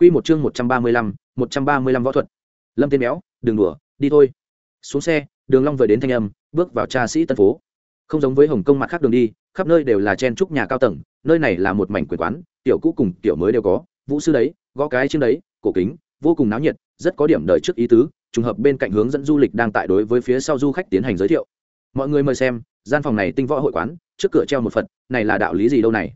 Quy một chương 135, 135 võ thuật. Lâm Tiên Béo, đừng đùa, đi thôi. Xuống xe, Đường Long vừa đến thanh âm, bước vào trà sĩ Tân phố. Không giống với Hồng Kông mặt khác đường đi, khắp nơi đều là chen trúc nhà cao tầng, nơi này là một mảnh quyền quán, tiểu cũ cùng tiểu mới đều có, vũ sư đấy, gõ cái trên đấy, cổ kính, vô cùng náo nhiệt, rất có điểm đời trước ý tứ, trùng hợp bên cạnh hướng dẫn du lịch đang tại đối với phía sau du khách tiến hành giới thiệu. Mọi người mời xem, gian phòng này tinh võ hội quán, trước cửa treo một Phật, này là đạo lý gì đâu này?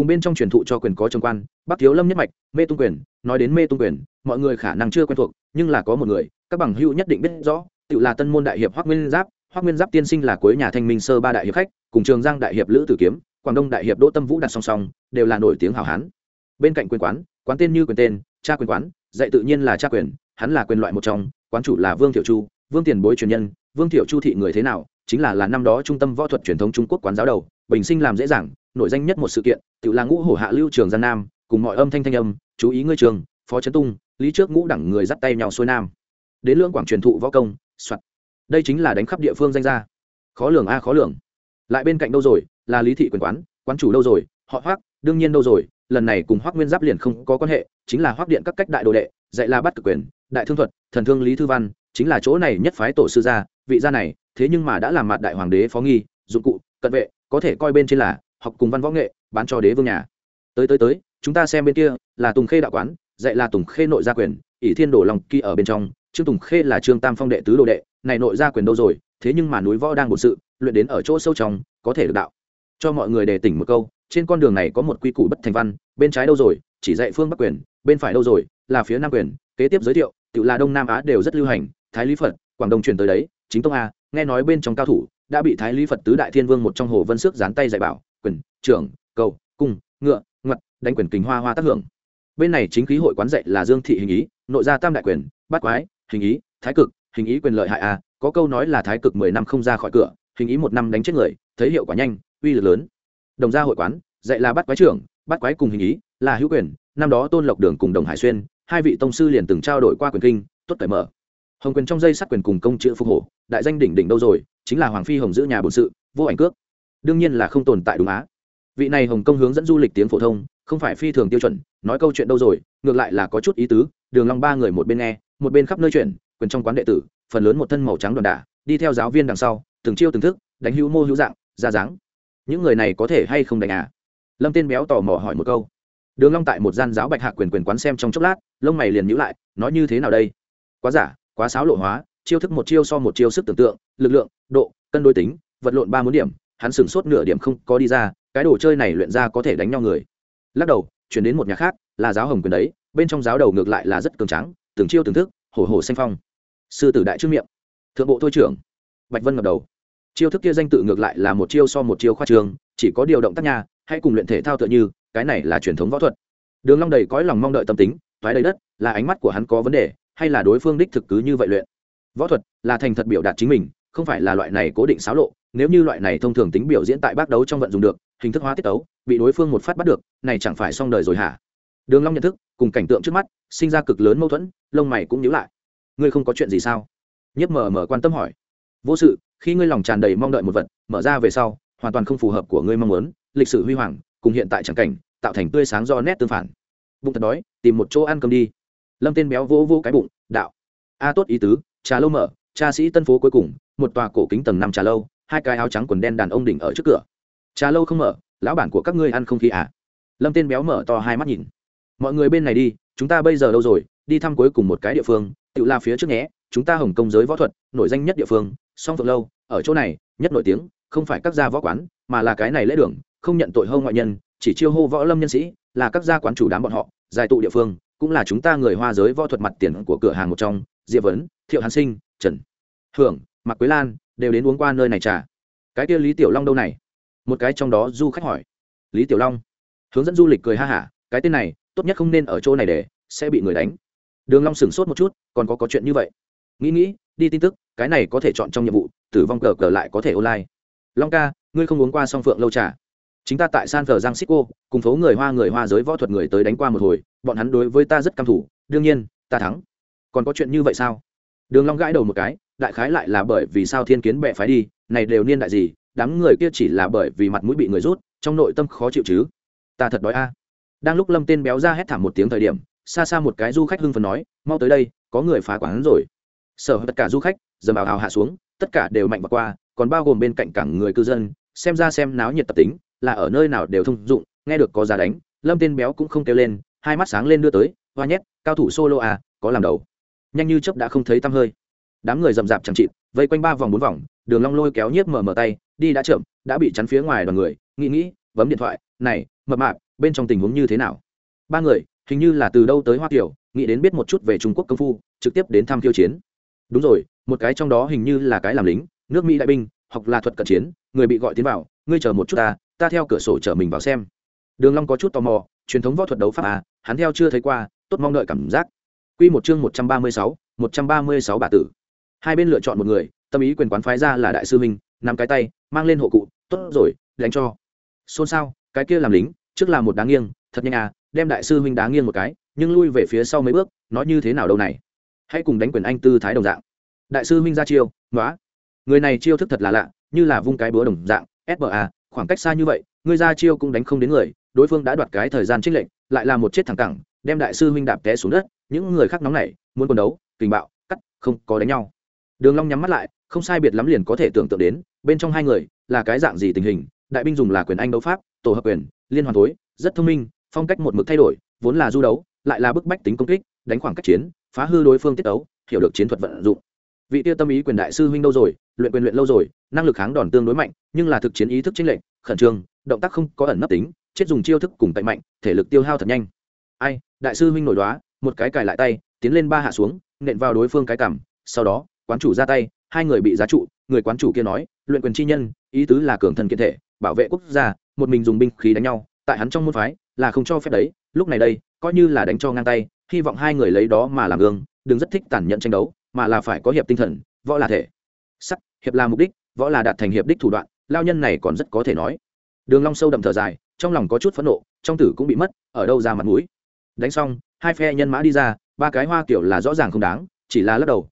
Cùng bên trong truyền thụ cho quyền có trường quan, bắc thiếu lâm nhất mạch, mê tung quyền, nói đến mê tung quyền, mọi người khả năng chưa quen thuộc, nhưng là có một người, các bằng hữu nhất định biết rõ, tự là tân môn đại hiệp hoác nguyên giáp. Hoác nguyên giáp tiên sinh là cuối nhà thanh minh sơ ba đại hiệp khách, cùng trường giang đại hiệp lữ tử kiếm, quảng đông đại hiệp đỗ tâm vũ đặt song song, đều là nổi tiếng hào hán. Bên cạnh quyền quán quán tên như quyền tên, cha quyền quán, dạy tự nhiên là cha quyền, hắn là quyền loại một trong, quán chủ là vương thiệu chu, vương tiền bối truyền nhân, vương thiệu chu thị người thế nào, chính là là năm đó trung tâm võ thuật truyền thống trung quốc quán giáo đầu bình sinh làm dễ dàng, nổi danh nhất một sự kiện tự là ngũ hổ hạ lưu trường gian nam, cùng mọi âm thanh thanh âm, chú ý ngươi trường, phó trấn tung, lý trước ngũ đẳng người dắt tay nhau xuôi nam. Đến lưỡng quảng truyền thụ võ công, soạt. Đây chính là đánh khắp địa phương danh gia. Khó lường a, khó lường. Lại bên cạnh đâu rồi? Là lý thị quyền quán quán chủ đâu rồi? Họ hoác đương nhiên đâu rồi? Lần này cùng hoác nguyên giáp liền không có quan hệ, chính là hoác điện các cách đại đồ đệ, dạy là bắt cực quyền, đại thương thuật, thần thương lý thư văn, chính là chỗ này nhất phái tổ sư gia, vị gia này, thế nhưng mà đã làm mặt đại hoàng đế phó nghi, dụng cụ, cận vệ có thể coi bên trên là học cùng văn võ nghệ, bán cho đế vương nhà. Tới tới tới, chúng ta xem bên kia, là tùng khê đạo quán, dạy là tùng khê nội gia quyền, ỷ thiên đổ lòng kỳ ở bên trong, trương tùng khê là trương tam phong đệ tứ đồ đệ, này nội gia quyền đâu rồi, thế nhưng mà núi võ đang một sự, luyện đến ở chỗ sâu trong, có thể được đạo. Cho mọi người đề tỉnh một câu, trên con đường này có một quy củ bất thành văn, bên trái đâu rồi, chỉ dạy phương bắc quyền, bên phải đâu rồi, là phía nam quyền, kế tiếp giới thiệu, tự là đông nam á đều rất lưu hành, thái lý phật, quảng đông truyền tới đấy, chính tông a, nghe nói bên trong cao thủ đã bị thái lý phật tứ đại thiên vương một trong hồ vân xước dán tay dạy bảo, quyền, trưởng, cầu, cung, ngựa ngặt đánh quyền kính hoa hoa tác hưởng. Bên này chính khí hội quán dạy là dương thị hình ý, nội gia tam đại quyền, bát quái, hình ý, thái cực, hình ý quyền lợi hại a, có câu nói là thái cực mười năm không ra khỏi cửa, hình ý một năm đánh chết người, thấy hiệu quả nhanh, uy lực lớn. Đồng gia hội quán, dạy là bát quái trưởng, bát quái cùng hình ý, là hữu quyền, năm đó tôn lộc đường cùng đồng hải xuyên, hai vị tông sư liền từng trao đổi qua quyền kinh tốt cởi mở. Hồng quyền trong dây sát quyền cùng công chữ phục hổ, đại danh đỉnh đỉnh đâu rồi chính là hoàng phi hồng giữ nhà bổn sự, vô ảnh cước. Đương nhiên là không tồn tại đúng á. Vị này hồng công hướng dẫn du lịch tiếng phổ thông, không phải phi thường tiêu chuẩn, nói câu chuyện đâu rồi, ngược lại là có chút ý tứ, đường long ba người một bên nghe, một bên khắp nơi chuyển, quyền trong quán đệ tử, phần lớn một thân màu trắng đoàn đả đi theo giáo viên đằng sau, từng chiêu từng thức, đánh hữu mô hữu dạng, ra dáng. Những người này có thể hay không đánh à lâm tên béo tò mò hỏi một câu. Đường long tại một gian giáo bạch hạ quyền quyền quán xem trong chốc lát, lông mày liền nhíu lại, nói như thế nào đây? Quá giả, quá sáo lộ hóa chiêu thức một chiêu so một chiêu sức tưởng tượng, lực lượng, độ, cân đối tính, vật lộn ba muốn điểm, hắn sửng sốt nửa điểm không có đi ra, cái đồ chơi này luyện ra có thể đánh nhau người. Lắc đầu, chuyển đến một nhà khác, là giáo hồng quyền đấy, bên trong giáo đầu ngược lại là rất cường trắng từng chiêu từng thức, hổ hổ xanh phong. Sư tử đại trương miệng. Thượng bộ thôi trưởng. Bạch vân ngập đầu. Chiêu thức kia danh tự ngược lại là một chiêu so một chiêu khoa trường, chỉ có điều động tác nhà, hay cùng luyện thể thao tựa như, cái này là truyền thống võ thuật. Đường long đầy cõi lòng mong đợi tâm tính, thoái đầy đất, là ánh mắt của hắn có vấn đề, hay là đối phương đích thực cứ như vậy luyện? Võ thuật là thành thật biểu đạt chính mình, không phải là loại này cố định xáo lộ. Nếu như loại này thông thường tính biểu diễn tại bác đấu trong vận dùng được, hình thức hóa tiết tấu, bị đối phương một phát bắt được, này chẳng phải xong đời rồi hả? Đường long nhận thức, cùng cảnh tượng trước mắt, sinh ra cực lớn mâu thuẫn, lông mày cũng nhíu lại. Ngươi không có chuyện gì sao? Nhiếp mở mở quan tâm hỏi. Vô sự, khi ngươi lòng tràn đầy mong đợi một vật, mở ra về sau, hoàn toàn không phù hợp của ngươi mong muốn, lịch sử huy hoàng, cùng hiện tại chẳng cảnh, tạo thành tươi sáng do nét tương phản. Bụng thật đói, tìm một chỗ ăn cơm đi. Lâm tên béo vô vô cái bụng, đạo. A, tốt ý tứ trà lâu mở, cha sĩ tân phố cuối cùng, một tòa cổ kính tầng năm trà lâu, hai cái áo trắng quần đen đàn ông đỉnh ở trước cửa. Trà lâu không mở, lão bản của các ngươi ăn không khí à? Lâm tên béo mở to hai mắt nhìn. Mọi người bên này đi, chúng ta bây giờ đâu rồi? Đi thăm cuối cùng một cái địa phương, tự la phía trước nhé, chúng ta hồng công giới võ thuật, nổi danh nhất địa phương, song phượng lâu, ở chỗ này, nhất nổi tiếng, không phải các gia võ quán, mà là cái này lễ đường, không nhận tội hâu ngoại nhân, chỉ chiêu hô võ lâm nhân sĩ, là các gia quán chủ đám bọn họ, giải tụ địa phương, cũng là chúng ta người hoa giới võ thuật mặt tiền của cửa hàng một trong, diệp vấn thiệu hàn sinh, trần hưởng, mạc quế lan đều đến uống qua nơi này trà. Cái kia lý tiểu long đâu này? Một cái trong đó du khách hỏi. Lý tiểu long hướng dẫn du lịch cười ha hả, cái tên này, tốt nhất không nên ở chỗ này để, sẽ bị người đánh. Đường long sửng sốt một chút, còn có có chuyện như vậy? Nghĩ nghĩ, đi tin tức, cái này có thể chọn trong nhiệm vụ, tử vong cờ cờ lại có thể online. Long ca, ngươi không uống qua song phượng lâu trà. Chính ta tại san francisco cùng phố người hoa người hoa giới võ thuật người tới đánh qua một hồi, bọn hắn đối với ta rất căm thủ, đương nhiên, ta thắng. Còn có chuyện như vậy sao? Đường long gãi đầu một cái, đại khái lại là bởi vì sao thiên kiến bệ phái đi, này đều niên đại gì, đám người kia chỉ là bởi vì mặt mũi bị người rút, trong nội tâm khó chịu chứ. Ta thật đói a. Đang lúc lâm tên béo ra hét thảm một tiếng thời điểm, xa xa một cái du khách hưng phấn nói, mau tới đây, có người phá quán rồi. Sở tất cả du khách, dầm ảo hào hạ xuống, tất cả đều mạnh và qua, còn bao gồm bên cạnh cảng người cư dân, xem ra xem náo nhiệt tập tính, là ở nơi nào đều thông dụng, nghe được có giá đánh, lâm tên béo cũng không kêu lên, hai mắt sáng lên đưa tới, hoa nhét, cao thủ solo à có làm đầu nhanh như chớp đã không thấy tăm hơi. Đám người rậm rạp chẳng chịt, vây quanh ba vòng bốn vòng, đường long lôi kéo nhiếp mở mở tay, đi đã chậm, đã bị chắn phía ngoài đoàn người, nghĩ nghĩ, bấm điện thoại, này, mập mạp, bên trong tình huống như thế nào? Ba người, hình như là từ đâu tới hoa kiều, nghĩ đến biết một chút về trung quốc công phu, trực tiếp đến thăm khiêu chiến. Đúng rồi, một cái trong đó hình như là cái làm lính, nước mỹ đại binh, hoặc là thuật cận chiến, người bị gọi tiến vào, ngươi chờ một chút ta ta theo cửa sổ chở mình vào xem. Đường long có chút tò mò, truyền thống võ thuật đấu pháp à hắn theo chưa thấy qua, tốt mong đợi cảm giác quy một chương một trăm ba mươi sáu, một trăm ba mươi sáu bà tử hai bên lựa chọn một người tâm ý quyền quán phái ra là đại sư huynh. nắm cái tay mang lên hộ cụ tốt rồi đánh cho xôn sao? cái kia làm lính trước là một đá nghiêng thật nhanh à đem đại sư huynh đá nghiêng một cái nhưng lui về phía sau mấy bước nói như thế nào đâu này hãy cùng đánh quyền anh tư thái đồng dạng đại sư huynh ra chiêu ngoá. người này chiêu thức thật là lạ như là vung cái búa đồng dạng sba khoảng cách xa như vậy người ra chiêu cũng đánh không đến người đối phương đã đoạt cái thời gian trích lệnh lại là một chết thẳng cẳng đem đại sư huynh đạp té xuống đất những người khác nóng nảy, muốn quần đấu, kình bạo, cắt, không có đánh nhau. Đường long nhắm mắt lại, không sai biệt lắm liền có thể tưởng tượng đến, bên trong hai người là cái dạng gì tình hình, đại binh dùng là quyền anh đấu pháp, tổ hợp quyền, liên hoàn thối, rất thông minh, phong cách một mực thay đổi, vốn là du đấu, lại là bức bách tính công kích, đánh khoảng cách chiến, phá hư đối phương tiết đấu hiểu được chiến thuật vận dụng. Vị tiêu tâm ý quyền đại sư huynh đâu rồi, luyện quyền luyện lâu rồi, năng lực kháng đòn tương đối mạnh, nhưng là thực chiến ý thức chính lệnh khẩn trương, động tác không có ẩn nấp tính, chết dùng chiêu thức cùng tẩy mạnh, thể lực tiêu hao thật nhanh. Ai, đại sư huynh nổi đoá một cái cài lại tay, tiến lên ba hạ xuống, nện vào đối phương cái cảm sau đó, quán chủ ra tay, hai người bị giá trụ, người quán chủ kia nói, luyện quyền chi nhân, ý tứ là cường thần kiện thể, bảo vệ quốc gia, một mình dùng binh khí đánh nhau, tại hắn trong môn phái, là không cho phép đấy, lúc này đây, coi như là đánh cho ngang tay, hy vọng hai người lấy đó mà làm gương, đừng rất thích tàn nhẫn tranh đấu, mà là phải có hiệp tinh thần, võ là thể. Sắc, hiệp là mục đích, võ là đạt thành hiệp đích thủ đoạn, lao nhân này còn rất có thể nói. Đường long sâu đậm thở dài, trong lòng có chút phẫn nộ, trong tử cũng bị mất, ở đâu ra mặt mũi. Đánh xong hai phe nhân mã đi ra, ba cái hoa kiểu là rõ ràng không đáng, chỉ là lắc đầu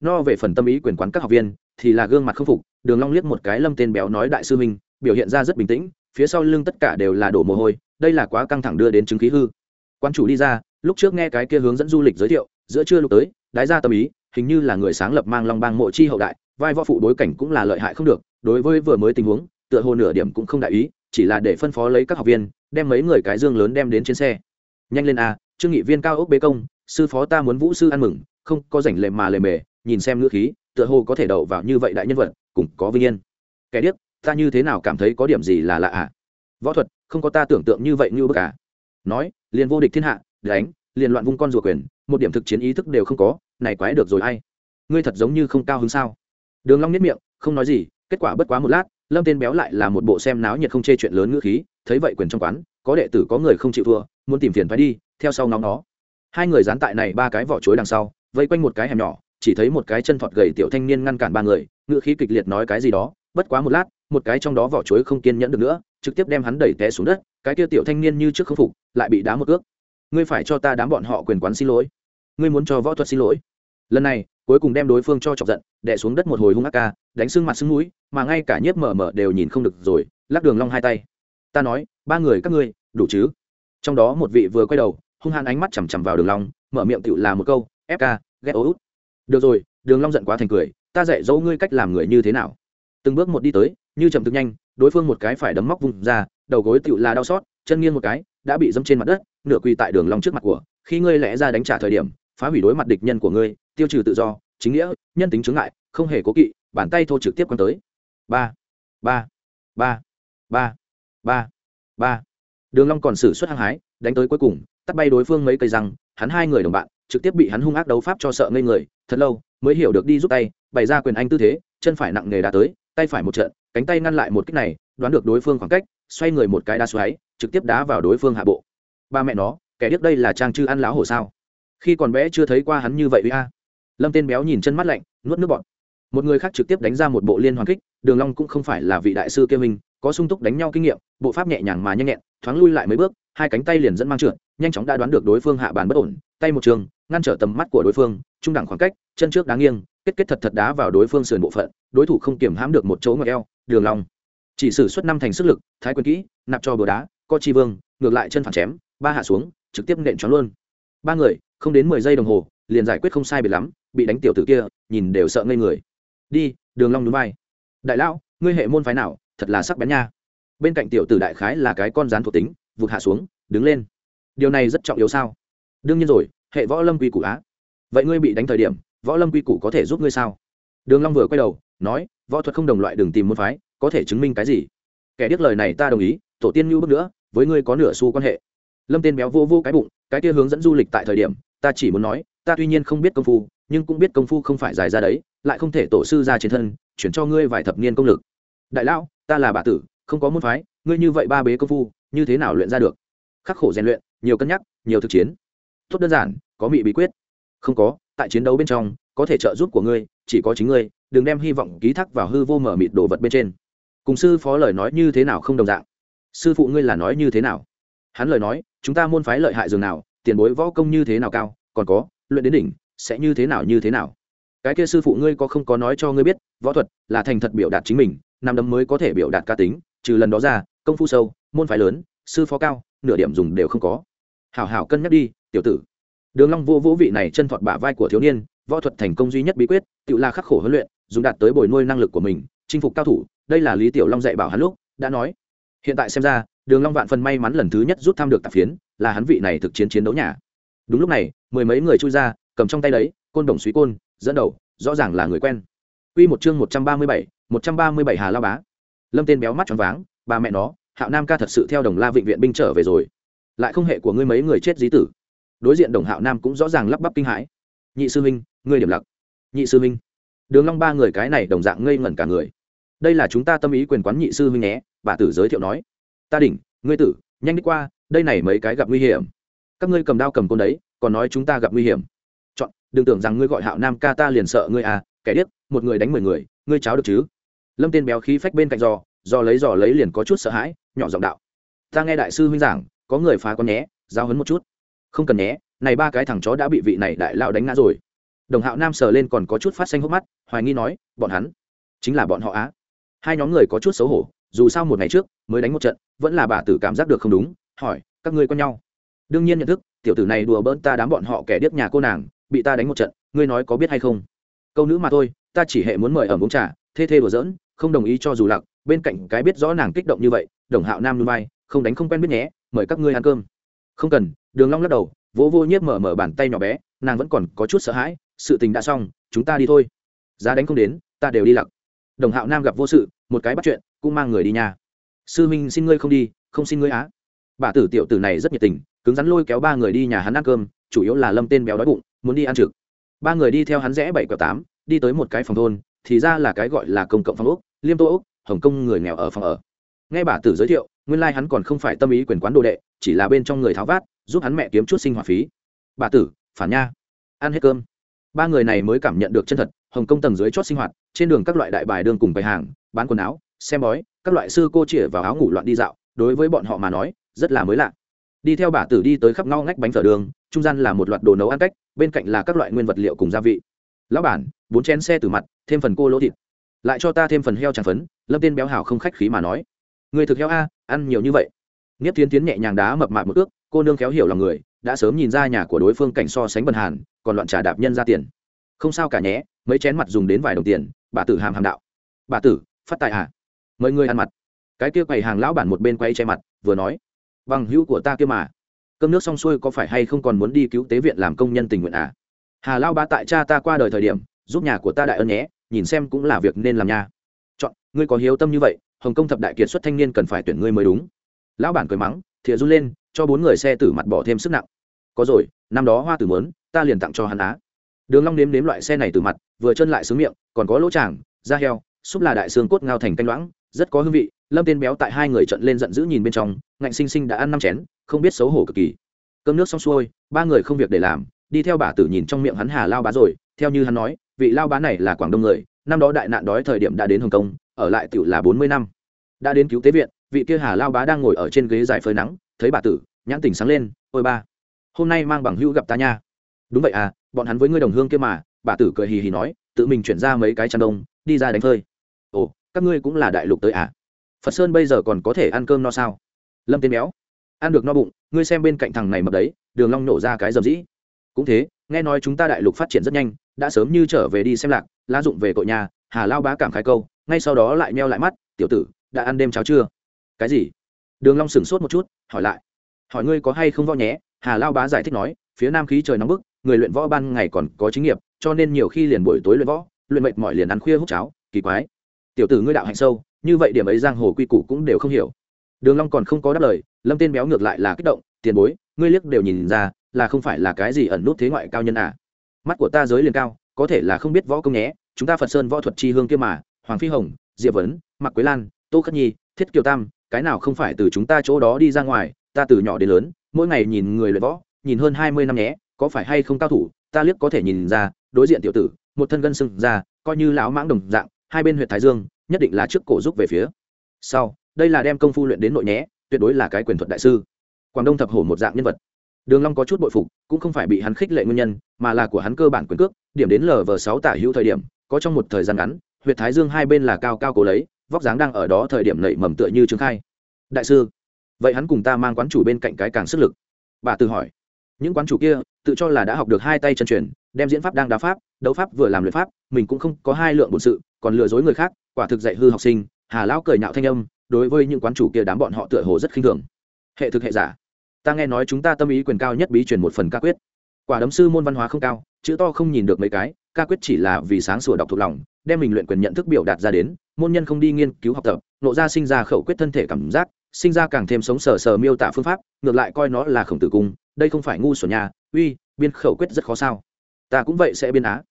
no về phần tâm ý quyền quán các học viên, thì là gương mặt không phục, đường long liếc một cái lâm tên béo nói, đại sư minh biểu hiện ra rất bình tĩnh, phía sau lưng tất cả đều là đổ mồ hôi, đây là quá căng thẳng đưa đến chứng khí hư. Quan chủ đi ra, lúc trước nghe cái kia hướng dẫn du lịch giới thiệu, giữa trưa lúc tới, đái ra tâm ý, hình như là người sáng lập mang long bang mộ chi hậu đại, vai võ phụ bối cảnh cũng là lợi hại không được, đối với vừa mới tình huống, tựa hồ nửa điểm cũng không đại ý, chỉ là để phân phó lấy các học viên, đem mấy người cái dương lớn đem đến trên xe. Nhanh lên a trương nghị viên cao ốc bế công, sư phó ta muốn vũ sư ăn mừng, không có rảnh lề mà lề mề, nhìn xem ngữ khí, tựa hồ có thể đậu vào như vậy đại nhân vật, cũng có vinh yên. Kẻ điếc, ta như thế nào cảm thấy có điểm gì là lạ ạ? À? võ thuật, không có ta tưởng tượng như vậy như bức à nói, liền vô địch thiên hạ, đánh, liền loạn vung con rùa quyền, một điểm thực chiến ý thức đều không có, này quái được rồi ai? Ngươi thật giống như không cao hứng sao? Đường long nhếch miệng, không nói gì, kết quả bất quá một lát, lâm tên béo lại là một bộ xem náo nhiệt không chê chuyện lớn ngữ khí, thấy vậy quyền trong quán, có đệ tử có người không chịu thua, muốn tìm phiền phải đi theo sau ngóng nó. Hai người dán tại này ba cái vỏ chuối đằng sau, vây quanh một cái hẻm nhỏ, chỉ thấy một cái chân thọt gầy tiểu thanh niên ngăn cản ba người ngự khí kịch liệt nói cái gì đó, bất quá một lát, một cái trong đó vỏ chuối không kiên nhẫn được nữa, trực tiếp đem hắn đẩy té xuống đất, cái kia tiểu thanh niên như trước không phục, lại bị đá một ước ngươi phải cho ta đám bọn họ quyền quán xin lỗi. Ngươi muốn cho võ thuật xin lỗi. Lần này, cuối cùng đem đối phương cho chọc giận, đè xuống đất một hồi hung ác ca, đánh sưng mặt sưng mũi, mà ngay cả nhiếp mở mở đều nhìn không được rồi, lắc đường long hai tay. Ta nói, ba người các ngươi, đủ chứ? Trong đó một vị vừa quay đầu hung hãn ánh mắt chằm chằm vào đường long, mở miệng tựu là một câu fk ghét út được rồi, đường long giận quá thành cười, ta dạy dỗ ngươi cách làm người như thế nào. Từng bước một đi tới, như chậm thực nhanh, đối phương một cái phải đấm móc vùng ra, đầu gối tựu là đau xót, chân nghiêng một cái, đã bị dẫm trên mặt đất, nửa quỳ tại đường long trước mặt của, khi ngươi lẽ ra đánh trả thời điểm, phá hủy đối mặt địch nhân của ngươi, tiêu trừ tự do, chính nghĩa, nhân tính chứng ngại, không hề cố kỵ, bàn tay thô trực tiếp quăng tới. Ba ba ba ba ba ba. Đường long còn sử xuất hăng hái, đánh tới cuối cùng tắt bay đối phương mấy cây răng, hắn hai người đồng bạn, trực tiếp bị hắn hung ác đấu pháp cho sợ ngây người, thật lâu, mới hiểu được đi giúp tay, bày ra quyền anh tư thế, chân phải nặng nề đá tới, tay phải một trận, cánh tay ngăn lại một kích này, đoán được đối phương khoảng cách, xoay người một cái đá xoáy, trực tiếp đá vào đối phương hạ bộ. Ba mẹ nó, kẻ điếc đây là trang chư ăn láo hổ sao? Khi còn bé chưa thấy qua hắn như vậy uy a. Lâm tên béo nhìn chân mắt lạnh, nuốt nước bọt. Một người khác trực tiếp đánh ra một bộ liên hoàn kích, đường long cũng không phải là vị đại sư kia mình, có sung túc đánh nhau kinh nghiệm, bộ pháp nhẹ nhàng mà nhanh nhẹn thoáng lui lại mấy bước, hai cánh tay liền dẫn mang trượt, nhanh chóng đã đoán được đối phương hạ bàn bất ổn, tay một trường, ngăn trở tầm mắt của đối phương, trung đẳng khoảng cách, chân trước đáng nghiêng, kết kết thật thật đá vào đối phương sườn bộ phận, đối thủ không kiểm hãm được một chỗ ngoại eo, đường long. Chỉ sử xuất năm thành sức lực, thái quyền kỹ, nạp cho bừa đá, co chi vương, ngược lại chân phản chém, ba hạ xuống, trực tiếp nện choáng luôn. Ba người, không đến mười giây đồng hồ, liền giải quyết không sai biệt lắm, bị đánh tiểu tử kia, nhìn đều sợ ngây người. Đi, đường long núi vai. Đại lão, ngươi hệ môn phái nào, thật là sắc bén nha bên cạnh tiểu tử đại khái là cái con rán thuộc tính, vụt hạ xuống, đứng lên. Điều này rất trọng yếu sao? Đương nhiên rồi, hệ võ lâm quy củ á. Vậy ngươi bị đánh thời điểm, võ lâm quy củ có thể giúp ngươi sao? Đường long vừa quay đầu, nói, võ thuật không đồng loại đường tìm môn phái, có thể chứng minh cái gì? Kẻ điếc lời này ta đồng ý, tổ tiên như bước nữa, với ngươi có nửa xu quan hệ. Lâm tên béo vô vô cái bụng, cái kia hướng dẫn du lịch tại thời điểm, ta chỉ muốn nói, ta tuy nhiên không biết công phu, nhưng cũng biết công phu không phải dài ra đấy, lại không thể tổ sư ra trên thân, chuyển cho ngươi vài thập niên công lực. Đại lão, ta là bà tử không có môn phái, ngươi như vậy ba bế công phu, như thế nào luyện ra được? Khắc khổ rèn luyện, nhiều cân nhắc, nhiều thực chiến. Tốt đơn giản, có mị bí quyết. Không có, tại chiến đấu bên trong, có thể trợ giúp của ngươi, chỉ có chính ngươi, đừng đem hy vọng ký thác vào hư vô mở mịt đồ vật bên trên. Cùng sư phó lời nói như thế nào không đồng dạng. Sư phụ ngươi là nói như thế nào? Hắn lời nói, chúng ta môn phái lợi hại dường nào, tiền bối võ công như thế nào cao, còn có, luyện đến đỉnh, sẽ như thế nào như thế nào? Cái kia sư phụ ngươi có không có nói cho ngươi biết, võ thuật là thành thật biểu đạt chính mình, năm đấm mới có thể biểu đạt ca tính trừ lần đó ra công phu sâu môn phái lớn sư phó cao nửa điểm dùng đều không có. Hảo hảo cân nhắc đi tiểu tử. Đường long vô vũ vị này chân thọt bả vai của thiếu niên võ thuật thành công duy nhất bí quyết tự là khắc khổ huấn luyện dùng đạt tới bồi nuôi năng lực của mình chinh phục cao thủ đây là lý tiểu long dạy bảo hắn lúc đã nói. Hiện tại xem ra đường long vạn phần may mắn lần thứ nhất rút tham được tạp phiến là hắn vị này thực chiến chiến đấu nhà. Đúng lúc này mười mấy người chui ra cầm trong tay đấy côn đồng suý côn dẫn đầu rõ ràng là người quen. Quy một chương một trăm ba mươi bảy, một trăm ba mươi bảy Hà Lao Bá. Lâm tên béo mắt tròn váng, bà mẹ nó, Hạo Nam ca thật sự theo Đồng La Vịnh viện binh trở về rồi. Lại không hệ của ngươi mấy người chết dí tử. Đối diện Đồng Hạo Nam cũng rõ ràng lắp bắp kinh hãi. Nhị sư huynh, ngươi điểm lặc. Nhị sư huynh. Đường Long ba người cái này đồng dạng ngây ngẩn cả người. Đây là chúng ta tâm ý quyền quán nhị sư huynh nhé, bà tử giới thiệu nói. Ta đỉnh, ngươi tử, nhanh đi qua, đây này mấy cái gặp nguy hiểm. Các ngươi cầm đao cầm côn đấy, còn nói chúng ta gặp nguy hiểm chọn đừng tưởng rằng ngươi gọi hạo nam ca ta liền sợ ngươi à kẻ điếc một người đánh mười người ngươi cháo được chứ lâm tên béo khí phách bên cạnh giò do lấy giò lấy liền có chút sợ hãi, nhỏ giọng đạo. Ta nghe đại sư huynh giảng, có người phá con nhé giao hấn một chút. Không cần nhé, này ba cái thằng chó đã bị vị này đại lao đánh ngã rồi. Đồng hạo nam sờ lên còn có chút phát xanh hốc mắt, hoài nghi nói, bọn hắn chính là bọn họ á. Hai nhóm người có chút xấu hổ, dù sao một ngày trước mới đánh một trận, vẫn là bà tử cảm giác được không đúng, hỏi, các ngươi quen nhau? Đương nhiên nhận thức, tiểu tử này đùa bỡn ta đám bọn họ kẻ điếc nhà cô nàng, bị ta đánh một trận, ngươi nói có biết hay không? Câu nữ mà thôi, ta chỉ hệ muốn mời ở uống trà, thê thê đùa giỡn không đồng ý cho dù lặc, bên cạnh cái biết rõ nàng kích động như vậy, đồng hạo nam núi vai, không đánh không quen biết nhé, mời các ngươi ăn cơm. Không cần, đường long lắc đầu, vỗ vô nhiếp mở mở bàn tay nhỏ bé, nàng vẫn còn có chút sợ hãi, sự tình đã xong, chúng ta đi thôi. Giá đánh không đến, ta đều đi lặc. Đồng hạo nam gặp vô sự, một cái bắt chuyện, cũng mang người đi nhà. Sư minh xin ngươi không đi, không xin ngươi á. Bà tử tiểu tử này rất nhiệt tình, cứng rắn lôi kéo ba người đi nhà hắn ăn cơm, chủ yếu là lâm tên béo đói bụng, muốn đi ăn trực. Ba người đi theo hắn rẽ bảy quẹo tám, đi tới một cái phòng thôn thì ra là cái gọi là công cộng phòng ốc, liêm tô ốc hồng kông người nghèo ở phòng ở. Nghe bà tử giới thiệu, nguyên lai hắn còn không phải tâm ý quyền quán đồ đệ, chỉ là bên trong người tháo vát, giúp hắn mẹ kiếm chút sinh hoạt phí. Bà tử, phản nha. Ăn hết cơm. Ba người này mới cảm nhận được chân thật, hồng kông tầng dưới chót sinh hoạt, trên đường các loại đại bài đương cùng bày hàng, bán quần áo, xem bói, các loại sư cô chĩa vào áo ngủ loạn đi dạo, đối với bọn họ mà nói, rất là mới lạ. Đi theo bà tử đi tới khắp ngao ngách bánh phở đường, trung gian là một loạt đồ nấu ăn cách, bên cạnh là các loại nguyên vật liệu cùng gia vị lão bản, bốn chén xe từ mặt, thêm phần cô lỗ thịt. Lại cho ta thêm phần heo tràng phấn, lâm tên béo hảo không khách khí mà nói. Người thực heo a, ăn nhiều như vậy. Nghiếp tiến tiến nhẹ nhàng đá mập mạp một ước, cô nương khéo hiểu lòng người, đã sớm nhìn ra nhà của đối phương cảnh so sánh bần hàn, còn loạn trà đạp nhân ra tiền. Không sao cả nhé, mấy chén mặt dùng đến vài đồng tiền, bà tử hàm hàm đạo. Bà tử, phát tài à? Mời người ăn mặt. Cái kia quầy hàng lão bản một bên quay che mặt, vừa nói. Bằng hữu của ta kia mà. Cơm nước xong xuôi có phải hay không còn muốn đi cứu tế viện làm công nhân tình nguyện à? Hà lao ba tại cha ta qua đời thời điểm, giúp nhà của ta đại ơn nhé, nhìn xem cũng là việc nên làm nha. Chọn, ngươi có hiếu tâm như vậy, hồng kông thập đại kiệt xuất thanh niên cần phải tuyển ngươi mới đúng. Lão bản cười mắng, thìa run lên, cho bốn người xe tử mặt bỏ thêm sức nặng. Có rồi, năm đó hoa tử mớn ta liền tặng cho hắn á. Đường long nếm nếm loại xe này từ mặt, vừa chân lại sướng miệng, còn có lỗ tràng, da heo, xúc là đại xương cốt ngao thành canh loãng, rất có hương vị. Lâm tên béo tại hai người trận lên giận dữ nhìn bên trong, ngạnh sinh sinh đã ăn năm chén, không biết xấu hổ cực kỳ. Cơm nước xong xuôi, ba người không việc để làm đi theo bà tử nhìn trong miệng hắn hà lao bá rồi, theo như hắn nói, vị lao bá này là quảng đông người, năm đó đại nạn đói thời điểm đã đến hồng kông, ở lại tiểu là bốn mươi năm. Đã đến cứu tế viện, vị kia hà lao bá đang ngồi ở trên ghế dài phơi nắng, thấy bà tử, nhãn tỉnh sáng lên, ôi ba, hôm nay mang bằng hữu gặp ta nha. Đúng vậy à bọn hắn với ngươi đồng hương kia mà, bà tử cười hì hì nói, tự mình chuyển ra mấy cái chăn đông, đi ra đánh phơi. Ồ, các ngươi cũng là đại lục tới à? Phật sơn bây giờ còn có thể ăn cơm no sao? Lâm tên béo, ăn được no bụng, ngươi xem bên cạnh thằng này mập đấy, đường long nổ ra cái dầm dĩ cũng thế, nghe nói chúng ta đại lục phát triển rất nhanh, đã sớm như trở về đi xem lạc, lá dụng về cội nhà, hà lao bá cảm khái câu, ngay sau đó lại meo lại mắt, tiểu tử, đã ăn đêm cháo chưa? Cái gì? Đường long sửng sốt một chút, hỏi lại. Hỏi ngươi có hay không võ nhé? Hà lao bá giải thích nói, phía nam khí trời nóng bức, người luyện võ ban ngày còn có chính nghiệp, cho nên nhiều khi liền buổi tối luyện võ, luyện mệt mỏi liền ăn khuya hút cháo, kỳ quái. Tiểu tử ngươi đạo hạnh sâu, như vậy điểm ấy giang hồ quy củ cũng đều không hiểu. Đường long còn không có đáp lời, lâm tên béo ngược lại là kích động, tiền bối, ngươi liếc đều nhìn ra là không phải là cái gì ẩn nút thế ngoại cao nhân à. Mắt của ta giới liền cao, có thể là không biết võ công nhé, chúng ta phật sơn võ thuật chi hương kia mà, hoàng phi hồng, diệp vấn, mạc quế lan, tô khất nhi, thiết kiều tam, cái nào không phải từ chúng ta chỗ đó đi ra ngoài, ta từ nhỏ đến lớn, mỗi ngày nhìn người luyện võ, nhìn hơn hai mươi năm nhé, có phải hay không cao thủ, ta liếc có thể nhìn ra, đối diện tiểu tử, một thân gân sưng ra, coi như lão mãng đồng dạng, hai bên huyện thái dương, nhất định là trước cổ giúp về phía. Sau, đây là đem công phu luyện đến nội nhé, tuyệt đối là cái quyền thuật đại sư. Quảng đông thập hổ một dạng nhân vật đường long có chút bội phục, cũng không phải bị hắn khích lệ nguyên nhân, mà là của hắn cơ bản quyền cước, điểm đến lv sáu tả hữu thời điểm, có trong một thời gian ngắn, huyệt thái dương hai bên là cao cao cố lấy, vóc dáng đang ở đó thời điểm nảy mầm tựa như trương khai. Đại sư, vậy hắn cùng ta mang quán chủ bên cạnh cái càng sức lực. Bà tự hỏi. Những quán chủ kia, tự cho là đã học được hai tay chân truyền, đem diễn pháp đang đá pháp, đấu pháp vừa làm luyện pháp, mình cũng không có hai lượng bổn sự, còn lừa dối người khác, quả thực dạy hư học sinh, hà lão cười nhạo thanh âm, đối với những quán chủ kia đám bọn họ tựa hồ rất khinh thường. Hệ thực hệ giả ta nghe nói chúng ta tâm ý quyền cao nhất bí truyền một phần ca quyết. Quả đấm sư môn văn hóa không cao, chữ to không nhìn được mấy cái, ca quyết chỉ là vì sáng sủa đọc thuộc lòng, đem mình luyện quyền nhận thức biểu đạt ra đến, môn nhân không đi nghiên cứu học tập, nộ ra sinh ra khẩu quyết thân thể cảm giác, sinh ra càng thêm sống sờ sờ miêu tả phương pháp, ngược lại coi nó là khổng tử cung, đây không phải ngu xuẩn nhà uy, biên khẩu quyết rất khó sao. Ta cũng vậy sẽ biên á.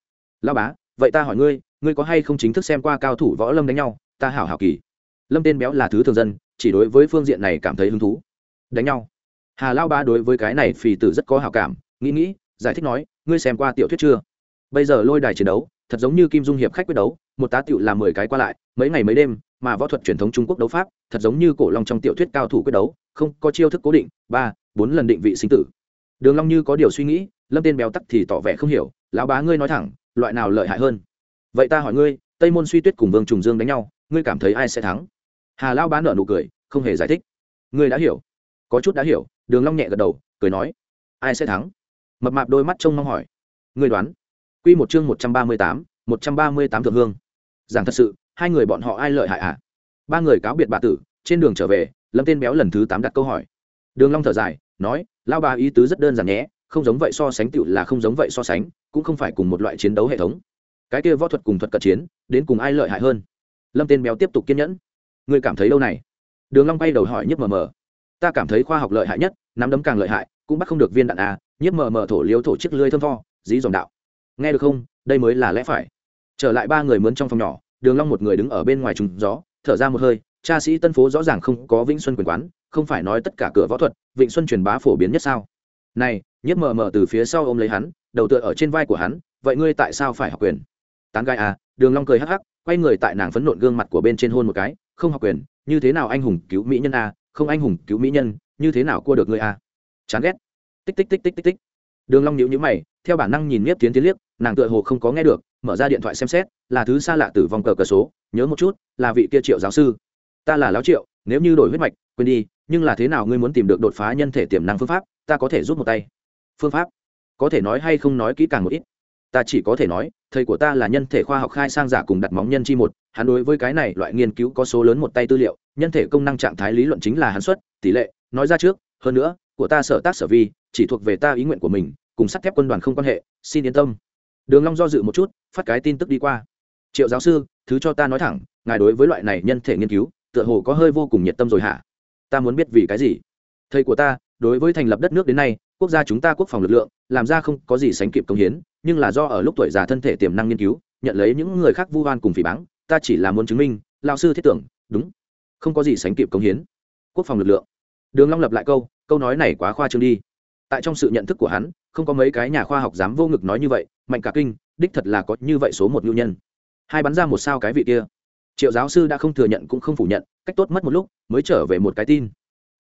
Lao bá, vậy ta hỏi ngươi ngươi có hay không chính thức xem qua cao thủ võ lâm đánh nhau? Ta hảo hảo kỳ. Lâm tên béo là thứ thường dân, chỉ đối với phương diện này cảm thấy hứng thú. Đánh nhau hà lao bá đối với cái này phì tử rất có hảo cảm, nghĩ nghĩ, giải thích nói, ngươi xem qua tiểu thuyết chưa? Bây giờ lôi đài chiến đấu, thật giống như kim dung hiệp khách quyết đấu, một tá tựu là mười cái qua lại, mấy ngày mấy đêm, mà võ thuật truyền thống trung quốc đấu pháp, thật giống như cổ long trong tiểu thuyết cao thủ quyết đấu, không có chiêu thức cố định, ba, bốn lần định vị sinh tử. Đường long như có điều suy nghĩ, lâm tên béo tắc thì tỏ vẻ không hiểu, lão bá ngươi nói thẳng, loại nào lợi hại hơn? Vậy ta hỏi ngươi, tây môn suy tuyết cùng vương trùng dương đánh nhau, ngươi cảm thấy ai sẽ thắng? Hà lão bá nở nụ cười, không hề giải thích. Ngươi đã hiểu, có chút đã hiểu đường long nhẹ gật đầu, cười nói, ai sẽ thắng? Mập mạp đôi mắt trông mong hỏi, ngươi đoán? Quy một chương một trăm ba mươi tám, một trăm ba mươi tám thượng hương. Giảng thật sự, hai người bọn họ ai lợi hại à ba người cáo biệt bà tử, trên đường trở về, lâm tên béo lần thứ tám đặt câu hỏi. Đường long thở dài, nói lao ba ý tứ rất đơn giản nhé, không giống vậy so sánh tựu là không giống vậy so sánh, cũng không phải cùng một loại chiến đấu hệ thống. Cái kia võ thuật cùng thuật cận chiến, đến cùng ai lợi hại hơn? Lâm tên béo tiếp tục kiên nhẫn, ngươi cảm thấy đâu này? Đường long bay đầu hỏi nhấp mờ mờ ta cảm thấy khoa học lợi hại nhất, nắm đấm càng lợi hại, cũng bắt không được viên đạn a, nhiếp mờ mờ thổ liếu thổ chiếc lưới thơm tho, dí dòng đạo. Nghe được không, đây mới là lẽ phải. Trở lại ba người mướn trong phòng nhỏ, đường long một người đứng ở bên ngoài trùng gió, thở ra một hơi, cha sĩ tân phố rõ ràng không có vĩnh xuân quyền quán, không phải nói tất cả cửa võ thuật vĩnh xuân truyền bá phổ biến nhất sao? Này, nhiếp mờ mờ từ phía sau ôm lấy hắn, đầu tựa ở trên vai của hắn, vậy ngươi tại sao phải học quyền? Tán gai à đường long cười hắc hắc, quay người tại nàng phấn nộn gương mặt của bên trên hôn một cái, không học quyền, như thế nào anh hùng cứu mỹ nhân à không anh hùng cứu mỹ nhân, như thế nào cua được ngươi à? Chán ghét. Tích tích tích tích tích tích. Đường long nhíu nhíu mày, theo bản năng nhìn nhiếp tiến tiến liếc, nàng tựa hồ không có nghe được, mở ra điện thoại xem xét, là thứ xa lạ tử vong cờ cờ số, nhớ một chút, là vị kia triệu giáo sư. Ta là lão triệu, nếu như đổi huyết mạch, quên đi, nhưng là thế nào ngươi muốn tìm được đột phá nhân thể tiềm năng phương pháp, ta có thể giúp một tay. Phương pháp? Có thể nói hay không nói kỹ càng một ít ta chỉ có thể nói, thầy của ta là nhân thể khoa học khai sang giả cùng đặt móng nhân chi một, hắn đối với cái này loại nghiên cứu có số lớn một tay tư liệu, nhân thể công năng trạng thái lý luận chính là hắn xuất, tỷ lệ, nói ra trước, hơn nữa, của ta sở tác sở vi, chỉ thuộc về ta ý nguyện của mình, cùng sắt thép quân đoàn không quan hệ, xin yên tâm. Đường long do dự một chút, phát cái tin tức đi qua. Triệu giáo sư, thứ cho ta nói thẳng, ngài đối với loại này nhân thể nghiên cứu, tựa hồ có hơi vô cùng nhiệt tâm rồi hả? Ta muốn biết vì cái gì? Thầy của ta, đối với thành lập đất nước đến nay, quốc gia chúng ta quốc phòng lực lượng, làm ra không có gì sánh kịp công hiến nhưng là do ở lúc tuổi già thân thể tiềm năng nghiên cứu, nhận lấy những người khác vu oan cùng phỉ báng, ta chỉ là muốn chứng minh lao sư thiết tưởng, đúng, không có gì sánh kịp công hiến. Quốc phòng lực lượng. Đường long lập lại câu câu nói này quá khoa trương đi. Tại trong sự nhận thức của hắn, không có mấy cái nhà khoa học dám vô ngực nói như vậy, mạnh cả kinh, đích thật là có như vậy số một nhu nhân. Hai bắn ra một sao cái vị kia. Triệu giáo sư đã không thừa nhận cũng không phủ nhận, cách tốt mất một lúc, mới trở về một cái tin.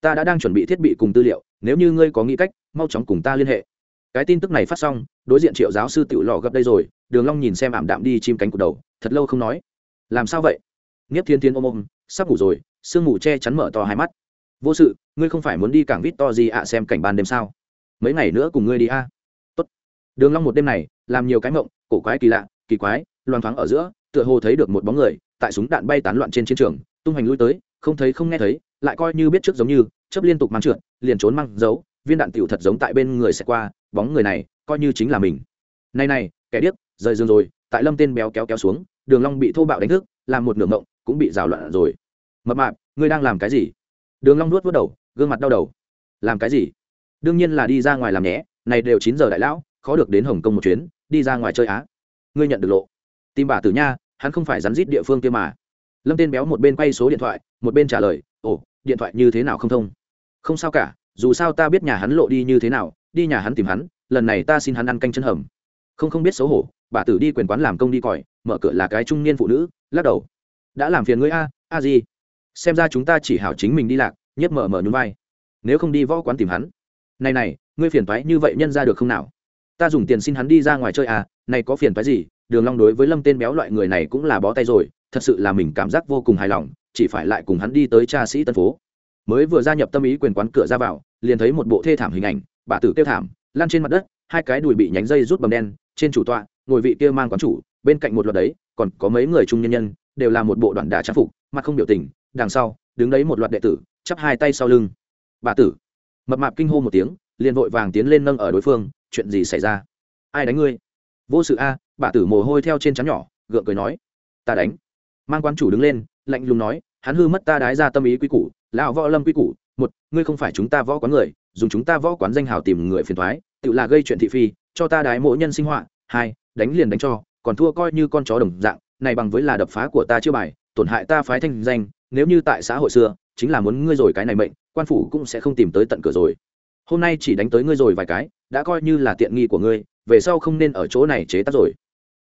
Ta đã đang chuẩn bị thiết bị cùng tư liệu, nếu như ngươi có nghĩ cách, mau chóng cùng ta liên hệ cái tin tức này phát xong, đối diện triệu giáo sư tự lò gấp đây rồi, đường long nhìn xem ảm đạm đi chim cánh cụt đầu, thật lâu không nói. Làm sao vậy? Nghiếp thiên thiên ôm ôm, sắp ngủ rồi, sương ngủ che chắn mở to hai mắt. Vô sự, ngươi không phải muốn đi cảng vít to gì ạ xem cảnh ban đêm sao? Mấy ngày nữa cùng ngươi đi a. Tốt. đường long một đêm này, làm nhiều cái mộng, cổ quái kỳ lạ, kỳ quái loan thoáng ở giữa, tựa hồ thấy được một bóng người, tại súng đạn bay tán loạn trên chiến trường, tung hành lui tới, không thấy không nghe thấy, lại coi như biết trước giống như, chớp liên tục mang trượt, liền trốn mang giấu viên đạn tiểu thật giống tại bên người sẽ qua, bóng người này coi như chính là mình. Này này, kẻ điếc, rời giường rồi, tại lâm tên béo kéo kéo xuống, đường long bị thô bạo đánh thức, làm một nửa mộng, cũng bị rào loạn rồi. Mập mạp, ngươi đang làm cái gì? Đường long nuốt vớt đầu, gương mặt đau đầu. Làm cái gì? Đương nhiên là đi ra ngoài làm nhé này đều chín giờ đại lão, khó được đến hồng kông một chuyến, đi ra ngoài chơi á. Ngươi nhận được lộ. Tìm bà tử nha, hắn không phải rắn rít địa phương kia mà. Lâm tên béo một bên quay số điện thoại, một bên trả lời, ồ, điện thoại như thế nào không thông? Không sao cả dù sao ta biết nhà hắn lộ đi như thế nào, đi nhà hắn tìm hắn, lần này ta xin hắn ăn canh chân hầm. Không không biết xấu hổ, bà tử đi quyền quán làm công đi còi, mở cửa là cái trung niên phụ nữ, lắc đầu. Đã làm phiền ngươi a a gì? Xem ra chúng ta chỉ hảo chính mình đi lạc, nhất mở mở nhún vai. Nếu không đi võ quán tìm hắn. Này này, ngươi phiền thoái như vậy nhân ra được không nào? Ta dùng tiền xin hắn đi ra ngoài chơi à này có phiền thoái gì? Đường long đối với lâm tên béo loại người này cũng là bó tay rồi, thật sự là mình cảm giác vô cùng hài lòng, chỉ phải lại cùng hắn đi tới cha sĩ tân phố mới vừa gia nhập tâm ý quyền quán cửa ra vào, liền thấy một bộ thê thảm hình ảnh, bà tử tiêu thảm, lăn trên mặt đất, hai cái đùi bị nhánh dây rút bầm đen, trên chủ tọa, ngồi vị kia mang quán chủ, bên cạnh một loạt đấy, còn có mấy người trung nhân nhân, đều là một bộ đoạn đả trang phục, mặt không biểu tình, đằng sau, đứng đấy một loạt đệ tử, chắp hai tay sau lưng. Bà tử, mập mạp kinh hô một tiếng, liền vội vàng tiến lên nâng ở đối phương, chuyện gì xảy ra? Ai đánh ngươi? Vô sự a, bà tử mồ hôi theo trên trán nhỏ, gượng cười nói. Ta đánh. Mang quan chủ đứng lên, lạnh lùng nói hắn hư mất ta đái ra tâm ý quy củ, lão võ lâm quy củ, một, ngươi không phải chúng ta võ quán người, dùng chúng ta võ quán danh hào tìm người phiền thoái, tự là gây chuyện thị phi, cho ta đái mỗi nhân sinh họa, hai, đánh liền đánh cho, còn thua coi như con chó đồng dạng, này bằng với là đập phá của ta chưa bài, tổn hại ta phái thanh danh, nếu như tại xã hội xưa, chính là muốn ngươi rồi cái này mệnh, quan phủ cũng sẽ không tìm tới tận cửa rồi. Hôm nay chỉ đánh tới ngươi rồi vài cái, đã coi như là tiện nghi của ngươi, về sau không nên ở chỗ này chế tác rồi.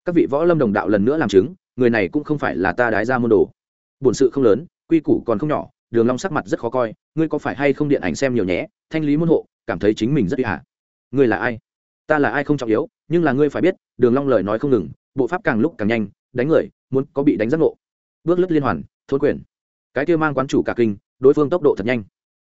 Các vị võ lâm đồng đạo lần nữa làm chứng, người này cũng không phải là ta đái ra môn đồ bổn sự không lớn, quy củ còn không nhỏ, đường long sắc mặt rất khó coi, ngươi có phải hay không điện ảnh xem nhiều nhé, thanh lý môn hộ, cảm thấy chính mình rất uy hạ. Ngươi là ai? Ta là ai không trọng yếu, nhưng là ngươi phải biết, đường long lời nói không ngừng, bộ pháp càng lúc càng nhanh, đánh người, muốn có bị đánh giác ngộ. Bước lướt liên hoàn, thôn quyền. Cái kia mang quán chủ cả kinh, đối phương tốc độ thật nhanh.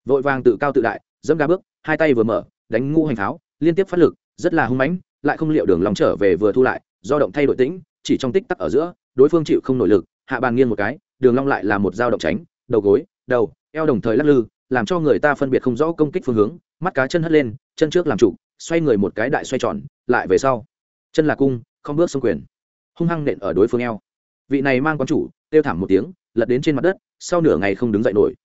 Vội vàng tự cao tự đại, dẫm ga bước, hai tay vừa mở, đánh ngu hành tháo liên tiếp phát lực, rất là hung mãnh, lại không liệu đường lòng trở về vừa thu lại, do động thay đổi tĩnh, chỉ trong tích tắc ở giữa, đối phương chịu không nổi lực, hạ bàn nghiêng một cái đường long lại là một dao động tránh, đầu gối, đầu, eo đồng thời lắc lư, làm cho người ta phân biệt không rõ công kích phương hướng, mắt cá chân hất lên, chân trước làm trụ xoay người một cái đại xoay tròn, lại về sau. Chân là cung, không bước xông quyền. Hung hăng nện ở đối phương eo. Vị này mang quán chủ tiêu thảm một tiếng, lật đến trên mặt đất, sau nửa ngày không đứng dậy nổi.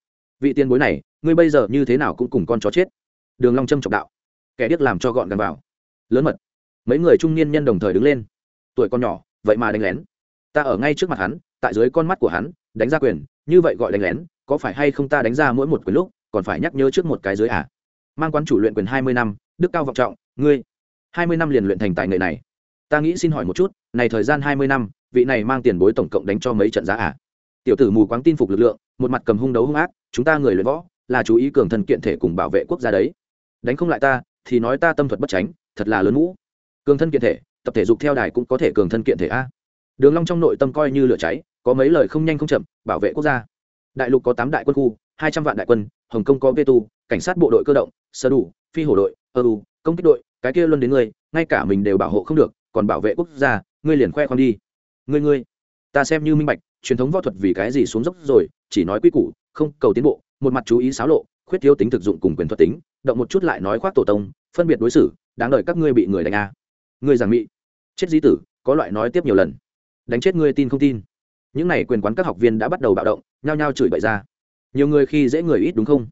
Vị tiền bối này, ngươi bây giờ như thế nào cũng cùng con chó chết. Đường long châm trọng đạo. Kẻ điếc làm cho gọn gàng vào. Lớn mật. Mấy người trung niên nhân đồng thời đứng lên. Tuổi con nhỏ, vậy mà đánh lén. Ta ở ngay trước mặt hắn, tại dưới con mắt của hắn đánh ra quyền, như vậy gọi đánh lén, có phải hay không ta đánh ra mỗi một quyền lúc, còn phải nhắc nhớ trước một cái dưới à? Mang quán chủ luyện quyền hai mươi năm, đức cao vọng trọng, ngươi. Hai mươi năm liền luyện thành tài nghệ này. Ta nghĩ xin hỏi một chút, này thời gian hai mươi năm, vị này mang tiền bối tổng cộng đánh cho mấy trận giá à? Tiểu tử mù quáng tin phục lực lượng, một mặt cầm hung đấu hung ác, chúng ta người luyện võ, là chú ý cường thân kiện thể cùng bảo vệ quốc gia đấy. Đánh không lại ta, thì nói ta tâm thuật bất tránh thật là lớn mũ. Cường thân kiện thể, tập thể dục theo đài cũng có thể cường thân kiện thể a. Đường long trong nội tâm coi như lửa cháy có mấy lời không nhanh không chậm, bảo vệ quốc gia. Đại lục có tám đại quân khu, hai trăm vạn đại quân, hồng kông có vê tu, cảnh sát bộ đội cơ động, sơ đủ, phi hổ đội, ơ u, công kích đội, cái kia luôn đến ngươi, ngay cả mình đều bảo hộ không được, còn bảo vệ quốc gia, ngươi liền khoe khoang đi. Ngươi ngươi, ta xem như minh bạch, truyền thống võ thuật vì cái gì xuống dốc rồi, chỉ nói quy củ, không cầu tiến bộ, một mặt chú ý xáo lộ, khuyết thiếu tính thực dụng cùng quyền thuật tính, động một chút lại nói khoác tổ tông, phân biệt đối xử, đáng đợi các ngươi bị người đánh a. À. ngươi giảng mị, chết di tử, có loại nói tiếp nhiều lần. Đánh chết ngươi tin không tin những n à y quyền quán các học viên đã bắt đầu bạo động, nhao nhao chửi bậy ra. Nhiều người khi dễ người ít đúng không?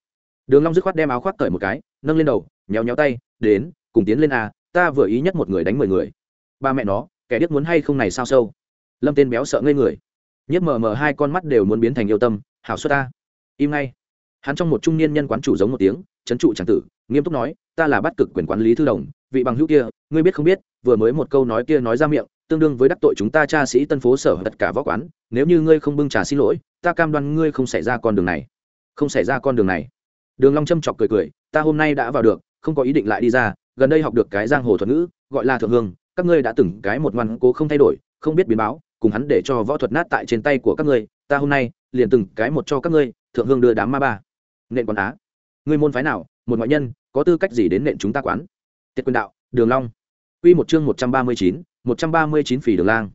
Đường long dứt khoát đem áo khoác cởi một cái, nâng lên đầu, nhéo nhéo tay, đến, cùng tiến lên a ta vừa ý nhất một người đánh mười người. Ba mẹ nó, kẻ điếc muốn hay không này sao sâu? Lâm tên béo sợ ngây người. Nhất mờ mờ hai con mắt đều muốn biến thành yêu tâm, hảo xuất ta. Im ngay. Hắn trong một trung niên nhân quán chủ giống một tiếng chấn trụ tràng tử, nghiêm túc nói, ta là bắt cực quyền quản lý thư đồng, vị bằng hữu kia, ngươi biết không biết, vừa mới một câu nói kia nói ra miệng tương đương với đắc tội chúng ta cha sĩ tân phố sở tất cả võ quán, nếu như ngươi không bưng trà xin lỗi, ta cam đoan ngươi không xảy ra con đường này. Không xảy ra con đường này. Đường long châm chọc cười cười, ta hôm nay đã vào được, không có ý định lại đi ra, gần đây học được cái giang hồ thuật ngữ, gọi là thượng hương, các ngươi đã từng cái một ngoan cố không thay đổi, không biết biến báo, cùng hắn để cho võ thuật nát tại trên tay của các ngươi, ta hôm nay liền từng cái một cho các ngươi, thượng hương đưa đám ma ba. Nện quán á. Ngươi môn phái nào, một ngoại nhân, có tư cách gì đến nện chúng ta quán? Tiết quyền đạo, đường long. Quy một chương một trăm ba mươi chín, một trăm ba mươi chín phỉ đường lang.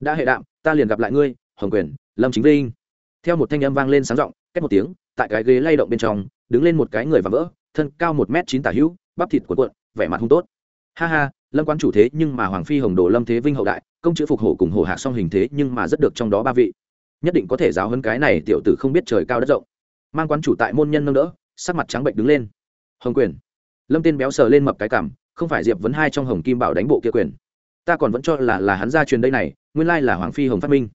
Đã hệ đạm ta liền gặp lại ngươi hồng quyền lâm chính vinh. Theo một thanh âm vang lên sáng rộng cách một tiếng tại cái ghế lay động bên trong đứng lên một cái người và vỡ thân cao một m chín tả hữu bắp thịt cuộn cuộn vẻ mặt hung tốt. Ha ha lâm quan chủ thế nhưng mà hoàng phi hồng đồ lâm thế vinh hậu đại công chữ phục hổ cùng hổ hạ song hình thế nhưng mà rất được trong đó ba vị. Nhất định có thể giáo huấn cái này tiểu tử không biết trời cao đất rộng. Mang quan chủ tại môn nhân nâng đỡ sắc mặt trắng bệnh đứng lên. Hồng quyền. Lâm tên béo sờ lên mập cái cảm không phải diệp vấn hai trong hồng kim bảo đánh bộ kia quyền. Ta còn vẫn cho là là hắn gia truyền đây này, nguyên lai là hoàng phi hồng phát minh.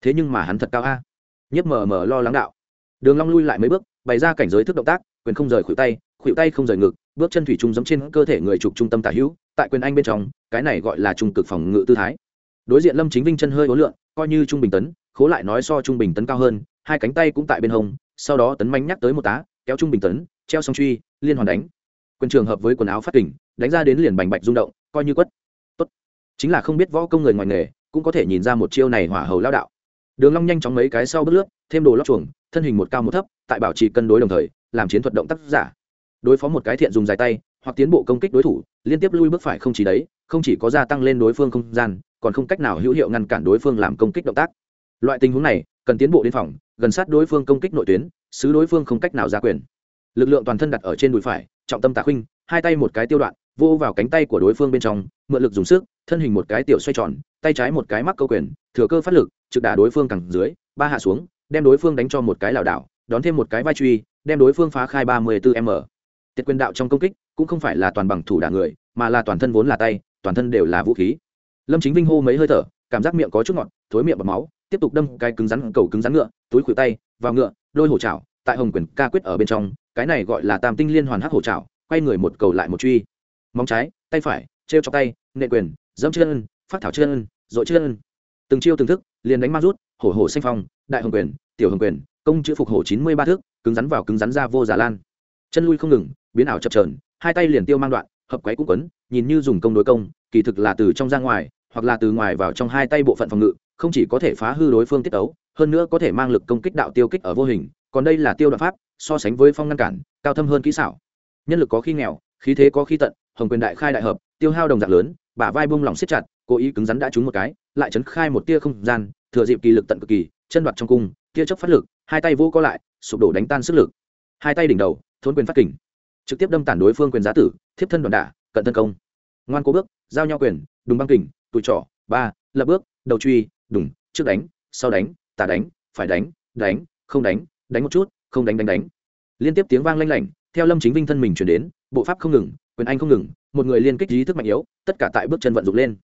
Thế nhưng mà hắn thật cao a. À? nhiếp mờ mờ lo lắng đạo. Đường long lui lại mấy bước, bày ra cảnh giới thức động tác, quyền không rời khuỷu tay khuỷu tay không rời ngực, bước chân thủy trung giống trên cơ thể người trục trung tâm tả hữu, tại quyền anh bên trong, cái này gọi là trung cực phòng ngự tư thái. Đối diện lâm chính vinh chân hơi uốn lượng coi như trung bình tấn, khố lại nói so trung bình tấn cao hơn, hai cánh tay cũng tại bên hông, sau đó tấn manh nhắc tới một tá, kéo trung bình tấn, treo song truy, liên hoàn đánh. Quyền trường hợp với quần áo phát kình đánh ra đến liền bành bạch rung động, coi như quất. Tốt. Chính là không biết võ công người ngoài nghề, cũng có thể nhìn ra một chiêu này hỏa hầu lao đạo. Đường long nhanh chóng mấy cái sau bước lướt, thêm đồ lót chuồng, thân hình một cao một thấp, tại bảo trì cân đối đồng thời, làm chiến thuật động tác giả. Đối phó một cái thiện dùng dài tay, hoặc tiến bộ công kích đối thủ, liên tiếp lui bước phải không chỉ đấy, không chỉ có gia tăng lên đối phương không gian, còn không cách nào hữu hiệu ngăn cản đối phương làm công kích động tác. Loại tình huống này, cần tiến bộ đến phòng, gần sát đối phương công kích nội tuyến, xứ đối phương không cách nào ra quyền. Lực lượng toàn thân đặt ở trên đùi phải, trọng tâm tà khuynh, hai tay một cái tiêu đoạn vô vào cánh tay của đối phương bên trong, mượn lực dùng sức, thân hình một cái tiểu xoay tròn, tay trái một cái mắc câu quyền, thừa cơ phát lực, trực đả đối phương cẳng dưới, ba hạ xuống, đem đối phương đánh cho một cái lảo đảo, đón thêm một cái vai truy, đem đối phương phá khai ba mươi bốn m. Tiết quyền đạo trong công kích cũng không phải là toàn bằng thủ đả người, mà là toàn thân vốn là tay, toàn thân đều là vũ khí. Lâm chính vinh hô mấy hơi thở, cảm giác miệng có chút ngọt, thối miệng bọt máu, tiếp tục đâm cái cứng rắn, cầu cứng rắn ngựa, túi khuỷu tay, vào ngựa, đôi hổ chảo, tại hồng quyền ca quyết ở bên trong, cái này gọi là tam tinh liên hoàn hắc hổ chảo, quay người một cầu lại một truy móng trái, tay phải treo cho tay nệ quyền, dẫm chân, phát thảo chân, dội chân. Từng chiêu từng thức, liền đánh mang rút, hổ hổ xanh phong, đại hồng quyền, tiểu hồng quyền, công chữ phục hổ chín mươi ba thước, cứng rắn vào cứng rắn ra vô giả lan. Chân lui không ngừng, biến ảo chập trờn hai tay liền tiêu mang đoạn, hợp quáy cũng quấn, nhìn như dùng công đối công, kỳ thực là từ trong ra ngoài, hoặc là từ ngoài vào trong hai tay bộ phận phòng ngự, không chỉ có thể phá hư đối phương tiết tấu, hơn nữa có thể mang lực công kích đạo tiêu kích ở vô hình, còn đây là tiêu đoạn pháp, so sánh với phong ngăn cản, cao thâm hơn kỹ xảo. Nhân lực có khi nghèo, khí thế có khi tận hồng quyền đại khai đại hợp, tiêu hao đồng dạng lớn, bả vai buông lỏng siết chặt, cố ý cứng rắn đã trúng một cái, lại chấn khai một tia không gian, thừa dịp kỳ lực tận cực kỳ, chân đoạt trong cung, tia chớp phát lực, hai tay vô co lại, sụp đổ đánh tan sức lực. Hai tay đỉnh đầu thốn quyền phát kình. Trực tiếp đâm tản đối phương quyền giá tử, thiếp thân đoàn đả, cận thân công. Ngoan cố bước, giao nhau quyền, đùng băng kình, tụi trỏ, ba, lập bước, đầu truy, đùng, trước đánh, sau đánh, tả đánh, phải đánh đánh, không đánh đánh một chút, không đánh đánh đánh. Liên tiếp tiếng vang lanh lảnh, theo lâm chính vinh thân mình chuyển đến, bộ pháp không ngừng quyền anh không ngừng, một người liên kích trí thức mạnh yếu, tất cả tại bước chân vận dụng lên.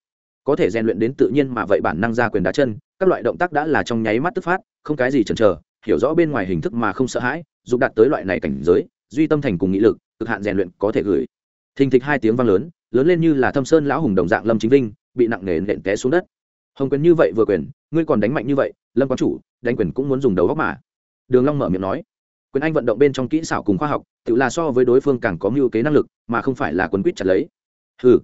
Có thể rèn luyện đến tự nhiên mà vậy bản năng ra quyền đá chân, các loại động tác đã là trong nháy mắt tức phát, không cái gì chần chờ, hiểu rõ bên ngoài hình thức mà không sợ hãi, dục đạt tới loại này cảnh giới, duy tâm thành cùng nghị lực, cực hạn rèn luyện có thể gửi. Thình thịch hai tiếng vang lớn lớn lên như là thâm sơn lão hùng đồng dạng lâm chính vinh, bị nặng nề nện té xuống đất. Hồng quyền như vậy vừa quyền, ngươi còn đánh mạnh như vậy, lâm quán chủ, đánh quyền cũng muốn dùng đầu góc mà. Đường long mở miệng nói quyền anh vận động bên trong kỹ xảo cùng khoa học, tự là so với đối phương càng có mưu kế năng lực, mà không phải là quấn quýt chặt lấy. Hừ.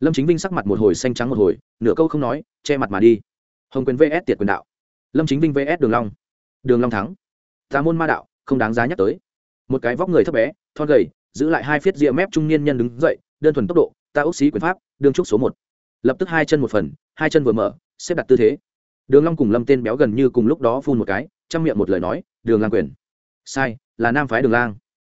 Lâm chính vinh sắc mặt một hồi xanh trắng một hồi, nửa câu không nói, che mặt mà đi. Hồng quyền vs tiệt quyền đạo. Lâm chính vinh vs đường long. Đường long thắng. Tà môn ma đạo, không đáng giá nhắc tới. Một cái vóc người thấp bé, thon gầy, giữ lại hai phiết rìa mép trung niên nhân đứng dậy, đơn thuần tốc độ, ta ốc xí quyền pháp đương trúc số một. Lập tức hai chân một phần, hai chân vừa mở, xếp đặt tư thế. Đường long cùng lâm tên béo gần như cùng lúc đó phun một cái trong miệng một lời nói, đường lang quyền sai, là nam phái đường lang.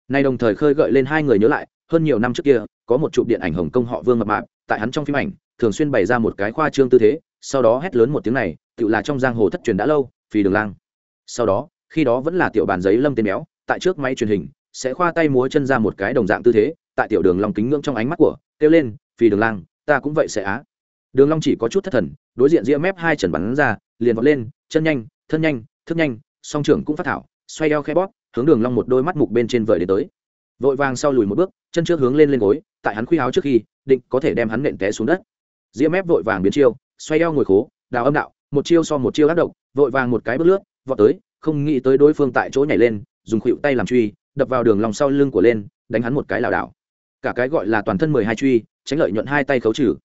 Nay đồng thời khơi gợi lên hai người nhớ lại, hơn nhiều năm trước kia, có một chụp điện ảnh hồng kông họ vương mập mạp, tại hắn trong phim ảnh, thường xuyên bày ra một cái khoa trương tư thế, sau đó hét lớn một tiếng này tự là trong giang hồ thất truyền đã lâu, phì đường lang. Sau đó, khi đó vẫn là tiểu bàn giấy lâm tên béo, tại trước máy truyền hình, sẽ khoa tay múa chân ra một cái đồng dạng tư thế, tại tiểu đường long kính ngưỡng trong ánh mắt của, kêu lên, phì đường lang, ta cũng vậy sẽ á. Đường long chỉ có chút thất thần, đối diện ria mép hai trần bắn ra, liền vọt lên, chân nhanh, thân nhanh, thức nhanh, song trưởng cũng phát thảo, xoay eo khe bóp hướng đường long một đôi mắt mục bên trên vời đến tới. Vội vàng sau lùi một bước, chân trước hướng lên lên gối, tại hắn khuy áo trước khi, định có thể đem hắn nện té xuống đất. Diễm mép vội vàng biến chiêu, xoay eo ngồi khố, đào âm đạo, một chiêu so một chiêu ác động vội vàng một cái bước lướt, vọt tới, không nghĩ tới đối phương tại chỗ nhảy lên, dùng khuỷu tay làm truy, đập vào đường lòng sau lưng của lên, đánh hắn một cái lảo đảo. Cả cái gọi là toàn thân mười hai truy, tránh lợi nhuận hai tay khấu trừ.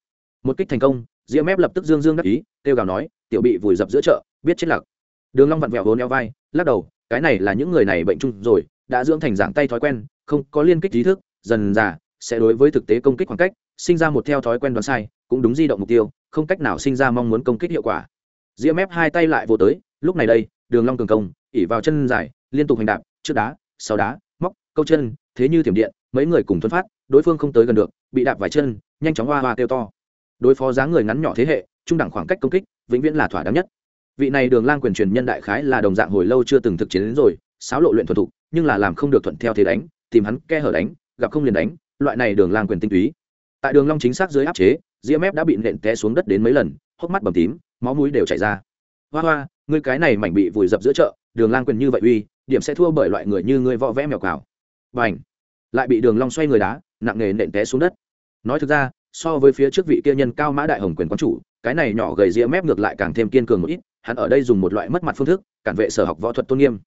Một kích thành công, diễm mép lập tức dương dương đắc ý, kêu gào nói, tiểu bị vùi dập giữa chợ, biết chết lặc. Đường long vặn vẹo vốn eo vai, lắc đầu cái này là những người này bệnh chung rồi, đã dưỡng thành dạng tay thói quen, không có liên kích trí thức, dần dà, sẽ đối với thực tế công kích khoảng cách, sinh ra một theo thói quen đoán sai, cũng đúng di động mục tiêu, không cách nào sinh ra mong muốn công kích hiệu quả. Diễm mép hai tay lại vô tới, lúc này đây, đường long cường công, ỉ vào chân dài, liên tục hành đạp, trước đá, sau đá, móc, câu chân, thế như tiềm điện, mấy người cùng thuấn phát, đối phương không tới gần được, bị đạp vài chân, nhanh chóng hoa hoa kêu to. Đối phó dáng người ngắn nhỏ thế hệ, trung đẳng khoảng cách công kích, vĩnh viễn là thỏa đáng nhất vị này đường lang quyền truyền nhân đại khái là đồng dạng hồi lâu chưa từng thực chiến đến rồi sáo lộ luyện thuần thục nhưng là làm không được thuận theo thế đánh tìm hắn ke hở đánh gặp không liền đánh loại này đường lang quyền tinh túy. Tại đường long chính xác dưới áp chế diễm ép đã bị nện té xuống đất đến mấy lần hốc mắt bầm tím máu mũi đều chảy ra. Hoa hoa ngươi cái này mảnh bị vùi dập giữa chợ đường lang quyền như vậy uy điểm sẽ thua bởi loại người như ngươi võ vẽ mèo cào. Bảnh, lại bị đường long xoay người đá nặng nề nện té xuống đất. Nói thực ra so với phía trước vị kia nhân cao mã đại hồng quyền quán chủ cái này nhỏ gầy ria mép ngược lại càng thêm kiên cường một ít hắn ở đây dùng một loại mất mặt phương thức, cản vệ sở học võ thuật tôn nghiêm.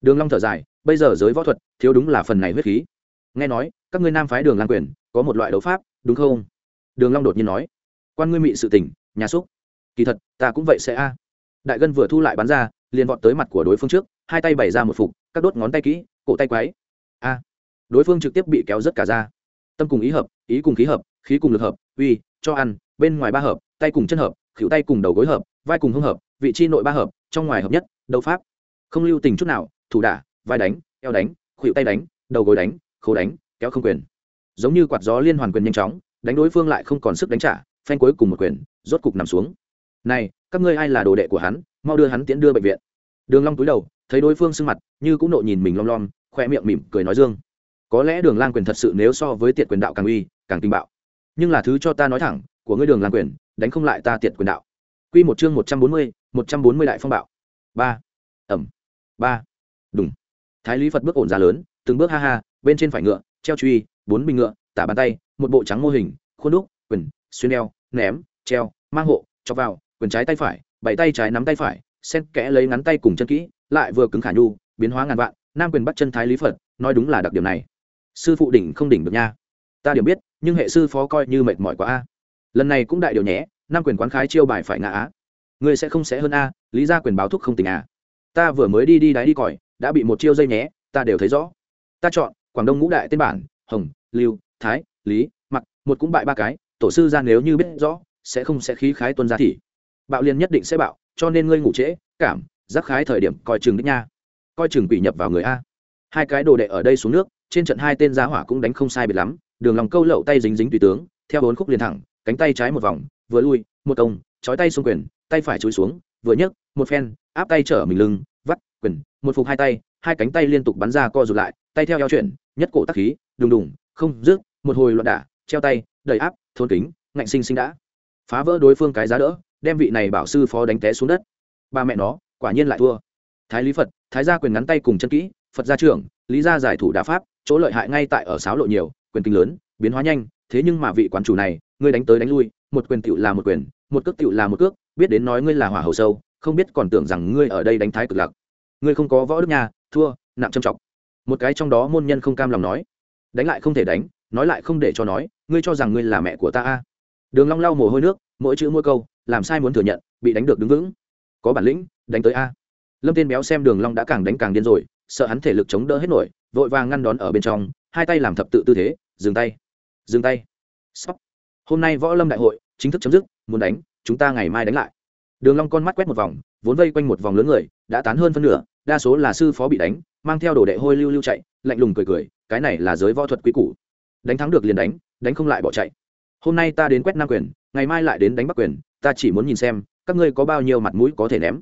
Đường long thở dài, bây giờ giới võ thuật, thiếu đúng là phần này huyết khí. Nghe nói, các ngươi nam phái đường lang quyền, có một loại đấu pháp, đúng không? Đường long đột nhiên nói. Quan ngươi mị sự tình, nhà xúc. Kỳ thật, ta cũng vậy sẽ a. Đại gân vừa thu lại bắn ra, liền vọt tới mặt của đối phương trước, hai tay bày ra một phục, các đốt ngón tay kỹ, cổ tay quái. A. Đối phương trực tiếp bị kéo rất cả ra. Tâm cùng ý hợp, ý cùng khí hợp, khí cùng lực hợp, uy, cho ăn, bên ngoài ba hợp, tay cùng chân hợp, khỉu tay cùng đầu gối hợp, vai cùng hông hợp vị chi nội ba hợp, trong ngoài hợp nhất, đấu pháp. Không lưu tình chút nào, thủ đả, vai đánh, eo đánh khuỵu tay đánh, đầu gối đánh, khố đánh, kéo không quyền. Giống như quạt gió liên hoàn quyền nhanh chóng, đánh đối phương lại không còn sức đánh trả phanh cuối cùng một quyền, rốt cục nằm xuống. Này, các ngươi ai là đồ đệ của hắn, mau đưa hắn tiễn đưa bệnh viện. Đường long cúi đầu, thấy đối phương sưng mặt, như cũng nộ nhìn mình lom lom khoe miệng mỉm cười nói dương. Có lẽ đường lang quyền thật sự nếu so với tiệt quyền đạo càng uy, càng tinh bạo. Nhưng là thứ cho ta nói thẳng, của ngươi đường lang quyền, đánh không lại ta tiệt quyền đạo quy một chương một trăm bốn mươi, một trăm bốn mươi đại phong bạo. Ba. Ẩm. Ba. Đúng thái lý phật bước ổn ra lớn, từng bước ha ha, bên trên phải ngựa, treo truy, bốn bình ngựa, tả bàn tay, một bộ trắng mô hình, khuôn đúc quyền xuyên đeo ném, treo, mang hộ cho vào quyền trái tay phải, bảy tay trái nắm tay phải sen kẽ lấy ngắn tay cùng chân kỹ, lại vừa cứng khả nhu, biến hóa ngàn vạn, nam quyền bắt chân thái lý phật, nói đúng là đặc điểm này. Sư phụ đỉnh không đỉnh được nha. Ta điểm biết, nhưng hệ sư phó coi như mệt mỏi quá a. Lần này cũng đại điều nhé nam quyền quán khái chiêu bài phải ngã á. Ngươi sẽ không sẽ hơn a, lý ra quyền báo thúc không tình à. Ta vừa mới đi đi đáy đi còi, đã bị một chiêu dây nhé, ta đều thấy rõ. Ta chọn, quảng đông ngũ đại tên bản, hồng, lưu, thái, lý, mặc, một cũng bại ba cái, tổ sư ra nếu như biết rõ, sẽ không sẽ khí khái tuân ra thì. Bạo liên nhất định sẽ bạo, cho nên ngươi ngủ trễ, cảm, giác khái thời điểm coi chừng đích nha. Coi chừng bị nhập vào người a. Hai cái đồ đệ ở đây xuống nước, trên trận hai tên giá hỏa cũng đánh không sai biệt lắm, đường lòng câu lậu tay dính dính tùy tướng, theo bốn khúc liền thẳng, cánh tay trái một vòng vừa lui, một công, chói tay xung quyền, tay phải chúi xuống, vừa nhấc, một phen, áp tay trở mình lưng, vắt, quyền, một phục hai tay, hai cánh tay liên tục bắn ra co rụt lại, tay theo eo chuyển, nhất cổ tắc khí, đùng đùng, không rước một hồi loạn đả, treo tay, đẩy áp, thôn kính, ngạnh sinh sinh đã. Phá vỡ đối phương cái giá đỡ, đem vị này bảo sư phó đánh té xuống đất. Ba mẹ nó, quả nhiên lại thua. Thái lý phật, thái gia quyền ngắn tay cùng chân kỹ, phật gia trưởng, lý gia giải thủ đả pháp, chỗ lợi hại ngay tại ở sáo lộ nhiều, quyền kinh lớn, biến hóa nhanh, thế nhưng mà vị quán chủ này, ngươi đánh tới đánh lui một quyền tựu là một quyền, một cước tựu là một cước, biết đến nói ngươi là hỏa hầu sâu, không biết còn tưởng rằng ngươi ở đây đánh thái cực lạc. Ngươi không có võ đức nhà thua, nặng châm trọng một cái trong đó môn nhân không cam lòng nói, đánh lại không thể đánh, nói lại không để cho nói, ngươi cho rằng ngươi là mẹ của ta a? Đường long lau mồ hôi nước, mỗi chữ mỗi câu, làm sai muốn thừa nhận, bị đánh được đứng vững. Có bản lĩnh, đánh tới a. Lâm tiên béo xem đường long đã càng đánh càng điên rồi, sợ hắn thể lực chống đỡ hết nổi, vội vàng ngăn đón ở bên trong, hai tay làm thập tự tư thế, dừng tay dừng tay. Stop hôm nay võ lâm đại hội chính thức chấm dứt, muốn đánh, chúng ta ngày mai đánh lại. Đường long con mắt quét một vòng, vốn vây quanh một vòng lớn người, đã tán hơn phân nửa, đa số là sư phó bị đánh, mang theo đồ đệ hôi lưu lưu chạy, lạnh lùng cười cười, cái này là giới võ thuật quý củ. Đánh thắng được liền đánh đánh không lại bỏ chạy. Hôm nay ta đến quét nam quyền, ngày mai lại đến đánh bắc quyền, ta chỉ muốn nhìn xem, các ngươi có bao nhiêu mặt mũi có thể ném.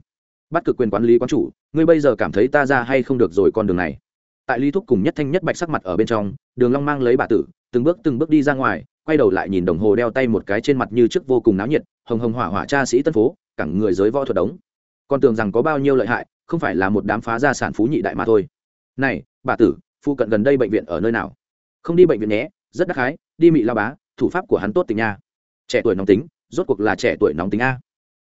Bắt cực quyền quản lý quán chủ, ngươi bây giờ cảm thấy ta ra hay không được rồi con đường này? Tại lý thúc cùng nhất thanh nhất bạch sắc mặt ở bên trong, đường long mang lấy bà tử, từng bước từng bước đi ra ngoài quay đầu lại nhìn đồng hồ đeo tay một cái trên mặt như trước vô cùng náo nhiệt, hồng hồng hỏa hỏa cha sĩ tân phố, cẳng người giới võ thuật đống. Con tưởng rằng có bao nhiêu lợi hại, không phải là một đám phá gia sản phú nhị đại mà thôi. Này, bà tử phụ cận gần đây bệnh viện ở nơi nào? Không đi bệnh viện nhé, rất đắc khái đi mị lao bá, thủ pháp của hắn tốt tình nha. Trẻ tuổi nóng tính, rốt cuộc là trẻ tuổi nóng tính a.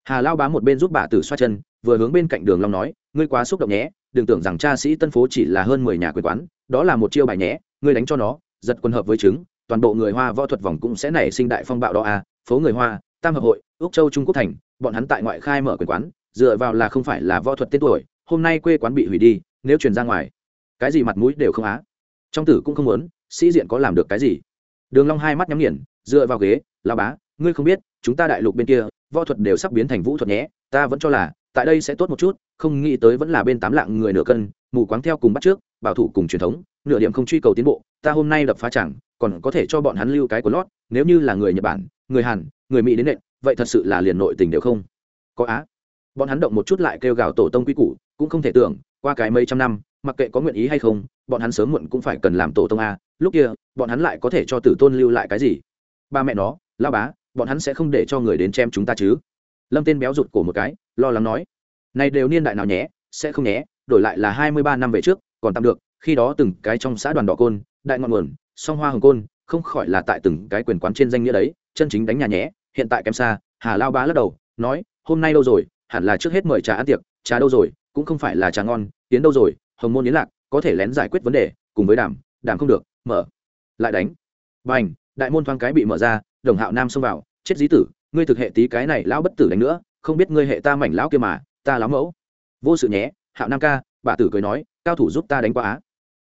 Hà lao bá một bên giúp bà tử xoa chân, vừa hướng bên cạnh đường long nói, ngươi quá xúc động nhé, đừng tưởng rằng cha sĩ tân phố chỉ là hơn mười nhà quyền quán, đó là một chiêu bài nhé, ngươi đánh cho nó, giật quân hợp với trứng toàn bộ người hoa võ thuật vòng cũng sẽ nảy sinh đại phong bạo đó a phố người hoa, tam hợp hội, úc châu, trung quốc thành, bọn hắn tại ngoại khai mở quyền quán, dựa vào là không phải là võ thuật tên tuổi, hôm nay quê quán bị hủy đi, nếu truyền ra ngoài, cái gì mặt mũi đều không á. Trong tử cũng không muốn, sĩ diện có làm được cái gì. Đường long hai mắt nhắm nghiền, dựa vào ghế la bá, ngươi không biết, chúng ta đại lục bên kia, võ thuật đều sắp biến thành vũ thuật nhé, ta vẫn cho là, tại đây sẽ tốt một chút, không nghĩ tới vẫn là bên tám lạng người nửa cân mù quáng theo cùng bắt trước, bảo thủ cùng truyền thống, nửa điểm không truy cầu tiến bộ, ta hôm nay đập phá chẳng, còn có thể cho bọn hắn lưu cái của lót, nếu như là người nhật bản, người hàn, người mỹ đến nện, vậy thật sự là liền nội tình đều không. Có á. Bọn hắn động một chút lại kêu gào tổ tông quy củ, cũng không thể tưởng, qua cái mấy trăm năm, mặc kệ có nguyện ý hay không, bọn hắn sớm muộn cũng phải cần làm tổ tông a, lúc kia, bọn hắn lại có thể cho tử tôn lưu lại cái gì? Ba mẹ nó lao bá, bọn hắn sẽ không để cho người đến chém chúng ta chứ? Lâm tên béo rụt cổ một cái, lo lắng nói. Này đều niên đại nào nhé, sẽ không nhé đổi lại là hai mươi ba năm về trước, còn tạm được, khi đó từng cái trong xã đoàn đỏ côn, đại ngọn nguồn, song hoa hồng côn, không khỏi là tại từng cái quyền quán trên danh nghĩa đấy, chân chính đánh nhà nhé, hiện tại kém xa, hà lao bá lắc đầu, nói, hôm nay đâu rồi, hẳn là trước hết mời trà ăn tiệc, trà đâu rồi, cũng không phải là trà ngon, tiến đâu rồi, hồng môn yến lạc, có thể lén giải quyết vấn đề, cùng với đàm đàm không được, mở, lại đánh. B à n h đại môn thoáng cái bị mở ra, đồng hạo nam xông vào, chết dí tử, ngươi thực hệ tí cái này lão bất tử đánh nữa, không biết ngươi hệ ta mảnh lão kia mà, ta lắm mẫu. Vô sự nhé hạo nam ca, bà tử cười nói, cao thủ giúp ta đánh qua á.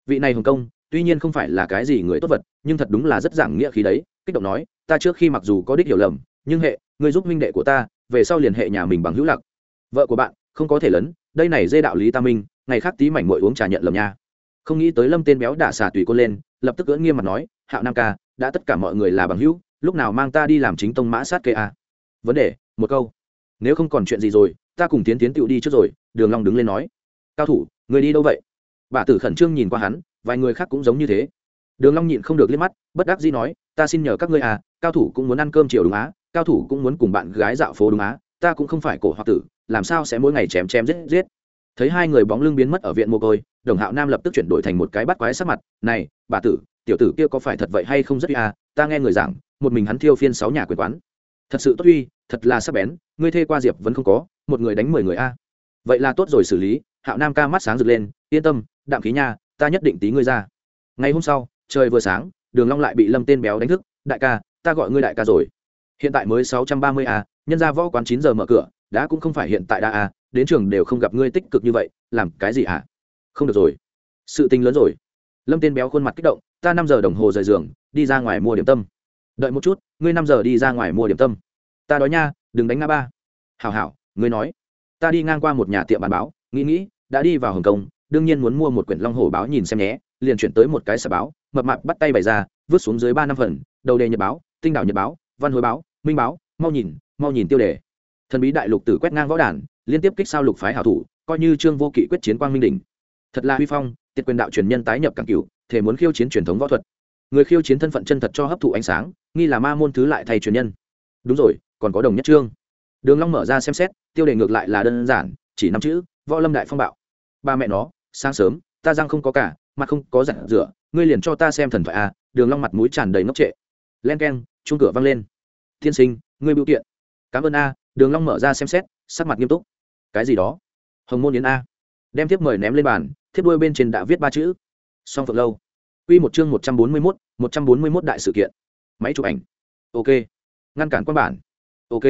Vị này hồng công, tuy nhiên không phải là cái gì người tốt vật, nhưng thật đúng là rất giảng nghĩa khí đấy, kích động nói, ta trước khi mặc dù có đích hiểu lầm, nhưng hệ, người giúp minh đệ của ta, về sau liền hệ nhà mình bằng hữu lạc. Vợ của bạn, không có thể lớn đây này dê đạo lý ta minh, ngày khác tí mảnh mội uống trà nhận lầm nha. Không nghĩ tới lâm tên béo đả xả tùy cô lên, lập tức cưỡng nghiêm mặt nói, hạo nam ca, đã tất cả mọi người là bằng hữu, lúc nào mang ta đi làm chính tông mã sát kê a? Vấn đề, một câu. Nếu không còn chuyện gì rồi, ta cùng tiến tiến tựu đi trước rồi, đường long đứng lên nói cao thủ, người đi đâu vậy? Bà tử khẩn trương nhìn qua hắn, vài người khác cũng giống như thế. Đường long nhịn không được liếc mắt, bất đắc dĩ nói, ta xin nhờ các ngươi à cao thủ cũng muốn ăn cơm chiều đúng á, cao thủ cũng muốn cùng bạn gái dạo phố đúng á, ta cũng không phải cổ hoặc tử, làm sao sẽ mỗi ngày chém chém giết giết? Thấy hai người bóng lưng biến mất ở viện mồ côi, đồng hạo nam lập tức chuyển đổi thành một cái bắt quái sắc mặt, này, bà tử, tiểu tử kia có phải thật vậy hay không rất uy à ta nghe người giảng, một mình hắn thiêu phiên sáu nhà quyền quán. Thật sự tốt uy, thật là sắc bén, ngươi thê qua diệp vẫn không có, một người đánh mười người a vậy là tốt rồi xử lý, hạo nam ca mắt sáng rực lên, yên tâm, đạm khí nha, ta nhất định tí ngươi ra. Ngày hôm sau, trời vừa sáng, đường long lại bị lâm tên béo đánh thức, đại ca, ta gọi ngươi đại ca rồi. Hiện tại mới sáu trăm ba mươi a, nhân gia võ quán chín giờ mở cửa, đã cũng không phải hiện tại đã a, đến trường đều không gặp ngươi tích cực như vậy, làm cái gì hả? Không được rồi. Sự tình lớn rồi. Lâm tên béo khuôn mặt kích động, ta năm giờ đồng hồ rời giường, đi ra ngoài mua điểm tâm. Đợi một chút, ngươi năm giờ đi ra ngoài mua điểm tâm. Ta đói nha, đừng đánh ngã ba. Hảo hảo, ngươi nói ta đi ngang qua một nhà tiệm bán báo nghĩ nghĩ đã đi vào hồng kông đương nhiên muốn mua một quyển long hồ báo nhìn xem nhé liền chuyển tới một cái sở báo mập mạp bắt tay bày ra vứt xuống dưới ba năm phần đầu đề nhật báo tinh đảo nhật báo văn hối báo minh báo mau nhìn mau nhìn tiêu đề. Thần bí đại lục tử quét ngang võ đản, liên tiếp kích sao lục phái hảo thủ coi như trương vô kỵ quyết chiến quang minh đỉnh. Thật là huy phong tiệt quyền đạo truyền nhân tái nhập cảng cửu thể muốn khiêu chiến truyền thống võ thuật. Người khiêu chiến thân phận chân thật cho hấp thụ ánh sáng nghi là ma môn thứ lại thay truyền nhân. Đúng rồi còn có đồng nhất trương đường long mở ra xem xét tiêu đề ngược lại là đơn giản chỉ năm chữ võ lâm đại phong bạo. Ba mẹ nó sáng sớm ta răng không có cả mặt không có giặt rửa ngươi liền cho ta xem thần thoại a. Đường long mặt mũi tràn đầy ngốc trệ. Len keng chuông cửa vang lên. Thiên sinh ngươi biểu kiện. Cảm ơn a. Đường long mở ra xem xét sắc mặt nghiêm túc. Cái gì đó? Hồng môn yến a. Đem tiếp mời ném lên bàn thiếp đuôi bên trên đã viết ba chữ. Song phượng lâu. Quy một chương một trăm bốn mươi 141, 141 đại sự kiện. Máy chụp ảnh. Ok. Ngăn cản quan bản. Ok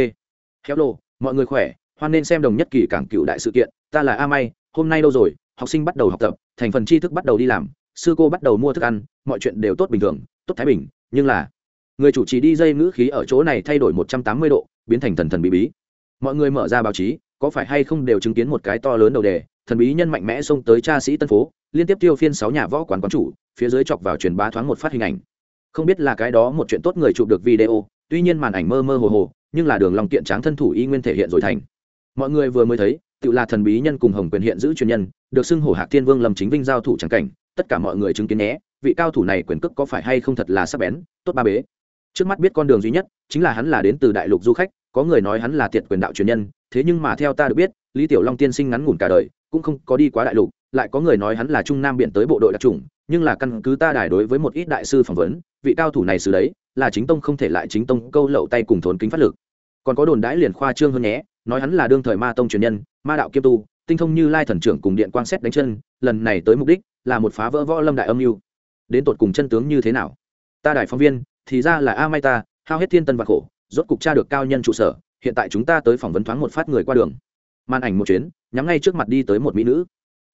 hello mọi người khỏe, hoan nên xem đồng nhất kỳ cảng cựu đại sự kiện, ta là a may, hôm nay đâu rồi, học sinh bắt đầu học tập, thành phần tri thức bắt đầu đi làm, sư cô bắt đầu mua thức ăn, mọi chuyện đều tốt bình thường, tốt thái bình, nhưng là, người chủ trì đi dây ngữ khí ở chỗ này thay đổi một trăm tám mươi độ, biến thành thần thần bí bí. Mọi người mở ra báo chí, có phải hay không đều chứng kiến một cái to lớn đầu đề, thần bí nhân mạnh mẽ xông tới cha sĩ tân phố, liên tiếp tiêu phiên sáu nhà võ quán quán chủ, phía dưới chọc vào truyền bá thoáng một phát hình ảnh. Không biết là cái đó một chuyện tốt người chụp được video, tuy nhiên màn ảnh mơ mơ hồ hồ nhưng là đường Long kiện tráng thân thủ y nguyên thể hiện rồi thành. Mọi người vừa mới thấy tự là thần bí nhân cùng hồng quyền hiện giữ truyền nhân, được xưng hổ hạc thiên vương lâm chính vinh giao thủ trắng cảnh, tất cả mọi người chứng kiến nhé, vị cao thủ này quyền cước có phải hay không thật là sắc bén, tốt ba bế. Trước mắt biết con đường duy nhất, chính là hắn là đến từ đại lục du khách, có người nói hắn là tiệt quyền đạo truyền nhân, thế nhưng mà theo ta được biết, lý tiểu long tiên sinh ngắn ngủn cả đời, cũng không có đi quá đại lục, lại có người nói hắn là trung nam biển tới bộ đội đặc trùng nhưng là căn cứ ta đài đối với một ít đại sư phỏng vấn, vị cao thủ này xử đấy là chính tông không thể lại chính tông câu lậu tay cùng thốn kính phát lực. Còn có đồn đãi liền khoa trương hơn nhé, nói hắn là đương thời ma tông truyền nhân, ma đạo kiêm tu, tinh thông như lai thần trưởng cùng điện quang xét đánh chân, lần này tới mục đích là một phá vỡ võ lâm đại âm mưu. Đến tột cùng chân tướng như thế nào? Ta đài phóng viên, thì ra là a mai ta, hao hết thiên tân và khổ, rốt cục tra được cao nhân trụ sở, hiện tại chúng ta tới phỏng vấn thoáng một phát người qua đường. Màn ảnh một chuyến, nhắm ngay trước mặt đi tới một mỹ nữ.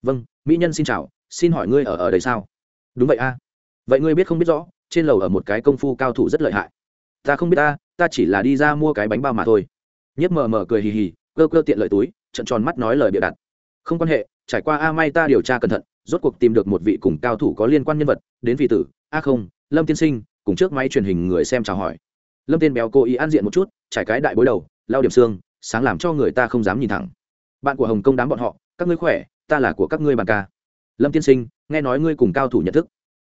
Vâng mỹ nhân xin chào, xin hỏi ngươi ở ở đây sao? Đúng vậy a. Vậy ngươi biết không biết rõ trên lầu ở một cái công phu cao thủ rất lợi hại. Ta không biết ta ta chỉ là đi ra mua cái bánh bao mà thôi. Nhất mờ mờ cười hì hì, cơ cơ tiện lợi túi trận tròn mắt nói lời bịa đặt. Không quan hệ, trải qua a may ta điều tra cẩn thận, rốt cuộc tìm được một vị cùng cao thủ có liên quan nhân vật, đến vị tử. A không, lâm tiên sinh, cùng trước máy truyền hình người xem chào hỏi. Lâm tiên béo cố ý an diện một chút, trải cái đại bối đầu lao điểm xương, sáng làm cho người ta không dám nhìn thẳng. Bạn của hồng công đám bọn họ, các ngươi khỏe, ta là của các ngươi bàn ca. Lâm tiên sinh, nghe nói ngươi cùng cao thủ nhận thức.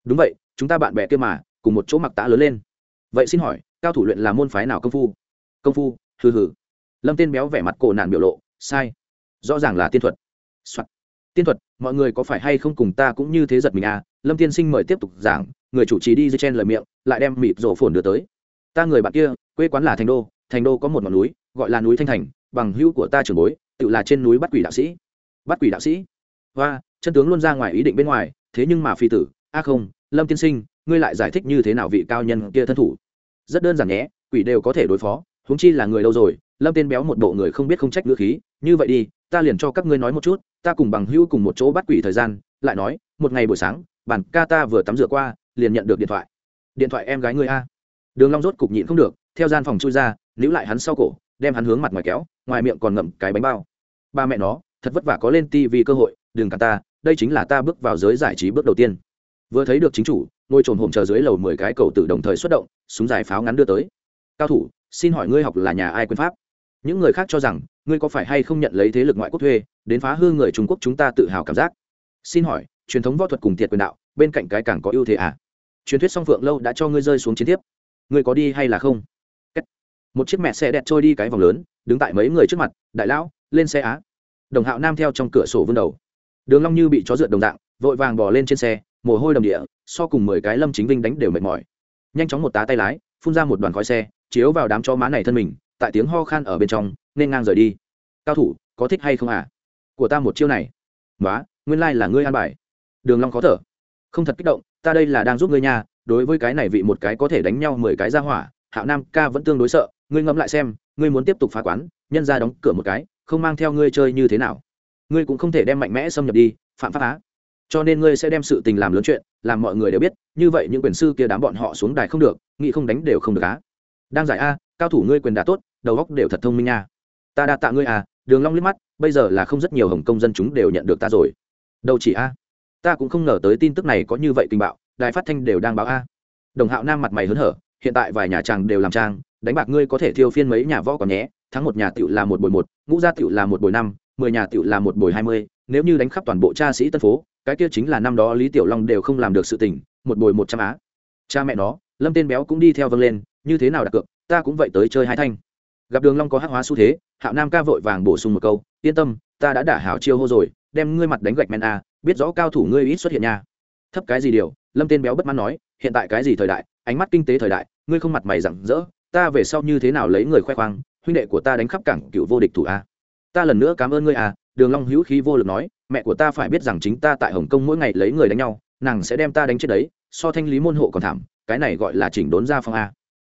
Đúng vậy, chúng ta bạn bè kia mà cùng một chỗ mặc tã lớn lên. Vậy xin hỏi, cao thủ luyện là môn phái nào công phu? Công phu, hừ hừ. Lâm tiên béo vẻ mặt cổ nạn biểu lộ, sai. Rõ ràng là tiên thuật、Soạn. tiên thuật, mọi người có phải hay không cùng ta cũng như thế giật mình à? Lâm tiên sinh mời tiếp tục giảng, người chủ trì đi dưới chen lời miệng, lại đem mịp rổ phồn đưa tới. Ta người bạn kia, quê quán là thành đô thành đô có một ngọn núi, gọi là núi thanh thành, bằng hữu của ta trưởng bối, tự là trên núi bắt quỷ đạo sĩ. Bắt quỷ đạo sĩ? Và chân tướng luôn ra ngoài ý định bên ngoài, thế nhưng mà phi tử. A không, lâm tiên sinh ngươi lại giải thích như thế nào vị cao nhân kia thân thủ? Rất đơn giản nhé, quỷ đều có thể đối phó, huống chi là người đâu rồi, lâm tiên béo một bộ người không biết không trách ngữ khí, như vậy đi, ta liền cho các ngươi nói một chút, ta cùng bằng hữu cùng một chỗ bắt quỷ thời gian, lại nói, một ngày buổi sáng, bản ca ta vừa tắm rửa qua, liền nhận được điện thoại. Điện thoại em gái ngươi a. Đường long rốt cục nhịn không được, theo gian phòng chui ra, níu lại hắn sau cổ, đem hắn hướng mặt ngoài kéo, ngoài miệng còn ngậm cái bánh bao. Ba mẹ nó, thật vất vả có lên tivi cơ hội, đừng cả ta, đây chính là ta bước vào giới giải trí bước đầu tiên. Vừa thấy được chính chủ ngồi trồn hổm chờ dưới lầu mười cái cầu tử đồng thời xuất động, súng dài pháo ngắn đưa tới. Cao thủ, xin hỏi ngươi học là nhà ai quyền pháp? Những người khác cho rằng, ngươi có phải hay không nhận lấy thế lực ngoại quốc thuê, đến phá hư người trung quốc chúng ta tự hào cảm giác? Xin hỏi, truyền thống võ thuật cùng thiệt quyền đạo, bên cạnh cái càng có ưu thế à? Truyền thuyết song phượng lâu đã cho ngươi rơi xuống chiến tiếp ngươi có đi hay là không? Một chiếc mẹ xe đẹp trôi đi cái vòng lớn, đứng tại mấy người trước mặt, đại lão, lên xe á. Đồng hạo nam theo trong cửa sổ vươn đầu. Đường long như bị chó rượt đồng dạng, vội vàng bò lên trên xe mồ hôi đầm địa, so cùng mười cái lâm chính vinh đánh đều mệt mỏi. Nhanh chóng một tá tay lái, phun ra một đoàn khói xe, chiếu vào đám chó má này thân mình, tại tiếng ho khan ở bên trong, nên ngang rời đi. Cao thủ, có thích hay không à? Của ta một chiêu này. Nói nguyên lai là ngươi an bài. Đường long khó thở. Không thật kích động, ta đây là đang giúp ngươi nha, đối với cái này vị một cái có thể đánh nhau mười cái ra hỏa, hạo nam ca vẫn tương đối sợ, ngươi ngẫm lại xem, ngươi muốn tiếp tục phá quán, nhân ra đóng cửa một cái, không mang theo ngươi chơi như thế nào. Ngươi cũng không thể đem mạnh mẽ xâm nhập đi, phạm pháp á cho nên ngươi sẽ đem sự tình làm lớn chuyện, làm mọi người đều biết, như vậy những quyền sư kia đám bọn họ xuống đài không được, nghĩ không đánh đều không được á. Đang giải a, cao thủ ngươi quyền đã tốt, đầu óc đều thật thông minh nha. Ta đa tạ ngươi à đường long liếc mắt, bây giờ là không rất nhiều hồng công dân chúng đều nhận được ta rồi. Đâu chỉ a. Ta cũng không ngờ tới tin tức này có như vậy tình bạo, đài phát thanh đều đang báo a. Đồng hạo nam mặt mày hớn hở, hiện tại vài nhà chàng đều làm trang, đánh bạc ngươi có thể thiêu phiên mấy nhà võ còn nhé, thắng một nhà tiểu là một bồi một, ngũ gia tiểu là một bồi năm, mười nhà tiểu là một bồi hai mươi, nếu như đánh khắp toàn bộ cha sĩ tân phố cái kia chính là năm đó lý tiểu long đều không làm được sự tình, một bồi một trăm á. Cha mẹ nó, lâm tên béo cũng đi theo vâng lên, như thế nào đặt cược, ta cũng vậy tới chơi hai thanh. Gặp đường long có hắc hóa xu thế, hạo nam ca vội vàng bổ sung một câu, yên tâm, ta đã đả hảo chiêu hô rồi, đem ngươi mặt đánh gạch men a, biết rõ cao thủ ngươi ít xuất hiện nha. Thấp cái gì điều, lâm tên béo bất mãn nói, hiện tại cái gì thời đại, ánh mắt kinh tế thời đại, ngươi không mặt mày rặng rỡ, ta về sau như thế nào lấy người khoe khoang, huynh đệ của ta đánh khắp cảng cựu vô địch thủ a ta lần nữa cảm ơn ngươi à đường long hữu khí vô lực nói, mẹ của ta phải biết rằng chính ta tại hồng kông mỗi ngày lấy người đánh nhau, nàng sẽ đem ta đánh chết đấy, so thanh lý môn hộ còn thảm, cái này gọi là chỉnh đốn gia phong a.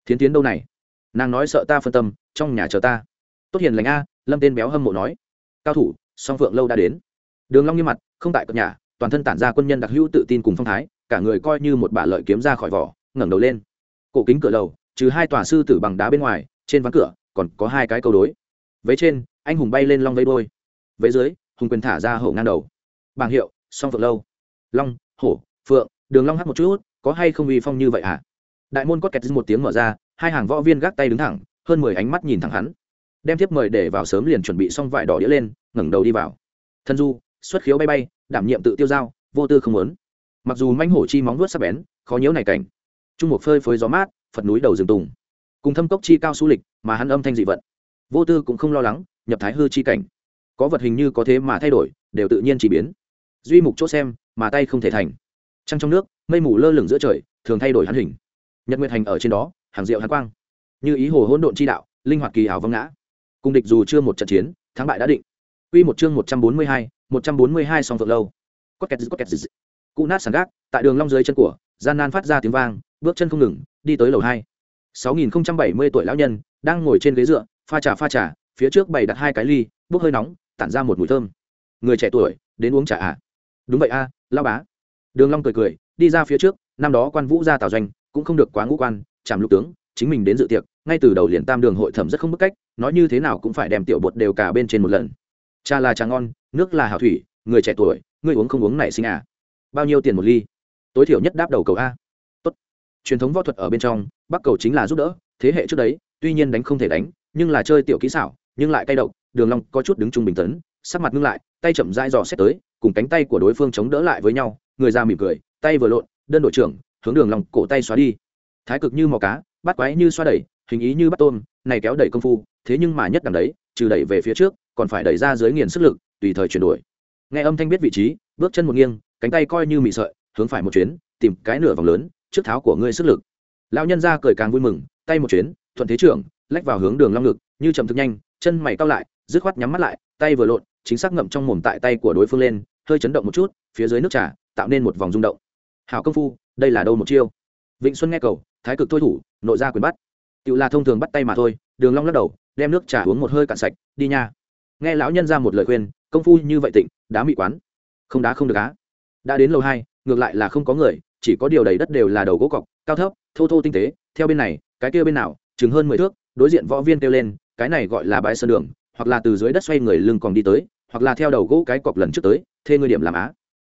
Thiến tiến đâu này? Nàng nói sợ ta phân tâm, trong nhà chờ ta. Tốt hiền lành a, lâm tên béo hâm mộ nói. Cao thủ, song phượng lâu đã đến. Đường long như mặt, không tại cửa nhà, toàn thân tản ra quân nhân đặc hữu tự tin cùng phong thái, cả người coi như một bả lợi kiếm ra khỏi vỏ, ngẩng đầu lên. Cổ kính cửa lầu, trừ hai tòa sư tử bằng đá bên ngoài, trên ván cửa, còn có hai cái câu đối. Vế trên anh hùng bay lên long vây đôi. Vế dưới, hùng quyền thả ra hổ ngang đầu. Bảng hiệu, song phượng lâu. Long, hổ, phượng, đường long hát một chút, có hay không uy phong như vậy hả? Đại môn có kẹt một tiếng mở ra, hai hàng võ viên gác tay đứng thẳng, hơn mười ánh mắt nhìn thẳng hắn. Đem tiếp mời để vào sớm liền chuẩn bị xong vải đỏ đĩa lên, ngẩng đầu đi vào. Thân du, xuất khiếu bay bay, đảm nhiệm tự tiêu giao, vô tư không muốn. Mặc dù manh hổ chi móng vuốt sắc bén, khó nhiễu này cảnh. Trung một phơi phới gió mát, phật núi đầu rừng tùng. Cùng thâm cốc chi cao su lịch, mà hắn âm thanh dị vận. Vô tư cũng không lo lắng nhập thái hư chi cảnh. Có vật hình như có thế mà thay đổi đều tự nhiên chỉ biến. Duy mục chỗ xem mà tay không thể thành. Trăng trong nước mây mù lơ lửng giữa trời thường thay đổi hắn hình. Nhật nguyệt hành ở trên đó hàng diệu hắn quang. Như ý hồ hỗn độn chi đạo linh hoạt kỳ hào vâng ngã. Cùng địch dù chưa một trận chiến thắng bại đã định. Quy một chương một trăm bốn mươi hai, một trăm bốn mươi hai song vượng lâu. Có kẹt có kẹt Cụ nát sàn gác, tại đường long dưới chân của, gian nan phát ra tiếng vang, bước chân không ngừng, đi tới lầu hai. Sáu nghìn bảy mươi tuổi lão nhân, đang ngồi trên ghế dựa, pha trà pha trà, phía trước bày đặt hai cái ly, bốc hơi nóng, tản ra một mùi thơm. Người trẻ tuổi, đến uống trà à? Đúng vậy a, lao bá. Đường long cười cười đi ra phía trước năm đó quan vũ ra tào doanh cũng không được quá ngũ quan chạm lục tướng chính mình đến dự tiệc ngay từ đầu liền tam đường hội thẩm rất không bức cách nói như thế nào cũng phải đem tiểu bột đều cả bên trên một lần. Trà là trà ngon nước là hảo thủy người trẻ tuổi người uống không uống này sinh à? Bao nhiêu tiền một ly? Tối thiểu nhất đáp đầu cầu a. Tốt. Truyền thống võ thuật ở bên trong bắc cầu chính là giúp đỡ thế hệ trước đấy tuy nhiên đánh không thể đánh nhưng là chơi tiểu kỹ xảo nhưng lại cay độc, đường long có chút đứng trung bình tấn, sắc mặt ngưng lại, tay chậm rãi dò xét tới, cùng cánh tay của đối phương chống đỡ lại với nhau, người ra mỉm cười, tay vừa lộn, đơn đội trưởng, hướng đường long cổ tay xóa đi. Thái cực như mò cá, bắt quái như xoa đẩy, hình ý như bắt tôm, này kéo đẩy công phu, thế nhưng mà nhất đằng đấy, trừ đẩy về phía trước, còn phải đẩy ra dưới nghiền sức lực, tùy thời chuyển đổi. Nghe âm thanh biết vị trí, bước chân một nghiêng, cánh tay coi như mị sợi, hướng phải một chuyến, tìm cái nửa vòng lớn, trước tháo của ngươi sức lực. Lão nhân ra cười càng vui mừng, tay một chuyến, thuận thế trưởng, lách vào hướng đường long ngực, như chậm thực nhanh chân mày cao lại, dứt khoát nhắm mắt lại, tay vừa lộn, chính xác ngậm trong mồm tại tay của đối phương lên, hơi chấn động một chút, phía dưới nước trà, tạo nên một vòng rung động. Hảo công phu, đây là đâu một chiêu? Vịnh xuân nghe cầu, thái cực thôi thủ, nội ra quyền bắt. Tự là thông thường bắt tay mà thôi, đường long lắc đầu, đem nước trà uống một hơi cạn sạch, đi nha. Nghe lão nhân ra một lời khuyên, công phu như vậy tịnh, đá mị quán. Không đá không được á. Đã đến lầu hai, ngược lại là không có người, chỉ có điều đầy đất đều là đầu gỗ cọc, cao thấp, thô thô tinh tế. Theo bên này, cái kia bên nào, chừng hơn mười thước, đối diện võ viên kêu lên cái này gọi là bãi sơn đường, hoặc là từ dưới đất xoay người lưng còn đi tới, hoặc là theo đầu gỗ cái cọp lần trước tới, thê ngươi điểm làm á.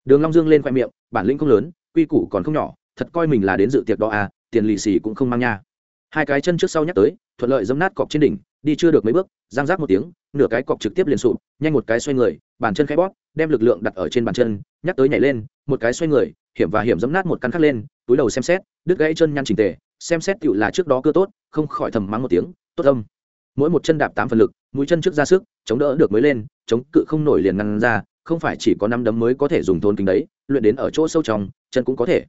Đường long dương lên khoe miệng, bản lĩnh không lớn, quy củ còn không nhỏ, thật coi mình là đến dự tiệc đó à tiền lì xì cũng không mang nha. Hai cái chân trước sau nhắc tới, thuận lợi dẫm nát cọp trên đỉnh, đi chưa được mấy bước, giang giác một tiếng, nửa cái cọp trực tiếp liền sụp, nhanh một cái xoay người, bàn chân khẽ bóp, đem lực lượng đặt ở trên bàn chân, nhắc tới nhảy lên, một cái xoay người, hiểm và hiểm dẫm nát một căn khắc lên, túi đầu xem xét, đứt gãy chân nhăn chỉnh tề, xem xét tựu là trước đó cơ tốt, không khỏi thầm mắng một tiếng, tốt âm mỗi một chân đạp tám phần lực, mũi chân trước ra sức, chống đỡ được mới lên, chống cự không nổi liền ngăn ra, không phải chỉ có năm đấm mới có thể dùng thôn kính đấy, luyện đến ở chỗ sâu trong, chân cũng có thể.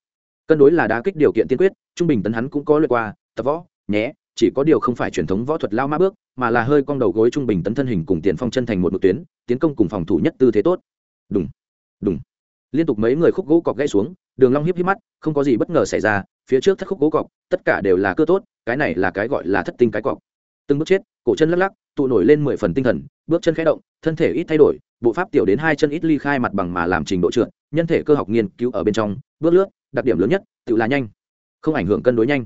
Cân đối là đá kích điều kiện tiên quyết, trung bình tấn hắn cũng có luyện qua, tập võ, nhé, chỉ có điều không phải truyền thống võ thuật lao ma bước, mà là hơi cong đầu gối trung bình tấn thân hình cùng tiền phong chân thành một một tuyến, tiến công cùng phòng thủ nhất tư thế tốt. Đúng đúng liên tục mấy người khúc gỗ cọc gãy xuống, đường long hiếp hiếp mắt, không có gì bất ngờ xảy ra, phía trước thất khúc gỗ cọc, tất cả đều là cơ tốt, cái này là cái gọi là thất tinh cái cọc từng bước chết, cổ chân lắc lắc, tụ nổi lên mười phần tinh thần, bước chân khẽ động, thân thể ít thay đổi, bộ pháp tiểu đến hai chân ít ly khai mặt bằng mà làm trình độ trượt, nhân thể cơ học nghiên cứu ở bên trong, bước lướt, đặc điểm lớn nhất, tự là nhanh, không ảnh hưởng cân đối nhanh.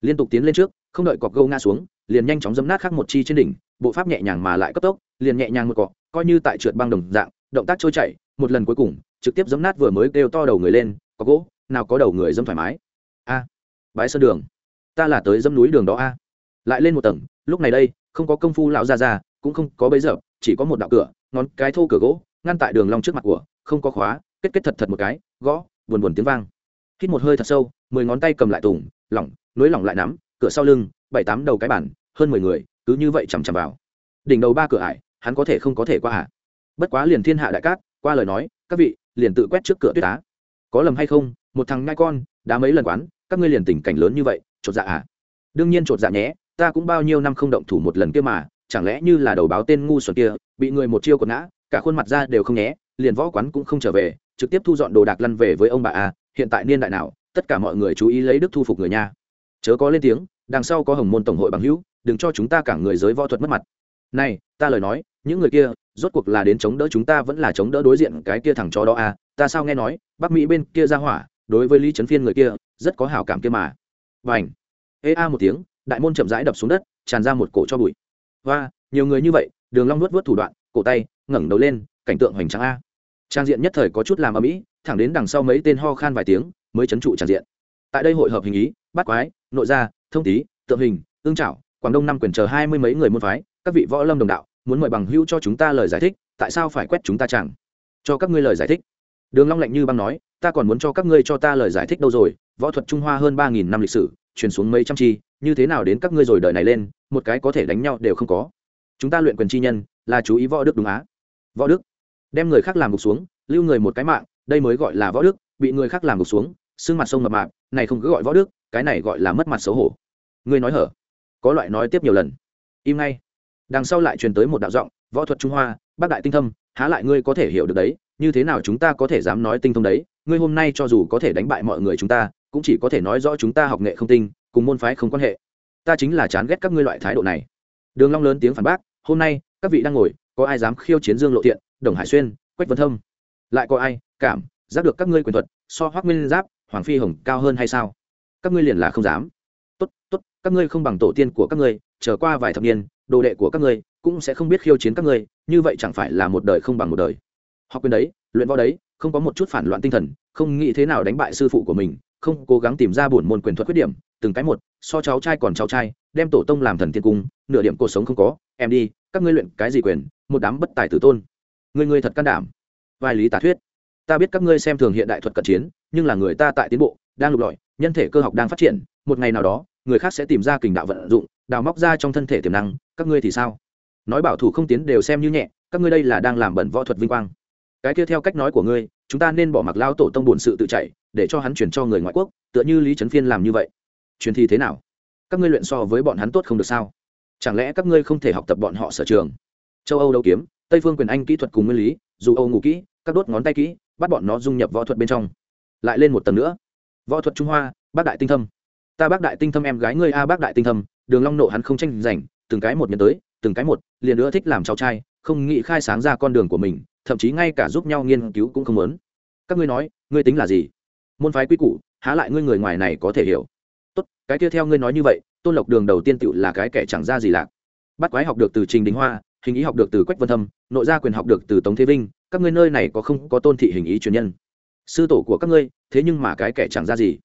Liên tục tiến lên trước, không đợi cọc gâu ngã xuống, liền nhanh chóng dấm nát khắc một chi trên đỉnh, bộ pháp nhẹ nhàng mà lại cấp tốc, liền nhẹ nhàng một cọ, coi như tại trượt băng đồng dạng, động tác trôi chảy, một lần cuối cùng, trực tiếp dấm nát vừa mới kêu to đầu người lên có gỗ, nào có đầu người dâm thoải mái. A bãi sơn đường, ta là tới dâm núi đường đó a lại lên một tầng, lúc này đây, không có công phu lão ra ra cũng không có bấy giờ, chỉ có một đạo cửa, ngón cái thô cửa gỗ, ngăn tại đường long trước mặt của, không có khóa, kết kết thật thật một cái, gõ, buồn buồn tiếng vang. Hít một hơi thật sâu, mười ngón tay cầm lại tùng, lỏng, nối lỏng lại nắm, cửa sau lưng, bảy tám đầu cái bản hơn mười người, cứ như vậy chằm chằm vào. Đỉnh đầu ba cửa ải, hắn có thể không có thể qua hả? bất quá liền thiên hạ đại cát, qua lời nói, các vị, liền tự quét trước cửa tuyết á. Có lầm hay không? Một thằng ngai con, đã mấy lần quán, các ngươi liền tình cảnh lớn như vậy, chột dạ à? Đương nhiên chột dạ nhé ta cũng bao nhiêu năm không động thủ một lần kia mà, chẳng lẽ như là đầu báo tên ngu xuẩn kia, bị người một chiêu còn ngã, cả khuôn mặt ra đều không nhé, liền võ quán cũng không trở về, trực tiếp thu dọn đồ đạc lăn về với ông bà a, hiện tại niên đại nào, tất cả mọi người chú ý lấy đức thu phục người nha. Chớ có lên tiếng, đằng sau có hồng môn tổng hội bằng hữu, đừng cho chúng ta cả người giới võ thuật mất mặt. Này, ta lời nói, những người kia, rốt cuộc là đến chống đỡ chúng ta vẫn là chống đỡ đối diện cái kia thằng chó đó à ta sao nghe nói, bắc mỹ bên kia ra hỏa, đối với lý trấn phiên người kia, rất có hảo cảm kia mà. Và ảnh ê a một tiếng đại môn chậm rãi đập xuống đất, tràn ra một cổ cho bụi. Và nhiều người như vậy, đường long nuốt vớt thủ đoạn, cổ tay, ngẩng đầu lên, cảnh tượng hoành tráng a. Trang diện nhất thời có chút làm ở mỹ thẳng đến đằng sau mấy tên ho khan vài tiếng, mới chấn trụ trang diện. Tại đây hội hợp hình ý, bắt quái, nội gia, thông tý, tượng hình, ương trảo quảng đông năm quyền chờ hai mươi mấy người môn phái, các vị võ lâm đồng đạo, muốn mời bằng hữu cho chúng ta lời giải thích, tại sao phải quét chúng ta chẳng? Cho các ngươi lời giải thích. Đường long lạnh như băng nói, ta còn muốn cho các ngươi cho ta lời giải thích đâu rồi, võ thuật trung hoa hơn ba nghìn năm lịch sử truyền xuống mấy trăm chi, như thế nào đến các ngươi rồi đời này lên, một cái có thể đánh nhau đều không có. Chúng ta luyện quyền chi nhân, là chú ý võ đức đúng á? Võ đức. Đem người khác làm gục xuống, lưu người một cái mạng, đây mới gọi là võ đức, bị người khác làm gục xuống, xương mặt sông mập mạp này không cứ gọi võ đức, cái này gọi là mất mặt xấu hổ. Ngươi nói hở? Có loại nói tiếp nhiều lần. Im ngay. Đằng sau lại truyền tới một đạo giọng, võ thuật trung hoa, bác đại tinh thâm, há lại ngươi có thể hiểu được đấy, như thế nào chúng ta có thể dám nói tinh thông đấy? Ngươi hôm nay cho dù có thể đánh bại mọi người chúng ta cũng chỉ có thể nói rõ chúng ta học nghệ không tinh cùng môn phái không quan hệ. Ta chính là chán ghét các ngươi loại thái độ này. Đường long lớn tiếng phản bác hôm nay các vị đang ngồi có ai dám khiêu chiến dương lộ thiện đồng hải xuyên quách vân thông, lại có ai cảm giác được các ngươi quyền thuật so hoắc nguyên giáp hoàng phi hồng cao hơn hay sao? Các ngươi liền là không dám. Tốt tốt các ngươi không bằng tổ tiên của các ngươi trở qua vài thập niên đồ đệ của các ngươi cũng sẽ không biết khiêu chiến các ngươi như vậy chẳng phải là một đời không bằng một đời. Học quyền đấy luyện võ đấy không có một chút phản loạn tinh thần không nghĩ thế nào đánh bại sư phụ của mình không cố gắng tìm ra bổn môn quyền thuật khuyết điểm, từng cái một, so cháu trai còn cháu trai, đem tổ tông làm thần tiên cung, nửa điểm cuộc sống không có, em đi, các ngươi luyện cái gì quyền, một đám bất tài tử tôn. Người người thật can đảm. Vai lý tả thuyết. Ta biết các ngươi xem thường hiện đại thuật cận chiến, nhưng là người ta tại tiến bộ, đang lục lọi, nhân thể cơ học đang phát triển, một ngày nào đó, người khác sẽ tìm ra kình đạo vận dụng, đào móc ra trong thân thể tiềm năng, các ngươi thì sao? Nói bảo thủ không tiến đều xem như nhẹ, các ngươi đây là đang làm bẩn võ thuật vinh quang. Cái kia theo cách nói của ngươi chúng ta nên bỏ mặc lao tổ tông bổn sự tự chạy để cho hắn chuyển cho người ngoại quốc, tựa như lý trấn phiên làm như vậy. Truyền thi thế nào? Các ngươi luyện so với bọn hắn tốt không được sao? Chẳng lẽ các ngươi không thể học tập bọn họ sở trường? Châu âu đấu kiếm, tây phương quyền anh kỹ thuật cùng nguyên lý, dù âu ngủ kỹ, các đốt ngón tay kỹ, bắt bọn nó dung nhập võ thuật bên trong. Lại lên một tầng nữa. Võ thuật trung hoa, bác đại tinh thâm. Ta bác đại tinh thâm em gái ngươi a bác đại tinh thâm, đường long nộ hắn không tranh giành, từng cái một nhân tới, từng cái một, liền nữa thích làm cháu trai, không nghĩ khai sáng ra con đường của mình thậm chí ngay cả giúp nhau nghiên cứu cũng không muốn. Các ngươi nói, ngươi tính là gì? Môn phái quy củ, há lại ngươi người ngoài này có thể hiểu. Tốt, cái kia theo ngươi nói như vậy, tôn lộc đường đầu tiên tựu là cái kẻ chẳng ra gì lạc. Bắt quái học được từ trình đình hoa, hình ý học được từ quách vân thâm, nội gia quyền học được từ tống thế vinh, các ngươi nơi này có không có tôn thị hình ý truyền nhân? Sư tổ của các ngươi, thế nhưng mà cái kẻ chẳng ra gì.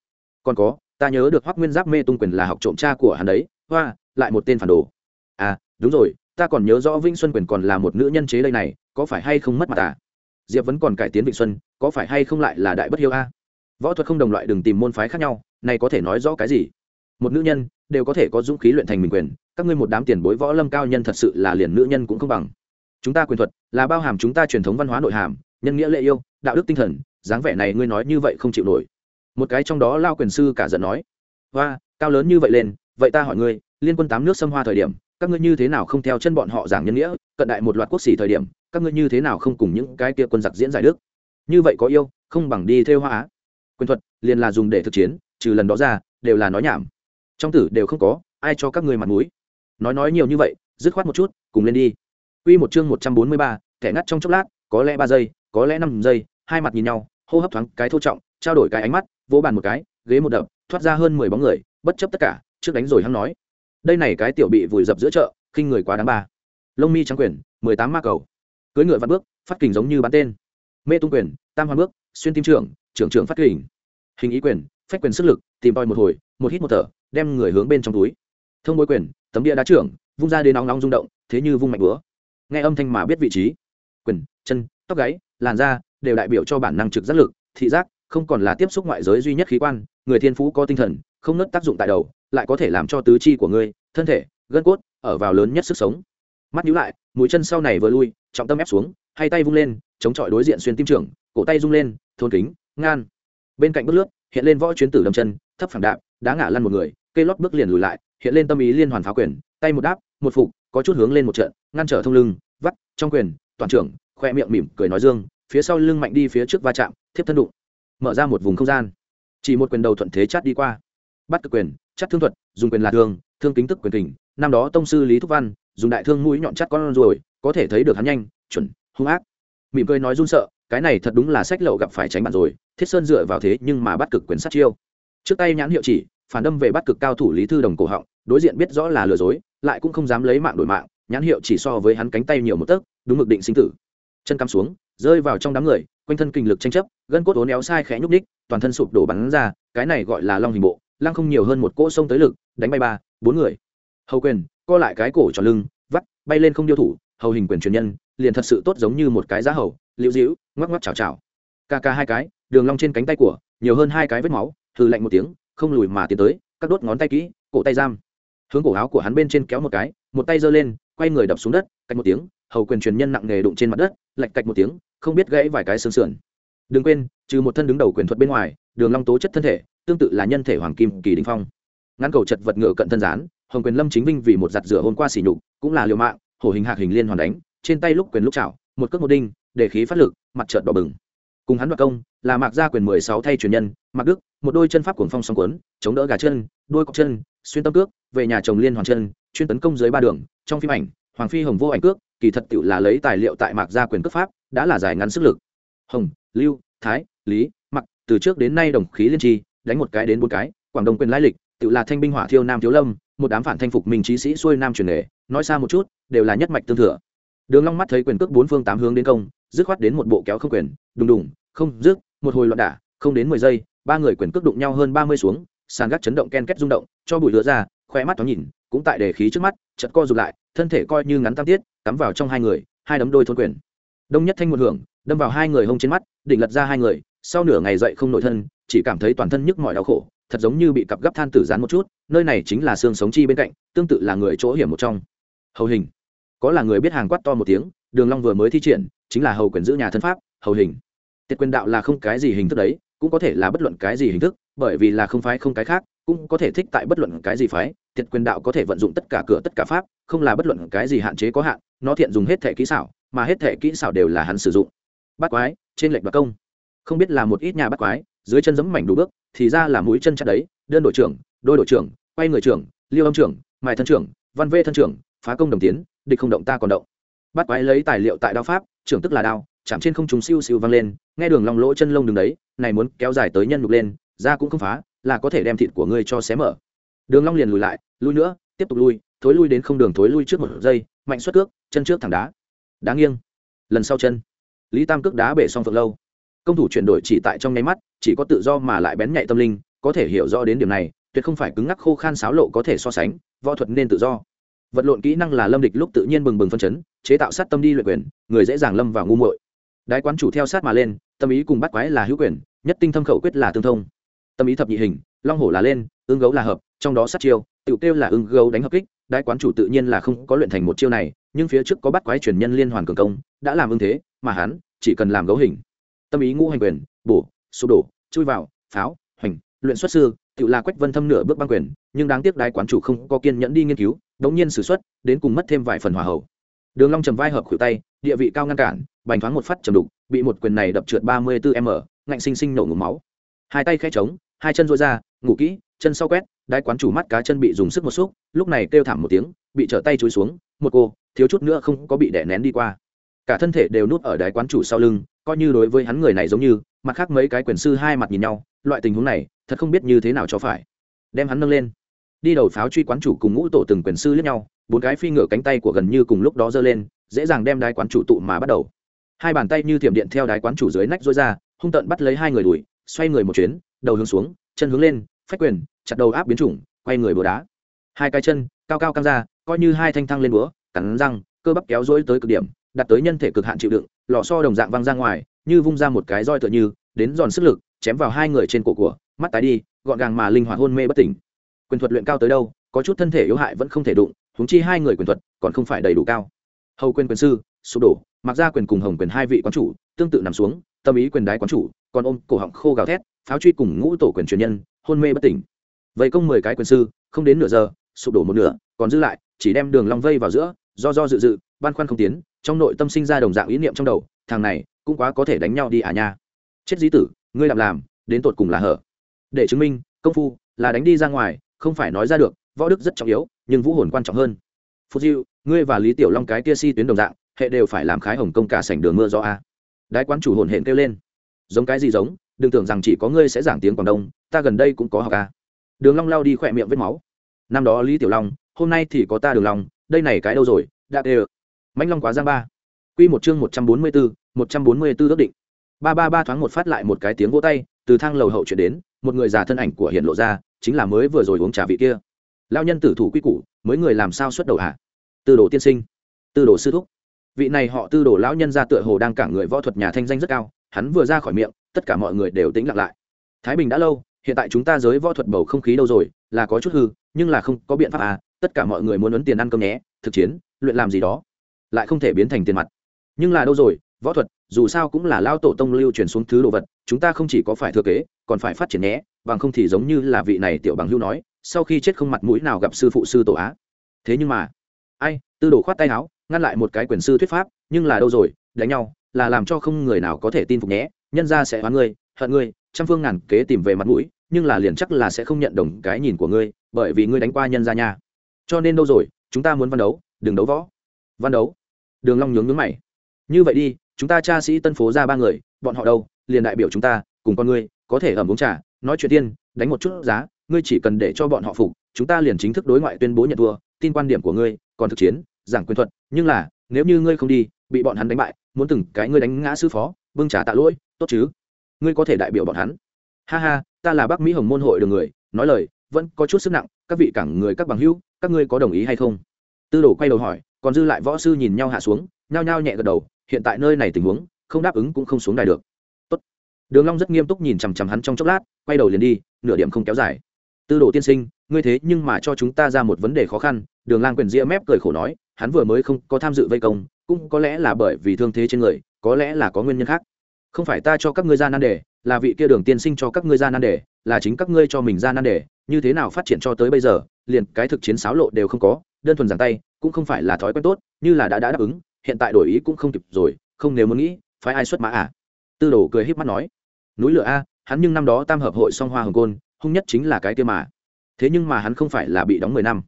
Còn có, ta nhớ được hoắc nguyên giáp mê tung quyền là học trộm cha của hắn đấy, hoa, lại một tên phản đồ. À đúng rồi ta còn nhớ rõ vĩnh xuân quyền còn là một nữ nhân chế đây này, có phải hay không mất mặt à? Diệp vẫn còn cải tiến vịnh xuân, có phải hay không lại là đại bất hiếu a? Võ thuật không đồng loại đừng tìm môn phái khác nhau, này có thể nói rõ cái gì? Một nữ nhân đều có thể có dũng khí luyện thành mình quyền, các ngươi một đám tiền bối võ lâm cao nhân thật sự là liền nữ nhân cũng không bằng. Chúng ta quyền thuật là bao hàm chúng ta truyền thống văn hóa nội hàm, nhân nghĩa lệ yêu, đạo đức tinh thần, dáng vẻ này ngươi nói như vậy không chịu nổi. Một cái trong đó lao quyền sư cả giận nói và cao lớn như vậy lên, vậy ta hỏi ngươi liên quân tám nước xâm hoa thời điểm các ngươi như thế nào không theo chân bọn họ giảng nhân nghĩa cận đại một loạt quốc sĩ thời điểm các ngươi như thế nào không cùng những cái kia quân giặc diễn giải đức? Như vậy có yêu không bằng đi theo hoa á quyền thuật liền là dùng để thực chiến trừ lần đó ra đều là nói nhảm. Trong tử đều không có ai cho các ngươi mặt mũi? Nói nói nhiều như vậy dứt khoát một chút cùng lên đi. Quy một chương một trăm bốn mươi ba, thẻ ngắt trong chốc lát, có lẽ ba giây, có lẽ năm giây, hai mặt nhìn nhau, hô hấp thoáng cái thô trọng, trao đổi cái ánh mắt, vỗ bàn một cái, ghế một đập, thoát ra hơn mười bóng người, bất chấp tất cả, trước đánh rồi hắn nói. Đây này cái tiểu bị vùi dập giữa chợ, khinh người quá đáng ba. Lông mi trắng quyền, mười tám ma cầu. Cưỡi ngựa vạn bước, phát kình giống như bắn tên. Mê tung quyền, tam hoa bước, xuyên tim trưởng, trưởng trưởng phát kình. Hình ý quyền, phách quyền sức lực, tìm tòi một hồi, một hít một thở, đem người hướng bên trong túi. Thông bối quyền, tấm địa đá trưởng, vung ra đến nóng nóng rung động, thế như vung mạnh búa nghe âm thanh mà biết vị trí quyền chân tóc gáy làn da đều đại biểu cho bản năng trực giác lực thị giác không còn là tiếp xúc ngoại giới duy nhất khí quan người thiên phú có tinh thần không nớt tác dụng tại đầu lại có thể làm cho tứ chi của ngươi, thân thể, gân cốt ở vào lớn nhất sức sống. Mắt nhíu lại, mũi chân sau này vừa lui, trọng tâm ép xuống, hai tay vung lên, chống chọi đối diện xuyên tim trưởng, cổ tay rung lên, thôn kính, ngan. Bên cạnh bước lướt, hiện lên võ chuyến tử đâm chân, thấp phẳng đạp, đá ngã lăn một người cây lót bước liền lùi lại, hiện lên tâm ý liên hoàn phá quyền, tay một đáp, một phục, có chút hướng lên một trận, ngăn trở thông lưng, vắt, trong quyền, toàn trưởng, khoe miệng mỉm cười nói dương, phía sau lưng mạnh đi phía trước va chạm, thiếp thân đụng, mở ra một vùng không gian. Chỉ một quyền đầu thuận thế chát đi qua. Bắt cực quyền chắt thương thuật, dùng quyền là thương thương kính tức quyền kình. Năm đó tông sư lý thúc văn dùng đại thương mũi nhọn chắt con ruồi có thể thấy được hắn nhanh, chuẩn, hung ác. Mỉm cười nói run sợ, cái này thật đúng là sách lậu gặp phải tránh bạn rồi, thiết sơn dựa vào thế nhưng mà bắt cực quyền sát chiêu. Trước tay nhãn hiệu chỉ, phản đâm về bắt cực cao thủ lý thư đồng cổ họng, đối diện biết rõ là lừa dối, lại cũng không dám lấy mạng đổi mạng, nhãn hiệu chỉ so với hắn cánh tay nhiều một tấc, đúng mực định sinh tử. Chân cắm xuống, rơi vào trong đám người, quanh thân kinh lực tranh chấp, gân cốt ố néo sai khẽ nhúc ních toàn thân sụp đổ bắn ra, cái này gọi là long hình bộ lăng không nhiều hơn một cỗ sông tới lực, đánh bay ba, bốn người. Hầu quyền, co lại cái cổ tròn lưng, vắt, bay lên không điêu thủ, hầu hình quyền truyền nhân, liền thật sự tốt giống như một cái giá hầu, liễu dĩu ngoắc ngoắc chào chào ca ca hai cái, đường long trên cánh tay của, nhiều hơn hai cái vết máu, hừ lạnh một tiếng, không lùi mà tiến tới các đốt ngón tay kỹ, cổ tay giam. Hướng cổ áo của hắn bên trên kéo một cái, một tay giơ lên, quay người đập xuống đất cách một tiếng, hầu quyền truyền nhân nặng nghề đụng trên mặt đất, lạch cạch một tiếng, không biết gãy vài cái xương sườn. Đừng quên, trừ một thân đứng đầu quyền thuật bên ngoài đường long tố chất thân thể, tương tự là nhân thể hoàng kim kỳ đỉnh phong. Ngăn cầu chật vật ngựa cận thân gián, hồng quyền lâm chính vinh vì một giặt rửa hôm qua xỉ nhục, cũng là liều mạng, hổ hình hạc hình liên hoàn đánh, trên tay lúc quyền lúc chảo, một cước một đinh, để khí phát lực, mặt trợt đỏ bừng. Cùng hắn đoạt công, là mạc gia quyền mười sáu thay truyền nhân, mạc đức, một đôi chân pháp cuồng phong song cuốn, chống đỡ gà chân đôi cọc chân, xuyên tâm cước, về nhà chồng liên hoàn chân, chuyên tấn công dưới ba đường, trong phim ảnh, hoàng phi hồng vô ảnh cước, kỳ thật tự là lấy tài liệu tại mạc gia quyền cước pháp, đã là giải ngắn sức lực. Hồng, lưu, thái, lý từ trước đến nay đồng khí liên tri, đánh một cái đến bốn cái, quảng đông quyền lai lịch, tự là thanh binh hỏa thiêu nam thiếu lâm, một đám phản thanh phục mình trí sĩ xuôi nam truyền nghề, nói xa một chút, đều là nhất mạch tương thừa. Đường long mắt thấy quyền cước bốn phương tám hướng đến công, dứt khoát đến một bộ kéo không quyền, đùng đùng, không, dứt, một hồi loạn đả, không đến mười giây, ba người quyền cước đụng nhau hơn ba mươi xuống, sàn gác chấn động ken két rung động, cho bụi lửa ra, khoe mắt thoáng nhìn, cũng tại đề khí trước mắt, chợt co rụt lại, thân thể coi như ngắn tam tiết, cắm vào trong hai người, hai đấm đôi thôn quyền. Đông nhất thanh một hưởng, đâm vào hai người hông trên mắt, đỉnh lật ra hai người sau nửa ngày dậy không nội thân, chỉ cảm thấy toàn thân nhức mỏi đau khổ, thật giống như bị cặp gấp than tử dán một chút, nơi này chính là xương sống chi bên cạnh, tương tự là người chỗ hiểm một trong. Hầu hình. Có là người biết hàng quát to một tiếng, đường long vừa mới thi triển, chính là hầu quyền giữ nhà thân pháp, hầu hình. Tiệt quyền đạo là không cái gì hình thức đấy, cũng có thể là bất luận cái gì hình thức, bởi vì là không phái không cái khác, cũng có thể thích tại bất luận cái gì phái, tiệt quyền đạo có thể vận dụng tất cả cửa tất cả pháp, không là bất luận cái gì hạn chế có hạn, nó thiện dùng hết thể kỹ xảo, mà hết thể kỹ xảo đều là hắn sử dụng. Bát quái, trên lệnh đoạt công không biết là một ít nhà bắt quái, dưới chân giấm mảnh đủ bước, thì ra là mũi chân chặt đấy, đơn đội trưởng, đôi đội trưởng, quay người trưởng, liêu âm trưởng, mài thân trưởng, văn vê thân trưởng, phá công đồng tiến, địch không động ta còn động. Bắt quái lấy tài liệu tại đao pháp, trưởng tức là đao, chạm trên không trùng siêu siêu vang lên, nghe đường lòng lỗ chân lông đường đấy, này muốn kéo dài tới nhân nhục lên, ra cũng không phá, là có thể đem thịt của ngươi cho xé mở. Đường long liền lùi lại, lui nữa, tiếp tục lui, thối lui đến không đường thối lui trước một giây, mạnh xuất cước, chân trước thẳng đá. Đá nghiêng. Lần sau chân. Lý tam cước đá bể xong phượng lâu công thủ chuyển đổi chỉ tại trong nháy mắt, chỉ có tự do mà lại bén nhạy tâm linh, có thể hiểu rõ đến điểm này, tuyệt không phải cứng ngắc khô khan sáo lộ có thể so sánh, võ thuật nên tự do. Vật lộn kỹ năng là lâm địch lúc tự nhiên bừng bừng phân chấn, chế tạo sát tâm đi luyện quyền, người dễ dàng lâm vào ngu muội. Đái quán chủ theo sát mà lên, tâm ý cùng bắt quái là hữu quyền, nhất tinh thâm khẩu quyết là tương thông. Tâm ý thập nhị hình, long hổ là lên, ương gấu là hợp, trong đó sát chiêu, tiểu kêu là ương gấu đánh hợp kích, đái quán chủ tự nhiên là không có luyện thành một chiêu này, nhưng phía trước có bắt quái truyền nhân liên hoàn cường công, đã làm ương thế, mà hắn chỉ cần làm gấu hình tâm ý ngũ hành quyền, bổ, sụp đổ, chui vào, pháo, hoành, luyện xuất sư, tự là quách vân thâm nửa bước băng quyền, nhưng đáng tiếc đái quán chủ không có kiên nhẫn đi nghiên cứu, đống nhiên sử xuất, đến cùng mất thêm vài phần hòa hậu. Đường long trầm vai hợp khuỷu tay, địa vị cao ngăn cản, bành thoáng một phát trầm đục, bị một quyền này đập trượt ba mươi 34 m ngạnh sinh sinh nổ ngụm máu. Hai tay khẽ trống hai chân duỗi ra, ngủ kỹ, chân sau quét, đái quán chủ mắt cá chân bị dùng sức một xúc, lúc này kêu thảm một tiếng, bị trở tay chúi xuống, một cô, thiếu chút nữa không có bị đè nén đi qua cả thân thể đều nuốt ở đái quán chủ sau lưng, coi như đối với hắn người này giống như, mặt khác mấy cái quyền sư hai mặt nhìn nhau, loại tình huống này, thật không biết như thế nào cho phải. Đem hắn nâng lên. Đi đầu pháo truy quán chủ cùng ngũ tổ từng quyền sư lẫn nhau, bốn cái phi ngựa cánh tay của gần như cùng lúc đó giơ lên, dễ dàng đem đái quán chủ tụ mà bắt đầu. Hai bàn tay như thiểm điện theo đái quán chủ dưới nách rối ra, hung tận bắt lấy hai người đuổi, xoay người một chuyến, đầu hướng xuống, chân hướng lên, phách quyền, chặt đầu áp biến chủng, quay người búa đá. Hai cái chân, cao cao căng ra, coi như hai thanh thăng lên búa, cắn răng, cơ bắp kéo rối tới cực điểm đặt tới nhân thể cực hạn chịu đựng, lò so đồng dạng văng ra ngoài, như vung ra một cái roi tựa như, đến giòn sức lực, chém vào hai người trên cổ của, mắt tái đi, gọn gàng mà linh hoạt hôn mê bất tỉnh. Quyền thuật luyện cao tới đâu, có chút thân thể yếu hại vẫn không thể đụng húng chi hai người quyền thuật còn không phải đầy đủ cao. Hầu quyền quyền sư, sụp đổ, mặc ra quyền cùng hồng quyền hai vị quán chủ, tương tự nằm xuống, tâm ý quyền đái quán chủ, còn ôm cổ họng khô gào thét, pháo truy cùng ngũ tổ quyền truyền nhân, hôn mê bất tỉnh. Vậy công mười cái quyền sư, không đến nửa giờ, sụp đổ một nửa, còn giữ lại, chỉ đem đường long vây vào giữa, do do dự dự ban khoăn không tiến trong nội tâm sinh ra đồng dạng ý niệm trong đầu, thằng này cũng quá có thể đánh nhau đi à nha. Chết dí tử, ngươi làm làm, đến tột cùng là hở. Để chứng minh, công phu là đánh đi ra ngoài, không phải nói ra được, võ đức rất trọng yếu, nhưng vũ hồn quan trọng hơn. Phú diêu, ngươi và lý tiểu long cái kia si tuyến đồng dạng, hệ đều phải làm khái hồng công cả sảnh đường mưa do a à. đái quán chủ hồn hển kêu lên. Giống cái gì giống, đừng tưởng rằng chỉ có ngươi sẽ giảng tiếng quảng đông, ta gần đây cũng có học a đường long lao đi khỏe miệng vết máu. Năm đó lý tiểu long, hôm nay thì có ta đường long, đây này cái đâu rồi, đã đều mãnh long quá giang ba. Quy một chương một trăm bốn mươi bốn một trăm bốn mươi 144 ước định. Ba ba ba thoáng một phát lại một cái tiếng vỗ tay, từ thang lầu hậu chuyển đến, một người già thân ảnh của hiện lộ ra, chính là mới vừa rồi uống trà vị kia. Lão nhân tử thủ quy củ, mới người làm sao xuất đầu hả? tư đồ tiên sinh. Tư đồ sư thúc. Vị này họ tư đồ lão nhân ra tựa hồ đang cả người võ thuật nhà thanh danh rất cao, hắn vừa ra khỏi miệng, tất cả mọi người đều tĩnh lặng lại. Thái bình đã lâu, hiện tại chúng ta giới võ thuật bầu không khí đâu rồi, là có chút hư, nhưng là không có biện pháp à tất cả mọi người muốn ấn tiền ăn cơm nhé, thực chiến, luyện làm gì đó lại không thể biến thành tiền mặt. Nhưng là đâu rồi, võ thuật, dù sao cũng là lao tổ tông lưu truyền xuống thứ đồ vật, chúng ta không chỉ có phải thừa kế, còn phải phát triển nhé, bằng không thì giống như là vị này tiểu bằng hưu nói, sau khi chết không mặt mũi nào gặp sư phụ sư tổ á. Thế nhưng mà, ai, tư đồ khoát tay áo, ngăn lại một cái quyền sư thuyết pháp, nhưng là đâu rồi, đánh nhau, là làm cho không người nào có thể tin phục nhé, nhân ra sẽ hóa ngươi, hận ngươi, trăm phương ngàn kế tìm về mặt mũi, nhưng là liền chắc là sẽ không nhận đồng cái nhìn của ngươi, bởi vì ngươi đánh qua nhân ra nha. Cho nên đâu rồi, chúng ta muốn văn đấu, đừng đấu võ. Văn đấu đường long nhướng nhướng mày. Như vậy đi, chúng ta cha sĩ tân phố ra ba người, bọn họ đâu, liền đại biểu chúng ta, cùng con ngươi, có thể ẩm uống trà, nói chuyện tiên, đánh một chút giá, ngươi chỉ cần để cho bọn họ phục, chúng ta liền chính thức đối ngoại tuyên bố nhận thua, tin quan điểm của ngươi, còn thực chiến, giảng quyền thuật, nhưng là, nếu như ngươi không đi, bị bọn hắn đánh bại, muốn từng cái ngươi đánh ngã sư phó bưng trà tạ lỗi, tốt chứ? Ngươi có thể đại biểu bọn hắn. Ha ha, ta là bác mỹ hồng môn hội đường người, nói lời, vẫn có chút sức nặng, các vị cảng người các bằng hữu, các ngươi có đồng ý hay không? Tư đồ quay đầu hỏi còn dư lại võ sư nhìn nhau hạ xuống, nhao nhao nhẹ gật đầu, hiện tại nơi này tình huống, không đáp ứng cũng không xuống đài được. Tốt. đường long rất nghiêm túc nhìn chằm chằm hắn trong chốc lát, quay đầu liền đi, nửa điểm không kéo dài. Tư đồ tiên sinh, ngươi thế nhưng mà cho chúng ta ra một vấn đề khó khăn, đường lang quyền ria mép cười khổ nói, hắn vừa mới không có tham dự vây công, cũng có lẽ là bởi vì thương thế trên người, có lẽ là có nguyên nhân khác. Không phải ta cho các ngươi ra nan đề, là vị kia đường tiên sinh cho các ngươi ra nan đề, là chính các ngươi cho mình ra nan đề, như thế nào phát triển cho tới bây giờ, liền cái thực chiến xáo lộ đều không có, đơn thuần giảng tay cũng không phải là thói quen tốt, như là đã đã đáp ứng, hiện tại đổi ý cũng không kịp rồi, không nếu muốn nghĩ phải ai xuất mã à? Tư đồ cười híp mắt nói. Núi lửa a, hắn nhưng năm đó tam hợp hội song hoa hồng côn, hung nhất chính là cái kia mà. Thế nhưng mà hắn không phải là bị đóng mười năm.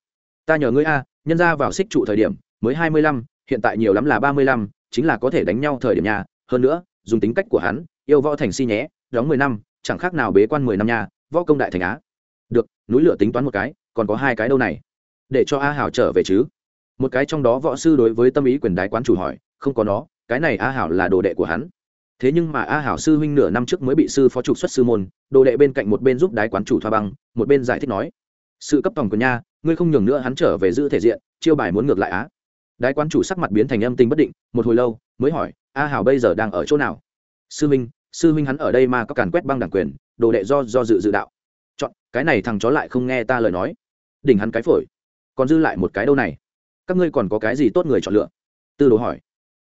Ta nhờ ngươi a, nhân ra vào xích trụ thời điểm, mới hai mươi lăm, hiện tại nhiều lắm là ba mươi lăm, chính là có thể đánh nhau thời điểm nhà hơn nữa, dùng tính cách của hắn, yêu võ thành si nhé, đóng mười năm, chẳng khác nào bế quan mười năm nhà võ công đại thành á. Được, núi lửa tính toán một cái, còn có hai cái đâu này. Để cho a hảo trở về chứ một cái trong đó võ sư đối với tâm ý quyền đái quán chủ hỏi, không có nó, cái này a hảo là đồ đệ của hắn. Thế nhưng mà a hảo sư huynh nửa năm trước mới bị sư phó trục xuất sư môn, đồ đệ bên cạnh một bên giúp đái quán chủ thoa băng, một bên giải thích nói, sự cấp tòng của nha ngươi không nhường nữa hắn trở về giữ thể diện, chiêu bài muốn ngược lại á. Đái quán chủ sắc mặt biến thành âm tinh bất định, một hồi lâu, mới hỏi, a hảo bây giờ đang ở chỗ nào? Sư huynh sư huynh hắn ở đây mà có càn quét băng đảng quyền, đồ đệ do do dự dự đạo. Chọn, cái này thằng chó lại không nghe ta lời nói. Đỉnh hắn cái phổi. Còn dư lại một cái đâu này? Các ngươi còn có cái gì tốt người chọn lựa? Tư đồ hỏi.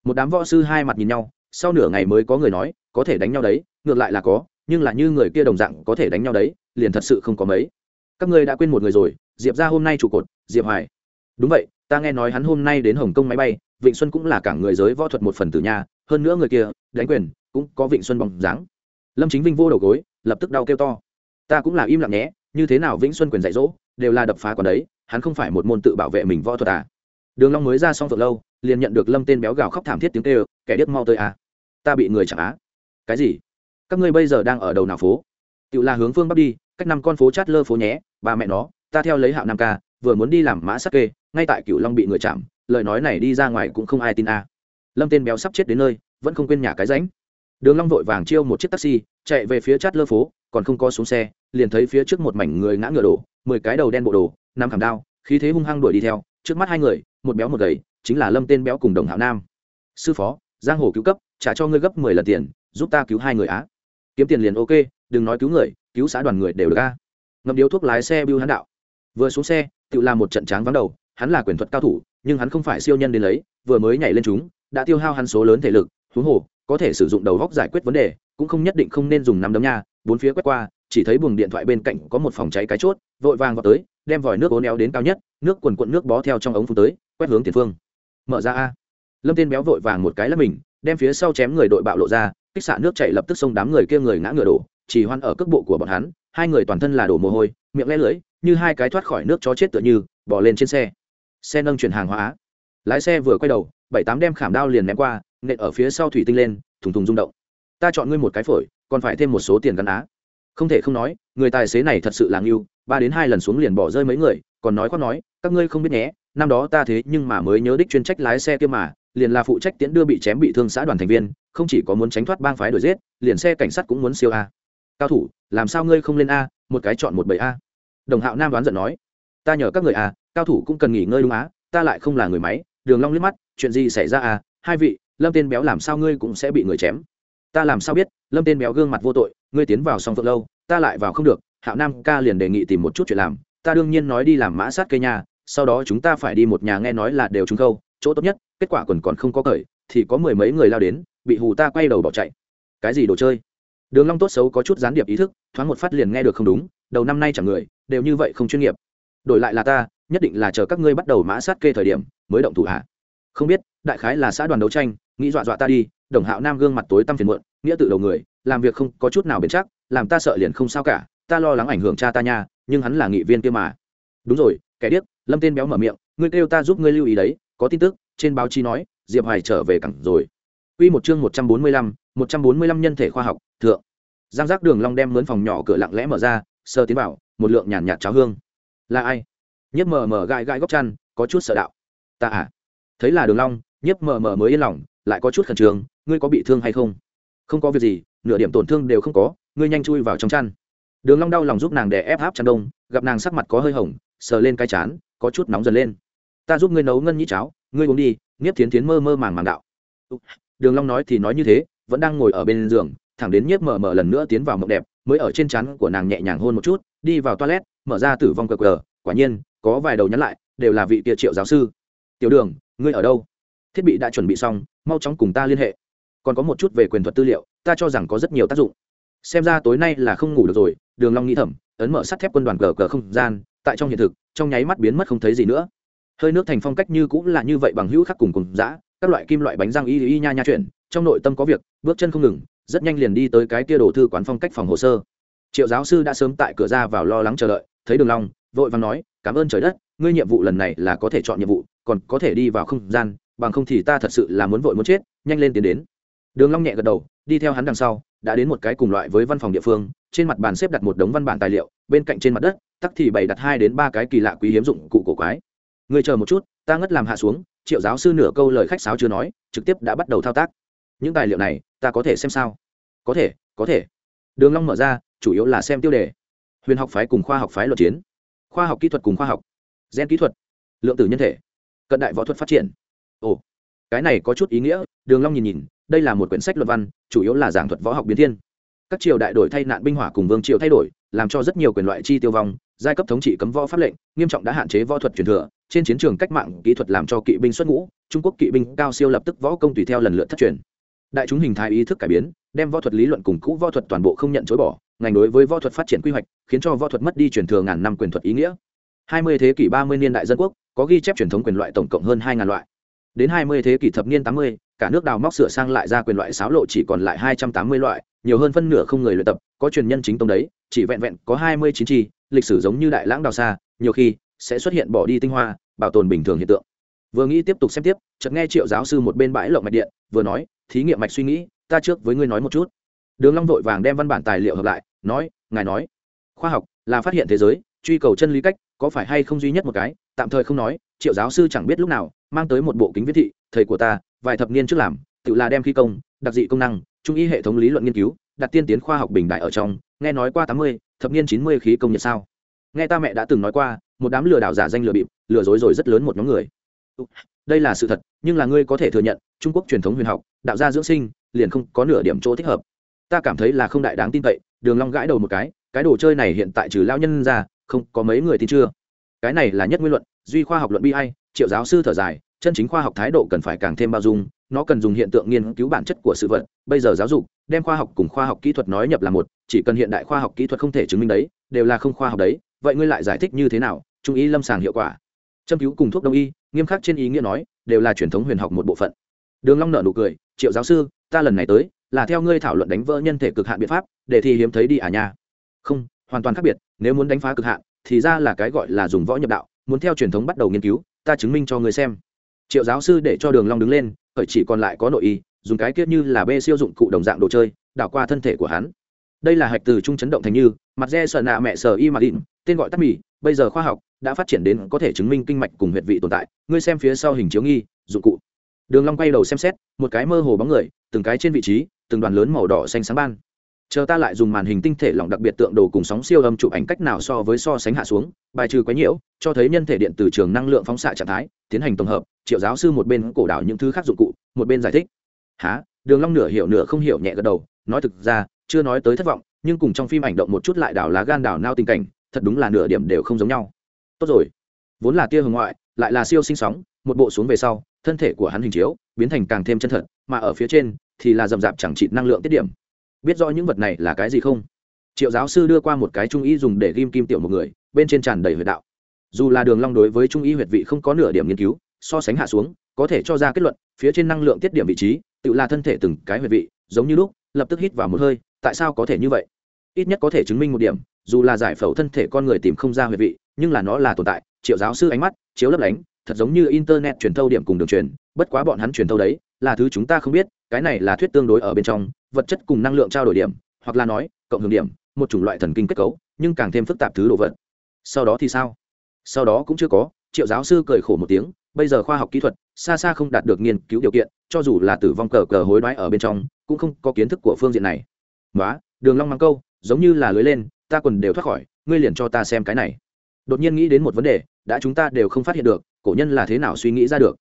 Một đám võ sư hai mặt nhìn nhau, sau nửa ngày mới có người nói, có thể đánh nhau đấy, ngược lại là có, nhưng là như người kia đồng dạng có thể đánh nhau đấy, liền thật sự không có mấy. Các ngươi đã quên một người rồi, diệp ra hôm nay trụ cột, diệp hoài. Đúng vậy, ta nghe nói hắn hôm nay đến hồng kông máy bay, vịnh xuân cũng là cả người giới võ thuật một phần tử nhà hơn nữa người kia, đánh quyền, cũng có vịnh xuân bóng dáng. Lâm chính vinh vô đầu gối, lập tức đau kêu to. Ta cũng là im lặng nhé, như thế nào vĩnh xuân quyền dạy dỗ, đều là đập phá còn đấy, hắn không phải một môn tự bảo vệ mình võ thuật à? Đường long mới ra xong phượng lâu, liền nhận được lâm tên béo gào khóc thảm thiết tiếng kêu, kẻ điếc mau tới à? Ta bị người chẳng á. Cái gì? Các ngươi bây giờ đang ở đầu nào phố? Tự là hướng phương bắc đi, cách năm con phố chát lơ phố nhé ba mẹ nó, ta theo lấy hạo nam ca, vừa muốn đi làm mã sắc kê, ngay tại cửu long bị người chạm, lời nói này đi ra ngoài cũng không ai tin à. Lâm tên béo sắp chết đến nơi, vẫn không quên nhà cái ránh. đường long vội vàng chiêu một chiếc taxi, chạy về phía chát lơ phố, còn không có xuống xe, liền thấy phía trước một mảnh người ngã ngựa đổ, mười cái đầu đen bộ đồ năm khảm đao, khí thế hung hăng đuổi đi theo, trước mắt hai người một béo một gầy, chính là lâm tên béo cùng đồng hạo nam. Sư phó, giang hồ cứu cấp, trả cho ngươi gấp mười lần tiền, giúp ta cứu hai người á. Kiếm tiền liền ok, đừng nói cứu người, cứu xã đoàn người đều được a. Ngậm điếu thuốc lái xe bưu hắn đạo. Vừa xuống xe, tự làm một trận tráng vắng đầu, hắn là quyền thuật cao thủ, nhưng hắn không phải siêu nhân đến lấy, vừa mới nhảy lên chúng, đã tiêu hao hắn số lớn thể lực, huống hồ, có thể sử dụng đầu góc giải quyết vấn đề, cũng không nhất định không nên dùng nắm đấm nha. Bốn phía quét qua, chỉ thấy buồng điện thoại bên cạnh có một phòng cháy cái chốt, vội vàng vào tới, đem vòi nước ố néo đến cao nhất, nước quần quận nước bó theo trong ống phun tới quét hướng tiền phương. Mở ra a. Lâm tên béo vội vàng một cái là mình, đem phía sau chém người đội bạo lộ ra, kích xạ nước chảy lập tức xông đám người kia người ngã ngựa đổ, chỉ hoan ở cước bộ của bọn hắn, hai người toàn thân là đổ mồ hôi, miệng lẽ lưỡi, như hai cái thoát khỏi nước chó chết tựa như bỏ lên trên xe. Xe nâng chuyển hàng hóa. Lái xe vừa quay đầu, bảy tám đem khảm đao liền ném qua, nện ở phía sau thủy tinh lên, thùng thùng rung động. Ta chọn ngươi một cái phổi, còn phải thêm một số tiền gắn á. Không thể không nói, người tài xế này thật sự là ngưu ba đến hai lần xuống liền bỏ rơi mấy người, còn nói khoác nói, các ngươi không biết nhé năm đó ta thế nhưng mà mới nhớ đích chuyên trách lái xe kia mà, liền là phụ trách tiễn đưa bị chém bị thương xã đoàn thành viên, không chỉ có muốn tránh thoát bang phái đuổi giết, liền xe cảnh sát cũng muốn siêu a. Cao thủ, làm sao ngươi không lên a, một cái chọn một bảy a? Đồng hạo nam đoán giận nói. Ta nhờ các người a, cao thủ cũng cần nghỉ ngơi đúng á, ta lại không là người máy, đường long liếc mắt, chuyện gì xảy ra a? Hai vị, lâm tên béo làm sao ngươi cũng sẽ bị người chém? Ta làm sao biết, lâm tên béo gương mặt vô tội, ngươi tiến vào song phượng lâu, ta lại vào không được, hạo nam ca liền đề nghị tìm một chút chuyện làm, ta đương nhiên nói đi làm mã sát cây nhà sau đó chúng ta phải đi một nhà nghe nói là đều trúng khâu, chỗ tốt nhất, kết quả còn còn không có cởi, thì có mười mấy người lao đến, bị hù ta quay đầu bỏ chạy. Cái gì đồ chơi? Đường long tốt xấu có chút gián điệp ý thức, thoáng một phát liền nghe được không đúng, đầu năm nay chẳng người, đều như vậy không chuyên nghiệp. Đổi lại là ta, nhất định là chờ các ngươi bắt đầu mã sát kê thời điểm, mới động thủ hạ không biết, đại khái là xã đoàn đấu tranh, nghĩ dọa dọa ta đi, đồng hạo nam gương mặt tối tăm phiền muộn, nghĩa tự đầu người, làm việc không có chút nào bền chắc, làm ta sợ liền không sao cả, ta lo lắng ảnh hưởng cha ta nha, nhưng hắn là nghị viên kia mà. Đúng rồi, kẻ điếc lâm tên béo mở miệng ngươi kêu ta giúp ngươi lưu ý đấy có tin tức trên báo chí nói diệp hoài trở về cẳng rồi. Quy một chương một trăm bốn mươi lăm, một trăm bốn mươi lăm nhân thể khoa học thượng. Giang giác đường long đem mướn phòng nhỏ cửa lặng lẽ mở ra sơ tiến vào một lượng nhàn nhạt cháo hương. Là ai? Nhất mờ mờ gai gai góc chăn có chút sợ đạo. Ta à? Thấy là đường long Nhất mờ mờ mới yên lòng lại có chút khẩn trương ngươi có bị thương hay không? Không có việc gì nửa điểm tổn thương đều không có ngươi nhanh chui vào trong chăn. Đường long đau lòng giúp nàng đè ép áp chăn đông gặp nàng sắc mặt có hơi hồng sờ lên cái chán có chút nóng dần lên. Ta giúp ngươi nấu ngân nhĩ cháo, ngươi uống đi nhiếp thiến thiến mơ mơ màng màng đạo. Đường long nói thì nói như thế, vẫn đang ngồi ở bên giường, thẳng đến nhiếp mở mở lần nữa tiến vào mộng đẹp, mới ở trên chắn của nàng nhẹ nhàng hôn một chút, đi vào toilet, mở ra tử vong cờ cờ, quả nhiên, có vài đầu nhắn lại, đều là vị kia triệu giáo sư. Tiểu đường, ngươi ở đâu? Thiết bị đã chuẩn bị xong, mau chóng cùng ta liên hệ. Còn có một chút về quyền thuật tư liệu, ta cho rằng có rất nhiều tác dụng. Xem ra tối nay là không ngủ được rồi. Đường long nghĩ thầm, ấn mở sắt thép quân đoàn cờ cờ không gian tại trong hiện thực, trong nháy mắt biến mất không thấy gì nữa. Hơi nước thành phong cách như cũng là như vậy bằng hữu khắc cùng cùng dã, các loại kim loại bánh răng y y nha nha chuyển, trong nội tâm có việc, bước chân không ngừng, rất nhanh liền đi tới cái kia đồ thư quán phong cách phòng hồ sơ. Triệu giáo sư đã sớm tại cửa ra vào lo lắng chờ đợi, thấy đường long, vội vàng nói, cảm ơn trời đất, ngươi nhiệm vụ lần này là có thể chọn nhiệm vụ, còn có thể đi vào không gian, bằng không thì ta thật sự là muốn vội muốn chết, nhanh lên tiến đến. Đường long nhẹ gật đầu, đi theo hắn đằng sau đã đến một cái cùng loại với văn phòng địa phương, trên mặt bàn xếp đặt một đống văn bản tài liệu, bên cạnh trên mặt đất, tắc thì bày đặt hai đến ba cái kỳ lạ quý hiếm dụng cụ cổ quái. Người chờ một chút, ta ngất làm hạ xuống, triệu giáo sư nửa câu lời khách sáo chưa nói, trực tiếp đã bắt đầu thao tác. Những tài liệu này, ta có thể xem sao? Có thể có thể. Đường long mở ra, chủ yếu là xem tiêu đề. Huyền học phái cùng khoa học phái luật chiến. Khoa học kỹ thuật cùng khoa học. Gen kỹ thuật. Lượng tử nhân thể. Cận đại võ thuật phát triển. Ồ, cái này có chút ý nghĩa đường long nhìn nhìn, đây là một quyển sách luận văn, chủ yếu là giảng thuật võ học biến thiên. Các triều đại đổi thay nạn binh hỏa cùng vương triều thay đổi, làm cho rất nhiều quyền loại chi tiêu vong, giai cấp thống trị cấm võ pháp lệnh, nghiêm trọng đã hạn chế võ thuật truyền thừa. Trên chiến trường cách mạng kỹ thuật làm cho kỵ binh xuất ngũ, trung quốc kỵ binh cao siêu lập tức võ công tùy theo lần lượt thất truyền. Đại chúng hình thái ý thức cải biến, đem võ thuật lý luận cùng cũ võ thuật toàn bộ không nhận chối bỏ, ngành đối với võ thuật phát triển quy hoạch, khiến cho võ thuật mất đi truyền thừa ngàn năm quyền thuật ý nghĩa. Hai mươi thế kỷ ba mươi niên đại dân quốc, có ghi chép truyền thống quyền loại tổng cộng hơn hai ngàn loại. Đến hai mươi thế kỷ thập niên tám mươi cả nước đào móc sửa sang lại ra quyền loại sáo lộ chỉ còn lại hai trăm tám mươi loại, nhiều hơn phân nửa không người luyện tập, có truyền nhân chính tông đấy, chỉ vẹn vẹn có hai mươi chín chi, lịch sử giống như đại lãng đào xa, nhiều khi sẽ xuất hiện bỏ đi tinh hoa, bảo tồn bình thường hiện tượng. Vừa nghĩ tiếp tục xem tiếp, chợt nghe triệu giáo sư một bên bãi lộng mạch điện, vừa nói, thí nghiệm mạch suy nghĩ, ta trước với ngươi nói một chút. Đường long vội vàng đem văn bản tài liệu hợp lại, nói, ngài nói, khoa học là phát hiện thế giới, truy cầu chân lý cách, có phải hay không duy nhất một cái? Tạm thời không nói, triệu giáo sư chẳng biết lúc nào mang tới một bộ kính viễn thị, thầy của ta, vài thập niên trước làm, tự là đem khí công, đặc dị công năng, trung y hệ thống lý luận nghiên cứu, đặt tiên tiến khoa học bình đại ở trong, nghe nói qua tám mươi, thập niên chín mươi khí công nhật sao? Nghe ta mẹ đã từng nói qua, một đám lừa đảo giả danh lừa bịp, lừa dối rồi rất lớn một nhóm người. Đây là sự thật, nhưng là ngươi có thể thừa nhận, trung quốc truyền thống huyền học, đạo gia dưỡng sinh, liền không có nửa điểm chỗ thích hợp. Ta cảm thấy là không đại đáng tin cậy, đường long gãi đầu một cái cái đồ chơi này hiện tại trừ lao nhân ra, không có mấy người tin chưa? Cái này là nhất nguyên luận, duy khoa học luận bi ai triệu giáo sư thở dài, chân chính khoa học thái độ cần phải càng thêm bao dung, nó cần dùng hiện tượng nghiên cứu bản chất của sự vật. Bây giờ giáo dục, đem khoa học cùng khoa học kỹ thuật nói nhập là một, chỉ cần hiện đại khoa học kỹ thuật không thể chứng minh đấy, đều là không khoa học đấy. Vậy ngươi lại giải thích như thế nào? Trung ý lâm sàng hiệu quả. Châm cứu cùng thuốc đông y, nghiêm khắc trên ý nghĩa nói, đều là truyền thống huyền học một bộ phận. Đường long nở nụ cười, triệu giáo sư, ta lần này tới, là theo ngươi thảo luận đánh vỡ nhân thể cực hạn biện pháp, để thi hiếm thấy đi à nha. Không, hoàn toàn khác biệt, nếu muốn đánh phá cực hạn, thì ra là cái gọi là dùng võ nhập đạo, muốn theo truyền thống bắt đầu nghiên cứu ta chứng minh cho ngươi xem. Triệu giáo sư để cho đường long đứng lên, khởi chỉ còn lại có nội y, dùng cái kiết như là bê siêu dụng cụ đồng dạng đồ chơi, đảo qua thân thể của hắn. Đây là hạch từ trung chấn động thành như, mặt re sợ nạ mẹ sờ y mà định, tên gọi tắt mì, bây giờ khoa học đã phát triển đến có thể chứng minh kinh mạch cùng huyệt vị tồn tại, ngươi xem phía sau hình chiếu nghi, dụng cụ. Đường long quay đầu xem xét, một cái mơ hồ bóng người, từng cái trên vị trí, từng đoàn lớn màu đỏ xanh sáng ban chờ ta lại dùng màn hình tinh thể lỏng đặc biệt tượng đồ cùng sóng siêu âm chụp ảnh cách nào so với so sánh hạ xuống, bài trừ quấy nhiễu, cho thấy nhân thể điện từ trường năng lượng phóng xạ trạng thái, tiến hành tổng hợp, triệu giáo sư một bên cổ đảo những thứ khác dụng cụ, một bên giải thích. Há đường long nửa hiểu nửa không hiểu nhẹ gật đầu, nói thực ra, chưa nói tới thất vọng, nhưng cùng trong phim ảnh động một chút lại đảo lá gan đảo nao tình cảnh, thật đúng là nửa điểm đều không giống nhau. Tốt rồi. Vốn là tia hồng ngoại, lại là siêu sinh sóng, một bộ xuống về sau, thân thể của hắn hình chiếu, biến thành càng thêm chân thật, mà ở phía trên thì là rầm rạp chẳng trị năng lượng tiết điểm biết rõ những vật này là cái gì không? Triệu giáo sư đưa qua một cái trung y dùng để ghim kim tiểu một người, bên trên tràn đầy huyệt đạo. Dù là đường long đối với trung y huyệt vị không có nửa điểm nghiên cứu, so sánh hạ xuống, có thể cho ra kết luận, phía trên năng lượng tiết điểm vị trí, tự là thân thể từng cái huyệt vị, giống như lúc, lập tức hít vào một hơi, tại sao có thể như vậy? Ít nhất có thể chứng minh một điểm, dù là giải phẫu thân thể con người tìm không ra huyệt vị, nhưng là nó là tồn tại, triệu giáo sư ánh mắt, chiếu lấp lánh, thật giống như internet truyền thâu điểm cùng đường truyền, bất quá bọn hắn truyền thâu đấy, là thứ chúng ta không biết, cái này là thuyết tương đối ở bên trong vật chất cùng năng lượng trao đổi điểm, hoặc là nói, cộng hưởng điểm, một chủng loại thần kinh kết cấu, nhưng càng thêm phức tạp thứ đồ vật. Sau đó thì sao? Sau đó cũng chưa có, triệu giáo sư cười khổ một tiếng, bây giờ khoa học kỹ thuật xa xa không đạt được nghiên cứu điều kiện, cho dù là tử vong cờ cờ hối đoái ở bên trong, cũng không có kiến thức của phương diện này. Nói đường long mang câu, giống như là lưới lên, ta quần đều thoát khỏi, ngươi liền cho ta xem cái này. Đột nhiên nghĩ đến một vấn đề, đã chúng ta đều không phát hiện được, cổ nhân là thế nào suy nghĩ ra được.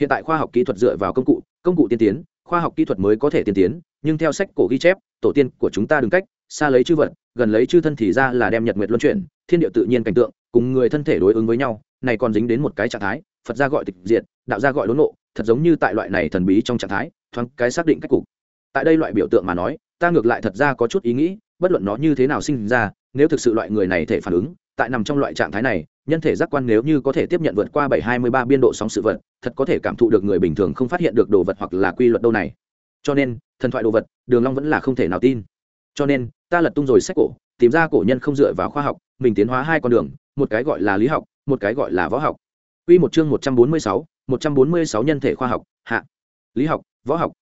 Hiện tại khoa học kỹ thuật dựa vào công cụ công cụ tiên tiến khoa học kỹ thuật mới có thể tiên tiến, nhưng theo sách cổ ghi chép, tổ tiên của chúng ta đừng cách, xa lấy chư vật, gần lấy chư thân thì ra là đem nhật nguyệt luân chuyển, thiên địa tự nhiên cảnh tượng, cùng người thân thể đối ứng với nhau, này còn dính đến một cái trạng thái, phật gia gọi tịch diệt, đạo gia gọi đốn nộ, thật giống như tại loại này thần bí trong trạng thái, thoáng cái xác định cách cục. Tại đây loại biểu tượng mà nói, ta ngược lại thật ra có chút ý nghĩ, bất luận nó như thế nào sinh ra, nếu thực sự loại người này thể phản ứng, tại nằm trong loại trạng thái này nhân thể giác quan nếu như có thể tiếp nhận vượt qua bảy hai mươi ba biên độ sóng sự vật thật có thể cảm thụ được người bình thường không phát hiện được đồ vật hoặc là quy luật đâu này. Cho nên thần thoại đồ vật đường long vẫn là không thể nào tin. Cho nên ta lật tung rồi sách cổ tìm ra cổ nhân không dựa vào khoa học mình tiến hóa hai con đường một cái gọi là lý học một cái gọi là võ học. Quy một chương một trăm bốn mươi sáu, một trăm bốn mươi sáu nhân thể khoa học hạ. Lý học võ học.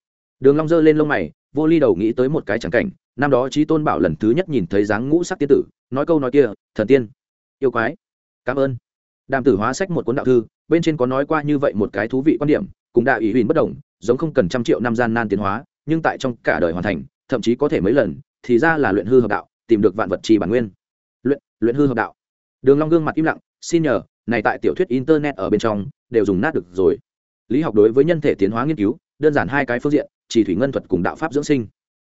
Đường long giơ lên lông mày vô ly đầu nghĩ tới một cái chẳng cảnh năm đó Chí tôn bảo lần thứ nhất nhìn thấy dáng ngũ sắc tiên tử nói câu nói kia thần tiên yêu quái cảm ơn. Đàm tử hóa sách một cuốn đạo thư, bên trên có nói qua như vậy một cái thú vị quan điểm, cùng đạo ý huỳnh bất đồng, giống không cần trăm triệu năm gian nan tiến hóa, nhưng tại trong cả đời hoàn thành, thậm chí có thể mấy lần, thì ra là luyện hư hợp đạo, tìm được vạn vật trì bản nguyên. Luyện luyện hư hợp đạo. Đường long gương mặt im lặng, xin nhờ, này tại tiểu thuyết internet ở bên trong, đều dùng nát được rồi. Lý học đối với nhân thể tiến hóa nghiên cứu, đơn giản hai cái phương diện, chỉ thủy ngân thuật cùng đạo pháp dưỡng sinh.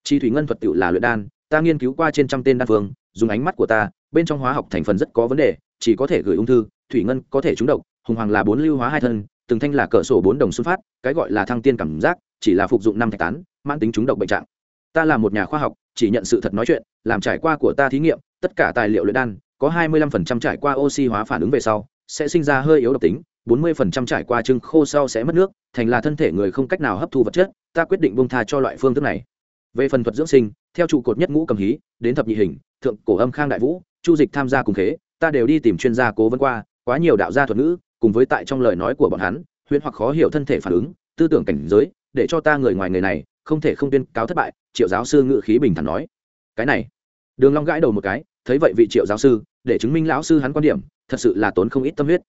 Chi thủy ngân thuật tự là luyện đan, ta nghiên cứu qua trên trăm tên đan phương, dùng ánh mắt của ta bên trong hóa học thành phần rất có vấn đề, chỉ có thể gửi ung thư, thủy ngân có thể trúng độc, hùng hoàng là bốn lưu hóa hai thân, từng thanh là cỡ sổ bốn đồng xuất phát, cái gọi là thăng tiên cảm giác, chỉ là phục dụng năm thạch tán, mãn tính trúng độc bệnh trạng. Ta là một nhà khoa học, chỉ nhận sự thật nói chuyện, làm trải qua của ta thí nghiệm, tất cả tài liệu luyện đan, có hai mươi lăm phần trăm trải qua oxy hóa phản ứng về sau, sẽ sinh ra hơi yếu độc tính, bốn mươi phần trăm trải qua trưng khô sau sẽ mất nước, thành là thân thể người không cách nào hấp thu vật chất, ta quyết định bông tha cho loại phương thức này. Về phần thuật dưỡng sinh, theo trụ cột nhất ngũ cầm hí, đến thập nhị hình, thượng cổ âm khang đại vũ chu dịch tham gia cùng thế ta đều đi tìm chuyên gia cố vấn qua quá nhiều đạo gia thuật ngữ cùng với tại trong lời nói của bọn hắn huyễn hoặc khó hiểu thân thể phản ứng tư tưởng cảnh giới để cho ta người ngoài người này không thể không tuyên cáo thất bại triệu giáo sư ngự khí bình thản nói. Cái này đường long gãi đầu một cái thấy vậy vị triệu giáo sư để chứng minh lão sư hắn quan điểm thật sự là tốn không ít tâm huyết.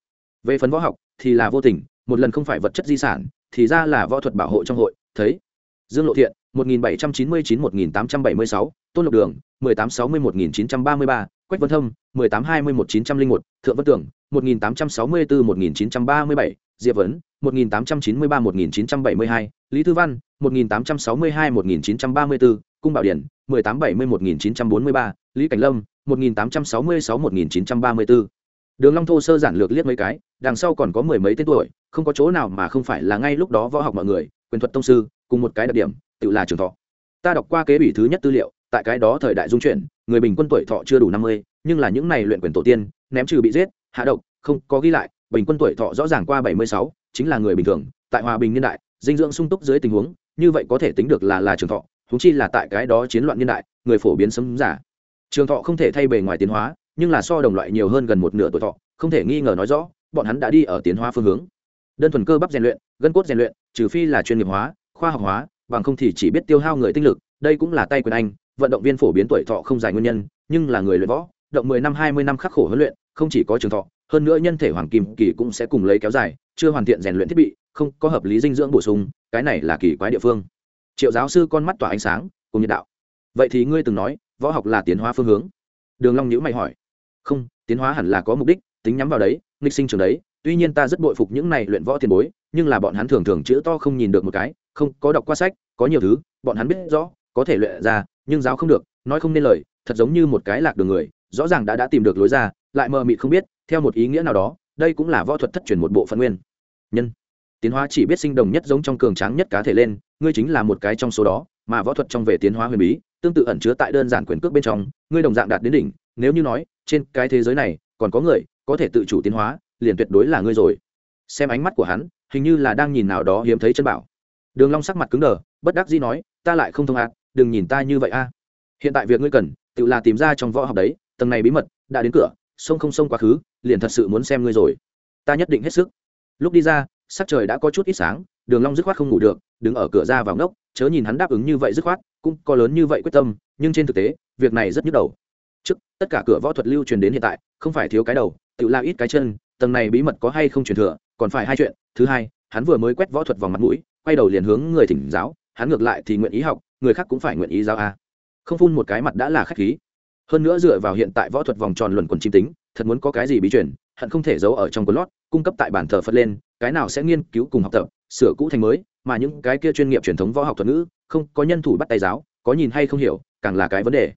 Về phần võ học thì là vô tình một lần không phải vật chất di sản thì ra là võ thuật bảo hộ trong hội thấy. Dương lộ thiện 1799-1876, tôn lộc đường 1860-1933, quách vân thâm 1820-1901, thượng vân tưởng 1864-1937, diệp vấn 1893-1972, lý thư văn 1862-1934, cung bảo điển 1871-1943, lý cảnh lâm 1866-1934. đường long thô sơ giản lược liếc mấy cái đằng sau còn có mười mấy tên tuổi không có chỗ nào mà không phải là ngay lúc đó võ học mọi người quyền thuật tông sư cùng một cái đặc điểm tự là trường thọ ta đọc qua kế ủy thứ nhất tư liệu tại cái đó thời đại dung chuyển người bình quân tuổi thọ chưa đủ năm mươi, nhưng là những này luyện quyền tổ tiên, ném trừ bị giết, hạ độc, không có ghi lại, bình quân tuổi thọ rõ ràng qua bảy mươi sáu, chính là người bình thường, tại hòa bình niên đại, dinh dưỡng sung túc dưới tình huống, như vậy có thể tính được là là trường thọ húng chi là tại cái đó chiến loạn niên đại, người phổ biến sấm giả trường thọ không thể thay bề ngoài tiến hóa, nhưng là so đồng loại nhiều hơn gần một nửa tuổi thọ, không thể nghi ngờ nói rõ, bọn hắn đã đi ở tiến hóa phương hướng. Đơn thuần cơ bắp rèn luyện, gân cốt rèn luyện, trừ phi là chuyên nghiệp hóa, khoa học hóa, bằng không thì chỉ biết tiêu hao người tinh lực, đây cũng là tay quyền anh vận động viên phổ biến tuổi thọ không dài nguyên nhân, nhưng là người luyện võ, động mười năm, hai mươi năm khắc khổ huấn luyện, không chỉ có trường thọ, hơn nữa nhân thể hoàng kim kỳ cũng sẽ cùng lấy kéo dài, chưa hoàn thiện rèn luyện thiết bị, không có hợp lý dinh dưỡng bổ sung, cái này là kỳ quái địa phương. Triệu giáo sư con mắt tỏa ánh sáng, cùng nhiệt đạo. Vậy thì ngươi từng nói, võ học là tiến hóa phương hướng. Đường long nhữ mày hỏi. Không, tiến hóa hẳn là có mục đích, tính nhắm vào đấy, nghịch sinh trường đấy, tuy nhiên ta rất bội phục những này luyện võ tiền bối, nhưng là bọn hắn thường thường chữ to không nhìn được một cái, không, có đọc qua sách, có nhiều thứ, bọn hắn biết rõ, có thể luyện ra nhưng giáo không được, nói không nên lời, thật giống như một cái lạc đường người, rõ ràng đã đã tìm được lối ra, lại mờ mịt không biết, theo một ý nghĩa nào đó, đây cũng là võ thuật thất truyền một bộ phận nguyên. Nhân, tiến hóa chỉ biết sinh đồng nhất giống trong cường tráng nhất cá thể lên, ngươi chính là một cái trong số đó, mà võ thuật trong về tiến hóa huyền bí, tương tự ẩn chứa tại đơn giản quyền cước bên trong, ngươi đồng dạng đạt đến đỉnh, nếu như nói, trên cái thế giới này, còn có người, có thể tự chủ tiến hóa, liền tuyệt đối là ngươi rồi. Xem ánh mắt của hắn, hình như là đang nhìn nào đó hiếm thấy chân bảo. Đường long sắc mặt cứng đờ, bất đắc dĩ nói, ta lại không thông ạt đừng nhìn ta như vậy a. Hiện tại việc ngươi cần, tự là tìm ra trong võ học đấy, tầng này bí mật, đã đến cửa, sông không sông quá khứ, liền thật sự muốn xem ngươi rồi. Ta nhất định hết sức. Lúc đi ra, sắc trời đã có chút ít sáng, đường long dứt khoát không ngủ được, đứng ở cửa ra vào ngốc, chớ nhìn hắn đáp ứng như vậy dứt khoát, cũng có lớn như vậy quyết tâm, nhưng trên thực tế, việc này rất nhức đầu. Trước, tất cả cửa võ thuật lưu truyền đến hiện tại, không phải thiếu cái đầu, tự la ít cái chân, tầng này bí mật có hay không truyền thừa, còn phải hai chuyện. Thứ hai, hắn vừa mới quét võ thuật vòng mặt mũi, quay đầu liền hướng người thỉnh giáo hắn ngược lại thì nguyện ý học, người khác cũng phải nguyện ý giáo a. Không phun một cái mặt đã là khách khí. Hơn nữa dựa vào hiện tại võ thuật vòng tròn luẩn quần chim tính, thật muốn có cái gì bí truyền, hận không thể giấu ở trong quần lót, cung cấp tại bản thờ phật lên, cái nào sẽ nghiên cứu cùng học tập, sửa cũ thành mới, mà những cái kia chuyên nghiệp truyền thống võ học thuật ngữ, không, có nhân thủ bắt tay giáo, có nhìn hay không hiểu, càng là cái vấn đề.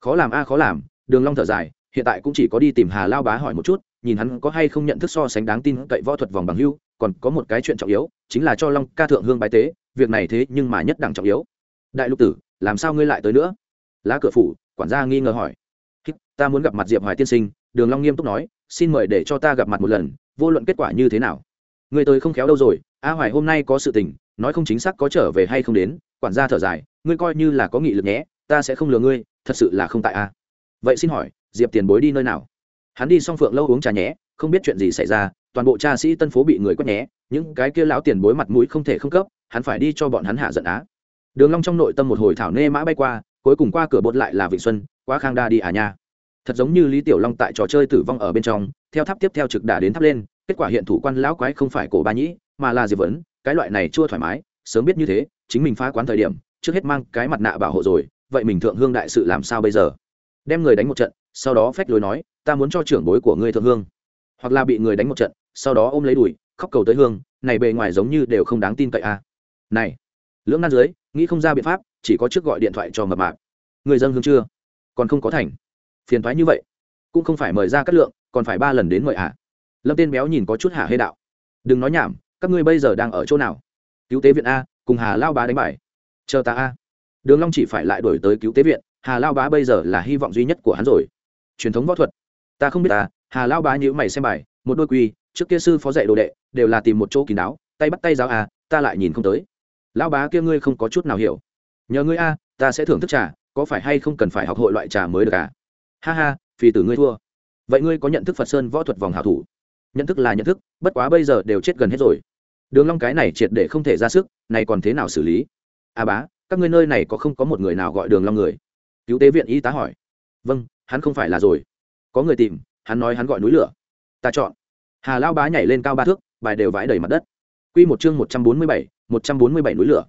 Khó làm a, khó làm, đường long thở dài, hiện tại cũng chỉ có đi tìm hà lao bá hỏi một chút, nhìn hắn có hay không nhận thức so sánh đáng tin cậy võ thuật vòng bằng hưu còn có một cái chuyện trọng yếu, chính là cho long ca thượng hương bái tế, việc này thế nhưng mà nhất đẳng trọng yếu. Đại lục tử, làm sao ngươi lại tới nữa? Lá cửa phủ, quản gia nghi ngờ hỏi. Ta muốn gặp mặt diệp hoài tiên sinh, đường long nghiêm túc nói, xin mời để cho ta gặp mặt một lần, vô luận kết quả như thế nào. Người tới không khéo đâu rồi, a hoài hôm nay có sự tình, nói không chính xác có trở về hay không đến, quản gia thở dài, ngươi coi như là có nghị lực nhé, ta sẽ không lừa ngươi, thật sự là không tại a. Vậy xin hỏi, diệp tiền bối đi nơi nào? Hắn đi xong phượng lâu uống trà nhé, không biết chuyện gì xảy ra toàn bộ cha sĩ tân phố bị người quét nhé, những cái kia lão tiền bối mặt mũi không thể không cấp, hắn phải đi cho bọn hắn hạ giận á. Đường long trong nội tâm một hồi thảo nê mã bay qua, cuối cùng qua cửa bột lại là vịnh xuân, quá khang đa đi à nha. Thật giống như lý tiểu long tại trò chơi tử vong ở bên trong, theo tháp tiếp theo trực đà đến tháp lên, kết quả hiện thủ quan lão quái không phải cổ ba nhĩ, mà là diệp vấn, cái loại này chưa thoải mái, sớm biết như thế, chính mình phá quán thời điểm, trước hết mang cái mặt nạ bảo hộ rồi, vậy mình thượng hương đại sự làm sao bây giờ? Đem người đánh một trận, sau đó phách lối nói, ta muốn cho trưởng bối của ngươi thượng hương. Hoặc là bị người đánh một trận sau đó ôm lấy đùi, khóc cầu tới hương, này bề ngoài giống như đều không đáng tin cậy a à. này, lưỡng nan dưới, nghĩ không ra biện pháp, chỉ có trước gọi điện thoại cho mập mạp. Người dân hương chưa? Còn không có thành. Phiền thoái như vậy. Cũng không phải mời ra cắt lượng, còn phải ba lần đến mời ạ à. lâm tên béo nhìn có chút hả hê đạo. Đừng nói nhảm, các ngươi bây giờ đang ở chỗ nào? Cứu tế viện a, cùng hà lao bá đánh bài. Chờ ta a. Đường long chỉ phải lại đổi tới cứu tế viện, hà lao bá bây giờ là hy vọng duy nhất của hắn rồi. Truyền thống võ thuật. Ta không biết ta, hà lao bá nhữ mày xem bài, một đôi quy trước kia sư phó dạy đồ đệ đều là tìm một chỗ kín đáo tay bắt tay giáo à, ta lại nhìn không tới. Lão bá kia ngươi không có chút nào hiểu. Nhờ ngươi a ta sẽ thưởng thức trà có phải hay không cần phải học hội loại trà mới được à? Ha ha phi tử ngươi thua. Vậy ngươi có nhận thức phật sơn võ thuật vòng hảo thủ? Nhận thức là nhận thức bất quá bây giờ đều chết gần hết rồi. Đường long cái này triệt để không thể ra sức này còn thế nào xử lý? A à bá các ngươi nơi này có không có một người nào gọi đường long người? Cứu tế viện y tá hỏi. Vâng hắn không phải là rồi. Có người tìm hắn nói hắn gọi núi lửa. Ta chọn hà lao bá nhảy lên cao ba thước, bài đều vãi đầy mặt đất. Quy một chương một trăm bốn mươi bảy, một trăm bốn mươi bảy núi lửa.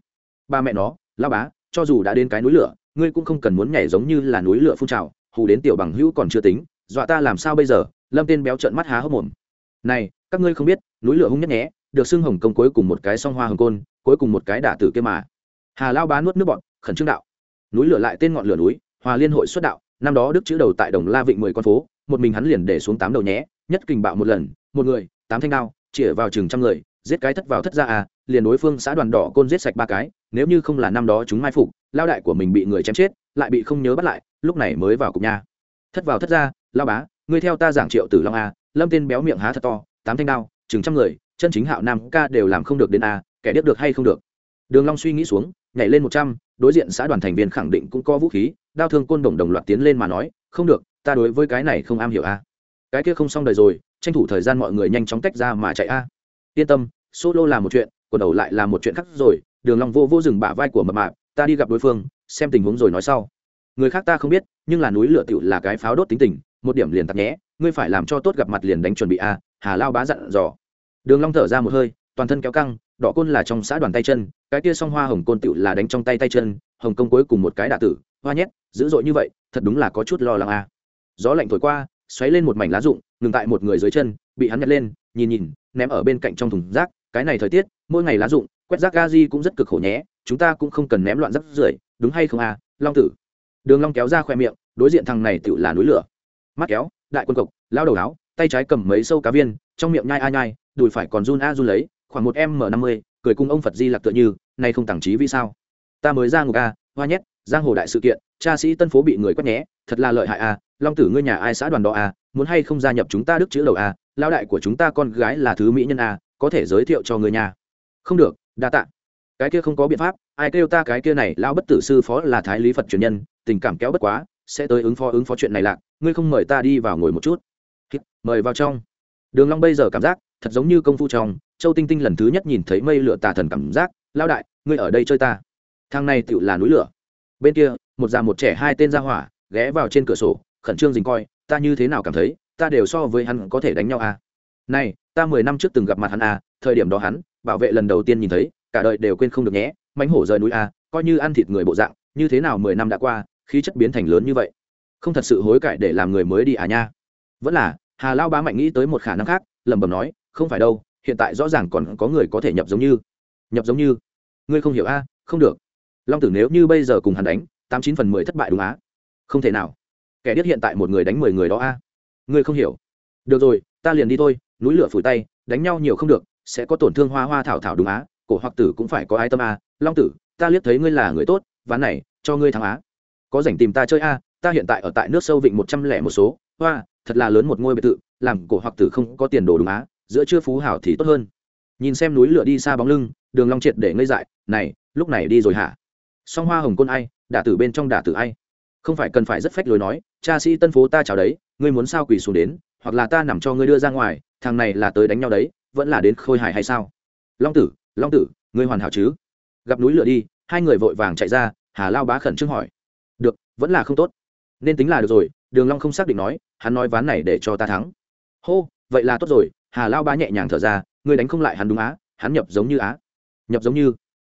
Ba mẹ nó lao bá, cho dù đã đến cái núi lửa, ngươi cũng không cần muốn nhảy giống như là núi lửa phun trào, hù đến tiểu bằng hữu còn chưa tính, dọa ta làm sao bây giờ? Lâm tên béo trợn mắt há hốc mồm. Này, các ngươi không biết, núi lửa hung nhất nhé, được xưng hồng công cuối cùng một cái song hoa hồng côn, cuối cùng một cái đả tử kia mà. Hà lao bá nuốt nước bọn khẩn trương đạo. Núi lửa lại tên ngọn lửa núi, hòa liên hội xuất đạo, năm đó đức chữ đầu tại đồng la vịnh mười con phố, một mình hắn liền để xuống tám đầu nhé, nhất kình bạo một lần một người, tám thanh đao, chĩa vào chừng trăm người, giết cái thất vào thất ra à liền đối phương xã đoàn đỏ côn giết sạch ba cái, nếu như không là năm đó chúng mai phục, lao đại của mình bị người chém chết, lại bị không nhớ bắt lại, lúc này mới vào cục nha. Thất vào thất ra, lao bá, ngươi theo ta giảng triệu tử long a lâm tên béo miệng há thật to, tám thanh đao, chừng trăm người, chân chính hạo nam ca đều làm không được đến a kẻ biết được hay không được. Đường long suy nghĩ xuống, nhảy lên một trăm, đối diện xã đoàn thành viên khẳng định cũng có vũ khí, đao thương côn đồng đồng loạt tiến lên mà nói, không được, ta đối với cái này không am hiểu a cái kia không xong đời rồi tranh thủ thời gian mọi người nhanh chóng tách ra mà chạy a. Yên tâm, solo là một chuyện còn đầu lại là một chuyện khác rồi, đường long vô vô dừng bả vai của mập mạp, ta đi gặp đối phương, xem tình huống rồi nói sau. Người khác ta không biết, nhưng là núi lửa tiểu là cái pháo đốt tính tình, một điểm liền tặc nhé ngươi phải làm cho tốt gặp mặt liền đánh chuẩn bị a, hà lao bá dặn dò. Đường long thở ra một hơi, toàn thân kéo căng, đỏ côn là trong xã đoàn tay chân, cái kia song hoa hồng côn tiểu là đánh trong tay tay chân, hồng công cuối cùng một cái đả tử, hoa nhét, dữ dội như vậy, thật đúng là có chút lo lắng a. Gió lạnh thổi qua, xoáy lên một mảnh lá rụng ngừng tại một người dưới chân bị hắn nhặt lên nhìn nhìn ném ở bên cạnh trong thùng rác. Cái này thời tiết mỗi ngày lá rụng quét rác gazi cũng rất cực khổ nhé chúng ta cũng không cần ném loạn rác rưởi đúng hay không à, long tử? Đường long kéo ra khoe miệng đối diện thằng này tựu là núi lửa. Mắt kéo đại quân cộc lao đầu áo tay trái cầm mấy sâu cá viên trong miệng nhai a nhai đùi phải còn run a run lấy khoảng một m năm mươi cười cùng ông phật di lạc tựa như nay không tàng trí vì sao? Ta mới ra ngục a hoa nhét giang hồ đại sự kiện cha sĩ tân phố bị người quét nhé thật là lợi hại a long tử ngươi nhà ai xã đoàn đó a muốn hay không gia nhập chúng ta đức chữ đầu à? a lao đại của chúng ta con gái là thứ mỹ nhân a có thể giới thiệu cho người nhà không được, đa tạ. Cái kia không có biện pháp, ai kêu ta cái kia này lao bất tử sư phó là thái lý phật truyền nhân, tình cảm kéo bất quá, sẽ tới ứng phó ứng phó chuyện này lạc, ngươi không mời ta đi vào ngồi một chút. Mời vào trong. Đường long bây giờ cảm giác, thật giống như công phu trong, châu tinh tinh lần thứ nhất nhìn thấy mây lửa tà thần cảm giác lao đại, ngươi ở đây chơi ta. Thang này tựu là núi lửa. Bên kia, một già một trẻ hai tên ra hỏa, ghé vào trên cửa sổ khẩn trương dình coi ta như thế nào cảm thấy ta đều so với hắn có thể đánh nhau à. này ta mười năm trước từng gặp mặt hắn à, thời điểm đó hắn bảo vệ lần đầu tiên nhìn thấy cả đời đều quên không được nhé mánh hổ rời núi à, coi như ăn thịt người bộ dạng như thế nào mười năm đã qua khí chất biến thành lớn như vậy. Không thật sự hối cải để làm người mới đi à nha. Vẫn là hà lao bá mạnh nghĩ tới một khả năng khác lẩm bẩm nói không phải đâu hiện tại rõ ràng còn có người có thể nhập giống như. Nhập giống như? Ngươi không hiểu a không được. Long tử nếu như bây giờ cùng hắn đánh tám chín phần mười thất bại đúng á? Không thể nào kẻ điếc hiện tại một người đánh mười người đó a. Ngươi không hiểu. Được rồi, ta liền đi thôi, núi lửa phủi tay, đánh nhau nhiều không được, sẽ có tổn thương hoa hoa thảo thảo đúng á, cổ hoặc tử cũng phải có ai tâm a. Long tử, ta liếc thấy ngươi là người tốt, ván này, cho ngươi thắng á. Có rảnh tìm ta chơi a, ta hiện tại ở tại nước sâu vịnh một trăm lẻ một số, hoa, thật là lớn một ngôi biệt thự, làm cổ hoặc tử không có tiền đồ đúng á, giữa chưa phú hảo thì tốt hơn. Nhìn xem núi lửa đi xa bóng lưng, đường long triệt để ngây dại, này, lúc này đi rồi hả? Song hoa hồng côn ai, đả tử bên trong đả tử ai? Không phải cần phải rất phách lối nói, cha sĩ tân phố ta chào đấy, ngươi muốn sao quỳ xuống đến, hoặc là ta nằm cho ngươi đưa ra ngoài, thằng này là tới đánh nhau đấy, vẫn là đến khôi hài hay sao? Long tử long tử, ngươi hoàn hảo chứ? Gặp núi lửa đi, hai người vội vàng chạy ra, hà lao bá khẩn trương hỏi. Được, vẫn là không tốt. Nên tính là được rồi. Đường long không xác định nói, hắn nói ván này để cho ta thắng. Hô, vậy là tốt rồi. Hà lao bá nhẹ nhàng thở ra, ngươi đánh không lại hắn đúng á, hắn nhập giống như á. Nhập giống như?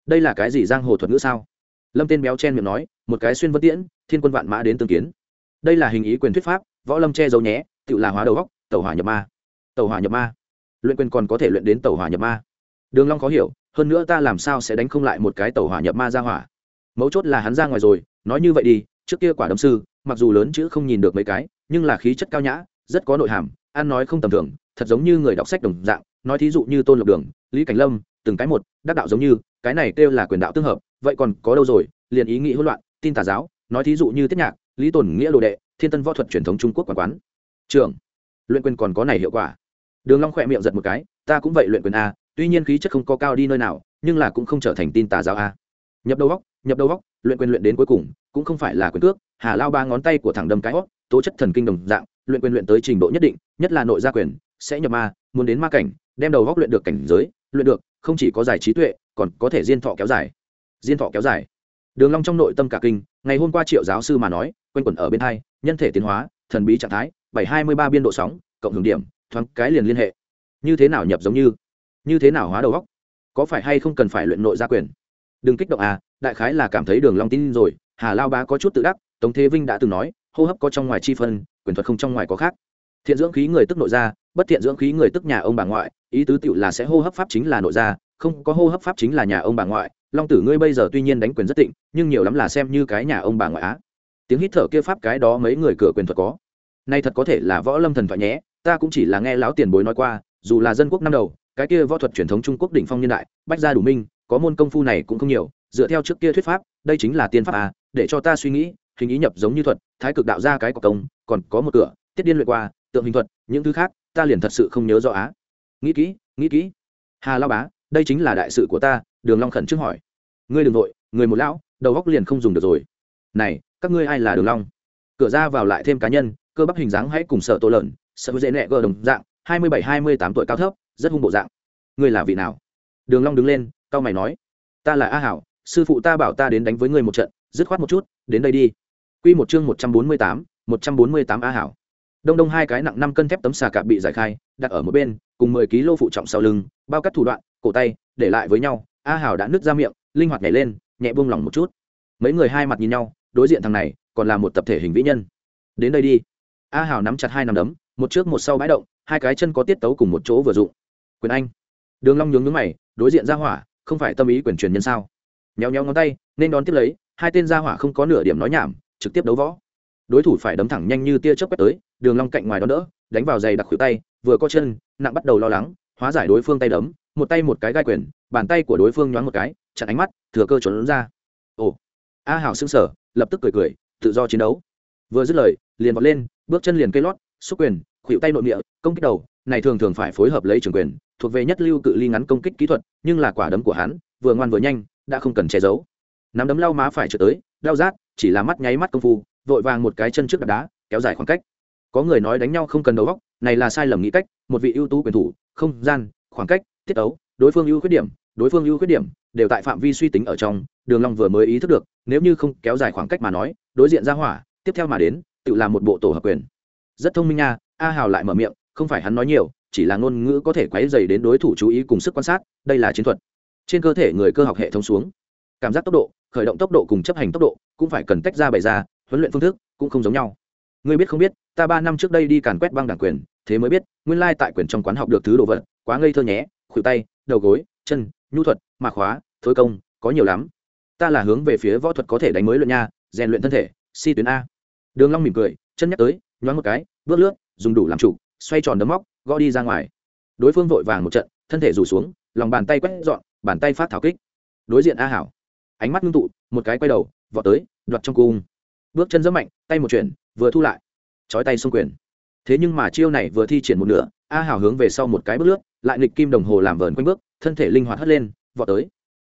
Đây là cái gì giang hồ thuật ngữ sao? Lâm tên béo chen miệng nói một cái xuyên vân tiễn, thiên quân vạn mã đến tương kiến. Đây là hình ý quyền thuyết pháp, võ lâm che giấu nhé, tự là hóa đầu góc tàu hỏa nhập ma. Tàu hỏa nhập ma. Luyện quyền còn có thể luyện đến tàu hỏa nhập ma. Đường long khó hiểu, hơn nữa ta làm sao sẽ đánh không lại một cái tàu hỏa nhập ma ra hỏa? Mấu chốt là hắn ra ngoài rồi, nói như vậy đi, trước kia quả đấm sư, mặc dù lớn chữ không nhìn được mấy cái, nhưng là khí chất cao nhã, rất có nội hàm, ăn nói không tầm thường, thật giống như người đọc sách đồng dạng, nói thí dụ như tôn lộc đường, lý cảnh lâm, từng cái một, đắc đạo giống như, cái này kêu là quyền đạo tương hợp, vậy còn có đâu rồi, liền ý nghĩ hỗn loạn tin tà giáo, nói thí dụ như tiết nhạc, lý tồn nghĩa đồ đệ, thiên tân võ thuật truyền thống trung quốc quán quán. Trường, luyện quyền còn có này hiệu quả. Đường long khỏe miệng giật một cái, ta cũng vậy luyện quyền a, tuy nhiên khí chất không có cao đi nơi nào, nhưng là cũng không trở thành tin tà giáo a. Nhập đầu góc nhập đầu góc luyện quyền luyện đến cuối cùng, cũng không phải là quyền cước, hà lao ba ngón tay của thằng đâm cái hót tố chất thần kinh đồng dạng, luyện quyền luyện tới trình độ nhất định, nhất là nội gia quyền, sẽ nhập ma, muốn đến ma cảnh, đem đầu góc luyện được cảnh giới, luyện được, không chỉ có giải trí tuệ, còn có thể diên thọ kéo dài. Diên thọ kéo dài đường long trong nội tâm cả kinh, ngày hôm qua triệu giáo sư mà nói, quanh quẩn ở bên hai, nhân thể tiến hóa, thần bí trạng thái, bảy hai mươi ba biên độ sóng, cộng hưởng điểm, thoáng cái liền liên hệ. Như thế nào nhập giống như? Như thế nào hóa đầu góc có phải hay không cần phải luyện nội gia quyền? Đừng kích động à đại khái là cảm thấy đường long tin rồi, hà lao bá có chút tự đắc, tống thế vinh đã từng nói, hô hấp có trong ngoài chi phân, quyền thuật không trong ngoài có khác. Thiện dưỡng khí người tức nội gia, bất thiện dưỡng khí người tức nhà ông bà ngoại, ý tứ tiểu là sẽ hô hấp pháp chính là nội gia, không có hô hấp pháp chính là nhà ông bà ngoại long tử ngươi bây giờ tuy nhiên đánh quyền rất tịnh nhưng nhiều lắm là xem như cái nhà ông bà ngoại á. Tiếng hít thở kia pháp cái đó mấy người cửa quyền thuật có. Nay thật có thể là võ lâm thần thoại nhé, ta cũng chỉ là nghe lão tiền bối nói qua, dù là dân quốc năm đầu, cái kia võ thuật truyền thống trung quốc đỉnh phong nhân đại, bách gia đủ minh, có môn công phu này cũng không nhiều, dựa theo trước kia thuyết pháp, đây chính là tiên pháp à để cho ta suy nghĩ, hình ý nhập giống như thuật, thái cực đạo ra cái cọc công, còn có một cửa, tiết điên luyện qua, tượng hình thuật, những thứ khác, ta liền thật sự không nhớ rõ á. Nghĩ kỹ nghĩ kỹ. Hà lao bá, đây chính là đại sự của ta, đường long khẩn trước hỏi ngươi đừng nội người một lão, đầu góc liền không dùng được rồi. Này, các ngươi ai là đường long? Cửa ra vào lại thêm cá nhân, cơ bắp hình dáng hãy cùng sợ tô lợn, sợ dễ nẹ gờ đồng dạng, hai mươi bảy, hai mươi tám tuổi cao thấp, rất hung bộ dạng. Ngươi là vị nào? Đường long đứng lên cao mày nói. Ta là a hảo, sư phụ ta bảo ta đến đánh với ngươi một trận, dứt khoát một chút, đến đây đi. Quy một chương một trăm bốn mươi tám, một trăm bốn mươi tám a hảo. Đông đông hai cái nặng năm cân thép tấm xà cạp bị giải khai, đặt ở một bên, cùng mười kg phụ trọng sau lưng, bao cắt thủ đoạn, cổ tay, để lại với nhau, a hảo đã nứt ra miệng linh hoạt nhảy lên, nhẹ buông lỏng một chút. Mấy người hai mặt nhìn nhau, đối diện thằng này còn là một tập thể hình vĩ nhân. Đến đây đi. A Hào nắm chặt hai nắm đấm, một trước một sau bãi động, hai cái chân có tiết tấu cùng một chỗ vừa dụng. Quyền anh. Đường long nhướng nhướng mày, đối diện ra hỏa, không phải tâm ý quyền truyền nhân sao? Nhéo nhéo ngón tay, nên đón tiếp lấy, hai tên ra hỏa không có nửa điểm nói nhảm, trực tiếp đấu võ. Đối thủ phải đấm thẳng nhanh như tia chớp quét tới, đường long cạnh ngoài đó đỡ, đánh vào giày đặc khuỷu tay, vừa co chân, nặng bắt đầu lo lắng, hóa giải đối phương tay đấm một tay một cái gai quyền bàn tay của đối phương nhoáng một cái chặn ánh mắt thừa cơ trốn ra. Ồ a hảo sững sờ lập tức cười cười tự do chiến đấu. Vừa dứt lời liền vọt lên bước chân liền cây lót xúc quyền khuỵu tay nội địa, công kích đầu này thường thường phải phối hợp lấy trường quyền thuộc về nhất lưu cự ly ngắn công kích kỹ thuật nhưng là quả đấm của hắn vừa ngoan vừa nhanh đã không cần che giấu. Nắm đấm lau má phải trở tới đau rát chỉ là mắt nháy mắt công phu vội vàng một cái chân trước đạp đá kéo dài khoảng cách. Có người nói đánh nhau không cần đầu góc này là sai lầm nghĩ cách một vị ưu tú quyền thủ không gian khoảng cách tiết tấu đối phương ưu khuyết điểm, đối phương ưu khuyết điểm đều tại phạm vi suy tính ở trong, đường long vừa mới ý thức được, nếu như không kéo dài khoảng cách mà nói, đối diện ra hỏa, tiếp theo mà đến, tự làm một bộ tổ hợp quyền. Rất thông minh nha, a hào lại mở miệng, không phải hắn nói nhiều, chỉ là ngôn ngữ có thể quấy dày đến đối thủ chú ý cùng sức quan sát, đây là chiến thuật. Trên cơ thể người cơ học hệ thống xuống. Cảm giác tốc độ, khởi động tốc độ cùng chấp hành tốc độ cũng phải cần tách ra bày ra, huấn luyện phương thức cũng không giống nhau. Ngươi biết không biết, ta ba năm trước đây đi càn quét băng đảng quyền, thế mới biết, nguyên lai tại quyền trong quán học được thứ đồ vật, quá ngây thơ nhé khuỷu tay, đầu gối, chân, nhu thuật mạc khóa, thối công, có nhiều lắm. Ta là hướng về phía võ thuật có thể đánh mới luyện nha, rèn luyện thân thể, si tuyến a. Đường long mỉm cười, chân nhắc tới, nhoáng một cái, bước lướt, dùng đủ làm chủ, xoay tròn đấm móc, gõ đi ra ngoài. Đối phương vội vàng một trận, thân thể rủ xuống, lòng bàn tay quét dọn, bàn tay phát thảo kích. Đối diện a hảo, ánh mắt ngưng tụ, một cái quay đầu, vọt tới, đoạt trong cung. Bước chân rất mạnh, tay một chuyển, vừa thu lại. Chói tay xung quyền. Thế nhưng mà chiêu này vừa thi triển một nửa, a hảo hướng về sau một cái bước lướt lại nghịch kim đồng hồ làm vờn quanh bước, thân thể linh hoạt hất lên, vọt tới.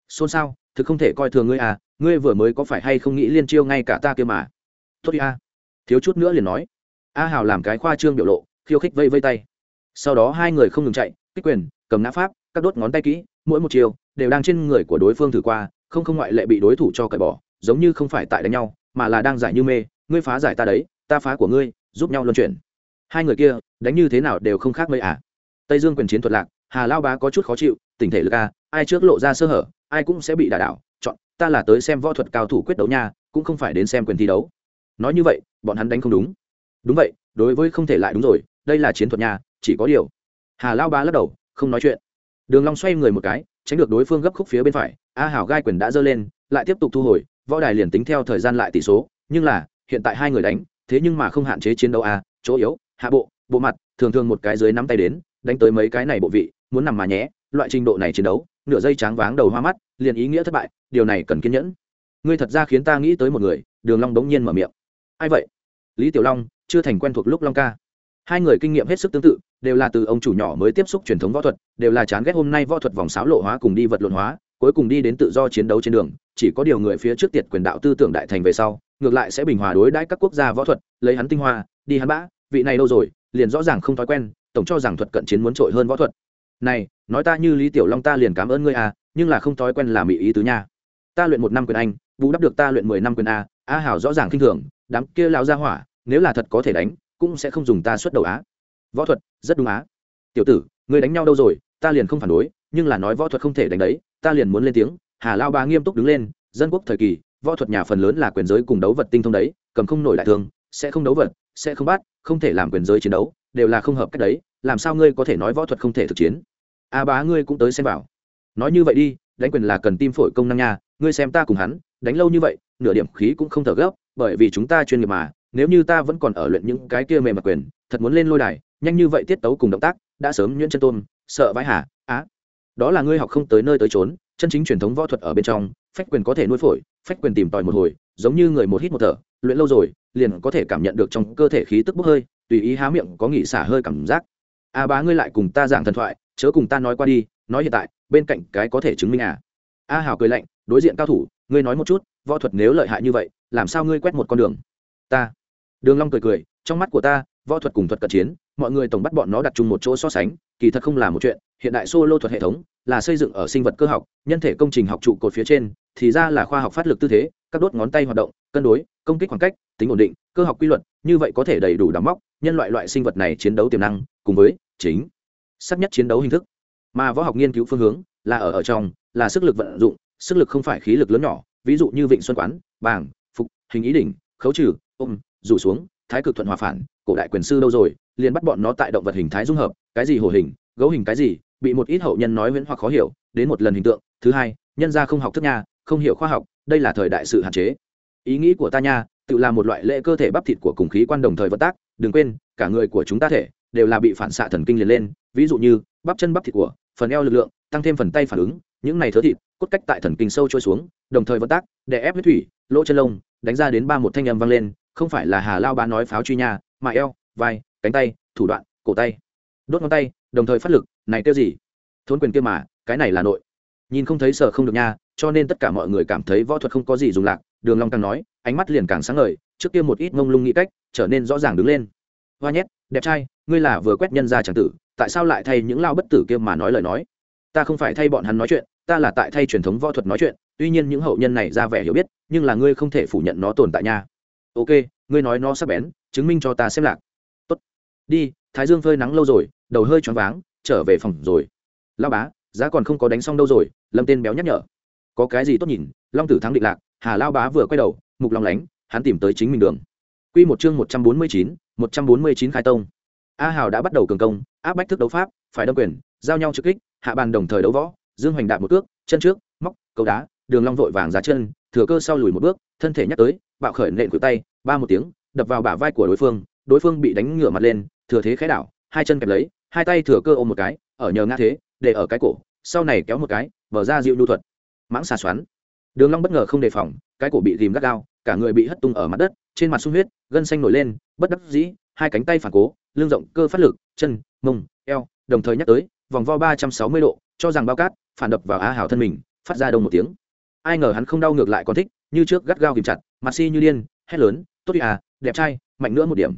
Xôn xao, thực không thể coi thường ngươi à ngươi vừa mới có phải hay không nghĩ liên chiêu ngay cả ta kia mà? Tốt đi a. Thiếu chút nữa liền nói. A hào làm cái khoa trương biểu lộ, khiêu khích vây vây tay. Sau đó hai người không ngừng chạy, kích quyền, cầm nã pháp, các đốt ngón tay kỹ, mỗi một chiều, đều đang trên người của đối phương thử qua, không không ngoại lệ bị đối thủ cho cởi bỏ, giống như không phải tại đánh nhau, mà là đang giải như mê, ngươi phá giải ta đấy, ta phá của ngươi, giúp nhau luân chuyển. Hai người kia, đánh như thế nào đều không khác mấy à tây dương quyền chiến thuật lạc, hà lao bá có chút khó chịu tình thể lực a, ai trước lộ ra sơ hở, ai cũng sẽ bị đả đảo, chọn, ta là tới xem võ thuật cao thủ quyết đấu nha, cũng không phải đến xem quyền thi đấu. Nói như vậy, bọn hắn đánh không đúng. Đúng vậy, đối với không thể lại đúng rồi, đây là chiến thuật nha, chỉ có điều. Hà lao bá lắc đầu, không nói chuyện. Đường long xoay người một cái, tránh được đối phương gấp khúc phía bên phải, a hảo gai quyền đã dơ lên, lại tiếp tục thu hồi, võ đài liền tính theo thời gian lại tỷ số, nhưng là, hiện tại hai người đánh, thế nhưng mà không hạn chế chiến đấu a, chỗ yếu, hạ bộ bộ mặt, thường thường một cái dưới nắm tay đến đánh tới mấy cái này bộ vị, muốn nằm mà nhé, loại trình độ này chiến đấu, nửa giây tráng váng đầu hoa mắt, liền ý nghĩa thất bại, điều này cần kiên nhẫn. Ngươi thật ra khiến ta nghĩ tới một người, đường long đống nhiên mở miệng. Ai vậy? Lý tiểu long, chưa thành quen thuộc lúc long ca. Hai người kinh nghiệm hết sức tương tự, đều là từ ông chủ nhỏ mới tiếp xúc truyền thống võ thuật, đều là chán ghét hôm nay võ thuật vòng sáo lộ hóa cùng đi vật luận hóa, cuối cùng đi đến tự do chiến đấu trên đường, chỉ có điều người phía trước tiệt quyền đạo tư tưởng đại thành về sau, ngược lại sẽ bình hòa đối đãi các quốc gia võ thuật, lấy hắn tinh hoa, đi hắn bã, vị này đâu rồi, liền rõ ràng không thói quen tổng cho rằng thuật cận chiến muốn trội hơn võ thuật. Này, nói ta như lý tiểu long ta liền cảm ơn ngươi à nhưng là không thói quen là mỹ ý tứ nha. Ta luyện một năm quyền anh vũ đắp được ta luyện mười năm quyền a a hảo rõ ràng kinh thường, đám kia lao ra hỏa, nếu là thật có thể đánh, cũng sẽ không dùng ta xuất đầu á. Võ thuật, rất đúng á. Tiểu tử người đánh nhau đâu rồi, ta liền không phản đối, nhưng là nói võ thuật không thể đánh đấy, ta liền muốn lên tiếng, hà lao ba nghiêm túc đứng lên, dân quốc thời kỳ, võ thuật nhà phần lớn là quyền giới cùng đấu vật tinh thông đấy, cầm không nổi đại thương, sẽ không đấu vật, sẽ không bắt, không thể làm quyền giới chiến đấu đều là không hợp cách đấy, làm sao ngươi có thể nói võ thuật không thể thực chiến? A bá ngươi cũng tới xem vào. Nói như vậy đi, đánh quyền là cần tim phổi công năng nha, ngươi xem ta cùng hắn, đánh lâu như vậy, nửa điểm khí cũng không thở gấp, bởi vì chúng ta chuyên nghiệp mà, nếu như ta vẫn còn ở luyện những cái kia mềm mặt quyền, thật muốn lên lôi đài, nhanh như vậy tiết tấu cùng động tác, đã sớm nhuyễn chân tôm, sợ vãi hả á. Đó là ngươi học không tới nơi tới trốn chân chính truyền thống võ thuật ở bên trong, phách quyền có thể nuôi phổi, phách quyền tìm tòi một hồi, giống như người một hít một thở, luyện lâu rồi, liền có thể cảm nhận được trong cơ thể khí tức bốc hơi tùy ý há miệng có nghỉ xả hơi cảm giác. A bá ngươi lại cùng ta giảng thần thoại, chớ cùng ta nói qua đi, nói hiện tại, bên cạnh cái có thể chứng minh à. A hào cười lạnh, đối diện cao thủ, ngươi nói một chút, võ thuật nếu lợi hại như vậy, làm sao ngươi quét một con đường? Ta. Đường long cười cười, trong mắt của ta, võ thuật cùng thuật cận chiến, mọi người tổng bắt bọn nó đặt chung một chỗ so sánh, kỳ thật không là một chuyện, hiện đại solo thuật hệ thống là xây dựng ở sinh vật cơ học, nhân thể công trình học trụ cột phía trên, thì ra là khoa học phát lực tư thế, các đốt ngón tay hoạt động, cân đối, công kích khoảng cách tính ổn định, cơ học quy luật, như vậy có thể đầy đủ đóng móc, nhân loại loại sinh vật này chiến đấu tiềm năng, cùng với chính sắc nhất chiến đấu hình thức. Mà võ học nghiên cứu phương hướng là ở ở trong, là sức lực vận dụng, sức lực không phải khí lực lớn nhỏ, ví dụ như vịnh xuân quán bảng phục, hình ý đỉnh, khấu trừ, ôm rủ xuống, thái cực thuận hòa phản, cổ đại quyền sư đâu rồi, liền bắt bọn nó tại động vật hình thái dung hợp, cái gì hồ hình, gấu hình cái gì, bị một ít hậu nhân nói huyễn hoặc khó hiểu, đến một lần hình tượng. Thứ hai, nhân gia không học thức nha, không hiểu khoa học, đây là thời đại sự hạn chế. Ý nghĩ của ta nha tự là một loại lệ cơ thể bắp thịt của cùng khí quan đồng thời vận tác, đừng quên, cả người của chúng ta thể đều là bị phản xạ thần kinh liền lên, ví dụ như, bắp chân bắp thịt của phần eo lực lượng, tăng thêm phần tay phản ứng, những này thớ thịt, cốt cách tại thần kinh sâu trôi xuống, đồng thời vận tác để ép huyết thủy, lỗ chân lông, đánh ra đến ba một thanh âm vang lên, không phải là hà lao bá nói pháo truy nha, mà eo, vai, cánh tay, thủ đoạn, cổ tay. Đốt ngón tay, đồng thời phát lực, này kêu gì? Thốn quyền kia mà, cái này là nội. Nhìn không thấy sợ không được nha cho nên tất cả mọi người cảm thấy võ thuật không có gì dùng lạc. Đường long càng nói, ánh mắt liền càng sáng ngời, trước kia một ít ngông lung nghĩ cách, trở nên rõ ràng đứng lên. Hoa nhét, đẹp trai, ngươi là vừa quét nhân ra chẳng tử, tại sao lại thay những lao bất tử kia mà nói lời nói? Ta không phải thay bọn hắn nói chuyện, ta là tại thay truyền thống võ thuật nói chuyện, tuy nhiên những hậu nhân này ra vẻ hiểu biết, nhưng là ngươi không thể phủ nhận nó tồn tại nha. Ok, ngươi nói nó sắp bén, chứng minh cho ta xem lạc. Tốt. Đi, thái dương phơi nắng lâu rồi, đầu hơi choáng váng, trở về phòng rồi. Lao bá, giá còn không có đánh xong đâu rồi, lâm tên béo nhắc nhở có cái gì tốt nhìn? Long tử thắng định lạc, hà lao bá vừa quay đầu, mục lòng lánh, hắn tìm tới chính mình đường. Q một chương một trăm bốn mươi chín, một trăm bốn mươi chín khai tông. A hào đã bắt đầu cường công, áp bách thức đấu pháp, phải đâm quyền, giao nhau trực kích, hạ bàn đồng thời đấu võ, dương hoành đạp một cước, chân trước, móc cầu đá, đường long vội vàng giá chân, thừa cơ sau lùi một bước, thân thể nhắc tới, bạo khởi nện cự tay, ba một tiếng, đập vào bả vai của đối phương đối phương bị đánh ngửa mặt lên, thừa thế khẽ đảo, hai chân kẹp lấy, hai tay thừa cơ ôm một cái, ở nhờ ngã thế, để ở cái cổ, sau này kéo một cái, mở ra dịu nhu thuật mãng xà xoắn. Đường long bất ngờ không đề phòng, cái cổ bị ghìm gắt gao, cả người bị hất tung ở mặt đất, trên mặt sung huyết, gân xanh nổi lên, bất đắc dĩ, hai cánh tay phản cố, lưng rộng, cơ phát lực, chân, mông, eo, đồng thời nhắc tới, vòng vo ba trăm sáu mươi độ, cho rằng bao cát, phản đập vào á hảo thân mình, phát ra đông một tiếng. Ai ngờ hắn không đau ngược lại còn thích, như trước gắt gao kìm chặt, mặt si như điên, hét lớn, tốt đi à đẹp trai, mạnh nữa một điểm.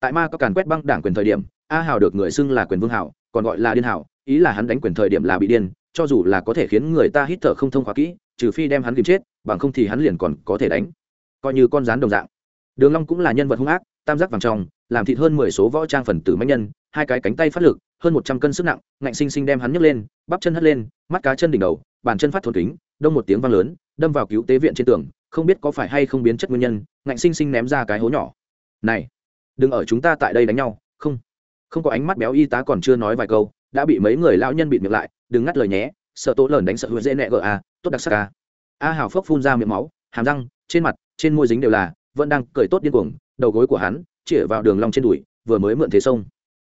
Tại ma có càn quét băng đảng quyền thời điểm a hào được người xưng là quyền vương hảo, còn gọi là điên hảo, ý là hắn đánh quyền thời điểm là bị điên cho dù là có thể khiến người ta hít thở không thông khóa kỹ, trừ phi đem hắn kìm chết, bằng không thì hắn liền còn có thể đánh. Coi như con rán đồng dạng. Đường long cũng là nhân vật hung ác, tam giác vàng trong, làm thịt hơn mười số võ trang phần tử mãnh nhân, hai cái cánh tay phát lực, hơn một trăm cân sức nặng, ngạnh sinh sinh đem hắn nhấc lên, bắp chân hất lên, mắt cá chân đỉnh đầu, bàn chân phát thốn kính, đông một tiếng vang lớn, đâm vào cứu tế viện trên tường, không biết có phải hay không biến chất nguyên nhân, ngạnh sinh sinh ném ra cái hố nhỏ. Này, đừng ở chúng ta tại đây đánh nhau, không. Không có ánh mắt béo y tá còn chưa nói vài câu đã bị mấy người lão nhân bịt miệng lại, đừng ngắt lời nhé, sợ tố lờn đánh sợ hứa dễ nẹ gờ a, tốt đặc sắc a. A hào phước phun ra miệng máu, hàm răng, trên mặt, trên môi dính đều là, vẫn đang cười tốt điên cuồng, đầu gối của hắn chĩa vào đường long trên đùi, vừa mới mượn thế sông.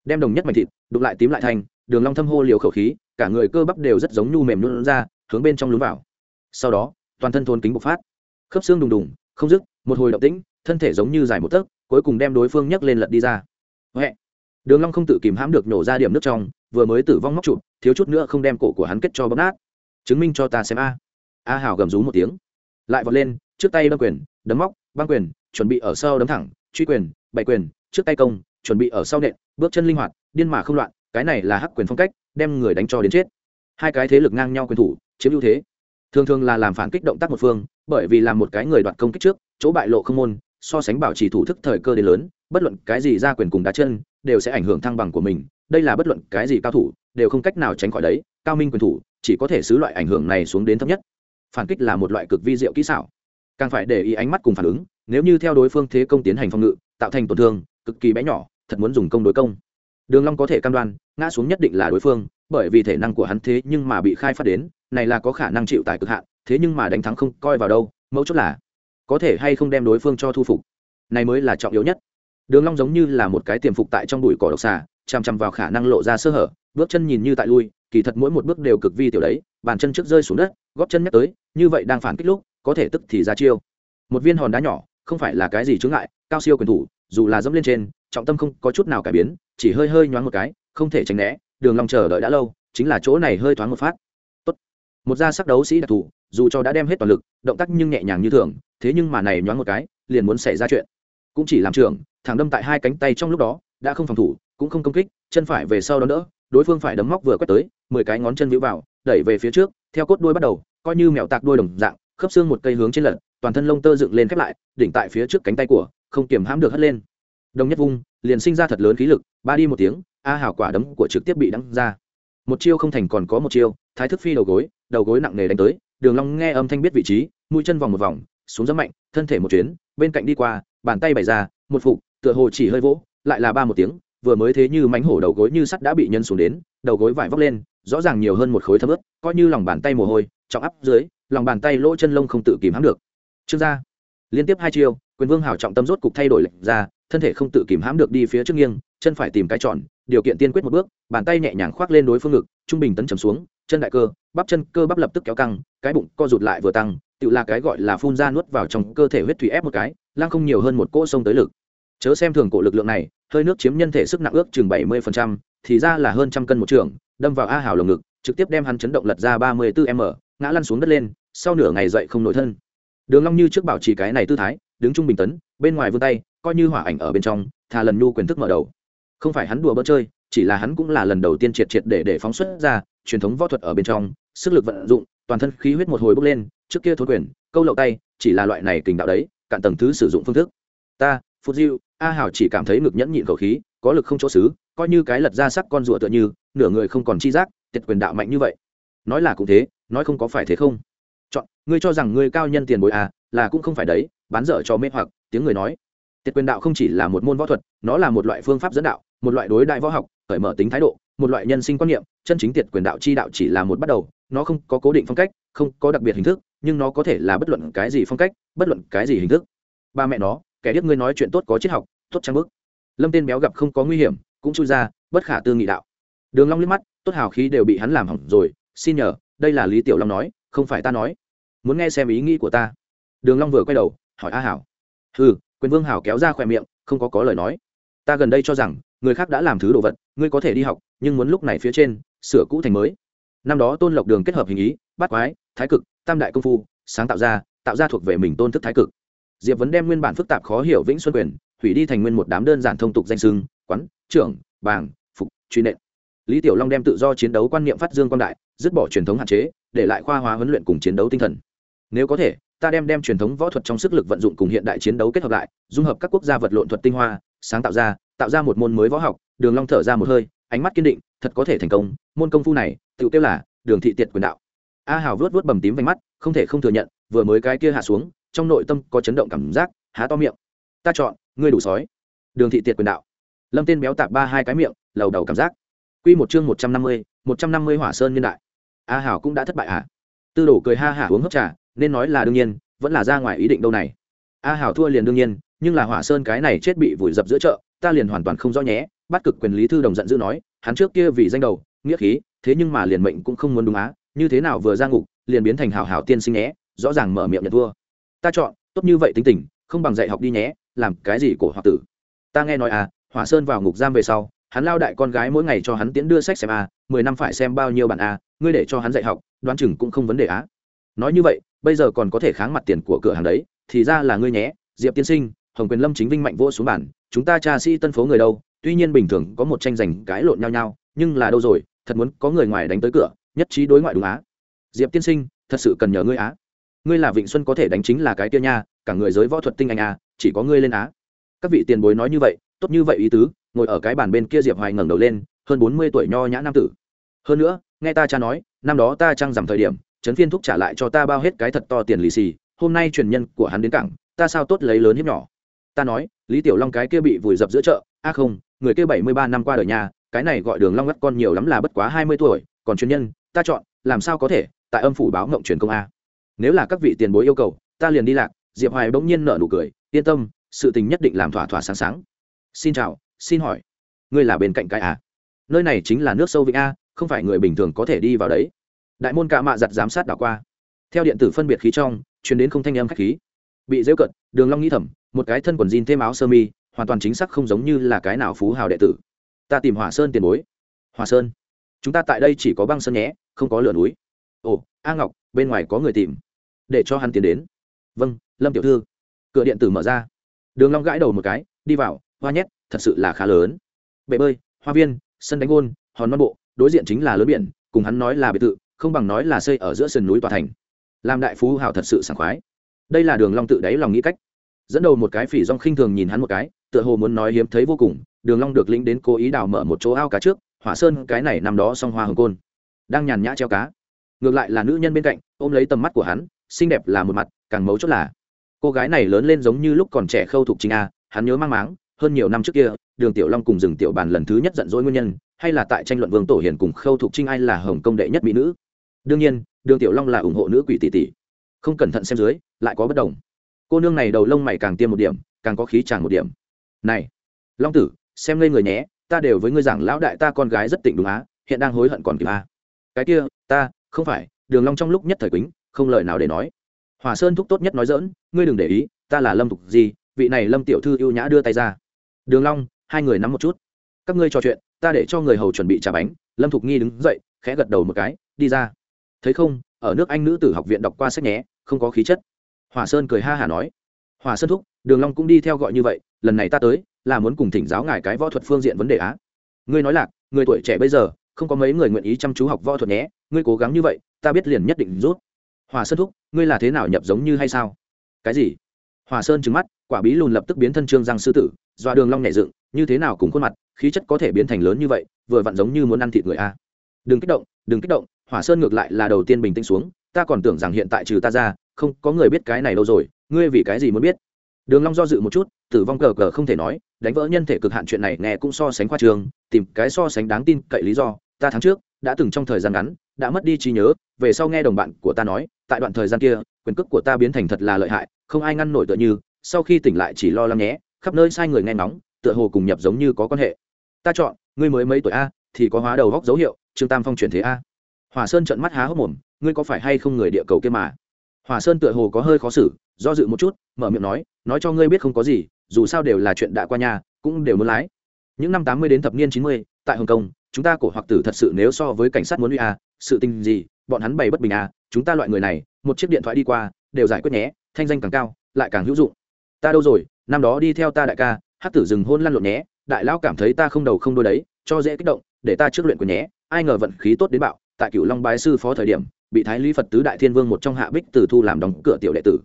Đem đồng nhất mảnh thịt đục lại tím lại thành, đường long thâm hô liều khẩu khí, cả người cơ bắp đều rất giống nhu mềm luôn ra, hướng bên trong lún vào. Sau đó, toàn thân thôn kính bộc phát. Khớp xương đùng đùng, không dứt, một hồi động tĩnh, thân thể giống như dài một tấc, cuối cùng đem đối phương nhấc lên lật đi ra. Huệ. đường long không tự kìm hãm được nổ ra điểm nước trong vừa mới tử vong móc chụp, thiếu chút nữa không đem cổ của hắn kết cho bóp nát. Chứng minh cho ta xem a. A hào gầm rú một tiếng. Lại vọt lên, trước tay đâm quyền, đấm móc, băng quyền, chuẩn bị ở sau đấm thẳng, truy quyền bảy quyền, trước tay công, chuẩn bị ở sau nện, bước chân linh hoạt, điên mà không loạn, cái này là hắc quyền phong cách, đem người đánh cho đến chết. Hai cái thế lực ngang nhau quyền thủ, chiếm ưu thế. Thường thường là làm phản kích động tác một phương, bởi vì làm một cái người đoạt công kích trước, chỗ bại lộ không môn, so sánh bảo trì thủ thức thời cơ đến lớn, bất luận cái gì ra quyền cùng đá chân, đều sẽ ảnh hưởng thăng bằng của mình đây là bất luận cái gì cao thủ, đều không cách nào tránh khỏi đấy, cao minh quyền thủ, chỉ có thể xứ loại ảnh hưởng này xuống đến thấp nhất. Phản kích là một loại cực vi diệu kỹ xảo. Càng phải để ý ánh mắt cùng phản ứng, nếu như theo đối phương thế công tiến hành phòng ngự, tạo thành tổn thương, cực kỳ bé nhỏ, thật muốn dùng công đối công. Đường long có thể cam đoan, ngã xuống nhất định là đối phương, bởi vì thể năng của hắn thế nhưng mà bị khai phát đến, này là có khả năng chịu tại cực hạn, thế nhưng mà đánh thắng không coi vào đâu mẫu chốt là, có thể hay không đem đối phương cho thu phục. Này mới là trọng yếu nhất. Đường long giống như là một cái tiềm phục tại trong bụi cỏ độc xà chằm chằm vào khả năng lộ ra sơ hở, bước chân nhìn như tại lui, kỳ thật mỗi một bước đều cực vi tiểu đấy, bàn chân trước rơi xuống đất, góp chân nhắc tới, như vậy đang phản kích lúc, có thể tức thì ra chiêu. Một viên hòn đá nhỏ, không phải là cái gì chướng ngại, cao siêu quyền thủ, dù là dẫm lên trên, trọng tâm không có chút nào cải biến, chỉ hơi hơi nhoáng một cái, không thể tránh né, đường long chờ đợi đã lâu, chính là chỗ này hơi thoáng một phát. Tốt. Một gia sắc đấu sĩ đặc thù, dù cho đã đem hết toàn lực, động tác nhưng nhẹ nhàng như thường, thế nhưng mà này nhoáng một cái, liền muốn xảy ra chuyện. Cũng chỉ làm trưởng, thẳng đâm tại hai cánh tay trong lúc đó, đã không phòng thủ cũng không công kích, chân phải về sau đó đỡ, đối phương phải đấm móc vừa quét tới, mười cái ngón chân vĩu vào, đẩy về phía trước, theo cốt đuôi bắt đầu, coi như mèo tạc đuôi đồng dạng, khớp xương một cây hướng trên lật, toàn thân lông tơ dựng lên khép lại, đỉnh tại phía trước cánh tay của, không kiềm hãm được hất lên. Đồng nhất vung, liền sinh ra thật lớn khí lực, ba đi một tiếng, a hảo quả đấm của trực tiếp bị đắng ra. Một chiêu không thành còn có một chiêu, thái thức phi đầu gối đầu gối nặng nề đánh tới, đường long nghe âm thanh biết vị trí, mũi chân vòng một vòng, xuống rất mạnh, thân thể một chuyến, bên cạnh đi qua, bàn tay bày ra, một phục, tựa hồ chỉ hơi vỗ, lại là ba một tiếng vừa mới thế như mánh hổ đầu gối như sắt đã bị nhân xuống đến, đầu gối vải vóc lên, rõ ràng nhiều hơn một khối thấm ướt, coi như lòng bàn tay mồ hôi, trọng áp dưới, lòng bàn tay lỗ chân lông không tự kìm hãm được. Trương gia, liên tiếp hai chiêu, quyền vương hảo trọng tâm rốt cục thay đổi lệnh ra, thân thể không tự kìm hãm được đi phía trước nghiêng, chân phải tìm cái tròn, điều kiện tiên quyết một bước, bàn tay nhẹ nhàng khoác lên đối phương ngực, trung bình tấn trầm xuống, chân đại cơ, bắp chân cơ bắp lập tức kéo căng, cái bụng co rụt lại vừa tăng, tự là cái gọi là phun ra nuốt vào trong cơ thể huyết thủy ép một cái lang không nhiều hơn một cỗ sông tới lực chớ xem thường cổ lực lượng này, hơi nước chiếm nhân thể sức nặng ước chừng bảy mươi thì ra là hơn trăm cân một trường, đâm vào a hảo lồng ngực, trực tiếp đem hắn chấn động lật ra ba mươi bốn m ngã lăn xuống đất lên, sau nửa ngày dậy không nổi thân. Đường long như trước bảo trì cái này tư thái, đứng trung bình tấn, bên ngoài vươn tay, coi như hỏa ảnh ở bên trong thà lần nhu quyền thức mở đầu. Không phải hắn đùa bỡ chơi, chỉ là hắn cũng là lần đầu tiên triệt triệt để để phóng xuất ra, truyền thống võ thuật ở bên trong, sức lực vận dụng, toàn thân khí huyết một hồi bốc lên, trước kia thối quyền, câu lậu tay, chỉ là loại này kình đạo đấy, cạn tầng thứ sử dụng phương thức. Ta phút diệu a hảo chỉ cảm thấy ngực nhẫn nhịn khẩu khí, có lực không chỗ xứ, coi như cái lật ra sắc con rùa tựa như, nửa người không còn chi giác, tiệt quyền đạo mạnh như vậy. Nói là cũng thế, nói không có phải thế không? Chọn, ngươi cho rằng ngươi cao nhân tiền bối à là cũng không phải đấy, bán dở cho mê hoặc, tiếng người nói. Tiệt quyền đạo không chỉ là một môn võ thuật, nó là một loại phương pháp dẫn đạo, một loại đối đại võ học, cởi mở tính thái độ, một loại nhân sinh quan niệm, chân chính tiệt quyền đạo chi đạo chỉ là một bắt đầu, nó không có cố định phong cách, không có đặc biệt hình thức, nhưng nó có thể là bất luận cái gì phong cách, bất luận cái gì hình thức. Ba mẹ nó kẻ điếc ngươi nói chuyện tốt có triết học, tốt trang bức. Lâm tên béo gặp không có nguy hiểm, cũng chui ra, bất khả tư nghị đạo. Đường long liếc mắt, tốt hào khí đều bị hắn làm hỏng rồi, xin nhờ, đây là lý tiểu long nói, không phải ta nói. Muốn nghe xem ý nghĩ của ta. Đường long vừa quay đầu, hỏi a hảo. Hừ, quyền vương hảo kéo ra khoẹt miệng, không có có lời nói. Ta gần đây cho rằng, người khác đã làm thứ đồ vật, ngươi có thể đi học, nhưng muốn lúc này phía trên, sửa cũ thành mới. Năm đó tôn lộc đường kết hợp hình ý, bát quái, thái cực, tam đại công phu, sáng tạo ra tạo ra thuộc về mình tôn thức thái cực diệp vấn đem nguyên bản phức tạp khó hiểu vĩnh xuân quyền, hủy đi thành nguyên một đám đơn giản thông tục danh sưng quán, trưởng, bàng, phục, truy nện. Lý tiểu long đem tự do chiến đấu quan niệm phát dương quan đại, dứt bỏ truyền thống hạn chế, để lại khoa hóa huấn luyện cùng chiến đấu tinh thần. Nếu có thể, ta đem đem truyền thống võ thuật trong sức lực vận dụng cùng hiện đại chiến đấu kết hợp lại, dung hợp các quốc gia vật lộn thuật tinh hoa, sáng tạo ra tạo ra một môn mới võ học, đường long thở ra một hơi, ánh mắt kiên định, thật có thể thành công, môn công phu này, tự tiêu là đường thị tiệt quyền đạo. A hào vớt vớt bầm tím vành mắt, không thể không thừa nhận, vừa mới cái kia hạ xuống trong nội tâm có chấn động cảm giác, há to miệng. Ta chọn, ngươi đủ sói. Đường thị tiệt quyền đạo. Lâm tên béo tạp ba hai cái miệng, lầu đầu cảm giác. Quy một chương một trăm năm mươi, một trăm năm mươi hỏa sơn nhân đại. A hảo cũng đã thất bại à? Tư đổ cười ha hả uống hấp trà, nên nói là đương nhiên, vẫn là ra ngoài ý định đâu này. A hảo thua liền đương nhiên, nhưng là hỏa sơn cái này chết bị vùi dập giữa chợ, ta liền hoàn toàn không rõ nhé, bắt cực quyền lý thư đồng giận dữ nói, hắn trước kia vì danh đầu, nghĩa khí, thế nhưng mà liền mệnh cũng không muốn đúng á, như thế nào vừa ra ngục, liền biến thành hảo hảo tiên sinh nhé, rõ ràng mở miệng nhận thua ta chọn, tốt như vậy tính tình, không bằng dạy học đi nhé, làm cái gì cổ hoặc tử. Ta nghe nói à hỏa sơn vào ngục giam về sau, hắn lao đại con gái mỗi ngày cho hắn tiễn đưa sách xem a mười năm phải xem bao nhiêu bản a ngươi để cho hắn dạy học, đoán chừng cũng không vấn đề á nói như vậy, bây giờ còn có thể kháng mặt tiền của cửa hàng đấy, thì ra là ngươi nhé, diệp tiên sinh, hồng quyền lâm chính vinh mạnh vô xuống bản, chúng ta cha sĩ tân phố người đâu, tuy nhiên bình thường có một tranh giành cái lộn nhau nhau, nhưng là đâu rồi, thật muốn có người ngoài đánh tới cửa, nhất trí đối ngoại đúng á. Diệp tiên sinh, thật sự cần nhờ ngươi á ngươi là vịnh xuân có thể đánh chính là cái kia nha cả người giới võ thuật tinh anh à, chỉ có ngươi lên á. Các vị tiền bối nói như vậy tốt như vậy ý tứ ngồi ở cái bàn bên kia diệp hoài ngẩng đầu lên hơn bốn mươi tuổi nho nhã nam tử. Hơn nữa nghe ta cha nói năm đó ta trăng giảm thời điểm trấn phiên thúc trả lại cho ta bao hết cái thật to tiền lì xì hôm nay truyền nhân của hắn đến cảng ta sao tốt lấy lớn hiếp nhỏ. Ta nói lý tiểu long cái kia bị vùi dập giữa chợ a à không người kia bảy mươi ba năm qua đời nhà cái này gọi đường long ngắt con nhiều lắm là bất quá hai mươi tuổi còn truyền nhân ta chọn làm sao có thể tại âm phủ báo ngộng truyền công a nếu là các vị tiền bối yêu cầu, ta liền đi lạc. Diệp hoài bỗng nhiên nở nụ cười, yên tâm, sự tình nhất định làm thỏa thỏa sáng sáng. Xin chào, xin hỏi, ngươi là bên cạnh cái à? Nơi này chính là nước sâu vịnh a, không phải người bình thường có thể đi vào đấy. Đại môn cạ mạ giặt giám sát đảo qua. Theo điện tử phân biệt khí trong chuyển đến không thanh âm khách khí. Bị dễu cận, đường long nghĩ thầm, một cái thân quần jean thêm áo sơ mi, hoàn toàn chính xác không giống như là cái nào phú hào đệ tử. Ta tìm hỏa sơn tiền bối. Hỏa sơn? Chúng ta tại đây chỉ có băng sơn nhé, không có lửa núi. Ồ, a ngọc, bên ngoài có người tìm để cho hắn tiến đến. Vâng lâm tiểu thư. Cửa điện tử mở ra. Đường long gãi đầu một cái, đi vào, hoa nhét, thật sự là khá lớn. Bể bơi, hoa viên, sân đánh gôn, hòn non bộ, đối diện chính là lớn biển, cùng hắn nói là biệt thự, không bằng nói là xây ở giữa sườn núi tòa thành. Làm đại phú hào thật sự sảng khoái. Đây là đường long tự đáy lòng nghĩ cách. Dẫn đầu một cái phỉ rong khinh thường nhìn hắn một cái, tựa hồ muốn nói hiếm thấy vô cùng, đường long được lĩnh đến cố ý đào mở một chỗ ao cá trước, hỏa sơn cái này nằm đó song hoa hồng côn. Đang nhàn nhã treo cá. Ngược lại là nữ nhân bên cạnh, ôm lấy tầm mắt của hắn xinh đẹp là một mặt, càng mấu chốt là, cô gái này lớn lên giống như lúc còn trẻ khâu thục chính a, hắn nhớ mang máng, hơn nhiều năm trước kia, đường tiểu long cùng rừng tiểu bàn lần thứ nhất giận dỗi nguyên nhân, hay là tại tranh luận vương tổ hiền cùng khâu thục trinh ai là hồng công đệ nhất mỹ nữ. Đương nhiên, đường tiểu long là ủng hộ nữ quỷ tỷ tỷ. Không cẩn thận xem dưới, lại có bất đồng. Cô nương này đầu lông mày càng tiêm một điểm, càng có khí tràn một điểm. Này, long tử, xem ngây người nhé, ta đều với ngươi rằng lão đại ta con gái rất tịnh đúng á, hiện đang hối hận còn kịp a. Cái kia, ta, không phải, đường long trong lúc nhất thời quýnh không lời nào để nói. Hòa sơn thúc tốt nhất nói dỡn, ngươi đừng để ý, ta là lâm thục gì vị này lâm tiểu thư ưu nhã đưa tay ra. Đường long, hai người nắm một chút. Các ngươi trò chuyện, ta để cho người hầu chuẩn bị trà bánh. Lâm thục nghi đứng dậy, khẽ gật đầu một cái, đi ra. Thấy không, ở nước anh nữ tử học viện đọc qua sách nhé, không có khí chất. Hòa sơn cười ha hà nói. Hòa sơn thúc, đường long cũng đi theo gọi như vậy, lần này ta tới, là muốn cùng thỉnh giáo ngài cái võ thuật phương diện vấn đề á. Ngươi nói là người tuổi trẻ bây giờ, không có mấy người nguyện ý chăm chú học võ thuật nhé, ngươi cố gắng như vậy, ta biết liền nhất định rút hòa sơn thúc, ngươi là thế nào nhập giống như hay sao? Cái gì? Hòa sơn trứng mắt, quả bí lùn lập tức biến thân trương răng sư tử, dọa đường long nhẹ dựng, như thế nào cùng khuôn mặt, khí chất có thể biến thành lớn như vậy, vừa vặn giống như muốn ăn thịt người a. Đừng kích động, đừng kích động hỏa sơn ngược lại là đầu tiên bình tĩnh xuống, ta còn tưởng rằng hiện tại trừ ta ra, không, có người biết cái này đâu rồi, ngươi vì cái gì muốn biết? Đường long do dự một chút, tử vong cờ cờ không thể nói, đánh vỡ nhân thể cực hạn chuyện này nghe cũng so sánh khoa trường, tìm cái so sánh đáng tin cậy lý do, ta tháng trước, đã từng trong thời gian ngắn, đã mất đi trí nhớ, về sau nghe đồng bạn của ta nói tại đoạn thời gian kia, quyền cước của ta biến thành thật là lợi hại, không ai ngăn nổi tựa như, sau khi tỉnh lại chỉ lo lắng nhé, khắp nơi sai người nghe nóng tựa hồ cùng nhập giống như có quan hệ. Ta chọn, ngươi mới mấy tuổi a, thì có hóa đầu góc dấu hiệu, trương tam phong chuyển thế a. Hòa sơn trợn mắt há hốc mồm, ngươi có phải hay không người địa cầu kia mà? Hòa sơn tựa hồ có hơi khó xử, do dự một chút, mở miệng nói nói cho ngươi biết không có gì, dù sao đều là chuyện đã qua nhà, cũng đều muốn lái. Những năm tám mươi đến thập niên chín mươi, tại hồng kông, chúng ta cổ hoặc tử thật sự nếu so với cảnh sát muốn uy a, sự tình gì, bọn hắn bày bất bình a chúng ta loại người này, một chiếc điện thoại đi qua, đều giải quyết nhé, thanh danh càng cao, lại càng hữu dụng. Ta đâu rồi, năm đó đi theo ta đại ca, hát tử dừng hôn lăn lộn nhé, đại lão cảm thấy ta không đầu không đôi đấy, cho dễ kích động, để ta trước luyện của nhé, ai ngờ vận khí tốt đến bạo, tại cửu long bái sư phó thời điểm, bị thái lý phật tứ đại thiên vương một trong hạ bích tử thu làm đóng cửa tiểu đệ tử.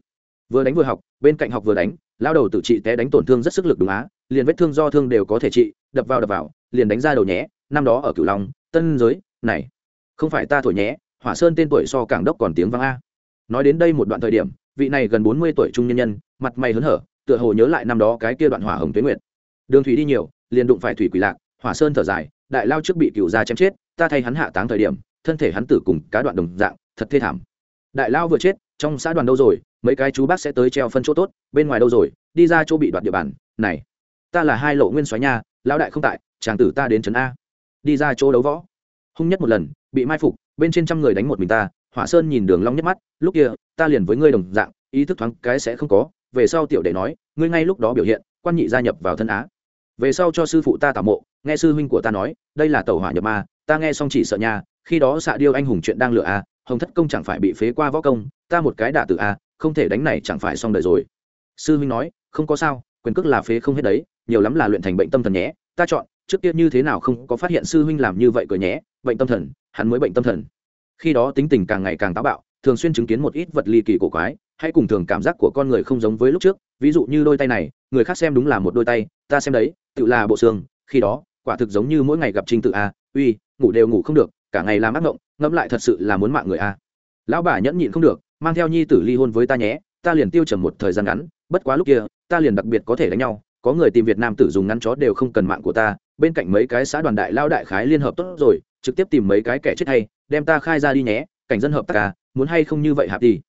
Vừa đánh vừa học, bên cạnh học vừa đánh lao đầu tự trị té đánh tổn thương rất sức lực đúng á, liền vết thương do thương đều có thể trị, đập vào đập vào, liền đánh ra đầu nhé, năm đó ở cửu long, tân giới, này, không phải ta thổi nhé hỏa sơn tên tuổi so cảng đốc còn tiếng vang a. Nói đến đây một đoạn thời điểm, vị này gần bốn mươi tuổi trung nhân nhân, mặt mày hớn hở, tựa hồ nhớ lại năm đó cái kia đoạn hỏa hồng tuế nguyệt. Đường thủy đi nhiều, liền đụng phải thủy quỷ lạc, hỏa sơn thở dài, đại lao trước bị cựu gia chém chết, ta thay hắn hạ táng thời điểm, thân thể hắn tử cùng cá đoạn đồng dạng, thật thê thảm. Đại lao vừa chết, trong xã đoàn đâu rồi, mấy cái chú bác sẽ tới treo phân chỗ tốt, bên ngoài đâu rồi, đi ra chỗ bị đoạt địa bàn, này, ta là hai lộ nguyên xoáy nha, lão đại không tại, chàng tử ta đến trấn a. Đi ra chỗ đấu võ. Hung nhất một lần, bị mai phục bên trên trăm người đánh một mình ta, hỏa sơn nhìn đường long nhấp mắt, lúc kia, ta liền với ngươi đồng dạng, ý thức thoáng cái sẽ không có, về sau tiểu đệ nói, ngươi ngay lúc đó biểu hiện, quan nhị gia nhập vào thân á. Về sau cho sư phụ ta tảo mộ, nghe sư huynh của ta nói, đây là tẩu hỏa nhập ma, ta nghe xong chỉ sợ nha khi đó xạ điêu anh hùng chuyện đang lựa a hồng thất công chẳng phải bị phế qua võ công, ta một cái đả tử a không thể đánh này chẳng phải xong đời rồi. Sư huynh nói, không có sao, quyền cước là phế không hết đấy, nhiều lắm là luyện thành bệnh tâm thần nhé, ta chọn trước kia như thế nào không có phát hiện sư huynh làm như vậy cười nhé bệnh tâm thần, hắn mới bệnh tâm thần. Khi đó tính tình càng ngày càng táo bạo, thường xuyên chứng kiến một ít vật ly kỳ cổ quái, hay cùng thường cảm giác của con người không giống với lúc trước, ví dụ như đôi tay này, người khác xem đúng là một đôi tay, ta xem đấy, tự là bộ xương, khi đó, quả thực giống như mỗi ngày gặp trinh tự a, uy, ngủ đều ngủ không được, cả ngày làm ác ngộng, ngẫm lại thật sự là muốn mạng người a. Lão bà nhẫn nhịn không được, mang theo nhi tử ly hôn với ta nhé, ta liền tiêu trầm một thời gian ngắn, bất quá lúc kia, ta liền đặc biệt có thể đánh nhau, có người tìm việt nam tử dùng ngăn chó đều không cần mạng của ta bên cạnh mấy cái xã đoàn đại lao đại khái liên hợp tốt rồi, trực tiếp tìm mấy cái kẻ chết hay, đem ta khai ra đi nhé, cảnh dân hợp tác à muốn hay không như vậy hạp đi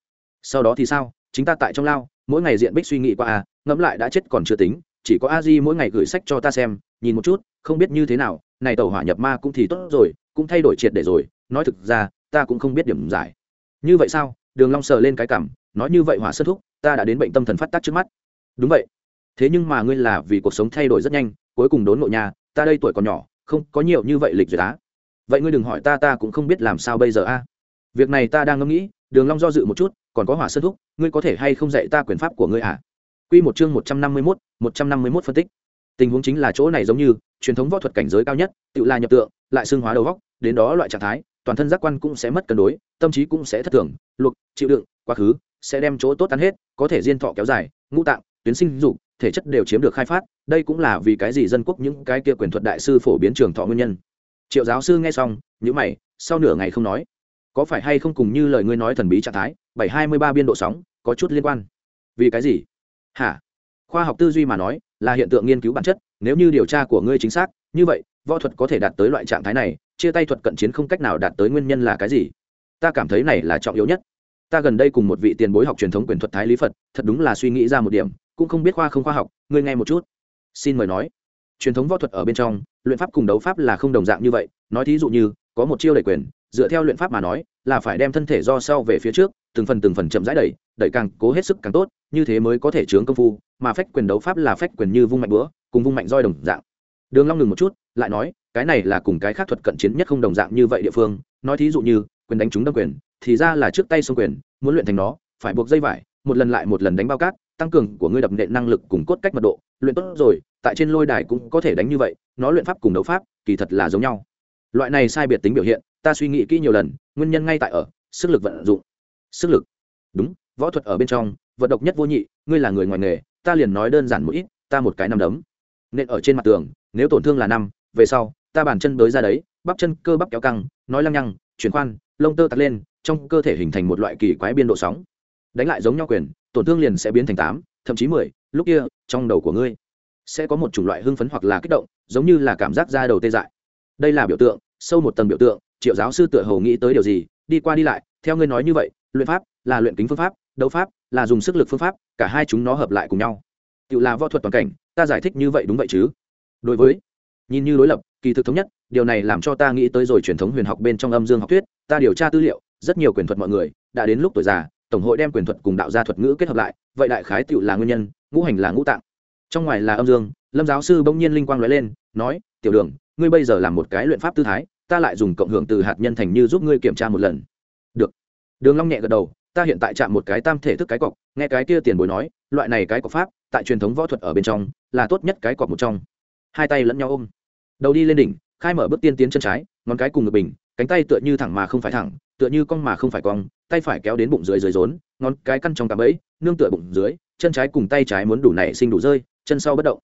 sau đó thì sao, chính ta tại trong lao, mỗi ngày diện bích suy nghĩ qua à ngẫm lại đã chết còn chưa tính, chỉ có a di mỗi ngày gửi sách cho ta xem, nhìn một chút, không biết như thế nào, này tàu hỏa nhập ma cũng thì tốt rồi, cũng thay đổi triệt để rồi, nói thực ra, ta cũng không biết điểm giải. Như vậy sao, đường long sờ lên cái cảm, nói như vậy hỏa sơ thúc, ta đã đến bệnh tâm thần phát tác trước mắt. Đúng vậy. Thế nhưng mà ngươi là vì cuộc sống thay đổi rất nhanh, cuối cùng đốn nội nhà ta đây tuổi còn nhỏ không có nhiều như vậy lịch duyệt á. Vậy ngươi đừng hỏi ta ta cũng không biết làm sao bây giờ a. Việc này ta đang ngẫm nghĩ đường long do dự một chút còn có hỏa sơn thúc ngươi có thể hay không dạy ta quyền pháp của ngươi à quy một chương một trăm năm mươi 151, 151 phân tích. Tình huống chính là chỗ này giống như truyền thống võ thuật cảnh giới cao nhất tự là nhập tượng lại xương hóa đầu góc đến đó loại trạng thái toàn thân giác quan cũng sẽ mất cân đối tâm trí cũng sẽ thất thường luộc chịu đựng quá khứ sẽ đem chỗ tốt ăn hết có thể diên thọ kéo dài ngũ tạng tuyến sinh dục thể chất đều chiếm được khai phát, đây cũng là vì cái gì dân quốc những cái kia quyền thuật đại sư phổ biến trường thọ nguyên nhân. Triệu giáo sư nghe xong nhữ mày, sau nửa ngày không nói. Có phải hay không cùng như lời ngươi nói thần bí trạng thái, bảy hai mươi ba biên độ sóng, có chút liên quan? Vì cái gì? Hả? Khoa học tư duy mà nói, là hiện tượng nghiên cứu bản chất, nếu như điều tra của ngươi chính xác, như vậy, võ thuật có thể đạt tới loại trạng thái này, chia tay thuật cận chiến không cách nào đạt tới nguyên nhân là cái gì? Ta cảm thấy này là trọng yếu nhất. Ta gần đây cùng một vị tiền bối học truyền thống quyền thuật thái lý phật, thật đúng là suy nghĩ ra một điểm cũng không biết khoa không khoa học, ngươi nghe một chút. Xin mời nói. Truyền thống võ thuật ở bên trong, luyện pháp cùng đấu pháp là không đồng dạng như vậy, nói thí dụ như, có một chiêu đẩy quyền, dựa theo luyện pháp mà nói, là phải đem thân thể do sau về phía trước, từng phần từng phần chậm rãi đẩy đẩy càng cố hết sức càng tốt, như thế mới có thể chướng công phu, mà phách quyền đấu pháp là phách quyền như vung mạnh búa, cùng vung mạnh roi đồng dạng. Đường long ngừng một chút, lại nói, cái này là cùng cái khác thuật cận chiến nhất không đồng dạng như vậy địa phương, nói thí dụ như, quyền đánh trúng đâm quyền, thì ra là trước tay xông quyền, muốn luyện thành nó, phải buộc dây vải, một lần lại một lần đánh bao cát tăng cường của ngươi đập nện năng lực cùng cốt cách mật độ, luyện tốt rồi, tại trên lôi đài cũng có thể đánh như vậy, nó luyện pháp cùng đấu pháp, kỳ thật là giống nhau. Loại này sai biệt tính biểu hiện, ta suy nghĩ kỹ nhiều lần, nguyên nhân ngay tại ở, sức lực vận dụng. Sức lực. Đúng, võ thuật ở bên trong, vận độc nhất vô nhị, ngươi là người ngoài nghề, ta liền nói đơn giản một ít, ta một cái nằm đấm. Nên ở trên mặt tường, nếu tổn thương là năm, về sau, ta bàn chân bới ra đấy, bắp chân cơ bắp kéo căng, nói lăng nhăng, chuyển khoan, lông tơ tắt lên, trong cơ thể hình thành một loại kỳ quái biên độ sóng. Đánh lại giống nhau quyền tổn thương liền sẽ biến thành tám, thậm chí mười, lúc kia, trong đầu của ngươi sẽ có một chủng loại hưng phấn hoặc là kích động, giống như là cảm giác da đầu tê dại. Đây là biểu tượng, sâu một tầng biểu tượng, triệu giáo sư tựa hồ nghĩ tới điều gì, đi qua đi lại, theo ngươi nói như vậy, luyện pháp là luyện kính phương pháp, đấu pháp là dùng sức lực phương pháp, cả hai chúng nó hợp lại cùng nhau. Tự là võ thuật toàn cảnh, ta giải thích như vậy đúng vậy chứ? Đối với, nhìn như đối lập, kỳ thực thống nhất, điều này làm cho ta nghĩ tới rồi truyền thống huyền học bên trong âm dương học thuyết, ta điều tra tư liệu, rất nhiều quyền thuật mọi người, đã đến lúc tuổi già tổng hội đem quyền thuật cùng đạo gia thuật ngữ kết hợp lại, vậy đại khái tựu là nguyên nhân, ngũ hành là ngũ tạng. Trong ngoài là âm dương, lâm giáo sư bỗng nhiên linh quang nói lên, nói, tiểu đường, ngươi bây giờ làm một cái luyện pháp tư thái, ta lại dùng cộng hưởng từ hạt nhân thành như giúp ngươi kiểm tra một lần. Được. Đường long nhẹ gật đầu, ta hiện tại chạm một cái tam thể thức cái cọc, nghe cái kia tiền bối nói, loại này cái cọc pháp, tại truyền thống võ thuật ở bên trong, là tốt nhất cái cọc một trong. Hai tay lẫn nhau ôm. Đầu đi lên đỉnh, khai mở bước tiên tiến chân trái, ngón cái cùng ngực bình cánh tay tựa như thẳng mà không phải thẳng, tựa như cong mà không phải cong, tay phải kéo đến bụng dưới dưới rốn, ngón cái căn trong cạm bẫy, nương tựa bụng dưới, chân trái cùng tay trái muốn đủ nảy sinh đủ rơi, chân sau bất động.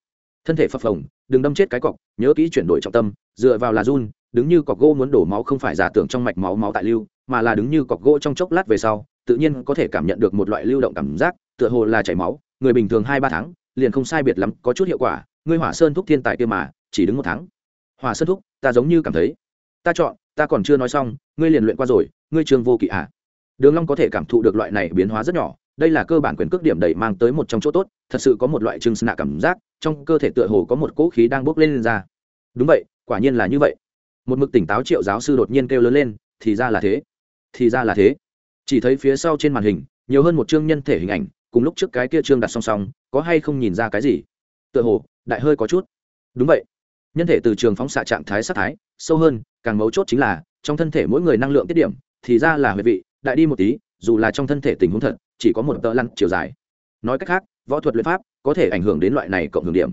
Thân thể phập phồng, đừng đâm chết cái cọc, nhớ kỹ chuyển đổi trọng tâm, dựa vào là run, đứng như cọc gỗ muốn đổ máu không phải giả tưởng trong mạch máu máu tại lưu, mà là đứng như cọc gỗ trong chốc lát về sau, tự nhiên có thể cảm nhận được một loại lưu động cảm giác, tựa hồ là chảy máu, người bình thường hai ba tháng, liền không sai biệt lắm, có chút hiệu quả, ngươi hỏa sơn thúc thiên tài kia mà, chỉ đứng một tháng. Hỏa sơn thúc, ta giống như cảm thấy, ta chọn ta còn chưa nói xong ngươi liền luyện qua rồi ngươi trường vô kỵ à? Đường long có thể cảm thụ được loại này biến hóa rất nhỏ đây là cơ bản quyền cước điểm đẩy mang tới một trong chỗ tốt thật sự có một loại trưng sna cảm giác trong cơ thể tựa hồ có một cỗ khí đang bốc lên, lên ra. Đúng vậy quả nhiên là như vậy. Một mực tỉnh táo triệu giáo sư đột nhiên kêu lớn lên thì ra là thế. Thì ra là thế. Chỉ thấy phía sau trên màn hình nhiều hơn một chương nhân thể hình ảnh cùng lúc trước cái kia chương đặt song song có hay không nhìn ra cái gì? Tựa hồ đại hơi có chút. Đúng vậy. Nhân thể từ trường phóng xạ trạng thái sát thái sâu hơn, càng mấu chốt chính là, trong thân thể mỗi người năng lượng tiết điểm, thì ra là huệ vị, đại đi một tí, dù là trong thân thể tình huống thật, chỉ có một tờ lăn chiều dài. Nói cách khác, võ thuật luyện pháp có thể ảnh hưởng đến loại này cộng hưởng điểm.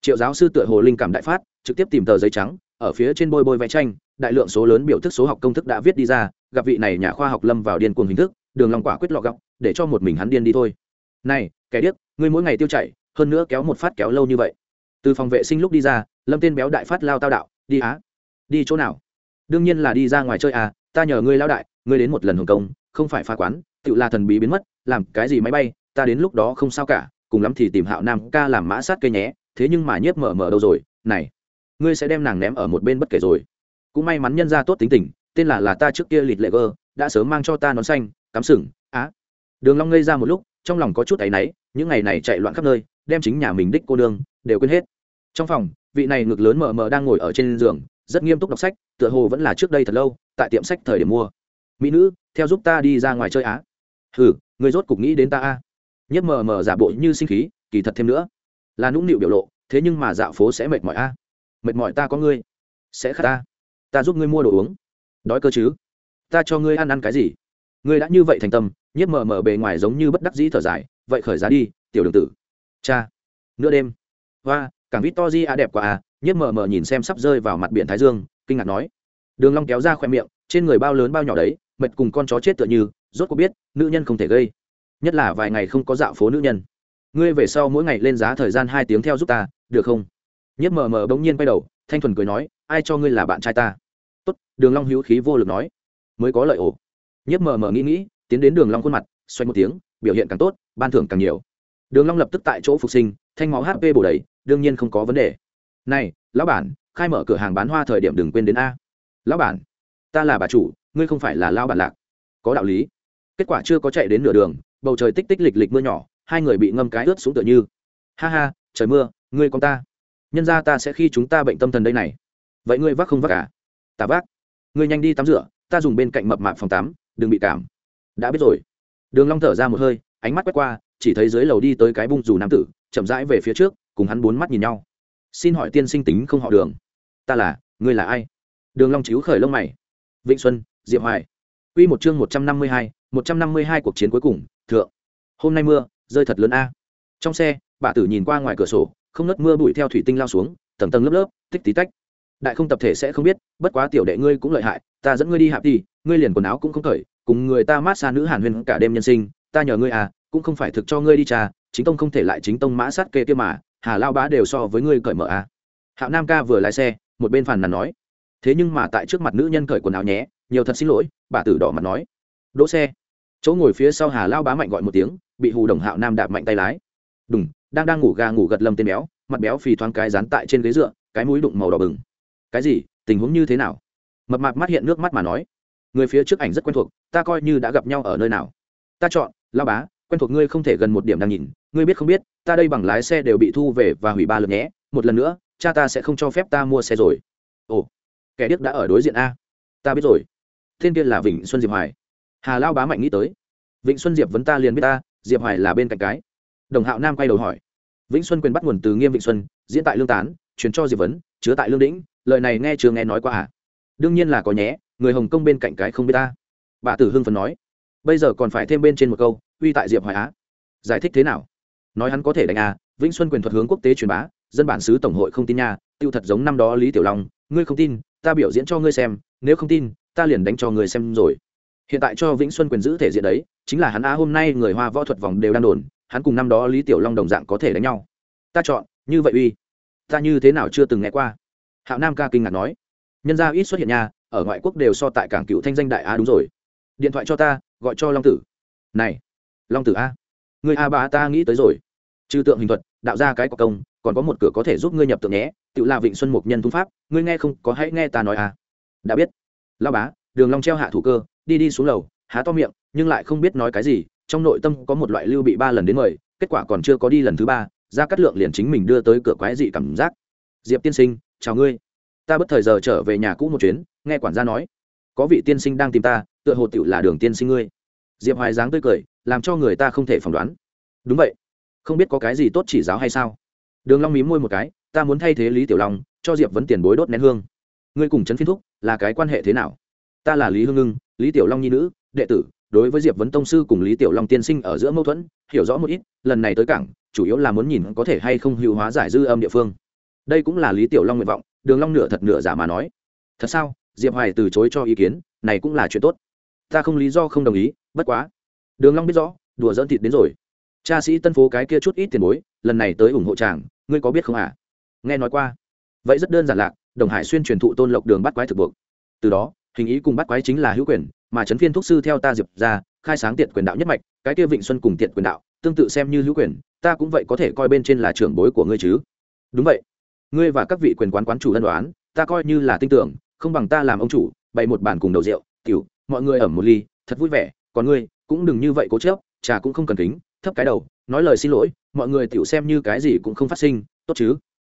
Triệu giáo sư tựa hồ linh cảm đại phát, trực tiếp tìm tờ giấy trắng, ở phía trên bôi bôi vẽ tranh, đại lượng số lớn biểu thức số học công thức đã viết đi ra, gặp vị này nhà khoa học lâm vào điên cuồng hình thức, đường lòng quả quyết lọ gọng, để cho một mình hắn điên đi thôi. Này, kẻ điếc, ngươi mỗi ngày tiêu chảy, hơn nữa kéo một phát kéo lâu như vậy. Từ phòng vệ sinh lúc đi ra, lâm tên béo đại phát lao tao đạo, đi á đi chỗ nào? Đương nhiên là đi ra ngoài chơi à ta nhờ ngươi lao đại, ngươi đến một lần hồng công không phải phá quán, tự là thần bí biến mất, làm cái gì máy bay, ta đến lúc đó không sao cả, cùng lắm thì tìm hạo nam ca làm mã sát cây nhé, thế nhưng mà nhiếp mở mở đâu rồi, này, ngươi sẽ đem nàng ném ở một bên bất kể rồi. Cũng may mắn nhân ra tốt tính tình, tên là là ta trước kia lịt lệ gơ, đã sớm mang cho ta nón xanh, cắm sừng, á. Đường long ngây ra một lúc, trong lòng có chút áy náy, những ngày này chạy loạn khắp nơi, đem chính nhà mình đích cô đương đều quên hết. Trong phòng, vị này ngực lớn mờ mờ đang ngồi ở trên giường rất nghiêm túc đọc sách, tựa hồ vẫn là trước đây thật lâu, tại tiệm sách thời điểm mua. Mỹ nữ, theo giúp ta đi ra ngoài chơi á. Ừ người rốt cục nghĩ đến ta a. Nhất mờ mờ giả bộ như sinh khí, kỳ thật thêm nữa. Là nũng nịu biểu lộ, thế nhưng mà dạo phố sẽ mệt mỏi a. Mệt mỏi ta có ngươi. Sẽ khát ta. Ta giúp ngươi mua đồ uống. Đói cơ chứ. Ta cho ngươi ăn ăn cái gì? Ngươi đã như vậy thành tâm. Nhất mờ mờ bề ngoài giống như bất đắc dĩ thở dài. Vậy khởi giá đi, tiểu đường tử. Cha, nửa đêm. Hoa cảng vít to di a đẹp quá à nhất mờ mờ nhìn xem sắp rơi vào mặt biển thái dương, kinh ngạc nói. Đường long kéo ra khoe miệng, trên người bao lớn bao nhỏ đấy, mệt cùng con chó chết tựa như, rốt cuộc biết, nữ nhân không thể gây. Nhất là vài ngày không có dạo phố nữ nhân. Ngươi về sau mỗi ngày lên giá thời gian hai tiếng theo giúp ta, được không? Nhất mờ mờ bỗng nhiên quay đầu, thanh thuần cười nói, ai cho ngươi là bạn trai ta? Tốt, đường long hữu khí vô lực nói. Mới có lợi ổ. Nhất mờ mờ nghĩ nghĩ, tiến đến đường long khuôn mặt, xoay một tiếng, biểu hiện càng tốt, ban thưởng càng nhiều. Đường long lập tức tại chỗ phục sinh, thanh máu hp bổ đầy, đương nhiên không có vấn đề này, lão bản, khai mở cửa hàng bán hoa thời điểm đừng quên đến a. Lão bản, ta là bà chủ, ngươi không phải là lão bản lạc. Có đạo lý. Kết quả chưa có chạy đến nửa đường, bầu trời tích tích lịch lịch mưa nhỏ, hai người bị ngâm cái ướt xuống tựa như. Ha ha, trời mưa, ngươi con ta. Nhân ra ta sẽ khi chúng ta bệnh tâm thần đây này. Vậy ngươi vác không vác à? Ta vác. Ngươi nhanh đi tắm rửa, ta dùng bên cạnh mập mạp phòng tắm, đừng bị cảm. Đã biết rồi. Đường long thở ra một hơi, ánh mắt quét qua, chỉ thấy dưới lầu đi tới cái bung dù nam tử, chậm rãi về phía trước, cùng hắn bốn mắt nhìn nhau xin hỏi tiên sinh tính không họ đường. Ta là ngươi là ai? Đường long chiếu khởi lông mày. Vịnh xuân diệp hoài. Quy một chương một trăm năm mươi hai, một trăm năm mươi hai cuộc chiến cuối cùng thượng. Hôm nay mưa rơi thật lớn a. Trong xe bà tử nhìn qua ngoài cửa sổ không nớt mưa bụi theo thủy tinh lao xuống tầng tầng lớp lớp tích tí tách. Đại không tập thể sẽ không biết bất quá tiểu đệ ngươi cũng lợi hại ta dẫn ngươi đi hạp đi ngươi liền quần áo cũng không cởi cùng người ta mát xa nữ hàn huyên cả đêm nhân sinh ta nhờ ngươi à cũng không phải thực cho ngươi đi trà chính tông không thể lại chính tông mã sát kê kia mà hà lao bá đều so với ngươi cởi mở à? Hạo nam ca vừa lái xe, một bên phàn nàn nói. Thế nhưng mà tại trước mặt nữ nhân cởi quần áo nhé, nhiều thật xin lỗi, bà tử đỏ mặt nói. Đỗ xe. Chỗ ngồi phía sau hà lao bá mạnh gọi một tiếng, bị hù đồng hạo nam đạp mạnh tay lái. Đúng đang đang ngủ gà ngủ gật lâm tên béo, mặt béo phì thoáng cái dán tại trên ghế dựa, cái mũi đụng màu đỏ bừng. Cái gì? Tình huống như thế nào? Mập mạp mắt hiện nước mắt mà nói. Người phía trước ảnh rất quen thuộc, ta coi như đã gặp nhau ở nơi nào. Ta chọn, lao bá, quen thuộc ngươi không thể gần một điểm đang nhìn ngươi biết không biết, ta đây bằng lái xe đều bị thu về và hủy ba lượt nhé, một lần nữa, cha ta sẽ không cho phép ta mua xe rồi. Ồ, kẻ điếc đã ở đối diện a. Ta biết rồi. Thiên kia là vịnh xuân diệp hoài. Hà lao bá mạnh nghĩ tới. Vịnh xuân diệp vấn ta liền biết ta, diệp hoài là bên cạnh cái. Đồng hạo nam quay đầu hỏi. Vĩnh xuân quyền bắt nguồn từ nghiêm vịnh xuân, diễn tại lương tán, truyền cho diệp vấn, chứa tại lương đĩnh, lời này nghe chưa nghe nói qua à? Đương nhiên là có nhé, người hồng kông bên cạnh cái không biết ta. Bà tử hưng phấn nói. Bây giờ còn phải thêm bên trên một câu, uy tại diệp hoài á. Giải thích thế nào? Nói hắn có thể đánh à vĩnh xuân quyền thuật hướng quốc tế truyền bá, dân bản xứ tổng hội không tin nha, tiêu thật giống năm đó lý tiểu long, ngươi không tin, ta biểu diễn cho ngươi xem, nếu không tin, ta liền đánh cho ngươi xem rồi. Hiện tại cho vĩnh xuân quyền giữ thể diện đấy, chính là hắn á hôm nay người hoa võ thuật vòng đều đang đồn, hắn cùng năm đó lý tiểu long đồng dạng có thể đánh nhau. Ta chọn, như vậy uy. Ta như thế nào chưa từng nghe qua. Hạo nam ca kinh ngạc nói. Nhân gia ít xuất hiện nha, ở ngoại quốc đều so tại cảng cựu thanh danh đại á đúng rồi. Điện thoại cho ta, gọi cho long tử. Này, long tử a người a bá ta nghĩ tới rồi. Trừ tượng hình thuật, đạo ra cái có công, còn có một cửa có thể giúp ngươi nhập tượng nhé, tự là vịnh xuân mục nhân thung pháp, ngươi nghe không, có hãy nghe ta nói à. Đã biết. Lao bá, đường long treo hạ thủ cơ, đi đi xuống lầu, há to miệng, nhưng lại không biết nói cái gì, trong nội tâm có một loại lưu bị ba lần đến mời, kết quả còn chưa có đi lần thứ ba ra cắt lượng liền chính mình đưa tới cửa quái dị cảm giác. Diệp tiên sinh, chào ngươi. Ta bất thời giờ trở về nhà cũ một chuyến, nghe quản gia nói. Có vị tiên sinh đang tìm ta, tựa hồ tiểu là đường tiên sinh ngươi. Diệp hoài dáng tươi cười làm cho người ta không thể phỏng đoán. Đúng vậy. Không biết có cái gì tốt chỉ giáo hay sao? Đường long mím môi một cái, ta muốn thay thế lý tiểu long, cho diệp vấn tiền bối đốt nén hương. Ngươi cùng trấn phiên thúc, là cái quan hệ thế nào? Ta là lý hương ngưng, lý tiểu long nhi nữ, đệ tử, đối với diệp vấn tông sư cùng lý tiểu long tiên sinh ở giữa mâu thuẫn, hiểu rõ một ít, lần này tới cảng, chủ yếu là muốn nhìn có thể hay không hữu hóa giải dư âm địa phương. Đây cũng là lý tiểu long nguyện vọng, đường long nửa thật nửa giả mà nói. Thật sao? Diệp hoài từ chối cho ý kiến, này cũng là chuyện tốt. Ta không lý do không đồng ý, bất quá đường long biết rõ, đùa dỡn thịt đến rồi. Cha sĩ tân phố cái kia chút ít tiền bối, lần này tới ủng hộ chàng, ngươi có biết không à? Nghe nói qua. Vậy rất đơn giản lạc, đồng hải xuyên truyền thụ tôn lộc đường bắt quái thực buộc. Từ đó, hình ý cùng bắt quái chính là hữu quyền, mà trấn phiên thúc sư theo ta diệp ra, khai sáng tiện quyền đạo nhất mạch, cái kia vịnh xuân cùng tiện quyền đạo, tương tự xem như hữu quyền, ta cũng vậy có thể coi bên trên là trưởng bối của ngươi chứ. Đúng vậy. Ngươi và các vị quyền quán quán chủ ân đoán ta coi như là tin tưởng, không bằng ta làm ông chủ, bày một bàn cùng đầu rượu, tiểu, mọi người ẩm một ly, thật vui vẻ, còn ngươi cũng đừng như vậy cố chớp trà cũng không cần kính, thấp cái đầu, nói lời xin lỗi, mọi người tiểu xem như cái gì cũng không phát sinh, tốt chứ?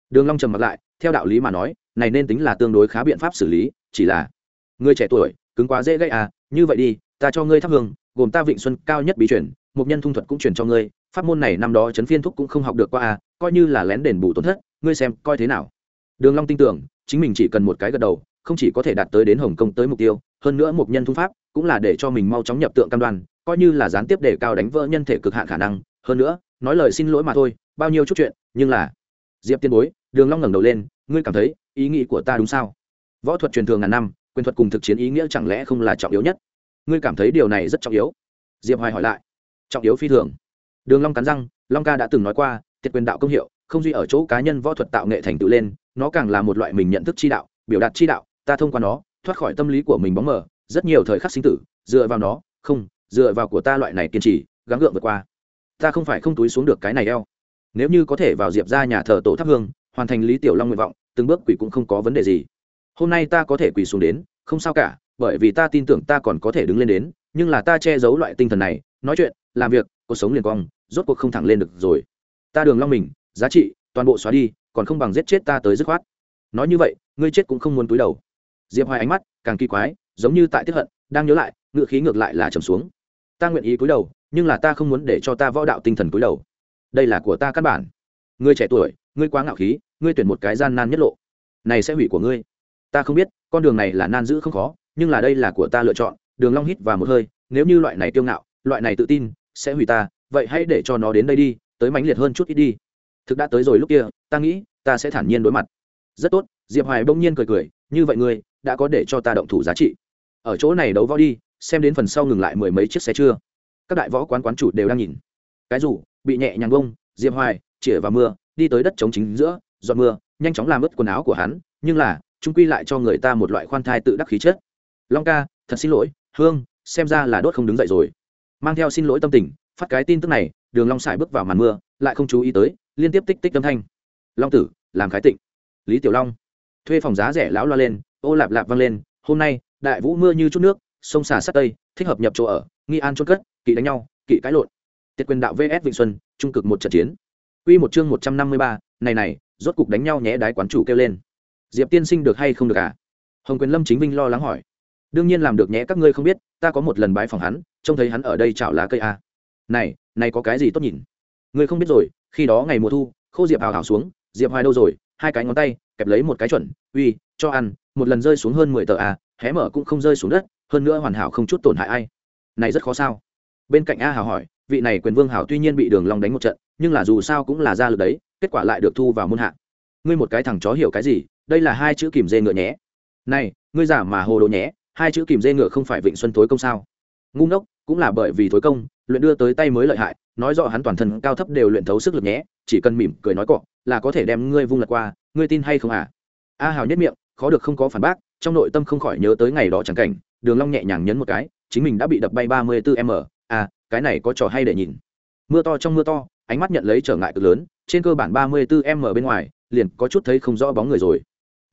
Đường long trầm mặt lại, theo đạo lý mà nói, này nên tính là tương đối khá biện pháp xử lý, chỉ là ngươi trẻ tuổi, cứng quá dễ gây à như vậy đi, ta cho ngươi thắp hương, gồm ta vịnh xuân cao nhất bí truyền, một nhân thung thuật cũng truyền cho ngươi, pháp môn này năm đó chấn phiên thúc cũng không học được qua à coi như là lén đền bù tổn thất, ngươi xem, coi thế nào? Đường long tin tưởng, chính mình chỉ cần một cái gật đầu, không chỉ có thể đạt tới đến hồng kông tới mục tiêu, hơn nữa một nhân thung pháp, cũng là để cho mình mau chóng nhập tượng cam đoan coi như là gián tiếp để cao đánh vỡ nhân thể cực hạn khả năng, hơn nữa, nói lời xin lỗi mà thôi, bao nhiêu chút chuyện, nhưng là, diệp tiên bối, đường long ngẩng đầu lên, ngươi cảm thấy ý nghĩ của ta đúng sao? Võ thuật truyền thường ngàn năm, quyền thuật cùng thực chiến ý nghĩa chẳng lẽ không là trọng yếu nhất? Ngươi cảm thấy điều này rất trọng yếu? Diệp hoài hỏi lại. Trọng yếu phi thường. Đường long cắn răng, long ca đã từng nói qua, tiệt quyền đạo công hiệu, không duy ở chỗ cá nhân võ thuật tạo nghệ thành tựu lên, nó càng là một loại mình nhận thức chi đạo, biểu đạt chi đạo, ta thông qua nó, thoát khỏi tâm lý của mình bóng mờ, rất nhiều thời khắc sinh tử, dựa vào nó, không dựa vào của ta loại này kiên trì, gắng gượng vượt qua. Ta không phải không túi xuống được cái này eo. Nếu như có thể vào diệp ra nhà thờ tổ thắp hương, hoàn thành lý tiểu long nguyện vọng, từng bước quỷ cũng không có vấn đề gì. Hôm nay ta có thể quỳ xuống đến, không sao cả, bởi vì ta tin tưởng ta còn có thể đứng lên đến, nhưng là ta che giấu loại tinh thần này, nói chuyện, làm việc, cuộc sống liền cong, rốt cuộc không thẳng lên được rồi. Ta đường long mình, giá trị, toàn bộ xóa đi, còn không bằng giết chết ta tới dứt khoát. Nói như vậy, ngươi chết cũng không muốn túi đầu. Diệp hoài ánh mắt càng kỳ quái, giống như tại tiếp hận, đang nhớ lại, ngựa khí ngược lại là trầm xuống ta nguyện ý cúi đầu, nhưng là ta không muốn để cho ta võ đạo tinh thần cúi đầu. Đây là của ta căn bản. Ngươi trẻ tuổi, ngươi quá ngạo khí, ngươi tuyển một cái gian nan nhất lộ. Này sẽ hủy của ngươi. Ta không biết, con đường này là nan giữ không khó, nhưng là đây là của ta lựa chọn, đường long hít vào một hơi, nếu như loại này tiêu ngạo, loại này tự tin, sẽ hủy ta, vậy hãy để cho nó đến đây đi, tới mãnh liệt hơn chút ít đi. Thực đã tới rồi lúc kia, ta nghĩ, ta sẽ thản nhiên đối mặt. Rất tốt, diệp hoài bỗng nhiên cười cười, như vậy ngươi, đã có để cho ta động thủ giá trị. Ở chỗ này đấu võ đi xem đến phần sau ngừng lại mười mấy chiếc xe chưa. Các đại võ quán quán chủ đều đang nhìn. Cái rủ, bị nhẹ nhàng bông, diệp hoài chĩa vào mưa đi tới đất chống chính giữa giọt mưa, nhanh chóng làm ướt quần áo của hắn, nhưng là trung quy lại cho người ta một loại khoan thai tự đắc khí chất. Long ca, thật xin lỗi, hương, xem ra là đốt không đứng dậy rồi. Mang theo xin lỗi tâm tình, phát cái tin tức này, đường long sải bước vào màn mưa, lại không chú ý tới, liên tiếp tích tích âm thanh. Long tử, làm khái tịnh. Lý tiểu long, thuê phòng giá rẻ lão loa lên, ô lạp lạp vang lên, hôm nay, đại vũ mưa như chút nước sông xả sát tây thích hợp nhập chỗ ở nghi an trôn cất kỵ đánh nhau kỵ cãi lộn tiết quyền đạo vs vịnh xuân trung cực một trận chiến Quy một chương một trăm năm mươi ba, này này, rốt cục đánh nhau nhé đái quán chủ kêu lên. Diệp tiên sinh được hay không được à? Hồng Quyền Lâm chính Vinh lo lắng hỏi. Đương nhiên làm được nhé các ngươi không biết, ta có một lần bái phòng hắn, trông thấy hắn ở đây chảo lá cây a. À. Này, này có cái gì tốt nhìn? Ngươi không biết rồi, khi đó ngày mùa thu, khô diệp hào hào xuống, diệp hoài đâu rồi, hai cái ngón tay kẹp lấy một cái chuẩn, uy, cho ăn, một lần rơi xuống hơn mười tờ à, hé mở cũng không rơi xuống đất, hơn nữa hoàn hảo không chút tổn hại ai. Này rất khó sao? Bên cạnh A Hào hỏi, vị này quyền vương hảo tuy nhiên bị đường long đánh một trận nhưng là dù sao cũng là ra lực đấy kết quả lại được thu vào môn hạ ngươi một cái thằng chó hiểu cái gì đây là hai chữ kìm dê ngựa nhé này ngươi giả mà hồ đồ nhé hai chữ kìm dê ngựa không phải vịnh xuân tối công sao ngu ngốc cũng là bởi vì tối công luyện đưa tới tay mới lợi hại nói rõ hắn toàn thân cao thấp đều luyện thấu sức lực nhé chỉ cần mỉm cười nói cọ là có thể đem ngươi vung lật qua ngươi tin hay không à a hào nhất miệng khó được không có phản bác trong nội tâm không khỏi nhớ tới ngày đó chẳng cảnh đường long nhẹ nhàng nhấn một cái, chính mình đã bị đập bay ba mươi 34 m à cái này có trò hay để nhìn. Mưa to trong mưa to, ánh mắt nhận lấy trở ngại cực lớn, trên cơ bản ba mươi bốn m bên ngoài, liền có chút thấy không rõ bóng người rồi.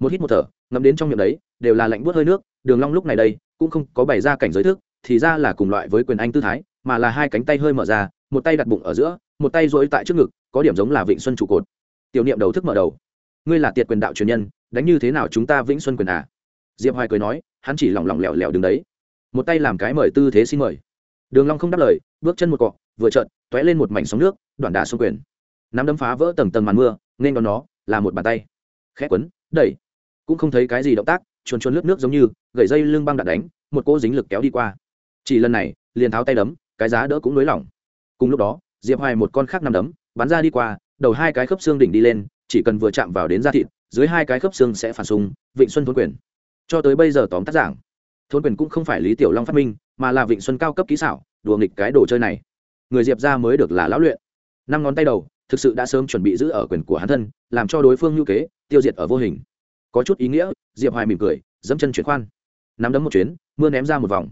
Một hít một thở ngấm đến trong miệng đấy, đều là lạnh buốt hơi nước, đường long lúc này đây, cũng không có bày ra cảnh giới thức, thì ra là cùng loại với quyền anh tư thái, mà là hai cánh tay hơi mở ra, một tay đặt bụng ở giữa, một tay duỗi tại trước ngực, có điểm giống là vịnh xuân trụ cột. Tiểu niệm đầu thức mở đầu. Ngươi là tiệt quyền đạo truyền nhân, đánh như thế nào chúng ta vĩnh xuân quyền à? Diệp hoài cười nói hắn chỉ lỏng lỏng lẻo lẻo đứng đấy. Một tay làm cái mời tư thế xin mời. Đường long không đáp lời, bước chân một cọ, vừa trợn tóe lên một mảnh sóng nước, đoạn đà xung quyền. Nắm đấm phá vỡ tầng tầng màn mưa, nên đón nó là một bàn tay. Khẽ quấn, đẩy. Cũng không thấy cái gì động tác, chuồn chuồn lướt nước giống như gậy dây lưng băng đạn đánh, một cô dính lực kéo đi qua. Chỉ lần này, liền tháo tay đấm, cái giá đỡ cũng nới lỏng. Cùng lúc đó, diệp hoài một con khác nằm đấm, bắn ra đi qua, đầu hai cái khớp xương đỉnh đi lên, chỉ cần vừa chạm vào đến da thịt, dưới hai cái khớp xương sẽ phản xung, vịnh xuân thốn quyền cho tới bây giờ tóm tắt giảng, thôn quyền cũng không phải lý tiểu long phát minh, mà là vịnh xuân cao cấp kỹ xảo, đùa nghịch cái đồ chơi này. Người diệp ra mới được là lão luyện. Năm ngón tay đầu, thực sự đã sớm chuẩn bị giữ ở quyền của hắn thân, làm cho đối phương ngữ kế, tiêu diệt ở vô hình. Có chút ý nghĩa, diệp hoài mỉm cười, dẫm chân chuyển khoan. Nắm đấm một chuyến, mưa ném ra một vòng.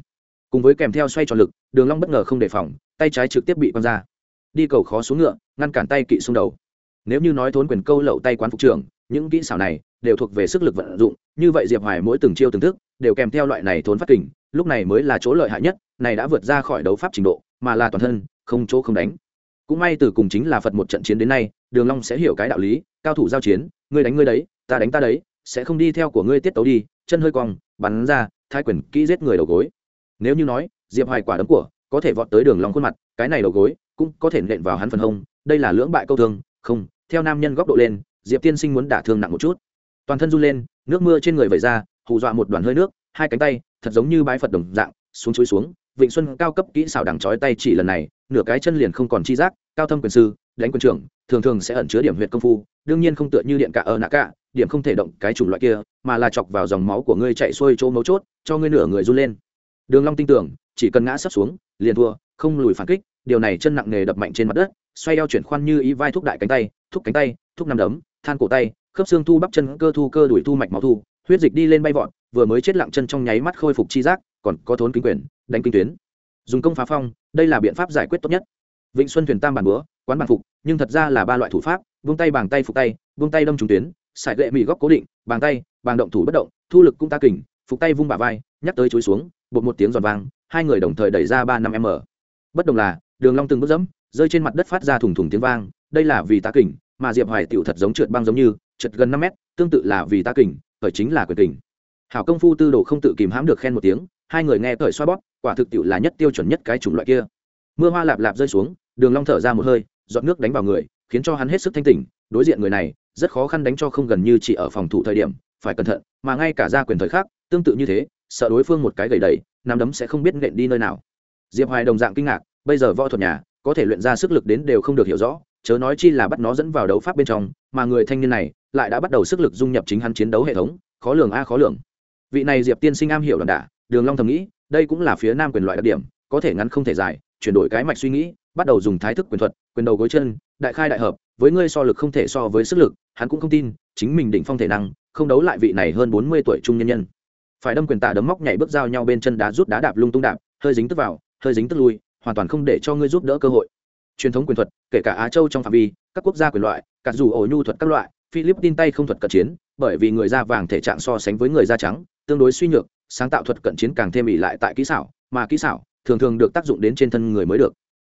Cùng với kèm theo xoay tròn lực, đường long bất ngờ không đề phòng, tay trái trực tiếp bị quăng ra. Đi cầu khó xuống ngựa, ngăn cản tay kỵ xuống đầu. Nếu như nói thốn quyền câu lậu tay quán phục trưởng, những kỹ xảo này đều thuộc về sức lực vận dụng, như vậy diệp hoài mỗi từng chiêu từng thức, đều kèm theo loại này thốn phát kình, lúc này mới là chỗ lợi hại nhất, này đã vượt ra khỏi đấu pháp trình độ, mà là toàn thân, không chỗ không đánh. Cũng may từ cùng chính là phật một trận chiến đến nay, đường long sẽ hiểu cái đạo lý, cao thủ giao chiến, ngươi đánh ngươi đấy, ta đánh ta đấy, sẽ không đi theo của ngươi tiết tấu đi, chân hơi cong, bắn ra, thái quyền kỹ giết người đầu gối. Nếu như nói, diệp hoài quả đấm của, có thể vọt tới đường long khuôn mặt, cái này đầu gối, cũng có thể nện vào hắn phần hông, đây là lưỡng bại câu thương, không, theo nam nhân góc độ lên, diệp tiên sinh muốn đả thương nặng một chút toàn thân run lên, nước mưa trên người vẩy ra, hù dọa một đoàn hơi nước, hai cánh tay, thật giống như bái phật đồng dạng, xuống chuối xuống, vịnh xuân cao cấp kỹ xảo đằng chói tay chỉ lần này, nửa cái chân liền không còn chi giác, cao thâm quyền sư, đánh quyền trưởng, thường thường sẽ ẩn chứa điểm huyệt công phu, đương nhiên không tựa như điện cả ở nạ cả, điểm không thể động cái chủng loại kia, mà là chọc vào dòng máu của ngươi chạy xuôi chỗ mấu chốt, cho ngươi nửa người run lên. Đường long tin tưởng, chỉ cần ngã sấp xuống, liền thua, không lùi phản kích, điều này chân nặng nề đập mạnh trên mặt đất, xoay eo chuyển khoan như ý vai thúc đại cánh tay, thúc cánh tay, thúc nằm đấm, than cổ tay khớp xương thu bắp chân cơ thu cơ đuổi thu mạch máu thu, huyết dịch đi lên bay vọt, vừa mới chết lặng chân trong nháy mắt khôi phục chi giác, còn có thốn kinh quyền, đánh kinh tuyến. Dùng công phá phong, đây là biện pháp giải quyết tốt nhất. Vịnh xuân thuyền tam bàn búa, quán bàn phục, nhưng thật ra là ba loại thủ pháp, vung tay bàn tay phục tay, vung tay đâm trúng tuyến, sải gậy mì góc cố định bàn tay bàn động thủ bất động, thu lực cũng ta kình, phục tay vung bả vai, nhắc tới chối xuống, bột một tiếng giòn vang, hai người đồng thời đẩy ra ba năm m. Bất đồng là, đường long từng bước dẫm, rơi trên mặt đất phát ra thùng thùng tiếng vang, đây là vì tá kình, mà diệp hoài tiểu thật giống trượt băng giống như chật gần năm mét, tương tự là vì ta kình, khởi chính là quyền kình. Hảo công phu tư đồ không tự kìm hãm được khen một tiếng, hai người nghe cởi xoa bóp, quả thực tiệu là nhất tiêu chuẩn nhất cái chủng loại kia. Mưa hoa lạp lạp rơi xuống, đường long thở ra một hơi, giọt nước đánh vào người, khiến cho hắn hết sức thanh tỉnh, đối diện người này, rất khó khăn đánh cho không gần như chỉ ở phòng thủ thời điểm, phải cẩn thận, mà ngay cả ra quyền thời khác tương tự như thế, sợ đối phương một cái gầy đẩy nắm đấm sẽ không biết nện đi nơi nào. Diệp hoài đồng dạng kinh ngạc, bây giờ võ thuật nhà, có thể luyện ra sức lực đến đều không được hiểu rõ chớ nói chi là bắt nó dẫn vào đấu pháp bên trong, mà người thanh niên này lại đã bắt đầu sức lực dung nhập chính hắn chiến đấu hệ thống, khó lường a, khó lường. Vị này diệp tiên sinh am hiểu đòn đả, đường long thầm nghĩ, đây cũng là phía nam quyền loại đặc điểm, có thể ngắn không thể dài, chuyển đổi cái mạch suy nghĩ, bắt đầu dùng thái thức quyền thuật, quyền đầu gối chân, đại khai đại hợp, với ngươi so lực không thể so với sức lực, hắn cũng không tin, chính mình đỉnh phong thể năng, không đấu lại vị này hơn bốn mươi tuổi trung nhân nhân. Phải đâm quyền tạ đấm móc nhảy bước giao nhau bên chân đá rút đá đạp lung tung đạp, hơi dính tức vào, hơi dính tức lui, hoàn toàn không để cho ngươi giúp đỡ cơ hội truyền thống quyền thuật, kể cả á châu trong phạm vi, các quốc gia quyền loại, cả dù ổ nhu thuật các loại, philippines tay không thuật cận chiến, bởi vì người da vàng thể trạng so sánh với người da trắng, tương đối suy nhược, sáng tạo thuật cận chiến càng thêm ỉ lại tại kỹ xảo, mà kỹ xảo thường thường được tác dụng đến trên thân người mới được.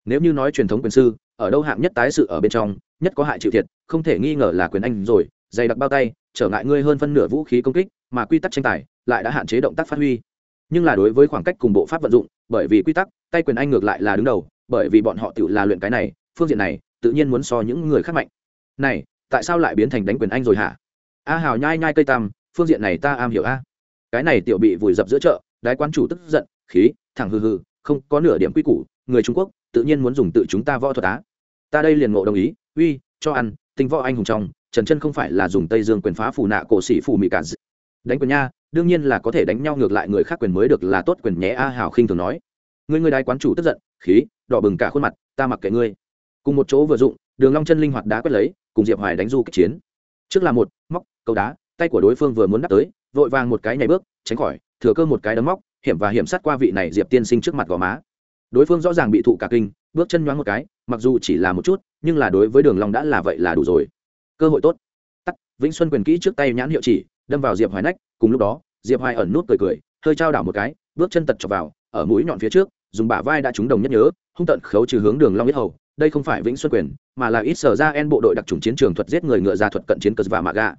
Nếu như nói truyền thống quyền sư, ở đâu hạng nhất tái sự ở bên trong, nhất có hại chịu thiệt, không thể nghi ngờ là quyền anh rồi, dày đặc bao tay, trở ngại ngươi hơn phân nửa vũ khí công kích, mà quy tắc tranh tài lại đã hạn chế động tác phát huy. Nhưng là đối với khoảng cách cùng bộ pháp vận dụng, bởi vì quy tắc, tay quyền anh ngược lại là đứng đầu bởi vì bọn họ tự là luyện cái này, phương diện này, tự nhiên muốn so những người khác mạnh. Này, tại sao lại biến thành đánh quyền anh rồi hả? A hào nhai nhai cây tam phương diện này ta am hiểu a. Cái này tiểu bị vùi dập giữa chợ, đái quan chủ tức giận, khí, thẳng hừ hừ, không có nửa điểm quy củ, người trung quốc, tự nhiên muốn dùng tự chúng ta võ thuật á. Ta đây liền ngộ đồng ý, uy, cho ăn, tinh võ anh hùng trong, trần chân không phải là dùng tây dương quyền phá phù nạ cổ sĩ phù mỹ cả đánh quyền nha, đương nhiên là có thể đánh nhau ngược lại người khác quyền mới được là tốt quyền nhé, a hào khinh thường nói. Người người đái quán chủ tức giận khí, đỏ bừng cả khuôn mặt, ta mặc kệ ngươi. Cùng một chỗ vừa dụng, đường long chân linh hoạt đá quét lấy, cùng diệp hoài đánh du kích chiến. Trước là một, móc, câu đá, tay của đối phương vừa muốn đắp tới, vội vàng một cái nhảy bước, tránh khỏi, thừa cơ một cái đấm móc, hiểm và hiểm sát qua vị này diệp tiên sinh trước mặt gò má. Đối phương rõ ràng bị thụ cả kinh, bước chân nhoáng một cái, mặc dù chỉ là một chút, nhưng là đối với đường long đã là vậy là đủ rồi. Cơ hội tốt. Tắt, vĩnh xuân quyền kỹ trước tay nhãn hiệu chỉ, đâm vào diệp hoài nách, cùng lúc đó, diệp hoài ẩn nút cười cười, hơi trao đảo một cái, bước chân tật chọc vào, ở mũi nhọn phía trước dùng bả vai đã trúng đồng nhất nhớ hung tận khấu trừ hướng đường long biết hầu đây không phải vĩnh xuân quyền mà là ít sở ra en bộ đội đặc trùng chiến trường thuật giết người ngựa ra thuật cận chiến cờ và mạ gạ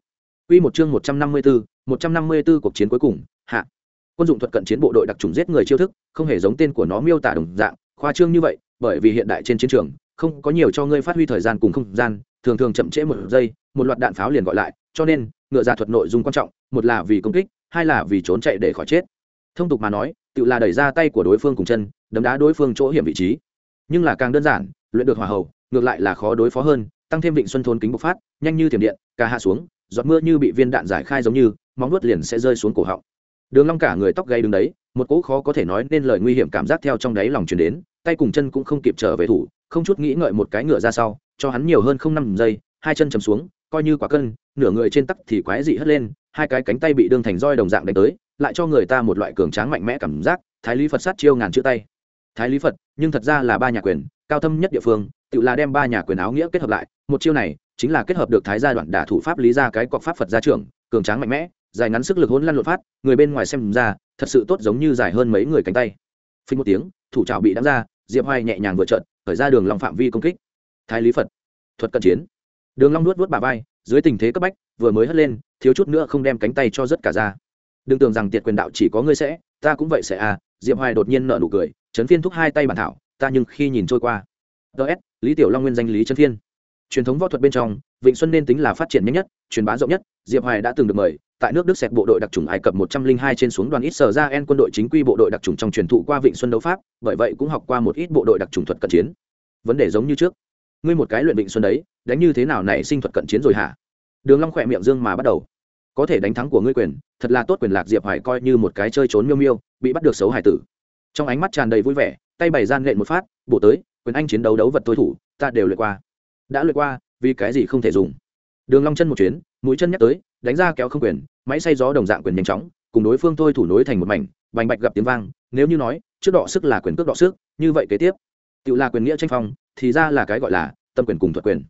Quy một chương 154, 154 cuộc chiến cuối cùng, hạ. Quân dụng thuật cận chiến bộ đội đặc trùng giết người chiêu thức, không hề giống tên của nó miêu tả đồng dạng, khoa trương như vậy, bởi vì hiện đại trên chiến trường, không có nhiều cho ngươi phát huy thời gian cùng không gian, thường thường chậm trễ một giây, một loạt đạn pháo liền gọi lại, cho nên, ngựa ra thuật nội dung quan trọng, một là vì công kích, hai là vì trốn chạy để khỏi chết. Thông tục mà nói, tự là đẩy ra tay của đối phương cùng chân, đấm đá đối phương chỗ hiểm vị trí. Nhưng là càng đơn giản, luyện được hỏa hầu, ngược lại là khó đối phó hơn, tăng thêm vịnh xuân thôn kính bộc phát, nhanh như thiểm điện, cả hạ xuống, giọt mưa như bị viên đạn giải khai giống như móng nuốt liền sẽ rơi xuống cổ họng đường long cả người tóc gây đứng đấy một cỗ khó có thể nói nên lời nguy hiểm cảm giác theo trong đáy lòng truyền đến tay cùng chân cũng không kịp trở về thủ không chút nghĩ ngợi một cái ngựa ra sau cho hắn nhiều hơn không năm giây hai chân chầm xuống coi như quả cân nửa người trên tắc thì quái dị hất lên hai cái cánh tay bị đương thành roi đồng dạng đánh tới lại cho người ta một loại cường tráng mạnh mẽ cảm giác, thái lý phật sát chiêu ngàn chữ tay. Thái lý phật, nhưng thật ra là ba nhà quyền, cao thâm nhất địa phương, tự là đem ba nhà quyền áo nghĩa kết hợp lại, một chiêu này chính là kết hợp được thái gia đoạn đả thủ pháp lý ra cái cọc pháp phật gia trưởng, cường tráng mạnh mẽ, dài ngắn sức lực hôn lăn lộn phát, người bên ngoài xem ra, thật sự tốt giống như dài hơn mấy người cánh tay. Phình một tiếng, thủ trào bị đắm ra, diệp hoài nhẹ nhàng vừa trận khởi ra đường long phạm vi công kích. Thái lý phật, thuật cận chiến. Đường long nuốt nuốt bà vai, dưới tình thế cấp bách, vừa mới hất lên, thiếu chút nữa không đem cánh tay cho rất cả ra đừng tưởng rằng tiệt quyền đạo chỉ có ngươi sẽ, ta cũng vậy sẽ à diệp hoài đột nhiên nở nụ cười, trấn phiên thúc hai tay bản thảo, ta nhưng khi nhìn trôi qua. Ts lý tiểu long nguyên danh lý trấn phiên. Truyền thống võ thuật bên trong, vịnh xuân nên tính là phát triển nhanh nhất, truyền bá rộng nhất, diệp hoài đã từng được mời, tại nước đức xẹt bộ đội đặc trùng ai cập một trăm linh hai trên xuống đoàn ít sở ra en quân đội chính quy bộ đội đặc trùng trong truyền thụ qua vịnh xuân đấu pháp, bởi vậy cũng học qua một ít bộ đội đặc trùng thuật cận chiến. Vấn đề giống như trước. Ngươi một cái luyện vịnh xuân đấy, đánh như thế nào này sinh thuật cận chiến rồi hả? Đường long khỏe miệng dương mà bắt đầu có thể đánh thắng của ngươi quyền, thật là tốt quyền lạc diệp hoài coi như một cái chơi trốn miêu miêu, bị bắt được xấu hải tử. Trong ánh mắt tràn đầy vui vẻ, tay bày gian lện một phát, bổ tới, quyền anh chiến đấu đấu vật tối thủ, ta đều lượt qua. Đã lượt qua, vì cái gì không thể dùng? Đường long chân một chuyến, mũi chân nhắc tới, đánh ra kéo không quyền, máy xay gió đồng dạng quyền nhanh chóng, cùng đối phương thôi thủ nối thành một mảnh, bành bạch gặp tiếng vang, nếu như nói, trước đọ sức là quyền cước đọ sức, như vậy kế tiếp. Tự là quyền nghĩa tranh phong, thì ra là cái gọi là tâm quyền cùng thuật quyền.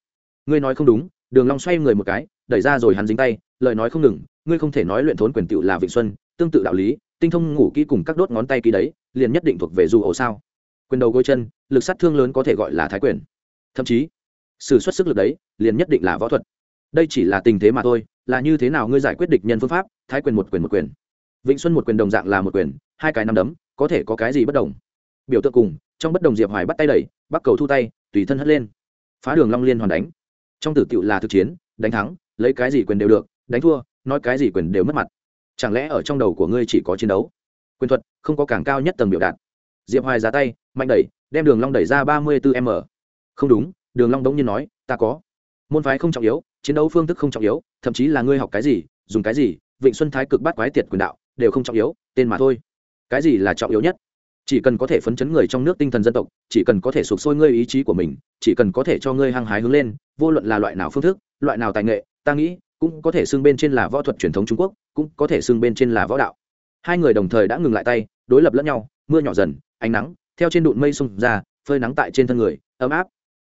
Ngươi nói không đúng, đường long xoay người một cái, đẩy ra rồi hắn dính tay lời nói không ngừng, ngươi không thể nói luyện thốn quyền tựu là vịnh xuân, tương tự đạo lý, tinh thông ngủ kỹ cùng các đốt ngón tay ký đấy, liền nhất định thuộc về du ổ sao. Quyền đầu gối chân, lực sát thương lớn có thể gọi là thái quyền. Thậm chí sử xuất sức lực đấy, liền nhất định là võ thuật. Đây chỉ là tình thế mà thôi, là như thế nào ngươi giải quyết địch nhân phương pháp, thái quyền một quyền một quyền. Vĩnh xuân một quyền đồng dạng là một quyền, hai cái nằm đấm, có thể có cái gì bất đồng? Biểu tượng cùng, trong bất đồng diệp hoài bắt tay đẩy, bắt cầu thu tay, tùy thân hất lên. Phá đường long liên hoàn đánh. Trong tử tiệu là thực chiến, đánh thắng, lấy cái gì quyền đều được đánh thua, nói cái gì quyền đều mất mặt. Chẳng lẽ ở trong đầu của ngươi chỉ có chiến đấu? Quyền thuật không có càng cao nhất tầng biểu đạt. Diệp hoài ra tay, mạnh đẩy, đem đường long đẩy ra ba mươi 34 m. Không đúng, đường long đống nhiên nói, ta có. Môn phái không trọng yếu, chiến đấu phương thức không trọng yếu, thậm chí là ngươi học cái gì, dùng cái gì, vịnh xuân thái cực bắt quái tiệt quyền đạo, đều không trọng yếu, tên mà thôi. Cái gì là trọng yếu nhất? Chỉ cần có thể phấn chấn người trong nước tinh thần dân tộc, chỉ cần có thể sụp sôi ngươi ý chí của mình, chỉ cần có thể cho ngươi hăng hái hướng lên, vô luận là loại nào phương thức, loại nào tài nghệ, ta nghĩ cũng có thể xưng bên trên là võ thuật truyền thống trung quốc, cũng có thể xưng bên trên là võ đạo. Hai người đồng thời đã ngừng lại tay, đối lập lẫn nhau, mưa nhỏ dần, ánh nắng, theo trên đụn mây xông ra, phơi nắng tại trên thân người, ấm áp.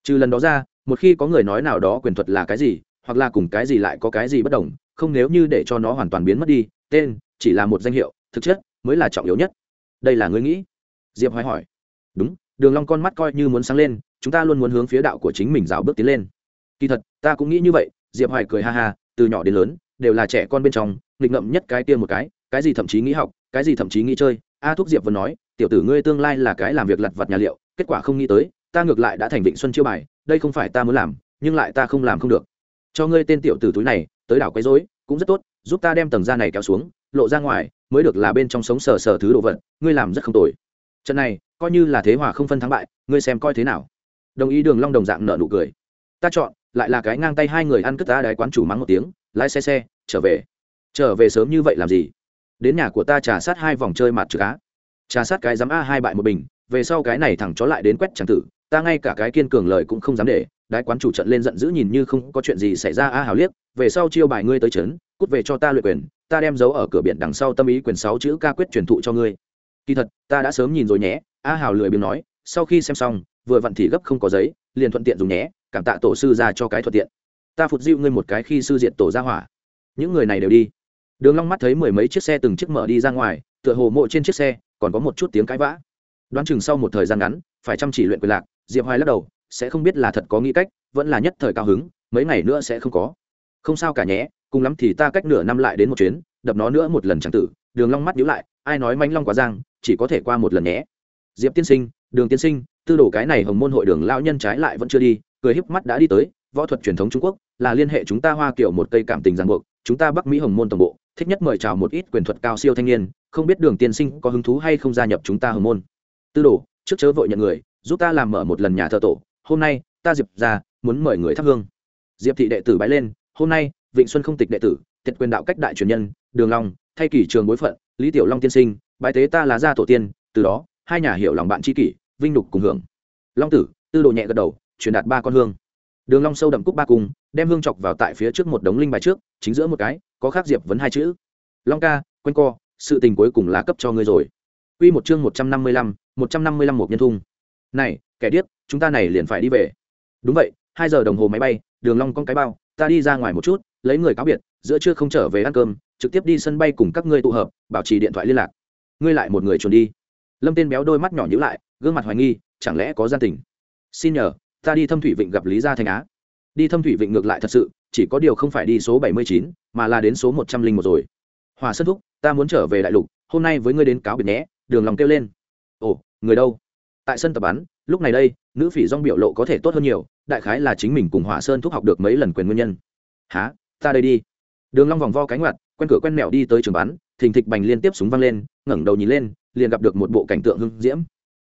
Trừ lần đó ra, một khi có người nói nào đó quyền thuật là cái gì, hoặc là cùng cái gì lại có cái gì bất đồng, không nếu như để cho nó hoàn toàn biến mất đi, tên chỉ là một danh hiệu, thực chất mới là trọng yếu nhất. Đây là ngươi nghĩ? Diệp hoài hỏi. Đúng, đường long con mắt coi như muốn sáng lên, chúng ta luôn muốn hướng phía đạo của chính mình rào bước tiến lên. Kỳ thật, ta cũng nghĩ như vậy, diệp hoài cười ha ha từ nhỏ đến lớn, đều là trẻ con bên trong, nghịch ngợm nhất cái kia một cái cái gì thậm chí nghĩ học, cái gì thậm chí nghĩ chơi. A thúc diệp vừa nói, tiểu tử ngươi tương lai là cái làm việc lặt vặt nhà liệu, kết quả không nghĩ tới, ta ngược lại đã thành vịnh xuân chiêu bài, đây không phải ta muốn làm, nhưng lại ta không làm không được. Cho ngươi tên tiểu tử túi này, tới đảo quấy rối, cũng rất tốt, giúp ta đem tầng da này kéo xuống, lộ ra ngoài, mới được là bên trong sống sờ sờ thứ đồ vật, ngươi làm rất không tồi. Trận này, coi như là thế hòa không phân thắng bại, ngươi xem coi thế nào. Đồng ý đường long đồng dạng nợ nụ cười ta chọn, lại là cái ngang tay hai người ăn cất ta đái quán chủ mắng một tiếng, lái xe xe, trở về. Trở về sớm như vậy làm gì? Đến nhà của ta trà sát hai vòng chơi mặt trừ cá trà sát cái dám a hai bại một bình, về sau cái này thẳng chó lại đến quét chẳng tử, ta ngay cả cái kiên cường lời cũng không dám để. Đái quán chủ trận lên giận dữ nhìn như không có chuyện gì xảy ra a hào liếc, về sau chiêu bài ngươi tới trấn cút về cho ta luyện quyền, ta đem dấu ở cửa biển đằng sau tâm ý quyền sáu chữ ca quyết truyền thụ cho ngươi. Kỳ thật, ta đã sớm nhìn rồi nhé. A hào lười biếng nói, sau khi xem xong, vừa vặn thì gấp không có giấy, liền thuận tiện dùng nhé cảm tạ tổ sư ra cho cái thuận tiện. Ta phụt dịu ngươi một cái khi sư diện tổ ra hỏa. Những người này đều đi. Đường long mắt thấy mười mấy chiếc xe từng chiếc mở đi ra ngoài, tựa hồ mộ trên chiếc xe, còn có một chút tiếng cãi vã. Đoán chừng sau một thời gian ngắn, phải chăm chỉ luyện quyền lạc, diệp hoài lắc đầu, sẽ không biết là thật có nghĩ cách, vẫn là nhất thời cao hứng, mấy ngày nữa sẽ không có. Không sao cả nhé, cùng lắm thì ta cách nửa năm lại đến một chuyến, đập nó nữa một lần chẳng tử. Đường long mắt nhíu lại, ai nói manh long quá giang, chỉ có thể qua một lần nhé. Diệp tiên sinh, đường tiên sinh tư đồ cái này hồng môn hội đường lão nhân trái lại vẫn chưa đi, cười híp mắt đã đi tới, võ thuật truyền thống trung quốc, là liên hệ chúng ta hoa kiểu một cây cảm tình ràng buộc, chúng ta bắc mỹ hồng môn tổng bộ, thích nhất mời chào một ít quyền thuật cao siêu thanh niên, không biết đường tiên sinh có hứng thú hay không gia nhập chúng ta hồng môn. Tư đồ, trước chớ vội nhận người, giúp ta làm mở một lần nhà thờ tổ, hôm nay, ta diệp ra, muốn mời người thắp hương. Diệp thị đệ tử bái lên, hôm nay, vịnh xuân không tịch đệ tử thiệt quyền đạo cách đại truyền nhân, đường long, thay kỷ trường bối phận, lý tiểu long tiên sinh, bái tế ta là gia tổ tiên, từ đó, hai nhà hiểu lòng bạn tri kỷ vinh lục cùng hưởng long tử tư đồ nhẹ gật đầu truyền đạt ba con hương đường long sâu đậm cúc ba cung đem hương chọc vào tại phía trước một đống linh bài trước chính giữa một cái có khác diệp vấn hai chữ long ca quanh co sự tình cuối cùng là cấp cho ngươi rồi Quy một chương một trăm năm mươi lăm, một trăm năm mươi lăm một nhân thung. Này, kẻ điếc, chúng ta này liền phải đi về. Đúng vậy, hai giờ đồng hồ máy bay, Đường Long con cái bao, ta đi ra ngoài một chút, lấy người cáo biệt, giữa trưa không trở về ăn cơm, trực tiếp đi sân bay cùng các ngươi tụ hợp, bảo trì điện thoại liên lạc. Ngươi lại một người trốn đi. Lâm Tiên béo đôi mắt nhỏ nhữ lại, gương mặt hoài nghi, chẳng lẽ có gian tình. Xin nhờ, ta đi Thâm Thủy Vịnh gặp Lý Gia Thanh Á. Đi Thâm Thủy Vịnh ngược lại thật sự, chỉ có điều không phải đi số bảy mươi chín, mà là đến số một trăm linh một rồi. Hòa Sơn thúc, ta muốn trở về đại lục, hôm nay với ngươi đến cáo biệt nhé, Đường Long kêu lên. Ồ, người đâu? Tại sân tập bắn, lúc này đây, nữ phỉ dong biểu lộ có thể tốt hơn nhiều, đại khái là chính mình cùng Hỏa Sơn thúc học được mấy lần quyền nguyên nhân. Hả? Ta đây đi. Đường Long vòng vo cánh ngoặt, quen cửa quen mẹo đi tới trường bắn, thình thịch bành liên tiếp súng văng lên, ngẩng đầu nhìn lên, liền gặp được một bộ cảnh tượng hưng diễm.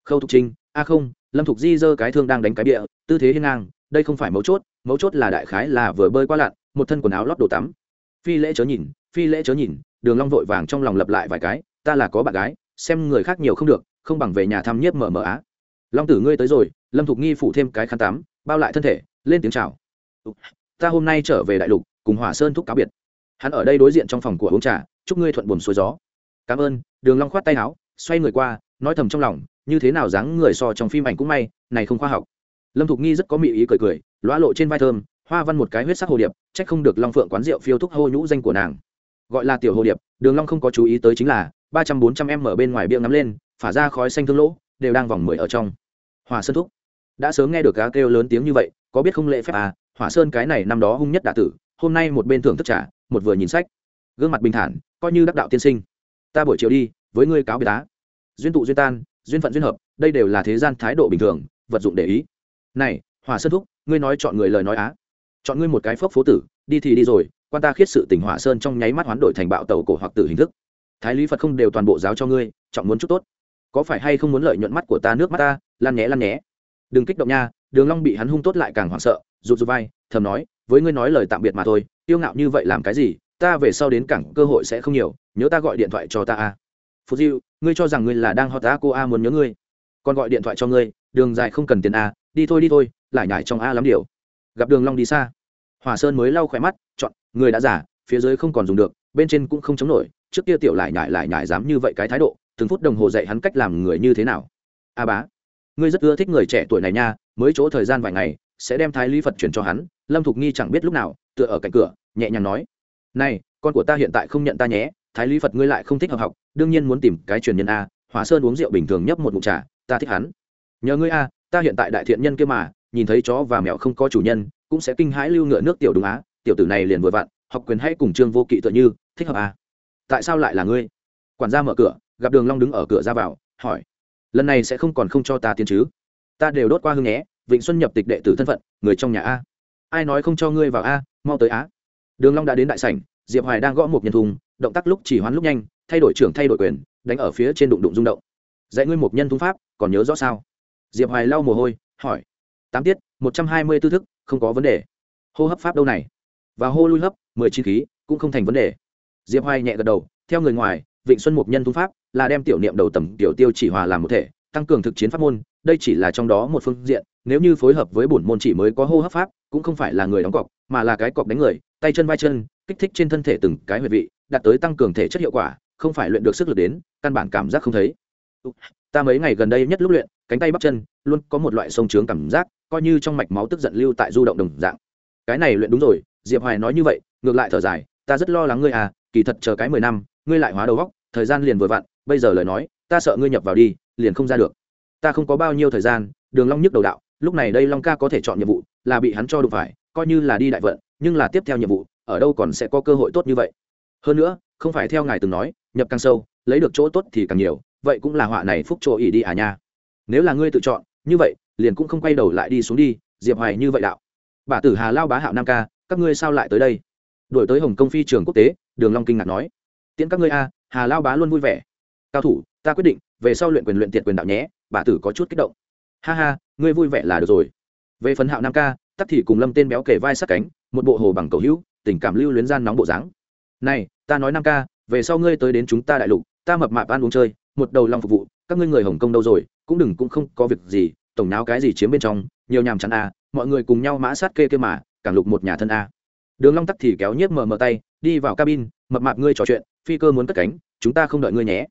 Khâu Thục Trinh, a không, Lâm Thục Di giơ cái thương đang đánh cái bịa, tư thế hiên ngang, đây không phải mấu chốt, mấu chốt là đại khái là vừa bơi qua lặn, một thân quần áo lót đồ tắm. Phi lễ chớ nhìn, phi lễ chớ nhìn, Đường Long vội vàng trong lòng lặp lại vài cái, ta là có bạn gái, xem người khác nhiều không được, không bằng về nhà thăm nhiếp mở mở á. Long tử ngươi tới rồi, Lâm Thục Nghi phủ thêm cái khăn tắm, bao lại thân thể, lên tiếng chào. Ta hôm nay trở về đại lục, cùng Hỏa Sơn thúc cáo biệt hắn ở đây đối diện trong phòng của uống trà chúc ngươi thuận buồm xuôi gió cảm ơn đường long khoát tay áo xoay người qua, nói thầm trong lòng, như thế nào dáng người so trong phim ảnh cũng may, này không khoa học. Lâm thục nghi rất có mị ý cười cười loa lộ trên vai thơm, hoa văn một cái huyết sắc hồ điệp, trách không được long phượng quán rượu phiêu thúc hô nhũ danh của nàng. Gọi là tiểu hồ điệp, đường long không có chú ý tới chính là, ba trăm bốn trăm em ở bên ngoài bia ngắm lên, phả ra khói xanh thương lỗ, đều đang vòng mười ở trong. Hòa sơn thúc. Đã sớm nghe được cá kêu lớn tiếng như vậy, có biết không lễ phép à hỏa sơn cái này năm đó hung nhất đả tử, hôm nay một bên thưởng thức trả một vừa nhìn sách. Gương mặt bình thản, coi như đắc đạo tiên sinh. Ta buổi chiều đi với ngươi cáo biệt tá duyên tụ duyên tan, duyên phận duyên hợp, đây đều là thế gian thái độ bình thường, vật dụng để ý. Này, hỏa sơn thúc, ngươi nói chọn người lời nói á. Chọn ngươi một cái phốc phố tử, đi thì đi rồi, quan ta khiết sự tỉnh hỏa sơn trong nháy mắt hoán đổi thành bạo tàu cổ hoặc tử hình thức. Thái lý phật không đều toàn bộ giáo cho ngươi, chọn muốn chút tốt. Có phải hay không muốn lợi nhuận mắt của ta nước mắt ta? Lan nhé lan nhé. Đừng kích động nha, đường long bị hắn hung tốt lại càng hoảng sợ, rụt rụt vai, thầm nói, với ngươi nói lời tạm biệt mà thôi yêu ngạo như vậy làm cái gì? Ta về sau đến cảng, cơ hội sẽ không nhiều, nhớ ta gọi điện thoại cho ta a phú diệu ngươi cho rằng ngươi là đang hot ta cô a muốn nhớ ngươi. Còn gọi điện thoại cho ngươi, đường dài không cần tiền a, đi thôi đi thôi, lại nhải trong a lắm điều. Gặp đường long đi xa. Hòa sơn mới lau khỏe mắt, chọn, người đã giả phía dưới không còn dùng được, bên trên cũng không chống nổi, trước kia tiểu lại nhải lại nhải dám như vậy cái thái độ, từng phút đồng hồ dạy hắn cách làm người như thế nào. A bá, ngươi rất ưa thích người trẻ tuổi này nha, mới chỗ thời gian vài ngày, sẽ đem thái lý phật chuyển cho hắn, lâm thục nghi chẳng biết lúc nào, tựa ở cạnh cửa, nhẹ nhàng nói, này, con của ta hiện tại không nhận ta nhé thái lý phật ngươi lại không thích học học, đương nhiên muốn tìm cái truyền nhân a, hỏa sơn uống rượu bình thường nhấp một mụn trà, ta thích hắn. Nhờ ngươi a, ta hiện tại đại thiện nhân kia mà, nhìn thấy chó và mèo không có chủ nhân, cũng sẽ kinh hãi lưu ngựa nước tiểu đúng á, tiểu tử này liền vừa vặn, học quyền hay cùng trương vô kỵ tựa như, thích hợp a. Tại sao lại là ngươi? Quản gia mở cửa, gặp đường long đứng ở cửa ra vào, hỏi. Lần này sẽ không còn không cho ta tiến chứ? Ta đều đốt qua hương nhé, vịnh xuân nhập tịch đệ tử thân phận, người trong nhà a. Ai nói không cho ngươi vào a, mau tới á đường long đã đến đại sảnh diệp hoài đang gõ một nhân thùng, động tác lúc chỉ hoán lúc nhanh, thay đổi trưởng thay đổi quyền, đánh ở phía trên đụng đụng rung động. Dạy ngươi một nhân thung pháp, còn nhớ rõ sao? Diệp hoài lau mồ hôi, hỏi. Tám tiết, một trăm hai mươi tư thức, không có vấn đề. Hô hấp pháp đâu này? Và hô lui hấp, mười chín khí, cũng không thành vấn đề. Diệp hoài nhẹ gật đầu, theo người ngoài, vịnh xuân mục nhân thung pháp, là đem tiểu niệm đầu tầm tiểu tiêu chỉ hòa làm một thể, tăng cường thực chiến pháp môn, đây chỉ là trong đó một phương diện, nếu như phối hợp với bổn môn chỉ mới có hô hấp pháp, cũng không phải là người đóng cọc, mà là cái cọc đánh người, tay chân vai chân kích thích trên thân thể từng cái huyệt vị, đạt tới tăng cường thể chất hiệu quả, không phải luyện được sức lực đến, căn bản cảm giác không thấy. Ta mấy ngày gần đây nhất lúc luyện, cánh tay bắp chân, luôn có một loại sông trướng cảm giác, coi như trong mạch máu tức giận lưu tại du động đồng dạng. Cái này luyện đúng rồi, diệp hoài nói như vậy, ngược lại thở dài, ta rất lo lắng ngươi à kỳ thật chờ cái mười năm, ngươi lại hóa đầu góc, thời gian liền vừa vặn, bây giờ lời nói, ta sợ ngươi nhập vào đi, liền không ra được. Ta không có bao nhiêu thời gian, đường long nhức đầu đạo, lúc này đây long ca có thể chọn nhiệm vụ, là bị hắn cho đụng phải, coi như là đi đại vận, nhưng là tiếp theo nhiệm vụ ở đâu còn sẽ có cơ hội tốt như vậy. Hơn nữa, không phải theo ngài từng nói, nhập càng sâu, lấy được chỗ tốt thì càng nhiều, vậy cũng là họa này phúc chỗ ỉ đi à nha. Nếu là ngươi tự chọn, như vậy, liền cũng không quay đầu lại đi xuống đi, diệp hoài như vậy đạo. Bà tử hà lao bá hạo nam ca, các ngươi sao lại tới đây? Đổi tới hồng công phi trường quốc tế, đường long kinh ngạc nói. Tiễn các ngươi a hà lao bá luôn vui vẻ. Cao thủ, ta quyết định, về sau luyện quyền luyện tiệt quyền đạo nhé, bà tử có chút kích động. Ha ha, ngươi vui vẻ là được rồi. Về phần hạo nam ca, tắc thì cùng lâm tên béo kể vai sát cánh, một bộ hồ bằng cầu hữu tình cảm lưu luyến gian nóng bộ dáng. Này ta nói nam ca về sau ngươi tới đến chúng ta đại lục ta mập mạp ăn uống chơi một đầu lòng phục vụ các ngươi người hồng kông đâu rồi cũng đừng cũng không có việc gì tổng náo cái gì chiếm bên trong nhiều nhàm chán a à, mọi người cùng nhau mã sát kê kê mà càng lục một nhà thân a à. đường long tắc thì kéo nhiếp mờ mờ tay đi vào cabin mập mạp ngươi trò chuyện phi cơ muốn cất cánh chúng ta không đợi ngươi nhé.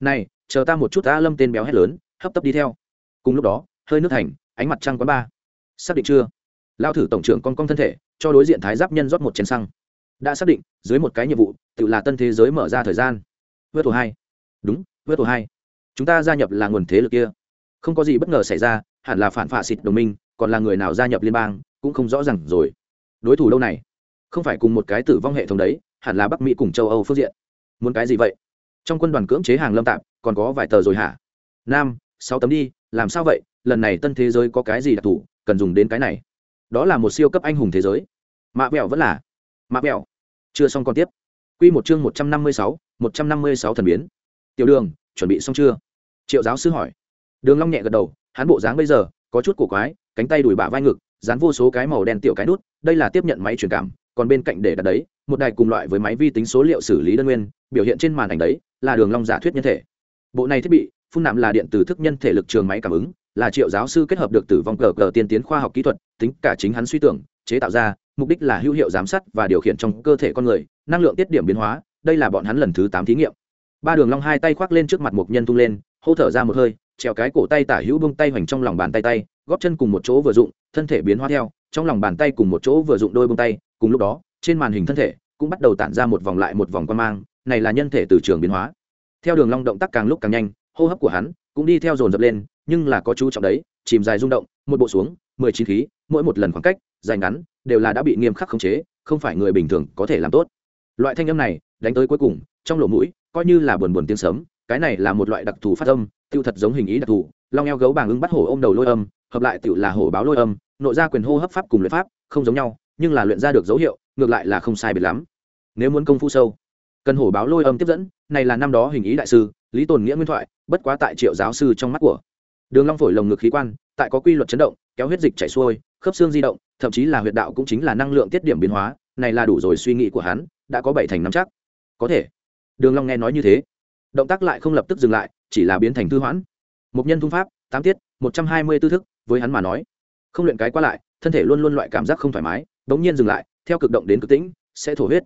Này chờ ta một chút ta lâm tên béo hét lớn hấp tấp đi theo. Cùng lúc đó hơi nước thành ánh mặt trăng quán ba. Xác định chưa? Lao thử tổng trưởng con con thân thể, cho đối diện thái giáp nhân rót một chén xăng. Đã xác định, dưới một cái nhiệm vụ, tự là tân thế giới mở ra thời gian. Vớt tổ hai. Đúng vớt tổ hai. Chúng ta gia nhập là nguồn thế lực kia. Không có gì bất ngờ xảy ra, hẳn là phản phạ xịt đồng minh, còn là người nào gia nhập liên bang, cũng không rõ ràng rồi. Đối thủ đâu này, không phải cùng một cái tử vong hệ thống đấy, hẳn là bắc mỹ cùng châu âu phương diện. Muốn cái gì vậy? Trong quân đoàn cưỡng chế hàng lâm tạm, còn có vài tờ rồi hả? Nam, sáu tấm đi, làm sao vậy? Lần này tân thế giới có cái gì đặc thù, cần dùng đến cái này đó là một siêu cấp anh hùng thế giới. Mạ vẹo vẫn là. Mạ vẹo. Chưa xong còn tiếp. Q một chương một trăm năm mươi sáu, một trăm năm mươi sáu thần biến. Tiểu đường, chuẩn bị xong chưa? Triệu giáo sư hỏi. Đường long nhẹ gật đầu, hắn bộ dáng bây giờ, có chút cổ quái, cánh tay đùi bả vai ngực, dán vô số cái màu đen tiểu cái nút, đây là tiếp nhận máy truyền cảm, còn bên cạnh để đặt đấy, một đài cùng loại với máy vi tính số liệu xử lý đơn nguyên, biểu hiện trên màn ảnh đấy, là đường long giả thuyết nhân thể. Bộ này thiết bị, phun nạm là điện từ thức nhân thể lực trường máy cảm ứng, là triệu giáo sư kết hợp được tử vong cờ cờ tiên tiến khoa học kỹ thuật tính cả chính hắn suy tưởng, chế tạo ra, mục đích là hữu hiệu giám sát và điều khiển trong cơ thể con người, năng lượng tiết điểm biến hóa, đây là bọn hắn lần thứ tám thí nghiệm. Ba đường long hai tay khoác lên trước mặt một nhân tung lên, hô thở ra một hơi, trèo cái cổ tay tả hữu bông tay hoành trong lòng bàn tay tay, góp chân cùng một chỗ vừa dụng, thân thể biến hóa theo, trong lòng bàn tay cùng một chỗ vừa dụng đôi bông tay, cùng lúc đó, trên màn hình thân thể cũng bắt đầu tản ra một vòng lại một vòng quan mang, này là nhân thể từ trường biến hóa. Theo đường long động tác càng lúc càng nhanh, hô hấp của hắn cũng đi theo dồn dập lên, nhưng là có chú trọng đấy, chìm dài rung động, một bộ xuống mười chín khí, mỗi một lần khoảng cách, dài ngắn, đều là đã bị nghiêm khắc khống chế, không phải người bình thường có thể làm tốt loại thanh âm này, đánh tới cuối cùng, trong lỗ mũi, coi như là buồn buồn tiếng sấm. cái này là một loại đặc thù phát âm tiêu thật giống hình ý đặc thù, long eo gấu bàng ứng bắt hổ ôm đầu lôi âm, hợp lại tiểu là hổ báo lôi âm, nội ra quyền hô hấp pháp cùng luyện pháp, không giống nhau, nhưng là luyện ra được dấu hiệu, ngược lại là không sai biệt lắm nếu muốn công phu sâu, cần hổ báo lôi âm tiếp dẫn, này là năm đó hình ý đại sư, lý tồn nghĩa nguyên thoại, bất quá tại triệu giáo sư trong mắt của đường long phổi lồng ngực khí quan, tại có quy luật chấn động, kéo huyết dịch chảy xuôi, khớp xương di động, thậm chí là huyệt đạo cũng chính là năng lượng tiết điểm biến hóa, này là đủ rồi suy nghĩ của hắn, đã có bảy thành năm chắc. Có thể. Đường long nghe nói như thế. Động tác lại không lập tức dừng lại, chỉ là biến thành thư hoãn. Một nhân thung pháp, tám tiết, một trăm hai mươi tư thức, với hắn mà nói. Không luyện cái qua lại, thân thể luôn luôn loại cảm giác không thoải mái đống nhiên dừng lại, theo cực động đến cực tĩnh, sẽ thổ huyết.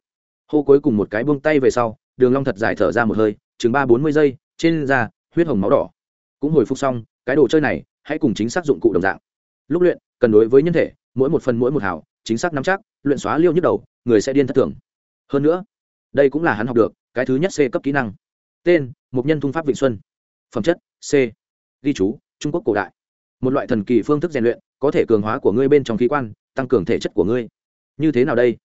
Hô cuối cùng một cái buông tay về sau, đường long thật dài thở ra một hơi, chừng ba bốn mươi giây, trên da, huyết hồng máu đỏ. Cũng hồi phục xong cái đồ chơi này, hãy cùng chính xác dụng cụ đồng dạng. Lúc luyện, cần đối với nhân thể, mỗi một phần mỗi một hào, chính xác nắm chắc, luyện xóa liêu nhức đầu, người sẽ điên thất thường. Hơn nữa, đây cũng là hắn học được, cái thứ nhất c cấp kỹ năng. Tên mục nhân thung pháp vịnh xuân. Phẩm chất, c. Ghi chú, trung quốc cổ đại. Một loại thần kỳ phương thức rèn luyện, có thể cường hóa của ngươi bên trong khí quan, tăng cường thể chất của ngươi. Như thế nào đây?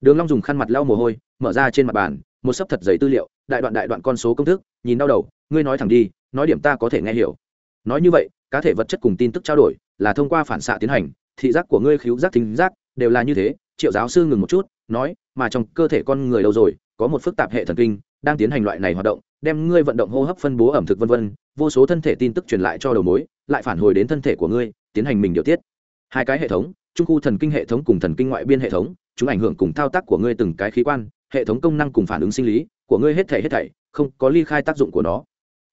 Đường long dùng khăn mặt lau mồ hôi, mở ra trên mặt bàn, một sấp thật giấy tư liệu, đại đoạn đại đoạn con số công thức, nhìn đau đầu, ngươi nói thẳng đi, nói điểm ta có thể nghe hiểu nói như vậy, cá thể vật chất cùng tin tức trao đổi là thông qua phản xạ tiến hành, thị giác của ngươi khíu giác, thính giác đều là như thế. Triệu giáo sư ngừng một chút, nói, mà trong cơ thể con người đâu rồi? Có một phức tạp hệ thần kinh đang tiến hành loại này hoạt động, đem ngươi vận động hô hấp phân bố ẩm thực vân vân, vô số thân thể tin tức truyền lại cho đầu mối, lại phản hồi đến thân thể của ngươi, tiến hành mình điều tiết. Hai cái hệ thống, trung khu thần kinh hệ thống cùng thần kinh ngoại biên hệ thống, chúng ảnh hưởng cùng thao tác của ngươi từng cái khí quan, hệ thống công năng cùng phản ứng sinh lý của ngươi hết thể hết thảy, không có ly khai tác dụng của nó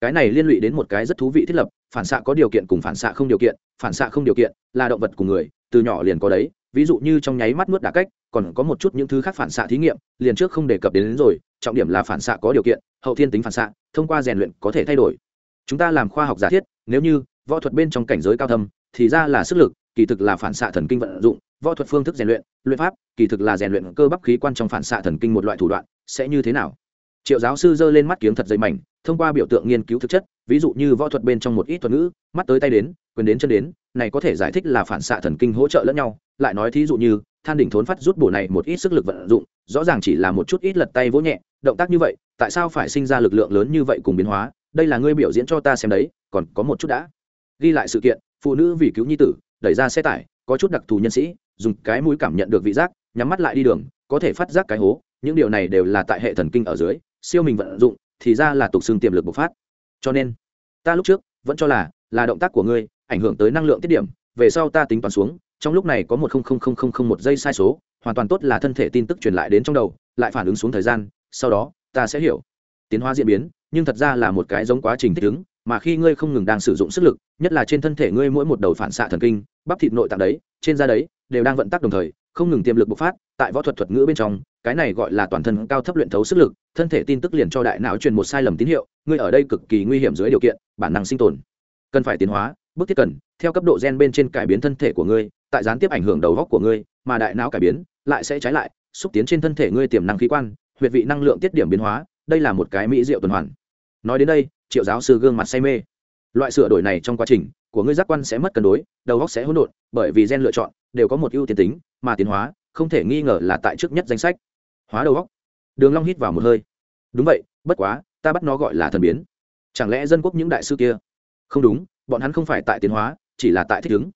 cái này liên lụy đến một cái rất thú vị thiết lập phản xạ có điều kiện cùng phản xạ không điều kiện phản xạ không điều kiện là động vật cùng người từ nhỏ liền có đấy. Ví dụ như trong nháy mắt nuốt đả cách còn có một chút những thứ khác phản xạ thí nghiệm liền trước không đề cập đến, đến rồi trọng điểm là phản xạ có điều kiện hậu thiên tính phản xạ thông qua rèn luyện có thể thay đổi. Chúng ta làm khoa học giả thiết nếu như võ thuật bên trong cảnh giới cao thâm thì ra là sức lực kỳ thực là phản xạ thần kinh vận dụng võ thuật phương thức rèn luyện luyện pháp kỳ thực là rèn luyện cơ bắp khí quan trong phản xạ thần kinh một loại thủ đoạn sẽ như thế nào? Triệu giáo sư giơ lên mắt kiếng thật dày mảnh thông qua biểu tượng nghiên cứu thực chất, ví dụ như võ thuật bên trong một ít thuật ngữ, mắt tới tay đến, quyền đến chân đến, này có thể giải thích là phản xạ thần kinh hỗ trợ lẫn nhau. Lại nói thí dụ như, than đỉnh thốn phát rút bổ này một ít sức lực vận dụng, rõ ràng chỉ là một chút ít lật tay vỗ nhẹ, động tác như vậy, tại sao phải sinh ra lực lượng lớn như vậy cùng biến hóa? Đây là ngươi biểu diễn cho ta xem đấy, còn có một chút đã. Ghi lại sự kiện, phụ nữ vì cứu nhi tử, đẩy ra xe tải, có chút đặc thù nhân sĩ, dùng cái mũi cảm nhận được vị giác, nhắm mắt lại đi đường, có thể phát giác cái hố, những điều này đều là tại hệ thần kinh ở dưới, siêu mình vận dụng thì ra là tục xương tiềm lực bộc phát. Cho nên, ta lúc trước vẫn cho là là động tác của ngươi ảnh hưởng tới năng lượng tiết điểm, về sau ta tính toán xuống, trong lúc này có một không không không không không một giây sai số, hoàn toàn tốt là thân thể tin tức truyền lại đến trong đầu, lại phản ứng xuống thời gian, sau đó, ta sẽ hiểu. Tiến hóa diễn biến, nhưng thật ra là một cái giống quá trình thích ứng, mà khi ngươi không ngừng đang sử dụng sức lực, nhất là trên thân thể ngươi mỗi một đầu phản xạ thần kinh, bắp thịt nội tạng đấy, trên da đấy, đều đang vận tác đồng thời, không ngừng tiềm lực bộc phát tại võ thuật thuật ngữ bên trong, cái này gọi là toàn thân cao thấp luyện thấu sức lực, thân thể tin tức liền cho đại não truyền một sai lầm tín hiệu, ngươi ở đây cực kỳ nguy hiểm dưới điều kiện, bản năng sinh tồn. Cần phải tiến hóa, bước thiết cần theo cấp độ gen bên trên cải biến thân thể của ngươi, tại gián tiếp ảnh hưởng đầu góc của ngươi, mà đại não cải biến, lại sẽ trái lại, xúc tiến trên thân thể ngươi tiềm năng khí quan, huyệt vị năng lượng tiết điểm biến hóa, đây là một cái mỹ diệu tuần hoàn. Nói đến đây, triệu giáo sư gương mặt say mê. Loại sửa đổi này trong quá trình của ngươi giác quan sẽ mất cân đối, đầu góc sẽ hỗn độn, bởi vì gen lựa chọn đều có một ưu tiên tính, mà tiến hóa không thể nghi ngờ là tại trước nhất danh sách. Hóa đầu góc. Đường long hít vào một hơi. Đúng vậy, bất quá, ta bắt nó gọi là thần biến. Chẳng lẽ dân quốc những đại sư kia? Không đúng, bọn hắn không phải tại tiến hóa, chỉ là tại thích ứng.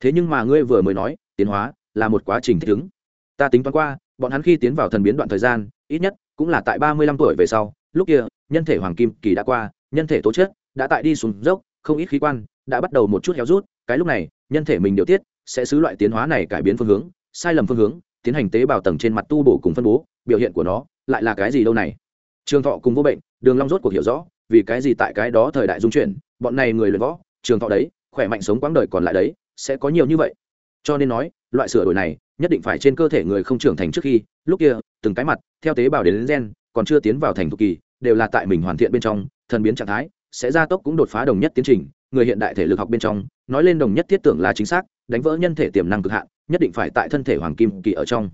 Thế nhưng mà ngươi vừa mới nói, tiến hóa là một quá trình thích ứng. Ta tính toán qua, bọn hắn khi tiến vào thần biến đoạn thời gian, ít nhất cũng là tại ba mươi lăm tuổi về sau. Lúc kia, nhân thể hoàng kim kỳ đã qua, nhân thể tố chất đã tại đi xuống dốc, không ít khí quan đã bắt đầu một chút héo rút. Cái lúc này, nhân thể mình điều tiết sẽ xứ loại tiến hóa này cải biến phương hướng sai lầm phương hướng tiến hành tế bào tầng trên mặt tu bổ cùng phân bố biểu hiện của nó lại là cái gì đâu này? Trường thọ cùng vô bệnh đường long rốt cuộc hiểu rõ vì cái gì tại cái đó thời đại dung chuyển bọn này người luyện võ trường thọ đấy khỏe mạnh sống quãng đời còn lại đấy sẽ có nhiều như vậy. Cho nên nói loại sửa đổi này nhất định phải trên cơ thể người không trưởng thành trước khi lúc kia từng cái mặt theo tế bào đến, đến gen còn chưa tiến vào thành thục kỳ đều là tại mình hoàn thiện bên trong thần biến trạng thái sẽ gia tốc cũng đột phá đồng nhất tiến trình, người hiện đại thể lực học bên trong, nói lên đồng nhất thiết tưởng là chính xác, đánh vỡ nhân thể tiềm năng cực hạn, nhất định phải tại thân thể hoàng kim kỳ ở trong.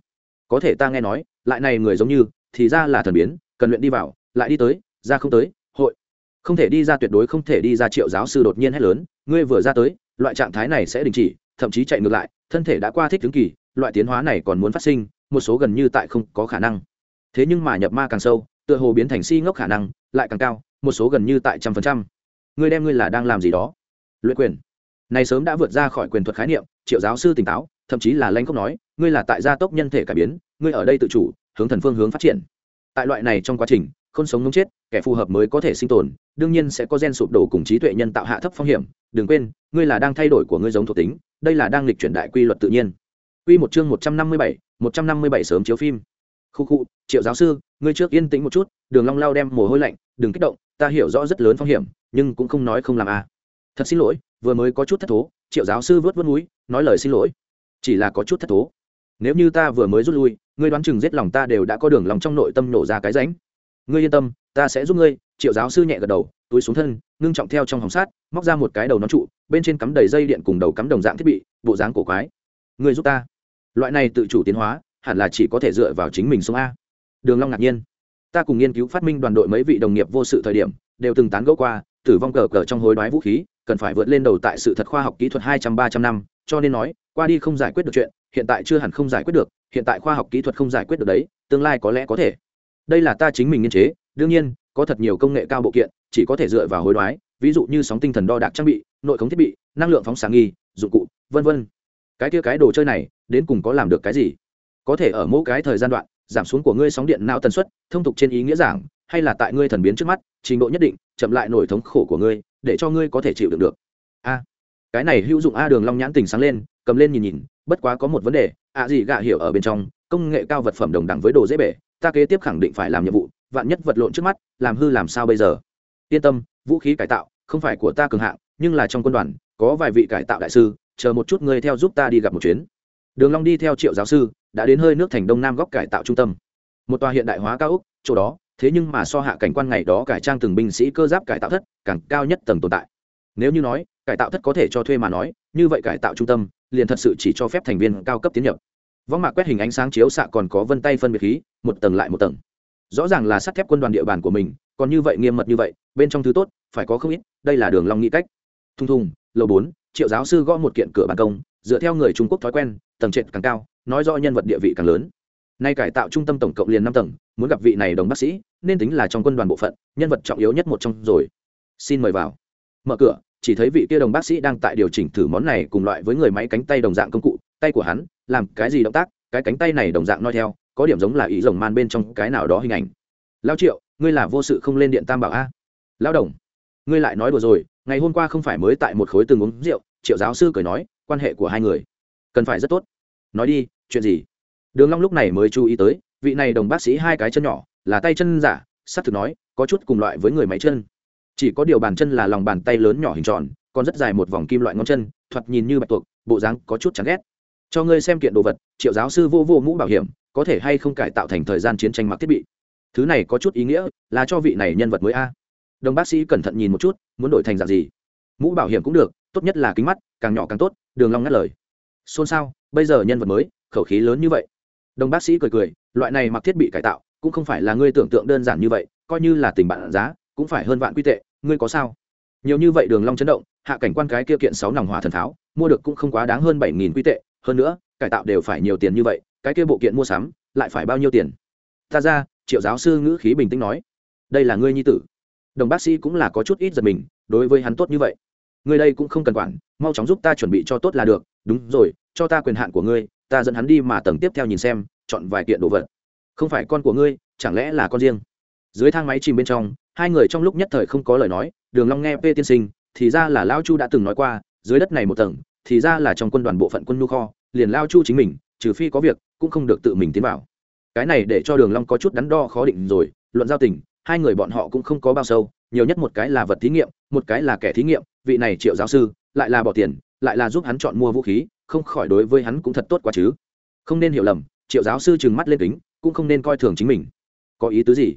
Có thể ta nghe nói, lại này người giống như, thì ra là thần biến, cần luyện đi vào, lại đi tới, ra không tới, hội. Không thể đi ra tuyệt đối không thể đi ra triệu giáo sư đột nhiên hét lớn, ngươi vừa ra tới, loại trạng thái này sẽ đình chỉ, thậm chí chạy ngược lại, thân thể đã qua thích chứng kỳ, loại tiến hóa này còn muốn phát sinh, một số gần như tại không có khả năng. Thế nhưng mà nhập ma càng sâu, tựa hồ biến thành si ngốc khả năng, lại càng cao một số gần như tại trăm phần trăm. Ngươi đem ngươi là đang làm gì đó? Luyện quyền. Này sớm đã vượt ra khỏi quyền thuật khái niệm triệu giáo sư tỉnh táo thậm chí là lanh không nói ngươi là tại gia tốc nhân thể cải biến ngươi ở đây tự chủ hướng thần phương hướng phát triển. Tại loại này trong quá trình không sống ngống chết kẻ phù hợp mới có thể sinh tồn đương nhiên sẽ có gen sụp đổ cùng trí tuệ nhân tạo hạ thấp phong hiểm. Đừng quên ngươi là đang thay đổi của ngươi giống thuộc tính đây là đang lịch chuyển đại quy luật tự nhiên. Quy một chương 157, 157 sớm chiếu phim. Khu khu, Triệu giáo sư, ngươi trước yên tĩnh một chút, Đường Long Lao đem mồ hôi lạnh, đừng kích động, ta hiểu rõ rất lớn phong hiểm, nhưng cũng không nói không làm à. Thật xin lỗi, vừa mới có chút thất thố, Triệu giáo sư vớt vớt mũi, nói lời xin lỗi. Chỉ là có chút thất thố. Nếu như ta vừa mới rút lui, ngươi đoán chừng giết lòng ta đều đã có đường lòng trong nội tâm nổ ra cái rãnh. Ngươi yên tâm, ta sẽ giúp ngươi, Triệu giáo sư nhẹ gật đầu, túi xuống thân, ngưng trọng theo trong hòng sát, móc ra một cái đầu nón trụ, bên trên cắm đầy dây điện cùng đầu cắm đồng dạng thiết bị, bộ dáng cổ quái. Ngươi giúp ta loại này tự chủ tiến hóa hẳn là chỉ có thể dựa vào chính mình sống a đường long ngạc nhiên ta cùng nghiên cứu phát minh đoàn đội mấy vị đồng nghiệp vô sự thời điểm, đều từng tán gẫu qua, tử vong cờ cờ trong hối đoái vũ khí, cần phải vượt lên đầu tại sự thật khoa học kỹ thuật hai trăm ba trăm năm, cho nên nói, qua đi không giải quyết được chuyện, hiện tại chưa hẳn không giải quyết được, hiện tại khoa học kỹ thuật không giải quyết được đấy, tương lai có lẽ có thể. Đây là ta chính mình nghiên chế, đương nhiên, có thật nhiều công nghệ cao bộ kiện, chỉ có thể dựa vào hối đoái, ví dụ như sóng tinh thần đo đạc trang bị, nội khống thiết bị, năng lượng phóng sáng nghi, dụng cụ, vân vân. Cái kia cái đồ chơi này, đến cùng có làm được cái gì? Có thể ở mỗi cái thời gian đoạn giảm xuống của ngươi sóng điện não tần suất, thông tục trên ý nghĩa giảng, hay là tại ngươi thần biến trước mắt, trình độ nhất định, chậm lại nổi thống khổ của ngươi, để cho ngươi có thể chịu đựng được. A. Cái này hữu dụng a đường long nhãn tình sáng lên, cầm lên nhìn nhìn, bất quá có một vấn đề, a gì gạ hiểu ở bên trong, công nghệ cao vật phẩm đồng đẳng với đồ dễ bể, ta kế tiếp khẳng định phải làm nhiệm vụ, vạn nhất vật lộn trước mắt, làm hư làm sao bây giờ? Yên tâm, vũ khí cải tạo, không phải của ta cường hạng, nhưng là trong quân đoàn, có vài vị cải tạo đại sư, chờ một chút ngươi theo giúp ta đi gặp một chuyến đường long đi theo triệu giáo sư, đã đến hơi nước thành đông nam góc cải tạo trung tâm. Một tòa hiện đại hóa cao ốc, chỗ đó, thế nhưng mà so hạ cảnh quan ngày đó cải trang từng binh sĩ cơ giáp cải tạo thất, càng cao nhất tầng tồn tại. Nếu như nói, cải tạo thất có thể cho thuê mà nói, như vậy cải tạo trung tâm, liền thật sự chỉ cho phép thành viên cao cấp tiến nhập. Võng mạc quét hình ánh sáng chiếu xạ còn có vân tay phân biệt khí, một tầng lại một tầng. Rõ ràng là sắt thép quân đoàn địa bàn của mình, còn như vậy nghiêm mật như vậy, bên trong thứ tốt, phải có không ít, đây là đường long nghĩ cách. Thung thung lầu bốn, triệu giáo sư gõ một kiện cửa ban công, dựa theo người trung quốc thói quen tầng trệt càng cao, nói rõ nhân vật địa vị càng lớn. Nay cải tạo trung tâm tổng cộng liền năm tầng, muốn gặp vị này đồng bác sĩ, nên tính là trong quân đoàn bộ phận, nhân vật trọng yếu nhất một trong rồi. Xin mời vào. Mở cửa, chỉ thấy vị kia đồng bác sĩ đang tại điều chỉnh thử món này cùng loại với người máy cánh tay đồng dạng công cụ, tay của hắn, làm cái gì động tác, cái cánh tay này đồng dạng nói theo, có điểm giống là ý rồng man bên trong cái nào đó hình ảnh. Lao triệu, ngươi là vô sự không lên điện tam bảo a. Lao đồng, ngươi lại nói đùa rồi, ngày hôm qua không phải mới tại một khối từng uống rượu, triệu giáo sư cười nói, quan hệ của hai người cần phải rất tốt. Nói đi, chuyện gì? Đường long lúc này mới chú ý tới, vị này đồng bác sĩ hai cái chân nhỏ, là tay chân giả, sắp thực nói, có chút cùng loại với người máy chân. Chỉ có điều bàn chân là lòng bàn tay lớn nhỏ hình tròn, còn rất dài một vòng kim loại ngón chân, thoạt nhìn như bạch tuộc, bộ dáng có chút chán ghét. Cho ngươi xem kiện đồ vật, triệu giáo sư vô vô mũ bảo hiểm, có thể hay không cải tạo thành thời gian chiến tranh mặc thiết bị. Thứ này có chút ý nghĩa, là cho vị này nhân vật mới a. Đồng bác sĩ cẩn thận nhìn một chút, muốn đổi thành dạng gì? Mũ bảo hiểm cũng được, tốt nhất là kính mắt, càng nhỏ càng tốt, đường long ngắt lời xôn xao, bây giờ nhân vật mới, khẩu khí lớn như vậy. Đồng bác sĩ cười cười, loại này mặc thiết bị cải tạo, cũng không phải là ngươi tưởng tượng đơn giản như vậy, coi như là tình bạn giá, cũng phải hơn vạn quy tệ, ngươi có sao? Nhiều như vậy đường long chấn động, hạ cảnh quan cái kia kiện sáu nòng hỏa thần tháo, mua được cũng không quá đáng hơn bảy nghìn quy tệ, hơn nữa, cải tạo đều phải nhiều tiền như vậy, cái kia bộ kiện mua sắm, lại phải bao nhiêu tiền? Ta ra, triệu giáo sư ngữ khí bình tĩnh nói, đây là ngươi nhi tử. Đồng bác sĩ cũng là có chút ít giật mình, đối với hắn tốt như vậy ngươi đây cũng không cần quản, mau chóng giúp ta chuẩn bị cho tốt là được, đúng rồi, cho ta quyền hạn của ngươi, ta dẫn hắn đi mà tầng tiếp theo nhìn xem, chọn vài kiện đồ vật. Không phải con của ngươi, chẳng lẽ là con riêng? Dưới thang máy chìm bên trong, hai người trong lúc nhất thời không có lời nói, đường long nghe p tiên sinh, thì ra là lao chu đã từng nói qua, dưới đất này một tầng, thì ra là trong quân đoàn bộ phận quân nhu kho, liền lao chu chính mình, trừ phi có việc, cũng không được tự mình tiến vào. Cái này để cho đường long có chút đắn đo khó định rồi, luận giao tình, hai người bọn họ cũng không có bao sâu, nhiều nhất một cái là vật thí nghiệm một cái là kẻ thí nghiệm, vị này triệu giáo sư, lại là bỏ tiền, lại là giúp hắn chọn mua vũ khí, không khỏi đối với hắn cũng thật tốt quá chứ. Không nên hiểu lầm, triệu giáo sư trừng mắt lên kính, cũng không nên coi thường chính mình. Có ý tứ gì?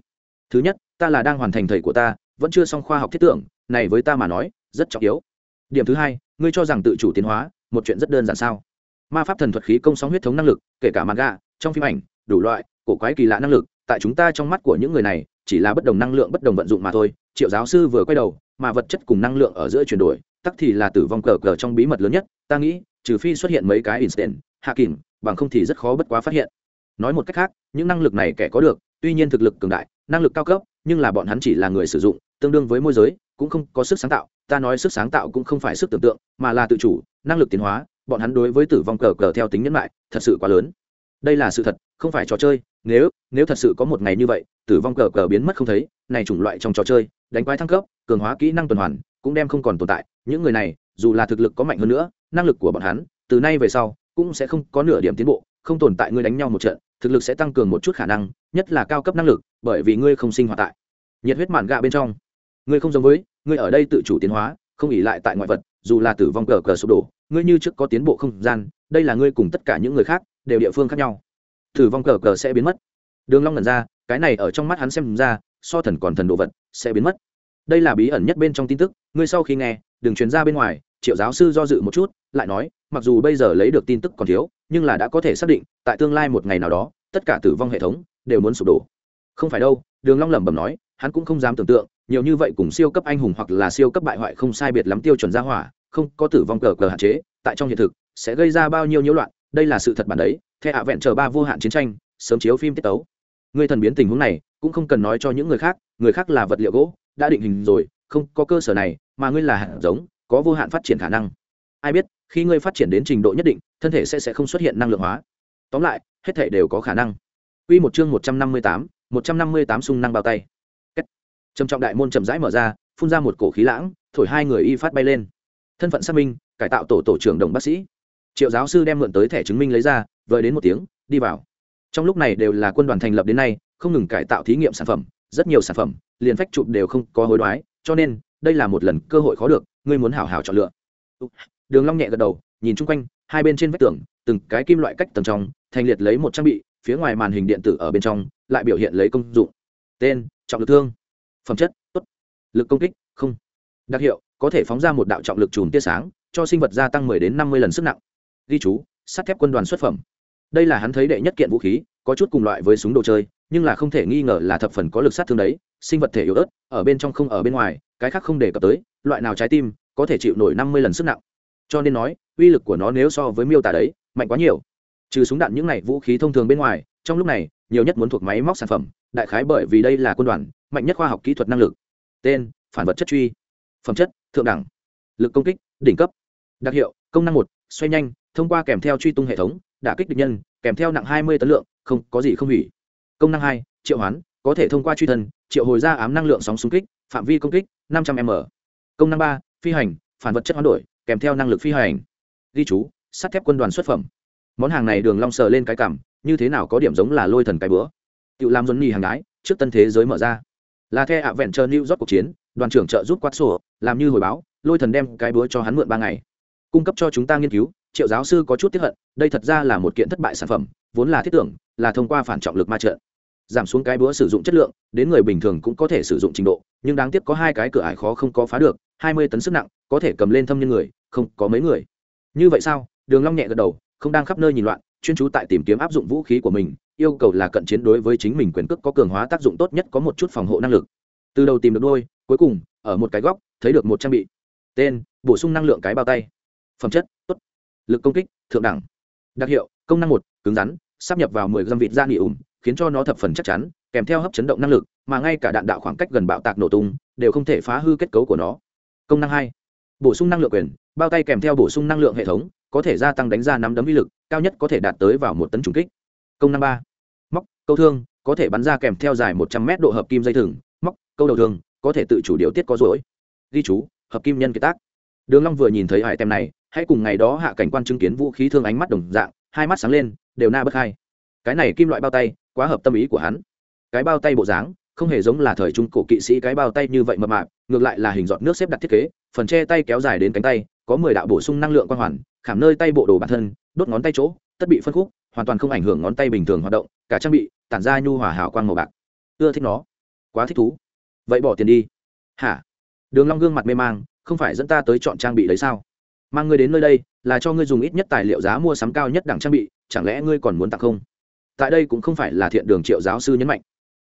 Thứ nhất, ta là đang hoàn thành thầy của ta, vẫn chưa xong khoa học thiết tưởng, này với ta mà nói, rất trọng yếu. Điểm thứ hai, ngươi cho rằng tự chủ tiến hóa, một chuyện rất đơn giản sao? Ma pháp thần thuật khí công sóng huyết thống năng lực, kể cả manga, trong phim ảnh, đủ loại, cổ quái kỳ lạ năng lực, tại chúng ta trong mắt của những người này, chỉ là bất đồng năng lượng bất đồng vận dụng mà thôi. Triệu giáo sư vừa quay đầu mà vật chất cùng năng lượng ở giữa chuyển đổi, tắc thì là tử vong cờ cờ trong bí mật lớn nhất, ta nghĩ, trừ phi xuất hiện mấy cái instant hạ kìm bằng không thì rất khó bất quá phát hiện. Nói một cách khác, những năng lực này kẻ có được, tuy nhiên thực lực cường đại, năng lực cao cấp, nhưng là bọn hắn chỉ là người sử dụng, tương đương với môi giới, cũng không có sức sáng tạo, ta nói sức sáng tạo cũng không phải sức tưởng tượng, mà là tự chủ, năng lực tiến hóa, bọn hắn đối với tử vong cờ cờ theo tính nhân lại thật sự quá lớn. Đây là sự thật không phải trò chơi, nếu nếu thật sự có một ngày như vậy, tử vong cờ cờ biến mất không thấy, này chủng loại trong trò chơi, đánh quái thăng cấp, cường hóa kỹ năng tuần hoàn, cũng đem không còn tồn tại. Những người này, dù là thực lực có mạnh hơn nữa, năng lực của bọn hắn, từ nay về sau, cũng sẽ không có nửa điểm tiến bộ, không tồn tại ngươi đánh nhau một trận, thực lực sẽ tăng cường một chút khả năng, nhất là cao cấp năng lực, bởi vì ngươi không sinh hoạt tại nhiệt huyết mạn gạ bên trong. Ngươi không giống với, ngươi ở đây tự chủ tiến hóa, không ỉ lại tại ngoại vật, dù là tử vong cờ cờ sụp đổ, ngươi như trước có tiến bộ không gian, đây là ngươi cùng tất cả những người khác, đều địa phương khác nhau tử vong cờ cờ sẽ biến mất. Đường long ngẩn ra, cái này ở trong mắt hắn xem ra, so thần còn thần đồ vật, sẽ biến mất. Đây là bí ẩn nhất bên trong tin tức, ngươi sau khi nghe, đừng truyền ra bên ngoài, triệu giáo sư do dự một chút, lại nói, mặc dù bây giờ lấy được tin tức còn thiếu, nhưng là đã có thể xác định, tại tương lai một ngày nào đó, tất cả tử vong hệ thống đều muốn sụp đổ. Không phải đâu, đường long lẩm bẩm nói, hắn cũng không dám tưởng tượng, nhiều như vậy cùng siêu cấp anh hùng hoặc là siêu cấp bại hoại không sai biệt lắm tiêu chuẩn gia hỏa, không có tử vong cờ cờ hạn chế, tại trong hiện thực, sẽ gây ra bao nhiêu nhiễu loạn đây là sự thật bản đấy theo hạ vẹn chờ ba vô hạn chiến tranh sớm chiếu phim tiết tấu người thần biến tình huống này cũng không cần nói cho những người khác người khác là vật liệu gỗ đã định hình rồi không có cơ sở này mà ngươi là hạt giống có vô hạn phát triển khả năng ai biết khi ngươi phát triển đến trình độ nhất định thân thể sẽ sẽ không xuất hiện năng lượng hóa tóm lại hết thể đều có khả năng Quy một chương 158, 158 xung năng bao tay. Cách. Trầm trọng đại môn chậm rãi mở ra, phun ra một cổ khí lãng, thổi hai người y phát bay lên. Thân phận xác minh, cải tạo tổ tổ trưởng đồng bác sĩ. Triệu giáo sư đem mượn tới thẻ chứng minh lấy ra, vợi đến một tiếng, đi vào. Trong lúc này đều là quân đoàn thành lập đến nay, không ngừng cải tạo thí nghiệm sản phẩm, rất nhiều sản phẩm, liền phách chụp đều không có hối đoái, cho nên, đây là một lần cơ hội khó được, ngươi muốn hảo hảo chọn lựa. Đường Long nhẹ gật đầu, nhìn chung quanh, hai bên trên vách tường, từng cái kim loại cách tầng trong, thành liệt lấy một trang bị, phía ngoài màn hình điện tử ở bên trong lại biểu hiện lấy công dụng. Tên trọng lực thương. Phẩm chất tốt. Lực công kích không. Đặc hiệu có thể phóng ra một đạo trọng lực chùm tia sáng cho sinh vật gia tăng 10 đến 50 lần sức nặng ghi chú, sắt thép quân đoàn xuất phẩm. Đây là hắn thấy đệ nhất kiện vũ khí, có chút cùng loại với súng đồ chơi, nhưng là không thể nghi ngờ là thập phần có lực sát thương đấy, sinh vật thể yếu ớt, ở bên trong không ở bên ngoài, cái khác không đề cập tới, loại nào trái tim, có thể chịu nổi 50 lần sức nặng. Cho nên nói, uy lực của nó nếu so với miêu tả đấy, mạnh quá nhiều. Trừ súng đạn những này vũ khí thông thường bên ngoài, trong lúc này, nhiều nhất muốn thuộc máy móc sản phẩm, đại khái bởi vì đây là quân đoàn, mạnh nhất khoa học kỹ thuật năng lực. Tên, phản vật chất truy. Phẩm chất, thượng đẳng. Lực công kích, đỉnh cấp. Đặc hiệu, công năng một, xoay nhanh thông qua kèm theo truy tung hệ thống, đả kích địch nhân, kèm theo nặng hai mươi tấn lượng, không, có gì không hủy. Công năng hai, triệu hoán, có thể thông qua truy thân triệu hồi ra ám năng lượng sóng xung kích, phạm vi công kích, năm trăm m. Công năng ba, phi hành, phản vật chất hoán đổi, kèm theo năng lực phi hành. Ghi chú, sắt thép quân đoàn xuất phẩm. Món hàng này đường long sờ lên cái cảm, như thế nào có điểm giống là lôi thần cái bữa. Tự làm dồn nhì hàng đái trước tân thế giới mở ra. Là the ạ vẹn chờ new york cuộc chiến, đoàn trưởng trợ giúp quát sổ làm như hồi báo, lôi thần đem cái búa cho hắn mượn ba ngày. Cung cấp cho chúng ta nghiên cứu triệu giáo sư có chút tiếp hận, đây thật ra là một kiện thất bại sản phẩm, vốn là thiết tưởng, là thông qua phản trọng lực ma trận giảm xuống cái búa sử dụng chất lượng, đến người bình thường cũng có thể sử dụng trình độ, nhưng đáng tiếc có hai cái cửa ải khó không có phá được, hai mươi tấn sức nặng, có thể cầm lên thâm nhân người, không có mấy người. Như vậy sao? Đường long nhẹ gật đầu, không đang khắp nơi nhìn loạn, chuyên chú tại tìm kiếm áp dụng vũ khí của mình, yêu cầu là cận chiến đối với chính mình quyền cước có cường hóa tác dụng tốt nhất có một chút phòng hộ năng lực. Từ đầu tìm được đôi, cuối cùng, ở một cái góc, thấy được một trang bị. Tên, bổ sung năng lượng cái bao tay. Phẩm chất lực công kích, thượng đẳng. Đặc hiệu, công năng một, cứng rắn sắp nhập vào mười găm vịt da nỉ ủng khiến cho nó thập phần chắc chắn, kèm theo hấp chấn động năng lực, mà ngay cả đạn đạo khoảng cách gần bạo tạc nổ tung, đều không thể phá hư kết cấu của nó. Công năng hai, bổ sung năng lượng quyền, bao tay kèm theo bổ sung năng lượng hệ thống, có thể gia tăng đánh ra nắm đấm uy lực, cao nhất có thể đạt tới vào một tấn trùng kích. Công năng ba, móc, câu thương, có thể bắn ra kèm theo dài một trăm mét độ hợp kim dây thừng, móc, câu đầu thương, có thể tự chủ điều tiết có rối ghi chú, hợp kim nhân kế tác. Đường long vừa nhìn thấy hải tem này hãy cùng ngày đó hạ cảnh quan chứng kiến vũ khí thương ánh mắt đồng dạng, hai mắt sáng lên, đều na bất hai cái này kim loại bao tay, quá hợp tâm ý của hắn. Cái bao tay bộ dáng, không hề giống là thời trung cổ kỵ sĩ cái bao tay như vậy mập mạp, ngược lại là hình giọt nước xếp đặt thiết kế, phần che tay kéo dài đến cánh tay, có mười đạo bổ sung năng lượng quang hoàn, khảm nơi tay bộ đồ bản thân, đốt ngón tay chỗ, tất bị phân khúc, hoàn toàn không ảnh hưởng ngón tay bình thường hoạt động, cả trang bị, tản ra nhu hòa hào quang màu bạc. Ưa thích nó. Quá thích thú. Vậy bỏ tiền đi. Hả? Đường long gương mặt mê mang, không phải dẫn ta tới chọn trang bị đấy sao? Mang ngươi đến nơi đây, là cho ngươi dùng ít nhất tài liệu giá mua sắm cao nhất đẳng trang bị, chẳng lẽ ngươi còn muốn tặng không? Tại đây cũng không phải là thiện đường triệu giáo sư nhấn mạnh.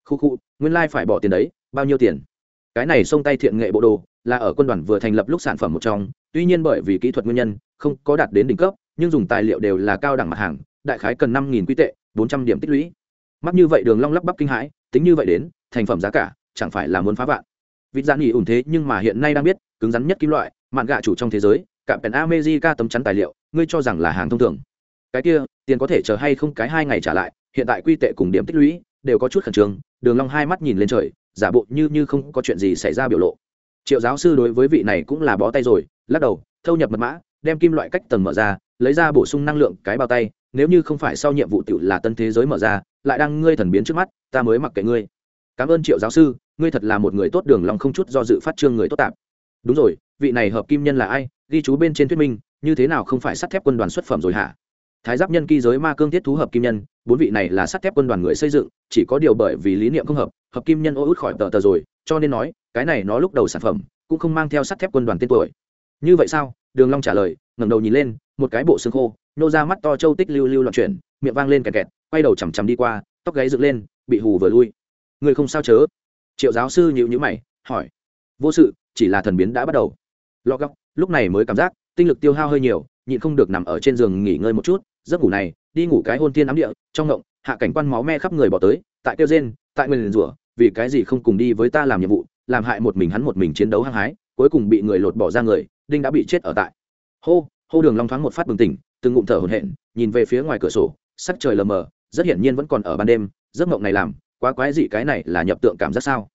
Khu khu, nguyên lai phải bỏ tiền đấy, bao nhiêu tiền? Cái này xông tay thiện nghệ bộ đồ, là ở quân đoàn vừa thành lập lúc sản phẩm một trong, tuy nhiên bởi vì kỹ thuật nguyên nhân, không có đạt đến đỉnh cấp, nhưng dùng tài liệu đều là cao đẳng mặt hàng, đại khái cần năm nghìn quy tệ, bốn trăm điểm tích lũy. Mắc như vậy đường long lắp bắp kinh hãi, tính như vậy đến, thành phẩm giá cả, chẳng phải là muốn phá vạn. Vịt giãn nghỉ ủn thế nhưng mà hiện nay đang biết, cứng rắn nhất kim loại, mạn gạ chủ trong thế giới cạm pèn amejica tấm chắn tài liệu, ngươi cho rằng là hàng thông thường. Cái kia, tiền có thể chờ hay không cái hai ngày trả lại, hiện tại quy tệ cùng điểm tích lũy đều có chút khẩn trương, đường long hai mắt nhìn lên trời, giả bộ như như không có chuyện gì xảy ra biểu lộ. Triệu giáo sư đối với vị này cũng là bó tay rồi, lắc đầu, thâu nhập mật mã, đem kim loại cách tầng mở ra, lấy ra bổ sung năng lượng cái bao tay, nếu như không phải sau nhiệm vụ tiểu là tân thế giới mở ra, lại đang ngươi thần biến trước mắt, ta mới mặc kệ ngươi. Cảm ơn triệu giáo sư, ngươi thật là một người tốt, đường Long không chút do dự phát trương người tốt tạm. đúng rồi, vị này hợp kim nhân là ai? Ghi chú bên trên thuyết minh, như thế nào không phải sắt thép quân đoàn xuất phẩm rồi hả? Thái giáp nhân kỳ giới ma cương thiết thú hợp kim nhân, bốn vị này là sắt thép quân đoàn người xây dựng, chỉ có điều bởi vì lý niệm không hợp hợp kim nhân ô út khỏi tờ tờ rồi, cho nên nói, cái này nó lúc đầu sản phẩm, cũng không mang theo sắt thép quân đoàn tên tuổi. Như vậy sao? Đường long trả lời, ngẩng đầu nhìn lên, một cái bộ xương khô, nô ra mắt to châu tích lưu lưu loạn chuyển, miệng vang lên kẹt kẹt, quay đầu chằm chằm đi qua, tóc gáy dựng lên, bị hù vừa lui. Người không sao chớ? Triệu giáo sư nhíu nhữ mày, hỏi. Vô sự, chỉ là thần biến đã bắt đầu. Lo góc lúc này mới cảm giác, tinh lực tiêu hao hơi nhiều, nhịn không được nằm ở trên giường nghỉ ngơi một chút, giấc ngủ này, đi ngủ cái hôn thiên ám địa, trong ngộng, hạ cảnh quan máu me khắp người bỏ tới, tại kêu rên, tại nguyên rủa, vì cái gì không cùng đi với ta làm nhiệm vụ, làm hại một mình hắn một mình chiến đấu hăng hái, cuối cùng bị người lột bỏ ra người, đinh đã bị chết ở tại. Hô hô đường long thoáng một phát bừng tỉnh, từng ngụm thở hổn hển, nhìn về phía ngoài cửa sổ, sắc trời lờ mờ, rất hiển nhiên vẫn còn ở ban đêm, giấc mộng này làm, quá quái dị cái này là nhập tượng cảm giác sao?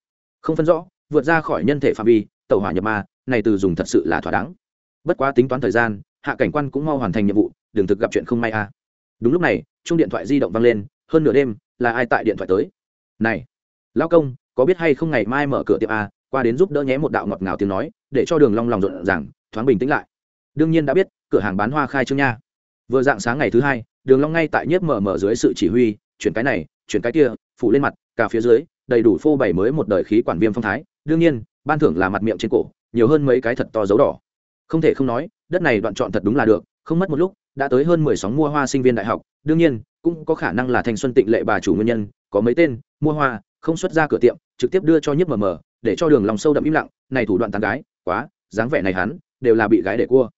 Không phân rõ, vượt ra khỏi nhân thể phạm vi, tẩu hỏa nhập ma này từ dùng thật sự là thỏa đáng. Bất quá tính toán thời gian, hạ cảnh quan cũng mau hoàn thành nhiệm vụ, đừng thực gặp chuyện không may a. À. đúng lúc này chung điện thoại di động vang lên, hơn nửa đêm, là ai tại điện thoại tới? Này, lão công, có biết hay không ngày mai mở cửa tiệm a, qua đến giúp đỡ nhé một đạo ngọt ngào tiếng nói, để cho đường long lòng rộn ràng, thoáng bình tĩnh lại. Đương nhiên đã biết, cửa hàng bán hoa khai trương nha. Vừa dạng sáng ngày thứ hai, đường long ngay tại nhiếp mở mở dưới sự chỉ huy, chuyển cái này, chuyển cái kia, phủ lên mặt cả phía dưới, đầy đủ phô bày mới một đời khí quản viêm phong thái. Đương nhiên, ban thưởng là mặt miệng trên cổ nhiều hơn mấy cái thật to dấu đỏ. Không thể không nói, đất này đoạn chọn thật đúng là được, không mất một lúc, đã tới hơn mười sóng mua hoa sinh viên đại học, đương nhiên, cũng có khả năng là thanh xuân tịnh lệ bà chủ nguyên nhân, có mấy tên, mua hoa, không xuất ra cửa tiệm, trực tiếp đưa cho nhiếp mờ mờ, để cho đường lòng sâu đậm im lặng, này thủ đoạn tán gái, quá, dáng vẻ này hắn, đều là bị gái để cua.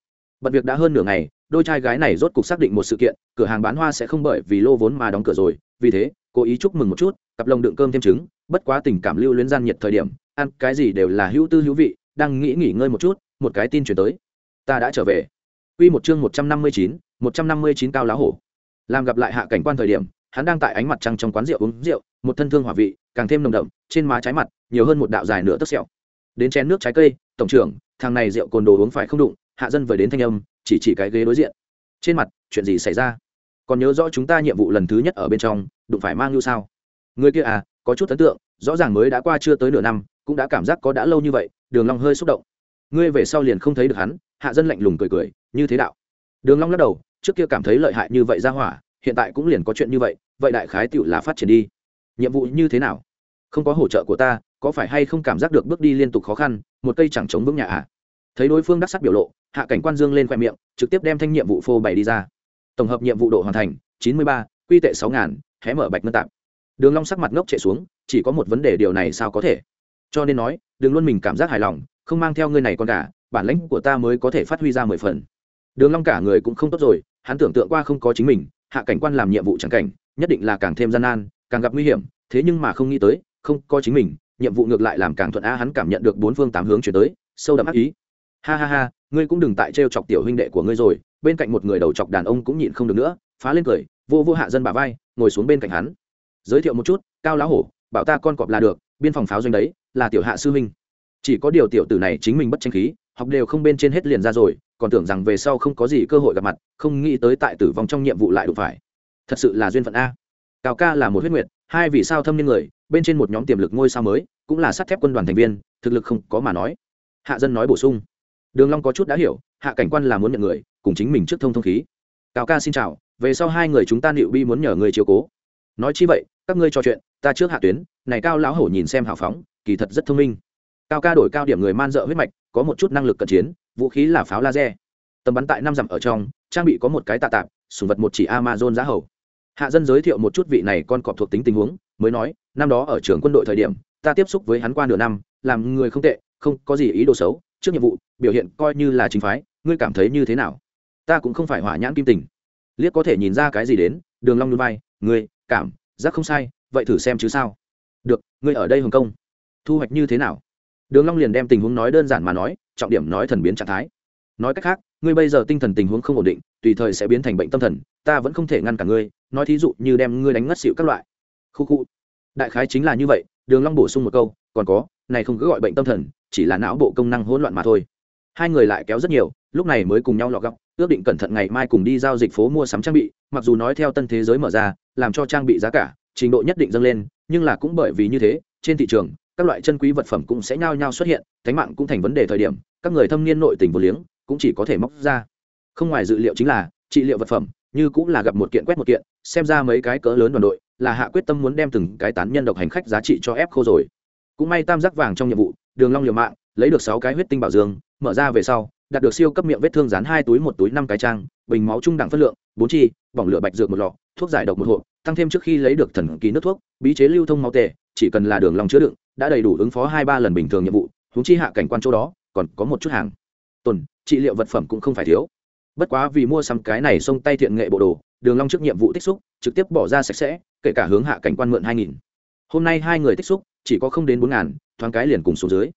Bận việc đã hơn nửa ngày, đôi trai gái này rốt cục xác định một sự kiện, cửa hàng bán hoa sẽ không bởi vì lô vốn mà đóng cửa rồi, vì thế, cố ý chúc mừng một chút, cặp lồng đựng cơm thêm trứng, bất quá tình cảm lưu luyến gian nhiệt thời điểm, ăn cái gì đều là hữu tư hữu vị đang nghĩ nghỉ ngơi một chút một cái tin chuyển tới ta đã trở về Quy một chương một trăm năm mươi chín, một trăm năm mươi chín cao lá hổ. Làm gặp lại hạ cảnh quan thời điểm, hắn đang tại ánh mặt trăng trong quán rượu uống rượu, một thân thương hỏa vị, càng thêm nồng đậm, trên má trái mặt, nhiều hơn một đạo dài nửa tấc sẹo. Đến chén nước trái cây, tổng trưởng, thằng này rượu cồn đồ uống phải không đụng, hạ dân vừa đến thanh âm, chỉ chỉ cái ghế đối diện. Trên mặt, chuyện gì xảy ra? Còn nhớ rõ chúng ta nhiệm vụ lần thứ nhất ở bên trong, đụng phải mang như sao? Người kia à, có chút ấn tượng, rõ ràng mới đã qua chưa tới nửa năm, cũng đã cảm giác có đã lâu như vậy, Đường Long hơi xúc động. Ngươi về sau liền không thấy được hắn, hạ dân lạnh lùng cười cười, như thế đạo. Đường long lắc đầu trước kia cảm thấy lợi hại như vậy ra hỏa hiện tại cũng liền có chuyện như vậy vậy đại khái tựu là phát triển đi. Nhiệm vụ như thế nào? Không có hỗ trợ của ta có phải hay không cảm giác được bước đi liên tục khó khăn một cây chẳng chống vững nhà à? Thấy đối phương đắc sắc biểu lộ hạ cảnh quan dương lên khoe miệng trực tiếp đem thanh nhiệm vụ phô bày đi ra. Tổng hợp nhiệm vụ độ hoàn thành chín mươi ba quy tệ sáu ngàn hé mở bạch ngân tạm. Đường long sắc mặt ngốc chạy xuống chỉ có một vấn đề điều này sao có thể? Cho nên nói, đừng luôn mình cảm giác hài lòng, không mang theo ngươi này con cả bản lãnh của ta mới có thể phát huy ra mười phần. Đường long cả người cũng không tốt rồi, hắn tưởng tượng qua không có chính mình, hạ cảnh quan làm nhiệm vụ chẳng cảnh, nhất định là càng thêm gian nan, càng gặp nguy hiểm, thế nhưng mà không nghĩ tới, không có chính mình, nhiệm vụ ngược lại làm càng thuận a hắn cảm nhận được bốn phương tám hướng chuyển tới, sâu đậm ác ý. Ha ha ha, ngươi cũng đừng tại trêu chọc tiểu huynh đệ của ngươi rồi, bên cạnh một người đầu chọc đàn ông cũng nhịn không được nữa, phá lên cười, vô vô hạ dân bà vai, ngồi xuống bên cạnh hắn. Giới thiệu một chút, cao lá hổ, bảo ta con cọp là được, biên phòng pháo doanh đấy là tiểu hạ sư huynh. Chỉ có điều tiểu tử này chính mình bất tranh khí, học đều không bên trên hết liền ra rồi, còn tưởng rằng về sau không có gì cơ hội gặp mặt, không nghĩ tới tại tử vong trong nhiệm vụ lại đụng phải. Thật sự là duyên phận a. Cao ca là một huyết nguyệt, hai vì sao thâm niên người, bên trên một nhóm tiềm lực ngôi sao mới, cũng là sắt thép quân đoàn thành viên, thực lực không có mà nói. Hạ dân nói bổ sung. Đường long có chút đã hiểu, hạ cảnh quan là muốn nhận người, cùng chính mình trước thông thông khí. Cao ca xin chào, về sau hai người chúng ta liệu bi muốn nhờ người chiếu cố. Nói chi vậy các ngươi trò chuyện, ta trước hạ tuyến, này cao lão hổ nhìn xem hào phóng, kỳ thật rất thông minh. Cao ca đổi cao điểm người man dợ huyết mạch, có một chút năng lực cận chiến, vũ khí là pháo laser. Tầm bắn tại năm dặm ở trong, trang bị có một cái tạ tạp, sùng vật một chỉ amazon giá hầu. Hạ dân giới thiệu một chút vị này con cọp thuộc tính tình huống, mới nói, năm đó ở trường quân đội thời điểm, ta tiếp xúc với hắn qua nửa năm, làm người không tệ, không có gì ý đồ xấu, trước nhiệm vụ, biểu hiện coi như là chính phái, ngươi cảm thấy như thế nào? Ta cũng không phải hỏa nhãn kim tình. Liếc có thể nhìn ra cái gì đến, đường long núi vai, ngươi, cảm giác không sai, vậy thử xem chứ sao? Được, ngươi ở đây hồng kông thu hoạch như thế nào? Đường long liền đem tình huống nói đơn giản mà nói, trọng điểm nói thần biến trạng thái. Nói cách khác, ngươi bây giờ tinh thần tình huống không ổn định, tùy thời sẽ biến thành bệnh tâm thần, ta vẫn không thể ngăn cả ngươi, nói thí dụ như đem ngươi đánh ngất xỉu các loại. Khu khu. Đại khái chính là như vậy, đường long bổ sung một câu, còn có, này không cứ gọi bệnh tâm thần, chỉ là não bộ công năng hỗn loạn mà thôi. Hai người lại kéo rất nhiều, lúc này mới cùng nhau lọ gọc ước định cẩn thận ngày mai cùng đi giao dịch phố mua sắm trang bị, mặc dù nói theo tân thế giới mở ra, làm cho trang bị giá cả, trình độ nhất định dâng lên, nhưng là cũng bởi vì như thế, trên thị trường, các loại chân quý vật phẩm cũng sẽ nhao nhao xuất hiện, thánh mạng cũng thành vấn đề thời điểm, các người thâm niên nội tình vô liếng, cũng chỉ có thể móc ra. Không ngoài dự liệu chính là, trị liệu vật phẩm, như cũng là gặp một kiện quét một kiện, xem ra mấy cái cỡ lớn đoàn đội, là hạ quyết tâm muốn đem từng cái tán nhân độc hành khách giá trị cho ép khô rồi. Cũng may tam giác vàng trong nhiệm vụ, đường long liều mạng, lấy được sáu cái huyết tinh bảo dương, mở ra về sau đạt được siêu cấp miệng vết thương dán hai túi một túi năm cái trang, bình máu trung đẳng phân lượng, bốn chi, bỏng lửa bạch dược một lọ, thuốc giải độc một hộp, tăng thêm trước khi lấy được thần kỳ nước thuốc, bí chế lưu thông máu tệ chỉ cần là đường long chứa đựng, đã đầy đủ ứng phó hai ba lần bình thường nhiệm vụ húng chi hạ cảnh quan chỗ đó, còn có một chút hàng. Tuần trị liệu vật phẩm cũng không phải thiếu. Bất quá vì mua xăm cái này xông tay thiện nghệ bộ đồ, đường long trước nhiệm vụ tích xúc, trực tiếp bỏ ra sạch sẽ, kể cả hướng hạ cảnh quan mượn hai nghìn. Hôm nay hai người tích xúc, chỉ có không đến bốn ngàn, thoáng cái liền cùng xuống dưới.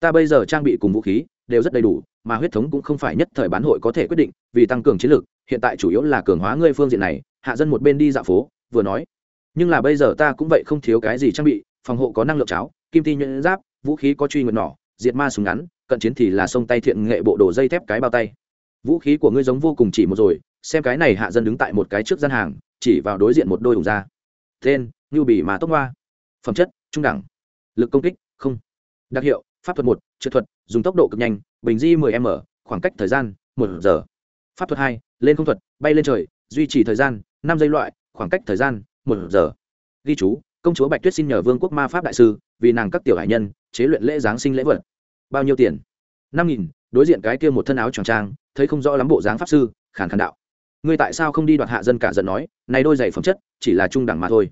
Ta bây giờ trang bị cùng vũ khí đều rất đầy đủ, mà huyết thống cũng không phải nhất thời bán hội có thể quyết định, vì tăng cường chiến lược hiện tại chủ yếu là cường hóa ngươi phương diện này, hạ dân một bên đi dạo phố, vừa nói. Nhưng là bây giờ ta cũng vậy không thiếu cái gì trang bị, phòng hộ có năng lượng cháo, kim ti nhuyễn giáp, vũ khí có truy nguyện nỏ, diệt ma súng ngắn, cận chiến thì là sông tay thiện nghệ bộ đồ dây thép cái bao tay. Vũ khí của ngươi giống vô cùng chỉ một rồi, xem cái này hạ dân đứng tại một cái trước gian hàng, chỉ vào đối diện một đôi hùng ra. Tên ngưu bỉ mà tốc hoa. Phẩm chất, trung đẳng. Lực công kích, không. Đặc hiệu, pháp thuật một trượt thuật, dùng tốc độ cực nhanh, bình di 10 m, khoảng cách thời gian một giờ. Pháp thuật hai, lên không thuật, bay lên trời, duy trì thời gian năm giây loại, khoảng cách thời gian một giờ. Ghi chú, công chúa bạch tuyết xin nhờ vương quốc ma pháp đại sư, vì nàng các tiểu hải nhân, chế luyện lễ giáng sinh lễ vật. Bao nhiêu tiền? Năm nghìn, đối diện cái kia một thân áo tròn trang, thấy không rõ lắm bộ dáng pháp sư, khàn khàn đạo. Ngươi tại sao không đi đoạt hạ dân cả giận nói, này đôi giày phẩm chất chỉ là trung đẳng mà thôi.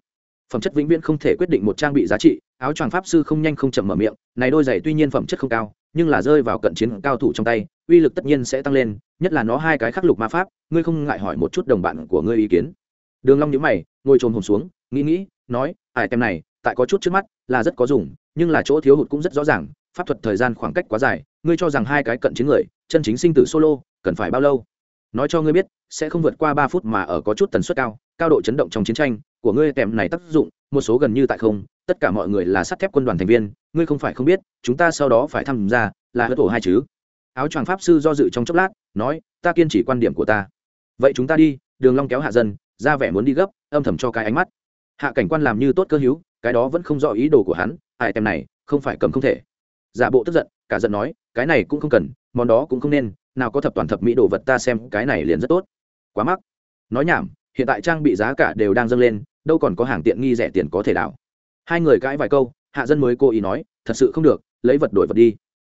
Phẩm chất vĩnh viễn không thể quyết định một trang bị giá trị áo choàng pháp sư không nhanh không chậm mở miệng, này đôi giày tuy nhiên phẩm chất không cao, nhưng là rơi vào cận chiến cao thủ trong tay, uy lực tất nhiên sẽ tăng lên, nhất là nó hai cái khắc lục ma pháp, ngươi không ngại hỏi một chút đồng bạn của ngươi ý kiến. Đường long nhíu mày, ngồi trồm hồn xuống, nghĩ nghĩ, nói, ai, tem này, tại có chút trước mắt, là rất có dùng, nhưng là chỗ thiếu hụt cũng rất rõ ràng, pháp thuật thời gian khoảng cách quá dài, ngươi cho rằng hai cái cận chiến người, chân chính sinh tử solo, cần phải bao lâu? Nói cho ngươi biết, sẽ không vượt qua ba phút mà ở có chút tần suất cao cao độ chấn động trong chiến tranh, của ngươi tèm này tác dụng, một số gần như tại không tất cả mọi người là sắt thép quân đoàn thành viên, ngươi không phải không biết, chúng ta sau đó phải tham gia, là hớt ổ hai chứ. Áo choàng pháp sư do dự trong chốc lát, nói, ta kiên trì quan điểm của ta. Vậy chúng ta đi, đường long kéo hạ dân, ra vẻ muốn đi gấp, âm thầm cho cái ánh mắt. Hạ cảnh quan làm như tốt cơ hữu, cái đó vẫn không rõ ý đồ của hắn, ai tem này, không phải cầm không thể. Giả bộ tức giận, cả giận nói, cái này cũng không cần, món đó cũng không nên, nào có thập toàn thập mỹ đồ vật ta xem, cái này liền rất tốt. Quá mắc. Nói nhảm, hiện tại trang bị giá cả đều đang dâng lên, đâu còn có hàng tiện nghi rẻ tiền có thể đảo hai người cãi vài câu, hạ dân mới cố ý nói, thật sự không được, lấy vật đổi vật đi.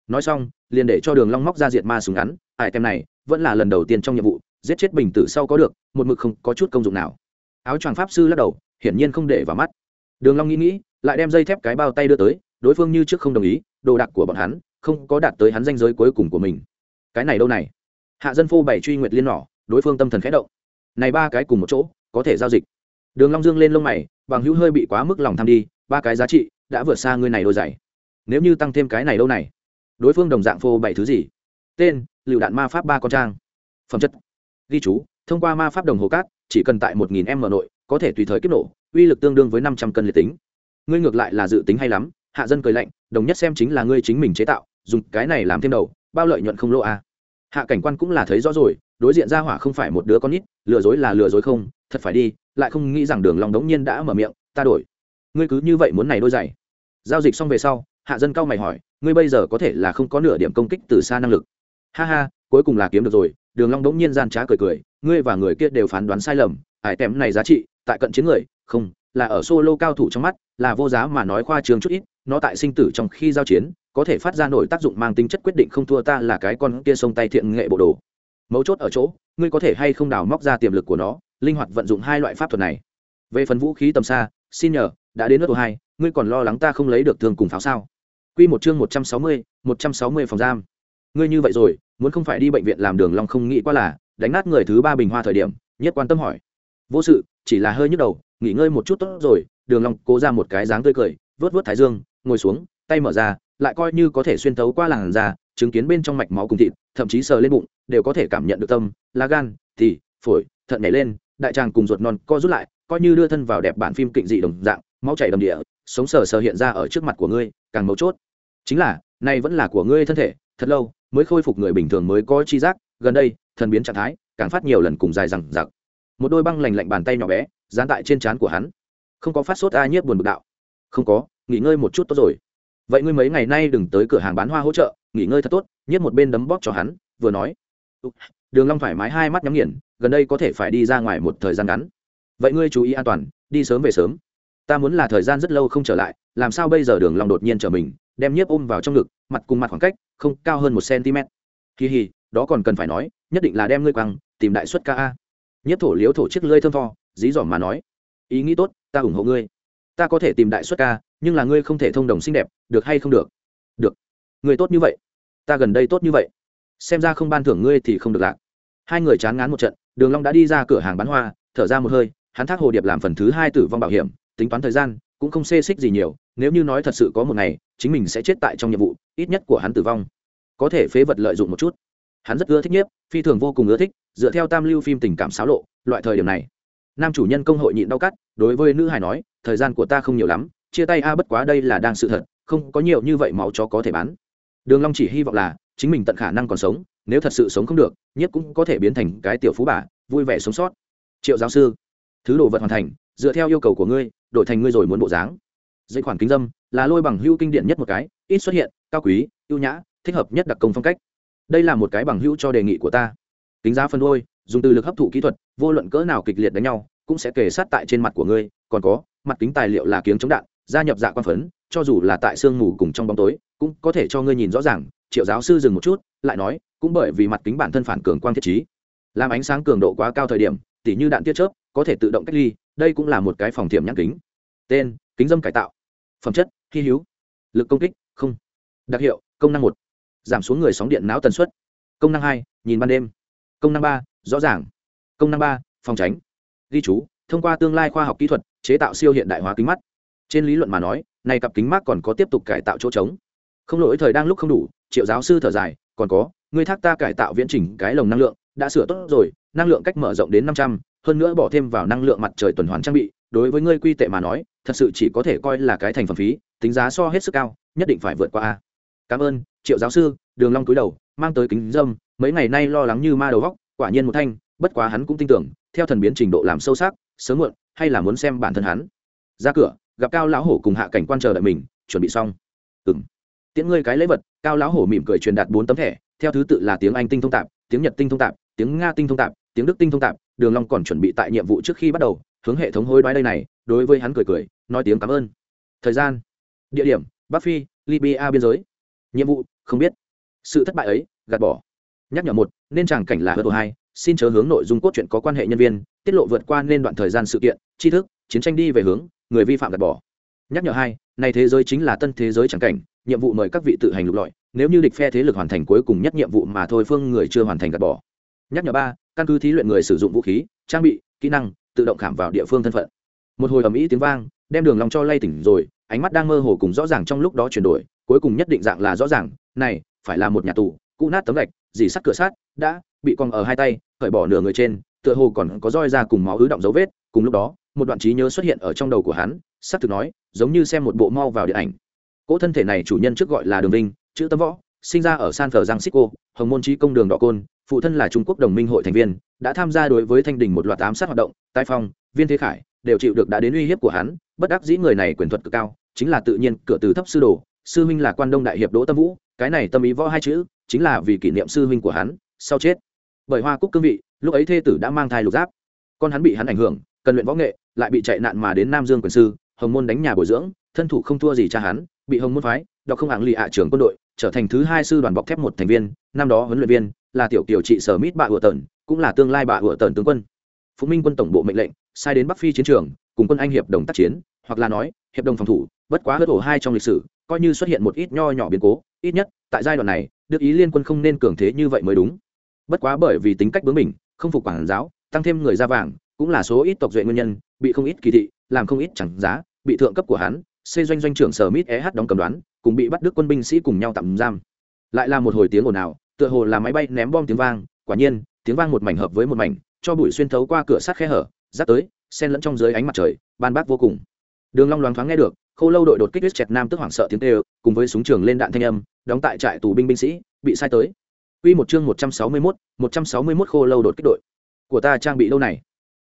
Nói xong, liền để cho đường long móc ra diệt ma súng ngắn, ai tem này, vẫn là lần đầu tiên trong nhiệm vụ, giết chết bình tử sau có được, một mực không có chút công dụng nào. Áo choàng pháp sư lắc đầu, hiển nhiên không để vào mắt. Đường long nghĩ nghĩ, lại đem dây thép cái bao tay đưa tới, đối phương như trước không đồng ý, đồ đạc của bọn hắn không có đạt tới hắn danh giới cuối cùng của mình. Cái này đâu này? Hạ dân phô bày truy nguyệt liên nỏ, đối phương tâm thần khẽ động. Này ba cái cùng một chỗ, có thể giao dịch. Đường long dương lên lông mày, bằng hữu hơi bị quá mức lòng tham đi ba cái giá trị đã vượt xa ngươi này đôi giày. Nếu như tăng thêm cái này đâu này, đối phương đồng dạng phô bày thứ gì? Tên, lựu đạn ma pháp ba con trang. Phẩm chất, ghi chú, thông qua ma pháp đồng hồ cát, chỉ cần tại một nghìn m nội, có thể tùy thời kích nổ, uy lực tương đương với năm trăm cân liệt tính. Ngươi ngược lại là dự tính hay lắm, hạ dân cười lạnh, đồng nhất xem chính là ngươi chính mình chế tạo, dùng cái này làm thêm đầu, bao lợi nhuận không lỗ a à. hạ cảnh quan cũng là thấy rõ rồi, đối diện ra hỏa không phải một đứa con nít, lừa dối là lừa dối không, thật phải đi, lại không nghĩ rằng đường lòng đống nhiên đã mở miệng, ta đổi ngươi cứ như vậy muốn này đôi giày. Giao dịch xong về sau, hạ dân cao mày hỏi, ngươi bây giờ có thể là không có nửa điểm công kích từ xa năng lực. Ha ha, cuối cùng là kiếm được rồi, đường long đống nhiên gian trá cười cười, ngươi và người kia đều phán đoán sai lầm, ải tém này giá trị, tại cận chiến người, không, là ở solo cao thủ trong mắt, là vô giá mà nói khoa trương chút ít, nó tại sinh tử trong khi giao chiến, có thể phát ra nổi tác dụng mang tính chất quyết định không thua ta là cái con kia sông tay thiện nghệ bộ đồ. Mấu chốt ở chỗ, ngươi có thể hay không đào móc ra tiềm lực của nó, linh hoạt vận dụng hai loại pháp thuật này. Về phần vũ khí tầm xa, xin nhờ đã đến nước hai ngươi còn lo lắng ta không lấy được thương cùng pháo sao Quy một chương một trăm sáu mươi, một trăm sáu mươi phòng giam. Ngươi như vậy rồi, muốn không phải đi bệnh viện làm đường long không nghĩ qua là, đánh nát người thứ ba bình hoa thời điểm, nhất quan tâm hỏi. Vô sự, chỉ là hơi nhức đầu, nghỉ ngơi một chút tốt rồi, đường long cố ra một cái dáng tươi cười, vớt vớt thái dương, ngồi xuống, tay mở ra, lại coi như có thể xuyên thấu qua làn da, chứng kiến bên trong mạch máu cùng thịt thậm chí sờ lên bụng đều có thể cảm nhận được tâm lá gan thì phổi thận nhảy lên đại tràng cùng ruột non co rút lại coi như đưa thân vào đẹp bản phim kịch dị đồng dạng máu chảy đầm địa, sống sờ sờ hiện ra ở trước mặt của ngươi, càng mấu chốt. Chính là, này vẫn là của ngươi thân thể, thật lâu mới khôi phục người bình thường mới có chi giác, gần đây, thần biến trạng thái, càng phát nhiều lần cùng dài rằng giặc một đôi băng lành lạnh bàn tay nhỏ bé, dán tại trên trán của hắn. Không có phát sốt ai nhiếp buồn bực đạo. Không có, nghỉ ngơi một chút tốt rồi. Vậy ngươi mấy ngày nay đừng tới cửa hàng bán hoa hỗ trợ, nghỉ ngơi thật tốt, nhiếp một bên đấm bóp cho hắn, vừa nói. Đường long thoải mái hai mắt nhắm nghiền, gần đây có thể phải đi ra ngoài một thời gian ngắn. Vậy ngươi chú ý an toàn, đi sớm về sớm ta muốn là thời gian rất lâu không trở lại, làm sao bây giờ đường long đột nhiên trở mình, đem nhiếp ôm vào trong ngực, mặt cùng mặt khoảng cách, không, cao hơn một cm. Kỳ hì, đó còn cần phải nói, nhất định là đem ngươi quăng, tìm đại xuất ca a. Nhiếp thổ liếu thổ chiếc lưỡi thơm tho, dí dỏm mà nói. Ý nghĩ tốt, ta ủng hộ ngươi. Ta có thể tìm đại xuất ca, nhưng là ngươi không thể thông đồng xinh đẹp, được hay không được? Được. Người tốt như vậy. Ta gần đây tốt như vậy. Xem ra không ban thưởng ngươi thì không được lạc. Hai người chán ngán một trận, đường long đã đi ra cửa hàng bán hoa, thở ra một hơi, hắn thác hồ điệp làm phần thứ hai tử vong bảo hiểm tính toán thời gian, cũng không xê xích gì nhiều, nếu như nói thật sự có một ngày, chính mình sẽ chết tại trong nhiệm vụ, ít nhất của hắn tử vong. Có thể phế vật lợi dụng một chút. Hắn rất ưa thích nhiếp, phi thường vô cùng ưa thích, dựa theo tam lưu phim tình cảm xáo lộ, loại thời điểm này. Nam chủ nhân công hội nhịn đau cắt, đối với nữ hài nói, thời gian của ta không nhiều lắm, chia tay a, bất quá đây là đang sự thật, không có nhiều như vậy máu chó có thể bán. Đường long chỉ hy vọng là, chính mình tận khả năng còn sống, nếu thật sự sống không được nhất cũng có thể biến thành cái tiểu phú bà, vui vẻ sống sót. Triệu giáo sư, thứ đồ vật hoàn thành, dựa theo yêu cầu của ngươi đổi thành ngươi rồi muốn bộ dáng. Dây khoản kính dâm là lôi bằng hưu kinh điển nhất một cái, ít xuất hiện, cao quý, ưu nhã, thích hợp nhất đặc công phong cách. Đây là một cái bằng hữu cho đề nghị của ta. Kính giá phân đôi, dùng từ lực hấp thụ kỹ thuật, vô luận cỡ nào kịch liệt đánh nhau, cũng sẽ kề sát tại trên mặt của ngươi, còn có, mặt kính tài liệu là kiếng chống đạn, gia nhập dạ quan phấn, cho dù là tại sương mù cùng trong bóng tối, cũng có thể cho ngươi nhìn rõ ràng, triệu giáo sư dừng một chút, lại nói, cũng bởi vì mặt kính bản thân phản cường quang thiết trí, làm ánh sáng cường độ quá cao thời điểm, tỉ như đạn tiết chớp, có thể tự động cách ly đây cũng là một cái phòng thiểm nhãn kính. Tên, kính dâm cải tạo. Phẩm chất, hy hữu. Lực công kích, không. Đặc hiệu, công năng một. Giảm xuống người sóng điện não tần suất. Công năng hai, nhìn ban đêm. Công năng ba, rõ ràng. Công năng ba, phòng tránh. Ghi chú, thông qua tương lai khoa học kỹ thuật, chế tạo siêu hiện đại hóa kính mắt. Trên lý luận mà nói, này cặp kính mắt còn có tiếp tục cải tạo chỗ trống. Không lỗi, thời đang lúc không đủ, triệu giáo sư thở dài, còn có người thác ta cải tạo viễn trình cái lồng năng lượng, đã sửa tốt rồi, năng lượng cách mở rộng đến năm trăm hơn nữa bỏ thêm vào năng lượng mặt trời tuần hoàn trang bị, đối với ngươi quy tệ mà nói, thật sự chỉ có thể coi là cái thành phẩm phí, tính giá so hết sức cao, nhất định phải vượt qua a. Cảm ơn, triệu giáo sư, đường long cúi đầu, mang tới kính dâm, mấy ngày nay lo lắng như ma đầu góc quả nhiên một thanh, bất quá hắn cũng tin tưởng, theo thần biến trình độ làm sâu sắc, sớm muộn, hay là muốn xem bản thân hắn. Ra cửa, gặp cao lão hổ cùng hạ cảnh quan chờ đợi mình, chuẩn bị xong. Ừm. Tiễn ngươi cái lễ vật, cao lão hổ mỉm cười truyền đạt bốn tấm thẻ, theo thứ tự là tiếng anh tinh thông tạp, tiếng nhật tinh thông tạp, tiếng nga tinh thông tạp tiếng đức tinh thông tạp, đường long còn chuẩn bị tại nhiệm vụ trước khi bắt đầu, hướng hệ thống hối đoái đây này, đối với hắn cười cười, nói tiếng cảm ơn. Thời gian, địa điểm, bắc phi, libya biên giới. Nhiệm vụ, không biết. Sự thất bại ấy, gạt bỏ. Nhắc nhở một, nên tràng cảnh là hớt hai, xin chớ hướng nội dung cốt truyện có quan hệ nhân viên, tiết lộ vượt qua nên đoạn thời gian sự kiện, tri thức, chiến tranh đi về hướng, người vi phạm gạt bỏ. Nhắc nhở hai này thế giới chính là tân thế giới tràng cảnh, nhiệm vụ mời các vị tự hành lục lọi, nếu như địch phe thế lực hoàn thành cuối cùng nhất nhiệm vụ mà thôi, phương người chưa hoàn thành gạt bỏ. Nhắc nhở ba căn cứ thí luyện người sử dụng vũ khí, trang bị, kỹ năng, tự động khảm vào địa phương thân phận. Một hồi ầm ĩ tiếng vang, đem đường lòng cho lay tỉnh rồi, ánh mắt đang mơ hồ cùng rõ ràng trong lúc đó chuyển đổi, cuối cùng nhất định dạng là rõ ràng, này, phải là một nhà tù cụ nát tấm gạch, dì sắt cửa sát đã, bị cong ở hai tay, cởi bỏ nửa người trên, tựa hồ còn có roi ra cùng máu ứ động dấu vết, cùng lúc đó, một đoạn trí nhớ xuất hiện ở trong đầu của hắn sắp thực nói, giống như xem một bộ mau vào điện ảnh. Cỗ thân thể này chủ nhân trước gọi là đường vinh, chữ tấm võ sinh ra ở san francisco, hồng môn trí công đường đỏ côn, phụ thân là trung quốc đồng minh hội thành viên, đã tham gia đối với thanh đình một loạt ám sát hoạt động, tai phong, viên thế khải, đều chịu được đã đến uy hiếp của hắn, bất đắc dĩ người này quyền thuật cực cao, chính là tự nhiên, cửa từ thấp sư đồ, sư huynh là quan đông đại hiệp đỗ tâm vũ, cái này tâm ý võ hai chữ, chính là vì kỷ niệm sư huynh của hắn, sau chết. Bởi hoa cúc cương vị, lúc ấy thê tử đã mang thai lục giáp. Con hắn bị hắn ảnh hưởng, cần luyện võ nghệ, lại bị chạy nạn mà đến nam dương quyền sư, hồng môn đánh nhà bồi dưỡng, thân thủ không thua gì cha hắn, bị hồng môn phái, đọc không hạng lì ạ trưởng quân đội trở thành thứ hai sư đoàn bọc thép một thành viên, năm đó huấn luyện viên là tiểu tiểu trị sở mít bạ hựa tần cũng là tương lai bạ hựa tần tướng quân. Phụ minh quân tổng bộ mệnh lệnh, sai đến bắc phi chiến trường, cùng quân anh hiệp đồng tác chiến, hoặc là nói, hiệp đồng phòng thủ, bất quá hớt ổ hai trong lịch sử, coi như xuất hiện một ít nho nhỏ biến cố, ít nhất, tại giai đoạn này, đức ý liên quân không nên cường thế như vậy mới đúng. Bất quá bởi vì tính cách bướng mình không phục quản giáo, tăng thêm người ra vàng, cũng là số ít tộc duệ nguyên nhân, bị không ít kỳ thị, làm không ít chẳng giá, bị thượng cấp của hắn xây doanh doanh trưởng sở mít eh đóng cầm đoán cùng bị bắt đức quân binh sĩ cùng nhau tạm giam. Lại là một hồi tiếng ồn ào tựa hồ là máy bay ném bom tiếng vang quả nhiên tiếng vang một mảnh hợp với một mảnh cho bụi xuyên thấu qua cửa sắt khe hở giáp tới sen lẫn trong dưới ánh mặt trời ban bác vô cùng. Đường long loáng thoáng nghe được khô lâu đội đột kích huyết chẹt nam tức hoảng sợ tiếng kêu cùng với súng trường lên đạn thanh âm đóng tại trại tù binh binh sĩ bị sai tới. Quy một chương 161, 161 khô lâu đột kích đội. Của ta trang bị lâu này?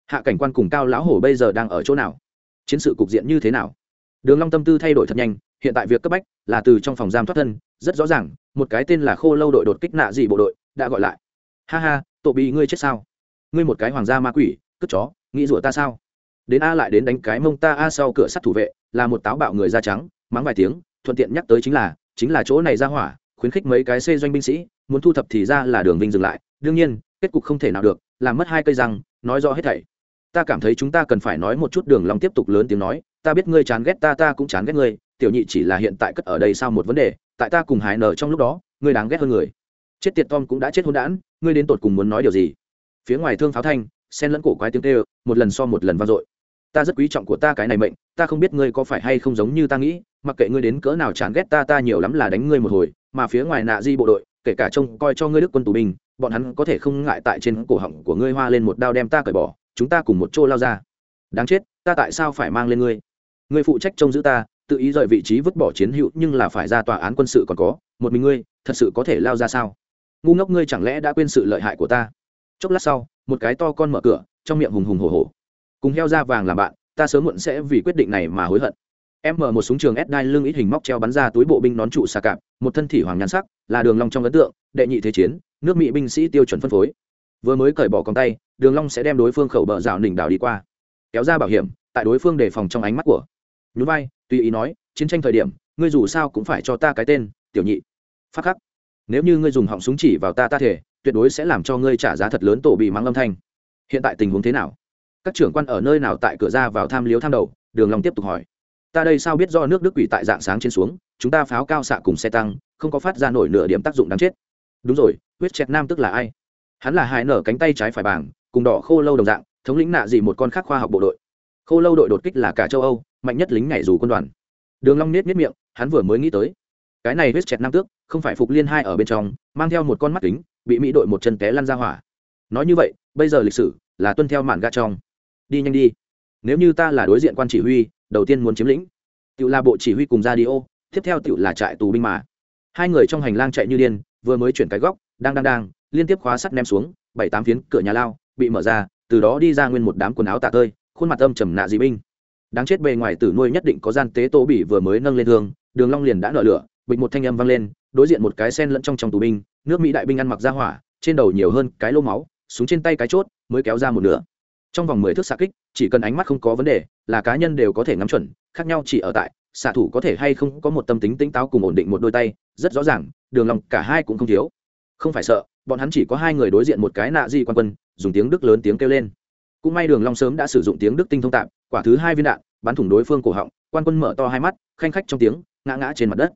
Hạ cảnh quan cùng cao lão hổ bây giờ đang ở chỗ nào? Chiến sự cục diện như thế nào? Đường long tâm tư thay đổi thật nhanh hiện tại việc cấp bách là từ trong phòng giam thoát thân, rất rõ ràng, một cái tên là khô lâu đội đột kích nạ dị bộ đội đã gọi lại. Ha ha, tổ bị ngươi chết sao? Ngươi một cái hoàng gia ma quỷ cất chó, nghĩ rủa ta sao? Đến a lại đến đánh cái mông ta a sau cửa sắt thủ vệ, là một táo bạo người da trắng, mắng vài tiếng, thuận tiện nhắc tới chính là chính là chỗ này ra hỏa, khuyến khích mấy cái xê doanh binh sĩ, muốn thu thập thì ra là đường vinh dừng lại. Đương nhiên, kết cục không thể nào được, làm mất hai cây răng, nói rõ hết thảy. Ta cảm thấy chúng ta cần phải nói một chút đường long tiếp tục lớn tiếng nói ta biết ngươi chán ghét ta ta cũng chán ghét ngươi, tiểu nhị chỉ là hiện tại cất ở đây sao một vấn đề, tại ta cùng hải nở trong lúc đó, ngươi đáng ghét hơn người. Chết tiệt tom cũng đã chết hôn đản, ngươi đến tột cùng muốn nói điều gì? Phía ngoài thương pháo thanh, sen lẫn cổ quái tiếng kêu, một lần so một lần vang dội. Ta rất quý trọng của ta cái này mệnh, ta không biết ngươi có phải hay không giống như ta nghĩ, mặc kệ ngươi đến cỡ nào chán ghét ta ta nhiều lắm là đánh ngươi một hồi, mà phía ngoài nạ di bộ đội, kể cả trông coi cho ngươi đức quân tù binh, bọn hắn có thể không ngại tại trên cổ họng của ngươi hoa lên một đao đem ta cởi bỏ, chúng ta cùng một chỗ lao ra. Đáng chết, ta tại sao phải mang lên ngươi? Ngươi phụ trách trông giữ ta, tự ý rời vị trí vứt bỏ chiến hữu nhưng là phải ra tòa án quân sự còn có, một mình ngươi, thật sự có thể lao ra sao? Ngu ngốc ngươi chẳng lẽ đã quên sự lợi hại của ta? Chốc lát sau, một cái to con mở cửa, trong miệng hùng hùng hổ hổ. Cùng heo da vàng làm bạn, ta sớm muộn sẽ vì quyết định này mà hối hận. Em mở một súng trường ép đai lưng ít hình móc treo bắn ra túi bộ binh nón trụ xà cạp, một thân thể hoàng nhan sắc, là đường long trong ấn tượng, đệ nhị thế chiến, nước mỹ binh sĩ tiêu chuẩn phân phối. Vừa mới cởi bỏ còng tay, đường long sẽ đem đối phương khẩu bờ rào đỉnh đảo đi qua. Kéo ra bảo hiểm, tại đối phương đề phòng trong ánh mắt của nhún vai, tùy ý nói, chiến tranh thời điểm, ngươi dù sao cũng phải cho ta cái tên, tiểu nhị. Phát khắc. Nếu như ngươi dùng họng súng chỉ vào ta ta thể, tuyệt đối sẽ làm cho ngươi trả giá thật lớn tổ bị mắng âm thanh. Hiện tại tình huống thế nào? Các trưởng quan ở nơi nào tại cửa ra vào tham liếu tham đầu? Đường long tiếp tục hỏi. Ta đây sao biết do nước đức quỷ tại dạng sáng trên xuống, chúng ta pháo cao xạ cùng xe tăng, không có phát ra nổi nửa điểm tác dụng đáng chết. Đúng rồi, huyết chẹt nam tức là ai? Hắn là hài nở cánh tay trái phải bảng, cùng đỏ khô lâu đồng dạng, thống lĩnh nạ gì một con khác khoa học bộ đội. Khô lâu đội đột kích là cả châu âu mạnh nhất lính nhảy dù quân đoàn. Đường long nết nết miệng, hắn vừa mới nghĩ tới. Cái này huyết chẹt nam tước, không phải phục liên hai ở bên trong, mang theo một con mắt kính, bị mỹ đội một chân té lăn ra hỏa. Nói như vậy, bây giờ lịch sử là tuân theo mạn ga trong. Đi nhanh đi. Nếu như ta là đối diện quan chỉ huy, đầu tiên muốn chiếm lĩnh. Tự là bộ chỉ huy cùng ra đi ô, tiếp theo tự là trại tù binh mà. Hai người trong hành lang chạy như điên, vừa mới chuyển cái góc, đang đang đang, liên tiếp khóa sắt ném xuống, bảy tám phiến cửa nhà lao, bị mở ra, từ đó đi ra nguyên một đám quần áo tạ tơi, khuôn mặt âm trầm nạ dị binh đáng chết bề ngoài tử nuôi nhất định có gian tế tô bỉ vừa mới nâng lên thương, đường long liền đã nở lửa, bịch một thanh âm vang lên, đối diện một cái sen lẫn trong trong tù binh, nước mỹ đại binh ăn mặc ra hỏa, trên đầu nhiều hơn cái lô máu, súng trên tay cái chốt, mới kéo ra một nửa. Trong vòng mười thước xạ kích, chỉ cần ánh mắt không có vấn đề, là cá nhân đều có thể ngắm chuẩn, khác nhau chỉ ở tại, xạ thủ có thể hay không có một tâm tính tinh táo cùng ổn định một đôi tay, rất rõ ràng, đường lòng cả hai cũng không thiếu. Không phải sợ, bọn hắn chỉ có hai người đối diện một cái nạ di quan quân, dùng tiếng đức lớn tiếng kêu lên. Cũng may đường long sớm đã sử dụng tiếng đức tinh thông tạm quả thứ hai viên đạn, bắn thủng đối phương cổ họng, quan quân mở to hai mắt, khanh khách trong tiếng, ngã ngã trên mặt đất.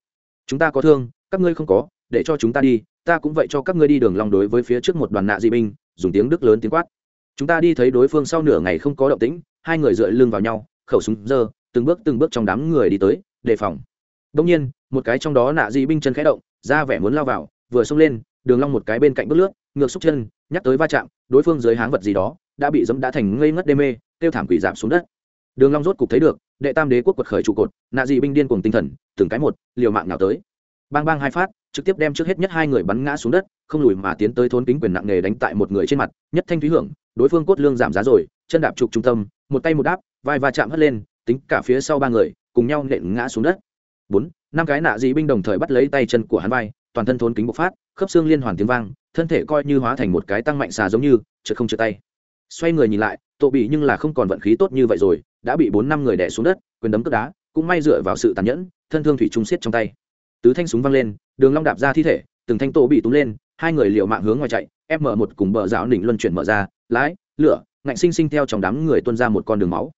Chúng ta có thương, các ngươi không có, để cho chúng ta đi, ta cũng vậy cho các ngươi đi đường long đối với phía trước một đoàn nạ dị binh, dùng tiếng đức lớn tiếng quát. Chúng ta đi thấy đối phương sau nửa ngày không có động tĩnh, hai người dựa lưng vào nhau, khẩu súng giơ, từng bước từng bước trong đám người đi tới, đề phòng. Đông nhiên, một cái trong đó nạ dị binh chân khẽ động, ra vẻ muốn lao vào, vừa xông lên, đường long một cái bên cạnh bước lướt, ngược xúc chân, nhắc tới va chạm, đối phương dưới háng vật gì đó, đã bị dẫm đã thành ngây ngất đê mê tiêu thảm quỷ giảm xuống đất đường long rốt cục thấy được, đệ tam đế quốc quật khởi trụ cột, nạ dị binh điên cuồng tinh thần, từng cái một, liều mạng nào tới. Bang bang hai phát, trực tiếp đem trước hết nhất hai người bắn ngã xuống đất, không lùi mà tiến tới thốn kính quyền nặng nề đánh tại một người trên mặt, nhất thanh thúy hưởng, đối phương cốt lương giảm giá rồi, chân đạp trục trung tâm, một tay một đáp, vai va chạm hất lên, tính cả phía sau ba người, cùng nhau nện ngã xuống đất. Bốn, năm cái nạ dị binh đồng thời bắt lấy tay chân của hắn vai, toàn thân thốn kính bộc phát, khớp xương liên hoàn tiếng vang, thân thể coi như hóa thành một cái tăng mạnh xà giống như, chợt không chợt tay. Xoay người nhìn lại tổ bị nhưng là không còn vận khí tốt như vậy rồi đã bị bốn năm người đè xuống đất, quyền đấm cướp đá, cũng may dựa vào sự tàn nhẫn, thân thương thủy trung xiết trong tay. Tứ thanh súng văng lên, đường long đạp ra thi thể, từng thanh tổ bị túm lên, hai người liều mạng hướng ngoài chạy m một cùng bờ rào đỉnh luân chuyển mở ra, lái, lửa, ngạnh sinh sinh theo trong đám người tuôn ra một con đường máu.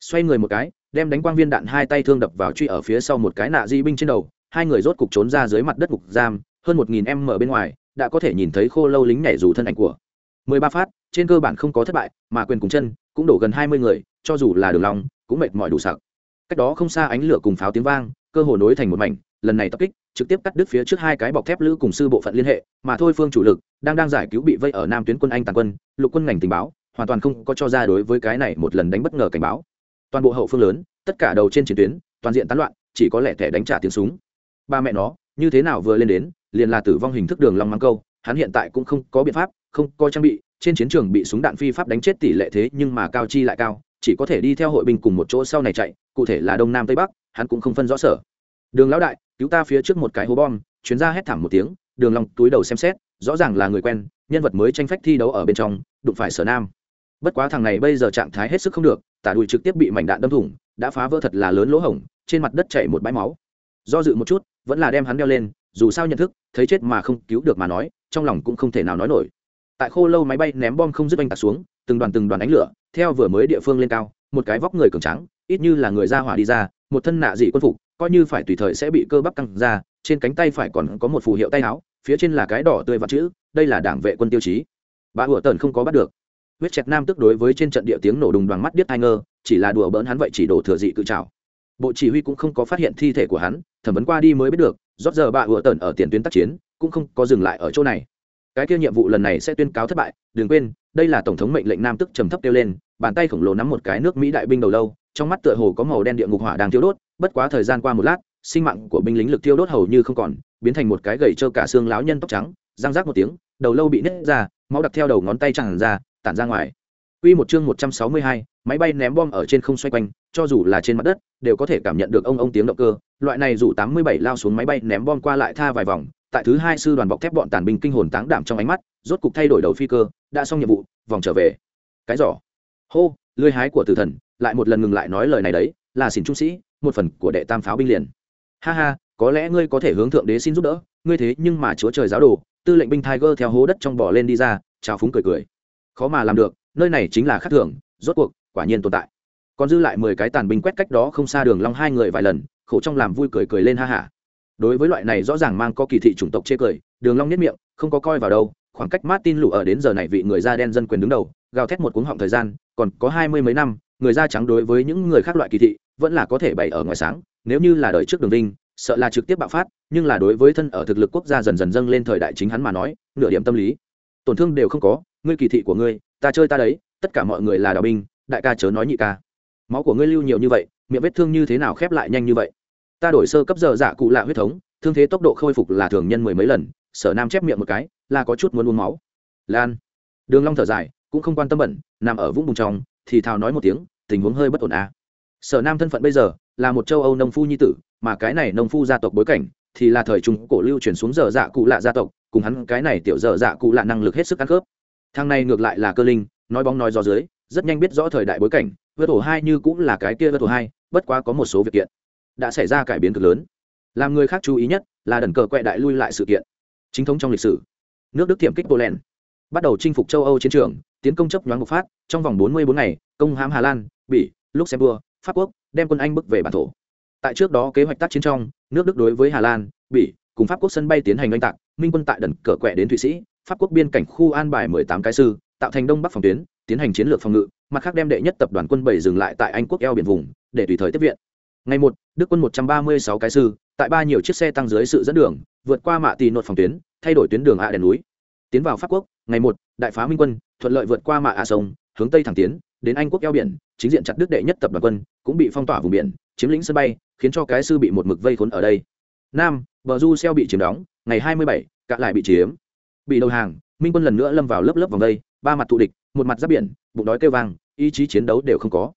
Xoay người một cái, đem đánh quang viên đạn hai tay thương đập vào truy ở phía sau một cái nạ di binh trên đầu, hai người rốt cục trốn ra dưới mặt đất ngục giam, hơn một nghìn m bên ngoài, đã có thể nhìn thấy khô lâu lính nhảy dù thân ảnh của. Mười ba phát, trên cơ bản không có thất bại, mà quyền cùng chân cũng đổ gần hai mươi người cho dù là đường long, cũng mệt mỏi đủ sặc. Cách đó không xa ánh lửa cùng pháo tiếng vang, cơ hồ nối thành một mảnh, lần này tập kích, trực tiếp cắt đứt phía trước hai cái bọc thép lữ cùng sư bộ phận liên hệ, mà thôi phương chủ lực, đang đang giải cứu bị vây ở nam tuyến quân anh tàn quân, lục quân ngành tình báo, hoàn toàn không có cho ra đối với cái này một lần đánh bất ngờ cảnh báo. Toàn bộ hậu phương lớn, tất cả đầu trên chiến tuyến, toàn diện tán loạn, chỉ có lẻ thẻ đánh trả tiếng súng. Ba mẹ nó, như thế nào vừa lên đến, liền là tử vong hình thức đường long mang câu, hắn hiện tại cũng không có biện pháp, không có trang bị, trên chiến trường bị súng đạn phi pháp đánh chết tỷ lệ thế nhưng mà cao chi lại cao chỉ có thể đi theo hội binh cùng một chỗ sau này chạy, cụ thể là đông nam tây bắc, hắn cũng không phân rõ sở. Đường lão đại, cứu ta phía trước một cái hố bom, chuyến ra hét thảm một tiếng, đường long túi đầu xem xét, rõ ràng là người quen, nhân vật mới tranh phách thi đấu ở bên trong, đụng phải sở nam. Bất quá thằng này bây giờ trạng thái hết sức không được, tả đùi trực tiếp bị mảnh đạn đâm thủng, đã phá vỡ thật là lớn lỗ hổng, trên mặt đất chảy một bãi máu. Do dự một chút, vẫn là đem hắn đeo lên, dù sao nhận thức, thấy chết mà không cứu được mà nói, trong lòng cũng không thể nào nói nổi. Tại khô lâu máy bay ném bom không dứt oanh tạc xuống, từng đoàn từng đoàn ánh lửa theo vừa mới địa phương lên cao, một cái vóc người cường trắng ít như là người ra hỏa đi ra, một thân nạ dị quân phục, coi như phải tùy thời sẽ bị cơ bắp căng ra, trên cánh tay phải còn có một phù hiệu tay áo, phía trên là cái đỏ tươi và chữ, đây là đảng vệ quân tiêu chí. Bà hùa tần không có bắt được. Huyết chẹt nam tức đối với trên trận địa tiếng nổ đùng đoàn mắt điếc hai ngơ, chỉ là đùa bỡn hắn vậy chỉ đổ thừa dị cự trào bộ chỉ huy cũng không có phát hiện thi thể của hắn, thẩm vấn qua đi mới biết được rót giờ bà hùa tần ở tiền tuyến tác chiến, cũng không có dừng lại ở chỗ này cái kia nhiệm vụ lần này sẽ tuyên cáo thất bại đừng quên đây là tổng thống mệnh lệnh nam tức trầm thấp kêu lên bàn tay khổng lồ nắm một cái nước mỹ đại binh đầu lâu trong mắt tựa hồ có màu đen địa ngục hỏa đang thiêu đốt bất quá thời gian qua một lát sinh mạng của binh lính lực thiêu đốt hầu như không còn biến thành một cái gầy trơ cả xương láo nhân tóc trắng răng rác một tiếng đầu lâu bị nứt ra máu đặc theo đầu ngón tay tràn ra tản ra ngoài Quy một chương 162, máy bay ném bom ở trên không xoay quanh, cho dù là trên mặt đất, đều có thể cảm nhận được ông ông tiếng động cơ. Loại này dù 87 lao xuống máy bay ném bom qua lại tha vài vòng, tại thứ hai sư đoàn bọc thép bọn tàn binh kinh hồn táng đảm trong ánh mắt, rốt cục thay đổi đầu phi cơ, đã xong nhiệm vụ, vòng trở về. Cái giỏ. Hô, lưỡi hái của tử thần, lại một lần ngừng lại nói lời này đấy, là xỉn trung sĩ, một phần của đệ tam pháo binh liền. Ha ha, có lẽ ngươi có thể hướng thượng đế xin giúp đỡ, ngươi thế nhưng mà chúa trời giáo đồ, tư lệnh binh Tiger theo hố đất trong bò lên đi ra, chào phúng cười cười. Khó mà làm được, nơi này chính là khắc thường rốt cuộc quả nhiên tồn tại còn dư lại mười cái tàn binh quét cách đó không xa đường long hai người vài lần khổ trong làm vui cười cười lên ha hả đối với loại này rõ ràng mang có kỳ thị chủng tộc chê cười, đường long nhất miệng, không có coi vào đâu, khoảng cách martin lụ ở đến giờ này vị người da đen dân quyền đứng đầu, gào thét một cuống họng thời gian, còn có hai mươi mấy năm, người da trắng đối với những người khác loại kỳ thị vẫn là có thể bày ở ngoài sáng, nếu như là đời trước đường vinh, sợ là trực tiếp bạo phát, nhưng là đối với thân ở thực lực quốc gia dần dần dâng lên thời đại chính hắn mà nói, nửa điểm tâm lý. Tổn thương đều không có, ngươi kỳ thị của ngươi, ta chơi ta đấy, tất cả mọi người là đào binh, đại ca chớ nói nhị ca. Máu của ngươi lưu nhiều như vậy, miệng vết thương như thế nào khép lại nhanh như vậy? Ta đổi sơ cấp giờ dạ cụ lạ huyết thống, thương thế tốc độ khôi phục là thường nhân mười mấy lần, sở nam chép miệng một cái, là có chút muốn uống máu. Lan. Đường long thở dài, cũng không quan tâm bẩn, nằm ở vũng bùn trong, thì thào nói một tiếng, tình huống hơi bất ổn à. sở nam thân phận bây giờ, là một châu âu nông phu nhi tử, mà cái này nông phu gia tộc bối cảnh, thì là thời trung cổ lưu truyền xuống giờ dạ cụ lạ gia tộc, cùng hắn cái này tiểu giờ dạ cụ lạ năng lực hết sức ăn khớp. Thang này ngược lại là cơ linh, nói bóng nói gió dưới, rất nhanh biết rõ thời đại bối cảnh vớt ổ hai như cũng là cái kia vớt ổ hai, bất quá có một số việc kiện đã xảy ra cải biến cực lớn. Làm người khác chú ý nhất là đần cờ quẹ đại lui lại sự kiện. Chính thống trong lịch sử, nước đức tiệm kích poland. Bắt đầu chinh phục châu âu chiến trường, tiến công chấp nhoáng bộc phát, trong vòng 44 ngày, công hãm hà lan, bỉ, luxembourg, pháp quốc, đem quân anh bước về bản thổ. Tại trước đó kế hoạch tác chiến trong, nước đức đối với hà lan, bỉ cùng pháp quốc sân bay tiến hành oanh tạc, minh quân tại đần cờ quẹ đến thụy sĩ, pháp quốc biên cảnh khu an bài 18 cái sư, tạo thành đông bắc phòng tuyến, tiến hành chiến lược phòng ngự, mặt khác đem đệ nhất tập đoàn quân bảy dừng lại tại anh quốc eo biển vùng, để tùy thời tiếp viện ngày một, đức quân một trăm ba mươi sáu cái sư, tại ba nhiều chiếc xe tăng dưới sự dẫn đường, vượt qua mạ tì nột phòng tuyến, thay đổi tuyến đường ạ đèn núi. Tiến vào pháp quốc, ngày một, đại phá minh quân, thuận lợi vượt qua mạ ạ sông, hướng tây thẳng tiến, đến anh quốc eo biển, chính diện chặt đức đệ nhất tập đoàn quân, cũng bị phong tỏa vùng biển, chiếm lĩnh sân bay, khiến cho cái sư bị một mực vây khốn ở đây. Nam, bờ du xeo bị chiếm đóng, ngày hai mươi bảy cạ lại bị chiếm. Bị đầu hàng, minh quân lần nữa lâm vào lớp lớp vòng đây, ba mặt thù địch, một mặt giáp biển, bụng đói kêu vang, ý chí chiến đấu đều không có.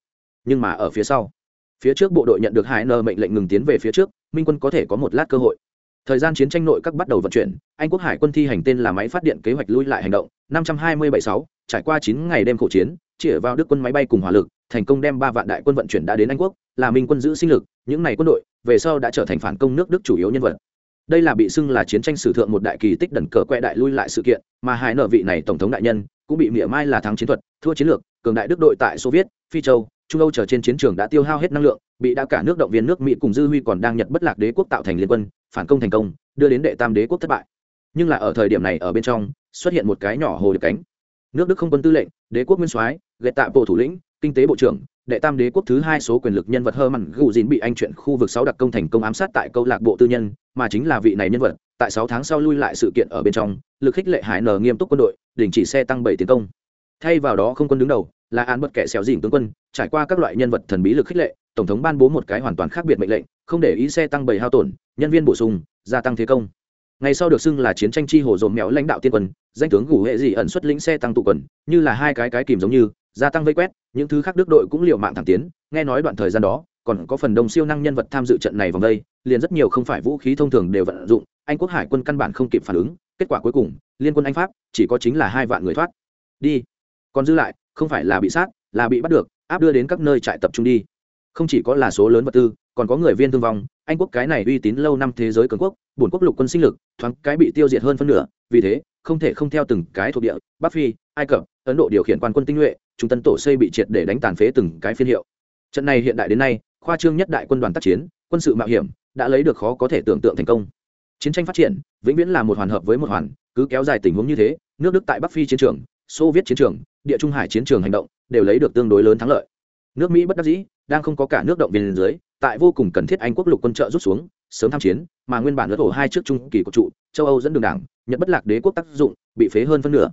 Nhưng mà ở phía sau phía trước bộ đội nhận được hải nờ mệnh lệnh ngừng tiến về phía trước, minh quân có thể có một lát cơ hội. Thời gian chiến tranh nội các bắt đầu vận chuyển, anh quốc hải quân thi hành tên là máy phát điện kế hoạch lui lại hành động, năm trăm hai mươi bảy sáu, trải qua chín ngày đêm khổ chiến, chĩa vào đức quân máy bay cùng hỏa lực, thành công đem ba vạn đại quân vận chuyển đã đến anh quốc, là minh quân giữ sinh lực, những này quân đội, về sau đã trở thành phản công nước đức chủ yếu nhân vật. Đây là bị xưng là chiến tranh sử thượng một đại kỳ tích đần cờ quẹ đại lui lại sự kiện, mà hai nợ vị này tổng thống đại nhân, cũng bị mỉa mai là thắng chiến thuật, thua chiến lược, cường đại đức đội tại soviet phi châu trung âu chờ trên chiến trường đã tiêu hao hết năng lượng, bị đã cả nước động viên nước mỹ cùng dư huy còn đang nhật bất lạc đế quốc tạo thành liên quân, phản công thành công, đưa đến đệ tam đế quốc thất bại. Nhưng là ở thời điểm này ở bên trong, xuất hiện một cái nhỏ hồ được cánh. Nước đức không quân tư lệnh, đế quốc nguyên soái ghệ tạ bộ thủ lĩnh, kinh tế bộ trưởng, đệ tam đế quốc thứ hai số quyền lực nhân vật hơ mặn gù dìn bị anh chuyện khu vực sáu đặc công thành công ám sát tại câu lạc bộ tư nhân, mà chính là vị này nhân vật, tại sáu tháng sau lui lại sự kiện ở bên trong, lực khích lệ hải nờ nghiêm túc quân đội, đình chỉ xe tăng bảy tiến công. Thay vào đó không quân đứng đầu là án bất kẻ xéo dỉn tướng quân, trải qua các loại nhân vật thần bí lực khích lệ, tổng thống ban bố một cái hoàn toàn khác biệt mệnh lệnh, không để ý xe tăng bầy hao tổn, nhân viên bổ sung, gia tăng thế công. Ngày sau được xưng là chiến tranh chi hồ dồn mèo lãnh đạo tiên quân, danh tướng gủ hệ dị ẩn xuất lĩnh xe tăng tụ quần, như là hai cái cái kìm giống như, gia tăng vây quét, những thứ khác đức đội cũng liệu mạng thẳng tiến, nghe nói đoạn thời gian đó, còn có phần đông siêu năng nhân vật tham dự trận này vòng đây, liền rất nhiều không phải vũ khí thông thường đều vận dụng, anh quốc hải quân căn bản không kịp phản ứng, kết quả cuối cùng, liên quân anh pháp, chỉ có chính là hai vạn người thoát. Đi, còn dư lại không phải là bị sát, là bị bắt được, áp đưa đến các nơi trại tập trung đi. Không chỉ có là số lớn vật tư, còn có người viên thương vong. Anh quốc cái này uy tín lâu năm thế giới cường quốc, bổn quốc lục quân sinh lực, thoáng cái bị tiêu diệt hơn phân nửa. Vì thế, không thể không theo từng cái thuộc địa, bắc phi, ai cập, ấn độ điều khiển quan quân tinh nhuệ, trung tân tổ xây bị triệt để đánh tàn phế từng cái phiên hiệu. Trận này hiện đại đến nay, khoa trương nhất đại quân đoàn tác chiến, quân sự mạo hiểm, đã lấy được khó có thể tưởng tượng thành công. Chiến tranh phát triển, vĩnh viễn là một hoàn hợp với một hoàn, cứ kéo dài tình huống như thế, nước đức tại bắc phi chiến trường, xô viết chiến trường địa trung hải chiến trường hành động đều lấy được tương đối lớn thắng lợi. Nước mỹ bất đắc dĩ, đang không có cả nước động viên dưới, tại vô cùng cần thiết anh quốc lục quân trợ rút xuống, sớm tham chiến, mà nguyên bản lật ổ hai trước trung kỳ của trụ, châu âu dẫn đường đảng nhận bất lạc đế quốc tác dụng bị phế hơn phân nửa.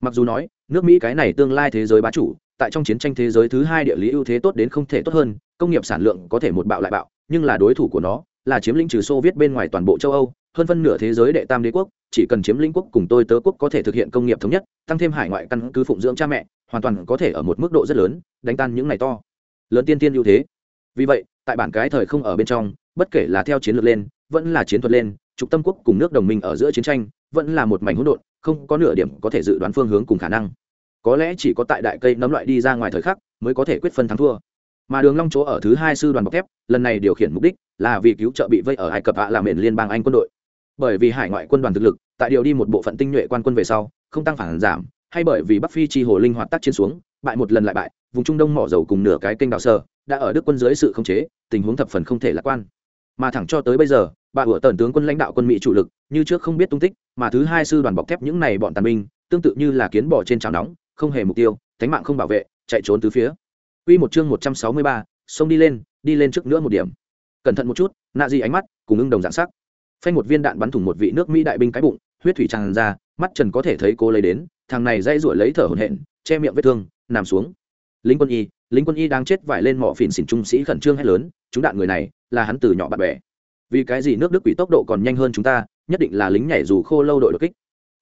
Mặc dù nói, nước mỹ cái này tương lai thế giới bá chủ, tại trong chiến tranh thế giới thứ hai địa lý ưu thế tốt đến không thể tốt hơn, công nghiệp sản lượng có thể một bạo lại bạo, nhưng là đối thủ của nó là chiếm lĩnh trừ xô viết bên ngoài toàn bộ châu âu hơn phân nửa thế giới đệ tam đế quốc, chỉ cần chiếm lĩnh quốc cùng tôi tớ quốc có thể thực hiện công nghiệp thống nhất, tăng thêm hải ngoại căn cứ phụng dưỡng cha mẹ, hoàn toàn có thể ở một mức độ rất lớn, đánh tan những này to. Lớn tiên tiên ưu thế. Vì vậy, tại bản cái thời không ở bên trong, bất kể là theo chiến lược lên, vẫn là chiến thuật lên, trục tâm quốc cùng nước đồng minh ở giữa chiến tranh, vẫn là một mảnh hỗn độn, không có nửa điểm có thể dự đoán phương hướng cùng khả năng. Có lẽ chỉ có tại đại cây nấm loại đi ra ngoài thời khắc, mới có thể quyết phân thắng thua. Mà đường long chỗ ở thứ hai sư đoàn bọc thép, lần này điều khiển mục đích là vì cứu trợ bị vây ở ai cập ạ làm miền liên bang anh quân đội bởi vì hải ngoại quân đoàn thực lực tại điều đi một bộ phận tinh nhuệ quan quân về sau không tăng phản giảm hay bởi vì bắc phi chi hồ linh hoạt tác chiến xuống bại một lần lại bại vùng trung đông mỏ dầu cùng nửa cái kênh đào sơ đã ở đức quân dưới sự khống chế tình huống thập phần không thể lạc quan mà thẳng cho tới bây giờ bà ủa tần tướng quân lãnh đạo quân mỹ chủ lực như trước không biết tung tích mà thứ hai sư đoàn bọc thép những này bọn tàn binh tương tự như là kiến bò trên chảo nóng không hề mục tiêu thánh mạng không bảo vệ chạy trốn từ phía Quy một chương 163, sông đi lên, đi lên trước nữa một điểm. Cẩn thận một chút, nạ gì ánh mắt, cùng ưng đồng dạng sắc. Phanh một viên đạn bắn thủng một vị nước Mỹ đại binh cái bụng, huyết thủy tràn ra, mắt Trần có thể thấy cô lấy đến, thằng này dây ruổi lấy thở hổn hển, che miệng vết thương, nằm xuống. Lính quân y, lính quân y đang chết vải lên mỏ phìn xỉn trung sĩ khẩn trương hét lớn, chúng đạn người này, là hắn từ nhỏ bạn bè. Vì cái gì nước Đức quỷ tốc độ còn nhanh hơn chúng ta, nhất định là lính nhảy dù khô lâu đội đột kích.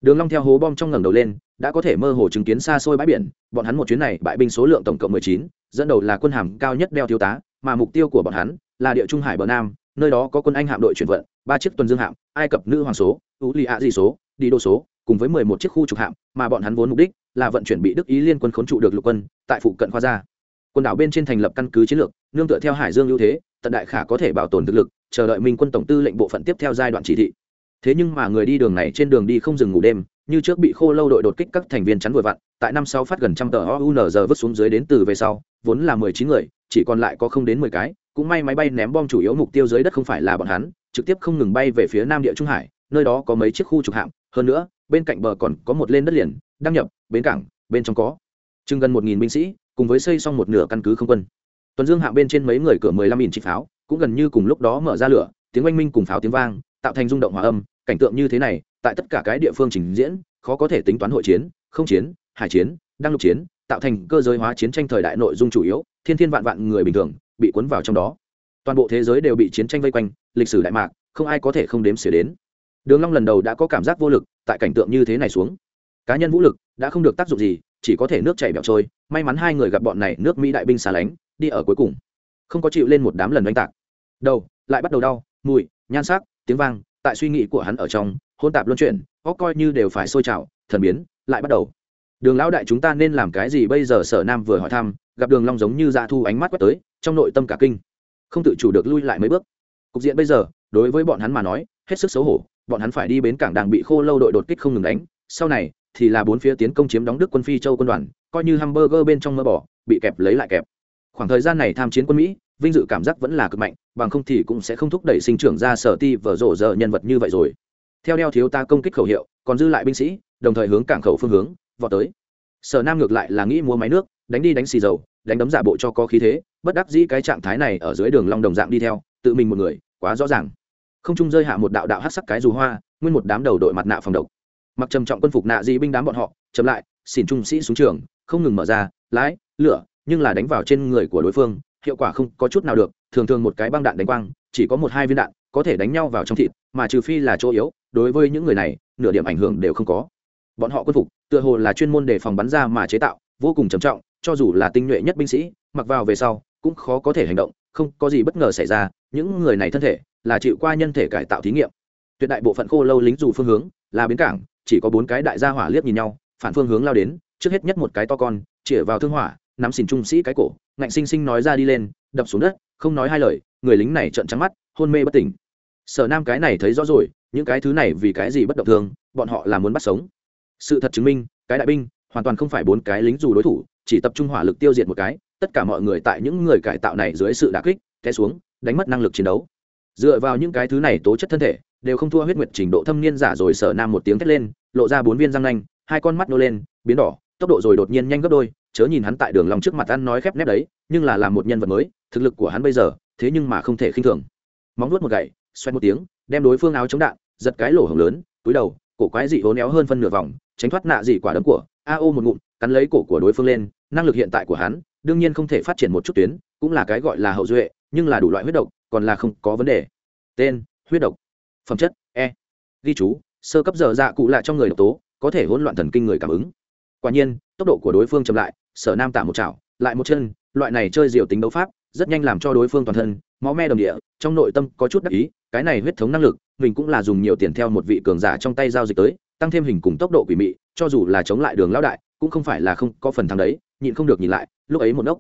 Đường Long theo hố bom trong ngẩng đầu lên, đã có thể mơ hồ chứng kiến xa xôi bãi biển, bọn hắn một chuyến này bại binh số lượng tổng cộng 19, dẫn đầu là quân hàm cao nhất đeo thiếu tá mà mục tiêu của bọn hắn là địa trung hải bờ nam nơi đó có quân anh hạm đội chuyển vận, ba chiếc tuần dương hạm, ai cập nữ hoàng số, tú lì ạ di số, đi đô số, cùng với mười một chiếc khu trục hạm mà bọn hắn vốn mục đích là vận chuyển bị đức ý liên quân khốn trụ được lục quân tại phụ cận khoa gia. Quần đảo bên trên thành lập căn cứ chiến lược, nương tựa theo hải dương ưu thế, tận đại khả có thể bảo tồn thực lực, chờ đợi minh quân tổng tư lệnh bộ phận tiếp theo giai đoạn chỉ thị. Thế nhưng mà người đi đường này trên đường đi không dừng ngủ đêm, như trước bị khô lâu đội đột kích các thành viên chắn vội vặn, tại năm sau phát gần trăm tờ ounz vứt xuống dưới đến từ về sau, vốn là mười chín người, chỉ còn lại có không đến mười cái cũng may máy bay ném bom chủ yếu mục tiêu dưới đất không phải là bọn hắn, trực tiếp không ngừng bay về phía nam địa trung hải, nơi đó có mấy chiếc khu trục hạm, hơn nữa, bên cạnh bờ còn có một lên đất liền, đăng nhập, bến cảng, bên trong có chừng gần một nghìn binh sĩ, cùng với xây xong một nửa căn cứ không quân. Tuần dương hạm bên trên mấy người cửa mười lăm nghìn chỉ pháo, cũng gần như cùng lúc đó mở ra lửa, tiếng oanh minh cùng pháo tiếng vang, tạo thành rung động hòa âm, cảnh tượng như thế này, tại tất cả cái địa phương trình diễn, khó có thể tính toán hội chiến, không chiến, hải chiến, đăng lục chiến, tạo thành cơ giới hóa chiến tranh thời đại nội dung chủ yếu, thiên thiên vạn vạn người bình thường bị cuốn vào trong đó. Toàn bộ thế giới đều bị chiến tranh vây quanh, lịch sử đại mạc, không ai có thể không đếm xỉa đến. Đường long lần đầu đã có cảm giác vô lực, tại cảnh tượng như thế này xuống. Cá nhân vũ lực đã không được tác dụng gì, chỉ có thể nước chảy bẹo trôi, may mắn hai người gặp bọn này nước mỹ đại binh xả lánh, đi ở cuối cùng. Không có chịu lên một đám lần đánh tạc. Đầu, lại bắt đầu đau, mùi, nhan sắc, tiếng vang, tại suy nghĩ của hắn ở trong hôn tạp luân chuyển, óc coi như đều phải sôi trào, thần biến, lại bắt đầu. Đường lão đại chúng ta nên làm cái gì bây giờ? Sở nam vừa hỏi thăm, gặp đường long giống như dạ thu ánh mắt quét tới trong nội tâm cả kinh. Không tự chủ được lui lại mấy bước. Cục diện bây giờ, đối với bọn hắn mà nói, hết sức xấu hổ, bọn hắn phải đi bến cảng đang bị khô lâu đội đột kích không ngừng đánh. Sau này, thì là bốn phía tiến công chiếm đóng đức quân phi châu quân đoàn, coi như hamburger bên trong mỡ bỏ, bị kẹp lấy lại kẹp. Khoảng thời gian này tham chiến quân mỹ, vinh dự cảm giác vẫn là cực mạnh, bằng không thì cũng sẽ không thúc đẩy sinh trưởng ra sở ti vở rổ rợ nhân vật như vậy rồi. Theo đeo thiếu ta công kích khẩu hiệu, còn dư lại binh sĩ, đồng thời hướng cảng khẩu phương hướng, vọt tới. Sở nam ngược lại là nghĩ mua máy nước, đánh đi đánh xì dầu đánh đấm giả bộ cho có khí thế, bất đắc dĩ cái trạng thái này ở dưới đường long đồng dạng đi theo, tự mình một người, quá rõ ràng. Không trung rơi hạ một đạo đạo hắc sắc cái dù hoa, nguyên một đám đầu đội mặt nạ phòng độc. Mặc trầm trọng quân phục nạ dị binh đám bọn họ, chậm lại, xỉn trung sĩ xuống trường, không ngừng mở ra, lái, lửa, nhưng là đánh vào trên người của đối phương, hiệu quả không có chút nào được, thường thường một cái băng đạn đánh quang, chỉ có một hai viên đạn, có thể đánh nhau vào trong thịt, mà trừ phi là chỗ yếu, đối với những người này, nửa điểm ảnh hưởng đều không có. Bọn họ quân phục, tựa hồ là chuyên môn để phòng bắn ra mà chế tạo, vô cùng trầm trọng cho dù là tinh nhuệ nhất binh sĩ mặc vào về sau cũng khó có thể hành động không có gì bất ngờ xảy ra những người này thân thể là chịu qua nhân thể cải tạo thí nghiệm. Tuyệt đại bộ phận khô lâu lính dù phương hướng là bến cảng chỉ có bốn cái đại gia hỏa liếc nhìn nhau phản phương hướng lao đến trước hết nhất một cái to con chĩa vào thương hỏa nắm xìn trung sĩ cái cổ ngạnh sinh sinh nói ra đi lên đập xuống đất không nói hai lời người lính này trợn trắng mắt hôn mê bất tỉnh. Sở nam cái này thấy rõ rồi những cái thứ này vì cái gì bất động thường, bọn họ là muốn bắt sống. Sự thật chứng minh cái đại binh hoàn toàn không phải bốn cái lính dù đối thủ chỉ tập trung hỏa lực tiêu diệt một cái, tất cả mọi người tại những người cải tạo này dưới sự đà kích, té xuống, đánh mất năng lực chiến đấu. Dựa vào những cái thứ này tố chất thân thể, đều không thua huyết nguyệt trình độ thâm niên giả rồi sở nam một tiếng thét lên, lộ ra bốn viên răng nanh, hai con mắt nô lên, biến đỏ, tốc độ rồi đột nhiên nhanh gấp đôi, chớ nhìn hắn tại đường lòng trước mặt ăn nói khép nép đấy, nhưng là làm một nhân vật mới, thực lực của hắn bây giờ, thế nhưng mà không thể khinh thường. Móng nuốt một gậy xoay một tiếng, đem đối phương áo chống đạn, giật cái lỗ hổng lớn, túi đầu, cổ quái dị hố néo hơn phân nửa vòng, tránh thoát nạ dị quả đấm của a ô một ngụm, cắn lấy cổ của đối phương lên năng lực hiện tại của hắn, đương nhiên không thể phát triển một chút tuyến, cũng là cái gọi là hậu duệ, nhưng là đủ loại huyết độc, còn là không có vấn đề. Tên, huyết độc. Phẩm chất e. Ghi chú, sơ cấp giờ dạ cụ lại trong người độc tố, có thể hỗn loạn thần kinh người cảm ứng. Quả nhiên, tốc độ của đối phương chậm lại, sở nam tả một chảo, lại một chân, loại này chơi diệu tính đấu pháp, rất nhanh làm cho đối phương toàn thân, máu me đồng địa, trong nội tâm có chút đắc ý, cái này huyết thống năng lực, mình cũng là dùng nhiều tiền theo một vị cường giả trong tay giao dịch tới, tăng thêm hình cùng tốc độ quỷ mị, cho dù là chống lại đường lão đại, cũng không phải là không có phần thắng đấy nhịn không được nhìn lại, lúc ấy một nốc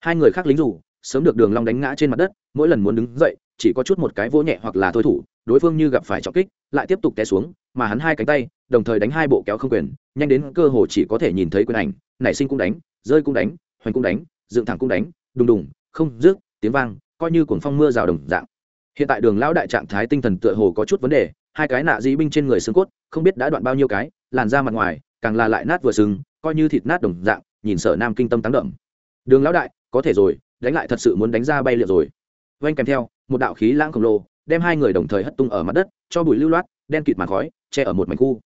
hai người khác lính rủ sớm được đường long đánh ngã trên mặt đất, mỗi lần muốn đứng dậy, chỉ có chút một cái vỗ nhẹ hoặc là thôi thủ, đối phương như gặp phải trọng kích, lại tiếp tục té xuống, mà hắn hai cánh tay, đồng thời đánh hai bộ kéo không quyền, nhanh đến cơ hồ chỉ có thể nhìn thấy quyền ảnh, nảy sinh cũng đánh, rơi cũng đánh, hoành cũng đánh, dựng thẳng cũng đánh, đùng đùng, không rước tiếng vang, coi như cuồng phong mưa rào đồng dạng. Hiện tại đường lão đại trạng thái tinh thần tựa hồ có chút vấn đề, hai cái nạ di binh trên người xương cốt, không biết đã đoạn bao nhiêu cái, làn da mặt ngoài, càng là lại nát vừa sừng, coi như thịt nát đồng dạng nhìn sở nam kinh tâm tán đậm. Đường lão đại, có thể rồi, đánh lại thật sự muốn đánh ra bay liệt rồi. Vanh kèm theo, một đạo khí lãng khổng lồ, đem hai người đồng thời hất tung ở mặt đất, cho bụi lưu loát, đen kịt màn khói, che ở một mảnh khu.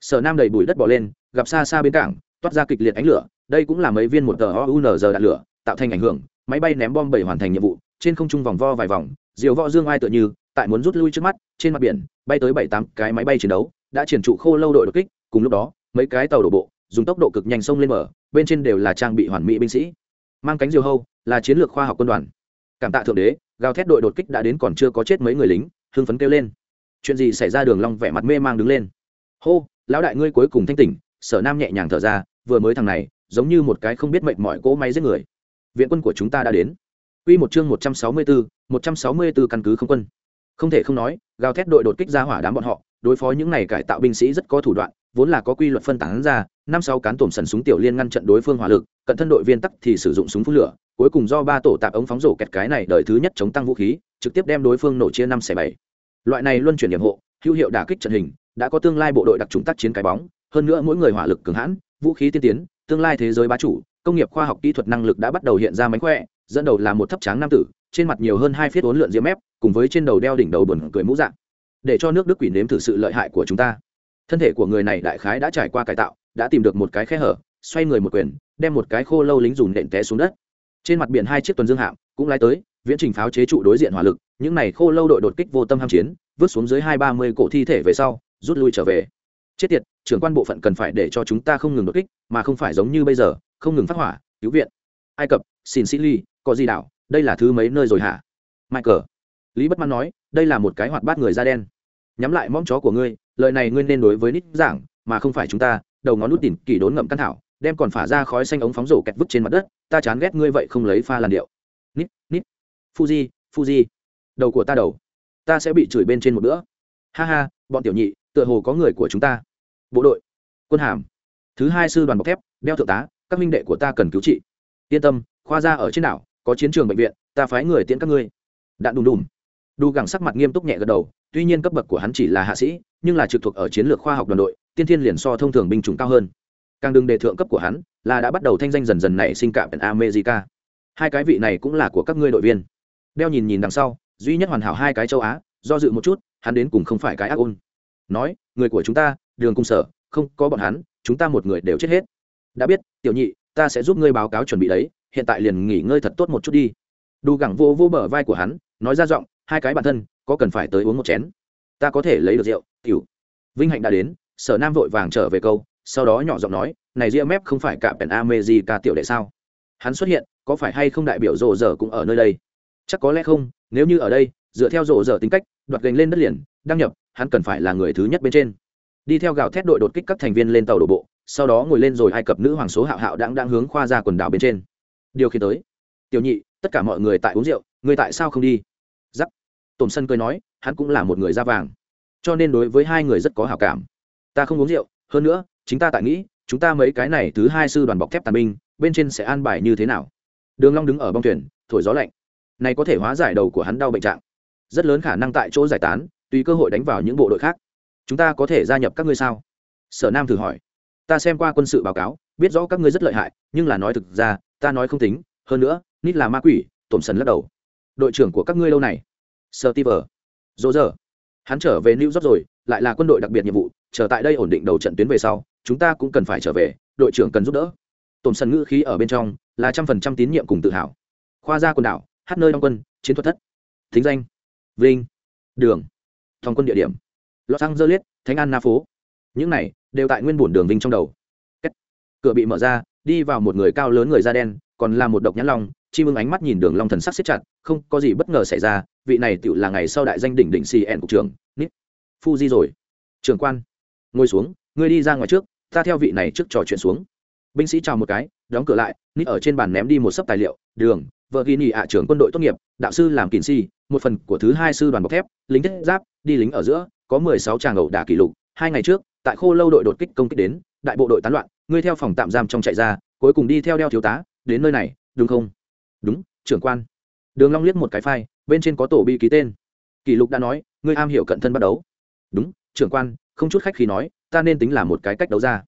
Sở nam đầy bụi đất bỏ lên, gặp xa xa bên cảng, toát ra kịch liệt ánh lửa, đây cũng là mấy viên một tờ ounz đạn lửa, tạo thành ảnh hưởng, máy bay ném bom bảy hoàn thành nhiệm vụ, trên không trung vòng vo vài vòng, diều võ dương ai tựa như, tại muốn rút lui trước mắt, trên mặt biển, bay tới bảy tám cái máy bay chiến đấu, đã triển trụ khô lâu đội đột kích, cùng lúc đó, mấy cái tàu đổ bộ, dùng tốc độ cực nhanh xông lên mở bên trên đều là trang bị hoàn mỹ binh sĩ mang cánh diều hâu là chiến lược khoa học quân đoàn. Cảm tạ thượng đế gào thét đội đột kích đã đến còn chưa có chết mấy người lính hưng phấn kêu lên. Chuyện gì xảy ra đường long vẻ mặt mê mang đứng lên. Hô lão đại ngươi cuối cùng thanh tỉnh sở nam nhẹ nhàng thở ra vừa mới thằng này giống như một cái không biết mệnh mọi cỗ máy giết người. Viện quân của chúng ta đã đến. Quy một chương 164, 164 căn cứ không quân. Không thể không nói, gào thét đội đột kích ra hỏa đám bọn họ, đối phó những này cải tạo binh sĩ rất có thủ đoạn, vốn là có quy luật phân tán ra, năm sáu cán tổm sần súng tiểu liên ngăn trận đối phương hỏa lực, cận thân đội viên tắc thì sử dụng súng phun lửa, cuối cùng do ba tổ tạp ống phóng rổ kẹt cái này đợi thứ nhất chống tăng vũ khí, trực tiếp đem đối phương nổ chia năm xẻ bảy. Loại này luân chuyển nhiệm hộ, hữu hiệu đả kích trận hình, đã có tương lai bộ đội đặc trùng tác chiến cái bóng, hơn nữa mỗi người hỏa lực cường hãn, vũ khí tiên tiến, tương lai thế giới bá chủ, công nghiệp khoa học kỹ thuật năng lực đã bắt đầu hiện ra mánh khỏe dẫn đầu là một thấp tráng nam tử trên mặt nhiều hơn hai phiết uốn lượn diễm mép cùng với trên đầu đeo đỉnh đầu buồn cười mũ dạng để cho nước đức quỷ nếm thử sự lợi hại của chúng ta thân thể của người này đại khái đã trải qua cải tạo đã tìm được một cái khe hở, xoay người một quyền, đem một cái khô lâu lính dùn đệm té xuống đất. Trên mặt biển hai chiếc tuần dương hạm cũng lái tới, viễn trình pháo chế trụ đối diện hỏa lực, những này khô lâu đội đột kích vô tâm ham chiến, vứt xuống dưới hai ba mươi cổ thi thể về sau, rút lui trở về. Chết tiệt, trưởng quan bộ phận cần phải để cho chúng ta không ngừng đột kích, mà không phải giống như bây giờ, không ngừng phát hỏa, cứu viện. Ai cập, xin sĩ ly, có gì đảo, đây là thứ mấy nơi rồi hả? Michael, lý bất mãn nói, đây là một cái hoạt bát người da đen. Nhắm lại mõm chó của ngươi, lời này ngươi nên đối với nít giảng, mà không phải chúng ta đầu ngón nút tỉn kỳ đốn ngậm căn thảo, đem còn phả ra khói xanh ống phóng rổ kẹt vứt trên mặt đất, ta chán ghét ngươi vậy không lấy pha làn điệu. Nít nít. Fuji fuji. Đầu của ta đầu. Ta sẽ bị chửi bên trên một bữa. Ha ha, bọn tiểu nhị, tựa hồ có người của chúng ta. Bộ đội, quân hàm. Thứ hai sư đoàn bọc thép, đeo thượng tá, các minh đệ của ta cần cứu trị. Yên tâm, khoa ra ở trên đảo, có chiến trường bệnh viện, ta phái người tiễn các ngươi. Đạn đùm đùm đu gẳng sắc mặt nghiêm túc nhẹ gật đầu, tuy nhiên cấp bậc của hắn chỉ là hạ sĩ, nhưng là trực thuộc ở chiến lược khoa học đoàn đội, tiên thiên liền so thông thường binh chủng cao hơn. Càng đừng đề thượng cấp của hắn, là đã bắt đầu thanh danh dần dần nảy sinh cảm america. Hai cái vị này cũng là của các ngươi đội viên. Đeo nhìn nhìn đằng sau, duy nhất hoàn hảo hai cái châu á, do dự một chút, hắn đến cùng không phải cái ác ôn. Nói, người của chúng ta, đường cung sở, không có bọn hắn, chúng ta một người đều chết hết. Đã biết, tiểu nhị, ta sẽ giúp ngươi báo cáo chuẩn bị đấy, hiện tại liền nghỉ ngơi thật tốt một chút đi. Đu gẳng vô vô bờ vai của hắn, nói ra giọng hai cái bản thân, có cần phải tới uống một chén? Ta có thể lấy được rượu, tiểu. Vinh hạnh đã đến, sở nam vội vàng trở về câu, sau đó nhỏ giọng nói, này ria mép không phải cả pèn amejica tiểu đệ sao? Hắn xuất hiện, có phải hay không đại biểu rộ giờ cũng ở nơi đây? Chắc có lẽ không, nếu như ở đây, dựa theo rộ giờ tính cách, đoạt gành lên đất liền, đăng nhập, hắn cần phải là người thứ nhất bên trên. Đi theo gạo thét đội đột kích các thành viên lên tàu đổ bộ, sau đó ngồi lên rồi ai cập nữ hoàng số hạo hạo đang đang hướng khoa ra quần đảo bên trên. Điều khi tới. Tiểu nhị, tất cả mọi người tại uống rượu, người tại sao không đi? Tổn sân cười nói, hắn cũng là một người da vàng. Cho nên đối với hai người rất có hảo cảm. Ta không uống rượu, hơn nữa, chính ta tại nghĩ, chúng ta mấy cái này thứ hai sư đoàn bọc thép tàn binh, bên trên sẽ an bài như thế nào? Đường long đứng ở bong thuyền, thổi gió lạnh. Này có thể hóa giải đầu của hắn đau bệnh trạng. Rất lớn khả năng tại chỗ giải tán, tùy cơ hội đánh vào những bộ đội khác. Chúng ta có thể gia nhập các ngươi sao? Sở nam thử hỏi. Ta xem qua quân sự báo cáo, biết rõ các ngươi rất lợi hại, nhưng là nói thực ra, ta nói không tính. Hơn nữa, nít là ma quỷ tổn sần lắc đầu. Đội trưởng của các ngươi lâu này sơ ti vờ. Dỗ dở. Hắn trở về new york rồi, lại là quân đội đặc biệt nhiệm vụ, chờ tại đây ổn định đầu trận tuyến về sau, chúng ta cũng cần phải trở về, đội trưởng cần giúp đỡ. Tổn sần ngữ khí ở bên trong, là trăm phần trăm tín nhiệm cùng tự hào. Khoa gia quần đảo, hát nơi đóng quân, chiến thuật thất. Thính danh. Vinh. Đường. Thòng quân địa điểm. Los angeles, thánh an na phố. Những này, đều tại nguyên bổn đường vinh trong đầu. Cửa bị mở ra, đi vào một người cao lớn người da đen còn là một độc nhãn long, chi mưng ánh mắt nhìn đường long thần sắc siết chặt, không có gì bất ngờ xảy ra, vị này tựu là ngày sau đại danh đỉnh đỉnh cn cục trưởng, nít di rồi. Trưởng quan, ngồi xuống, ngươi đi ra ngoài trước, ta theo vị này trước trò chuyện xuống. Binh sĩ chào một cái, đóng cửa lại, nít ở trên bàn ném đi một sấp tài liệu, đường, vợ ghi nhị ạ trưởng quân đội tốt nghiệp, đạo sư làm kỹ si, một phần của thứ hai sư đoàn bọc thép, lính thiết giáp, đi lính ở giữa, có mười sáu tràng ẩu đả kỷ lục, hai ngày trước, tại khô lâu đội đột kích công kích đến, đại bộ đội tán loạn, ngươi theo phòng tạm giam trong chạy ra, cuối cùng đi theo đeo thiếu tá đến nơi này, đúng không? Đúng, trưởng quan. Đường long liếc một cái file bên trên có tổ bi ký tên. Kỷ lục đã nói, ngươi am hiểu cận thân bắt đấu đúng, trưởng quan, không chút khách khi nói, ta nên tính là một cái cách đấu ra.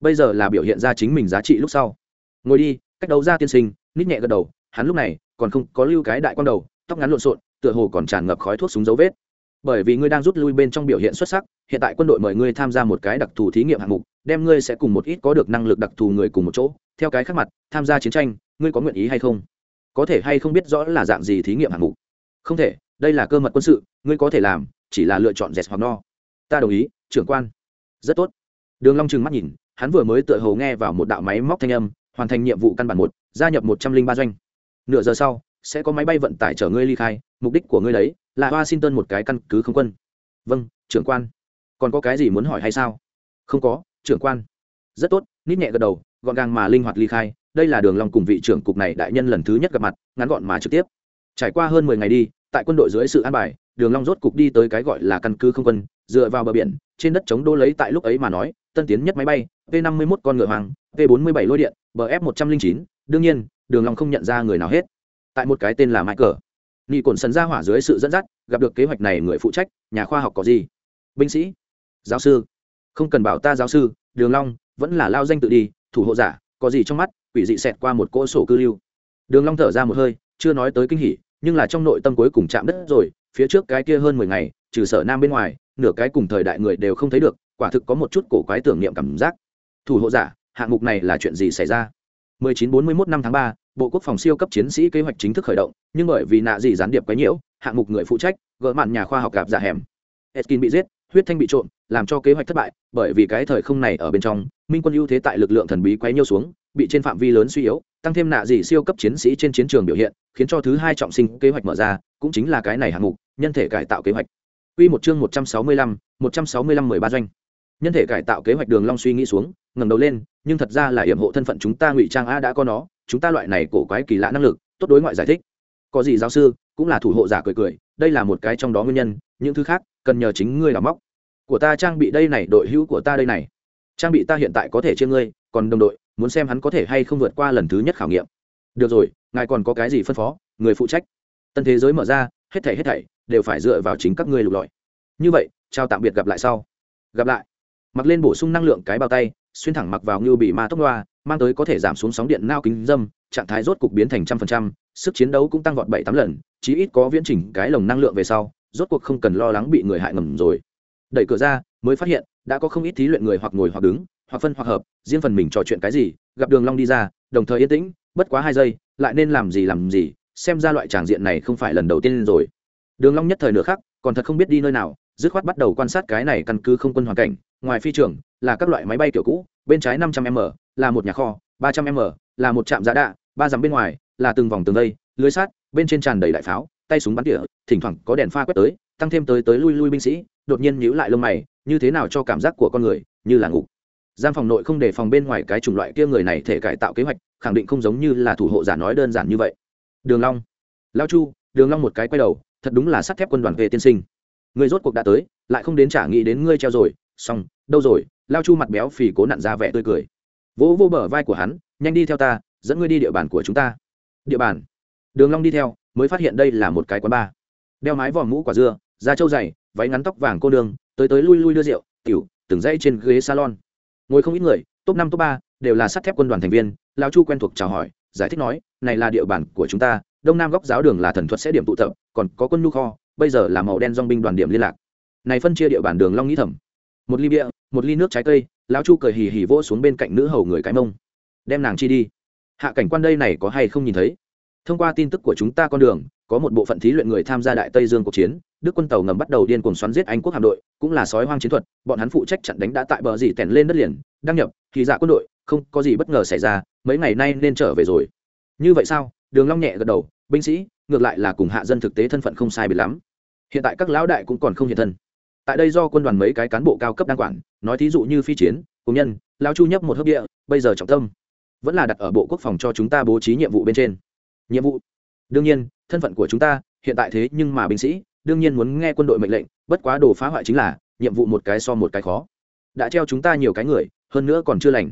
Bây giờ là biểu hiện ra chính mình giá trị lúc sau. Ngồi đi, cách đấu ra tiên sinh, nít nhẹ gật đầu, hắn lúc này còn không có lưu cái đại quan đầu, tóc ngắn lộn xộn, tựa hồ còn tràn ngập khói thuốc súng dấu vết. Bởi vì ngươi đang rút lui bên trong biểu hiện xuất sắc, hiện tại quân đội mời ngươi tham gia một cái đặc thù thí nghiệm hạng mục đem ngươi sẽ cùng một ít có được năng lực đặc thù người cùng một chỗ, theo cái khác mặt, tham gia chiến tranh, ngươi có nguyện ý hay không? Có thể hay không biết rõ là dạng gì thí nghiệm hạng mục? Không thể, đây là cơ mật quân sự, ngươi có thể làm, chỉ là lựa chọn dẹt hoặc no. Ta đồng ý, trưởng quan. Rất tốt. Đường long trừng mắt nhìn, hắn vừa mới tựa hồ nghe vào một đạo máy móc thanh âm, hoàn thành nhiệm vụ căn bản một, gia nhập một trăm linh ba doanh. Nửa giờ sau, sẽ có máy bay vận tải chở ngươi ly khai, mục đích của ngươi đấy là washington một cái căn cứ không quân. Vâng trưởng quan. Còn có cái gì muốn hỏi hay sao? Không có trưởng quan. Rất tốt, nít nhẹ gật đầu, gọn gàng mà linh hoạt ly khai, đây là đường long cùng vị trưởng cục này đại nhân lần thứ nhất gặp mặt, ngắn gọn mà trực tiếp. Trải qua hơn mười ngày đi, tại quân đội dưới sự an bài, đường long rốt cục đi tới cái gọi là căn cứ không quân, dựa vào bờ biển, trên đất chống đô lấy tại lúc ấy mà nói, tân tiến nhất máy bay, v 51 con ngựa hoàng v 47 lôi điện bf 109 đương nhiên, đường long không nhận ra người nào hết. Tại một cái tên là michael. Nhị cồn sần ra hỏa dưới sự dẫn dắt, gặp được kế hoạch này người phụ trách, nhà khoa học có gì? Binh sĩ, giáo sư không cần bảo ta giáo sư đường long vẫn là lao danh tự đi thủ hộ giả có gì trong mắt quỷ dị xẹt qua một cỗ sổ cư lưu. Đường long thở ra một hơi chưa nói tới kinh hỉ nhưng là trong nội tâm cuối cùng chạm đất rồi phía trước cái kia hơn mười ngày trừ sở nam bên ngoài nửa cái cùng thời đại người đều không thấy được quả thực có một chút cổ quái tưởng niệm cảm giác. Thủ hộ giả hạng mục này là chuyện gì xảy ra? 1941 năm tháng 3, bộ quốc phòng siêu cấp chiến sĩ kế hoạch chính thức khởi động nhưng bởi vì nạ gì gián điệp quấy nhiễu hạng mục người phụ trách gỡ mạn nhà khoa học gặp dạ hẻm. Eskin bị giết huyết thanh bị trộm làm cho kế hoạch thất bại bởi vì cái thời không này ở bên trong minh quân ưu thế tại lực lượng thần bí quấy nhiêu xuống bị trên phạm vi lớn suy yếu tăng thêm nạ gì siêu cấp chiến sĩ trên chiến trường biểu hiện khiến cho thứ hai trọng sinh kế hoạch mở ra cũng chính là cái này hạng mục nhân thể cải tạo kế hoạch Quy một chương 165, 165 13 doanh. Nhân thể cải tạo kế hoạch Đường Long suy nghĩ xuống, ngẩng đầu lên, nhưng thật ra là yểm hộ thân phận chúng ta ngụy trang a đã có nó, chúng ta loại này cổ quái kỳ lạ năng lực, tốt đối ngoại giải thích. Có gì giáo sư, cũng là thủ hộ giả cười cười, đây là một cái trong đó nguyên nhân, những thứ khác cần nhờ chính ngươi làm móc. Của ta trang bị đây này, đội hữu của ta đây này. Trang bị ta hiện tại có thể chia ngươi, còn đồng đội, muốn xem hắn có thể hay không vượt qua lần thứ nhất khảo nghiệm. Được rồi, ngài còn có cái gì phân phó, người phụ trách. Tân thế giới mở ra, hết thảy hết thảy đều phải dựa vào chính các ngươi lục lọi như vậy chào tạm biệt gặp lại sau gặp lại mặc lên bổ sung năng lượng cái bao tay xuyên thẳng mặc vào như bị ma tốc loa mang tới có thể giảm xuống sóng điện nao kính dâm trạng thái rốt cục biến thành trăm phần trăm sức chiến đấu cũng tăng vọt bảy tám lần chí ít có viễn chỉnh cái lồng năng lượng về sau, rốt cuộc không cần lo lắng bị người hại ngầm rồi đẩy cửa ra, mới phát hiện, đã có không ít thí luyện người hoặc ngồi hoặc đứng, hoặc phân hoặc hợp, riêng phần mình trò chuyện cái gì, gặp đường long đi ra, đồng thời yên tĩnh, bất quá hai giây, lại nên làm gì làm gì, xem ra loại tràng diện này không phải lần đầu tiên rồi đường long nhất thời nửa khắc, còn thật không biết đi nơi nào, dứt khoát bắt đầu quan sát cái này căn cứ không quân hoàn cảnh, ngoài phi trường, là các loại máy bay kiểu cũ, bên trái 500 m, là một nhà kho 300 m, là một trạm giá đạ ba dặm bên ngoài, là từng vòng tường dây lưới sát bên trên tràn đầy đại pháo, tay súng bắn tỉa, thỉnh thoảng có đèn pha quét tới, tăng thêm tới tới lui lui binh sĩ, đột nhiên nhíu lại lông mày, như thế nào cho cảm giác của con người như là ngủ giam phòng nội không để phòng bên ngoài cái chủng loại kia người này thể cải tạo kế hoạch, khẳng định không giống như là thủ hộ giả nói đơn giản như vậy. Đường long. Lao chu, đường long một cái quay đầu, thật đúng là sắt thép quân đoàn về tiên sinh. Người rốt cuộc đã tới, lại không đến trả nghĩ đến ngươi treo rồi, xong, đâu rồi? Lao chu mặt béo phì cố nặn ra vẻ tươi cười. Vỗ vô bờ vai của hắn, nhanh đi theo ta, dẫn ngươi đi địa bàn của chúng ta. Địa bàn? Đường long đi theo, mới phát hiện đây là một cái quán bar. Đeo mái vòm mũ quả dưa, da trâu dày, váy ngắn tóc vàng cô đường tới tới lui lui đưa rượu, tiểu, từng dãy trên ghế salon. Ngồi không ít người, top năm, top ba, đều là sắt thép quân đoàn thành viên, Lão chu quen thuộc chào hỏi, giải thích nói, này là địa bàn của chúng ta, đông nam góc giáo đường là thần thuật sẽ điểm tụ tập, còn có quân nhu kho, bây giờ là màu đen dong binh đoàn điểm liên lạc. Này phân chia địa bàn đường long nghĩ thầm. Một ly bia, một ly nước trái cây, lão chu cười hì hì vỗ xuống bên cạnh nữ hầu người cái mông. Đem nàng chi đi. Hạ cảnh quan đây này có hay không nhìn thấy? Thông qua tin tức của chúng ta con đường, có một bộ phận thí luyện người tham gia đại tây dương cuộc chiến, đức quân tàu ngầm bắt đầu điên cuồng xoắn giết anh quốc hạm đội, cũng là sói hoang chiến thuật, bọn hắn phụ trách chặn đánh đã tại bờ dì tèn lên đất liền, đăng nhập, thì dạ quân đội, không có gì bất ngờ xảy ra, mấy ngày nay nên trở về rồi. Như vậy sao? Đường long nhẹ gật đầu, binh sĩ, ngược lại là cùng hạ dân thực tế thân phận không sai biệt lắm. Hiện tại các lão đại cũng còn không hiện thân. Tại đây do quân đoàn mấy cái cán bộ cao cấp đang quản, nói thí dụ như phi chiến công nhân, lão chu nhấp một hấp địa, bây giờ trọng tâm vẫn là đặt ở bộ quốc phòng cho chúng ta bố trí nhiệm vụ bên trên nhiệm vụ. Đương nhiên, thân phận của chúng ta, hiện tại thế nhưng mà binh sĩ, đương nhiên muốn nghe quân đội mệnh lệnh, bất quá đồ phá hoại chính là, nhiệm vụ một cái so một cái khó. Đã treo chúng ta nhiều cái người, hơn nữa còn chưa lành.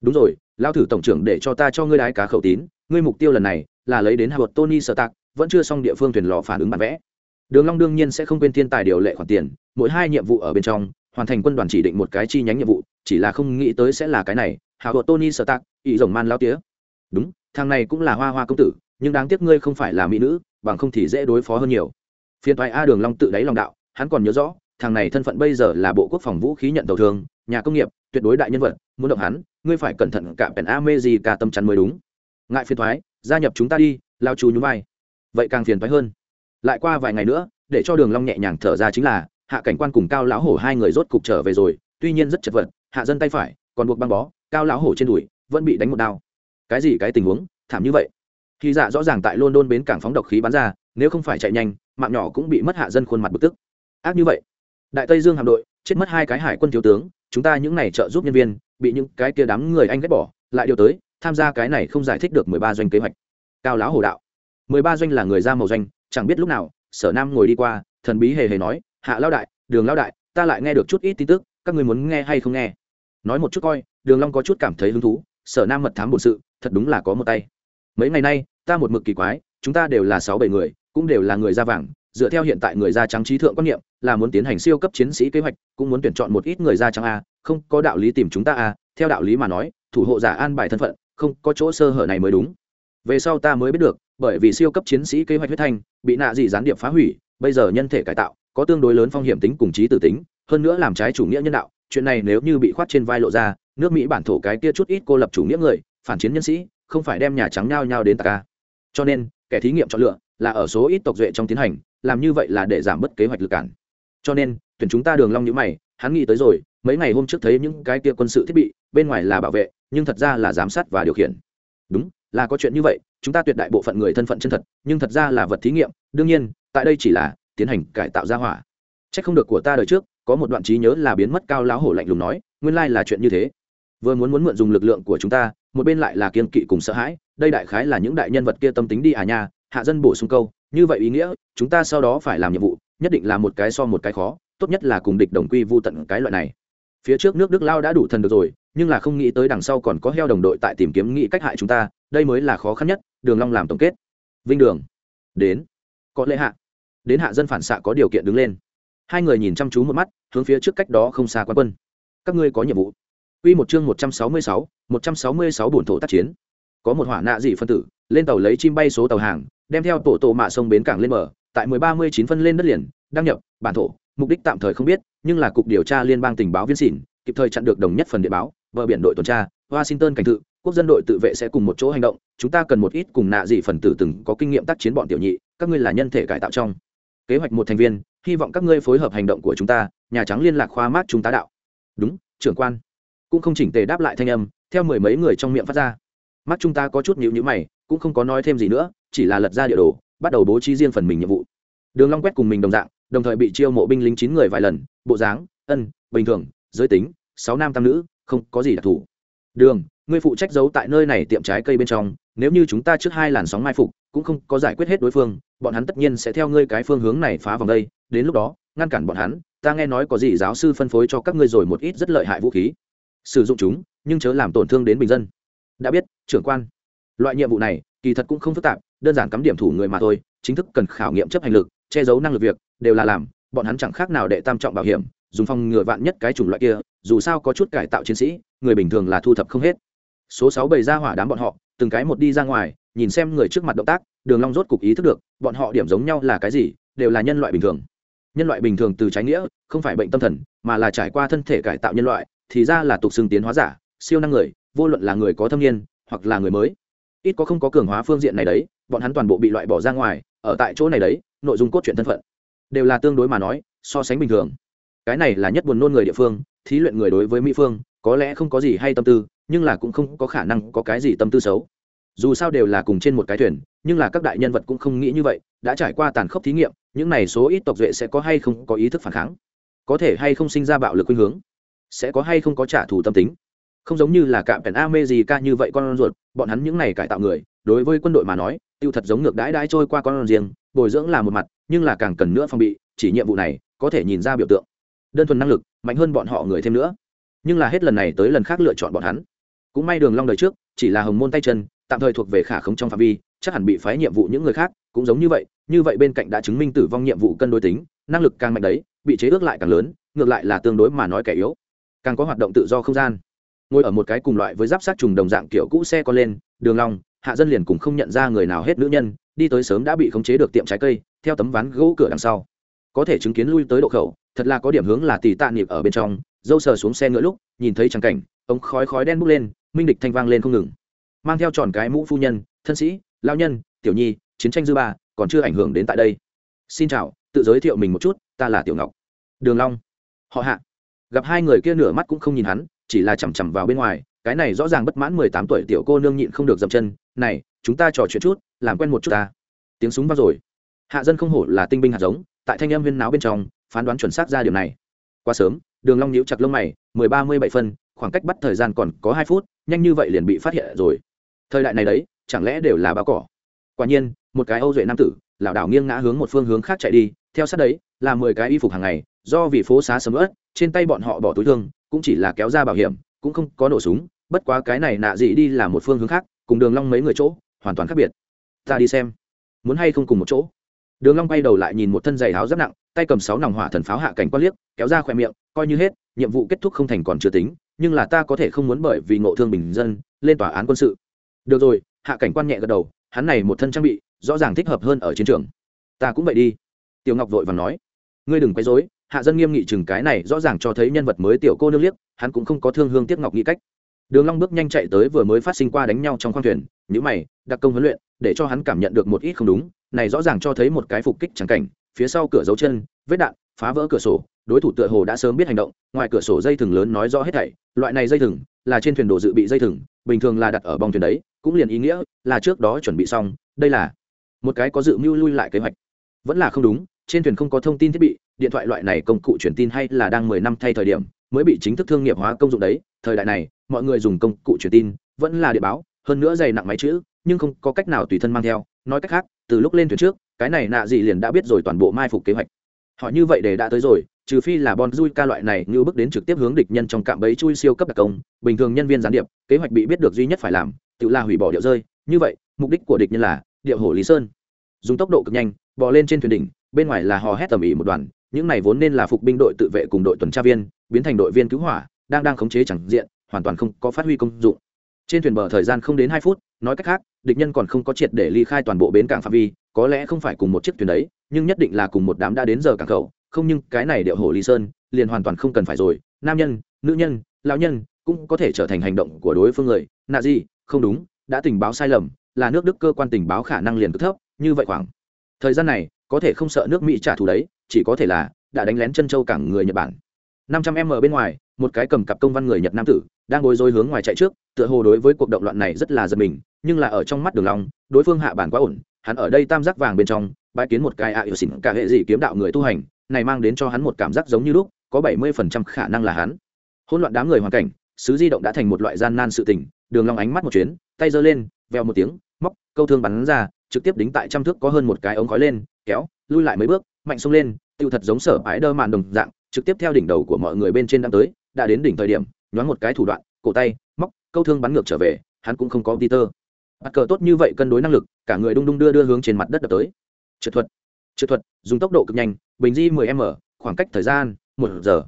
Đúng rồi lao thử tổng trưởng để cho ta cho ngươi đái cá khẩu tín, ngươi mục tiêu lần này là lấy đến hạ vật tony sở tạc, vẫn chưa xong địa phương thuyền lò phản ứng bản vẽ. Đường long đương nhiên sẽ không quên thiên tài điều lệ khoản tiền, mỗi hai nhiệm vụ ở bên trong, hoàn thành quân đoàn chỉ định một cái chi nhánh nhiệm vụ, chỉ là không nghĩ tới sẽ là cái này hạ vật tony sở tạc ý rồng man lao tía. Đúng, thằng này cũng là hoa hoa công tử nhưng đáng tiếc ngươi không phải là mỹ nữ, bằng không thì dễ đối phó hơn nhiều. Phiên thoại a đường long tự đáy lòng đạo, hắn còn nhớ rõ, thằng này thân phận bây giờ là bộ quốc phòng vũ khí nhận tàu thường nhà công nghiệp, tuyệt đối đại nhân vật, muốn động hắn, ngươi phải cẩn thận cả pèn a mê gì cả tâm chắn mới đúng. Ngại phiền thoái gia nhập chúng ta đi, lao chú nhún vai. Vậy càng phiền thoái hơn. Lại qua vài ngày nữa, để cho đường long nhẹ nhàng thở ra chính là, hạ cảnh quan cùng cao lão hổ hai người rốt cục trở về rồi, tuy nhiên rất chật vật, hạ dân tay phải, còn buộc băng bó, cao lão hổ trên đùi, vẫn bị đánh một đao. Cái gì cái tình huống, thảm như vậy? Khi dạ rõ ràng tại london bến cảng phóng độc khí bắn ra, nếu không phải chạy nhanh, mạng nhỏ cũng bị mất hạ dân khuôn mặt bực tức. Ác như vậy. Đại tây dương hạm đội, chết mất hai cái hải quân thiếu tướng, chúng ta những này trợ giúp nhân viên, bị những cái kia đám người anh ghét bỏ, lại điều tới, tham gia cái này không giải thích được mười ba doanh kế hoạch. Cao lão hồ đạo. Mười ba doanh là người ra màu doanh chẳng biết lúc nào, sở nam ngồi đi qua, thần bí hề hề nói, hạ lao đại, đường lao đại, ta lại nghe được chút ít tin tức, các người muốn nghe hay không nghe? Nói một chút coi, đường long có chút cảm thấy hứng thú, sở nam mật thám bổn sự, thật đúng là có một tay mấy ngày nay, ta một mực kỳ quái, chúng ta đều là sáu bảy người, cũng đều là người da vàng, dựa theo hiện tại người da trắng trí thượng quan niệm, là muốn tiến hành siêu cấp chiến sĩ kế hoạch, cũng muốn tuyển chọn một ít người da trắng a, không có đạo lý tìm chúng ta a, theo đạo lý mà nói, thủ hộ giả an bài thân phận, không có chỗ sơ hở này mới đúng. Về sau ta mới biết được, bởi vì siêu cấp chiến sĩ kế hoạch huyết thanh, bị nạ dị gián điệp phá hủy, bây giờ nhân thể cải tạo, có tương đối lớn phong hiểm tính cùng trí tử tính, hơn nữa làm trái chủ nghĩa nhân đạo, chuyện này nếu như bị khoát trên vai lộ ra, nước mỹ bản thổ cái kia chút ít cô lập chủ nghĩa người, phản chiến nhân sĩ không phải đem nhà trắng nhao nhao đến ta cho nên, kẻ thí nghiệm chọn lựa là ở số ít tộc duệ trong tiến hành, làm như vậy là để giảm bớt kế hoạch lực cản. Cho nên, tuyển chúng ta đường long như mày, hắn nghĩ tới rồi, mấy ngày hôm trước thấy những cái kia quân sự thiết bị, bên ngoài là bảo vệ, nhưng thật ra là giám sát và điều khiển. Đúng, là có chuyện như vậy, chúng ta tuyệt đại bộ phận người thân phận chân thật, nhưng thật ra là vật thí nghiệm, đương nhiên, tại đây chỉ là tiến hành cải tạo ra hỏa. Trách không được của ta đời trước, có một đoạn trí nhớ là biến mất cao lão hổ lạnh lùng nói, nguyên lai là chuyện như thế vừa muốn muốn mượn dùng lực lượng của chúng ta, một bên lại là kiên kỵ cùng sợ hãi, đây đại khái là những đại nhân vật kia tâm tính đi à nha, hạ dân bổ sung câu, như vậy ý nghĩa, chúng ta sau đó phải làm nhiệm vụ, nhất định là một cái so một cái khó, tốt nhất là cùng địch đồng quy vô tận cái loại này. Phía trước nước đức lao đã đủ thần được rồi, nhưng là không nghĩ tới đằng sau còn có heo đồng đội tại tìm kiếm nghĩ cách hại chúng ta, đây mới là khó khăn nhất, đường long làm tổng kết. Vinh đường. Đến. Có lễ hạ. Đến hạ dân phản xạ có điều kiện đứng lên. Hai người nhìn chăm chú một mắt, hướng phía trước cách đó không xa quan quân. Các ngươi có nhiệm vụ. Quy một chương 166, 166 buồn thổ tác chiến. Có một hỏa nạ dị phân tử, lên tàu lấy chim bay số tàu hàng, đem theo tổ tổ mạ sông bến cảng lên mở, tại 1039 phân lên đất liền, đăng nhập, bản thổ, mục đích tạm thời không biết, nhưng là cục điều tra liên bang tình báo viên xỉn, kịp thời chặn được đồng nhất phần địa báo, bờ biển đội tuần tra, Washington cảnh tự, quốc dân đội tự vệ sẽ cùng một chỗ hành động, chúng ta cần một ít cùng nạ dị phần tử từng có kinh nghiệm tác chiến bọn tiểu nhị, các ngươi là nhân thể cải tạo trong. Kế hoạch một thành viên, hy vọng các ngươi phối hợp hành động của chúng ta, nhà trắng liên lạc khoa mát chúng ta đạo. Đúng, trưởng quan cũng không chỉnh tề đáp lại thanh âm, theo mười mấy người trong miệng phát ra. Mắt chúng ta có chút nhịu nhữ mày, cũng không có nói thêm gì nữa, chỉ là lật ra địa đồ, bắt đầu bố trí riêng phần mình nhiệm vụ. Đường long quét cùng mình đồng dạng, đồng thời bị chiêu mộ binh lính chín người vài lần, bộ dáng, ân, bình thường, giới tính, sáu nam tam nữ, không có gì đặc thù. Đường, ngươi phụ trách giấu tại nơi này tiệm trái cây bên trong, nếu như chúng ta trước hai làn sóng mai phục, cũng không có giải quyết hết đối phương, bọn hắn tất nhiên sẽ theo ngươi cái phương hướng này phá vòng đây, đến lúc đó, ngăn cản bọn hắn, ta nghe nói có gì giáo sư phân phối cho các ngươi rồi một ít rất lợi hại vũ khí sử dụng chúng, nhưng chớ làm tổn thương đến bình dân. Đã biết, trưởng quan. Loại nhiệm vụ này, kỳ thật cũng không phức tạp, đơn giản cắm điểm thủ người mà thôi, chính thức cần khảo nghiệm chấp hành lực, che giấu năng lực việc, đều là làm, bọn hắn chẳng khác nào để tam trọng bảo hiểm, dùng phòng ngừa vạn nhất cái chủng loại kia, dù sao có chút cải tạo chiến sĩ, người bình thường là thu thập không hết. Số sáu bày ra hỏa đám bọn họ, từng cái một đi ra ngoài, nhìn xem người trước mặt động tác, đường long rốt cục ý thức được, bọn họ điểm giống nhau là cái gì, đều là nhân loại bình thường. Nhân loại bình thường từ trái nghĩa, không phải bệnh tâm thần, mà là trải qua thân thể cải tạo nhân loại thì ra là tục xưng tiến hóa giả, siêu năng người, vô luận là người có thâm niên, hoặc là người mới. Ít có không có cường hóa phương diện này đấy, bọn hắn toàn bộ bị loại bỏ ra ngoài, ở tại chỗ này đấy, nội dung cốt truyện thân phận, đều là tương đối mà nói, so sánh bình thường. Cái này là nhất buồn nôn người địa phương, thí luyện người đối với mỹ phương, có lẽ không có gì hay tâm tư, nhưng là cũng không có khả năng có cái gì tâm tư xấu. Dù sao đều là cùng trên một cái thuyền, nhưng là các đại nhân vật cũng không nghĩ như vậy, đã trải qua tàn khốc thí nghiệm, những này số ít tộc duệ sẽ có hay không có ý thức phản kháng, có thể hay không sinh ra bạo lực khuynh hướng sẽ có hay không có trả thù tâm tính. Không giống như là cạm pèn a mê gì ca như vậy con ruột, bọn hắn những này cải tạo người, đối với quân đội mà nói, tiêu thật giống ngược đãi đãi trôi qua con riêng, bồi dưỡng là một mặt, nhưng là càng cần nữa phòng bị, chỉ nhiệm vụ này có thể nhìn ra biểu tượng. Đơn thuần năng lực, mạnh hơn bọn họ người thêm nữa. Nhưng là hết lần này tới lần khác lựa chọn bọn hắn. Cũng may đường long đời trước, chỉ là hồng môn tay chân, tạm thời thuộc về khả không trong phạm vi, chắc hẳn bị phái nhiệm vụ những người khác, cũng giống như vậy như vậy bên cạnh đã chứng minh tử vong nhiệm vụ cân đối tính, năng lực càng mạnh đấy, bị chế ước lại càng lớn, ngược lại là tương đối mà nói kẻ yếu càng có hoạt động tự do không gian. Ngồi ở một cái cùng loại với giáp sát trùng đồng dạng kiểu cũ xe con lên, đường long, hạ dân liền cùng không nhận ra người nào hết nữ nhân, đi tới sớm đã bị khống chế được tiệm trái cây, theo tấm ván gỗ cửa đằng sau. Có thể chứng kiến lui tới độ khẩu, thật là có điểm hướng là tỷ tạ niệm ở bên trong, dâu sờ xuống xe ngựa lúc, nhìn thấy trắng cảnh, ống khói khói đen bốc lên, minh địch thanh vang lên không ngừng. Mang theo tròn cái mũ phu nhân, thân sĩ lao nhân, tiểu nhi, chiến tranh dư ba, còn chưa ảnh hưởng đến tại đây. Xin chào, tự giới thiệu mình một chút, ta là tiểu ngọc. Đường long. Họ hạ gặp hai người kia nửa mắt cũng không nhìn hắn, chỉ là chằm chằm vào bên ngoài, cái này rõ ràng bất mãn mười tám tuổi tiểu cô nương nhịn không được dậm chân, này, chúng ta trò chuyện chút, làm quen một chút ta. Tiếng súng vang rồi. Hạ dân không hổ là tinh binh hạt giống, tại thanh âm viên náo bên trong, phán đoán chuẩn xác ra điều này. Quá sớm, đường long nhíu chặt lông mày, mười ba mươi bảy phân, khoảng cách bắt thời gian còn có hai phút, nhanh như vậy liền bị phát hiện rồi. Thời đại này đấy, chẳng lẽ đều là bao cỏ? Quả nhiên, một cái âu duệ nam tử, lảo đảo nghiêng ngã hướng một phương hướng khác chạy đi, theo sát đấy, là mười cái y phục hàng ngày do vì phố xá sầm ớt trên tay bọn họ bỏ túi thương, cũng chỉ là kéo ra bảo hiểm, cũng không có nổ súng, bất quá cái này nạ dị đi là một phương hướng khác, cùng đường long mấy người chỗ, hoàn toàn khác biệt. Ta đi xem, muốn hay không cùng một chỗ. Đường long quay đầu lại nhìn một thân giày áo giáp nặng, tay cầm sáu nòng hỏa thần pháo hạ cảnh quan liếc, kéo ra khoe miệng, coi như hết, nhiệm vụ kết thúc không thành còn chưa tính, nhưng là ta có thể không muốn bởi vì ngộ thương bình dân, lên tòa án quân sự. Được rồi, hạ cảnh quan nhẹ gật đầu, hắn này một thân trang bị, rõ ràng thích hợp hơn ở chiến trường. Ta cũng vậy đi. Tiểu ngọc vội vàng nói. Ngươi đừng quấy rối hạ dân nghiêm nghị chừng cái này rõ ràng cho thấy nhân vật mới tiểu cô nương liếc, hắn cũng không có thương hương tiếc ngọc nghĩ cách. Đường long bước nhanh chạy tới vừa mới phát sinh qua đánh nhau trong khoang thuyền những mày, đặc công huấn luyện, để cho hắn cảm nhận được một ít không đúng, này rõ ràng cho thấy một cái phục kích chẳng cảnh, phía sau cửa dấu chân, vết đạn, phá vỡ cửa sổ, đối thủ tựa hồ đã sớm biết hành động, ngoài cửa sổ dây thừng lớn nói rõ hết thảy, loại này dây thừng, là trên thuyền đồ dự bị dây thừng, bình thường là đặt ở bong thuyền đấy, cũng liền ý nghĩa là trước đó chuẩn bị xong, đây là một cái có dự mưu lui lại kế hoạch. Vẫn là không đúng, trên thuyền không có thông tin thiết bị điện thoại loại này công cụ truyền tin hay là đang mười năm thay thời điểm, mới bị chính thức thương nghiệp hóa công dụng đấy. Thời đại này, mọi người dùng công cụ truyền tin, vẫn là địa báo, hơn nữa dày nặng máy chữ, nhưng không có cách nào tùy thân mang theo. Nói cách khác, từ lúc lên thuyền trước, cái này nạ gì liền đã biết rồi toàn bộ mai phục kế hoạch. Họ như vậy để đã tới rồi, trừ phi là bon dui ca loại này như bước đến trực tiếp hướng địch nhân trong cạm bẫy chui siêu cấp đặc công, bình thường nhân viên gián điệp, kế hoạch bị biết được duy nhất phải làm, tự là hủy bỏ điệu rơi. Như vậy, mục đích của địch nhân là điệu hổ lý sơn. Dùng tốc độ cực nhanh, bò lên trên thuyền đỉnh, bên ngoài là hò hét tầm ĩ một đoàn những này vốn nên là phục binh đội tự vệ cùng đội tuần tra viên, biến thành đội viên cứu hỏa, đang đang khống chế chẳng diện, hoàn toàn không có phát huy công dụng. Trên thuyền bờ thời gian không đến hai phút, nói cách khác, địch nhân còn không có triệt để ly khai toàn bộ bến cảng phạm vi, có lẽ không phải cùng một chiếc thuyền đấy, nhưng nhất định là cùng một đám đã đến giờ cảng khẩu, không nhưng cái này điệu Hổ ly sơn, liền hoàn toàn không cần phải rồi, nam nhân, nữ nhân, lão nhân, cũng có thể trở thành hành động của đối phương người, nạ gì, không đúng, đã tình báo sai lầm, là nước đức cơ quan tình báo khả năng liền cực thấp, như vậy khoảng thời gian này, có thể không sợ nước mỹ trả thù đấy chỉ có thể là đã đánh lén chân châu cảng người nhật bản. Năm trăm m bên ngoài, một cái cầm cặp công văn người nhật nam tử, đang bối rối hướng ngoài chạy trước, tựa hồ đối với cuộc động loạn này rất là giật mình, nhưng là ở trong mắt đường long, đối phương hạ bản quá ổn, hắn ở đây tam giác vàng bên trong, bãi kiến một cái ạ à xỉn, cả hệ gì kiếm đạo người tu hành, này mang đến cho hắn một cảm giác giống như lúc, có bảy mươi phần trăm khả năng là hắn. Hỗn loạn đám người hoàn cảnh sứ di động đã thành một loại gian nan sự tình, đường long ánh mắt một chuyến, tay giơ lên veo một tiếng, móc, câu thương bắn ra, trực tiếp đính tại trăm thước có hơn một cái ống khói lên kéo, lui lại mấy bước, mạnh xông lên tiêu thật giống sở ái đơ màn đồng dạng, trực tiếp theo đỉnh đầu của mọi người bên trên đang tới, đã đến đỉnh thời điểm, nhoáng một cái thủ đoạn, cổ tay, móc, câu thương bắn ngược trở về, hắn cũng không có peter. Bắt cờ tốt như vậy cân đối năng lực, cả người đung đung đưa đưa hướng trên mặt đất đập tới. Trượt thuật trượt thuật, dùng tốc độ cực nhanh, bình di 10 m, khoảng cách thời gian, một giờ.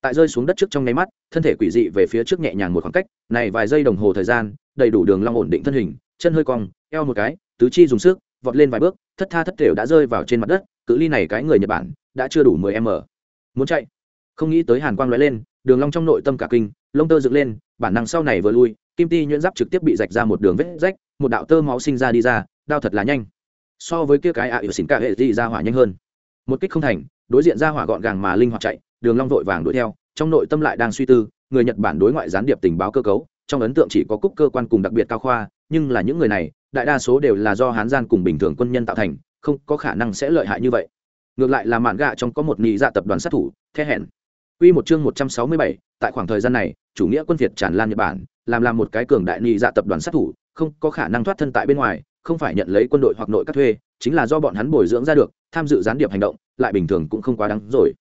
Tại rơi xuống đất trước trong nháy mắt, thân thể quỷ dị về phía trước nhẹ nhàng một khoảng cách, này vài giây đồng hồ thời gian, đầy đủ đường long ổn định thân hình, chân hơi cong, eo một cái, tứ chi dùng sức, vọt lên vài bước thất tha thất thểu đã rơi vào trên mặt đất, cự ly này cái người nhật bản đã chưa đủ 10 m. Muốn chạy. Không nghĩ tới hàn quang lóe lên, đường long trong nội tâm cả kinh, lông tơ dựng lên, bản năng sau này vừa lui, kim ti nhuyễn giáp trực tiếp bị rạch ra một đường vết rách, một đạo tơ máu sinh ra đi ra, đao thật là nhanh. So với kia cái ạ à xỉn cả hệ gì ra hỏa nhanh hơn. Một kích không thành, đối diện ra hỏa gọn gàng mà linh hoạt chạy, đường long vội vàng đuổi theo, trong nội tâm lại đang suy tư, người nhật bản đối ngoại gián điệp tình báo cơ cấu, trong ấn tượng chỉ có cúc cơ quan cùng đặc biệt cao khoa, nhưng là những người này đại đa số đều là do hán gian cùng bình thường quân nhân tạo thành không có khả năng sẽ lợi hại như vậy ngược lại là mạn gạ trong có một nghị dạ tập đoàn sát thủ the hẹn Quy một chương 167, tại khoảng thời gian này, chủ nghĩa quân Việt tràn lan Nhật Bản, làm làm một cái cường đại nhị dạ tập đoàn sát thủ, không có khả năng thoát thân tại bên ngoài, không phải nhận lấy quân đội hoặc nội các thuê, chính là do bọn hắn bồi dưỡng ra được, tham dự gián điệp hành động, lại bình thường cũng không quá đáng rồi.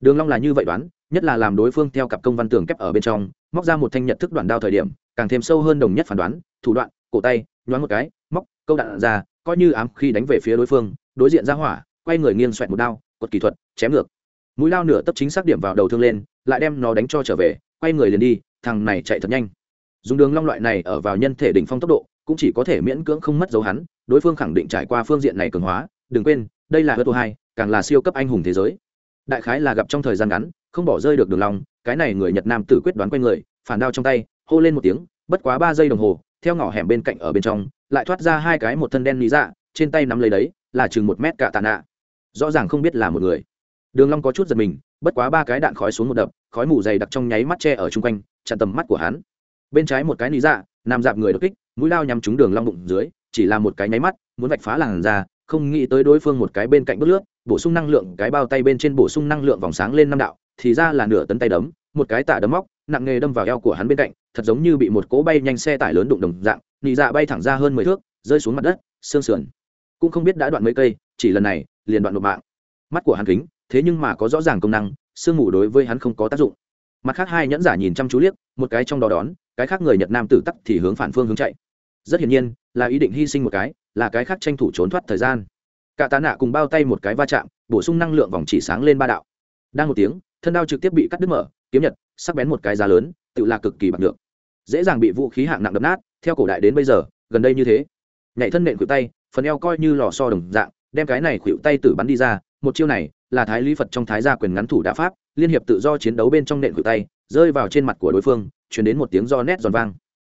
Đường Long là như vậy đoán, nhất là làm đối phương theo cặp công văn tường kép ở bên trong, móc ra một thanh nhật thức đoạn đao thời điểm, càng thêm sâu hơn đồng nhất phán đoán, thủ đoạn, cổ tay, nhoáng một cái, móc, câu đạn ra, coi như ám khi đánh về phía đối phương, đối diện ra hỏa, quay người nghiêng xoẹt một đao, cột kỹ thuật, chém ngược. Mũi lao nửa tấp chính xác điểm vào đầu thương lên lại đem nó đánh cho trở về quay người liền đi thằng này chạy thật nhanh. Dùng đường long loại này ở vào nhân thể đỉnh phong tốc độ cũng chỉ có thể miễn cưỡng không mất dấu hắn đối phương khẳng định trải qua phương diện này cường hóa đừng quên đây là hớt hai càng là siêu cấp anh hùng thế giới. Đại khái là gặp trong thời gian ngắn không bỏ rơi được đường long cái này người nhật nam tử quyết đoán quay người phản đao trong tay hô lên một tiếng bất quá ba giây đồng hồ theo ngõ hẻm bên cạnh ở bên trong lại thoát ra hai cái một thân đen lý dạ trên tay nắm lấy đấy, là chừng một mét cả tạ nạ. Rõ ràng không biết là một người. Đường long có chút giật mình, bất quá ba cái đạn khói xuống một đập, khói mù dày đặc trong nháy mắt che ở trung quanh, chặn tầm mắt của hắn. Bên trái một cái nỉ dạ nằm dạp người đột kích, mũi lao nhắm trúng đường long bụng dưới, chỉ là một cái nháy mắt, muốn vạch phá làn ra không nghĩ tới đối phương một cái bên cạnh bước lướt, bổ sung năng lượng, cái bao tay bên trên bổ sung năng lượng vòng sáng lên năm đạo, thì ra là nửa tấn tay đấm, một cái tạ đấm móc nặng nghề đâm vào eo của hắn bên cạnh, thật giống như bị một cỗ bay nhanh xe tải lớn đụng đồng dạng, nị dạ bay thẳng ra hơn mười thước, rơi xuống mặt đất, xương sườn. Cũng không biết đã đoạn mấy cây, chỉ lần này, liền đoạn một mạng. Mắt của hắn kính, thế nhưng mà có rõ ràng công năng, sương mù đối với hắn không có tác dụng. Mặt khác hai nhẫn giả nhìn chăm chú liếc, một cái trong đó đón, cái khác người nhật nam tử tắc thì hướng phản phương hướng chạy. Rất hiển nhiên, là ý định hy sinh một cái, là cái khác tranh thủ trốn thoát thời gian. Cả tá nạ cùng bao tay một cái va chạm, bổ sung năng lượng vòng chỉ sáng lên ba đạo. Đang một tiếng, thân đao trực tiếp bị cắt đứt mở kiếm nhật, sắc bén một cái giá lớn tự là cực kỳ bằng được dễ dàng bị vũ khí hạng nặng đập nát, theo cổ đại đến bây giờ, gần đây như thế. Nhảy thân nện khuỷu tay, phần eo coi như lò so đồng dạng, đem cái này khuỷu tay tử bắn đi ra, một chiêu này là thái lý phật trong thái gia quyền ngắn thủ đã pháp, liên hiệp tự do chiến đấu bên trong nện khuỷu tay, rơi vào trên mặt của đối phương chuyển đến một tiếng do nét giòn vang.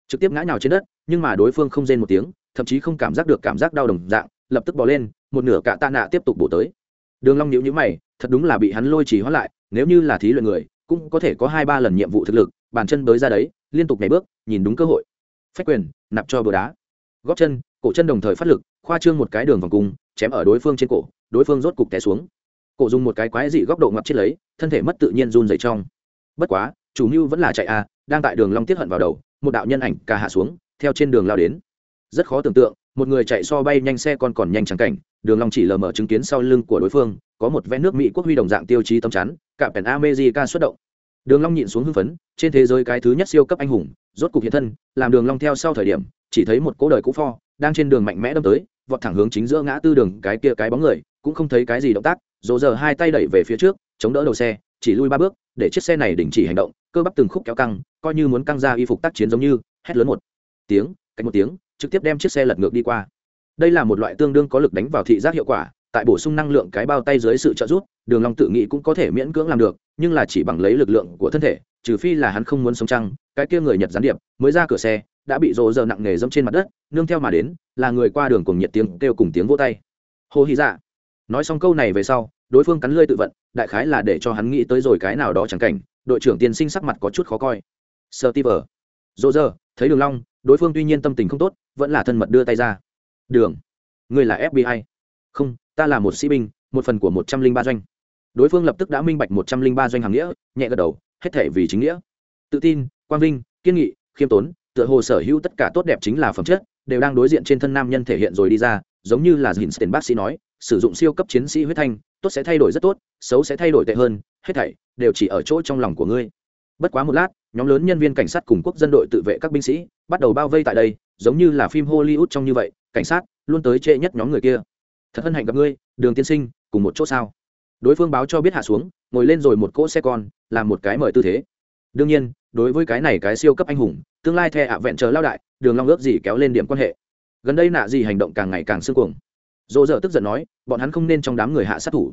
Trực tiếp ngã nhào trên đất, nhưng mà đối phương không rên một tiếng, thậm chí không cảm giác được cảm giác đau đồng dạng, lập tức bỏ lên, một nửa cạ tạ nạ tiếp tục bổ tới. Đường long nhíu nhíu mày, thật đúng là bị hắn lôi trì hóa lại, nếu như là thí luyện người cũng có thể có hai ba lần nhiệm vụ thực lực, bàn chân bới ra đấy, liên tục nhảy bước, nhìn đúng cơ hội. Phách quyền, nạp cho bờ đá. Gót chân, cổ chân đồng thời phát lực, khoa trương một cái đường vòng cung, chém ở đối phương trên cổ, đối phương rốt cục té xuống. Cổ dùng một cái quái dị góc độ ngoặt chết lấy, thân thể mất tự nhiên run dày trong. Bất quá, chủ mưu vẫn là chạy a đang tại đường long tiết hận vào đầu, một đạo nhân ảnh ca hạ xuống, theo trên đường lao đến. Rất khó tưởng tượng, một người chạy so bay nhanh xe còn còn nhanh chẳng cảnh, đường long chỉ lờ mờ chứng kiến sau lưng của đối phương, có một vẽ nước mỹ quốc huy đồng dạng tiêu chí tấm chắn cả pèn america xuất động. Đường long nhịn xuống hưng phấn, trên thế giới cái thứ nhất siêu cấp anh hùng, rốt cục hiện thân, làm đường long theo sau thời điểm, chỉ thấy một cỗ đời cũ pho, đang trên đường mạnh mẽ đâm tới, vọt thẳng hướng chính giữa ngã tư đường cái kia cái bóng người, cũng không thấy cái gì động tác, rồ giờ hai tay đẩy về phía trước, chống đỡ đầu xe, chỉ lui ba bước, để chiếc xe này đình chỉ hành động, cơ bắp từng khúc kéo căng, coi như muốn căng ra y phục tác chiến giống như, hét lớn một tiếng cách một tiếng, trực tiếp đem chiếc xe lật ngược đi qua. Đây là một loại tương đương có lực đánh vào thị giác hiệu quả, tại bổ sung năng lượng cái bao tay dưới sự trợ giúp đường long tự nghĩ cũng có thể miễn cưỡng làm được, nhưng là chỉ bằng lấy lực lượng của thân thể, trừ phi là hắn không muốn sống trăng cái kia người nhật gián điệp mới ra cửa xe, đã bị rồ giờ nặng nề dẫm trên mặt đất, nương theo mà đến, là người qua đường cùng nhiệt tiếng kêu cùng tiếng vỗ tay. Hồ hy dạ. Nói xong câu này về sau, đối phương cắn lưỡi tự vận, đại khái là để cho hắn nghĩ tới rồi cái nào đó chẳng cảnh, đội trưởng tiên sinh sắc mặt có chút khó coi. Sơ ti vờ. Rồ giờ thấy đường long, đối phương tuy nhiên tâm tình không tốt, vẫn là thân mật đưa tay ra. Đường, ngươi là fbi không, ta là một sĩ binh, một phần của một trăm linh ba doanh đối phương lập tức đã minh bạch một trăm linh ba doanh hàng nghĩa, nhẹ gật đầu, hết thể vì chính nghĩa. Tự tin, quang vinh, kiên nghị, khiêm tốn, tựa hồ sở hữu tất cả tốt đẹp chính là phẩm chất, đều đang đối diện trên thân nam nhân thể hiện rồi đi ra, giống như là dìn tiền bác sĩ nói, sử dụng siêu cấp chiến sĩ huyết thanh, tốt sẽ thay đổi rất tốt, xấu sẽ thay đổi tệ hơn, hết thảy đều chỉ ở chỗ trong lòng của ngươi. Bất quá một lát, nhóm lớn nhân viên cảnh sát cùng quốc dân đội tự vệ các binh sĩ bắt đầu bao vây tại đây, giống như là phim hollywood trong như vậy, cảnh sát luôn tới trễ nhất nhóm người kia. Thật hân hạnh gặp ngươi, đường tiên sinh, cùng một chỗ sao? Đối phương báo cho biết hạ xuống, ngồi lên rồi một cỗ xe con, làm một cái mời tư thế. Đương nhiên, đối với cái này cái siêu cấp anh hùng, tương lai the ạ vẹn chờ lao đại, đường long ước gì kéo lên điểm quan hệ. Gần đây nạ gì hành động càng ngày càng sương cuồng. Dỗ dở tức giận nói, bọn hắn không nên trong đám người hạ sát thủ.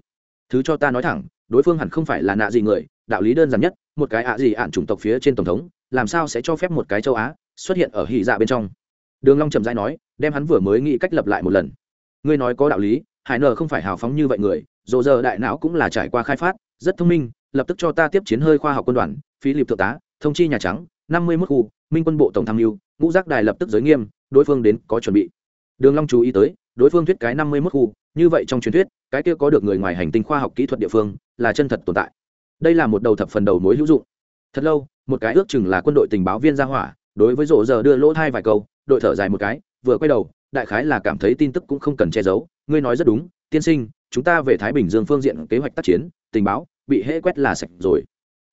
Thứ cho ta nói thẳng, đối phương hẳn không phải là nạ gì người, đạo lý đơn giản nhất, một cái ạ gì ạn chủng tộc phía trên tổng thống, làm sao sẽ cho phép một cái châu á xuất hiện ở hỉ dạ bên trong? Đường long trầm rãi nói, đem hắn vừa mới nghĩ cách lập lại một lần. Ngươi nói có đạo lý, hải nờ không phải hào phóng như vậy người dồ giờ đại não cũng là trải qua khai phát, rất thông minh, lập tức cho ta tiếp chiến hơi khoa học quân đoàn phí liệp thượng tá, thông chi nhà trắng, năm mươi mức khu, minh quân bộ tổng tham mưu, ngũ giác đài lập tức giới nghiêm, đối phương đến có chuẩn bị. Đường long chú ý tới, đối phương thuyết cái năm mươi mức khu, như vậy trong truyền thuyết, cái kia có được người ngoài hành tinh khoa học kỹ thuật địa phương, là chân thật tồn tại. Đây là một đầu thập phần đầu mối hữu dụng. Thật lâu, một cái ước chừng là quân đội tình báo viên ra hỏa, đối với rộ giờ đưa lỗ thai vài câu, đội thở dài một cái, vừa quay đầu, đại khái là cảm thấy tin tức cũng không cần che giấu, ngươi nói rất đúng, tiên sinh chúng ta về thái bình dương phương diện kế hoạch tác chiến tình báo bị hễ quét là sạch rồi.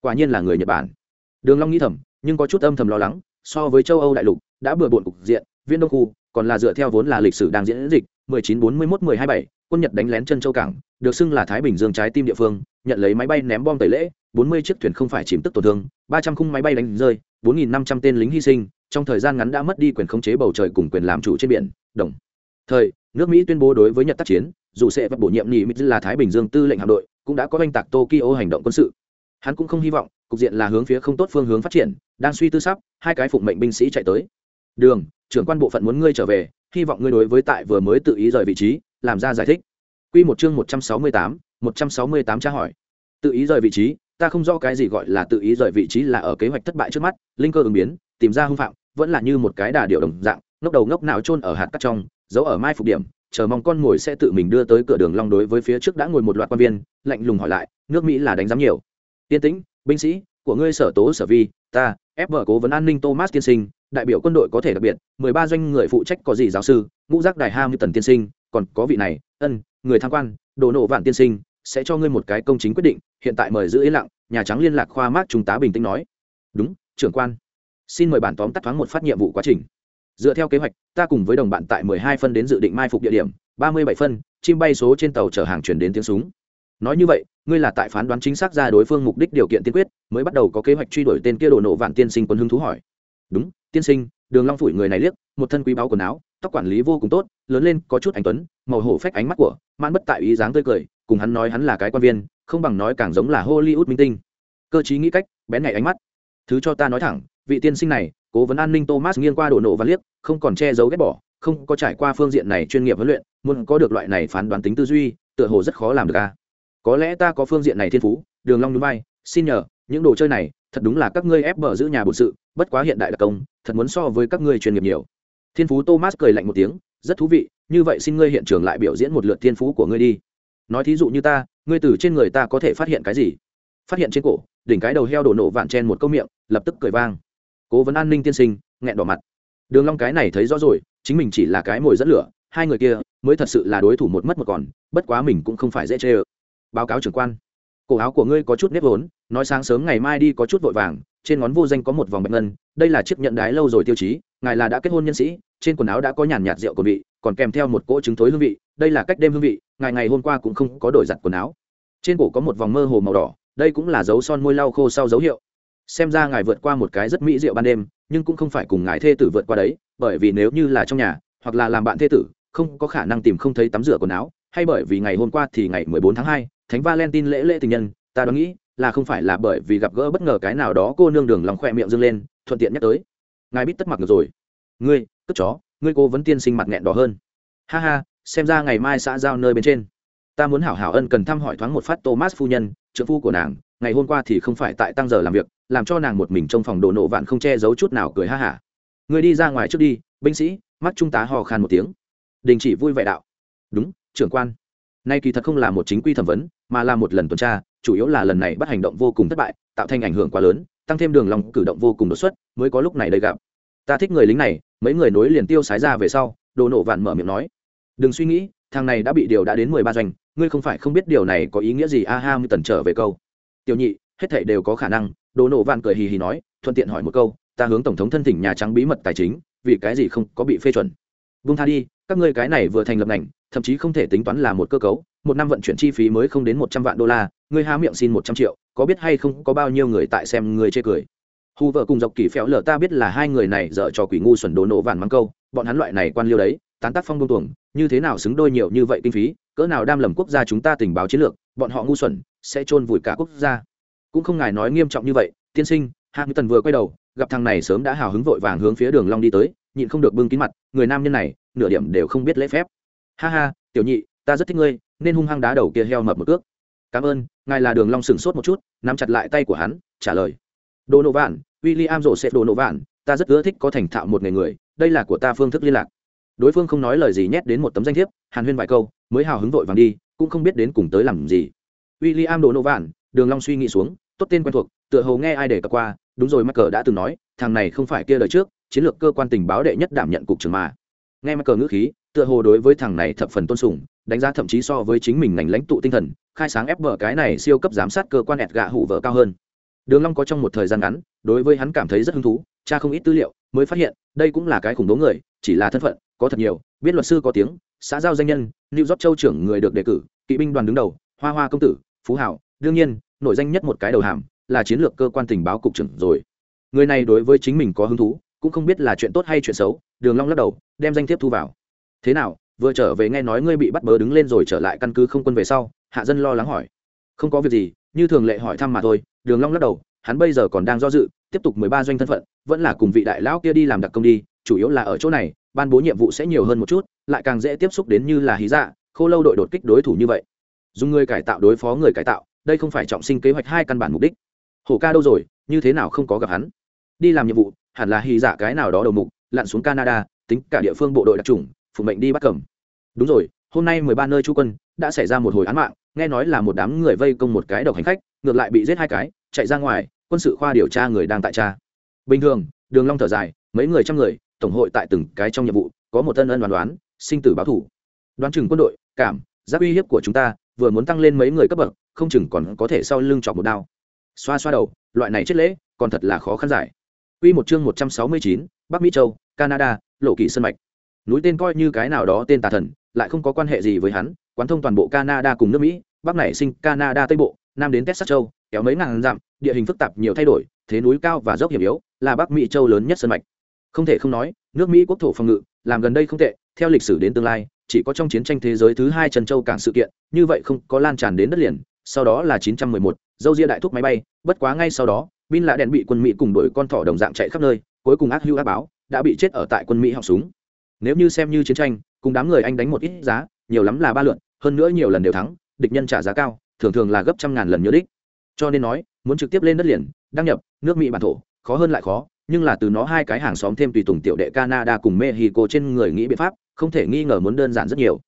Quả nhiên là người nhật bản. Đường long nghĩ thầm nhưng có chút âm thầm lo lắng so với châu âu đại lục đã bừa bộn cục diện viên đông khu còn là dựa theo vốn là lịch sử đang diễn dịch 1941-127, quân nhật đánh lén chân châu cảng được xưng là thái bình dương trái tim địa phương nhận lấy máy bay ném bom tẩy lễ 40 chiếc thuyền không phải chìm tức tổn thương 300 khung máy bay đánh rơi 4.500 tên lính hy sinh trong thời gian ngắn đã mất đi quyền khống chế bầu trời cùng quyền làm chủ trên biển đồng. Thời nước mỹ tuyên bố đối với nhật tác chiến dù sẽ vật bổ nhiệm nhị mỹ là thái bình dương tư lệnh hạm đội cũng đã có oanh tạc tokyo hành động quân sự. Hắn cũng không hy vọng cục diện là hướng phía không tốt phương hướng phát triển đang suy tư sắp hai cái phụng mệnh binh sĩ chạy tới. Đường trưởng quan bộ phận muốn ngươi trở về hy vọng ngươi đối với tại vừa mới tự ý rời vị trí làm ra giải thích. Quy một chương một trăm sáu mươi tám, một trăm sáu mươi tám tra hỏi. Tự ý rời vị trí ta không rõ cái gì gọi là tự ý rời vị trí là ở kế hoạch thất bại trước mắt linh cơ ứng biến tìm ra hung phạm vẫn là như một cái đà điệu đồng dạng ngốc đầu ngốc não chôn ở hạt cắt trong giấu ở mai phục điểm chờ mong con ngồi sẽ tự mình đưa tới cửa đường long đối với phía trước đã ngồi một loạt quan viên, lạnh lùng hỏi lại, nước mỹ là đánh giám nhiều. Tiên tĩnh, binh sĩ, của ngươi sở tố sở vi, ta, ép vợ cố vấn an ninh thomas tiên sinh, đại biểu quân đội có thể đặc biệt, mười ba doanh người phụ trách có gì giáo sư, ngũ giác đài ham như tần tiên sinh, còn có vị này, ân, người tham quan, đồ nổ vạn tiên sinh, sẽ cho ngươi một cái công chính quyết định, hiện tại mời giữ yên lặng, nhà trắng liên lạc khoa mát trung tá bình tĩnh nói. Đúng, trưởng quan. Xin mời bản tóm tắt thoáng một phát nhiệm vụ quá trình dựa theo kế hoạch, ta cùng với đồng bạn tại mười hai phân đến dự định mai phục địa điểm, ba mươi bảy phân, chim bay số trên tàu chở hàng chuyển đến tiếng súng. Nói như vậy, ngươi là tại phán đoán chính xác ra đối phương mục đích điều kiện tiên quyết, mới bắt đầu có kế hoạch truy đuổi tên kia đồ nổ vạn tiên sinh quân hứng thú hỏi. Đúng, tiên sinh, đường long phủi người này liếc, một thân quý báu quần áo, tóc quản lý vô cùng tốt, lớn lên, có chút anh tuấn, màu hổ phách ánh mắt của, mãn bất tại ý dáng tươi cười, cùng hắn nói hắn là cái quan viên, không bằng nói càng giống là hollywood minh tinh. Cơ trí nghĩ cách, bén ngày ánh mắt. Thứ cho ta nói thẳng vị tiên sinh này, cố vấn an ninh thomas nghiêng qua đổ nổ và liếc, không còn che giấu ghét bỏ, không có trải qua phương diện này chuyên nghiệp huấn luyện, muốn có được loại này phán đoán tính tư duy, tựa hồ rất khó làm được a. Có lẽ ta có phương diện này thiên phú, đường long núi bay, xin nhờ, những đồ chơi này, thật đúng là các ngươi ép bờ giữ nhà bổn sự, bất quá hiện đại đặc công, thật muốn so với các ngươi chuyên nghiệp nhiều. Thiên phú thomas cười lạnh một tiếng, rất thú vị, như vậy xin ngươi hiện trường lại biểu diễn một lượt thiên phú của ngươi đi. Nói thí dụ như ta, ngươi từ trên người ta có thể phát hiện cái gì? Phát hiện trên cổ, đỉnh cái đầu heo đổ nổ vạn chen một câu miệng, lập tức cười vang cố vấn an ninh tiên sinh, nghẹn đỏ mặt. Đường long cái này thấy rõ rồi, chính mình chỉ là cái mồi dẫn lửa, hai người kia mới thật sự là đối thủ một mất một còn, bất quá mình cũng không phải dễ chê báo cáo trưởng quan. Cổ áo của ngươi có chút nếp vốn, nói sáng sớm ngày mai đi có chút vội vàng, trên ngón vô danh có một vòng bạch ngân, đây là chiếc nhận đái lâu rồi tiêu chí, ngài là đã kết hôn nhân sĩ, trên quần áo đã có nhàn nhạt rượu của vị, còn kèm theo một cỗ trứng thối hương vị, đây là cách đêm hương vị, ngài ngày hôm qua cũng không có đổi giặt quần áo. Trên cổ có một vòng mơ hồ màu đỏ, đây cũng là dấu son môi lau khô sau dấu hiệu xem ra ngài vượt qua một cái rất mỹ diệu ban đêm nhưng cũng không phải cùng ngài thê tử vượt qua đấy bởi vì nếu như là trong nhà hoặc là làm bạn thê tử không có khả năng tìm không thấy tắm rửa quần áo hay bởi vì ngày hôm qua thì ngày 14 tháng 2, thánh valentine lễ lễ tình nhân ta đoán nghĩ là không phải là bởi vì gặp gỡ bất ngờ cái nào đó cô nương đường lòng khoe miệng dâng lên thuận tiện nhắc tới. Ngài biết tất mặc được rồi. Ngươi cất chó ngươi cô vẫn tiên sinh mặt nghẹn đỏ hơn. Ha ha xem ra ngày mai xã giao nơi bên trên. Ta muốn hảo hảo ân cần thăm hỏi thoáng một phát thomas phu nhân trợ phu của nàng ngày hôm qua thì không phải tại tăng giờ làm việc, làm cho nàng một mình trong phòng đồ nổ vạn không che giấu chút nào cười ha hả. Người đi ra ngoài trước đi, binh sĩ, mắt trung tá hò khan một tiếng. Đình chỉ vui vẻ đạo. Đúng, trưởng quan. Nay kỳ thật không là một chính quy thẩm vấn, mà là một lần tuần tra, chủ yếu là lần này bắt hành động vô cùng thất bại, tạo thành ảnh hưởng quá lớn, tăng thêm đường lòng cử động vô cùng đột xuất, mới có lúc này đây gặp. Ta thích người lính này, mấy người nối liền tiêu sái ra về sau, đồ nổ vạn mở miệng nói. Đừng suy nghĩ, thằng này đã bị điều đã đến mười ba doanh, ngươi không phải không biết điều này có ý nghĩa gì, a ha tần trở về câu tiểu nhị, hết thảy đều có khả năng đồ nổ vạn cười hì hì nói, thuận tiện hỏi một câu, ta hướng tổng thống thân thỉnh nhà trắng bí mật tài chính, vì cái gì không có bị phê chuẩn? Vung tha đi, các ngươi cái này vừa thành lập ngành, thậm chí không thể tính toán là một cơ cấu, một năm vận chuyển chi phí mới không đến một trăm vạn đô la, ngươi há miệng xin một trăm triệu, có biết hay không, có bao nhiêu người tại xem người chê cười? Hù vợ cùng dọc kỳ phéo lở ta biết là hai người này dở trò quỷ ngu xuẩn đồ nổ vạn mắng câu, bọn hắn loại này quan liêu đấy, tán tác phong bông tuồng, như thế nào xứng đôi nhiều như vậy kinh phí, cỡ nào đam lầm quốc gia chúng ta tình báo chiến lược, bọn họ ngu xuẩn sẽ chôn vùi cả quốc gia. Cũng không ngài nói nghiêm trọng như vậy, tiên sinh hạng tần vừa quay đầu, gặp thằng này sớm đã hào hứng vội vàng hướng phía đường long đi tới, nhịn không được bưng kín mặt, người nam nhân này, nửa điểm đều không biết lễ phép. Ha ha, tiểu nhị, ta rất thích ngươi, nên hung hăng đá đầu kia heo mập một cước. Cảm ơn, ngài là đường long sừng sốt một chút, nắm chặt lại tay của hắn, trả lời. Đồ nổ vạn, William rổ sẽ đồ nổ vạn, ta rất ưa thích có thành thạo một người người, đây là của ta phương thức liên lạc. Đối phương không nói lời gì nhét đến một tấm danh thiếp, hàn huyên vài câu, mới hào hứng vội vàng đi, cũng không biết đến cùng tới làm gì. William đồ nô vạn đường long suy nghĩ xuống, tốt tên quen thuộc, tựa hồ nghe ai để cập qua, đúng rồi mắc cờ đã từng nói, thằng này không phải kia đời trước, chiến lược cơ quan tình báo đệ nhất đảm nhận cục trưởng mà. Nghe mắc cờ ngữ khí, tựa hồ đối với thằng này thập phần tôn sùng, đánh giá thậm chí so với chính mình ngành lãnh tụ tinh thần, khai sáng ép vợ cái này siêu cấp giám sát cơ quan ẹt gạ hụ vợ cao hơn. Đường long có trong một thời gian ngắn, đối với hắn cảm thấy rất hứng thú Cha không ít tư liệu, mới phát hiện, đây cũng là cái khủng bố người, chỉ là thân phận, có thật nhiều, biết luật sư có tiếng, xã giao danh nhân, new york châu trưởng người được đề cử, kỵ binh đoàn đứng đầu, hoa hoa công tử phú hảo, đương nhiên, nổi danh nhất một cái đầu hàm là chiến lược cơ quan tình báo cục trưởng rồi. Người này đối với chính mình có hứng thú, cũng không biết là chuyện tốt hay chuyện xấu, đường long lắc đầu, đem danh thiếp thu vào. Thế nào, vừa trở về nghe nói ngươi bị bắt bớ đứng lên rồi trở lại căn cứ không quân về sau, hạ dân lo lắng hỏi. Không có việc gì, như thường lệ hỏi thăm mà thôi, đường long lắc đầu, hắn bây giờ còn đang do dự, tiếp tục mười ba doanh thân phận, vẫn là cùng vị đại lão kia đi làm đặc công đi, chủ yếu là ở chỗ này, ban bố nhiệm vụ sẽ nhiều hơn một chút, lại càng dễ tiếp xúc đến như là hí dạ khô lâu đội đột kích đối thủ như vậy dùng người cải tạo đối phó người cải tạo, đây không phải trọng sinh kế hoạch hai căn bản mục đích. Hổ ca đâu rồi, như thế nào không có gặp hắn? Đi làm nhiệm vụ, hẳn là hy giả dạ cái nào đó đầu mục, lặn xuống canada, tính cả địa phương bộ đội đặc trùng phụ mệnh đi bắt cầm. Đúng rồi, hôm nay mười ba nơi chu quân, đã xảy ra một hồi án mạng, nghe nói là một đám người vây công một cái độc hành khách, ngược lại bị giết hai cái, chạy ra ngoài, quân sự khoa điều tra người đang tại tra. Bình thường, đường long thở dài, mấy người trăm người, tổng hội tại từng cái trong nhiệm vụ, có một tân ân đoán đoán, sinh tử báo thủ. Đoán chừng quân đội, cảm, giác uy hiếp của chúng ta vừa muốn tăng lên mấy người cấp bậc không chừng còn có thể sau lưng chọc một đao xoa xoa đầu loại này chết lễ còn thật là khó khăn giải Quy một chương 169, Bắc Mỹ Châu, Canada, lộ kỳ sơn mạch. Núi tên coi như cái nào đó tên tà thần, lại không có quan hệ gì với hắn, quán thông toàn bộ Canada cùng nước Mỹ, Bắc này sinh Canada Tây Bộ, Nam đến Texas Châu, kéo mấy ngàn dặm, địa hình phức tạp nhiều thay đổi, thế núi cao và dốc hiểm yếu, là Bắc Mỹ Châu lớn nhất sơn mạch. Không thể không nói, nước Mỹ quốc thổ phòng ngự, làm gần đây không tệ, theo lịch sử đến tương lai, chỉ có trong chiến tranh thế giới thứ hai Trần Châu cảng sự kiện, như vậy không có lan tràn đến đất liền, sau đó là 911, dâu ria đại thúc máy bay, bất quá ngay sau đó, bin lạ đèn bị quân mỹ cùng đuổi con thỏ đồng dạng chạy khắp nơi cuối cùng ác hưu ác báo đã bị chết ở tại quân mỹ học súng. Nếu như xem như chiến tranh cùng đám người anh đánh một ít giá nhiều lắm là ba lượn hơn nữa nhiều lần đều thắng địch nhân trả giá cao thường thường là gấp trăm ngàn lần nhớ đích. Cho nên nói muốn trực tiếp lên đất liền đăng nhập nước mỹ bản thổ khó hơn lại khó nhưng là từ nó hai cái hàng xóm thêm tùy tùng tiểu đệ canada cùng mexico trên người nghĩ biện pháp, không thể nghi ngờ muốn đơn giản rất nhiều.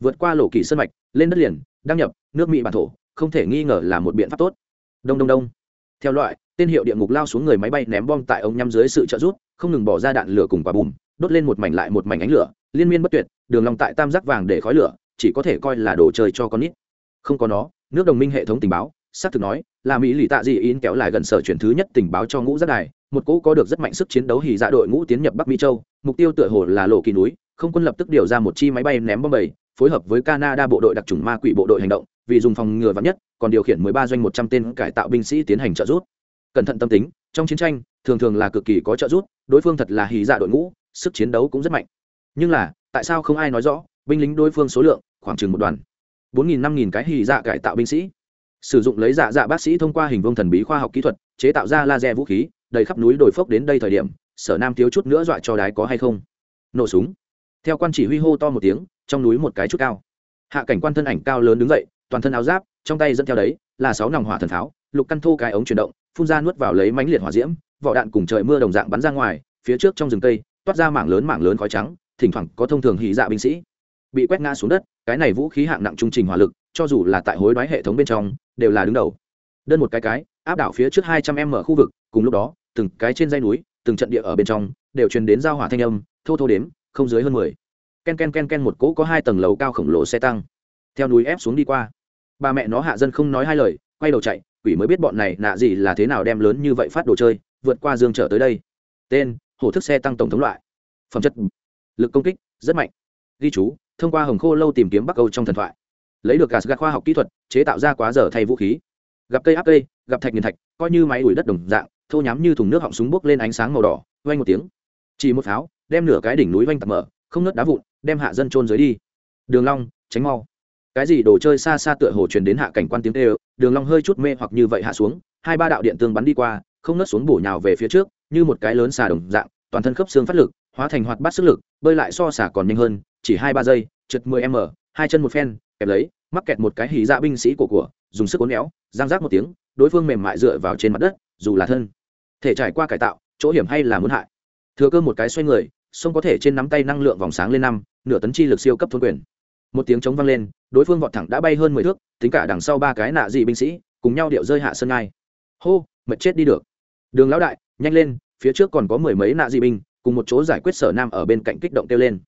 Vượt qua lộ kỳ sân mạch, lên đất liền, đăng nhập, nước mỹ bản thổ, không thể nghi ngờ là một biện pháp tốt. Đông đông đông. Theo loại, tên hiệu địa ngục lao xuống người máy bay ném bom tại ống nhắm dưới sự trợ giúp, không ngừng bỏ ra đạn lửa cùng quả bùm, đốt lên một mảnh lại một mảnh ánh lửa, liên miên bất tuyệt, đường lòng tại tam giác vàng để khói lửa, chỉ có thể coi là đồ chơi cho con nít. Không có nó, nước đồng minh hệ thống tình báo, xác thực nói, là mỹ lì tạ dị in kéo lại gần sở chuyển thứ nhất tình báo cho ngũ giác đài một cỗ có được rất mạnh sức chiến đấu hì dạ đội ngũ tiến nhập bắc mỹ châu mục tiêu tựa hồ là lộ kỳ núi không quân lập tức điều ra một chi máy bay ném bom bầy phối hợp với canada bộ đội đặc trùng ma quỷ bộ đội hành động vì dùng phòng ngừa vắn nhất còn điều khiển 13 doanh 100 tên cải tạo binh sĩ tiến hành trợ giúp cẩn thận tâm tính trong chiến tranh thường thường là cực kỳ có trợ giúp đối phương thật là hì dạ đội ngũ sức chiến đấu cũng rất mạnh nhưng là tại sao không ai nói rõ binh lính đối phương số lượng khoảng chừng một đoàn bốn nghìn năm nghìn cái hì dạ cải tạo binh sĩ sử dụng lấy dạ dạ bác sĩ thông qua hình vuông thần bí khoa học kỹ thuật chế tạo ra laser vũ khí đầy khắp núi đồi phốc đến đây thời điểm, sở nam thiếu chút nữa dọa cho đái có hay không? Nổ súng. Theo quan chỉ huy hô to một tiếng, trong núi một cái chút cao. Hạ cảnh quan thân ảnh cao lớn đứng dậy, toàn thân áo giáp, trong tay dẫn theo đấy, là sáu nòng hỏa thần pháo, lục căn thô cái ống chuyển động, phun ra nuốt vào lấy mánh liệt hỏa diễm, vỏ đạn cùng trời mưa đồng dạng bắn ra ngoài, phía trước trong rừng cây, toát ra mảng lớn mảng lớn khói trắng, thỉnh thoảng có thông thường hỉ dạ binh sĩ. Bị quét ngã xuống đất, cái này vũ khí hạng nặng trung trình hỏa lực, cho dù là tại hối đoái hệ thống bên trong, đều là đứng đầu. Đơn một cái cái, áp đảo phía trước hai trăm m khu vực, cùng lúc đó từng cái trên dây núi, từng trận địa ở bên trong, đều truyền đến giao hỏa thanh âm, thô thô đếm, không dưới hơn mười. Ken ken ken ken một cỗ có hai tầng lầu cao khổng lồ xe tăng. Theo núi ép xuống đi qua. Ba mẹ nó hạ dân không nói hai lời, quay đầu chạy, quỷ mới biết bọn này nạ gì là thế nào đem lớn như vậy phát đồ chơi, vượt qua dương trở tới đây. Tên, hổ thức xe tăng tổng thống loại. Phẩm chất, lực công kích, rất mạnh. Ghi chú, thông qua hồng khô lâu tìm kiếm bắc âu trong thần thoại. Lấy được gạt gạt khoa học kỹ thuật, chế tạo ra quá giờ thay vũ khí. Gặp cây áp cây, gặp thạch nghiền thạch, coi như máy ủi đất đồng dạng thô nhám như thùng nước họng súng bốc lên ánh sáng màu đỏ, vang một tiếng. Chỉ một pháo, đem nửa cái đỉnh núi vanh tạt mở, không nứt đá vụn, đem hạ dân trôn dưới đi. Đường long, tránh mau. Cái gì đồ chơi xa xa tựa hồ truyền đến hạ cảnh quan tiếng kêu, đường long hơi chút mê hoặc như vậy hạ xuống, hai ba đạo điện tương bắn đi qua, không nứt xuống bổ nhào về phía trước, như một cái lớn xà đồng dạng, toàn thân khớp xương phát lực, hóa thành hoạt bát sức lực, bơi lại so xả còn nhanh hơn, chỉ hai ba giây, trượt mười m, hai chân một phen, kẹp lấy, mắc kẹt một cái hì dạ binh sĩ của của, dùng sức uốn éo giang giác một tiếng, đối phương mềm mại dựa vào trên mặt đất, dù là thân thể trải qua cải tạo, chỗ hiểm hay là muốn hại. Thừa cơ một cái xoay người sông có thể trên nắm tay năng lượng vòng sáng lên năm, nửa tấn chi lực siêu cấp thôn quyền. Một tiếng chống vang lên, đối phương vọt thẳng đã bay hơn mười thước, tính cả đằng sau ba cái nạ dị binh sĩ, cùng nhau điệu rơi hạ sân ngai. Hô, mệt chết đi được. Đường lão đại, nhanh lên, phía trước còn có mười mấy nạ dị binh, cùng một chỗ giải quyết sở nam ở bên cạnh kích động kêu lên.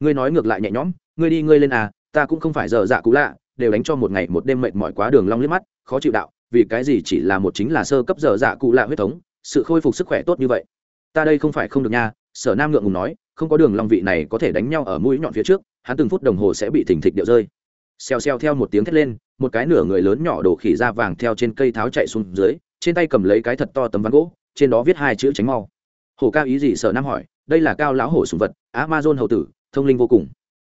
Ngươi nói ngược lại nhẹ nhõm, ngươi đi ngươi lên à ta cũng không phải giờ dạ cũ lạ, đều đánh cho một ngày một đêm mệt mỏi quá đường long liếc mắt, khó chịu đạo, vì cái gì chỉ là một chính là sơ cấp giờ dạ cụ lạ huyết thống sự khôi phục sức khỏe tốt như vậy. Ta đây không phải không được nha, sở nam ngượng ngùng nói, không có đường long vị này có thể đánh nhau ở mũi nhọn phía trước, hắn từng phút đồng hồ sẽ bị thỉnh thịch điệu rơi. Xèo xèo theo một tiếng thét lên, một cái nửa người lớn nhỏ đổ khỉ da vàng theo trên cây tháo chạy xuống dưới, trên tay cầm lấy cái thật to tấm ván gỗ, trên đó viết hai chữ tránh mau. Hổ cao ý gì? Sở nam hỏi, đây là cao lão hổ sùng vật, amazon hầu tử, thông linh vô cùng.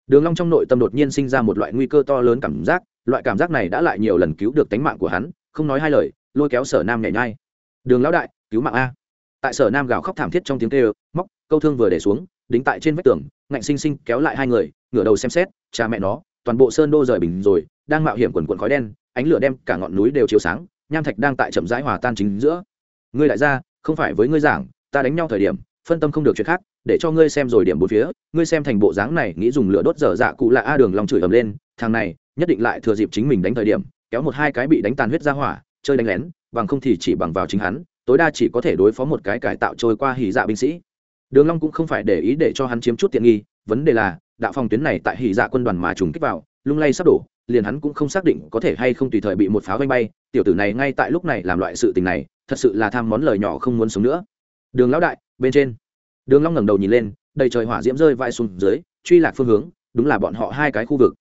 Đường long trong nội tâm đột nhiên sinh ra một loại nguy cơ to lớn cảm giác, loại cảm giác này đã lại nhiều lần cứu được tính mạng của hắn, không nói hai lời, lôi kéo sở nam nhảy nhai. Đường lão đại cứu mạng a. Tại sở nam gào khóc thảm thiết trong tiếng kêu, móc, câu thương vừa để xuống, đính tại trên vách tường, ngạnh sinh sinh kéo lại hai người, ngửa đầu xem xét, cha mẹ nó, toàn bộ sơn đô rời bình rồi, đang mạo hiểm quần quần khói đen, ánh lửa đem cả ngọn núi đều chiếu sáng, nham thạch đang tại chậm rãi hòa tan chính giữa. Ngươi đại gia, không phải với ngươi giảng, ta đánh nhau thời điểm, phân tâm không được chuyện khác, để cho ngươi xem rồi điểm bốn phía, ngươi xem thành bộ dáng này, nghĩ dùng lửa đốt dở dạ cụ là a đường lòng chửi ầm lên, thằng này, nhất định lại thừa dịp chính mình đánh thời điểm, kéo một hai cái bị đánh tàn huyết ra hỏa, chơi đánh lén, bằng không thì chỉ bằng vào chính hắn tối đa chỉ có thể đối phó một cái cải tạo trôi qua hỉ dạ binh sĩ. Đường long cũng không phải để ý để cho hắn chiếm chút tiện nghi, vấn đề là, đạo phòng tuyến này tại hỉ dạ quân đoàn mà trùng kích vào, lung lay sắp đổ, liền hắn cũng không xác định có thể hay không tùy thời bị một pháo vanh bay, tiểu tử này ngay tại lúc này làm loại sự tình này, thật sự là tham món lời nhỏ không muốn sống nữa. Đường lão đại, bên trên. Đường long ngẩng đầu nhìn lên, đầy trời hỏa diễm rơi vãi xuống dưới, truy lạc phương hướng, đúng là bọn họ hai cái khu vực.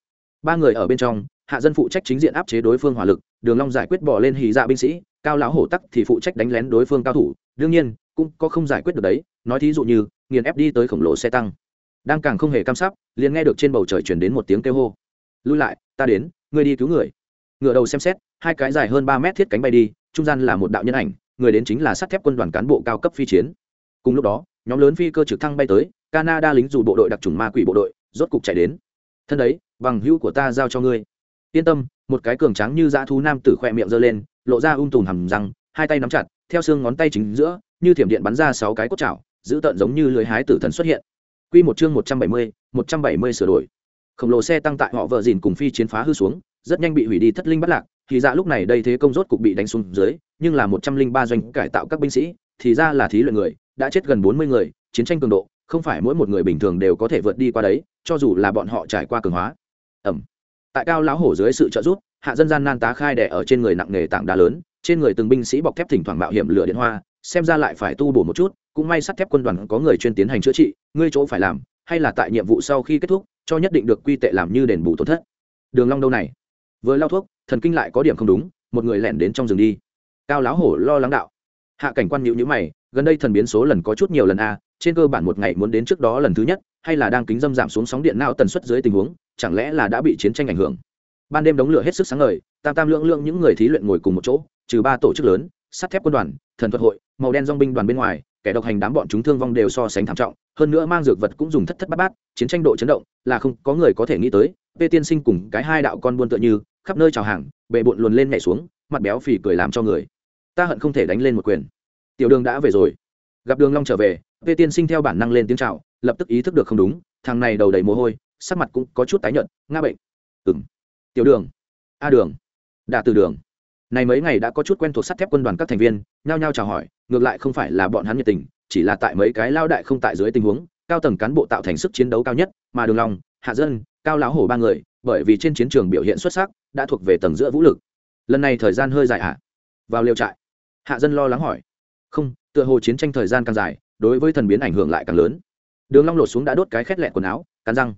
Ba người ở bên trong, hạ dân phụ trách chính diện áp chế đối phương hỏa lực, đường long giải quyết bỏ lên hì dạ binh sĩ cao lão hổ tắc thì phụ trách đánh lén đối phương cao thủ, đương nhiên, cũng có không giải quyết được đấy, nói thí dụ như, nghiền ép đi tới khổng lồ xe tăng. Đang càng không hề cam sắp, liền nghe được trên bầu trời truyền đến một tiếng kêu hô. Lui lại, ta đến, ngươi đi cứu người. Ngựa đầu xem xét, hai cái dài hơn ba mét thiết cánh bay đi, trung gian là một đạo nhân ảnh, người đến chính là sắt thép quân đoàn cán bộ cao cấp phi chiến. Cùng lúc đó, nhóm lớn phi cơ trực thăng bay tới, canada lính dù bộ đội đặc trùng ma quỷ bộ đội, rốt cục chạy đến. Thân đấy, bằng hữu của ta giao cho ngươi. Yên tâm, một cái cường tráng như dã thú nam tử khoe miệng giơ lên lộ ra um tùm hầm răng hai tay nắm chặt theo xương ngón tay chính giữa như thiểm điện bắn ra sáu cái cốt chảo giữ tợn giống như lưới hái tử thần xuất hiện. Quy một chương một trăm bảy mươi, một trăm bảy mươi sửa đổi. Khổng lồ xe tăng tại họ vợ dìn cùng phi chiến phá hư xuống rất nhanh bị hủy đi thất linh bắt lạc thì ra lúc này đây thế công rốt cục bị đánh xuống dưới nhưng là một trăm linh ba doanh cải tạo các binh sĩ thì ra là thí luyện người đã chết gần bốn mươi người chiến tranh cường độ không phải mỗi một người bình thường đều có thể vượt đi qua đấy cho dù là bọn họ trải qua cường hóa. Ẩm. Tại cao lão hổ dưới sự trợ giúp hạ dân gian nan tá khai đẻ ở trên người nặng nghề tảng đá lớn, trên người từng binh sĩ bọc thép thỉnh thoảng mạo hiểm lửa điện hoa, xem ra lại phải tu bổ một chút, cũng may sắt thép quân đoàn có người chuyên tiến hành chữa trị, ngươi chỗ phải làm, hay là tại nhiệm vụ sau khi kết thúc, cho nhất định được quy tệ làm như đền bù tổn thất. Đường long đâu này? Vừa lao thuốc, thần kinh lại có điểm không đúng, một người lẻn đến trong rừng đi. Cao lão hổ lo lắng đạo. Hạ cảnh quan nhiễu nhữ mày, gần đây thần biến số lần có chút nhiều lần a, trên cơ bản một ngày muốn đến trước đó lần thứ nhất, hay là đang kính dâm giảm xuống sóng điện não tần suất dưới tình huống, chẳng lẽ là đã bị chiến tranh ảnh hưởng? Ban đêm đống lửa hết sức sáng ngời, tam tam lượng lượng những người thí luyện ngồi cùng một chỗ, trừ ba tổ chức lớn, sắt thép quân đoàn, thần thuật hội, màu đen dong binh đoàn bên ngoài, kẻ độc hành đám bọn chúng thương vong đều so sánh thảm trọng, hơn nữa mang dược vật cũng dùng thất thất bát bát, chiến tranh độ chấn động, là không có người có thể nghĩ tới p tiên sinh cùng cái hai đạo con buôn tựa như, khắp nơi chào hàng bệ bụn luồn lên nhảy xuống, mặt béo phì cười làm cho người. Ta hận không thể đánh lên một quyền. Tiểu đường đã về rồi. Gặp đường long trở về p tiên sinh theo bản năng lên tiếng chào, lập tức ý thức được không đúng, thằng này đầu đầy mồ hôi, sắc mặt cũng có chút tái nhợt, ngã bệnh. Ừm tiểu đường. A đường. Đạ từ đường. Này mấy ngày đã có chút quen thuộc sắt thép quân đoàn các thành viên, nhao nhao chào hỏi, ngược lại không phải là bọn hắn nhiệt tình, chỉ là tại mấy cái lao đại không tại dưới tình huống, cao tầng cán bộ tạo thành sức chiến đấu cao nhất, mà đường long, hạ dân, cao lão hổ ba người, bởi vì trên chiến trường biểu hiện xuất sắc, đã thuộc về tầng giữa vũ lực. Lần này thời gian hơi dài ạ? Vào liều trại. Hạ dân lo lắng hỏi. Không, tựa hồ chiến tranh thời gian càng dài, đối với thần biến ảnh hưởng lại càng lớn. Đường long lột xuống đã đốt cái khét lẹn quần áo, cắn răng.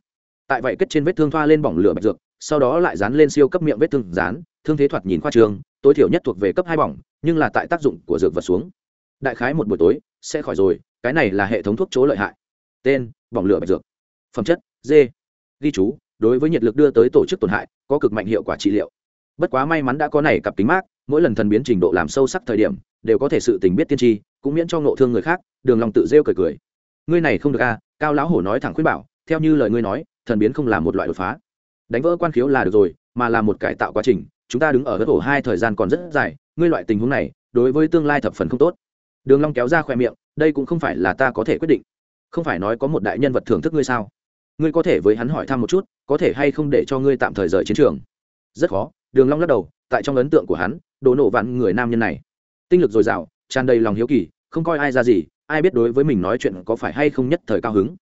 Tại vậy kết trên vết thương thoa lên bỏng lửa bạch dược sau đó lại dán lên siêu cấp miệng vết thương dán, thương thế thoạt nhìn khoa trường tối thiểu nhất thuộc về cấp hai bỏng, nhưng là tại tác dụng của dược vật xuống. Đại khái một buổi tối, sẽ khỏi rồi, cái này là hệ thống thuốc chỗ lợi hại. Tên, bỏng lửa bạch dược. Phẩm chất, d. Ghi chú, đối với nhiệt lực đưa tới tổ chức tổn hại, có cực mạnh hiệu quả trị liệu. Bất quá may mắn đã có này cặp kính mát, mỗi lần thần biến trình độ làm sâu sắc thời điểm, đều có thể sự tình biết tiên tri, cũng miễn cho ngộ thương người khác, đường lòng tự rêu cười cười. Ngươi này không được a, cao lão hổ nói thẳng khuyên bảo, theo như lời ngươi nói, thần biến không là một loại đột phá đánh vỡ quan khiếu là được rồi, mà là một cải tạo quá trình, chúng ta đứng ở đất ổ hai thời gian còn rất dài, ngươi loại tình huống này, đối với tương lai thập phần không tốt. Đường long kéo ra khoe miệng, đây cũng không phải là ta có thể quyết định. Không phải nói có một đại nhân vật thưởng thức ngươi sao? Ngươi có thể với hắn hỏi thăm một chút, có thể hay không để cho ngươi tạm thời rời chiến trường? Rất khó, đường long lắc đầu, tại trong ấn tượng của hắn, đồ nổ vạn người nam nhân này. Tinh lực dồi dào, tràn đầy lòng hiếu kỳ, không coi ai ra gì, ai biết đối với mình nói chuyện có phải hay không nhất thời cao hứng.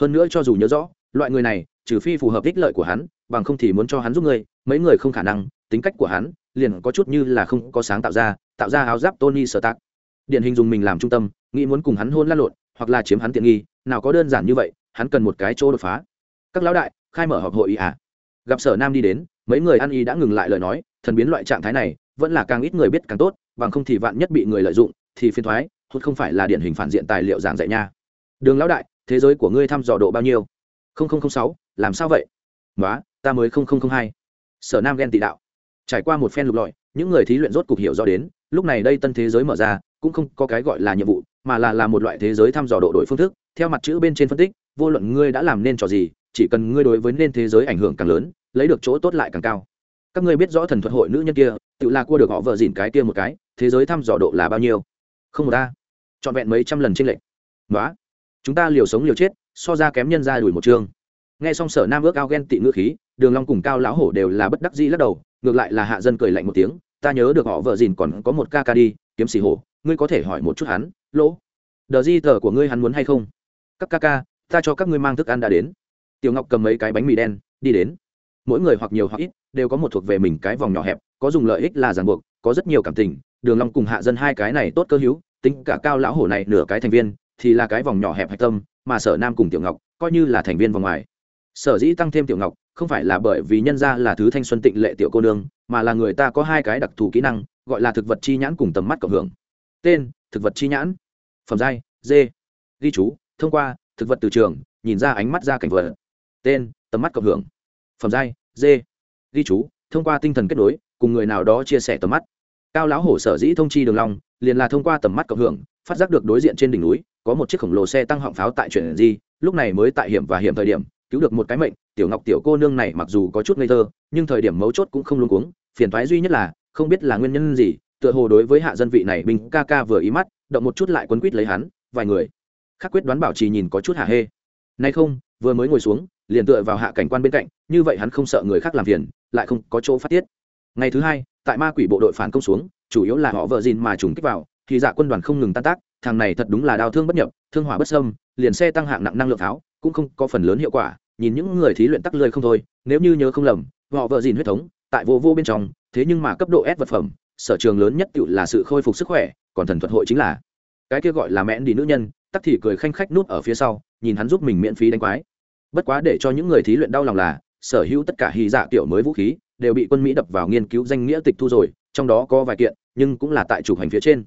Hơn nữa cho dù nhớ rõ, loại người này, trừ phi phù hợp ích lợi của hắn bằng không thì muốn cho hắn giúp ngươi, mấy người không khả năng, tính cách của hắn liền có chút như là không có sáng tạo ra tạo ra áo giáp tony sở tạc điển hình dùng mình làm trung tâm, nghĩ muốn cùng hắn hôn la lộn, hoặc là chiếm hắn tiện nghi, nào có đơn giản như vậy, hắn cần một cái chỗ đột phá. Các lão đại, khai mở họp hội ý à? Gặp sở nam đi đến, mấy người ăn y đã ngừng lại lời nói, thần biến loại trạng thái này, vẫn là càng ít người biết càng tốt, bằng không thì vạn nhất bị người lợi dụng, thì phiền thoái, hốt không phải là điển hình phản diện tài liệu giảng dạy nha. Đường lão đại, thế giới của ngươi thăm dò độ bao nhiêu? Sáu, làm sao vậy? Nói ta mới hai. Sở nam ghen tị đạo. Trải qua một phen lục lọi, những người thí luyện rốt cục hiểu rõ đến, lúc này đây tân thế giới mở ra, cũng không có cái gọi là nhiệm vụ, mà là là một loại thế giới thăm dò độ đổi phương thức. Theo mặt chữ bên trên phân tích, vô luận ngươi đã làm nên trò gì, chỉ cần ngươi đối với nên thế giới ảnh hưởng càng lớn, lấy được chỗ tốt lại càng cao. Các ngươi biết rõ thần thuật hội nữ nhân kia, tự là cua được họ vợ dỉn cái kia một cái, thế giới thăm dò độ là bao nhiêu? Không một ta. Trọn vẹn mấy trăm lần trên lệnh. nói chúng ta liều sống liều chết, so ra kém nhân ra đuổi một chương nghe xong sở nam ước ao ghen tị ngữ khí, đường long cùng cao lão hổ đều là bất đắc dĩ lắc đầu, ngược lại là hạ dân cười lạnh một tiếng, ta nhớ được họ vợ dìn còn có một ca ca đi, kiếm sĩ hổ, ngươi có thể hỏi một chút hắn, lỗ, đờ di tờ của ngươi hắn muốn hay không? Các ca ca, ta cho các ngươi mang thức ăn đã đến. Tiểu ngọc cầm mấy cái bánh mì đen, đi đến. Mỗi người hoặc nhiều hoặc ít, đều có một thuộc về mình cái vòng nhỏ hẹp, có dùng lợi ích là ràng buộc, có rất nhiều cảm tình, đường long cùng hạ dân hai cái này tốt cơ hữu, tính cả cao lão hổ này nửa cái thành viên, thì là cái vòng nhỏ hẹp hạch tâm, mà sở nam cùng tiểu ngọc, coi như là thành viên vòng ngoài sở dĩ tăng thêm tiểu ngọc, không phải là bởi vì nhân ra là thứ thanh xuân tịnh lệ tiểu cô nương, mà là người ta có hai cái đặc thù kỹ năng, gọi là thực vật chi nhãn cùng tầm mắt cộng hưởng. Tên, thực vật chi nhãn. Phẩm giai, dê. Ghi chú, thông qua, thực vật từ trường, nhìn ra ánh mắt ra cảnh vật. Tên, tầm mắt cộng hưởng. Phẩm giai, dê. Ghi chú, thông qua tinh thần kết nối, cùng người nào đó chia sẻ tầm mắt. Cao lão hổ sở dĩ thông chi đường long, liền là thông qua tầm mắt cộng hưởng, phát giác được đối diện trên đỉnh núi, có một chiếc khổng lồ xe tăng họng pháo tại chuyển di, lúc này mới tại hiểm và hiểm thời điểm cứu được một cái mệnh, tiểu ngọc tiểu cô nương này mặc dù có chút ngây thơ, nhưng thời điểm mấu chốt cũng không luôn cuống, phiền toái duy nhất là, không biết là nguyên nhân gì, tựa hồ đối với hạ dân vị này binh ca ca vừa ý mắt, động một chút lại quấn quýt lấy hắn, vài người. Khắc quyết đoán bảo trì nhìn có chút hả hê. Nay không, vừa mới ngồi xuống, liền tựa vào hạ cảnh quan bên cạnh, như vậy hắn không sợ người khác làm phiền, lại không có chỗ phát tiết. Ngày thứ hai, tại ma quỷ bộ đội phản công xuống, chủ yếu là họ vợ dìn mà trùng kích vào, thì dạ quân đoàn không ngừng tan tác, thằng này thật đúng là đau thương bất nhập, thương hỏa bất sâm liền xe tăng hạng nặng năng lượng pháo cũng không có phần lớn hiệu quả, nhìn những người thí luyện tắc lơi không thôi, nếu như nhớ không lầm, họ vợ dìn huyết thống, tại vô vô bên trong, thế nhưng mà cấp độ S vật phẩm, sở trường lớn nhất tự là sự khôi phục sức khỏe, còn thần thuật hội chính là. Cái kia gọi là mẹn đi nữ nhân, tắc thì cười khanh khách nút ở phía sau, nhìn hắn giúp mình miễn phí đánh quái. Bất quá để cho những người thí luyện đau lòng là, sở hữu tất cả hy dạ kiểu mới vũ khí, đều bị quân mỹ đập vào nghiên cứu danh nghĩa tịch thu rồi, trong đó có vài kiện, nhưng cũng là tại chủ hành phía trên.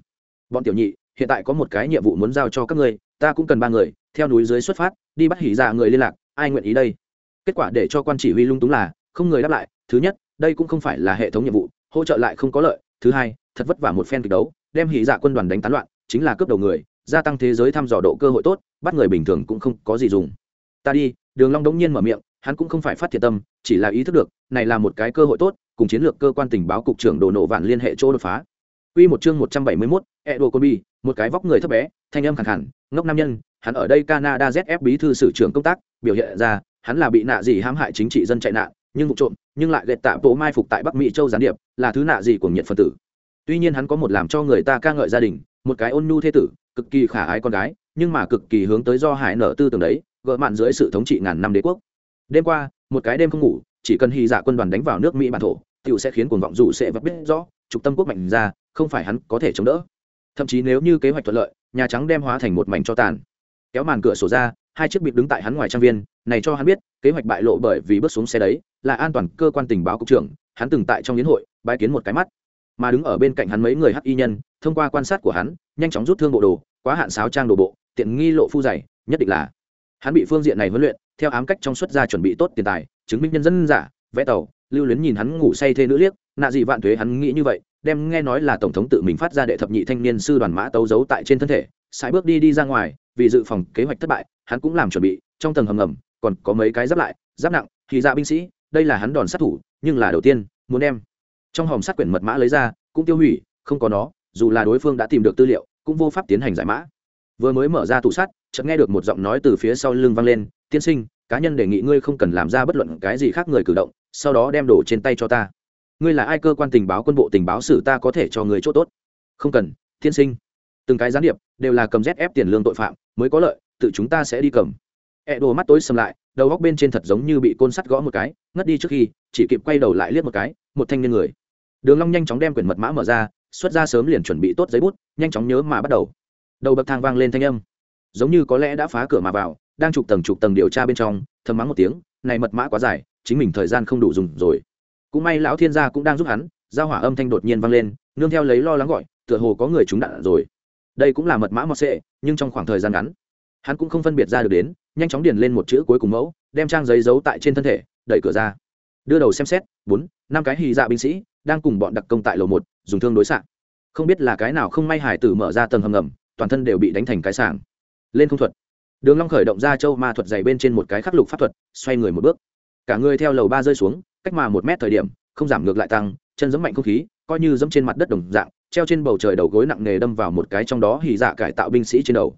Bọn tiểu nhị, hiện tại có một cái nhiệm vụ muốn giao cho các ngươi, ta cũng cần ba người, theo núi dưới xuất phát đi bắt hỉ dạ người liên lạc, ai nguyện ý đây? Kết quả để cho quan chỉ huy lung túng là, không người đáp lại, thứ nhất, đây cũng không phải là hệ thống nhiệm vụ, hỗ trợ lại không có lợi, thứ hai, thật vất vả một phen kịch đấu, đem hỉ dạ quân đoàn đánh tán loạn, chính là cướp đầu người, gia tăng thế giới thăm dò độ cơ hội tốt, bắt người bình thường cũng không có gì dùng. Ta đi, đường long đống nhiên mở miệng, hắn cũng không phải phát thiệt tâm, chỉ là ý thức được, này là một cái cơ hội tốt, cùng chiến lược cơ quan tình báo cục trưởng đồ nổ vạn liên hệ chỗ đột phá. Quy một chương 171, Edo Colby, một cái vóc người thấp bé, thanh âm khàn khàn, ngốc nam nhân, hắn ở đây Canada ZF bí thư sử trưởng công tác, biểu hiện ra, hắn là bị nạ gì hãm hại chính trị dân chạy nạn, nhưng vụ trộm, nhưng lại lệ tạ bộ mai phục tại Bắc Mỹ châu gián điệp, là thứ nạ gì của nhiệt phân tử. Tuy nhiên hắn có một làm cho người ta ca ngợi gia đình, một cái ôn nhu thế tử, cực kỳ khả ái con gái, nhưng mà cực kỳ hướng tới do hải nở tư tưởng đấy, gỡ mạn dưới sự thống trị ngàn năm đế quốc. Đêm qua, một cái đêm không ngủ, chỉ cần hy dạ quân đoàn đánh vào nước Mỹ bản thổ, tiểu sẽ khiến cuồng vọng dù sẽ vật biết rõ, trục tâm quốc mạnh ra, không phải hắn có thể chống đỡ. Thậm chí nếu như kế hoạch thuận lợi, nhà trắng đem hóa thành một mảnh cho tàn. Kéo màn cửa sổ ra, hai chiếc bịp đứng tại hắn ngoài trang viên, này cho hắn biết, kế hoạch bại lộ bởi vì bước xuống xe đấy, là an toàn cơ quan tình báo cục trưởng, hắn từng tại trong hiến hội bãi kiến một cái mắt. Mà đứng ở bên cạnh hắn mấy người hắc y nhân, thông qua quan sát của hắn, nhanh chóng rút thương bộ đồ, quá hạn sáo trang đồ bộ, tiện nghi lộ phu dày, nhất định là hắn bị phương diện này huấn luyện, theo ám cách trong xuất gia chuẩn bị tốt tiền tài, chứng minh nhân dân giả vẽ tàu, lưu luyến nhìn hắn ngủ say thê nữ liếc nạ gì vạn thuế hắn nghĩ như vậy, đem nghe nói là tổng thống tự mình phát ra đệ thập nhị thanh niên sư đoàn mã tấu giấu tại trên thân thể, sải bước đi đi ra ngoài, vì dự phòng kế hoạch thất bại, hắn cũng làm chuẩn bị, trong tầng hầm ngầm, còn có mấy cái giáp lại, giáp nặng, thì ra binh sĩ, đây là hắn đòn sát thủ, nhưng là đầu tiên, muốn đem trong hòm sát quyển mật mã lấy ra, cũng tiêu hủy, không có nó, dù là đối phương đã tìm được tư liệu, cũng vô pháp tiến hành giải mã. Vừa mới mở ra tủ sắt, chợt nghe được một giọng nói từ phía sau lưng vang lên, tiên sinh, cá nhân đề nghị ngươi không cần làm ra bất luận cái gì khác người cử động, sau đó đem đồ trên tay cho ta ngươi là ai cơ quan tình báo quân bộ tình báo sử ta có thể cho người chỗ tốt? Không cần, thiên sinh. Từng cái gián điệp đều là cầm ép tiền lương tội phạm, mới có lợi, tự chúng ta sẽ đi cầm. Ẹ đồ mắt tối sầm lại, đầu góc bên trên thật giống như bị côn sắt gõ một cái, ngất đi trước khi, chỉ kịp quay đầu lại liếc một cái, một thanh niên người. Đường long nhanh chóng đem quyển mật mã mở ra, xuất ra sớm liền chuẩn bị tốt giấy bút, nhanh chóng nhớ mà bắt đầu. Đầu bậc thang vang lên thanh âm. Giống như có lẽ đã phá cửa mà vào, đang chụp tầng chụp tầng điều tra bên trong, thầm mắng một tiếng, này mật mã quá dài, chính mình thời gian không đủ dùng rồi cũng may lão thiên gia cũng đang giúp hắn, giao hỏa âm thanh đột nhiên vang lên, nương theo lấy lo lắng gọi, tựa hồ có người trúng đạn rồi. Đây cũng là mật mã mọt xệ nhưng trong khoảng thời gian ngắn, hắn cũng không phân biệt ra được đến, nhanh chóng điền lên một chữ cuối cùng mẫu, đem trang giấy giấu tại trên thân thể, đẩy cửa ra. Đưa đầu xem xét, bốn, năm cái hy dạ binh sĩ, đang cùng bọn đặc công tại lầu một, dùng thương đối xạ. Không biết là cái nào không may hải tử mở ra tầng hầm ngầm, toàn thân đều bị đánh thành cái sảng. Lên không thuật. Đường long khởi động ra châu ma thuật dày bên trên một cái khắc lục pháp thuật, xoay người một bước. Cả người theo lầu ba rơi xuống cách mà một mét thời điểm, không giảm ngược lại tăng, chân giẫm mạnh không khí, coi như giẫm trên mặt đất đồng dạng, treo trên bầu trời đầu gối nặng nề đâm vào một cái trong đó hỉ dạ cải tạo binh sĩ trên đầu.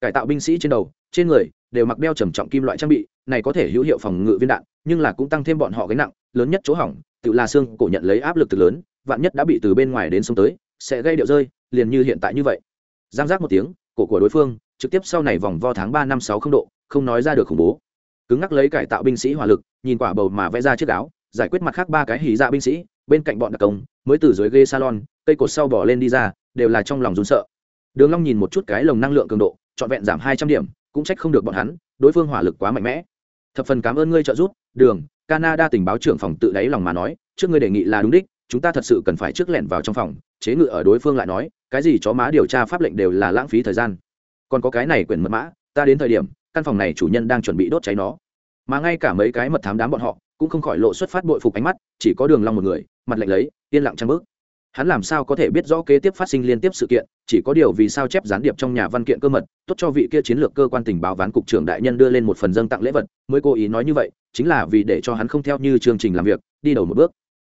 Cải tạo binh sĩ trên đầu, trên người đều mặc đeo trầm trọng kim loại trang bị, này có thể hữu hiệu phòng ngự viên đạn, nhưng là cũng tăng thêm bọn họ gánh nặng, lớn nhất chỗ hỏng, tự là xương cổ nhận lấy áp lực từ lớn, vạn nhất đã bị từ bên ngoài đến sông tới, sẽ gây điệu rơi, liền như hiện tại như vậy. Giang giác một tiếng, cổ của đối phương, trực tiếp sau này vòng vo tháng ba năm sáu không độ, không nói ra được khủng bố. Cứng ngắc lấy cải tạo binh sĩ hỏa lực, nhìn quả bầu mà vẽ ra chiếc áo giải quyết mặt khác ba cái hỉ dạ binh sĩ, bên cạnh bọn đặc công, mới từ dưới ghế salon, cây cột sau bỏ lên đi ra, đều là trong lòng rún sợ. Đường long nhìn một chút cái lồng năng lượng cường độ, trọn vẹn giảm hai trăm điểm, cũng trách không được bọn hắn, đối phương hỏa lực quá mạnh mẽ. Thập phần cảm ơn ngươi trợ giúp, đường, canada tình báo trưởng phòng tự đáy lòng mà nói, trước ngươi đề nghị là đúng đích, chúng ta thật sự cần phải trước lẻn vào trong phòng, chế ngự ở đối phương lại nói, cái gì chó má điều tra pháp lệnh đều là lãng phí thời gian. Còn có cái này quyển mật mã, ta đến thời điểm, căn phòng này chủ nhân đang chuẩn bị đốt cháy nó. Mà ngay cả mấy cái mật thám đám bọn họ cũng không khỏi lộ xuất phát bội phục ánh mắt, chỉ có đường long một người, mặt lạnh lấy, yên lặng trăng bước. Hắn làm sao có thể biết rõ kế tiếp phát sinh liên tiếp sự kiện, chỉ có điều vì sao chép gián điệp trong nhà văn kiện cơ mật, tốt cho vị kia chiến lược cơ quan tình báo ván cục trưởng đại nhân đưa lên một phần dâng tặng lễ vật, mới cố ý nói như vậy, chính là vì để cho hắn không theo như chương trình làm việc, đi đầu một bước.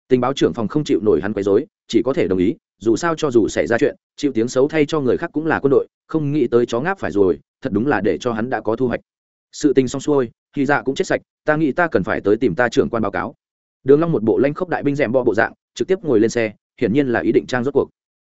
Tình báo trưởng phòng không chịu nổi hắn quấy rối, chỉ có thể đồng ý, dù sao cho dù xảy ra chuyện, chịu tiếng xấu thay cho người khác cũng là quân đội, không nghĩ tới chó ngáp phải rồi, thật đúng là để cho hắn đã có thu hoạch. Sự tình xong xuôi khi dạ cũng chết sạch ta nghĩ ta cần phải tới tìm ta trưởng quan báo cáo. Đường long một bộ lanh khốc đại binh rèm bo bộ dạng, trực tiếp ngồi lên xe, hiển nhiên là ý định trang rốt cuộc.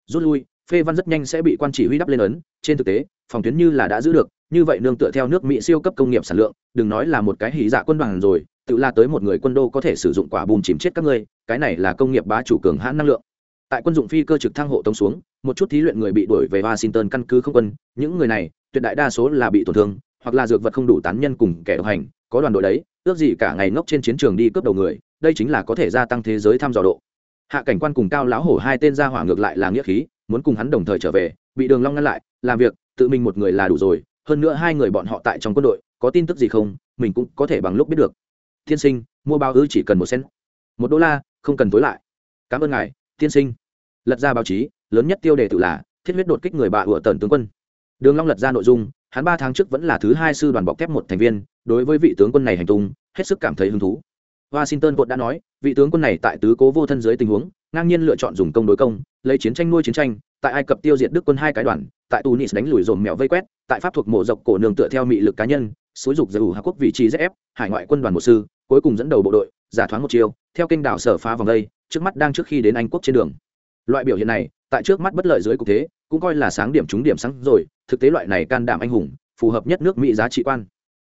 Rút lui, phê văn rất nhanh sẽ bị quan chỉ huy đắp lên ấn, trên thực tế, phòng tuyến như là đã giữ được, như vậy nương tựa theo nước mỹ siêu cấp công nghiệp sản lượng, đừng nói là một cái hỉ dạ quân đoàn rồi, tự la tới một người quân đô có thể sử dụng quả bùn chìm chết các ngươi, cái này là công nghiệp bá chủ cường hãn năng lượng. Tại quân dụng phi cơ trực thăng hộ tống xuống, một chút thí luyện người bị đuổi về washington căn cứ không quân, những người này, tuyệt đại đa số là bị tổn thương, hoặc là dược vật không đủ tán nhân cùng kẻ độc hành có đoàn đội đấy, ước gì cả ngày ngốc trên chiến trường đi cướp đầu người, đây chính là có thể gia tăng thế giới thăm dò độ. Hạ cảnh quan cùng cao lão hổ hai tên ra hỏa ngược lại là nghĩa khí, muốn cùng hắn đồng thời trở về, bị đường long ngăn lại, làm việc, tự mình một người là đủ rồi, hơn nữa hai người bọn họ tại trong quân đội, có tin tức gì không, mình cũng có thể bằng lúc biết được. Tiên sinh, mua báo ư chỉ cần một sen. Một đô la, không cần tối lại. Cảm ơn ngài, tiên sinh. Lật ra báo chí, lớn nhất tiêu đề tự là, thiết huyết đột kích người bạ ủa tần tướng quân. Đường long lật ra nội dung hắn ba tháng trước vẫn là thứ hai sư đoàn bọc thép một thành viên, đối với vị tướng quân này hành tung, hết sức cảm thấy hứng thú. Washington cột đã nói, vị tướng quân này tại tứ cố vô thân dưới tình huống, ngang nhiên lựa chọn dùng công đối công, lấy chiến tranh nuôi chiến tranh, tại ai cập tiêu diệt đức quân hai cái đoàn, tại tunis đánh lùi dồn mèo vây quét, tại pháp thuộc mộ dọc cổ nương tựa theo mị lực cá nhân, xúi dục giải ủ hạ quốc vị trí zf hải ngoại quân đoàn một sư, cuối cùng dẫn đầu bộ đội, giả thoáng một chiều theo kênh đảo sở phá vòng đây, trước mắt đang trước khi đến anh quốc trên đường. Loại biểu hiện này tại trước mắt bất lợi dưới cục thế, cũng coi là sáng điểm trúng điểm sáng rồi, thực tế loại này can đảm anh hùng, phù hợp nhất nước mỹ giá trị quan.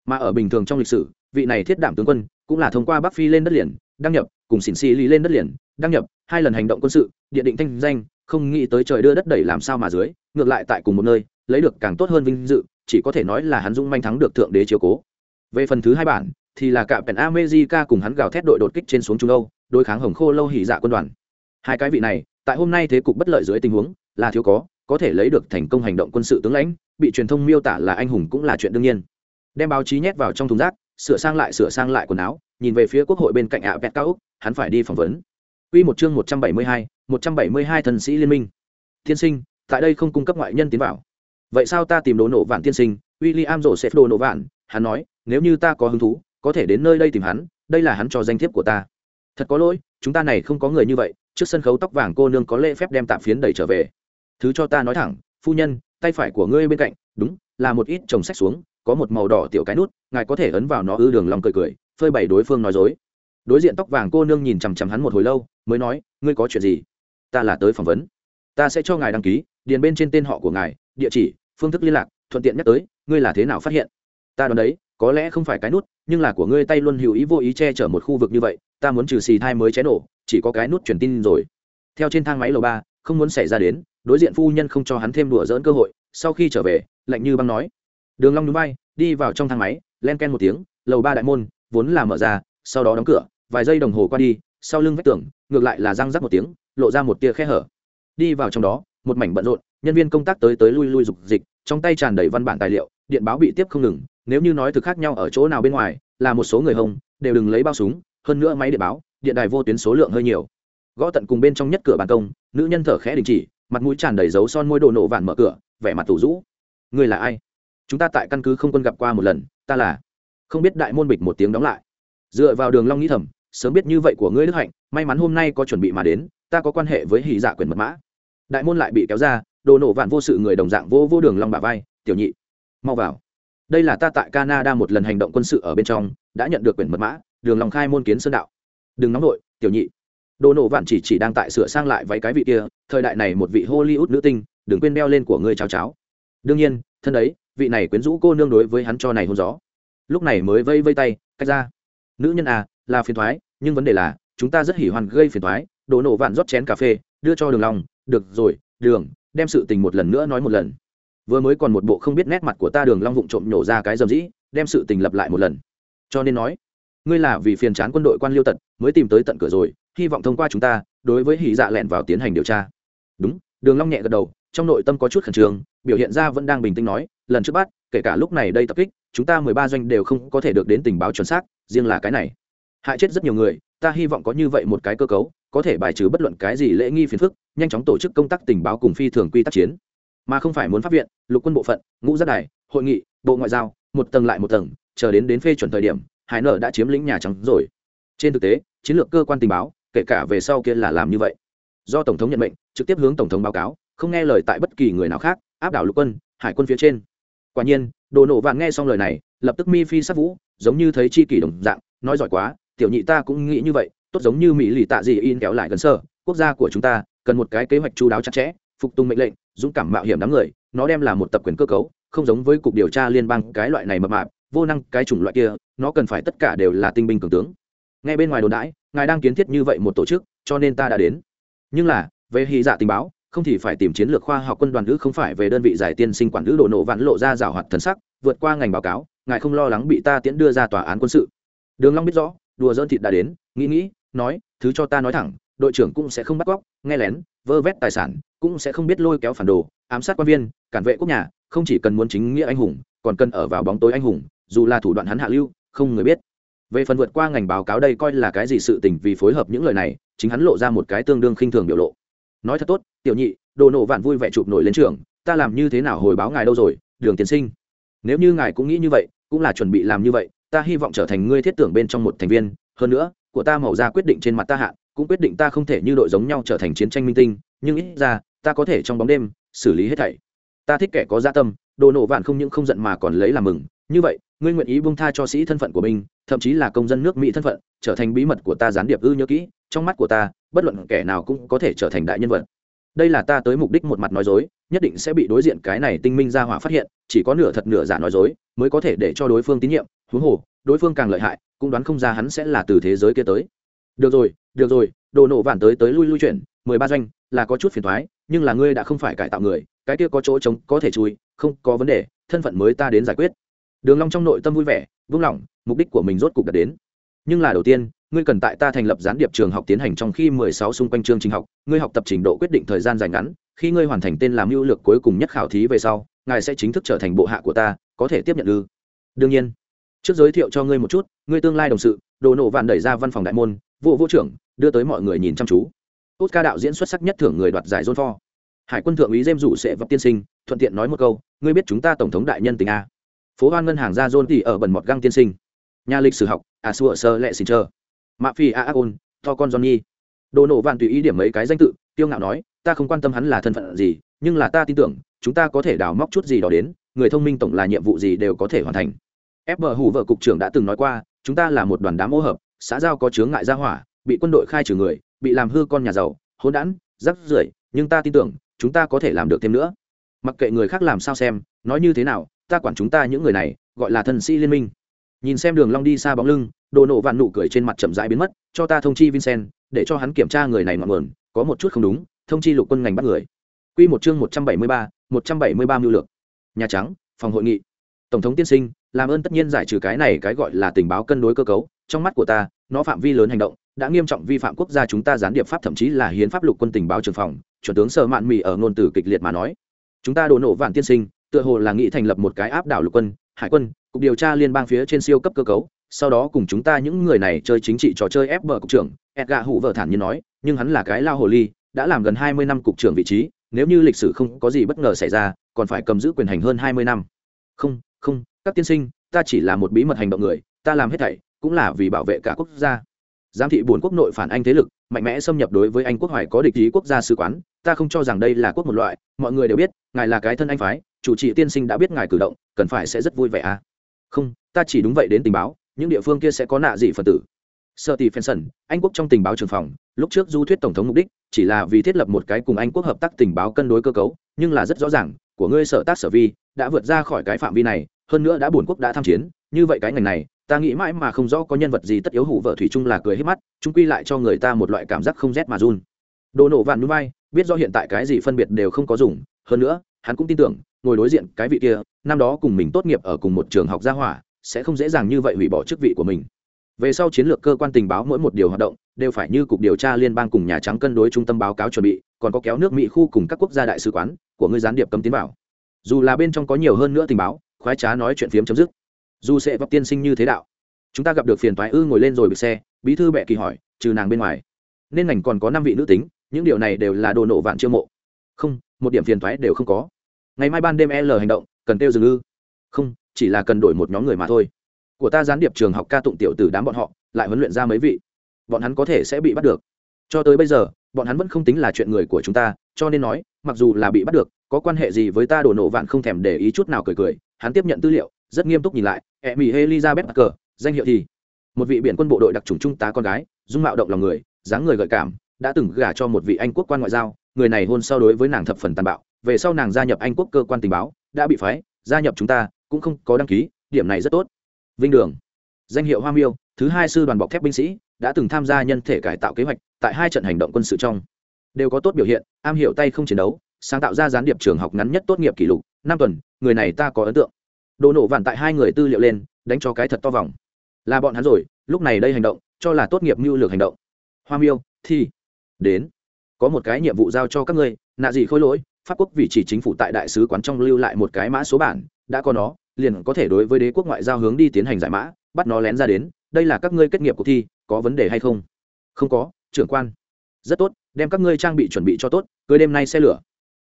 Mà ở bình thường trong lịch sử, vị này thiết đảm tướng quân, cũng là thông qua bắc phi lên đất liền, đăng nhập, cùng xỉn xì lý lên đất liền, đăng nhập, hai lần hành động quân sự, địa định thanh danh, không nghĩ tới trời đưa đất đẩy làm sao mà dưới, ngược lại tại cùng một nơi, lấy được càng tốt hơn vinh dự, chỉ có thể nói là hắn dung manh thắng được thượng đế chiếu cố. Về phần thứ hai bản, thì là cả pèn amejica cùng hắn gào thét đội đột kích trên xuống trung âu, đối kháng hồng khô lâu hỉ dạ quân đoàn. Hai cái vị này tại hôm nay thế cục bất lợi dưới tình huống là thiếu có có thể lấy được thành công hành động quân sự tướng lãnh bị truyền thông miêu tả là anh hùng cũng là chuyện đương nhiên đem báo chí nhét vào trong thùng rác sửa sang lại sửa sang lại quần áo nhìn về phía quốc hội bên cạnh ạ vẹt cao úc hắn phải đi phỏng vấn Quy một chương 172, 172 thần sĩ liên minh. Tiên sinh, tại đây không cung cấp ngoại nhân tiến vào. Vậy sao ta tìm đồ nổ vạn tiên sinh, William Joseph đồ nổ vạn, hắn nói, nếu như ta có hứng thú, có thể đến nơi đây tìm hắn, đây là hắn cho danh thiếp của ta. Thật có lỗi, chúng ta này không có người như vậy, trước sân khấu tóc vàng cô nương có lễ phép đem tạm phiến đẩy trở về. Thứ cho ta nói thẳng, phu nhân, tay phải của ngươi bên cạnh, đúng, là một ít chồng sách xuống, có một màu đỏ tiểu cái nút, ngài có thể ấn vào nó ư đường lòng cười cười, phơi bày đối phương nói dối. Đối diện tóc vàng cô nương nhìn chằm chằm hắn một hồi lâu mới nói ngươi có chuyện gì? Ta là tới phỏng vấn. Ta sẽ cho ngài đăng ký điền bên trên tên họ của ngài địa chỉ phương thức liên lạc thuận tiện nhắc tới ngươi là thế nào phát hiện? Ta đoán đấy có lẽ không phải cái nút nhưng là của ngươi tay luôn hữu ý vô ý che chở một khu vực như vậy ta muốn trừ xì thai mới cháy nổ chỉ có cái nút truyền tin rồi. Theo trên thang máy lầu ba, không muốn xảy ra đến, đối diện phu nhân không cho hắn thêm đùa dỡn cơ hội, sau khi trở về, lạnh như băng nói. Đường long núi bay đi vào trong thang máy, len ken một tiếng, lầu ba đại môn, vốn là mở ra, sau đó đóng cửa, vài giây đồng hồ qua đi, sau lưng vách tường, ngược lại là răng rắc một tiếng, lộ ra một tia khe hở. Đi vào trong đó, một mảnh bận rộn, nhân viên công tác tới tới lui lui dục dịch, trong tay tràn đầy văn bản tài liệu, điện báo bị tiếp không ngừng, nếu như nói thực khác nhau ở chỗ nào bên ngoài, là một số người hồng, đều đừng lấy bao súng, hơn nữa máy điện báo điện đài vô tuyến số lượng hơi nhiều. Gõ tận cùng bên trong nhất cửa bàn công, nữ nhân thở khẽ đình chỉ, mặt mũi tràn đầy dấu son môi đồ nổ vạn mở cửa, vẻ mặt tủ rũ. Người là ai? Chúng ta tại căn cứ không quân gặp qua một lần, ta là. Không biết đại môn bịch một tiếng đóng lại. Dựa vào đường long nghĩ thầm, sớm biết như vậy của ngươi đức hạnh, may mắn hôm nay có chuẩn bị mà đến, ta có quan hệ với hỉ dạ quyền mật mã. Đại môn lại bị kéo ra, đồ nổ vạn vô sự người đồng dạng vô vô đường long bả vai, tiểu nhị, mau vào. Đây là ta tại canada một lần hành động quân sự ở bên trong, đã nhận được quyền mật mã, đường long khai môn kiến sơn đạo đừng nóng nội tiểu nhị. Đồ nổ vạn chỉ chỉ đang tại sửa sang lại váy cái vị kia, thời đại này một vị hollywood nữ tinh, đừng quên đeo lên của ngươi cháo cháo. Đương nhiên, thân đấy, vị này quyến rũ cô nương đối với hắn cho này hôn gió. Lúc này mới vây vây tay, cách ra. Nữ nhân à là phiền thoái, nhưng vấn đề là, chúng ta rất hỉ hoàn gây phiền thoái. Đồ nổ vạn rót chén cà phê, đưa cho đường lòng được rồi, đường, đem sự tình một lần nữa nói một lần. Vừa mới còn một bộ không biết nét mặt của ta, đường long vụng trộm nhổ ra cái dầm dĩ, đem sự tình lập lại một lần. Cho nên nói ngươi là vì phiền chán quân đội quan liêu tận mới tìm tới tận cửa rồi, hy vọng thông qua chúng ta, đối với hỉ dạ lẹn vào tiến hành điều tra. Đúng, đường long nhẹ gật đầu, trong nội tâm có chút khẩn trương, biểu hiện ra vẫn đang bình tĩnh nói, lần trước bắt, kể cả lúc này đây tập kích, chúng ta mười ba doanh đều không có thể được đến tình báo chuẩn xác, riêng là cái này. Hại chết rất nhiều người, ta hy vọng có như vậy một cái cơ cấu, có thể bài trừ bất luận cái gì lễ nghi phiền phức, nhanh chóng tổ chức công tác tình báo cùng phi thường quy tắc chiến. Mà không phải muốn pháp viện, lục quân bộ phận, ngũ giác đài, hội nghị, bộ ngoại giao, một tầng lại một tầng, chờ đến đến phê chuẩn thời điểm hải nợ đã chiếm lĩnh nhà trắng rồi. Trên thực tế, chiến lược cơ quan tình báo, kể cả về sau kia là làm như vậy. Do tổng thống nhận mệnh, trực tiếp hướng tổng thống báo cáo, không nghe lời tại bất kỳ người nào khác, áp đảo lục quân, hải quân phía trên. Quả nhiên, đồ nổ vàng nghe xong lời này, lập tức mi phi sát vũ, giống như thấy chi kỷ đồng dạng, nói giỏi quá, tiểu nhị ta cũng nghĩ như vậy, tốt giống như mỹ lì tạ gì in kéo lại gần sơ, quốc gia của chúng ta, cần một cái kế hoạch chú đáo chặt chẽ, phục tùng mệnh lệnh, dũng cảm mạo hiểm đám người, nó đem là một tập quyền cơ cấu, không giống với cục điều tra liên bang cái loại này mập mạp vô năng, cái chủng loại kia, nó cần phải tất cả đều là tinh binh cường tướng. Ngay bên ngoài đồn đãi, ngài đang kiến thiết như vậy một tổ chức, cho nên ta đã đến. Nhưng là, về hy dạ tình báo, không thì phải tìm chiến lược khoa học quân đoàn nữ, không phải về đơn vị giải tiên sinh quản nữ đổ nổ vạn lộ ra rào hoạt thần sắc, vượt qua ngành báo cáo, ngài không lo lắng bị ta tiễn đưa ra tòa án quân sự. Đường long biết rõ, đùa dỡn thịt đã đến, nghĩ nghĩ, nói, thứ cho ta nói thẳng, đội trưởng cũng sẽ không bắt cóc, nghe lén, vơ vét tài sản, cũng sẽ không biết lôi kéo phản đồ, ám sát quan viên, cản vệ quốc nhà, không chỉ cần muốn chính nghĩa anh hùng, còn cần ở vào bóng tối anh hùng dù là thủ đoạn hắn hạ lưu, không người biết. Về phần vượt qua ngành báo cáo đây coi là cái gì sự tình vì phối hợp những lời này, chính hắn lộ ra một cái tương đương khinh thường biểu lộ. Nói thật tốt, tiểu nhị, đồ nổ vạn vui vẻ chụp nổi lên trường, ta làm như thế nào hồi báo ngài đâu rồi, đường tiến sinh. Nếu như ngài cũng nghĩ như vậy, cũng là chuẩn bị làm như vậy, ta hy vọng trở thành ngươi thiết tưởng bên trong một thành viên. Hơn nữa, của ta màu ra quyết định trên mặt ta hạ, cũng quyết định ta không thể như đội giống nhau trở thành chiến tranh minh tinh, nhưng ít ra, ta có thể trong bóng đêm xử lý hết thảy. Ta thích kẻ có gia tâm, đồ nổ vạn không những không giận mà còn lấy làm mừng. Như vậy ngươi nguyện ý buông tha cho sĩ thân phận của mình, thậm chí là công dân nước mỹ thân phận, trở thành bí mật của ta gián điệp ư nhớ kỹ, trong mắt của ta, bất luận kẻ nào cũng có thể trở thành đại nhân vật. Đây là ta tới mục đích một mặt nói dối, nhất định sẽ bị đối diện cái này tinh minh ra hỏa phát hiện, chỉ có nửa thật nửa giả nói dối, mới có thể để cho đối phương tín nhiệm, huống hồ, đối phương càng lợi hại, cũng đoán không ra hắn sẽ là từ thế giới kia tới. Được rồi được rồi, đồ nổ vản tới tới lui lui chuyển mười ba doanh, là có chút phiền thoái nhưng là ngươi đã không phải cải tạo người, cái kia có chỗ trống có thể chui, không có vấn đề, thân phận mới ta đến giải quyết đường long trong nội tâm vui vẻ vững lòng, mục đích của mình rốt cục đạt đến. Nhưng là đầu tiên, ngươi cần tại ta thành lập gián điệp trường học tiến hành trong khi mười sáu xung quanh chương trình học, ngươi học tập trình độ quyết định thời gian dài ngắn, khi ngươi hoàn thành tên làm ưu lược cuối cùng nhất khảo thí về sau, ngài sẽ chính thức trở thành bộ hạ của ta, có thể tiếp nhận ư? Đương nhiên. Trước giới thiệu cho ngươi một chút, ngươi tương lai đồng sự, đồ nổ vạn đẩy ra văn phòng đại môn, vụ vô trưởng, đưa tới mọi người nhìn chăm chú. Tốt ca đạo diễn xuất sắc nhất thưởng người đoạt giải john for hải quân thượng úy dêm dụ sẽ vấp tiên sinh, thuận tiện nói một câu, ngươi biết chúng ta tổng thống đại nhân tình a phố hoan ngân hàng ra dôn thì ở bẩn mọt găng tiên sinh. Nhà lịch sử học à sủa sơ, lệ, xin chờ. Mạ phi, a ôn, to con johnny. Đồ nổ vạn tùy ý điểm mấy cái danh tự tiêu ngạo nói, ta không quan tâm hắn là thân phận gì, nhưng là ta tin tưởng, chúng ta có thể đào móc chút gì đó đến, người thông minh tổng là nhiệm vụ gì đều có thể hoàn thành. Fb hủ vợ cục trưởng đã từng nói qua, chúng ta là một đoàn đám ô hợp, xã giao có chướng ngại gia hỏa, bị quân đội khai trừ người, bị làm hư con nhà giàu, hỗn đản, rắc rưởi, nhưng ta tin tưởng, chúng ta có thể làm được thêm nữa. Mặc kệ người khác làm sao xem, nói như thế nào ta quản chúng ta những người này gọi là thân sĩ liên minh. Nhìn xem đường long đi xa bóng lưng đồ nổ vạn nụ cười trên mặt chậm rãi biến mất cho ta thông chi vincent để cho hắn kiểm tra người này ngọn nguồn có một chút không đúng thông chi lục quân ngành bắt người. Quy một chương một trăm bảy mươi ba, một trăm bảy mươi ba mưu lược. Nhà trắng phòng hội nghị. Tổng thống tiên sinh làm ơn tất nhiên giải trừ cái này cái gọi là tình báo cân đối cơ cấu trong mắt của ta nó phạm vi lớn hành động đã nghiêm trọng vi phạm quốc gia chúng ta gián điệp pháp thậm chí là hiến pháp lục quân tình báo trường phòng chuẩn tướng sở mạn mỹ ở ngôn từ kịch liệt mà nói. Chúng ta đổ nổ vạn tiên sinh tựa hồ là nghĩ thành lập một cái áp đảo lục quân, hải quân, cục điều tra liên bang phía trên siêu cấp cơ cấu, sau đó cùng chúng ta những người này chơi chính trị trò chơi ép bờ cục trưởng edga hụ vợ thản nhiên nói, nhưng hắn là cái lao hồ ly, đã làm gần hai mươi năm cục trưởng vị trí, nếu như lịch sử không có gì bất ngờ xảy ra, còn phải cầm giữ quyền hành hơn hai mươi năm. Không không, các tiên sinh, ta chỉ là một bí mật hành động người, ta làm hết thảy, cũng là vì bảo vệ cả quốc gia. Giám thị bốn quốc nội phản anh thế lực, mạnh mẽ xâm nhập đối với anh quốc hoài có địch ý quốc gia sứ quán, ta không cho rằng đây là quốc một loại, mọi người đều biết, ngài là cái thân anh phái chủ trị tiên sinh đã biết ngài cử động, cần phải sẽ rất vui vẻ à? Không, ta chỉ đúng vậy đến tình báo, những địa phương kia sẽ có nạ gì phần tử. Sơ tỷ phenson anh quốc trong tình báo trường phòng, lúc trước du thuyết tổng thống mục đích chỉ là vì thiết lập một cái cùng anh quốc hợp tác tình báo cân đối cơ cấu, nhưng là rất rõ ràng, của ngươi sở tác sở vi đã vượt ra khỏi cái phạm vi này, hơn nữa đã buồn quốc đã tham chiến, như vậy cái ngành này, ta nghĩ mãi mà không rõ có nhân vật gì tất yếu hủ vợ thủy chung là cười hết mắt trung quy lại cho người ta một loại cảm giác không rét mà run. Đồ nổ vạn núi bay, biết do hiện tại cái gì phân biệt đều không có dùng, hơn nữa, hắn cũng tin tưởng ngồi đối diện cái vị kia, năm đó cùng mình tốt nghiệp ở cùng một trường học gia hỏa, sẽ không dễ dàng như vậy hủy bỏ chức vị của mình. Về sau chiến lược cơ quan tình báo mỗi một điều hoạt động, đều phải như cục điều tra liên bang cùng nhà trắng cân đối trung tâm báo cáo chuẩn bị, còn có kéo nước mỹ khu cùng các quốc gia đại sứ quán của người gián điệp cấm tiến bảo dù là bên trong có nhiều hơn nữa tình báo, khoái trá nói chuyện phiếm chấm dứt. Dù sẽ vấp tiên sinh như thế đạo. Chúng ta gặp được phiền toái ư ngồi lên rồi bị xe, bí thư bệ kỳ hỏi, trừ nàng bên ngoài, nên ngành còn có năm vị nữ tính, những điều này đều là đồ nộ vạn chiêu mộ. Không, một điểm phiền toái đều không có ngày mai ban đêm l hành động, cần tiêu dừng ư? Không, chỉ là cần đổi một nhóm người mà thôi. Của ta gián điệp trường học ca tụng tiểu từ đám bọn họ, lại huấn luyện ra mấy vị. Bọn hắn có thể sẽ bị bắt được. Cho tới bây giờ, bọn hắn vẫn không tính là chuyện người của chúng ta, cho nên nói, mặc dù là bị bắt được, có quan hệ gì với ta đổ nổ vạn không thèm để ý chút nào cười cười. Hắn tiếp nhận tư liệu, rất nghiêm túc nhìn lại. E mỹ elizabeth cờ danh hiệu thì. Một vị biển quân bộ đội đặc trùng trung tá con gái, dung mạo động lòng người, dáng người gợi cảm, đã từng gả cho một vị anh quốc quan ngoại giao, người này hôn sau đối với nàng thập phần tàn bạo về sau nàng gia nhập anh quốc cơ quan tình báo, đã bị phái, gia nhập chúng ta, cũng không có đăng ký, điểm này rất tốt. Vinh đường, danh hiệu hoa miêu, thứ hai sư đoàn bọc thép binh sĩ, đã từng tham gia nhân thể cải tạo kế hoạch, tại hai trận hành động quân sự trong. Đều có tốt biểu hiện, am hiểu tay không chiến đấu, sáng tạo ra gián điệp trường học ngắn nhất tốt nghiệp kỷ lục, năm tuần, người này ta có ấn tượng. Đồ nổ vạn tại hai người tư liệu lên, đánh cho cái thật to vòng. Là bọn hắn rồi, lúc này đây hành động, cho là tốt nghiệp mưu lược hành động. Hoa miêu, thi. Đến. Có một cái nhiệm vụ giao cho các ngươi, nạ gì khôi lỗi pháp quốc vì chỉ chính phủ tại đại sứ quán trong lưu lại một cái mã số bản, đã có nó, liền có thể đối với đế quốc ngoại giao hướng đi tiến hành giải mã, bắt nó lén ra đến, đây là các ngươi kết nghiệp cuộc thi, có vấn đề hay không? Không có, trưởng quan. Rất tốt, đem các ngươi trang bị chuẩn bị cho tốt, cưới đêm nay xe lửa.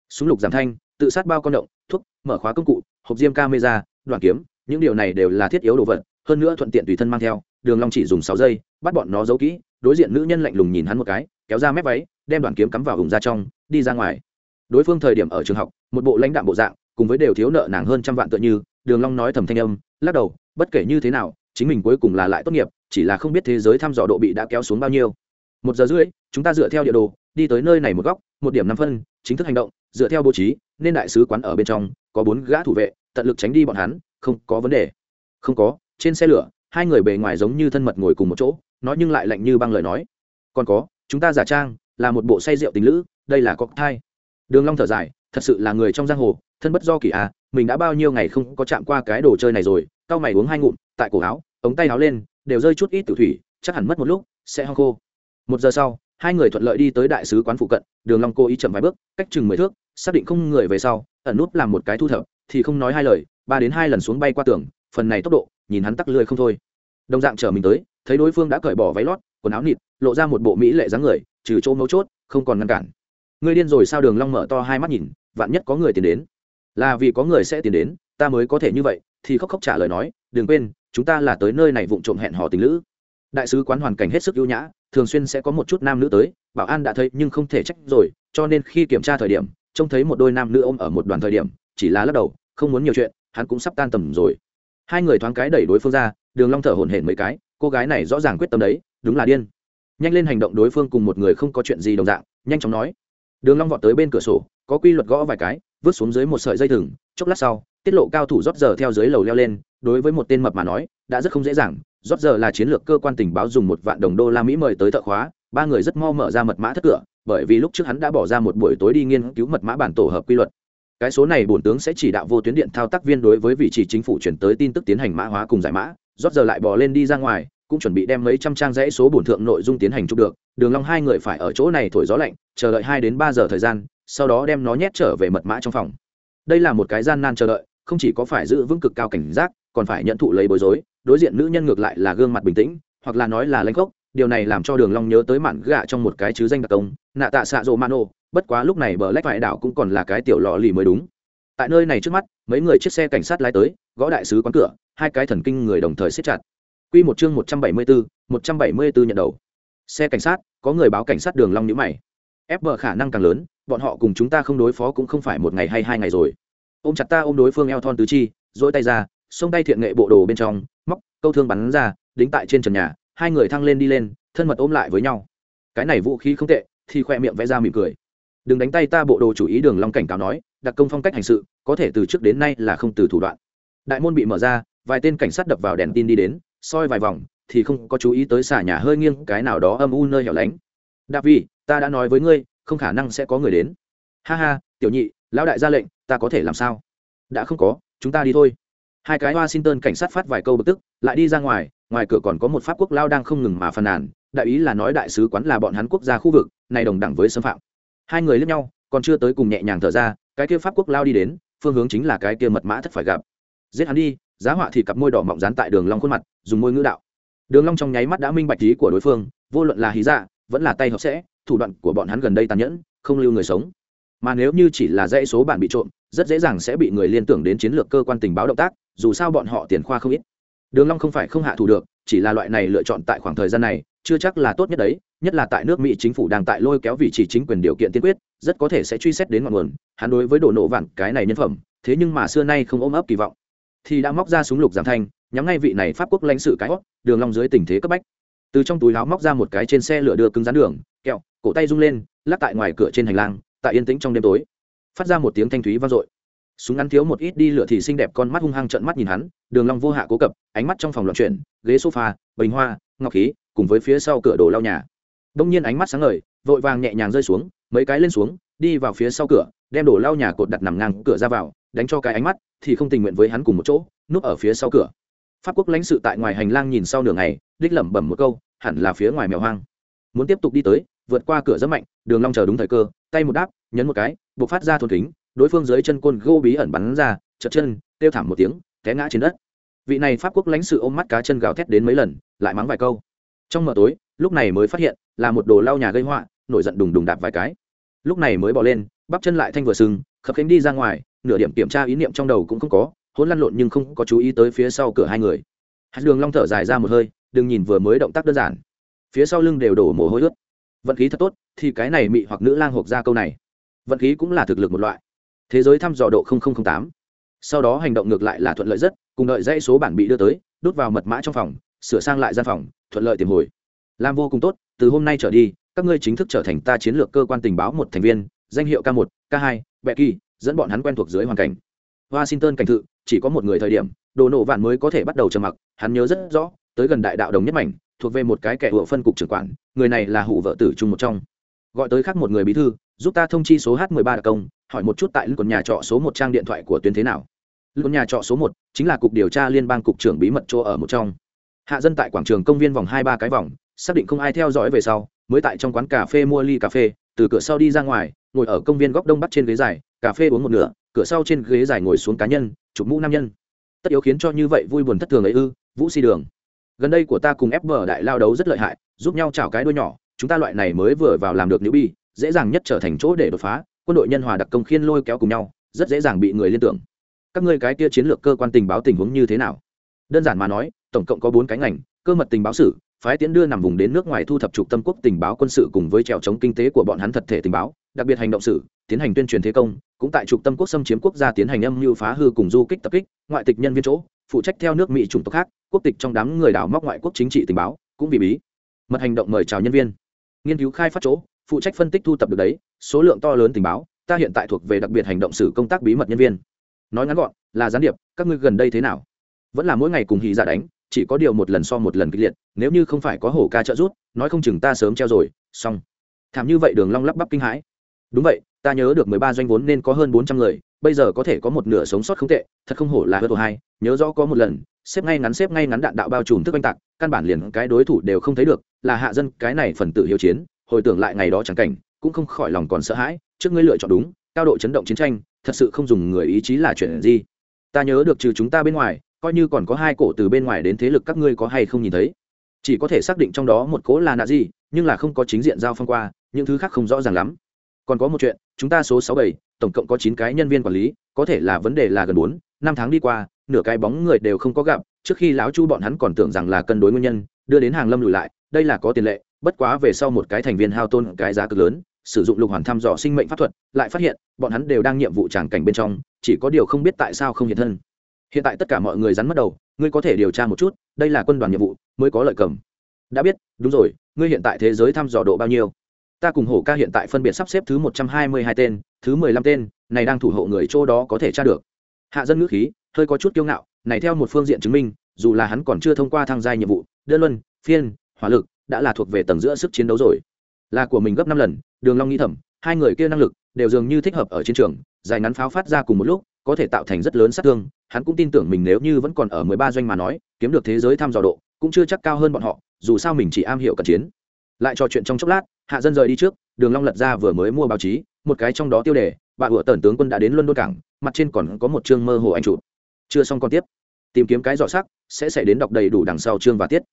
Súng lục giảm thanh, tự sát bao con động, thuốc, mở khóa công cụ, hộp diêm camera đoàn kiếm, những điều này đều là thiết yếu đồ vật, hơn nữa thuận tiện tùy thân mang theo, đường long chỉ dùng sáu giây, bắt bọn nó giấu kỹ, đối diện nữ nhân lạnh lùng nhìn hắn một cái, kéo ra mép váy, đem đoàn kiếm cắm vào vùng da trong, đi ra ngoài đối phương thời điểm ở trường học, một bộ lãnh đạm bộ dạng, cùng với đều thiếu nợ nàng hơn trăm vạn tựa như, đường long nói thầm thanh âm, lắc đầu, bất kể như thế nào, chính mình cuối cùng là lại tốt nghiệp, chỉ là không biết thế giới thăm dò độ bị đã kéo xuống bao nhiêu. Một giờ rưỡi, chúng ta dựa theo địa đồ, đi tới nơi này một góc, một điểm năm phân, chính thức hành động, dựa theo bố trí, nên đại sứ quán ở bên trong, có bốn gã thủ vệ, tận lực tránh đi bọn hắn, không có vấn đề. Không có, trên xe lửa, hai người bề ngoài giống như thân mật ngồi cùng một chỗ, nói nhưng lại lạnh như băng lời nói. Còn có, chúng ta giả trang, là một bộ say rượu tình lữ, đây là cọc thai đường long thở dài, thật sự là người trong giang hồ, thân bất do kỳ à mình đã bao nhiêu ngày không có chạm qua cái đồ chơi này rồi cao mày uống hai ngụm, tại cổ áo, ống tay áo lên, đều rơi chút ít tử thủy, chắc hẳn mất một lúc, sẽ ho khô. Một giờ sau, hai người thuận lợi đi tới đại sứ quán phụ cận, đường long cô ý chậm vài bước, cách chừng mười thước, xác định không người về sau, ẩn nút làm một cái thu thập, thì không nói hai lời, ba đến hai lần xuống bay qua tường, phần này tốc độ, nhìn hắn tắc lười không thôi. Đồng dạng chờ mình tới, thấy đối phương đã cởi bỏ váy lót, quần áo nịt, lộ ra một bộ mỹ lệ dáng người, trừ chỗ mấu chốt, không còn ngăn cản ngươi điên rồi sao? Đường long mở to hai mắt nhìn, vạn nhất có người tiến đến. Là vì có người sẽ tiến đến, ta mới có thể như vậy, thì khóc khóc trả lời nói, đừng quên, chúng ta là tới nơi này vụng trộm hẹn hò tình lữ. Đại sứ quán hoàn cảnh hết sức ưu nhã, thường xuyên sẽ có một chút nam nữ tới, bảo an đã thấy nhưng không thể trách rồi, cho nên khi kiểm tra thời điểm, trông thấy một đôi nam nữ ôm ở một đoàn thời điểm, chỉ là lắc đầu, không muốn nhiều chuyện, hắn cũng sắp tan tầm rồi. Hai người thoáng cái đẩy đối phương ra, đường long thở hổn hển mấy cái, cô gái này rõ ràng quyết tâm đấy, đúng là điên. Nhanh lên hành động đối phương cùng một người không có chuyện gì đồng dạng, nhanh chóng nói đường long vọt tới bên cửa sổ, có quy luật gõ vài cái, vứt xuống dưới một sợi dây thừng, chốc lát sau, tiết lộ cao thủ rót giờ theo dưới lầu leo lên, đối với một tên mập mà nói, đã rất không dễ dàng, rót giờ là chiến lược cơ quan tình báo dùng một vạn đồng đô la mỹ mời tới thợ khóa, ba người rất mau mở ra mật mã thất cửa, bởi vì lúc trước hắn đã bỏ ra một buổi tối đi nghiên cứu mật mã bản tổ hợp quy luật. Cái số này bổn tướng sẽ chỉ đạo vô tuyến điện thao tác viên đối với vị trí chính phủ chuyển tới tin tức tiến hành mã hóa cùng giải mã, rót giờ lại bỏ lên đi ra ngoài cũng chuẩn bị đem mấy trăm trang dãy số bổn thượng nội dung tiến hành chụp được, đường long hai người phải ở chỗ này thổi gió lạnh, chờ đợi hai đến ba giờ thời gian, sau đó đem nó nhét trở về mật mã trong phòng. Đây là một cái gian nan chờ đợi, không chỉ có phải giữ vững cực cao cảnh giác, còn phải nhận thụ lấy bối rối, đối diện nữ nhân ngược lại là gương mặt bình tĩnh, hoặc là nói là lãnh gốc điều này làm cho đường long nhớ tới mạn gạ trong một cái chứ danh đặc công, nạ tạ xạ rồ mano bất quá lúc này bờ lách vải đảo cũng còn là cái tiểu lò lì mới đúng. Tại nơi này trước mắt, mấy người chiếc xe cảnh sát lái tới, gõ đại sứ quán cửa, hai cái thần kinh người đồng thời siết chặt quy một chương một trăm bảy mươi bốn một trăm bảy mươi bốn nhận đầu. Xe cảnh sát, có người báo cảnh sát đường long nhíu mày. Ép bờ khả năng càng lớn, bọn họ cùng chúng ta không đối phó cũng không phải một ngày hay hai ngày rồi. Ôm chặt ta ôm đối phương eo thon tứ chi, duỗi tay ra, xông tay thiện nghệ bộ đồ bên trong, móc, câu thương bắn ra, đính tại trên trần nhà, hai người thăng lên đi lên, thân mật ôm lại với nhau. Cái này vũ khí không tệ, thì khoe miệng vẽ ra mỉm cười. Đừng đánh tay ta bộ đồ chủ ý đường long cảnh cáo nói, đặc công phong cách hành sự, có thể từ trước đến nay là không từ thủ đoạn. Đại môn bị mở ra, vài tên cảnh sát đập vào đèn tin đi đến soi vài vòng thì không có chú ý tới xả nhà hơi nghiêng, cái nào đó âm u nơi hẻo lánh. Đạp vì ta đã nói với ngươi, không khả năng sẽ có người đến. Ha ha, tiểu nhị, lão đại ra lệnh, ta có thể làm sao? Đã không có, chúng ta đi thôi. Hai cái washington cảnh sát phát vài câu bực tức, lại đi ra ngoài ngoài cửa còn có một pháp quốc lao đang không ngừng mà phàn nàn, đại ý là nói đại sứ quán là bọn hắn quốc gia khu vực, này đồng đẳng với xâm phạm. Hai người lướt nhau, còn chưa tới cùng nhẹ nhàng thở ra, cái kia pháp quốc lao đi đến, phương hướng chính là cái kia mật mã thất phải gặp. Giết hắn đi giá họa thì cặp môi đỏ mọng dán tại đường long khuôn mặt, dùng môi ngữ đạo. Đường long trong nháy mắt đã minh bạch ý của đối phương, vô luận là hí dạ vẫn là tay hợp sẽ, thủ đoạn của bọn hắn gần đây tàn nhẫn, không lưu người sống. Mà nếu như chỉ là dãy số bản bị trộm, rất dễ dàng sẽ bị người liên tưởng đến chiến lược cơ quan tình báo động tác, dù sao bọn họ tiền khoa không ít. Đường long không phải không hạ thủ được, chỉ là loại này lựa chọn tại khoảng thời gian này, chưa chắc là tốt nhất đấy, nhất là tại nước mỹ chính phủ đang tại lôi kéo vị trí chính quyền điều kiện tiên quyết, rất có thể sẽ truy xét đến ngọn nguồn, hắn đối với đồ nổ vạn cái này nhân phẩm, thế nhưng mà xưa nay không ôm ấp kỳ vọng thì đã móc ra súng lục giảm thanh, nhắm ngay vị này pháp quốc lãnh sự cái hót đường long dưới tình thế cấp bách. Từ trong túi áo móc ra một cái trên xe lửa đưa cứng rắn đường, kẹo, cổ tay rung lên, lắc tại ngoài cửa trên hành lang, tại yên tĩnh trong đêm tối. Phát ra một tiếng thanh thúy vang dội. Súng ngắn thiếu một ít đi lửa thì xinh đẹp con mắt hung hăng trợn mắt nhìn hắn, đường long vô hạ cố cập, ánh mắt trong phòng loạn chuyển, ghế sofa, bình hoa, ngọc khí, cùng với phía sau cửa đồ lau nhà. Đông nhiên ánh mắt sáng ngời, vội vàng nhẹ nhàng rơi xuống, mấy cái lên xuống, đi vào phía sau cửa, đem đồ lau nhà cột đặt nằm ngang cửa ra vào, đánh cho cái ánh mắt thì không tình nguyện với hắn cùng một chỗ, núp ở phía sau cửa. Pháp quốc lãnh sự tại ngoài hành lang nhìn sau nửa ngày, đích lẩm bẩm một câu, hẳn là phía ngoài mèo hoang. Muốn tiếp tục đi tới, vượt qua cửa rất mạnh, đường long chờ đúng thời cơ, tay một đáp, nhấn một cái bộc phát ra thôn kính, đối phương dưới chân côn gô bí ẩn bắn ra chật chân tiêu thảm một tiếng, té ngã trên đất. Vị này pháp quốc lãnh sự ôm mắt cá chân gào thét đến mấy lần, lại mắng vài câu. Trong mờ tối, lúc này mới phát hiện, là một đồ lau nhà gây họa, nổi giận đùng đùng đạp vài cái. Lúc này mới bỏ lên, bắp chân lại thanh vừa sừng, khập khiễng đi ra ngoài nửa điểm kiểm tra ý niệm trong đầu cũng không có, hỗn lăn lộn nhưng không có chú ý tới phía sau cửa hai người. Hạt đường long thở dài ra một hơi, đừng nhìn vừa mới động tác đơn giản. Phía sau lưng đều đổ mồ hôi ướt. Vận khí thật tốt, thì cái này mị hoặc nữ lang hộp ra câu này. Vận khí cũng là thực lực một loại. Thế giới thăm dò độ tám. Sau đó hành động ngược lại là thuận lợi rất, cùng đợi dãy số bản bị đưa tới đút vào mật mã trong phòng, sửa sang lại gian phòng, thuận lợi tìm hồi. Làm vô cùng tốt, từ hôm nay trở đi, các ngươi chính thức trở thành ta chiến lược cơ quan tình báo một thành viên, danh hiệu k một, k hai bẹ kỳ dẫn bọn hắn quen thuộc dưới hoàn cảnh. Washington cảnh thự, chỉ có một người thời điểm, đồ nổ vạn mới có thể bắt đầu trầm mặc, hắn nhớ rất rõ, tới gần đại đạo đồng nhất mảnh, thuộc về một cái kẻ hựa phân cục trưởng quản, người này là hủ vợ tử chung một trong. Gọi tới khác một người bí thư, giúp ta thông chi số h 13 đặc công, hỏi một chút tại lưng nhà trọ số một trang điện thoại của tuyến thế nào. Lưng nhà trọ số một chính là cục điều tra liên bang cục trưởng bí mật chỗ ở một trong. Hạ dân tại quảng trường công viên vòng hai ba cái vòng, xác định không ai theo dõi về sau, mới tại trong quán cà phê mua ly cà phê, từ cửa sau đi ra ngoài ngồi ở công viên góc đông bắc trên ghế dài, cà phê uống một nửa, cửa sau trên ghế dài ngồi xuống cá nhân, chụp mũ nam nhân. Tất yếu khiến cho như vậy vui buồn thất thường ấy ư, vũ si đường. Gần đây của ta cùng ép vở đại lao đấu rất lợi hại, giúp nhau chảo cái đuôi nhỏ, chúng ta loại này mới vừa vào làm được nữ bi dễ dàng nhất trở thành chỗ để đột phá, quân đội nhân hòa đặc công khiên lôi kéo cùng nhau, rất dễ dàng bị người liên tưởng. Các ngươi cái kia chiến lược cơ quan tình báo tình huống như thế nào? Đơn giản mà nói, tổng cộng có bốn cái ngành, cơ mật tình báo sử phái tiến đưa nằm vùng đến nước ngoài thu thập trục tâm quốc tình báo quân sự cùng với trèo chống kinh tế của bọn hắn thật thể tình báo, đặc biệt hành động sự, tiến hành tuyên truyền thế công, cũng tại trục tâm quốc xâm chiếm quốc gia tiến hành âm mưu phá hư cùng du kích tập kích, ngoại tịch nhân viên chỗ, phụ trách theo nước mỹ chủng tộc khác, quốc tịch trong đám người đảo móc ngoại quốc chính trị tình báo, cũng vì bí. Mật hành động mời chào nhân viên. Nghiên cứu khai phát chỗ, phụ trách phân tích thu tập được đấy, số lượng to lớn tình báo, ta hiện tại thuộc về đặc biệt hành động sử công tác bí mật nhân viên. Nói ngắn gọn, là gián điệp, các ngươi gần đây thế nào? Vẫn là mỗi ngày cùng hì giả đánh chỉ có điều một lần so một lần kịch liệt, nếu như không phải có hổ ca trợ rút nói không chừng ta sớm treo rồi, xong. Thảm như vậy đường long lắp bắp kinh hãi. Đúng vậy, ta nhớ được mười ba doanh vốn nên có hơn bốn trăm người, bây giờ có thể có một nửa sống sót không tệ, thật không hổ là hớt hai, nhớ rõ có một lần, xếp ngay ngắn xếp ngay ngắn đạn đạo bao trùm thức oanh tạc, căn bản liền cái đối thủ đều không thấy được, là hạ dân, cái này phần tự hiếu chiến, hồi tưởng lại ngày đó chẳng cảnh, cũng không khỏi lòng còn sợ hãi, trước ngươi lựa chọn đúng, cao độ chấn động chiến tranh, thật sự không dùng người ý chí là chuyện gì. Ta nhớ được trừ chúng ta bên ngoài coi như còn có hai cổ từ bên ngoài đến thế lực các ngươi có hay không nhìn thấy. Chỉ có thể xác định trong đó một cố là nạ gì, nhưng là không có chính diện giao phong qua, những thứ khác không rõ ràng lắm. Còn có một chuyện, chúng ta số sáu bảy, tổng cộng có chín cái nhân viên quản lý, có thể là vấn đề là gần bốn, năm tháng đi qua, nửa cái bóng người đều không có gặp, trước khi lão chu bọn hắn còn tưởng rằng là cân đối nguyên nhân, đưa đến hàng lâm lùi lại, đây là có tiền lệ, bất quá về sau một cái thành viên hao tôn cái giá cực lớn, sử dụng lục hoàn thăm dò sinh mệnh pháp thuật, lại phát hiện, bọn hắn đều đang nhiệm vụ tràng cảnh bên trong, chỉ có điều không biết tại sao không hiện thân hiện tại tất cả mọi người rắn mất đầu, ngươi có thể điều tra một chút, đây là quân đoàn nhiệm vụ, mới có lợi cầm. Đã biết, đúng rồi, ngươi hiện tại thế giới thăm dò độ bao nhiêu? Ta cùng hổ ca hiện tại phân biệt sắp xếp thứ một trăm hai mươi hai tên, thứ mười lăm tên, này đang thủ hộ người chỗ đó có thể tra được. Hạ dân ngữ khí, hơi có chút kiêu ngạo, này theo một phương diện chứng minh, dù là hắn còn chưa thông qua thăng giai nhiệm vụ, đơn luân, phiên, hỏa lực, đã là thuộc về tầng giữa sức chiến đấu rồi. Là của mình gấp năm lần, đường long nghĩ thầm hai người kia năng lực, đều dường như thích hợp ở chiến trường, dài ngắn pháo phát ra cùng một lúc có thể tạo thành rất lớn sát thương hắn cũng tin tưởng mình nếu như vẫn còn ở mười ba doanh mà nói kiếm được thế giới thăm dò độ cũng chưa chắc cao hơn bọn họ dù sao mình chỉ am hiểu cận chiến. Lại trò chuyện trong chốc lát hạ dân rời đi trước đường long lật ra vừa mới mua báo chí một cái trong đó tiêu đề bà của tần tướng quân đã đến luân đôn cảng mặt trên còn có một chương mơ hồ anh chụp. Chưa xong còn tiếp. Tìm kiếm cái rõ sắc sẽ sẽ đến đọc đầy đủ đằng sau chương và tiết.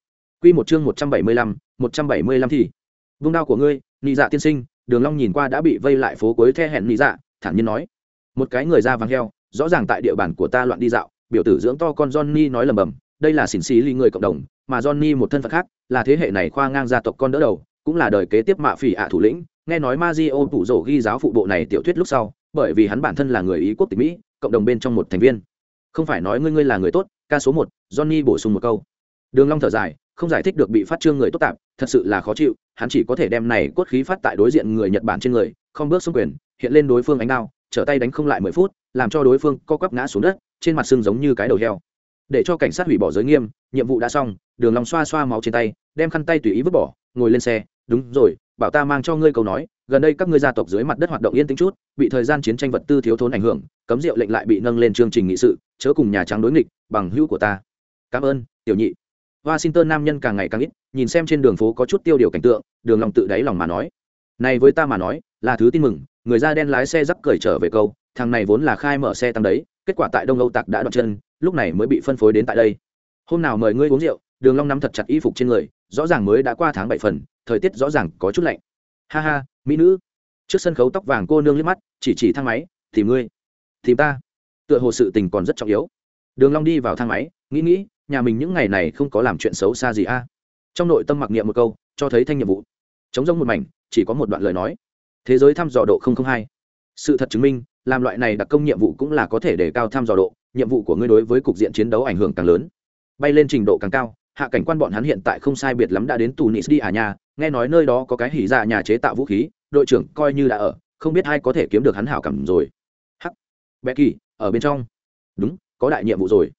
Quy một chương một trăm bảy mươi lăm, một trăm bảy mươi lăm thì. Vung đao của ngươi nị dạ tiên sinh đường long nhìn qua đã bị vây lại phố cuối the hẹn nị dạ thản nhiên nói. Một cái người da vàng heo rõ ràng tại địa bàn của ta loạn đi dạo, biểu tử dưỡng to con johnny nói lầm bầm, đây là xỉn xí ly người cộng đồng, mà johnny một thân phận khác, là thế hệ này khoa ngang gia tộc con đỡ đầu, cũng là đời kế tiếp mạ phỉ ạ thủ lĩnh. Nghe nói Mazio tủ rổ ghi giáo phụ bộ này tiểu thuyết lúc sau, bởi vì hắn bản thân là người ý quốc tịch mỹ, cộng đồng bên trong một thành viên. Không phải nói ngươi ngươi là người tốt, ca số một, johnny bổ sung một câu. Đường long thở dài, không giải thích được bị phát trương người tốt tạp, thật sự là khó chịu, hắn chỉ có thể đem này cốt khí phát tại đối diện người nhật bản trên người, không bước xuống quyền, hiện lên đối phương ánh đao trở tay đánh không lại mười phút, làm cho đối phương co quắp ngã xuống đất, trên mặt sưng giống như cái đầu heo. Để cho cảnh sát hủy bỏ giới nghiêm, nhiệm vụ đã xong, đường long xoa xoa máu trên tay, đem khăn tay tùy ý vứt bỏ, ngồi lên xe, đúng rồi, bảo ta mang cho ngươi câu nói, gần đây các ngươi gia tộc dưới mặt đất hoạt động yên tĩnh chút, bị thời gian chiến tranh vật tư thiếu thốn ảnh hưởng, cấm rượu lệnh lại bị nâng lên chương trình nghị sự, chớ cùng nhà trắng đối nghịch, bằng hữu của ta. Cảm ơn, tiểu nhị. Washington nam nhân càng ngày càng ít, nhìn xem trên đường phố có chút tiêu điều cảnh tượng, đường lòng tự đáy lòng mà nói. Này với ta mà nói, là thứ tin mừng người da đen lái xe rắc cười trở về câu, thằng này vốn là khai mở xe tăng đấy, kết quả tại đông âu tặc đã đoạn chân, lúc này mới bị phân phối đến tại đây. Hôm nào mời ngươi uống rượu, đường long nắm thật chặt y phục trên người, rõ ràng mới đã qua tháng bảy phần, thời tiết rõ ràng có chút lạnh. Ha ha, mỹ nữ. Trước sân khấu tóc vàng cô nương liếc mắt, chỉ chỉ thang máy, tìm ngươi, tìm ta. Tựa hồ sự tình còn rất trọng yếu. Đường long đi vào thang máy, nghĩ nghĩ, nhà mình những ngày này không có làm chuyện xấu xa gì a. Trong nội tâm mặc niệm một câu, cho thấy thanh nhiệm vụ. Chống rông một mảnh, chỉ có một đoạn lời nói thế giới thăm dò độ hai. Sự thật chứng minh, làm loại này đặc công nhiệm vụ cũng là có thể để cao thăm dò độ, nhiệm vụ của ngươi đối với cục diện chiến đấu ảnh hưởng càng lớn. Bay lên trình độ càng cao, hạ cảnh quan bọn hắn hiện tại không sai biệt lắm đã đến tù nis đi à nhà nghe nói nơi đó có cái hỉ dạ nhà chế tạo vũ khí, đội trưởng coi như đã ở, không biết ai có thể kiếm được hắn hảo cảm rồi. Hắc. Bé kỳ, ở bên trong. Đúng, có đại nhiệm vụ rồi.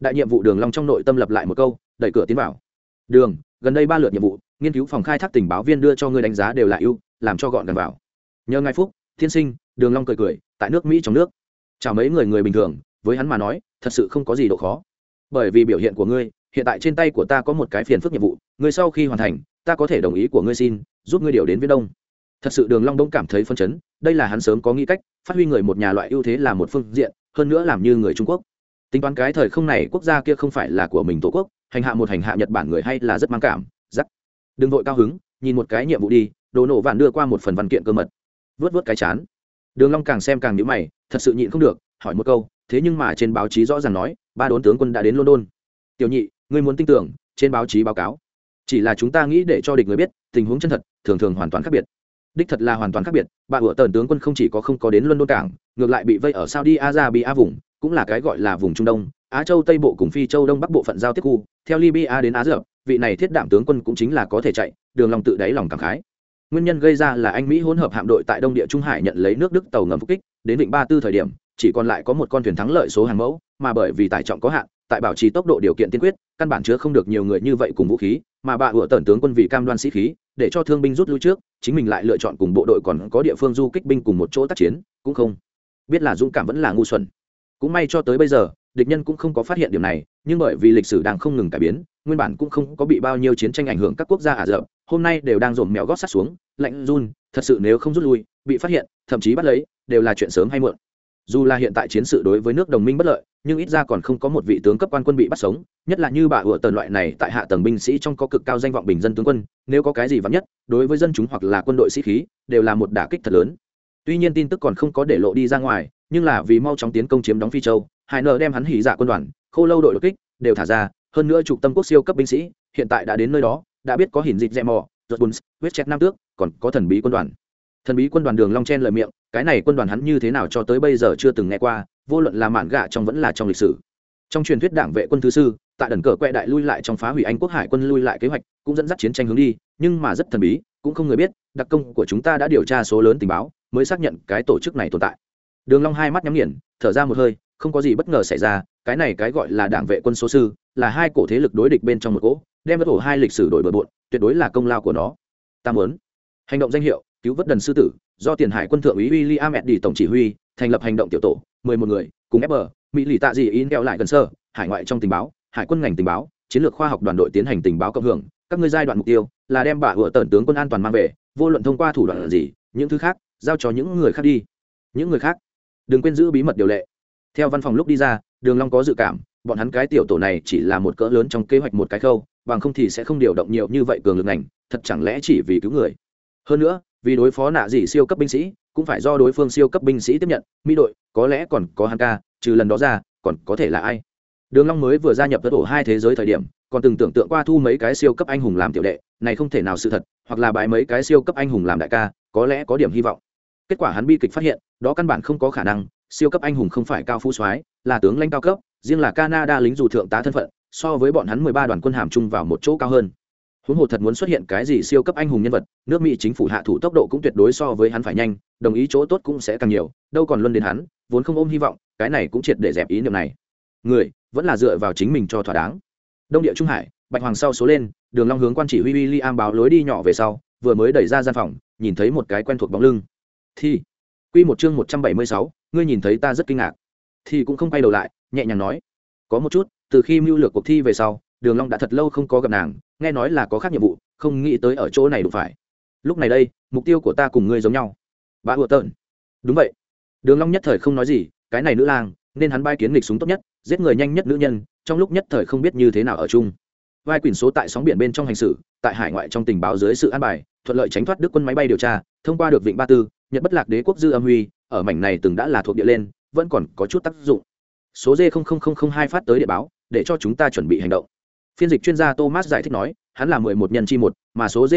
Đại nhiệm vụ đường long trong nội tâm lập lại một câu, đẩy cửa tiến vào. Đường, gần đây ba lượt nhiệm vụ, nghiên cứu phòng khai thác tình báo viên đưa cho ngươi đánh giá đều là ưu, làm cho gọn gần vào nhờ ngài phúc, thiên sinh, đường long cười cười, tại nước mỹ trong nước. Chào mấy người người bình thường, với hắn mà nói, thật sự không có gì độ khó. Bởi vì biểu hiện của ngươi, hiện tại trên tay của ta có một cái phiền phức nhiệm vụ, ngươi sau khi hoàn thành, ta có thể đồng ý của ngươi xin, giúp ngươi điều đến viễn đông. Thật sự đường long đông cảm thấy phân chấn, đây là hắn sớm có nghĩ cách, phát huy người một nhà loại ưu thế là một phương diện, hơn nữa làm như người trung quốc. Tính toán cái thời không này, quốc gia kia không phải là của mình tổ quốc, hành hạ một hành hạ nhật bản người hay là rất mang cảm, giắc. Đừng vội cao hứng, nhìn một cái nhiệm vụ đi, đồ nổ vạn đưa qua một phần văn kiện cơ mật vớt vớt cái chán. Đường long càng xem càng nhíu mày, thật sự nhịn không được, hỏi một câu, thế nhưng mà trên báo chí rõ ràng nói, ba đốn tướng quân đã đến london. Tiểu nhị, ngươi muốn tin tưởng, trên báo chí báo cáo. Chỉ là chúng ta nghĩ để cho địch người biết, tình huống chân thật, thường thường hoàn toàn khác biệt. Đích thật là hoàn toàn khác biệt, bà ủa tần tướng quân không chỉ có không có đến london cảng, ngược lại bị vây ở saudi arabia vùng, cũng là cái gọi là vùng trung đông, á châu tây bộ cùng phi châu đông bắc bộ phận giao tiếp khu. Theo libya đến á dược vị này thiết đảm tướng quân cũng chính là có thể chạy, đường lòng tự đáy lòng cảm khái nguyên nhân gây ra là anh mỹ hỗn hợp hạm đội tại đông địa trung hải nhận lấy nước đức tàu ngầm phục kích, đến vịnh ba tư thời điểm, chỉ còn lại có một con thuyền thắng lợi số hàng mẫu, mà bởi vì tải trọng có hạn, tại bảo trì tốc độ điều kiện tiên quyết, căn bản chứa không được nhiều người như vậy cùng vũ khí, mà bà ủa tần tướng quân vì cam đoan sĩ khí, để cho thương binh rút lui trước, chính mình lại lựa chọn cùng bộ đội còn có địa phương du kích binh cùng một chỗ tác chiến, cũng không biết là dũng cảm vẫn là ngu xuẩn. Cũng may cho tới bây giờ địch nhân cũng không có phát hiện điểm này, nhưng bởi vì lịch sử đang không ngừng cải biến, nguyên bản cũng không có bị bao nhiêu chiến tranh ảnh hưởng các quốc gia ả rập, hôm nay đều đang dồn mèo gót sát xuống, lạnh run, thật sự nếu không rút lui, bị phát hiện, thậm chí bắt lấy, đều là chuyện sớm hay muộn. Dù là hiện tại chiến sự đối với nước đồng minh bất lợi, nhưng ít ra còn không có một vị tướng cấp quan quân bị bắt sống, nhất là như bà ủa tần loại này tại hạ tầng binh sĩ trong có cực cao danh vọng bình dân tướng quân, nếu có cái gì vắn nhất, đối với dân chúng hoặc là quân đội sĩ khí, đều là một đả kích thật lớn. Tuy nhiên tin tức còn không có để lộ đi ra ngoài, nhưng là vì mau chóng tiến công chiếm đóng phi châu hải nợ đem hắn hỉ dạ quân đoàn, khô lâu đội đột kích, đều thả ra, hơn nữa trục tâm quốc siêu cấp binh sĩ, hiện tại đã đến nơi đó, đã biết có hình dịch dẹ mò rột bùn, huyết chết nam tước, còn có thần bí quân đoàn. Thần bí quân đoàn đường long chen lời miệng, cái này quân đoàn hắn như thế nào cho tới bây giờ chưa từng nghe qua, vô luận là mạn gạ trong vẫn là trong lịch sử. Trong truyền thuyết đảng vệ quân thứ sư, tại đần cờ quẹ đại lui lại trong phá hủy anh quốc hải quân lui lại kế hoạch, cũng dẫn dắt chiến tranh hướng đi, nhưng mà rất thần bí, cũng không người biết, đặc công của chúng ta đã điều tra số lớn tình báo, mới xác nhận cái tổ chức này tồn tại. Đường long hai mắt nhắm nghiền, thở ra một hơi không có gì bất ngờ xảy ra, cái này cái gọi là đảng vệ quân số sư, là hai cổ thế lực đối địch bên trong một cỗ, đem bất ổ hai lịch sử đổi bừa bộn, tuyệt đối là công lao của nó. Ta muốn hành động danh hiệu, cứu vớt đần sư tử, do tiền hải quân thượng úy William Eddy tổng chỉ huy, thành lập hành động tiểu tổ, mười một người, cùng FB mỹ lì tạ gì in keo lại gần sơ, hải ngoại trong tình báo, hải quân ngành tình báo, chiến lược khoa học đoàn đội tiến hành tình báo cộng hưởng, các ngươi giai đoạn mục tiêu là đem bà vừa tần tướng quân an toàn mang về, vô luận thông qua thủ đoạn gì, những thứ khác, giao cho những người khác đi. Những người khác, đừng quên giữ bí mật điều lệ theo văn phòng lúc đi ra, đường long có dự cảm, bọn hắn cái tiểu tổ này chỉ là một cỡ lớn trong kế hoạch một cái khâu, bằng không thì sẽ không điều động nhiều như vậy cường lực ngành, thật chẳng lẽ chỉ vì cứu người? Hơn nữa, vì đối phó nạ gì siêu cấp binh sĩ, cũng phải do đối phương siêu cấp binh sĩ tiếp nhận. Mỹ đội, có lẽ còn có hắn ca, trừ lần đó ra, còn có thể là ai? Đường long mới vừa gia nhập đất tổ hai thế giới thời điểm, còn từng tưởng tượng qua thu mấy cái siêu cấp anh hùng làm tiểu đệ, này không thể nào sự thật, hoặc là bãi mấy cái siêu cấp anh hùng làm đại ca, có lẽ có điểm hy vọng kết quả hắn bi kịch phát hiện, đó căn bản không có khả năng, siêu cấp anh hùng không phải cao phú soái, là tướng lãnh cao cấp, riêng là canada lính dù thượng tá thân phận, so với bọn hắn mười ba đoàn quân hàm chung vào một chỗ cao hơn. Huống hồ thật muốn xuất hiện cái gì siêu cấp anh hùng nhân vật, nước mỹ chính phủ hạ thủ tốc độ cũng tuyệt đối so với hắn phải nhanh, đồng ý chỗ tốt cũng sẽ càng nhiều, đâu còn luân đến hắn, vốn không ôm hy vọng, cái này cũng triệt để dẹp ý niệm này. Người, vẫn là dựa vào chính mình cho thỏa đáng. Đông địa trung hải, bạch hoàng sau số lên, đường long hướng quan chỉ huy William báo lối đi nhỏ về sau, vừa mới đẩy ra gian phòng, nhìn thấy một cái quen thuộc bóng lưng thi. Quy một chương một trăm bảy mươi sáu, ngươi nhìn thấy ta rất kinh ngạc. Thì cũng không quay đầu lại nhẹ nhàng nói. Có một chút từ khi mưu lược cuộc thi về sau đường long đã thật lâu không có gặp nàng nghe nói là có khác nhiệm vụ không nghĩ tới ở chỗ này đủ phải. Lúc này đây mục tiêu của ta cùng ngươi giống nhau. Bà ùa tợn. Đúng vậy. Đường long nhất thời không nói gì cái này nữ lang nên hắn bay kiến nghịch súng tốt nhất giết người nhanh nhất nữ nhân trong lúc nhất thời không biết như thế nào ở chung. Vai quyển số tại sóng biển bên trong hành xử tại hải ngoại trong tình báo dưới sự an bài thuận lợi tránh thoát đức quân máy bay điều tra thông qua được vịnh ba tư nhật bất lạc đế quốc dư âm huy, ở mảnh này từng đã là thuộc địa lên, vẫn còn có chút tác dụng. Số d hai phát tới địa báo, để cho chúng ta chuẩn bị hành động. Phiên dịch chuyên gia thomas giải thích nói, hắn là mười một nhân chi một, mà số d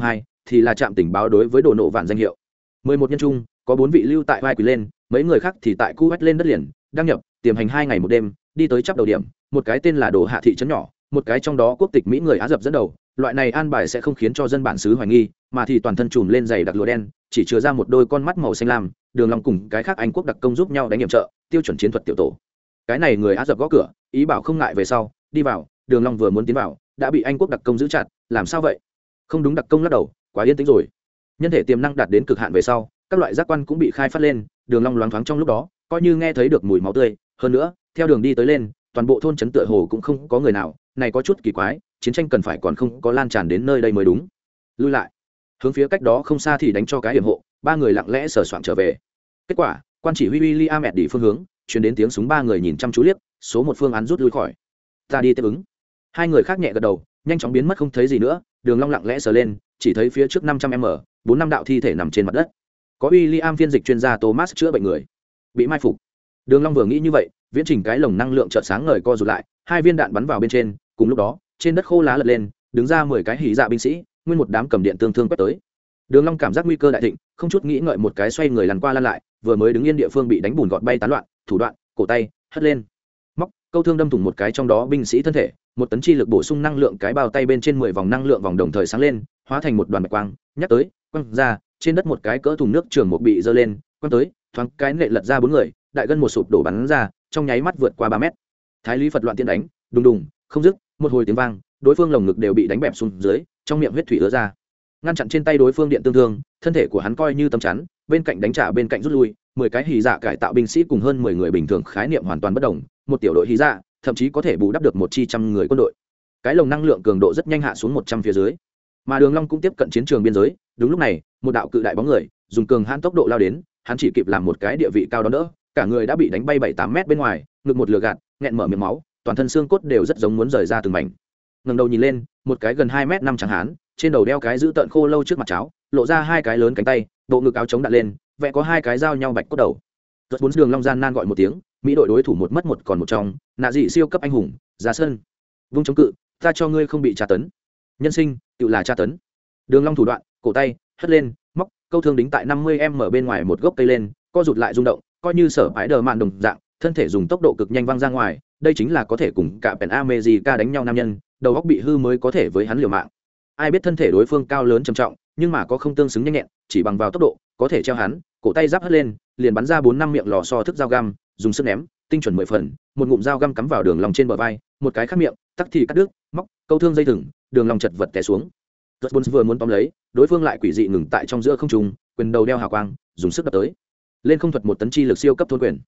hai thì là trạm tình báo đối với đồ nộ vạn danh hiệu. mười một nhân chung, có bốn vị lưu tại vai quỳ lên, mấy người khác thì tại cu vách lên đất liền, đăng nhập, tiềm hành hai ngày một đêm, đi tới chấp đầu điểm, một cái tên là đồ hạ thị trấn nhỏ một cái trong đó quốc tịch mỹ người á dập dẫn đầu, loại này an bài sẽ không khiến cho dân bản xứ hoài nghi, mà thì toàn thân chùm lên giày đặc lụa đen, chỉ chứa ra một đôi con mắt màu xanh lam, đường lòng cùng cái khác anh quốc đặc công giúp nhau đánh nhiệm trợ, tiêu chuẩn chiến thuật tiểu tổ. Cái này người á dập gõ cửa, ý bảo không ngại về sau, đi vào, đường long vừa muốn tiến vào, đã bị anh quốc đặc công giữ chặt, làm sao vậy? Không đúng đặc công lắc đầu, quá yên tĩnh rồi. Nhân thể tiềm năng đạt đến cực hạn về sau, các loại giác quan cũng bị khai phát lên, đường long loáng thoáng trong lúc đó, coi như nghe thấy được mùi máu tươi, hơn nữa, theo đường đi tới lên, toàn bộ thôn trấn tựa hồ cũng không có người nào này có chút kỳ quái, chiến tranh cần phải còn không có lan tràn đến nơi đây mới đúng. Lui lại. Hướng phía cách đó không xa thì đánh cho cái hiểm hộ, ba người lặng lẽ sờ soạn trở về. Kết quả, quan chỉ huy William đi phương hướng, chuyển đến tiếng súng ba người nhìn chăm chú liếc, số một phương án rút lui khỏi. Ta đi tiếp ứng. Hai người khác nhẹ gật đầu, nhanh chóng biến mất không thấy gì nữa, đường long lặng lẽ sờ lên, chỉ thấy phía trước năm trăm m, bốn năm đạo thi thể nằm trên mặt đất. Có William phiên dịch chuyên gia Thomas chữa bệnh người. Bị mai phục. Đường long vừa nghĩ như vậy, viễn trình cái lồng năng lượng chợt sáng ngời co rụt lại, hai viên đạn bắn vào bên trên cùng lúc đó, trên đất khô lá lật lên, đứng ra mười cái hỉ dạ binh sĩ, nguyên một đám cầm điện tương thương quét tới. Đường long cảm giác nguy cơ đại thịnh, không chút nghĩ ngợi một cái xoay người lăn qua lăn lại, vừa mới đứng yên địa phương bị đánh bùn gọt bay tán loạn, thủ đoạn, cổ tay, hất lên. Móc, câu thương đâm thủng một cái trong đó binh sĩ thân thể, một tấn chi lực bổ sung năng lượng cái bao tay bên trên mười vòng năng lượng vòng đồng thời sáng lên, hóa thành một đoàn bạch quang, nhắc tới, quăng ra, trên đất một cái cỡ thùng nước trường một bị dơ lên, quăng tới, thoáng cái nệ lật ra bốn người, đại gân một sụp đổ bắn ra, trong nháy mắt vượt qua ba mét. Thái lý phật loạn tiên đánh, đùng đùng không dứt, một hồi tiếng vang, đối phương lồng ngực đều bị đánh bẹp xuống dưới, trong miệng huyết thủy ứa ra. Ngăn chặn trên tay đối phương điện tương thương, thân thể của hắn coi như tấm chắn, bên cạnh đánh trả bên cạnh rút lui, mười cái hì dạ cải tạo binh sĩ cùng hơn mười người bình thường khái niệm hoàn toàn bất đồng, một tiểu đội hì dạ thậm chí có thể bù đắp được một chi trăm người quân đội. Cái lồng năng lượng cường độ rất nhanh hạ xuống một trăm phía dưới. Mà đường long cũng tiếp cận chiến trường biên giới, đúng lúc này, một đạo cự đại bóng người, dùng cường hãn tốc độ lao đến, hắn chỉ kịp làm một cái địa vị cao đó nữa cả người đã bị đánh bay bảy tám mét bên ngoài, ngực một lửa gạt, nghẹn mở miệng máu toàn thân xương cốt đều rất giống muốn rời ra từng mảnh. Ngẩng đầu nhìn lên, một cái gần hai mét năm trắng hán, trên đầu đeo cái giữ tận khô lâu trước mặt cháo, lộ ra hai cái lớn cánh tay, bộ ngực áo chống đặt lên, vẽ có hai cái dao nhau bạch cốt đầu. Rất bốn đường long gian nan gọi một tiếng, mỹ đội đối thủ một mất một còn một trong, nạ dị siêu cấp anh hùng ra sân vung chống cự, ta cho ngươi không bị tra tấn. Nhân sinh, tự là tra tấn. Đường long thủ đoạn, cổ tay, hất lên, móc, câu thương đính tại năm mươi em mở bên ngoài một gốc cây lên, co rụt lại rung động, coi như sở bãi đờ mạn đồng dạng, thân thể dùng tốc độ cực nhanh văng ra ngoài đây chính là có thể cùng cả pèn America đánh nhau nam nhân, đầu óc bị hư mới có thể với hắn liều mạng. Ai biết thân thể đối phương cao lớn trầm trọng, nhưng mà có không tương xứng nhanh nhẹn, chỉ bằng vào tốc độ, có thể treo hắn, cổ tay giáp hất lên, liền bắn ra bốn năm miệng lò so thức dao găm, dùng sức ném, tinh chuẩn mười phần, một ngụm dao găm cắm vào đường lòng trên bờ vai, một cái khác miệng, tắc thì cắt đứt, móc, câu thương dây thừng, đường lòng chật vật té xuống. Rất vừa muốn tóm lấy, đối phương lại quỷ dị ngừng tại trong giữa không trung, quyền đầu đeo hào quang, dùng sức đập tới. Lên không thuật một tấn chi lực siêu cấp thôn quyền.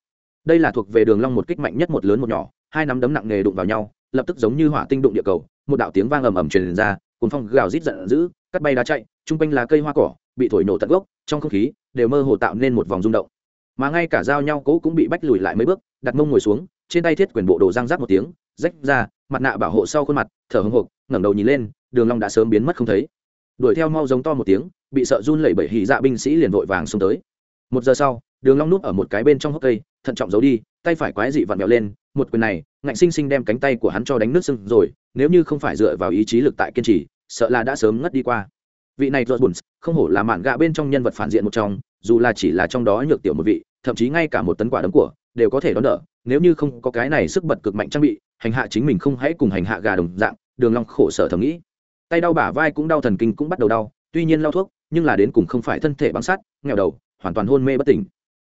Đây là thuộc về đường long một kích mạnh nhất một lớn một nhỏ hai nắm đấm nặng nề đụng vào nhau, lập tức giống như hỏa tinh đụng địa cầu, một đạo tiếng vang ầm ầm truyền ra cuốn phong gào rít giận dữ, cắt bay đá chạy trung quanh lá cây hoa cỏ, bị thổi nổ tận gốc, trong không khí, đều mơ hồ tạo nên một vòng rung động. Mà ngay cả dao nhau cố cũng bị bách lùi lại mấy bước, đặt mông ngồi xuống, trên tay thiết quyền bộ đồ răng rác một tiếng, rách ra, mặt nạ bảo hộ sau khuôn mặt, thở hồng hộc, ngẩng đầu nhìn lên, đường long đã sớm biến mất không thấy. Đuổi theo mau giống to một tiếng, bị sợ run lẩy bẩy hỉ dạ binh sĩ liền vội vàng xông tới. Một giờ sau đường long núp ở một cái bên trong hốc cây thận trọng giấu đi tay phải quái dị vặn vẹo lên một quyền này ngạnh sinh sinh đem cánh tay của hắn cho đánh nước sưng rồi nếu như không phải dựa vào ý chí lực tại kiên trì sợ là đã sớm ngất đi qua vị này rốt buồn không hổ là mạn gạ bên trong nhân vật phản diện một trong, dù là chỉ là trong đó nhược tiểu một vị, thậm chí ngay cả một tấn quả đấm của đều có thể đón đỡ, nếu như không có cái này sức bật cực mạnh trang bị, hành hạ chính mình không hãy cùng hành hạ gà đồng dạng, Đường Long khổ sở thầm nghĩ. Tay đau bả vai cũng đau thần kinh cũng bắt đầu đau, tuy nhiên lau thuốc, nhưng là đến cùng không phải thân thể băng sắt, nghèo đầu, hoàn toàn hôn mê bất tỉnh.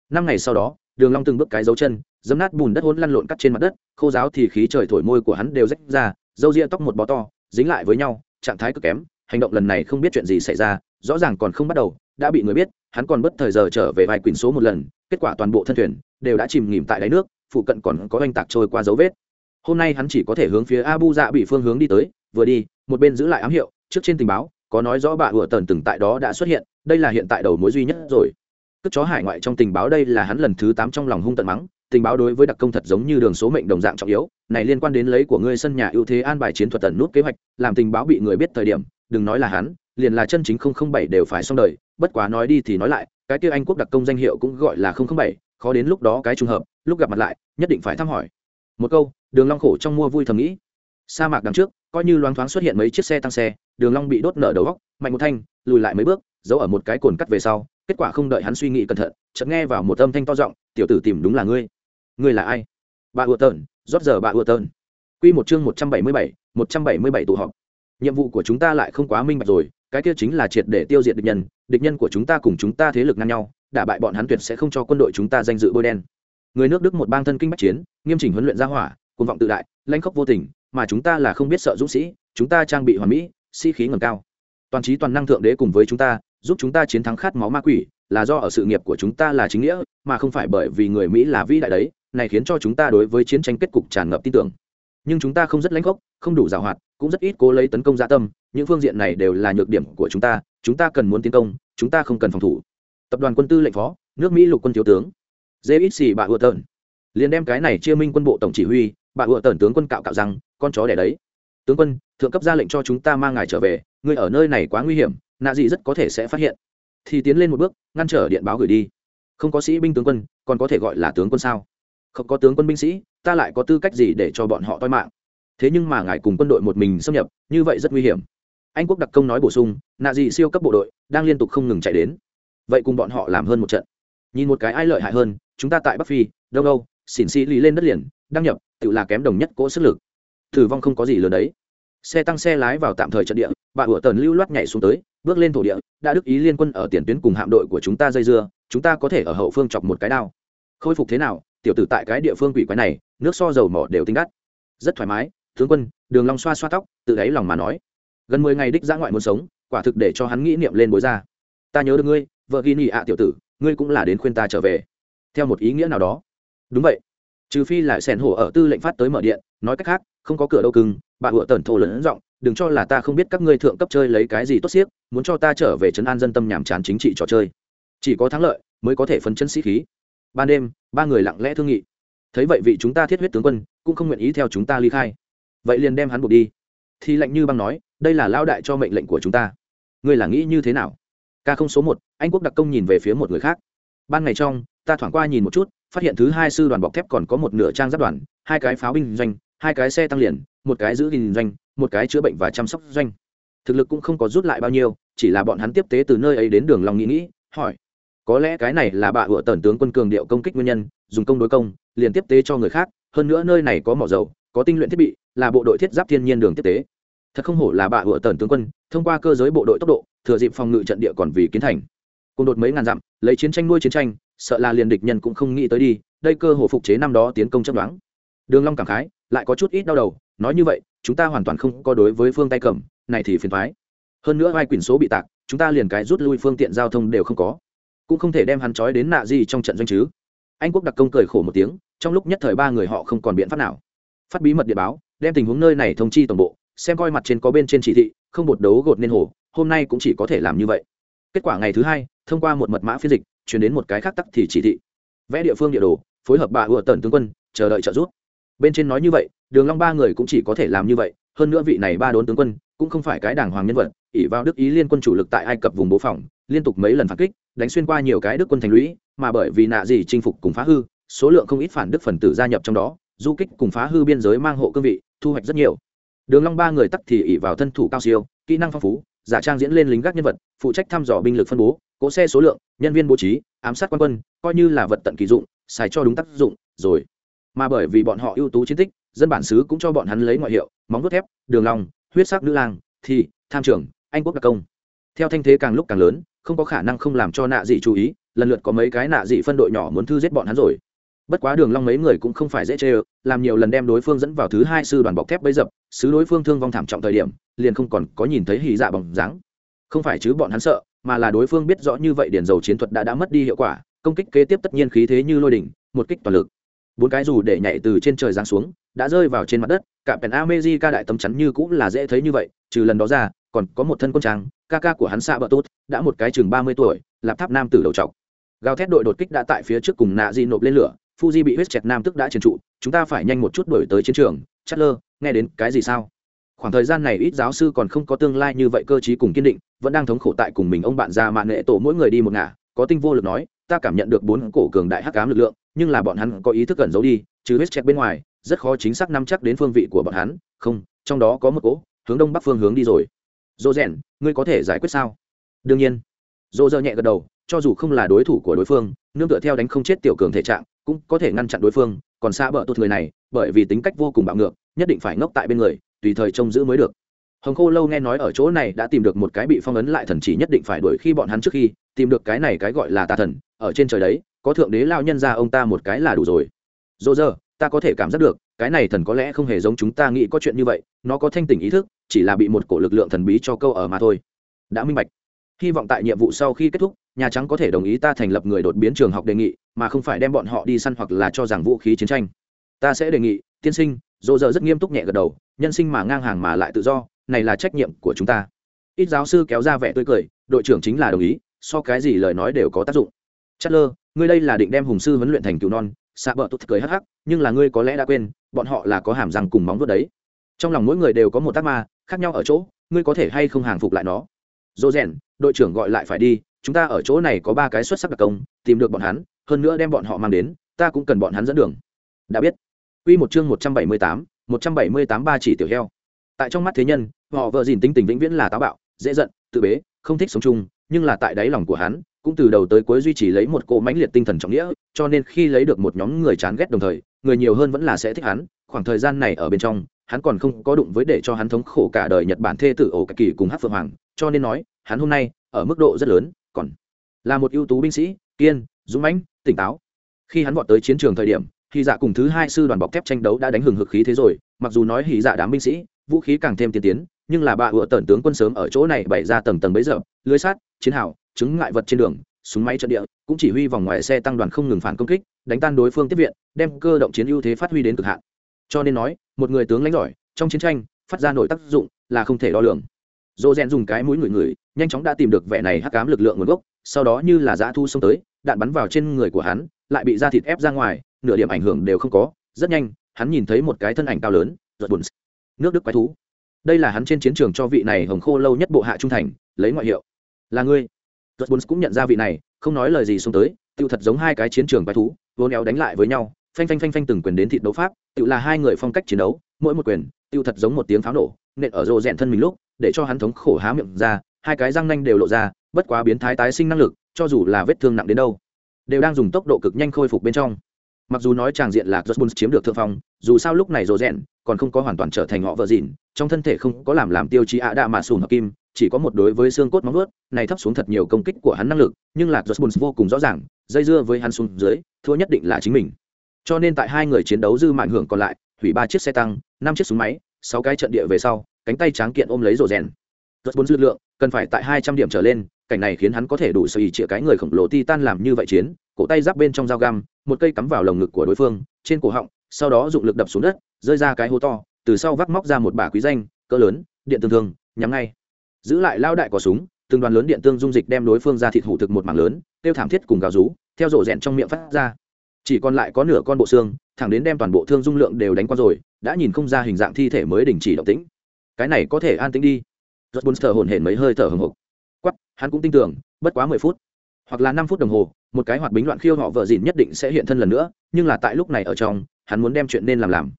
Năm ngày sau đó, Đường Long từng bước cái dấu chân, dẫm nát bùn đất hỗn lăn lộn cắt trên mặt đất, khô giáo thì khí trời thổi môi của hắn đều rách ra, râu ria tóc một bó to, dính lại với nhau, trạng thái cực kém, hành động lần này không biết chuyện gì xảy ra rõ ràng còn không bắt đầu đã bị người biết hắn còn bất thời giờ trở về vài quyển số một lần kết quả toàn bộ thân thuyền đều đã chìm nghỉm tại đáy nước phụ cận còn có oanh tạc trôi qua dấu vết. Hôm nay hắn chỉ có thể hướng phía abu dạ bị phương hướng đi tới vừa đi một bên giữ lại ám hiệu trước trên tình báo có nói rõ bà ủa tần từng tại đó đã xuất hiện đây là hiện tại đầu mối duy nhất rồi cất chó hải ngoại trong tình báo đây là hắn lần thứ tám trong lòng hung tận mắng, tình báo đối với đặc công thật giống như đường số mệnh đồng dạng trọng yếu, này liên quan đến lấy của ngươi sân nhà ưu thế an bài chiến thuật tần nút kế hoạch, làm tình báo bị người biết thời điểm, đừng nói là hắn, liền là chân chính không không bảy đều phải xong đời, bất quá nói đi thì nói lại, cái kia anh quốc đặc công danh hiệu cũng gọi là không không bảy, khó đến lúc đó cái trùng hợp, lúc gặp mặt lại, nhất định phải thăm hỏi. Một câu, đường long khổ trong mua vui thầm nghĩ. Sa mạc đằng trước, coi như loáng thoáng xuất hiện mấy chiếc xe tăng xe, đường long bị đốt nở đầu góc mạnh một thanh, lùi lại mấy bước, giấu ở một cái cồn cắt về sau kết quả không đợi hắn suy nghĩ cẩn thận, chợt nghe vào một âm thanh to giọng, tiểu tử tìm đúng là ngươi. Ngươi là ai? Bà ùa tợn, rót giờ bà ùa tợn. Quy một chương một trăm bảy mươi bảy, một trăm bảy mươi bảy tụ họp. Nhiệm vụ của chúng ta lại không quá minh bạch rồi, cái kia chính là triệt để tiêu diệt địch nhân địch nhân của chúng ta cùng chúng ta thế lực ngang nhau, đả bại bọn hắn tuyệt sẽ không cho quân đội chúng ta danh dự bôi đen. Người nước đức một bang thân kinh bách chiến, nghiêm chỉnh huấn luyện gia hỏa côn vọng tự đại, lãnh khóc vô tình, mà chúng ta là không biết sợ dũng sĩ, chúng ta trang bị hoàn mỹ, sĩ、si、khí ngầm cao. Toàn trí toàn năng thượng đế cùng với chúng ta giúp chúng ta chiến thắng khát máu ma quỷ, là do ở sự nghiệp của chúng ta là chính nghĩa, mà không phải bởi vì người mỹ là vĩ đại đấy, này khiến cho chúng ta đối với chiến tranh kết cục tràn ngập tin tưởng. Nhưng chúng ta không rất lãnh gốc, không đủ giàu hoạt cũng rất ít cố lấy tấn công gia tâm, những phương diện này đều là nhược điểm của chúng ta chúng ta cần muốn tiến công, chúng ta không cần phòng thủ. Tập đoàn quân tư lệnh phó, nước mỹ lục quân thiếu tướng dễ xì bà ùa tợn. Liền đem cái này chia minh quân bộ tổng chỉ huy, bà ùa tợn tướng quân cạo cạo rằng con chó đẻ đấy. Tướng quân, thượng cấp ra lệnh cho chúng ta mang ngài trở về người ở nơi này quá nguy hiểm nạ Dị rất có thể sẽ phát hiện. Thì tiến lên một bước, ngăn trở điện báo gửi đi. Không có sĩ binh tướng quân, còn có thể gọi là tướng quân sao? Không có tướng quân binh sĩ, ta lại có tư cách gì để cho bọn họ toi mạng? Thế nhưng mà ngài cùng quân đội một mình xâm nhập, như vậy rất nguy hiểm. Anh quốc đặc công nói bổ sung, nạ dị siêu cấp bộ đội, đang liên tục không ngừng chạy đến. Vậy cùng bọn họ làm hơn một trận. Nhìn một cái ai lợi hại hơn, chúng ta tại bắc phi đâu đâu xỉn xì lì lên đất liền, đăng nhập, tự là kém đồng nhất cỗ sức lực. Thử vong không có gì lớn đấy. Xe tăng xe lái vào tạm thời trận địa, bà ủa tần lưu loát nhảy xuống tới bước lên thổ địa, đã đức ý liên quân ở tiền tuyến cùng hạm đội của chúng ta dây dưa, chúng ta có thể ở hậu phương chọc một cái đao. Khôi phục thế nào? Tiểu tử tại cái địa phương quỷ quái này, nước so dầu mỏ đều tinh đắt rất thoải mái, tướng quân, đường long xoa xoa tóc, tự đáy lòng mà nói. Gần mười ngày đích ra ngoại muốn sống, quả thực để cho hắn nghĩ niệm lên bối ra. Ta nhớ được ngươi, vợ ghi nhị ạ tiểu tử, ngươi cũng là đến khuyên ta trở về. Theo một ý nghĩa nào đó. Đúng vậy. Trừ phi là sẻn hổ ở tư lệnh phát tới mở điện, nói cách khác, không có cửa đâu cưng, bà hựa tần thổ lớn giọng đừng cho là ta không biết các ngươi thượng cấp chơi lấy cái gì tốt xiếc, muốn cho ta trở về trấn an dân tâm nhàm chán chính trị trò chơi. Chỉ có thắng lợi mới có thể phấn chân sĩ khí. Ban đêm, ba người lặng lẽ thương nghị. Thấy vậy vị chúng ta thiết huyết tướng quân cũng không nguyện ý theo chúng ta ly khai. Vậy liền đem hắn buộc đi. Thì lạnh như băng nói, đây là lao đại cho mệnh lệnh của chúng ta. Ngươi là nghĩ như thế nào? Ca không số một, anh quốc đặc công nhìn về phía một người khác. Ban ngày trong, ta thoảng qua nhìn một chút, phát hiện thứ hai sư đoàn bọc thép còn có một nửa trang giáp đoàn, hai cái pháo binh doanh, hai cái xe tăng liền, một cái giữ gìn doanh một cái chữa bệnh và chăm sóc doanh. Thực lực cũng không có rút lại bao nhiêu, chỉ là bọn hắn tiếp tế từ nơi ấy đến đường lòng nghĩ nghĩ hỏi. Có lẽ cái này là bạ vựa tần tướng quân cường điệu công kích nguyên nhân, dùng công đối công, liền tiếp tế cho người khác, hơn nữa nơi này có mỏ dầu, có tinh luyện thiết bị, là bộ đội thiết giáp thiên nhiên đường tiếp tế. Thật không hổ là bạ vựa tần tướng quân, thông qua cơ giới bộ đội tốc độ, thừa dịp phòng ngự trận địa còn vì kiến thành. Cùng đột mấy ngàn dặm, lấy chiến tranh nuôi chiến tranh, sợ là liền địch nhân cũng không nghĩ tới đi, đây cơ hồ phục chế năm đó tiến công chấp đoán đường long cảm khái, lại có chút ít đau đầu nói như vậy, chúng ta hoàn toàn không có đối với phương tay cầm, này thì phiền thoái hơn nữa vai quyển số bị tạc, chúng ta liền cái rút lui phương tiện giao thông đều không có. Cũng không thể đem hắn trói đến nạ gì trong trận doanh chứ. Anh quốc đặc công cười khổ một tiếng, trong lúc nhất thời ba người họ không còn biện pháp nào. Phát bí mật địa báo, đem tình huống nơi này thông chi tổng bộ, xem coi mặt trên có bên trên chỉ thị, không bột đấu gột nên hồ, hôm nay cũng chỉ có thể làm như vậy. Kết quả ngày thứ hai, thông qua một mật mã phiên dịch, chuyển đến một cái khác tắc thì chỉ thị. Vẽ địa phương địa đồ, phối hợp bà ủa tần tướng quân, chờ đợi trợ giúp. Bên trên nói như vậy đường long ba người cũng chỉ có thể làm như vậy, hơn nữa vị này ba đốn tướng quân cũng không phải cái đảng hoàng nhân vật, ỷ vào đức ý liên quân chủ lực tại ai cập vùng bố phòng, liên tục mấy lần phản kích, đánh xuyên qua nhiều cái đức quân thành lũy, mà bởi vì nạ gì chinh phục cùng phá hư, số lượng không ít phản đức phần tử gia nhập trong đó, du kích cùng phá hư biên giới mang hộ cương vị, thu hoạch rất nhiều. Đường long ba người tắc thì ỷ vào thân thủ cao siêu, kỹ năng phong phú, giả trang diễn lên lính gác nhân vật, phụ trách thăm dò binh lực phân bố cỗ xe số lượng, nhân viên bố trí, ám sát quan quân, coi như là vật tận kỳ dụng, xài cho đúng tác dụng, rồi. Mà bởi vì bọn họ ưu tú chiến tích dân bản xứ cũng cho bọn hắn lấy ngoại hiệu, móng vuốt thép, đường long, huyết sắc nữ lang, thì, tham trưởng anh quốc đặc công. Theo thanh thế càng lúc càng lớn, không có khả năng không làm cho nạ dị chú ý, lần lượt có mấy cái nạ dị phân đội nhỏ muốn thư giết bọn hắn rồi. Bất quá đường long mấy người cũng không phải dễ chơi làm nhiều lần đem đối phương dẫn vào thứ hai sư đoàn bọc thép bấy dập sứ đối phương thương vong thảm trọng thời điểm, liền không còn có nhìn thấy hỉ dạ bằng dáng. Không phải chứ bọn hắn sợ, mà là đối phương biết rõ như vậy điển dầu chiến thuật đã đã mất đi hiệu quả, công kích kế tiếp tất nhiên khí thế như lôi đỉnh, một kích toàn lực. Bốn cái dù để nhảy từ trên trời giáng xuống đã rơi vào trên mặt đất, cả pèn ameji ca đại tấm chắn như cũng là dễ thấy như vậy, trừ lần đó ra, còn có một thân quân trang, ca ca của hắn xạ bờ tốt đã một cái chừng ba mươi tuổi, lạp tháp nam tử đầu trọc. Gào thét đội đột kích đã tại phía trước cùng nạ di nộp lên lửa, fuji bị huyết chẹt nam tức đã chiến trụ, chúng ta phải nhanh một chút đổi tới chiến trường. Chất lơ nghe đến cái gì sao? Khoảng thời gian này ít giáo sư còn không có tương lai như vậy cơ chí cùng kiên định, vẫn đang thống khổ tại cùng mình ông bạn già mạng nghệ tổ mỗi người đi một ngả, có tinh vô lực nói, ta cảm nhận được bốn cổ cường đại hắc ám lực lượng, nhưng là bọn hắn có ý thức cẩn giấu đi chứ huyết chẹt bên ngoài rất khó chính xác nắm chắc đến phương vị của bọn hắn. Không, trong đó có một cỗ, hướng đông bắc phương hướng đi rồi. Dỗ rèn, ngươi có thể giải quyết sao? Đương nhiên. Dỗ dơ nhẹ gật đầu, cho dù không là đối thủ của đối phương, nương tựa theo đánh không chết tiểu cường thể trạng, cũng có thể ngăn chặn đối phương. Còn xa bờ tốt người này, bởi vì tính cách vô cùng bạo ngược, nhất định phải ngốc tại bên người, tùy thời trông giữ mới được. Hồng khô lâu nghe nói ở chỗ này đã tìm được một cái bị phong ấn lại thần chỉ nhất định phải đuổi khi bọn hắn trước khi, tìm được cái này cái gọi là tà thần. Ở trên trời đấy, có thượng đế lao nhân ra ông ta một cái là đủ rồi. Dỗ dơ ta có thể cảm giác được, cái này thần có lẽ không hề giống chúng ta nghĩ có chuyện như vậy, nó có thanh tỉnh ý thức, chỉ là bị một cổ lực lượng thần bí cho câu ở mà thôi. Đã minh bạch. Hy vọng tại nhiệm vụ sau khi kết thúc, nhà trắng có thể đồng ý ta thành lập người đột biến trường học đề nghị, mà không phải đem bọn họ đi săn hoặc là cho rằng vũ khí chiến tranh. Ta sẽ đề nghị, tiên sinh, dỗ dơ rất nghiêm túc nhẹ gật đầu, nhân sinh mà ngang hàng mà lại tự do, này là trách nhiệm của chúng ta. Ít giáo sư kéo ra vẻ tươi cười, đội trưởng chính là đồng ý, so cái gì lời nói đều có tác dụng. Chất lơ ngươi đây là định đem hùng sư huấn luyện thành cứu non xạ bờ tụt cười hắc hắc nhưng là ngươi có lẽ đã quên bọn họ là có hàm răng cùng móng vuốt đấy. Trong lòng mỗi người đều có một tác ma khác nhau ở chỗ ngươi có thể hay không hàng phục lại nó? Dỗ rèn đội trưởng gọi lại phải đi chúng ta ở chỗ này có ba cái xuất sắc đặc công tìm được bọn hắn hơn nữa đem bọn họ mang đến ta cũng cần bọn hắn dẫn đường. Đã biết. Quy một chương một trăm bảy mươi tám, một trăm bảy mươi tám ba chỉ tiểu heo. Tại trong mắt thế nhân họ vợ gìn tính tình vĩnh viễn là táo bạo dễ giận tự bế không thích sống chung nhưng là tại đáy lòng của hắn cũng từ đầu tới cuối duy trì lấy một cỗ mãnh liệt tinh thần trọng nghĩa, cho nên khi lấy được một nhóm người chán ghét đồng thời, người nhiều hơn vẫn là sẽ thích hắn, khoảng thời gian này ở bên trong, hắn còn không có đụng với để cho hắn thống khổ cả đời nhật bản thê tử ổ kỳ cùng hát phượng hoàng, cho nên nói, hắn hôm nay, ở mức độ rất lớn, còn là một ưu tú binh sĩ, kiên, dũng mãnh, tỉnh táo. Khi hắn vọt tới chiến trường thời điểm hy dạ cùng thứ hai sư đoàn bọc thép tranh đấu đã đánh hừng hực khí thế rồi, mặc dù nói hy dạ đám binh sĩ, vũ khí càng thêm tiên tiến, nhưng là bà ựa tần tướng quân sớm ở chỗ này bày ra tầng tầng bấy giờ, lưới sát chiến hào chứng ngại vật trên đường, súng máy trận địa, cũng chỉ huy vòng ngoài xe tăng đoàn không ngừng phản công kích, đánh tan đối phương tiếp viện, đem cơ động chiến ưu thế phát huy đến cực hạn. Cho nên nói, một người tướng lãnh giỏi, trong chiến tranh, phát ra nội tác dụng là không thể đo lường. Dỗ rèn dùng cái mũi người người nhanh chóng đã tìm được vẻ này hắc cám lực lượng nguồn gốc, sau đó như là dã thu xông tới, đạn bắn vào trên người của hắn, lại bị da thịt ép ra ngoài, nửa điểm ảnh hưởng đều không có, rất nhanh, hắn nhìn thấy một cái thân ảnh cao lớn, giật bùn. Nước đức quái thú. Đây là hắn trên chiến trường cho vị này hồng khô lâu nhất bộ hạ trung thành, lấy ngoại hiệu. Là ngươi giật bùn cũng nhận ra vị này, không nói lời gì xuống tới tự thật giống hai cái chiến trường bái thú, vô néo đánh lại với nhau, phanh phanh phanh phanh từng quyền đến thịt đấu pháp tự là hai người phong cách chiến đấu, mỗi một quyền tự thật giống một tiếng pháo nổ, nện ở rộ rẹn thân mình lúc, để cho hắn thống khổ há miệng ra, hai cái răng nanh đều lộ ra, bất quá biến thái tái sinh năng lực, cho dù là vết thương nặng đến đâu, đều đang dùng tốc độ cực nhanh khôi phục bên trong mặc dù nói tràng diện là Jones chiếm được thượng phong, dù sao lúc này rộ rèn còn không có hoàn toàn trở thành họ vợ dịn, trong thân thể không có làm làm tiêu chí ạ đạ mà sùn hợp kim, chỉ có một đối với xương cốt móng vuốt, này thấp xuống thật nhiều công kích của hắn năng lực, nhưng lạc Jones vô cùng rõ ràng, dây dưa với hắn xuống dưới, thua nhất định là chính mình. Cho nên tại hai người chiến đấu dư mạn hưởng còn lại, hủy ba chiếc xe tăng, năm chiếc súng máy, sáu cái trận địa về sau, cánh tay tráng kiện ôm lấy rổ rèn Jones dư lượng cần phải tại hai trăm điểm trở lên cảnh này khiến hắn có thể đủ sợi chĩa cái người khổng lồ titan làm như vậy chiến, cổ tay giáp bên trong dao găm, một cây cắm vào lồng ngực của đối phương, trên cổ họng, sau đó dụng lực đập xuống đất, rơi ra cái hố to, từ sau vắt móc ra một bả quý danh, cỡ lớn, điện tương thương, nhắm ngay. Giữ lại lao đại có súng, từng đoàn lớn điện tương dung dịch đem đối phương ra thịt hủ thực một mảng lớn, tiêu thảm thiết cùng gào rú, theo rổ rẹn trong miệng phát ra. Chỉ còn lại có nửa con bộ xương, thẳng đến đem toàn bộ thương dung lượng đều đánh qua rồi, đã nhìn không ra hình dạng thi thể mới đình chỉ động tĩnh. Cái này có thể an tĩnh đi. Rất buồn thở hổn hển mấy hơi thở hừng hực quắp hắn cũng tin tưởng, bất quá mười phút, hoặc là năm phút đồng hồ, một cái hoạt bính loạn khiêu họ vợ dìn nhất định sẽ hiện thân lần nữa, nhưng là tại lúc này ở trong, hắn muốn đem chuyện nên làm làm.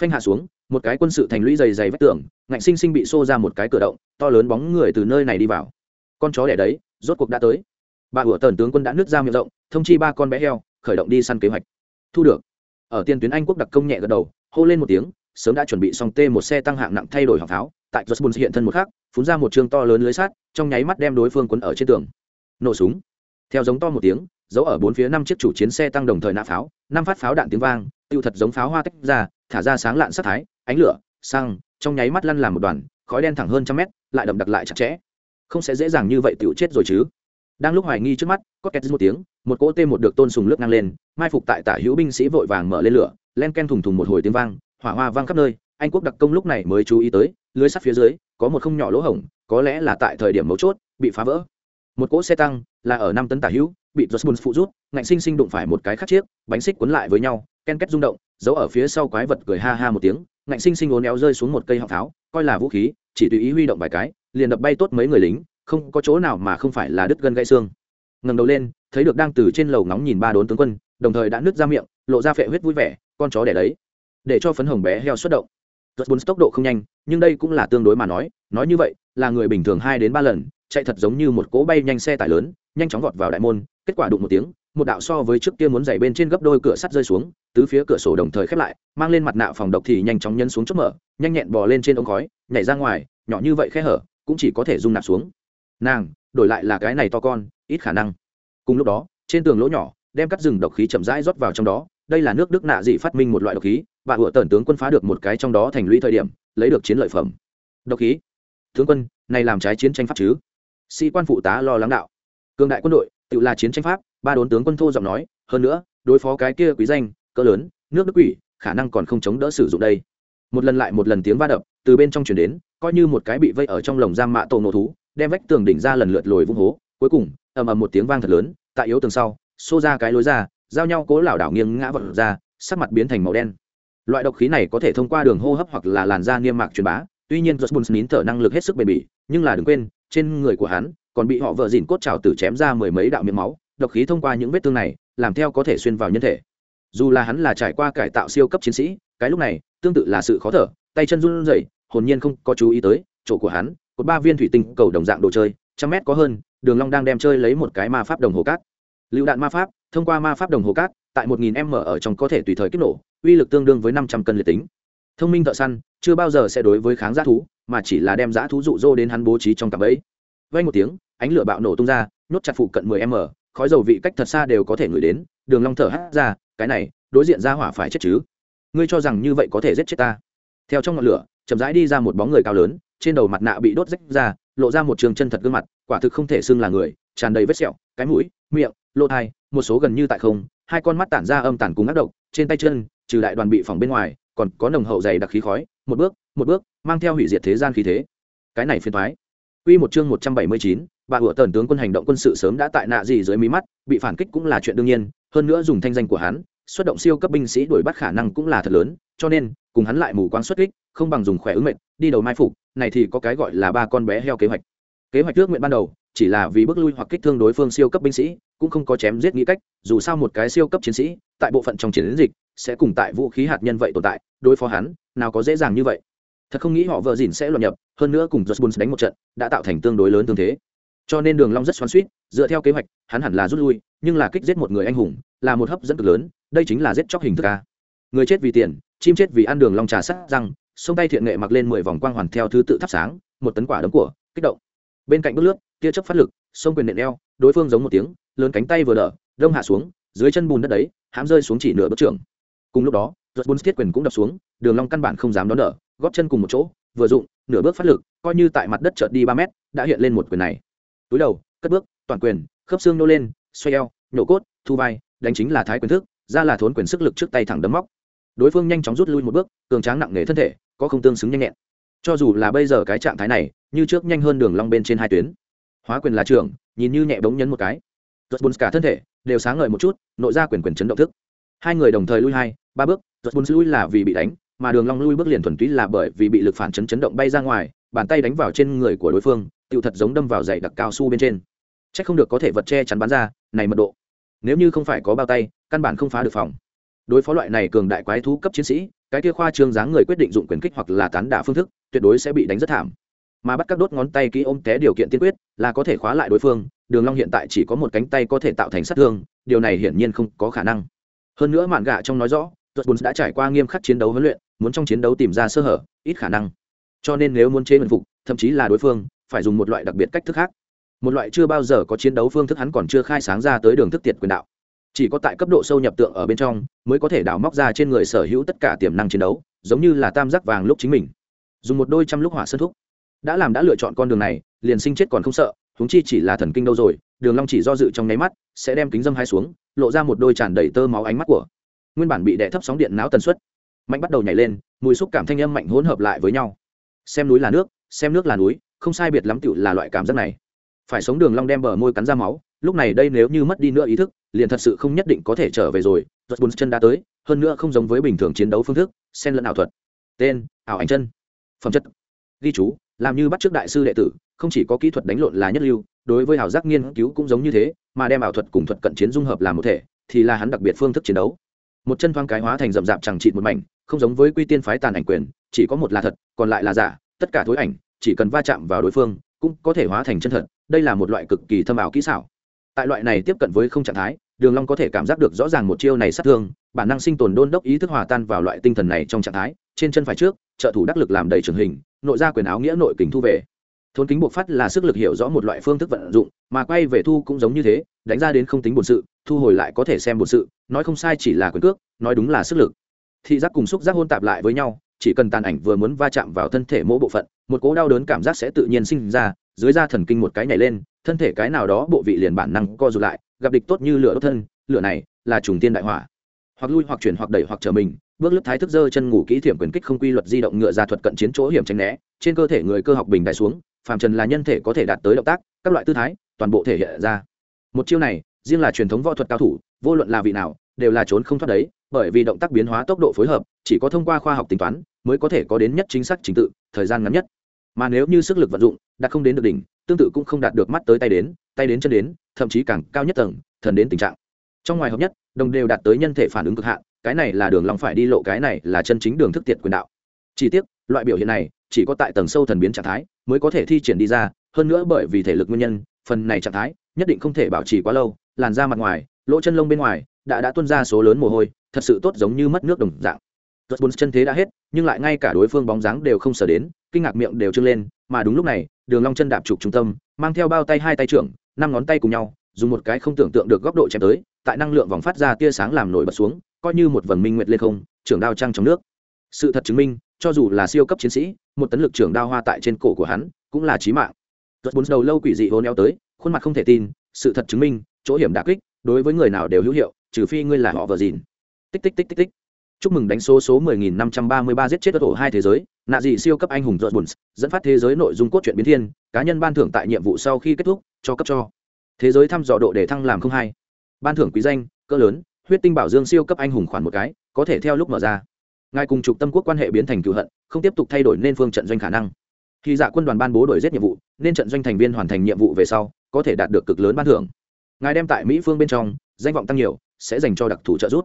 Phanh hạ xuống, một cái quân sự thành lũy dày dày vách tường, ngạnh sinh sinh bị xô ra một cái cửa động, to lớn bóng người từ nơi này đi vào. Con chó đẻ đấy, rốt cuộc đã tới. Bà ủa tần tướng quân đã nước ra miệng rộng, thông chi ba con bé heo, khởi động đi săn kế hoạch. Thu được. Ở tiền tuyến anh quốc đặc công nhẹ gật đầu, hô lên một tiếng, sớm đã chuẩn bị xong t một xe tăng hạng nặng thay đổi hỏa pháo tại Jones hiện thân một khắc phun ra một trường to lớn lưới sắt, trong nháy mắt đem đối phương quấn ở trên tường. Nổ súng. Theo giống to một tiếng, giấu ở bốn phía năm chiếc chủ chiến xe tăng đồng thời nã pháo, năm phát pháo đạn tiếng vang, tiêu thật giống pháo hoa tách ra, thả ra sáng lạn sắc thái, ánh lửa, xăng, trong nháy mắt lăn làm một đoàn, khói đen thẳng hơn trăm mét, lại đậm đặc lại chặt chẽ. Không sẽ dễ dàng như vậy tiểu chết rồi chứ. Đang lúc hoài nghi trước mắt, có két một tiếng, một cỗ tê một được tôn sùng lướt ngang lên, mai phục tại tả hữu binh sĩ vội vàng mở lên lửa, len ken thùng thùng một hồi tiếng vang, hỏa hoa vang khắp nơi anh quốc đặc công lúc này mới chú ý tới, lưới sắt phía dưới, có một không nhỏ lỗ hổng, có lẽ là tại thời điểm mấu chốt, bị phá vỡ. Một cỗ xe tăng, là ở năm tấn tả hữu, bị Jones phụ rút, ngạnh sinh sinh đụng phải một cái khắc chiếc, bánh xích cuốn lại với nhau, ken kết rung động, giấu ở phía sau quái vật cười ha ha một tiếng, ngạnh sinh sinh ố néo rơi xuống một cây họng pháo, coi là vũ khí, chỉ tùy ý huy động vài cái, liền đập bay tốt mấy người lính, không có chỗ nào mà không phải là đứt gân gãy xương. Ngẩng đầu lên, thấy được đang từ trên lầu ngóng nhìn ba đốn tướng quân, đồng thời đã nứt ra miệng, lộ ra phệ huyết vui vẻ, con chó đẻ đấy, để cho phấn hồng bé heo xuất động. Rốt bốn tốc độ không nhanh, nhưng đây cũng là tương đối mà nói, nói như vậy, là người bình thường hai đến ba lần, chạy thật giống như một cỗ bay nhanh xe tải lớn, nhanh chóng vọt vào đại môn, kết quả đụng một tiếng, một đạo so với trước kia muốn dày bên trên gấp đôi cửa sắt rơi xuống, tứ phía cửa sổ đồng thời khép lại, mang lên mặt nạ phòng độc thì nhanh chóng nhấn xuống chốt mở, nhanh nhẹn bò lên trên ống khói, nhảy ra ngoài, nhỏ như vậy khe hở, cũng chỉ có thể dung nạp xuống. Nàng, đổi lại là cái này to con, ít khả năng. Cùng lúc đó, trên tường lỗ nhỏ, đem cắt rừng độc khí chậm rãi rót vào trong đó, đây là nước Đức nạ dị phát minh một loại độc khí, và hựa tần tướng quân phá được một cái trong đó thành lũy thời điểm lấy được chiến lợi phẩm độc khí tướng quân này làm trái chiến tranh pháp chứ sĩ quan phụ tá lo lắng đạo cường đại quân đội tự là chiến tranh pháp ba đốn tướng quân thô giọng nói hơn nữa đối phó cái kia quý danh cỡ lớn nước đức quỷ khả năng còn không chống đỡ sử dụng đây một lần lại một lần tiếng va đập từ bên trong chuyển đến coi như một cái bị vây ở trong lồng giam mạ tổ nổ thú đem vách tường đỉnh ra lần lượt lồi vung hố cuối cùng ầm ầm một tiếng vang thật lớn tại yếu tường sau xô ra cái lối ra giao nhau cố lảo đảo nghiêng ngã vật ra, sắc mặt biến thành màu đen. Loại độc khí này có thể thông qua đường hô hấp hoặc là làn da niêm mạc truyền bá, tuy nhiên jones nín thở năng lực hết sức bền bỉ, nhưng là đừng quên, trên người của hắn còn bị họ vợ dìn cốt trào tử chém ra mười mấy đạo miệng máu, độc khí thông qua những vết thương này làm theo có thể xuyên vào nhân thể. Dù là hắn là trải qua cải tạo siêu cấp chiến sĩ, cái lúc này tương tự là sự khó thở, tay chân run rẩy, hồn nhiên không có chú ý tới chỗ của hắn, cột ba viên thủy tinh cầu đồng dạng đồ chơi, trăm mét có hơn, đường long đang đem chơi lấy một cái ma pháp đồng hồ cát. Lựu đạn ma pháp thông qua ma pháp đồng hồ cát, tại một nghìn m ở trong có thể tùy thời kích nổ, uy lực tương đương với năm trăm cân liệt tính. Thông minh thợ săn, chưa bao giờ sẽ đối với kháng giá thú, mà chỉ là đem giá thú rụ dỗ đến hắn bố trí trong cặp ấy vay một tiếng, ánh lửa bạo nổ tung ra, nhốt chặt phụ cận 10 m, khói dầu vị cách thật xa đều có thể ngửi đến, đường long thở hắt ra, cái này, đối diện ra hỏa phải chết chứ. Ngươi cho rằng như vậy có thể giết chết ta? Theo trong ngọn lửa, chậm rãi đi ra một bóng người cao lớn, trên đầu mặt nạ bị đốt rách ra, lộ ra một trường chân thật gương mặt, quả thực không thể xưng là người, tràn đầy vết sẹo, cái mũi, miệng, lỗ tai một số gần như tại không hai con mắt tản ra âm tản cùng ác độc trên tay chân trừ đại đoàn bị phòng bên ngoài còn có nồng hậu dày đặc khí khói một bước một bước mang theo hủy diệt thế gian khí thế cái này phiền thoái Quy một chương 179, bà hựa tần tướng quân hành động quân sự sớm đã tại nạ gì dưới mí mắt, bị phản kích cũng là chuyện đương nhiên, hơn nữa dùng thanh danh của hắn, xuất động siêu cấp binh sĩ đuổi bắt khả năng cũng là thật lớn, cho nên, cùng hắn lại mù quáng xuất kích, không bằng dùng khỏe ứng mệnh, đi đầu mai phục, này thì có cái gọi là ba con bé heo kế hoạch. Kế hoạch trước nguyện ban đầu, chỉ là vì bước lui hoặc kích thương đối phương siêu cấp binh sĩ, cũng không có chém giết nghĩ cách, dù sao một cái siêu cấp chiến sĩ, tại bộ phận trong chiến dịch, sẽ cùng tại vũ khí hạt nhân vậy tồn tại đối phó hắn nào có dễ dàng như vậy. Thật không nghĩ họ vợ dìn sẽ luận nhập hơn nữa cùng josh Bones đánh một trận đã tạo thành tương đối lớn tương thế. Cho nên đường long rất xoắn xuýt dựa theo kế hoạch hắn hẳn là rút lui nhưng là kích giết một người anh hùng là một hấp dẫn cực lớn đây chính là giết chóc hình thức a. Người chết vì tiền chim chết vì ăn đường long trà sắt răng sông tay thiện nghệ mặc lên mười vòng quang hoàn theo thứ tự thắp sáng một tấn quả đấm của kích động. Bên cạnh bước lướt tia chớp phát lực sông quyền nện eo đối phương giống một tiếng lớn cánh tay vừa đỡ, đông hạ xuống, dưới chân bùn đất đấy, hãm rơi xuống chỉ nửa bước trưởng. Cùng lúc đó giật bún thiết quyền cũng đập xuống, đường long căn bản không dám đón đỡ, góp chân cùng một chỗ, vừa dụng, nửa bước phát lực, coi như tại mặt đất chợt đi ba mét, đã hiện lên một quyền này. Túi đầu, cất bước, toàn quyền, khớp xương nô lên, xoay eo, nhổ cốt, thu vai, đánh chính là thái quyền thức, ra là thốn quyền sức lực trước tay thẳng đấm móc. Đối phương nhanh chóng rút lui một bước, cường tráng nặng nề thân thể, có không tương xứng nhanh nhẹn. Cho dù là bây giờ cái trạng thái này, như trước nhanh hơn đường long bên trên hai tuyến. Hóa quyền là trưởng, nhìn như nhẹ bóng nhấn một cái giật bốn cả thân thể đều sáng ngời một chút, nội ra quyền quyền chấn động thức. Hai người đồng thời lui hai, ba bước giật bốn lui là vì bị đánh, mà đường long lui bước liền thuần túy là bởi vì bị lực phản chấn chấn động bay ra ngoài, bàn tay đánh vào trên người của đối phương, tựu thật giống đâm vào dày đặc cao su bên trên. Chắc không được có thể vật che chắn bắn ra, này mật độ. Nếu như không phải có bao tay, căn bản không phá được phòng. Đối phó loại này cường đại quái thú cấp chiến sĩ, cái kia khoa trương dáng người quyết định dụng quyền kích hoặc là tán đả phương thức, tuyệt đối sẽ bị đánh rất thảm. Mà bắt các đốt ngón tay kỹ ôm té điều kiện tiên quyết, là có thể khóa lại đối phương đường long hiện tại chỉ có một cánh tay có thể tạo thành sát thương, điều này hiển nhiên không có khả năng. Hơn nữa mạn gạ trong nói rõ tuật bùn đã trải qua nghiêm khắc chiến đấu huấn luyện, muốn trong chiến đấu tìm ra sơ hở, ít khả năng. Cho nên nếu muốn chế mật phục, thậm chí là đối phương, phải dùng một loại đặc biệt cách thức khác. Một loại chưa bao giờ có chiến đấu phương thức hắn còn chưa khai sáng ra tới đường thức tiệt quyền đạo. Chỉ có tại cấp độ sâu nhập tượng ở bên trong, mới có thể đào móc ra trên người sở hữu tất cả tiềm năng chiến đấu, giống như là tam giác vàng lúc chính mình. Dùng một đôi trăm lúc hỏa sơn thúc đã làm đã lựa chọn con đường này, liền sinh chết còn không sợ, huống chi chỉ là thần kinh đâu rồi, đường long chỉ do dự trong nháy mắt, sẽ đem kính dâm hai xuống, lộ ra một đôi tràn đầy tơ máu ánh mắt của. Nguyên bản bị đè thấp sóng điện não tần suất, mạnh bắt đầu nhảy lên, mùi xúc cảm thanh âm mạnh hỗn hợp lại với nhau. Xem núi là nước, xem nước là núi, không sai biệt lắm tựu là loại cảm giác này. Phải sống đường long đem bờ môi cắn ra máu, lúc này đây nếu như mất đi nữa ý thức, liền thật sự không nhất định có thể trở về rồi giật bùn chân đã tới, hơn nữa không giống với bình thường chiến đấu phương thức, xen lẫn ảo thuật. Tên, ảo ảnh chân. Phẩm chất. Ghi chú làm như bắt trước đại sư đệ tử, không chỉ có kỹ thuật đánh lộn là nhất lưu, đối với ảo giác nghiên cứu cũng giống như thế, mà đem ảo thuật cùng thuật cận chiến dung hợp làm một thể, thì là hắn đặc biệt phương thức chiến đấu. Một chân thoáng cái hóa thành rậm rạp chẳng trị một mảnh, không giống với quy tiên phái tàn ảnh quyền, chỉ có một là thật, còn lại là giả, tất cả thối ảnh, chỉ cần va chạm vào đối phương, cũng có thể hóa thành chân thật, đây là một loại cực kỳ thâm ảo kỹ xảo. Tại loại này tiếp cận với không trạng thái, đường long có thể cảm giác được rõ ràng một chiêu này sát thương, bản năng sinh tồn đôn đốc ý thức hòa tan vào loại tinh thần này trong trạng thái, trên chân phải trước, trợ thủ đắc lực làm đầy trường hình nội ra quyền áo nghĩa nội kình thu về. Thôn kính buộc phát là sức lực hiểu rõ một loại phương thức vận dụng, mà quay về thu cũng giống như thế, đánh ra đến không tính bổn sự, thu hồi lại có thể xem bổn sự, nói không sai chỉ là quyền cước, nói đúng là sức lực. Thị giác cùng xúc giác hôn tạp lại với nhau, chỉ cần tàn ảnh vừa muốn va chạm vào thân thể mỗi bộ phận, một cố đau đớn cảm giác sẽ tự nhiên sinh ra, dưới da thần kinh một cái nhảy lên, thân thể cái nào đó bộ vị liền bản năng co rụt lại, gặp địch tốt như lửa đốt thân, lửa này là trùng tiên đại hỏa. Hoặc lui hoặc chuyển hoặc đẩy hoặc trở mình bước lướt thái thức dơ chân ngủ kỹ thiểm quyền kích không quy luật di động ngựa ra thuật cận chiến chỗ hiểm tránh né, trên cơ thể người cơ học bình đại xuống, phàm trần là nhân thể có thể đạt tới động tác, các loại tư thái, toàn bộ thể hiện ra. Một chiêu này, riêng là truyền thống võ thuật cao thủ, vô luận là vị nào, đều là trốn không thoát đấy, bởi vì động tác biến hóa tốc độ phối hợp, chỉ có thông qua khoa học tính toán, mới có thể có đến nhất chính xác trình tự, thời gian ngắn nhất. Mà nếu như sức lực vận dụng đã không đến được đỉnh, tương tự cũng không đạt được mắt tới tay đến tay đến chân đến, thậm chí càng cao nhất tầng, thần đến tình trạng. Trong ngoài hợp nhất, đồng đều đạt tới nhân thể phản ứng cực hạn cái này là đường long phải đi lộ, cái này là chân chính đường thức tiệt quyền đạo. Chỉ tiếc, loại biểu hiện này chỉ có tại tầng sâu thần biến trạng thái mới có thể thi triển đi ra, hơn nữa bởi vì thể lực nguyên nhân, phần này trạng thái nhất định không thể bảo trì quá lâu, làn da mặt ngoài, lỗ chân lông bên ngoài đã đã tuôn ra số lớn mồ hôi, thật sự tốt giống như mất nước đồng dạng. Giật bốn chân thế đã hết, nhưng lại ngay cả đối phương bóng dáng đều không sở đến, kinh ngạc miệng đều trưng lên, mà đúng lúc này, đường long chân đạp trục trung tâm, mang theo bao tay hai tay trưởng, năm ngón tay cùng nhau, dùng một cái không tưởng tượng được góc độ chém tới, tại năng lượng vòng phát ra tia sáng làm nổi bật xuống coi như một vầng minh nguyệt lên không, trưởng đao trăng trong nước. Sự thật chứng minh, cho dù là siêu cấp chiến sĩ, một tấn lực trưởng đao hoa tại trên cổ của hắn, cũng là chí mạng. Tuất bốn đầu lâu quỷ dị hôn eo tới, khuôn mặt không thể tin, sự thật chứng minh, chỗ hiểm đã kích, đối với người nào đều hữu hiệu, trừ phi ngươi là họ vợ dìn. Tích tích tích tích tích. Chúc mừng đánh số số 10.533 giết chết đất ổ hai thế giới, nạ dị siêu cấp anh hùng giọt buồn dẫn phát thế giới nội dung cốt truyện biến thiên, cá nhân ban thưởng tại nhiệm vụ sau khi kết thúc, cho cấp cho. Thế giới thăm dò độ để thăng làm không hai. Ban thưởng quý danh, cỡ lớn huyết tinh bảo dương siêu cấp anh hùng khoản một cái, có thể theo lúc mở ra. Ngài cùng trục tâm quốc quan hệ biến thành cựu hận, không tiếp tục thay đổi nên phương trận doanh khả năng. Khi dạ quân đoàn ban bố đổi giết nhiệm vụ, nên trận doanh thành viên hoàn thành nhiệm vụ về sau, có thể đạt được cực lớn ban thưởng. Ngài đem tại mỹ phương bên trong, danh vọng tăng nhiều, sẽ dành cho đặc thù trợ giúp.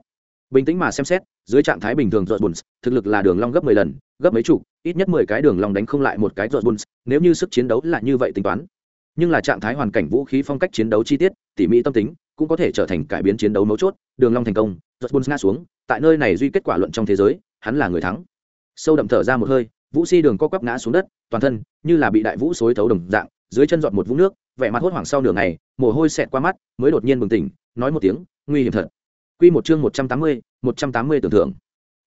Bình tĩnh mà xem xét, dưới trạng thái bình thường dọn bùn thực lực là đường long gấp mười lần, gấp mấy chục, ít nhất mười cái đường long đánh không lại một cái dọn bùn nếu như sức chiến đấu là như vậy tính toán. Nhưng là trạng thái hoàn cảnh vũ khí phong cách chiến đấu chi tiết, tỉ mỉ tâm tính cũng có thể trở thành cải biến chiến đấu mấu chốt, đường long thành công giọt bun ngã xuống, tại nơi này duy kết quả luận trong thế giới, hắn là người thắng. Sâu đậm thở ra một hơi, vũ si đường co quắp ngã xuống đất, toàn thân như là bị đại vũ xối thấu đồng dạng, dưới chân giọt một vũng nước, vẻ mặt hốt hoảng sau nửa ngày, mồ hôi xẹt qua mắt, mới đột nhiên bừng tỉnh, nói một tiếng, nguy hiểm thật. Quy một chương một trăm tám mươi, một trăm tám mươi tưởng thưởng.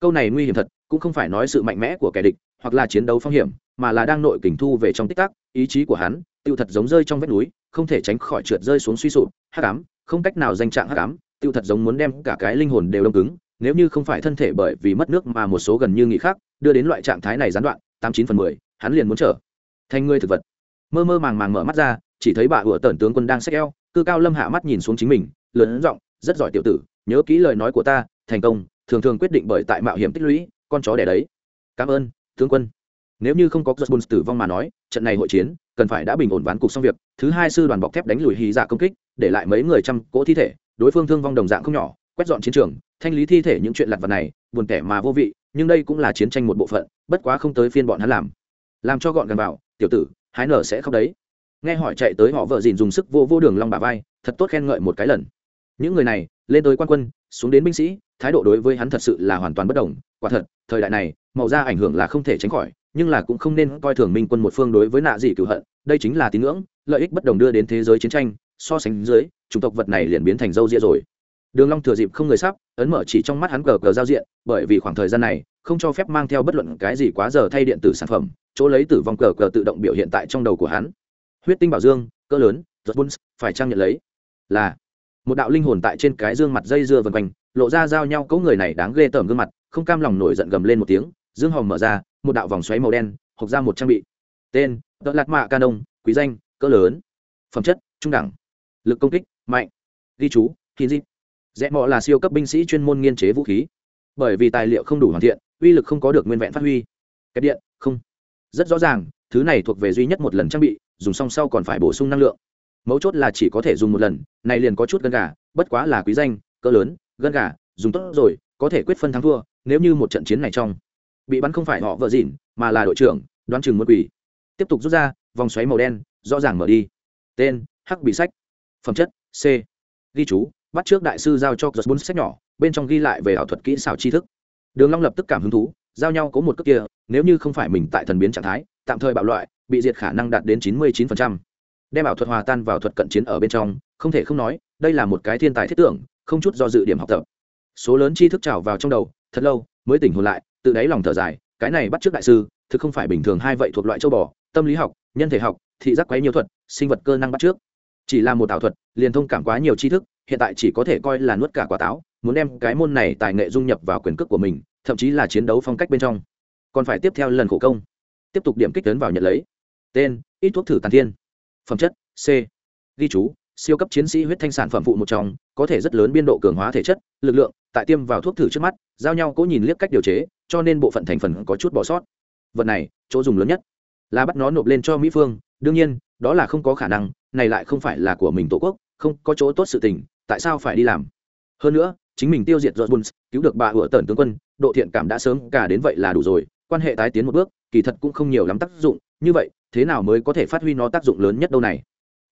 Câu này nguy hiểm thật, cũng không phải nói sự mạnh mẽ của kẻ địch, hoặc là chiến đấu phong hiểm, mà là đang nội kình thu về trong tích tắc, ý chí của hắn, tiêu thật giống rơi trong vách núi không thể tránh khỏi trượt rơi xuống suy sụp, hắc ám, không cách nào danh trạng hắc ám, tiêu thật giống muốn đem cả cái linh hồn đều đông cứng, nếu như không phải thân thể bởi vì mất nước mà một số gần như nghị khác đưa đến loại trạng thái này gián đoạn, tám chín phần mười, hắn liền muốn trở thành người thực vật. Mơ mơ màng màng mở mắt ra, chỉ thấy bà ủa tần tướng quân đang xách eo, cư cao lâm hạ mắt nhìn xuống chính mình, lớn giọng, rất giỏi tiểu tử, nhớ kỹ lời nói của ta, thành công, thường thường quyết định bởi tại mạo hiểm tích lũy, con chó đẻ đấy. Cảm ơn, tướng quân nếu như không có giật bùn tử vong mà nói, trận này hội chiến cần phải đã bình ổn ván cục xong việc. Thứ hai sư đoàn bọc thép đánh lùi hy dạ công kích, để lại mấy người trăm cỗ thi thể, đối phương thương vong đồng dạng không nhỏ, quét dọn chiến trường, thanh lý thi thể những chuyện lặt vặt này, buồn tẻ mà vô vị, nhưng đây cũng là chiến tranh một bộ phận, bất quá không tới phiên bọn hắn làm. Làm cho gọn gần vào, tiểu tử, hái nở sẽ khóc đấy. Nghe hỏi chạy tới họ vợ dìn dùng sức vô vô đường long bà vai, thật tốt khen ngợi một cái lần. Những người này, lên tới quan quân, xuống đến binh sĩ, thái độ đối với hắn thật sự là hoàn toàn bất đồng. Quả thật, thời đại này, màu da ảnh hưởng là không thể tránh khỏi nhưng là cũng không nên coi thường minh quân một phương đối với nạ gì cựu hận, đây chính là tín ngưỡng, lợi ích bất đồng đưa đến thế giới chiến tranh, so sánh dưới, chủng tộc vật này liền biến thành dâu ria rồi. Đường long thừa dịp không người sắp, ấn mở chỉ trong mắt hắn cờ cờ giao diện, bởi vì khoảng thời gian này, không cho phép mang theo bất luận cái gì quá giờ thay điện tử sản phẩm, chỗ lấy tử vong cờ cờ tự động biểu hiện tại trong đầu của hắn. Huyết tinh bảo dương, cỡ lớn giật phải trang nhận lấy? Là. Một đạo linh hồn tại trên cái dương mặt dây dưa vần quanh, lộ ra giao nhau cấu người này đáng ghê tởm gương mặt, không cam lòng nổi giận gầm lên một tiếng, dương hồng mở ra một đạo vòng xoáy màu đen, hộc ra một trang bị. Tên, tợ lạt mạ ca nông, quý danh, cỡ lớn. Phẩm chất, trung đẳng. Lực công kích, mạnh. Ghi chú khi di. Rẽ mọ là siêu cấp binh sĩ chuyên môn nghiên chế vũ khí. Bởi vì tài liệu không đủ hoàn thiện, uy lực không có được nguyên vẹn phát huy. Kẹp điện, không. Rất rõ ràng, thứ này thuộc về duy nhất một lần trang bị, dùng xong sau còn phải bổ sung năng lượng. Mấu chốt là chỉ có thể dùng một lần, này liền có chút gân gà, bất quá là quý danh, cỡ lớn, gân gà, dùng tốt rồi, có thể quyết phân thắng thua, nếu như một trận chiến này trong bị bắn không phải họ vợ dịn mà là đội trưởng, đoán chừng một quỷ tiếp tục rút ra, vòng xoáy màu đen, rõ ràng mở đi. Tên, hắc bị sách. Phẩm chất, c. Ghi chú, bắt trước đại sư giao cho giật bốn sách nhỏ, bên trong ghi lại về ảo thuật kỹ xảo tri thức. Đường long lập tức cảm hứng thú, giao nhau có một cước kia, nếu như không phải mình tại thần biến trạng thái, tạm thời bạo loại, bị diệt khả năng đạt đến chín mươi 99%. đem ảo thuật hòa tan vào thuật cận chiến ở bên trong, không thể không nói, đây là một cái thiên tài thiết tưởng, không chút do dự điểm học tập. Số lớn tri thức trào vào trong đầu, thật lâu, mới tỉnh hồn lại tự đáy lòng thở dài, cái này bắt trước đại sư, thực không phải bình thường hai vậy thuộc loại châu bò, tâm lý học, nhân thể học, thị giác quấy nhiều thuật, sinh vật cơ năng bắt trước chỉ là một ảo thuật, liền thông cảm quá nhiều tri thức, hiện tại chỉ có thể coi là nuốt cả quả táo, muốn đem cái môn này tài nghệ dung nhập vào quyền cước của mình, thậm chí là chiến đấu phong cách bên trong. Còn phải tiếp theo lần khổ công. Tiếp tục điểm kích lớn vào nhận lấy. Tên, ít thuốc thử tàn thiên. Phẩm chất, c. Ghi chú siêu cấp chiến sĩ huyết thanh sản phẩm phụ một trong có thể rất lớn biên độ cường hóa thể chất lực lượng tại tiêm vào thuốc thử trước mắt giao nhau cố nhìn liếc cách điều chế cho nên bộ phận thành phần có chút bỏ sót vật này chỗ dùng lớn nhất là bắt nó nộp lên cho mỹ phương đương nhiên đó là không có khả năng này lại không phải là của mình tổ quốc không có chỗ tốt sự tình tại sao phải đi làm hơn nữa chính mình tiêu diệt George cứu được bà hựa tần tướng quân, độ thiện cảm đã sớm cả đến vậy là đủ rồi, quan hệ tái tiến một bước, kỳ thật cũng không nhiều lắm tác dụng, như vậy, thế nào mới có thể phát huy nó tác dụng lớn nhất đâu này?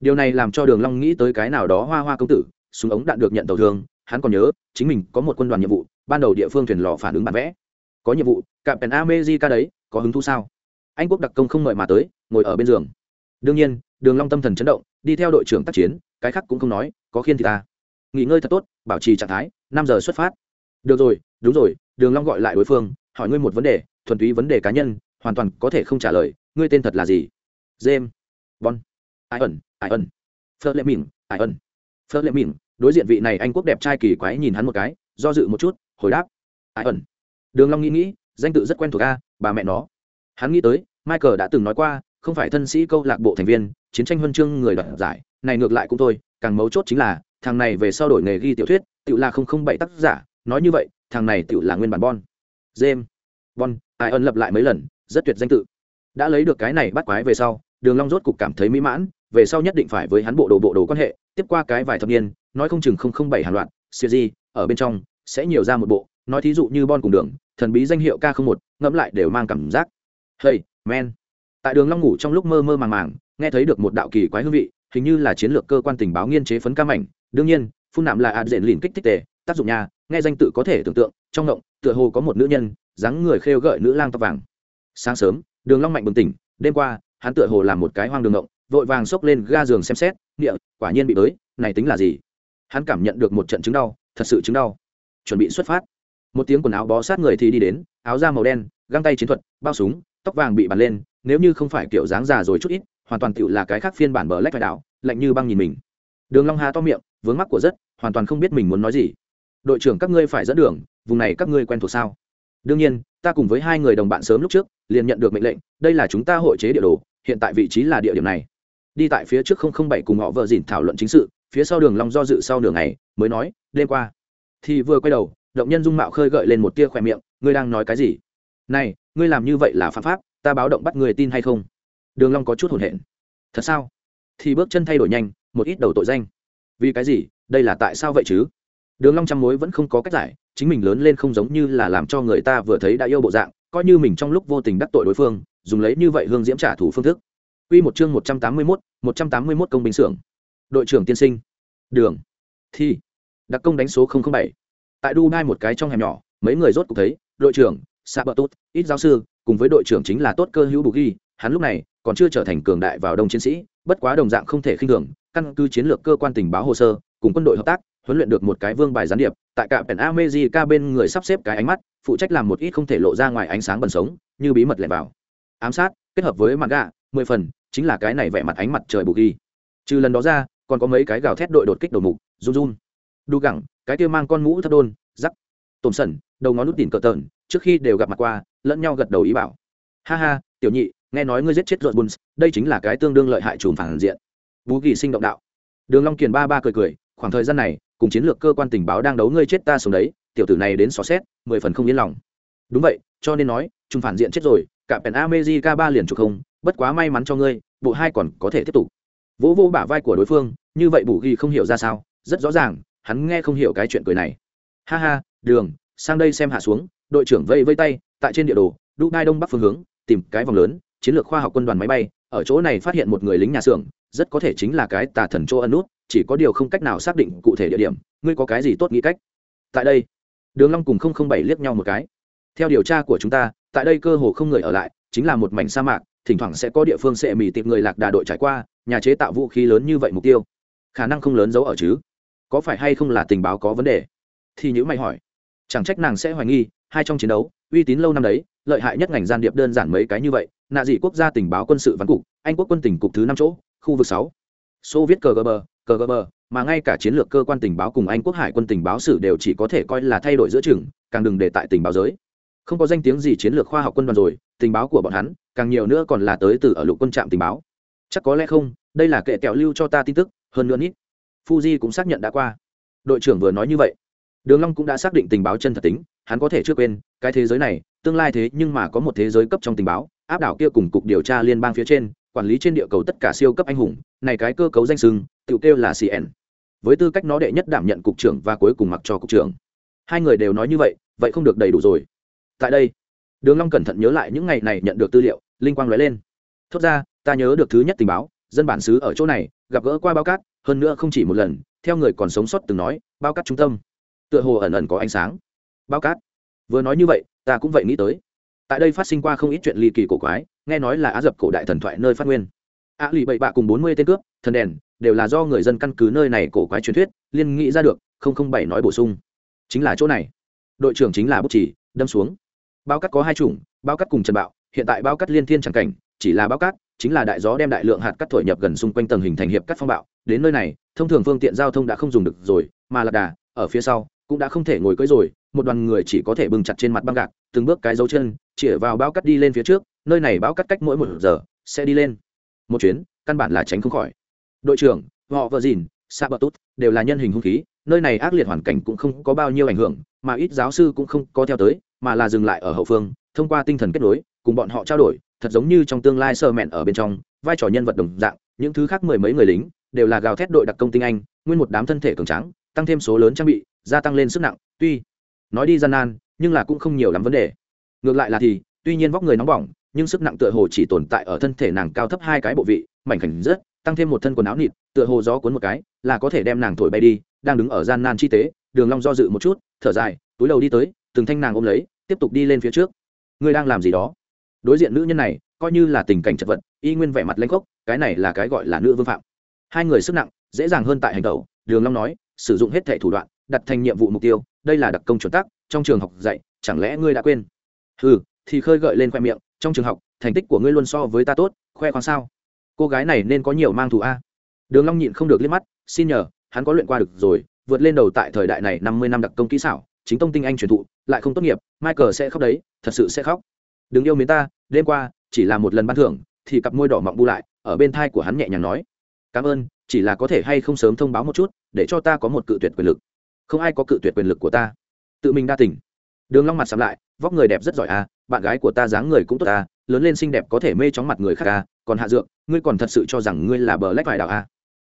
Điều này làm cho Đường Long nghĩ tới cái nào đó Hoa Hoa công tử, súng ống đạn được nhận tàu thương, hắn còn nhớ, chính mình có một quân đoàn nhiệm vụ, ban đầu địa phương thuyền lò phản ứng bản vẽ. Có nhiệm vụ, cạm Pen America đấy, có hứng thú sao? Anh quốc đặc công không mời mà tới, ngồi ở bên giường. Đương nhiên, Đường Long tâm thần chấn động, đi theo đội trưởng tác chiến, cái khác cũng không nói, có khiên thì ta nghỉ ngơi thật tốt bảo trì trạng thái năm giờ xuất phát được rồi đúng rồi đường long gọi lại đối phương hỏi ngươi một vấn đề thuần túy vấn đề cá nhân hoàn toàn có thể không trả lời ngươi tên thật là gì james bon ai ẩn ai ẩn phơ lệ mìn ai ẩn phơ lệ mìn đối diện vị này anh quốc đẹp trai kỳ quái nhìn hắn một cái, do dự một chút, hồi đáp ai ẩn đường long nghĩ nghĩ, danh tự rất quen thuộc a, bà mẹ nó. Hắn nghĩ tới, michael đã từng nói qua, không phải thân sĩ câu lạc bộ thành viên, chiến tranh huân chương người đoạt giải, này ngược lại cũng thôi, càng mấu chốt chính là, thằng này về sau đổi nghề ghi tiểu thuyết tự là không không bảy tác giả, nói như vậy, thằng này tự là nguyên bản bon. James bon ai ân lập lại mấy lần, rất tuyệt danh tự. Đã lấy được cái này bắt quái về sau, đường long rốt cục cảm thấy mỹ mãn về sau nhất định phải với hắn bộ đồ bộ đồ quan hệ, tiếp qua cái vài thập niên, nói không chừng không không bảy hàn loạn, siêu di, ở bên trong, sẽ nhiều ra một bộ, nói thí dụ như bon cùng đường, thần bí danh hiệu k không một ngẫm lại đều mang cảm giác. Hey men tại đường long ngủ trong lúc mơ mơ màng màng, nghe thấy được một đạo kỳ quái hương vị, hình như là chiến lược cơ quan tình báo nghiên chế phấn cam ảnh đương nhiên, phun nạm là ạt diện lìn kích thích tề, tác dụng nhà, nghe danh tự có thể tưởng tượng, trong ngộng, tựa hồ có một nữ nhân, dáng người khêu gợi nữ lang tóc vàng. Sáng sớm, đường long mạnh bừng tỉnh, đêm qua, hắn tựa hồ làm một cái hoang đường ngộng vội vàng xốc lên ga giường xem xét, địa, quả nhiên bị tới, này tính là gì? Hắn cảm nhận được một trận chứng đau, thật sự chứng đau. Chuẩn bị xuất phát. Một tiếng quần áo bó sát người thì đi đến, áo da màu đen, găng tay chiến thuật, bao súng, tóc vàng bị bắn lên, nếu như không phải kiểu dáng già rồi chút ít, hoàn toàn tựu là cái khác phiên bản bờ lách phải đảo, lạnh như băng nhìn mình. Đường long hà to miệng, vướng mắc của rất, hoàn toàn không biết mình muốn nói gì. Đội trưởng các ngươi phải dẫn đường, vùng này các ngươi quen thuộc sao? Đương nhiên, ta cùng với hai người đồng bạn sớm lúc trước, liền nhận được mệnh lệnh, đây là chúng ta hội chế địa đồ, hiện tại vị trí là địa điểm này đi tại phía trước không không bảy cùng họ vợ dìn thảo luận chính sự, phía sau đường long do dự sau nửa ngày, mới nói, đêm qua. Thì vừa quay đầu, động nhân dung mạo khơi gợi lên một tia khoẹt miệng, ngươi đang nói cái gì? Này, ngươi làm như vậy là phạm pháp, ta báo động bắt người tin hay không? Đường long có chút hồn hển. Thật sao? Thì bước chân thay đổi nhanh, một ít đầu tội danh. Vì cái gì? Đây là tại sao vậy chứ? Đường long trăm mối vẫn không có cách giải, chính mình lớn lên không giống như là làm cho người ta vừa thấy đã yêu bộ dạng, coi như mình trong lúc vô tình đắc tội đối phương, dùng lấy như vậy hương diễm trả thù phương thức. Quy một chương 181, 181 công binh xưởng. Đội trưởng tiên sinh. Đường. Thi. Đặc công đánh số 007. Tại Dubai một cái trong hẻm nhỏ, mấy người rốt cục thấy, đội trưởng, Sabatot, ít giáo sư, cùng với đội trưởng chính là tốt cơ hữu Bugi, hắn lúc này còn chưa trở thành cường đại vào đông chiến sĩ, bất quá đồng dạng không thể khinh thường, căn cứ chiến lược cơ quan tình báo hồ sơ cùng quân đội hợp tác huấn luyện được một cái vương bài gián điệp tại cả Pen America bên người sắp xếp cái ánh mắt phụ trách làm một ít không thể lộ ra ngoài ánh sáng bẩn sống như bí mật lẻn vào ám sát kết hợp với mặt gà mười phần chính là cái này vẻ mặt ánh mặt trời bù ghi. Trừ lần đó ra, còn có mấy cái gào thét đội đột kích đầu mục, run run. Đu gẳng, cái kia mang con mũ thấp đôn, rắc. Tổn sẩn, đầu ngón nút đỉnh cờ tờn trước khi đều gặp mặt qua, lẫn nhau gật đầu ý bảo. Ha ha, tiểu nhị, nghe nói ngươi giết chết ruột bùn đây chính là cái tương đương lợi hại chùm phản diện. Bú kỳ sinh động đạo. Đường long kiền ba ba cười cười, khoảng thời gian này, cùng chiến lược cơ quan tình báo đang đấu ngươi chết ta xuống đấy, tiểu tử này đến xóa xét, mười phần không yên lòng. Đúng vậy, cho nên nói, chùm phản diện chết rồi, cả pèn amejica ba liền chụp không bất quá may mắn cho ngươi, bộ hai còn có thể tiếp tục. Vỗ vỗ bả vai của đối phương, như vậy bù ghi không hiểu ra sao, rất rõ ràng, hắn nghe không hiểu cái chuyện cười này. Ha ha, đường, sang đây xem hạ xuống, đội trưởng vây vây tay, tại trên địa đồ dubai đông bắc phương hướng, tìm cái vòng lớn, chiến lược khoa học quân đoàn máy bay, ở chỗ này phát hiện một người lính nhà xưởng, rất có thể chính là cái tà thần chỗ ân nút, chỉ có điều không cách nào xác định cụ thể địa điểm, ngươi có cái gì tốt nghĩ cách? Tại đây, đường long cùng không không bảy liếc nhau một cái. Theo điều tra của chúng ta, tại đây cơ hồ không người ở lại, chính là một mảnh sa mạc thỉnh thoảng sẽ có địa phương sẽ mì tìm người lạc đà đội trải qua, nhà chế tạo vũ khí lớn như vậy mục tiêu. Khả năng không lớn giấu ở chứ? Có phải hay không là tình báo có vấn đề? Thì nhữ mày hỏi. Chẳng trách nàng sẽ hoài nghi, hai trong chiến đấu, uy tín lâu năm đấy, lợi hại nhất ngành gian điệp đơn giản mấy cái như vậy, nạ dị quốc gia tình báo quân sự văn cục, anh quốc quân tỉnh cục thứ năm chỗ, khu vực sáu. Xô viết cờ gb mà ngay cả chiến lược cơ quan tình báo cùng anh quốc hải quân tình báo sử đều chỉ có thể coi là thay đổi giữa chừng, càng đừng để tại tình báo giới. Không có danh tiếng gì chiến lược khoa học quân đoàn rồi, tình báo của bọn hắn càng nhiều nữa còn là tới từ ở lục quân trạm tình báo. Chắc có lẽ không, đây là kệ kẹo lưu cho ta tin tức, hơn nữa nít. Fuji cũng xác nhận đã qua. Đội trưởng vừa nói như vậy. Đường long cũng đã xác định tình báo chân thật tính, hắn có thể chưa quên, cái thế giới này, tương lai thế nhưng mà có một thế giới cấp trong tình báo, áp đảo kia cùng cục điều tra liên bang phía trên, quản lý trên địa cầu tất cả siêu cấp anh hùng, này cái cơ cấu danh sưng, tự kêu là cn với tư cách nó đệ nhất đảm nhận cục trưởng và cuối cùng mặc cho cục trưởng. Hai người đều nói như vậy vậy không được đầy đủ rồi. Tại đây đường long cẩn thận nhớ lại những ngày này nhận được tư liệu, linh quang lóe lên. Thốt ra, ta nhớ được thứ nhất tình báo, dân bản xứ ở chỗ này, gặp gỡ qua bao cát, hơn nữa không chỉ một lần, theo người còn sống sót từng nói, bao cát trung tâm. Tựa hồ ẩn ẩn có ánh sáng. Bao cát? Vừa nói như vậy, ta cũng vậy nghĩ tới. Tại đây phát sinh qua không ít chuyện ly kỳ cổ quái, nghe nói là á dập cổ đại thần thoại nơi phát nguyên. Á lì bậy bạ cùng bốn mươi tên cướp, thần đèn, đều là do người dân căn cứ nơi này cổ quái truyền thuyết, liên nghĩ ra được, không không bảy nói bổ sung. Chính là chỗ này. Đội trưởng chính là bút chỉ, đâm xuống bao cắt có hai chủng, bao cắt cùng trần bạo, hiện tại bao cắt liên thiên chẳng cảnh, chỉ là bao cắt chính là đại gió đem đại lượng hạt cắt thổi nhập gần xung quanh tầng hình thành hiệp cắt phong bạo. Đến nơi này, thông thường phương tiện giao thông đã không dùng được rồi, mà lạc đà, ở phía sau, cũng đã không thể ngồi cưỡi rồi, một đoàn người chỉ có thể bưng chặt trên mặt băng gạc, từng bước cái dấu chân, chĩa vào bao cắt đi lên phía trước, nơi này bao cắt cách mỗi một giờ, sẽ đi lên. Một chuyến, căn bản là tránh không khỏi. Đội trưởng, họ vợ dìn sa bờ tốt đều là nhân hình hung khí, nơi này ác liệt hoàn cảnh cũng không có bao nhiêu ảnh hưởng mà ít giáo sư cũng không có theo tới, mà là dừng lại ở hậu phương, thông qua tinh thần kết nối, cùng bọn họ trao đổi, thật giống như trong tương lai sơ mẹn ở bên trong, vai trò nhân vật đồng dạng, những thứ khác mười mấy người lính, đều là gào thét đội đặc công tinh anh, nguyên một đám thân thể cường tráng, tăng thêm số lớn trang bị, gia tăng lên sức nặng, tuy nói đi gian nan, nhưng là cũng không nhiều lắm vấn đề. Ngược lại là thì, tuy nhiên vóc người nóng bỏng, nhưng sức nặng tựa hồ chỉ tồn tại ở thân thể nàng cao thấp hai cái bộ vị, mảnh khảnh rất tăng thêm một thân quần áo nịt, tựa hồ gió cuốn một cái, là có thể đem nàng thổi bay đi đang đứng ở gian nan chi tế, đường long do dự một chút, thở dài, túi đầu đi tới, từng thanh nàng ôm lấy, tiếp tục đi lên phía trước. Ngươi đang làm gì đó? Đối diện nữ nhân này, coi như là tình cảnh chật vật, y nguyên vẻ mặt lanh khốc, cái này là cái gọi là nữ vương phạm. Hai người sức nặng, dễ dàng hơn tại hành tẩu, đường long nói, sử dụng hết thể thủ đoạn, đặt thành nhiệm vụ mục tiêu, đây là đặc công chuẩn tắc, trong trường học dạy, chẳng lẽ ngươi đã quên? Ừ thì khơi gợi lên khoe miệng, trong trường học, thành tích của ngươi luôn so với ta tốt, khoe khoang sao? Cô gái này nên có nhiều mang thù a. Đường long nhịn không được liếc mắt, xin nhờ hắn có luyện qua được rồi, vượt lên đầu tại thời đại này năm mươi năm đặc công kỹ xảo, chính tông tinh anh truyền thụ, lại không tốt nghiệp, michael sẽ khóc đấy, thật sự sẽ khóc. Đừng yêu mến ta, đêm qua, chỉ là một lần ban thưởng, thì cặp môi đỏ mọng bu lại, ở bên thai của hắn nhẹ nhàng nói. Cảm ơn, chỉ là có thể hay không sớm thông báo một chút, để cho ta có một cự tuyệt quyền lực. Không ai có cự tuyệt quyền lực của ta. Tự mình đa tỉnh đường long mặt sắm lại, vóc người đẹp rất giỏi à bạn gái của ta dáng người cũng tốt à lớn lên xinh đẹp có thể mê chóng mặt người khác à còn hạ dượng ngươi còn thật sự cho rằng ngươi là bờ lách vải đạo à?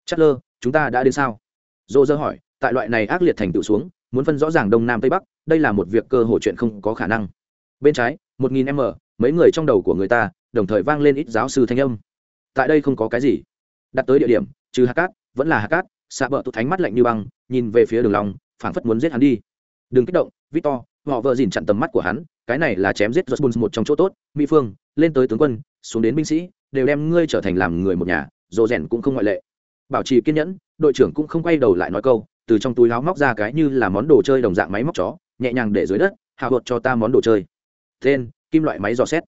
Chất lơ chúng ta đã đến sao? Dô dơ hỏi, tại loại này ác liệt thành tựu xuống, muốn phân rõ ràng đông nam tây bắc, đây là một việc cơ hội chuyện không có khả năng. Bên trái, một nghìn m, mấy người trong đầu của người ta, đồng thời vang lên ít giáo sư thanh âm. Tại đây không có cái gì. Đặt tới địa điểm, trừ hạt cát, vẫn là hạt cát xạ bờ tụt thánh mắt lạnh như băng, nhìn về phía đường lòng phảng phất muốn giết hắn đi. Đừng kích động, victor, họ vợ dìn chặn tầm mắt của hắn, cái này là chém giết Jones một trong chỗ tốt. Mỹ phương, lên tới tướng quân, xuống đến binh sĩ, đều đem ngươi trở thành làm người một nhà dồ rèn cũng không ngoại lệ. Bảo trì kiên nhẫn đội trưởng cũng không quay đầu lại nói câu, từ trong túi láo móc ra cái như là món đồ chơi đồng dạng máy móc chó, nhẹ nhàng để dưới đất hạ hột cho ta món đồ chơi. Tên, kim loại máy dò xét.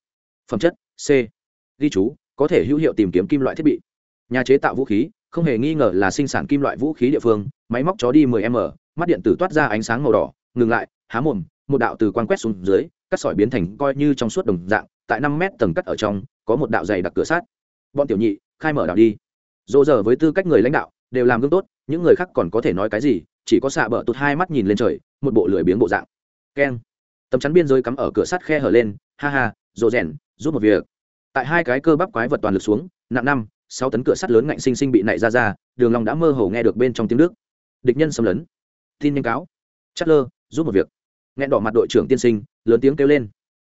Phẩm chất, c. Ghi chú, có thể hữu hiệu tìm kiếm kim loại thiết bị. Nhà chế tạo vũ khí, không hề nghi ngờ là sinh sản kim loại vũ khí địa phương, máy móc chó đi 10 m, mắt điện tử toát ra ánh sáng màu đỏ, ngừng lại, há mồm, một đạo từ quan quét xuống dưới, cắt sỏi biến thành coi như trong suốt đồng dạng, tại 5 mét tầng cắt ở trong, có một đạo dày đặc cửa sát bọn tiểu nhị, khai mở đạo đi. Dỗ giờ với tư cách người lãnh đạo đều làm gương tốt, những người khác còn có thể nói cái gì, chỉ có xạ bờ tụt hai mắt nhìn lên trời, một bộ lười biếng bộ dạng. Keng. Tấm chắn biên giới cắm ở cửa sắt khe hở lên, ha ha rộ rèn, giúp một việc. Tại hai cái cơ bắp quái vật toàn lực xuống, nặng năm, sáu tấn cửa sắt lớn ngạnh sinh sinh bị nảy ra ra, đường long đã mơ hồ nghe được bên trong tiếng nước. Địch nhân xâm lấn. Tin nhanh cáo. Chất lơ, giúp một việc. Nghe đỏ mặt đội trưởng tiên sinh, lớn tiếng kêu lên.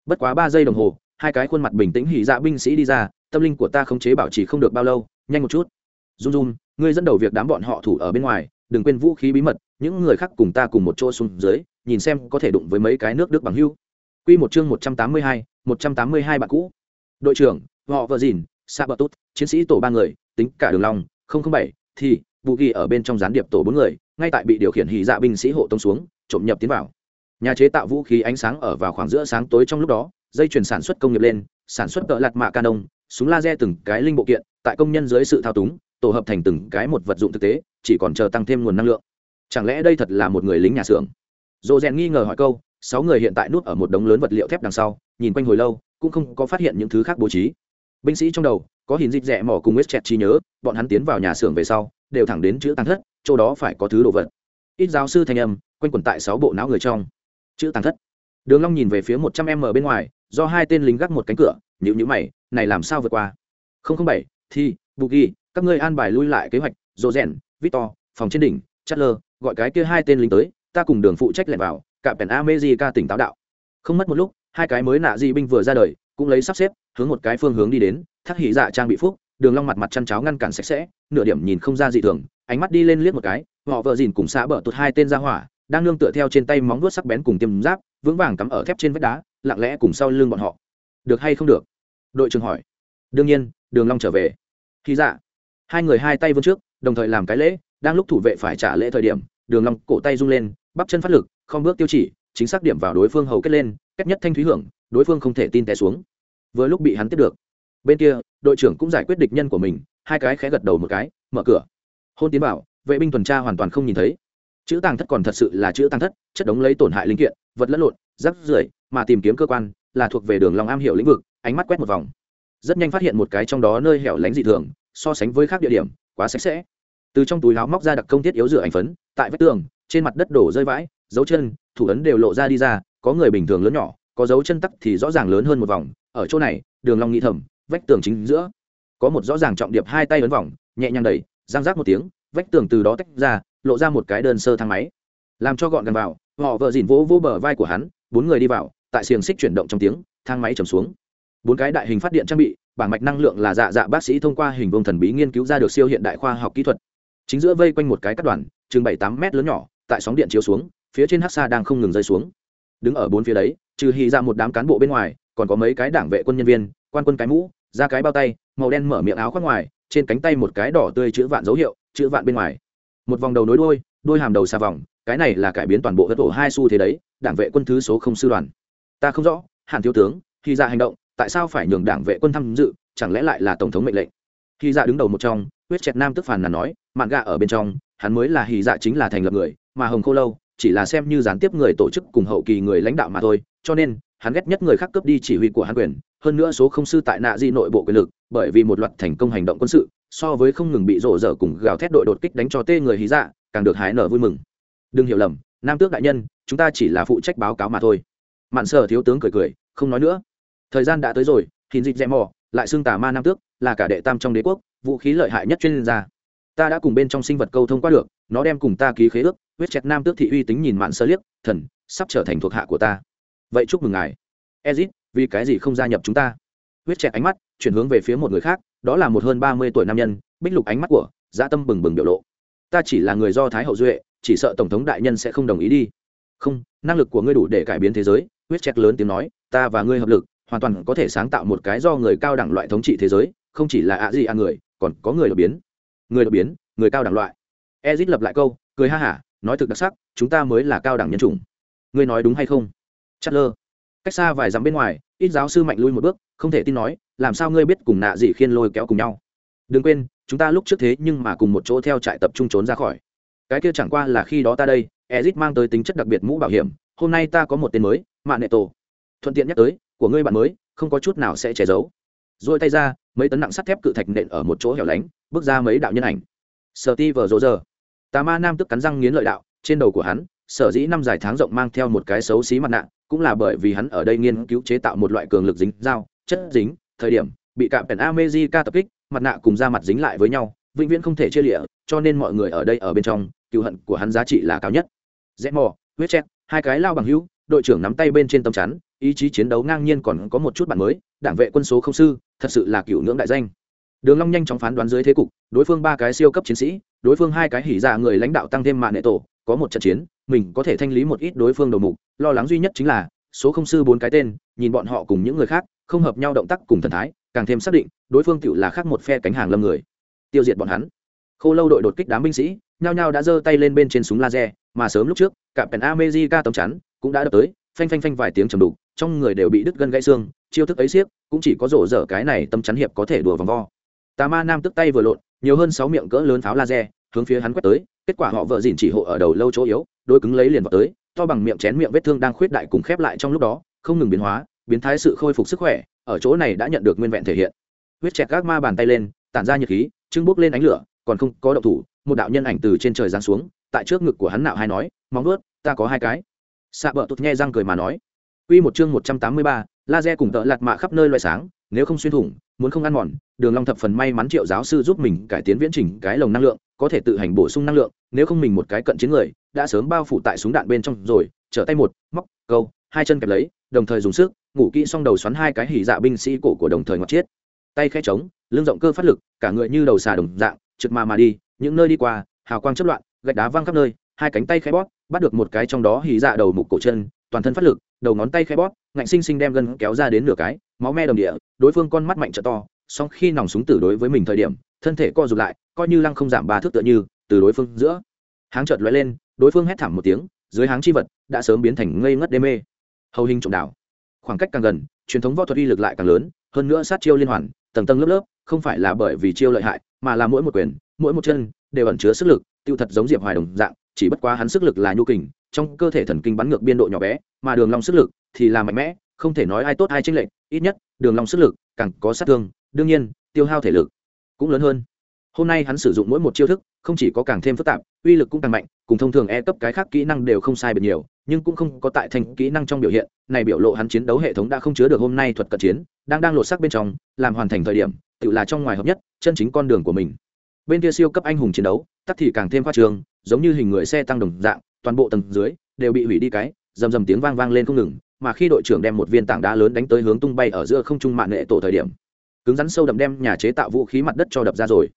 Bất quá ba giây đồng hồ, hai cái khuôn mặt bình tĩnh hỉ dạ binh sĩ đi ra, tâm linh của ta không chế bảo trì không được bao lâu, nhanh một chút. Run run ngươi dẫn đầu việc đám bọn họ thủ ở bên ngoài đừng quên vũ khí bí mật những người khác cùng ta cùng một chỗ xuống dưới nhìn xem có thể đụng với mấy cái nước đức bằng hưu. Quy một chương một trăm tám mươi hai, một trăm tám mươi hai bạn cũ. Đội trưởng họ vợ dìn sa bờ tốt chiến sĩ tổ ba người tính cả đường long không không bảy thì vụ ghi ở bên trong gián điệp tổ bốn người ngay tại bị điều khiển hỉ dạ binh sĩ hộ tông xuống trộm nhập tiến vào. Nhà chế tạo vũ khí ánh sáng ở vào khoảng giữa sáng tối trong lúc đó dây chuyển sản xuất công nghiệp lên sản xuất tợ lạt mạ canon súng laser từng cái linh bộ kiện tại công nhân dưới sự thao túng tổ hợp thành từng cái một vật dụng thực tế, chỉ còn chờ tăng thêm nguồn năng lượng. Chẳng lẽ đây thật là một người lính nhà xưởng? Dồ rèn nghi ngờ hỏi câu, sáu người hiện tại núp ở một đống lớn vật liệu thép đằng sau, nhìn quanh hồi lâu, cũng không có phát hiện những thứ khác bố trí. Binh sĩ trong đầu, có hình dịch rẽ mỏ cùng west chẹt trí nhớ, bọn hắn tiến vào nhà xưởng về sau, đều thẳng đến chữ tăng thất, chỗ đó phải có thứ đồ vật. Ít giáo sư thanh âm, quanh quẩn tại sáu bộ não người trong. Chữ tăng thất. Đường long nhìn về phía một trăm m bên ngoài, do hai tên lính gác một cánh cửa nhữ nhữ mày, này làm sao vượt qua? Không không bảy thì bù ghi các ngươi an bài lui lại kế hoạch dồ rèn, victor, phòng trên đỉnh chất lơ gọi cái kia hai tên lính tới, ta cùng đường phụ trách lẻn vào cả pèn amejica tỉnh táo đạo. Không mất một lúc, hai cái mới nạ di binh vừa ra đời, cũng lấy sắp xếp, hướng một cái phương hướng đi đến, thác hỉ dạ trang bị phúc, đường long mặt mặt chăn cháo ngăn cản sạch sẽ, nửa điểm nhìn không ra dị thường, ánh mắt đi lên liếc một cái, họ vợ dìn cùng xã bờ tụt hai tên ra hỏa, đang nương tựa theo trên tay móng vuốt sắc bén cùng tiêm giáp, vững vàng cắm ở thép trên vách đá, lặng lẽ cùng sau lưng bọn họ. Được hay không được? Đội trưởng hỏi. Đương nhiên, đường long trở về. Khi dạ hai người hai tay vươn trước, đồng thời làm cái lễ, đang lúc thủ vệ phải trả lễ thời điểm, đường long cổ tay rung lên, bắp chân phát lực, không bước tiêu chỉ, chính xác điểm vào đối phương hầu kết lên kết nhất thanh thúy hưởng, đối phương không thể tin té xuống. Vừa lúc bị hắn tiếp được, bên kia, đội trưởng cũng giải quyết địch nhân của mình, hai cái khẽ gật đầu một cái, mở cửa. Hôn tiến bảo, vệ binh tuần tra hoàn toàn không nhìn thấy. Chữ tàng thất còn thật sự là chữ tàng thất, chất đống lấy tổn hại linh kiện, vật lẫn lộn rắc rưởi, mà tìm kiếm cơ quan, là thuộc về đường long am hiểu lĩnh vực, ánh mắt quét một vòng. Rất nhanh phát hiện một cái trong đó nơi hẻo lánh dị thường so sánh với khác địa điểm, quá sạch sẽ. Từ trong túi láo móc ra đặc công thiết yếu rửa ảnh phấn, tại vách tường, trên mặt đất đổ rơi vãi, dấu chân, thủ ấn đều lộ ra đi ra, có người bình thường lớn nhỏ, có dấu chân tắc thì rõ ràng lớn hơn một vòng, ở chỗ này, đường long nghĩ thầm vách tường chính giữa. Có một rõ ràng trọng điệp hai tay ấn vòng, nhẹ nhàng đẩy, giang rác một tiếng, vách tường từ đó tách ra, lộ ra một cái đơn sơ thang máy. Làm cho gọn gần vào, họ vợ dìn vỗ vỗ bờ vai của hắn, bốn người đi vào, tại xiềng xích chuyển động trong tiếng, thang máy chầm xuống. Bốn cái đại hình phát điện trang bị bảng mạch năng lượng là dạ dạ bác sĩ thông qua hình vuông thần bí nghiên cứu ra được siêu hiện đại khoa học kỹ thuật. Chính giữa vây quanh một cái cắt đoàn, chừng bảy tám mét lớn nhỏ, tại sóng điện chiếu xuống, phía trên hát xa đang không ngừng rơi xuống. Đứng ở bốn phía đấy, trừ hy ra một đám cán bộ bên ngoài, còn có mấy cái đảng vệ quân nhân viên, quan quân cái mũ ra cái bao tay, màu đen mở miệng áo khoác ngoài, trên cánh tay một cái đỏ tươi chữ vạn dấu hiệu, chữ vạn bên ngoài. Một vòng đầu nối đuôi đôi hàm đầu xà vòng, cái này là cải biến toàn bộ đất ổ hai xu thế đấy, đảng vệ quân thứ số không sư đoàn. Ta không rõ, hàn thiếu tướng khi ra hành động tại sao phải nhường đảng vệ quân tham dự, chẳng lẽ lại là tổng thống mệnh lệnh? Khi dạ đứng đầu một trong, huyết chẹt nam tức phàn là nói, mạn gà ở bên trong, hắn mới là hy dạ chính là thành lập người, mà hồng khô lâu, chỉ là xem như gián tiếp người tổ chức cùng hậu kỳ người lãnh đạo mà thôi, cho nên, hắn ghét nhất người khác cướp đi chỉ huy của hắn quyền, hơn nữa số không sư tại nạ di nội bộ quyền lực, bởi vì một loạt thành công hành động quân sự, so với không ngừng bị rộ rở cùng gào thét đội đột kích đánh cho tê người hí dạ càng được hái nở vui mừng. Đừng hiểu lầm, nam tước đại nhân, chúng ta chỉ là phụ trách báo cáo mà thôi. Mạn sở thiếu tướng cười cười, không nói nữa thời gian đã tới rồi hình dịch rẽ mò lại xưng tà ma nam tước, là cả đệ tam trong đế quốc, vũ khí lợi hại nhất chuyên gia. Ta đã cùng bên trong sinh vật câu thông qua được, nó đem cùng ta ký khế ước, huyết chẹt nam tước thị uy tính nhìn mạn sơ liếc, thần, sắp trở thành thuộc hạ của ta. Vậy chúc mừng ngài. Ezit, vì cái gì không gia nhập chúng ta? Huyết chẹt ánh mắt, chuyển hướng về phía một người khác, đó là một hơn ba mươi tuổi nam nhân, bích lục ánh mắt của, dã tâm bừng bừng biểu lộ. Ta chỉ là người do thái hậu duệ, chỉ sợ tổng thống đại nhân sẽ không đồng ý đi. Không, năng lực của ngươi đủ để cải biến thế giới, huyết chẹt lớn tiếng nói, ta và ngươi hợp lực hoàn toàn có thể sáng tạo một cái do người cao đẳng loại thống trị thế giới, không chỉ là ạ gì à người, còn có người đột biến. Người đột biến, người cao đẳng loại. Ezit lập lại câu, cười ha hả, nói thực đặc sắc, chúng ta mới là cao đẳng nhân chủng. Ngươi nói đúng hay không? Chất lơ cách xa vài dặm bên ngoài, ít giáo sư mạnh lui một bước, không thể tin nói, làm sao ngươi biết cùng nạ dị khiên lôi kéo cùng nhau? Đừng quên, chúng ta lúc trước thế nhưng mà cùng một chỗ theo trại tập trung trốn ra khỏi. Cái kia chẳng qua là khi đó ta đây, ezit mang tới tính chất đặc biệt mũ bảo hiểm, hôm nay ta có một tên mới mạng nệ tổ thuận tiện nhắc tới của ngươi bạn mới, không có chút nào sẽ che giấu. Rồi tay ra, mấy tấn nặng sắt thép cự thạch nện ở một chỗ hẻo lánh, bước ra mấy đạo nhân ảnh. Sở ti vờ rỗ giờ tà ma nam tức cắn răng nghiến lợi đạo, trên đầu của hắn, sở dĩ năm dài tháng rộng mang theo một cái xấu xí mặt nạ, cũng là bởi vì hắn ở đây nghiên cứu chế tạo một loại cường lực dính dao, chất dính, thời điểm, bị cạm pèn amejica tập kích, mặt nạ cùng da mặt dính lại với nhau, vĩnh viễn không thể chia lịa cho nên mọi người ở đây ở bên trong cựu hận của hắn giá trị là cao nhất. Rẽ mò, huyết chét hai cái lao bằng hữu, đội trưởng nắm tay bên trên tấm chắn ý chí chiến đấu ngang nhiên còn có một chút bạn mới, đảng vệ quân số không sư, thật sự là cựu ngưỡng đại danh. Đường long nhanh chóng phán đoán dưới thế cục, đối phương ba cái siêu cấp chiến sĩ, đối phương hai cái hỉ dạ người lãnh đạo tăng thêm mạng nệ tổ, có một trận chiến, mình có thể thanh lý một ít đối phương đầu mục, lo lắng duy nhất chính là, số không sư bốn cái tên, nhìn bọn họ cùng những người khác, không hợp nhau động tác cùng thần thái, càng thêm xác định, đối phương tựu là khác một phe cánh hàng lâm người. Tiêu diệt bọn hắn. Khô lâu đội đột kích đám binh sĩ, nhao nhao đã giơ tay lên bên trên súng laser, mà sớm lúc trước cả pèn America tấm chắn cũng đã đập tới, phanh phanh phanh vài tiếng trầm đục trong người đều bị đứt gân gãy xương, chiêu thức ấy siếc cũng chỉ có rổ dở cái này tâm chắn hiệp có thể đùa vòng vo. Tà ma nam tức tay vừa lộn, nhiều hơn sáu miệng cỡ lớn pháo laser, hướng phía hắn quét tới, kết quả họ vợ dìn chỉ hộ ở đầu lâu chỗ yếu đôi cứng lấy liền vào tới, to bằng miệng chén miệng vết thương đang khuyết đại cùng khép lại trong lúc đó, không ngừng biến hóa, biến thái sự khôi phục sức khỏe, ở chỗ này đã nhận được nguyên vẹn thể hiện. Huyết chẹt gác ma bàn tay lên, tản ra nhiệt khí, trưng bốc lên ánh lửa, còn không có động thủ, một đạo nhân ảnh từ trên trời giáng xuống, tại trước ngực của hắn nạo hai nói, móng vuốt, ta có hai cái. Xạ bờ tụt nghe răng cười mà nói Quy một chương 183, laser cùng tợ lạt mạ khắp nơi loài sáng, nếu không xuyên thủng, muốn không ăn mòn, Đường Long thập phần may mắn Triệu giáo sư giúp mình cải tiến viễn chỉnh cái lồng năng lượng, có thể tự hành bổ sung năng lượng, nếu không mình một cái cận chiến người, đã sớm bao phủ tại súng đạn bên trong rồi, trở tay một, móc, câu, hai chân kẹp lấy, đồng thời dùng sức, ngủ kỹ xong đầu xoắn hai cái hỉ dạ binh sĩ cổ của đồng thời ngoặt chết. Tay khẽ trống, lưng rộng cơ phát lực, cả người như đầu xà đồng dạng, trực mà mà đi, những nơi đi qua, hào quang chớp loạn, gạch đá văng khắp nơi, hai cánh tay khẽ bóp, bắt được một cái trong đó hỉ dạ đầu mục cổ chân, toàn thân phát lực, đầu ngón tay khẽ bóp, ngạnh sinh sinh đem gân kéo ra đến nửa cái, máu me đồng địa, đối phương con mắt mạnh trợ to, song khi nòng súng tử đối với mình thời điểm, thân thể co rụt lại, coi như lăng không giảm ba thước tựa như, từ đối phương giữa. Háng chợt lóe lên, đối phương hét thảm một tiếng, dưới háng chi vật đã sớm biến thành ngây ngất đê mê. Hầu hình trộm đảo. Khoảng cách càng gần, truyền thống võ thuật uy lực lại càng lớn, hơn nữa sát chiêu liên hoàn, tầng tầng lớp lớp, không phải là bởi vì chiêu lợi hại, mà là mỗi một quyền, mỗi một chân đều ẩn chứa sức lực, tiêu thật giống Diệp Hoài đồng dạng, chỉ bất quá hắn sức lực là nhu kình, trong cơ thể thần kinh bắn ngược biên độ nhỏ bé, mà Đường Long sức lực thì là mạnh mẽ, không thể nói ai tốt ai chênh lệch, ít nhất, Đường Long sức lực càng có sát thương, đương nhiên, tiêu hao thể lực cũng lớn hơn. Hôm nay hắn sử dụng mỗi một chiêu thức, không chỉ có càng thêm phức tạp, uy lực cũng càng mạnh, cùng thông thường e cấp cái khác kỹ năng đều không sai biệt nhiều, nhưng cũng không có tại thành kỹ năng trong biểu hiện, này biểu lộ hắn chiến đấu hệ thống đã không chứa được hôm nay thuật cận chiến, đang đang lột xác bên trong, làm hoàn thành thời điểm, tự là trong ngoài hợp nhất, chân chính con đường của mình. Bên kia siêu cấp anh hùng chiến đấu, tắc thì càng thêm phát trường giống như hình người xe tăng đồng dạng, toàn bộ tầng dưới đều bị hủy đi cái, rầm rầm tiếng vang vang lên không ngừng, mà khi đội trưởng đem một viên tảng đá lớn đánh tới hướng tung bay ở giữa không trung mạng nghệ tổ thời điểm, cứng rắn sâu đậm đem nhà chế tạo vũ khí mặt đất cho đập ra rồi.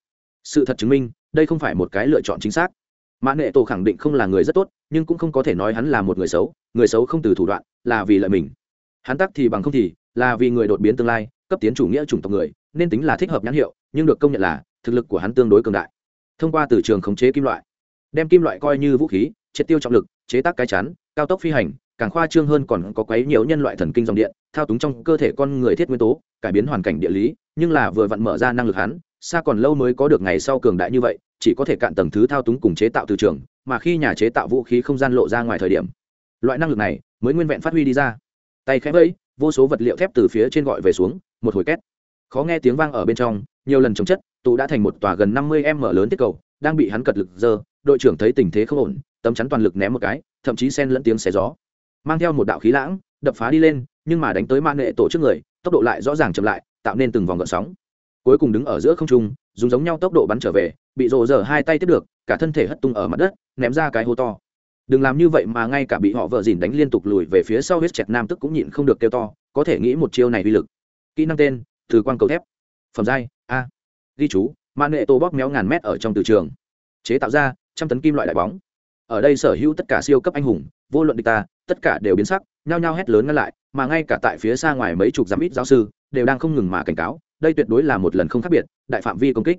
Sự thật chứng minh, đây không phải một cái lựa chọn chính xác. Mã nghệ tổ khẳng định không là người rất tốt, nhưng cũng không có thể nói hắn là một người xấu người xấu không từ thủ đoạn, là vì lợi mình. Hắn tắc thì bằng không thì, là vì người đột biến tương lai, cấp tiến chủ nghĩa chủng tộc người, nên tính là thích hợp nhãn hiệu, nhưng được công nhận là, thực lực của hắn tương đối cường đại. Thông qua từ trường khống chế kim loại, đem kim loại coi như vũ khí triệt tiêu trọng lực, chế tác cái chắn cao tốc phi hành, càng khoa trương hơn còn có quấy nhiều nhân loại thần kinh dòng điện, thao túng trong cơ thể con người thiết nguyên tố, cải biến hoàn cảnh địa lý, nhưng là vừa vặn mở ra năng lực hắn, xa còn lâu mới có được ngày sau cường đại như vậy, chỉ có thể cạn tầng thứ thao túng cùng chế tạo từ trường, mà khi nhà chế tạo vũ khí không gian lộ ra ngoài thời điểm, loại năng lực này mới nguyên vẹn phát huy đi ra. Tay khẽ vẫy, vô số vật liệu thép từ phía trên gọi về xuống, một hồi két. Khó nghe tiếng vang ở bên trong, nhiều lần chống chất, tụ đã thành một tòa gần năm mươi m lớn tiết cầu, đang bị hắn cật lực dơ, đội trưởng thấy tình thế không ổn tấm chắn toàn lực ném một cái, thậm chí sen lẫn tiếng xé gió. Mang theo một đạo khí lãng, đập phá đi lên, nhưng mà đánh tới mạng nghệ tổ trước người, tốc độ lại rõ ràng chậm lại, tạo nên từng vòng gợn sóng. Cuối cùng đứng ở giữa không trung, dùng giống nhau tốc độ bắn trở về, bị rộ dở hai tay tiếp được, cả thân thể hất tung ở mặt đất, ném ra cái hố to. Đừng làm như vậy mà ngay cả bị họ vợ dìn đánh liên tục lùi về phía sau huyết chẹt nam tức cũng nhịn không được kêu to, có thể nghĩ một chiêu này uy lực. Kỹ năng tên, từ quang cầu thép. Phẩm giai, a. Ghi chú mạng nghệ tổ bóp méo ngàn mét ở trong từ trường. Chế tạo ra trăm tấn kim loại đại bóng ở đây sở hữu tất cả siêu cấp anh hùng, vô luận địch ta, tất cả đều biến sắc, nhao nhao hét lớn ngăn lại, mà ngay cả tại phía xa ngoài mấy chục giám ít giáo sư, đều đang không ngừng mà cảnh cáo, đây tuyệt đối là một lần không khác biệt, đại phạm vi công kích.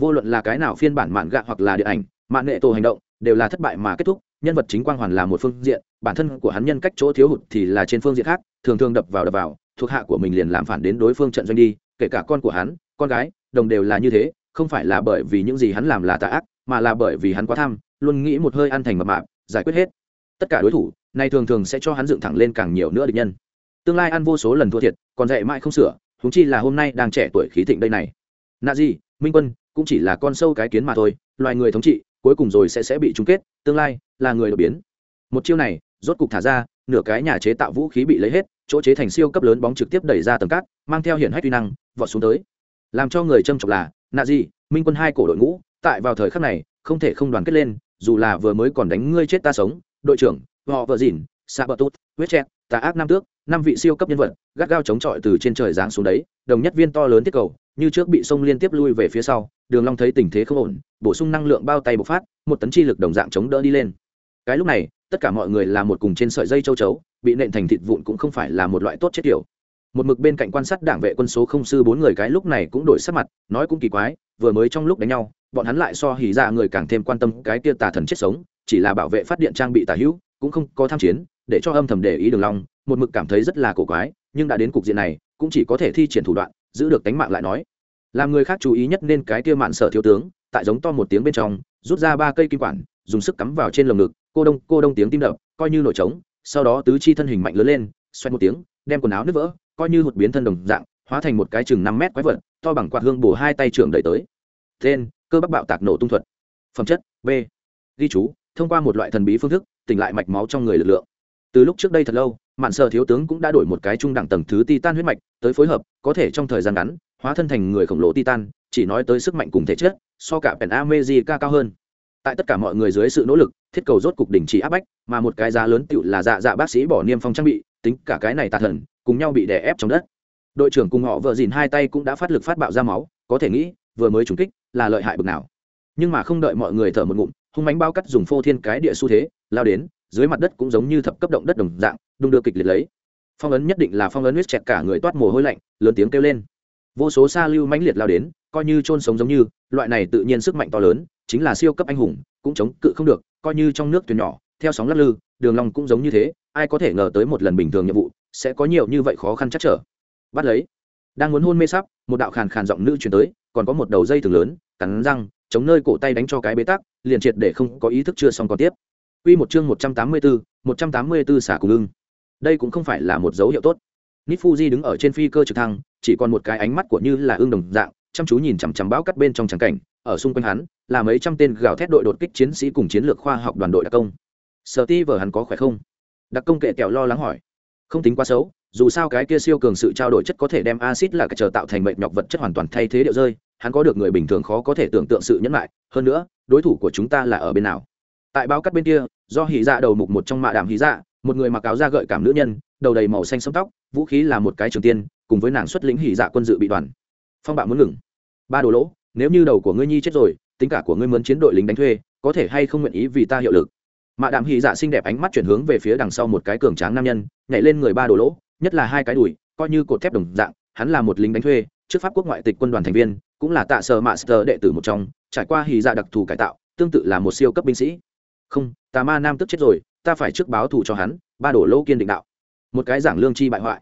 Vô luận là cái nào phiên bản mạn gạ hoặc là điện ảnh mạng nghệ tổ hành động, đều là thất bại mà kết thúc, nhân vật chính quang hoàn là một phương diện, bản thân của hắn nhân cách chỗ thiếu hụt thì là trên phương diện khác, thường thường đập vào đập vào, thuộc hạ của mình liền làm phản đến đối phương trận doanh đi, kể cả con của hắn, con gái, đồng đều là như thế, không phải là bởi vì những gì hắn làm là tà ác, mà là bởi vì hắn quá tham luôn nghĩ một hơi ăn thành mập mạp, giải quyết hết. Tất cả đối thủ này thường thường sẽ cho hắn dựng thẳng lên càng nhiều nữa địch nhân. Tương lai ăn vô số lần thua thiệt, còn dạy mãi không sửa húng chi là hôm nay đang trẻ tuổi khí thịnh đây này. Nạ gì minh quân, cũng chỉ là con sâu cái kiến mà thôi, loài người thống trị, cuối cùng rồi sẽ sẽ bị chung kết, tương lai là người đột biến. Một chiêu này, rốt cục thả ra, nửa cái nhà chế tạo vũ khí bị lấy hết, chỗ chế thành siêu cấp lớn bóng trực tiếp đẩy ra tầng cát, mang theo hiển hách uy năng, vọt xuống tới. Làm cho người châm chọc là, nạ gì minh quân hai cổ đội ngũ, tại vào thời khắc này, không thể không đoàn kết lên dù là vừa mới còn đánh ngươi chết ta sống, đội trưởng, họ vợ dìn sa bờ tốt huyết chẹt tà ác nam tước, năm vị siêu cấp nhân vật, gắt gao chống chọi từ trên trời giáng xuống đấy, đồng nhất viên to lớn tiết cầu, như trước bị sông liên tiếp lui về phía sau, đường long thấy tình thế không ổn, bổ sung năng lượng bao tay bộc phát, một tấn chi lực đồng dạng chống đỡ đi lên. Cái lúc này, tất cả mọi người là một cùng trên sợi dây châu chấu, bị nện thành thịt vụn cũng không phải là một loại tốt chết kiểu một mực bên cạnh quan sát đảng vệ quân số không sư bốn người cái lúc này cũng đổi sắc mặt, nói cũng kỳ quái, vừa mới trong lúc đánh nhau, bọn hắn lại so hỉ ra người càng thêm quan tâm cái kia tà thần chết sống, chỉ là bảo vệ phát điện trang bị tà hữu, cũng không có tham chiến, để cho âm thầm để ý đường long, một mực cảm thấy rất là cổ quái, nhưng đã đến cục diện này, cũng chỉ có thể thi triển thủ đoạn, giữ được tánh mạng lại nói. Làm người khác chú ý nhất nên cái kia mạn sở thiếu tướng, tại giống to một tiếng bên trong, rút ra ba cây kim quản, dùng sức cắm vào trên lồng ngực, cô đông cô đông tiếng tim đập, coi như nổi trống, sau đó tứ chi thân hình mạnh lớn lên xoay một tiếng đem quần áo nứt vỡ, coi như hụt biến thân đồng dạng, hóa thành một cái chừng năm mét quái vật, to bằng quạt hương bổ hai tay trưởng đẩy tới. Tên, cơ bắp bạo tạc nổ tung thuật. Phẩm chất, b. Ghi chú, thông qua một loại thần bí phương thức, tỉnh lại mạch máu trong người lực lượng. Từ lúc trước đây thật lâu, mạn sợ thiếu tướng cũng đã đổi một cái trung đẳng tầng thứ titan huyết mạch, tới phối hợp, có thể trong thời gian ngắn, hóa thân thành người khổng lồ titan, chỉ nói tới sức mạnh cùng thể chất, so cả pèn amejica cao hơn. Tại tất cả mọi người dưới sự nỗ lực, thiết cầu rốt cục đỉnh chỉ áp bách, mà một cái giá lớn tựu là dạ dạ bác sĩ bỏ niêm phong trang bị tính cả cái này tà thần, cùng nhau bị đè ép trong đất. Đội trưởng cùng họ vợ dìn hai tay cũng đã phát lực phát bạo ra máu, có thể nghĩ, vừa mới trúng kích, là lợi hại bực nào. Nhưng mà không đợi mọi người thở một ngụm, hung mánh bao cắt dùng phô thiên cái địa xu thế, lao đến, dưới mặt đất cũng giống như thập cấp động đất đồng dạng, đung đưa kịch liệt lấy. Phong ấn nhất định là phong ấn huyết chẹt cả người toát mồ hôi lạnh, lớn tiếng kêu lên. Vô số sa lưu mãnh liệt lao đến, coi như chôn sống giống như, loại này tự nhiên sức mạnh to lớn, chính là siêu cấp anh hùng, cũng chống cự không được, coi như trong nước thuyền nhỏ, theo sóng lắc lư đường long cũng giống như thế ai có thể ngờ tới một lần bình thường nhiệm vụ sẽ có nhiều như vậy khó khăn chắc trở bắt lấy đang muốn hôn mê sắp một đạo khàn khàn giọng nữ truyền tới còn có một đầu dây thừng lớn cắn răng chống nơi cổ tay đánh cho cái bế tắc liền triệt để không có ý thức chưa xong còn tiếp Quy một chương 184, 184 xả cùng ưng. Đây cũng không phải là một dấu hiệu tốt. Nifuji đứng ở trên phi cơ trực thăng, chỉ còn một cái ánh mắt của như là ương đồng dạng, chăm chú nhìn chằm chằm bão cắt bên trong tràng cảnh, ở xung quanh hắn là mấy trăm tên gào thét đội đột kích chiến sĩ cùng chiến lược khoa học đoàn đội đặc công. Sở Ti vờ hắn có khỏe không? Đặc công kệ kẹo lo lắng hỏi. Không tính quá xấu, dù sao cái kia siêu cường sự trao đổi chất có thể đem axit là cái chờ tạo thành mệnh nhọc vật chất hoàn toàn thay thế điệu rơi, hắn có được người bình thường khó có thể tưởng tượng sự nhẫn lại, hơn nữa, đối thủ của chúng ta là ở bên nào? tại báo cắt bên kia do hỉ dạ đầu mục một trong mạ đàm hỉ dạ một người mặc áo da gợi cảm nữ nhân đầu đầy màu xanh sẫm tóc vũ khí là một cái trường tiên cùng với nàng xuất lĩnh hỉ dạ quân dự bị đoàn phong bạo muốn ngừng ba đồ lỗ nếu như đầu của ngươi nhi chết rồi tính cả của ngươi muốn chiến đội lính đánh thuê có thể hay không nguyện ý vì ta hiệu lực mạ đạm hỉ dạ xinh đẹp ánh mắt chuyển hướng về phía đằng sau một cái cường tráng nam nhân, nhảy lên người ba đồ lỗ, nhất là hai cái đùi, coi như cột thép đồng dạng, hắn là một lính đánh thuê, trước pháp quốc ngoại tịch quân đoàn thành viên, cũng là tạ sở mạ sơ đệ tử một trong, trải qua hỉ dạ đặc thù cải tạo, tương tự là một siêu cấp binh sĩ. Không, tà ma nam tức chết rồi, ta phải trước báo thù cho hắn, ba đổ lỗ kiên định đạo. Một cái giảng lương chi bại hoại.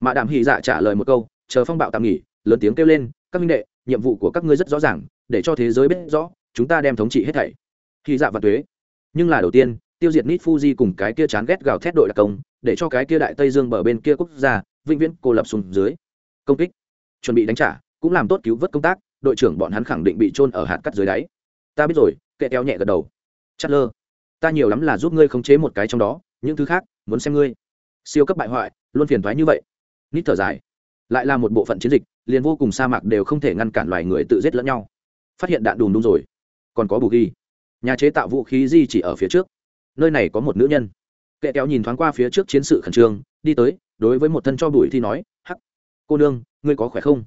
Mạ đạm hy dạ trả lời một câu, chờ phong bạo tạm nghỉ, lớn tiếng kêu lên, các minh đệ, nhiệm vụ của các ngươi rất rõ ràng, để cho thế giới biết rõ, chúng ta đem thống trị hết thảy. Hy dạ và thuế nhưng là đầu tiên, tiêu diệt nít fuji cùng cái kia chán ghét gào thét đội đặc công, để cho cái kia đại tây dương bờ bên kia quốc gia, vĩnh viễn cô lập xuống dưới. Công kích. Chuẩn bị đánh trả, cũng làm tốt cứu vớt công tác, đội trưởng bọn hắn khẳng định bị trôn ở hạt cắt dưới đáy. Ta biết rồi, kệ kéo nhẹ gật đầu. Chất lơ ta nhiều lắm là giúp ngươi khống chế một cái trong đó, những thứ khác, muốn xem ngươi. Siêu cấp bại hoại, luôn phiền thoái như vậy. Nít thở dài. Lại là một bộ phận chiến dịch, liền vô cùng sa mạc đều không thể ngăn cản loài người tự giết lẫn nhau. Phát hiện đạn đùm đúng rồi. Còn có bù ghi nhà chế tạo vũ khí di chỉ ở phía trước. Nơi này có một nữ nhân. Kệ kéo nhìn thoáng qua phía trước chiến sự khẩn trương, đi tới, đối với một thân cho bụi thì nói, hắc, cô nương, ngươi có khỏe không?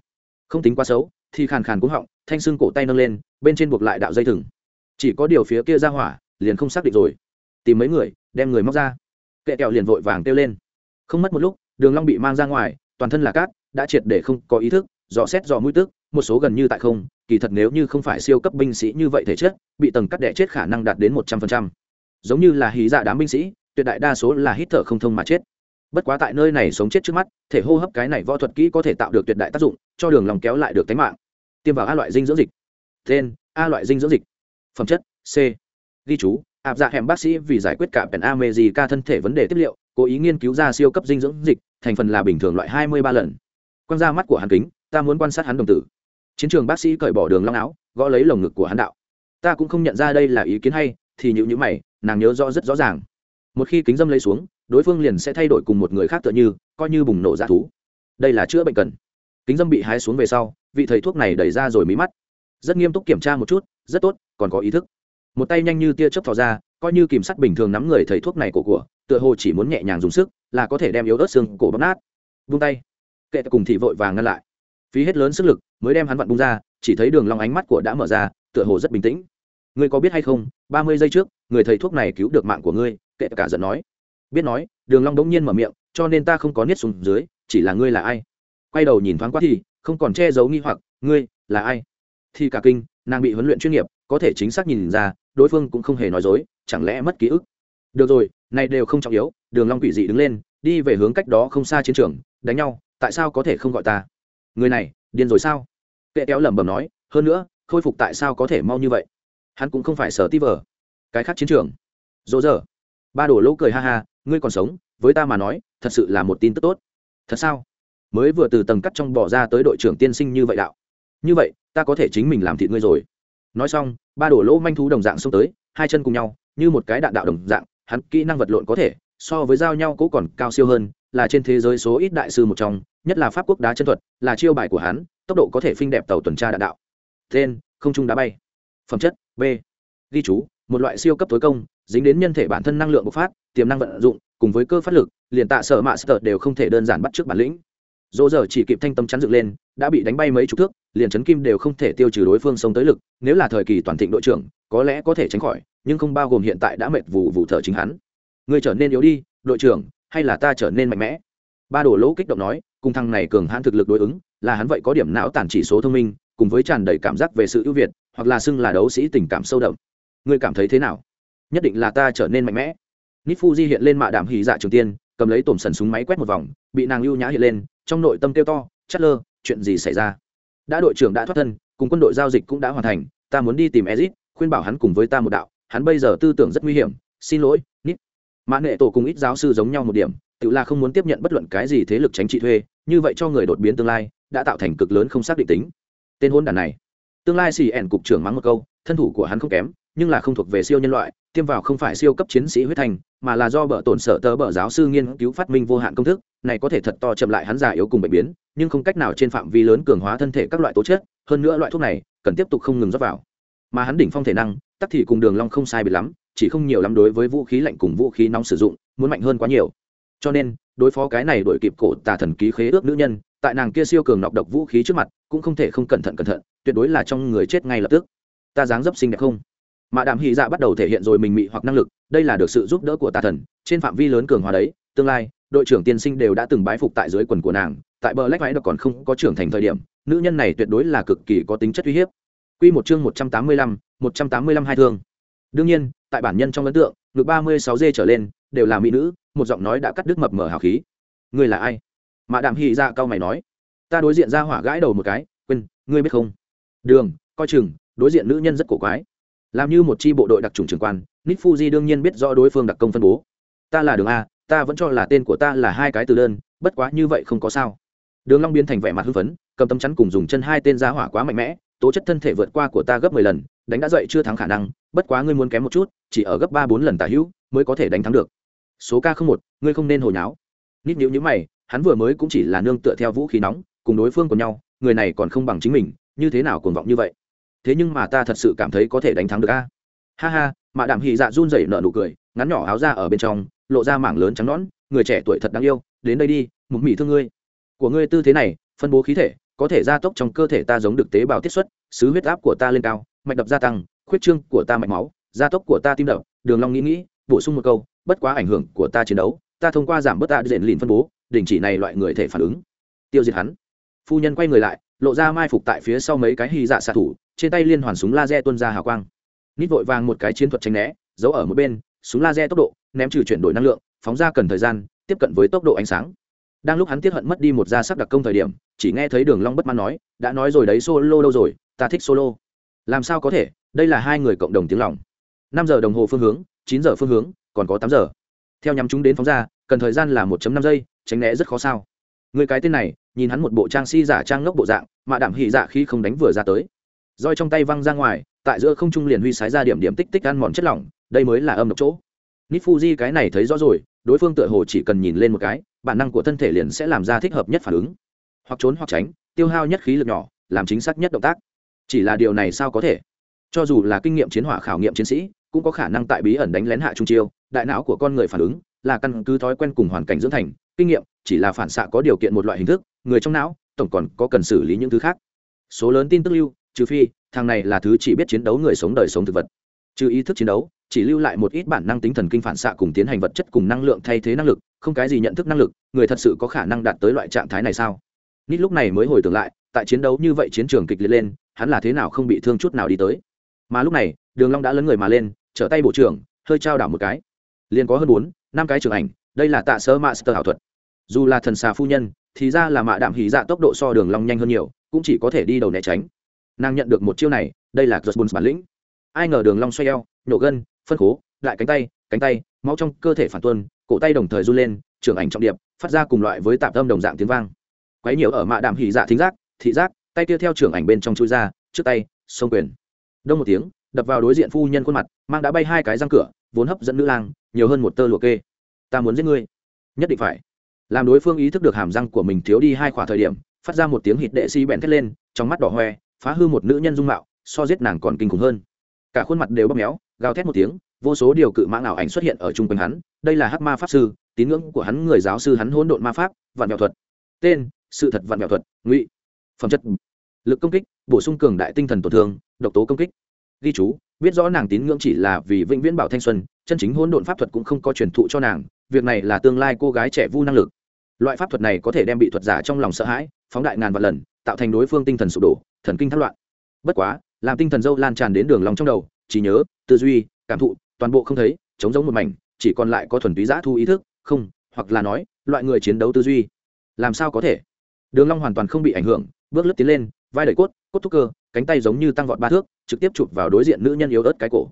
Không tính quá xấu, thì khàn khàn cúng họng, thanh xương cổ tay nâng lên, bên trên buộc lại đạo dây thừng. Chỉ có điều phía kia ra hỏa, liền không xác định rồi. Tìm mấy người, đem người móc ra. Kệ kẹo liền vội vàng kêu lên. Không mất một lúc, đường long bị mang ra ngoài, toàn thân là cát, đã triệt để không có ý thức, dò xét dò mũi tức một số gần như tại không, kỳ thật nếu như không phải siêu cấp binh sĩ như vậy thể chất, bị tầng cắt đẻ chết khả năng đạt đến một trăm phần trăm. Giống như là hí dạ đám binh sĩ, tuyệt đại đa số là hít thở không thông mà chết. Bất quá tại nơi này sống chết trước mắt, thể hô hấp cái này võ thuật kỹ có thể tạo được tuyệt đại tác dụng, cho đường lòng kéo lại được tính mạng. Tiêm vào a loại dinh dưỡng dịch. Tên, a loại dinh dưỡng dịch. Phẩm chất, c. Ghi chú áp dạ hẻm bác sĩ vì giải quyết cả pèn amejica thân thể vấn đề tiếp liệu, cố ý nghiên cứu ra siêu cấp dinh dưỡng dịch, thành phần là bình thường loại hai mươi ba lần. Quăng ra mắt của hắn kính, ta muốn quan sát hắn đồng tử chiến trường bác sĩ cởi bỏ đường long áo, gõ lấy lồng ngực của hắn đạo. Ta cũng không nhận ra đây là ý kiến hay, thì nhữ nhữ mày, nàng nhớ rõ rất rõ ràng. Một khi kính dâm lấy xuống, đối phương liền sẽ thay đổi cùng một người khác tựa như, coi như bùng nổ dạ thú. Đây là chữa bệnh cần. Kính dâm bị hái xuống về sau, vị thầy thuốc này đẩy ra rồi mí mắt. Rất nghiêm túc kiểm tra một chút, rất tốt, còn có ý thức. Một tay nhanh như tia chớp thò ra, coi như kìm sắt bình thường nắm người thầy thuốc này cổ của, tựa hồ chỉ muốn nhẹ nhàng dùng sức, là có thể đem yếu ớt xương cổ bóp nát. Vung tay. Kệ cùng thì vội vàng ngăn lại phí hết lớn sức lực mới đem hắn vặn bung ra, chỉ thấy đường long ánh mắt của đã mở ra, tựa hồ rất bình tĩnh. Ngươi có biết hay không, ba mươi giây trước, người thầy thuốc này cứu được mạng của ngươi, kệ cả giận nói. Biết nói, đường long đống nhiên mở miệng, cho nên ta không có niết xuống dưới, chỉ là ngươi là ai? Quay đầu nhìn thoáng qua thì, không còn che giấu nghi hoặc, ngươi là ai? Thì cả kinh, nàng bị huấn luyện chuyên nghiệp, có thể chính xác nhìn ra, đối phương cũng không hề nói dối, chẳng lẽ mất ký ức? Được rồi, này đều không trọng yếu, đường long quỷ dị đứng lên, đi về hướng cách đó không xa chiến trường, đánh nhau, tại sao có thể không gọi ta? Người này, điên rồi sao? Kệ kéo lẩm bẩm nói, hơn nữa, khôi phục tại sao có thể mau như vậy? Hắn cũng không phải sở ti vờ. Cái khác chiến trường. Dỗ dở ba đổ lỗ cười ha ha, ngươi còn sống, với ta mà nói, thật sự là một tin tức tốt. Thật sao? Mới vừa từ tầng cắt trong bỏ ra tới đội trưởng tiên sinh như vậy đạo. Như vậy, ta có thể chính mình làm thịt ngươi rồi. Nói xong, ba đổ lỗ manh thú đồng dạng xông tới, hai chân cùng nhau, như một cái đạn đạo đồng dạng, hắn kỹ năng vật lộn có thể, so với giao nhau cố còn cao siêu hơn là trên thế giới số ít đại sư một trong, nhất là pháp quốc đá chân thuật, là chiêu bài của hắn, tốc độ có thể phinh đẹp tàu tuần tra đạn đạo. Tên, không trung đá bay. Phẩm chất, b. Ghi chú, một loại siêu cấp tối công, dính đến nhân thể bản thân năng lượng bộc phát, tiềm năng vận dụng, cùng với cơ phát lực, liền tạ sở mạ sở đều không thể đơn giản bắt trước bản lĩnh. Dỗ giờ chỉ kịp thanh tâm chắn dựng lên, đã bị đánh bay mấy chục thước, liền chấn kim đều không thể tiêu trừ đối phương sông tới lực, nếu là thời kỳ toàn thịnh đội trưởng, có lẽ có thể tránh khỏi, nhưng không bao gồm hiện tại đã mệt vụ vụ thở chính hắn. Người trở nên yếu đi, đội trưởng hay là ta trở nên mạnh mẽ? Ba đồ lỗ kích động nói, cùng thằng này cường hãn thực lực đối ứng, là hắn vậy có điểm não tản chỉ số thông minh, cùng với tràn đầy cảm giác về sự ưu việt, hoặc là xưng là đấu sĩ tình cảm sâu đậm. Ngươi cảm thấy thế nào? Nhất định là ta trở nên mạnh mẽ. Nít fuji hiện lên mạ đạm hì dạ trường tiên, cầm lấy tổm sần súng máy quét một vòng, bị nàng lưu nhã hiện lên, trong nội tâm kêu to chất lơ chuyện gì xảy ra? Đã đội trưởng đã thoát thân, cùng quân đội giao dịch cũng đã hoàn thành, ta muốn đi tìm ezit, khuyên bảo hắn cùng với ta một đạo, hắn bây giờ tư tưởng rất nguy hiểm, xin lỗi, nít mã nệ tổ cùng ít giáo sư giống nhau một điểm, tự là không muốn tiếp nhận bất luận cái gì thế lực tránh trị thuê, như vậy cho người đột biến tương lai, đã tạo thành cực lớn không xác định tính. Tên hôn đàn này, tương lai xì ẻn cục trưởng mắng một câu, thân thủ của hắn không kém, nhưng là không thuộc về siêu nhân loại, tiêm vào không phải siêu cấp chiến sĩ huyết thành, mà là do bờ tổn sở tớ bờ giáo sư nghiên cứu phát minh vô hạn công thức, này có thể thật to chậm lại hắn già yếu cùng bệnh biến, nhưng không cách nào trên phạm vi lớn cường hóa thân thể các loại tố chất, hơn nữa loại thuốc này, cần tiếp tục không ngừng rót vào. Mà hắn đỉnh phong thể năng, tắc thì cùng đường long không sai biệt lắm chỉ không nhiều lắm đối với vũ khí lạnh cùng vũ khí nóng sử dụng muốn mạnh hơn quá nhiều. Cho nên đối phó cái này đổi kịp cổ tà thần ký khế ước nữ nhân tại nàng kia siêu cường nọc độc vũ khí trước mặt cũng không thể không cẩn thận cẩn thận tuyệt đối là trong người chết ngay lập tức. Ta dáng dấp xinh đẹp không? Mà đàm hy dạ bắt đầu thể hiện rồi mình mị hoặc năng lực đây là được sự giúp đỡ của tà thần trên phạm vi lớn cường hóa đấy tương lai đội trưởng tiên sinh đều đã từng bái phục tại dưới quần của nàng tại bờ lách váy còn không có trưởng thành thời điểm nữ nhân này tuyệt đối là cực kỳ có tính chất uy hiếp. Quy một chương một trăm tám mươi lăm, một trăm tám mươi lăm hai thương. Đương nhiên tại bản nhân trong ấn tượng, ngực ba mươi sáu d trở lên, đều là mỹ nữ, một giọng nói đã cắt đứt mập mở hào khí. Ngươi là ai? Mạ đàm hy ra dạ cao mày nói. Ta đối diện ra hỏa gãi đầu một cái, quên, ngươi biết không? Đường, coi chừng, đối diện nữ nhân rất cổ quái. Làm như một chi bộ đội đặc trùng trưởng quan nít fuji đương nhiên biết rõ đối phương đặc công phân bố. Ta là đường a, ta vẫn cho là tên của ta là hai cái từ đơn, bất quá như vậy không có sao. Đường long biến thành vẻ mặt hưng phấn, cầm tấm chắn cùng dùng chân hai tên ra hỏa quá mạnh mẽ, tố chất thân thể vượt qua của ta gấp mười lần đánh đã dậy chưa thắng khả năng, bất quá ngươi muốn kém một chút, chỉ ở gấp ba bốn lần tả hữu mới có thể đánh thắng được. Số k không một, ngươi không nên hồi nháo. Nít nhữ nhữ mày, hắn vừa mới cũng chỉ là nương tựa theo vũ khí nóng, cùng đối phương của nhau, người này còn không bằng chính mình, như thế nào cuồng vọng như vậy? Thế nhưng mà ta thật sự cảm thấy có thể đánh thắng được a. Ha ha, mạ đạm hì dạ run rẩy nở nụ cười, ngắn nhỏ áo ra ở bên trong, lộ ra mảng lớn trắng nõn, người trẻ tuổi thật đáng yêu, đến đây đi, mục mỹ thương ngươi. Của ngươi tư thế này, phân bố khí thể, có thể gia tốc trong cơ thể ta giống được tế bào tiết xuất xứ huyết áp của ta lên cao mạch đập gia tăng, khuyết trương của ta mạch máu, gia tốc của ta tim đập, đường long nghĩ nghĩ, bổ sung một câu, bất quá ảnh hưởng của ta chiến đấu, ta thông qua giảm bớt ta diện lìn phân bố, đình chỉ này loại người thể phản ứng. Tiêu diệt hắn. Phu nhân quay người lại, lộ ra mai phục tại phía sau mấy cái hy dạ xạ thủ, trên tay liên hoàn súng laser tuôn ra hào quang. Nít vội vàng một cái chiến thuật tránh né, giấu ở một bên, súng laser tốc độ, ném trừ chuyển đổi năng lượng, phóng ra cần thời gian, tiếp cận với tốc độ ánh sáng. Đang lúc hắn tiết hận mất đi một gia sắc đặc công thời điểm, chỉ nghe thấy đường long bất mãn nói, đã nói rồi đấy, solo đâu rồi, ta thích solo làm sao có thể? Đây là hai người cộng đồng tiếng lòng. Năm giờ đồng hồ phương hướng, chín giờ phương hướng, còn có tám giờ. Theo nhắm chúng đến phóng ra, cần thời gian là một năm giây, tránh né rất khó sao. Người cái tên này, nhìn hắn một bộ trang si giả trang ngốc bộ dạng mạ đảm hỉ dạ khi không đánh vừa ra tới. Roi trong tay văng ra ngoài, tại giữa không trung liền huy sái ra điểm điểm tích tích ăn mòn chất lỏng, đây mới là âm độc chỗ. Nifuji cái này thấy rõ rồi, đối phương tựa hồ chỉ cần nhìn lên một cái, bản năng của thân thể liền sẽ làm ra thích hợp nhất phản ứng. Hoặc trốn hoặc tránh, tiêu hao nhất khí lực nhỏ, làm chính xác nhất động tác chỉ là điều này sao có thể? Cho dù là kinh nghiệm chiến hỏa khảo nghiệm chiến sĩ, cũng có khả năng tại bí ẩn đánh lén hạ trung chiêu, đại não của con người phản ứng là căn cứ thói quen cùng hoàn cảnh dưỡng thành, kinh nghiệm chỉ là phản xạ có điều kiện một loại hình thức, người trong não, tổng còn có cần xử lý những thứ khác. Số lớn tin tức lưu, trừ phi, thằng này là thứ chỉ biết chiến đấu người sống đời sống thực vật. Trừ ý thức chiến đấu, chỉ lưu lại một ít bản năng tính thần kinh phản xạ cùng tiến hành vật chất cùng năng lượng thay thế năng lực, không cái gì nhận thức năng lực, người thật sự có khả năng đạt tới loại trạng thái này sao? Nít lúc này mới hồi tưởng lại, tại chiến đấu như vậy chiến trường kịch liệt lên hắn là thế nào không bị thương chút nào đi tới. Mà lúc này, đường long đã lớn người mà lên, trở tay bộ trưởng, hơi trao đảo một cái. Liền có hơn bốn, năm cái trường ảnh, đây là tạ sơ master ảo thuật. Dù là thần xà phu nhân, thì ra là mạ đạm hỉ dạ tốc độ so đường long nhanh hơn nhiều, cũng chỉ có thể đi đầu né tránh. Nàng nhận được một chiêu này, đây là giật bùn bản lĩnh. Ai ngờ đường long xoay eo nhổ gân, phân khố, lại cánh tay cánh tay, máu trong cơ thể phản tuân, cổ tay đồng thời run lên trường ảnh trọng điệp, phát ra cùng loại với tạm âm đồng dạng tiếng vang. Quấy nhiều ở mạ đạm hỉ dạ thính giác, thị giác tay kia theo trưởng ảnh bên trong chui ra, trước tay sông quyền. Đông một tiếng, đập vào đối diện phu nhân khuôn mặt, mang đã bay hai cái răng cửa, vốn hấp dẫn nữ lang, nhiều hơn một tơ lụa kê. Ta muốn giết ngươi. Nhất định phải. Làm đối phương ý thức được hàm răng của mình thiếu đi hai khỏa thời điểm, phát ra một tiếng hít đệ si bẹn thét lên, trong mắt đỏ hoe, phá hư một nữ nhân dung mạo, so giết nàng còn kinh khủng hơn. Cả khuôn mặt đều bóp méo, gào thét một tiếng, vô số điều cự mãng ảo ảnh xuất hiện ở chung quanh hắn, đây là hắc ma pháp sư, tín ngưỡng của hắn người giáo sư hắn hỗn độn ma pháp, vạn mẹo thuật. Tên, sự thật vạn mẹo thuật, ngụy phẩm chất, lực công kích, bổ sung cường đại tinh thần tổn thương, độc tố công kích. Ghi chú, biết rõ nàng tín ngưỡng chỉ là vì vĩnh viễn bảo thanh xuân, chân chính hỗn độn pháp thuật cũng không có truyền thụ cho nàng, việc này là tương lai cô gái trẻ vu năng lực. Loại pháp thuật này có thể đem bị thuật giả trong lòng sợ hãi, phóng đại ngàn vạn lần, tạo thành đối phương tinh thần sụp đổ, thần kinh thất loạn. Bất quá, làm tinh thần dâu lan tràn đến đường lòng trong đầu, trí nhớ, tư duy, cảm thụ, toàn bộ không thấy chống giống một mảnh, chỉ còn lại có thuần túy giã thu ý thức, không, hoặc là nói, loại người chiến đấu tư duy. Làm sao có thể? Đường long hoàn toàn không bị ảnh hưởng bước lướt tiến lên, vai đẩy cốt cốt thúc cơ, cánh tay giống như tăng vọt ba thước, trực tiếp chụp vào đối diện nữ nhân yếu ớt cái cổ.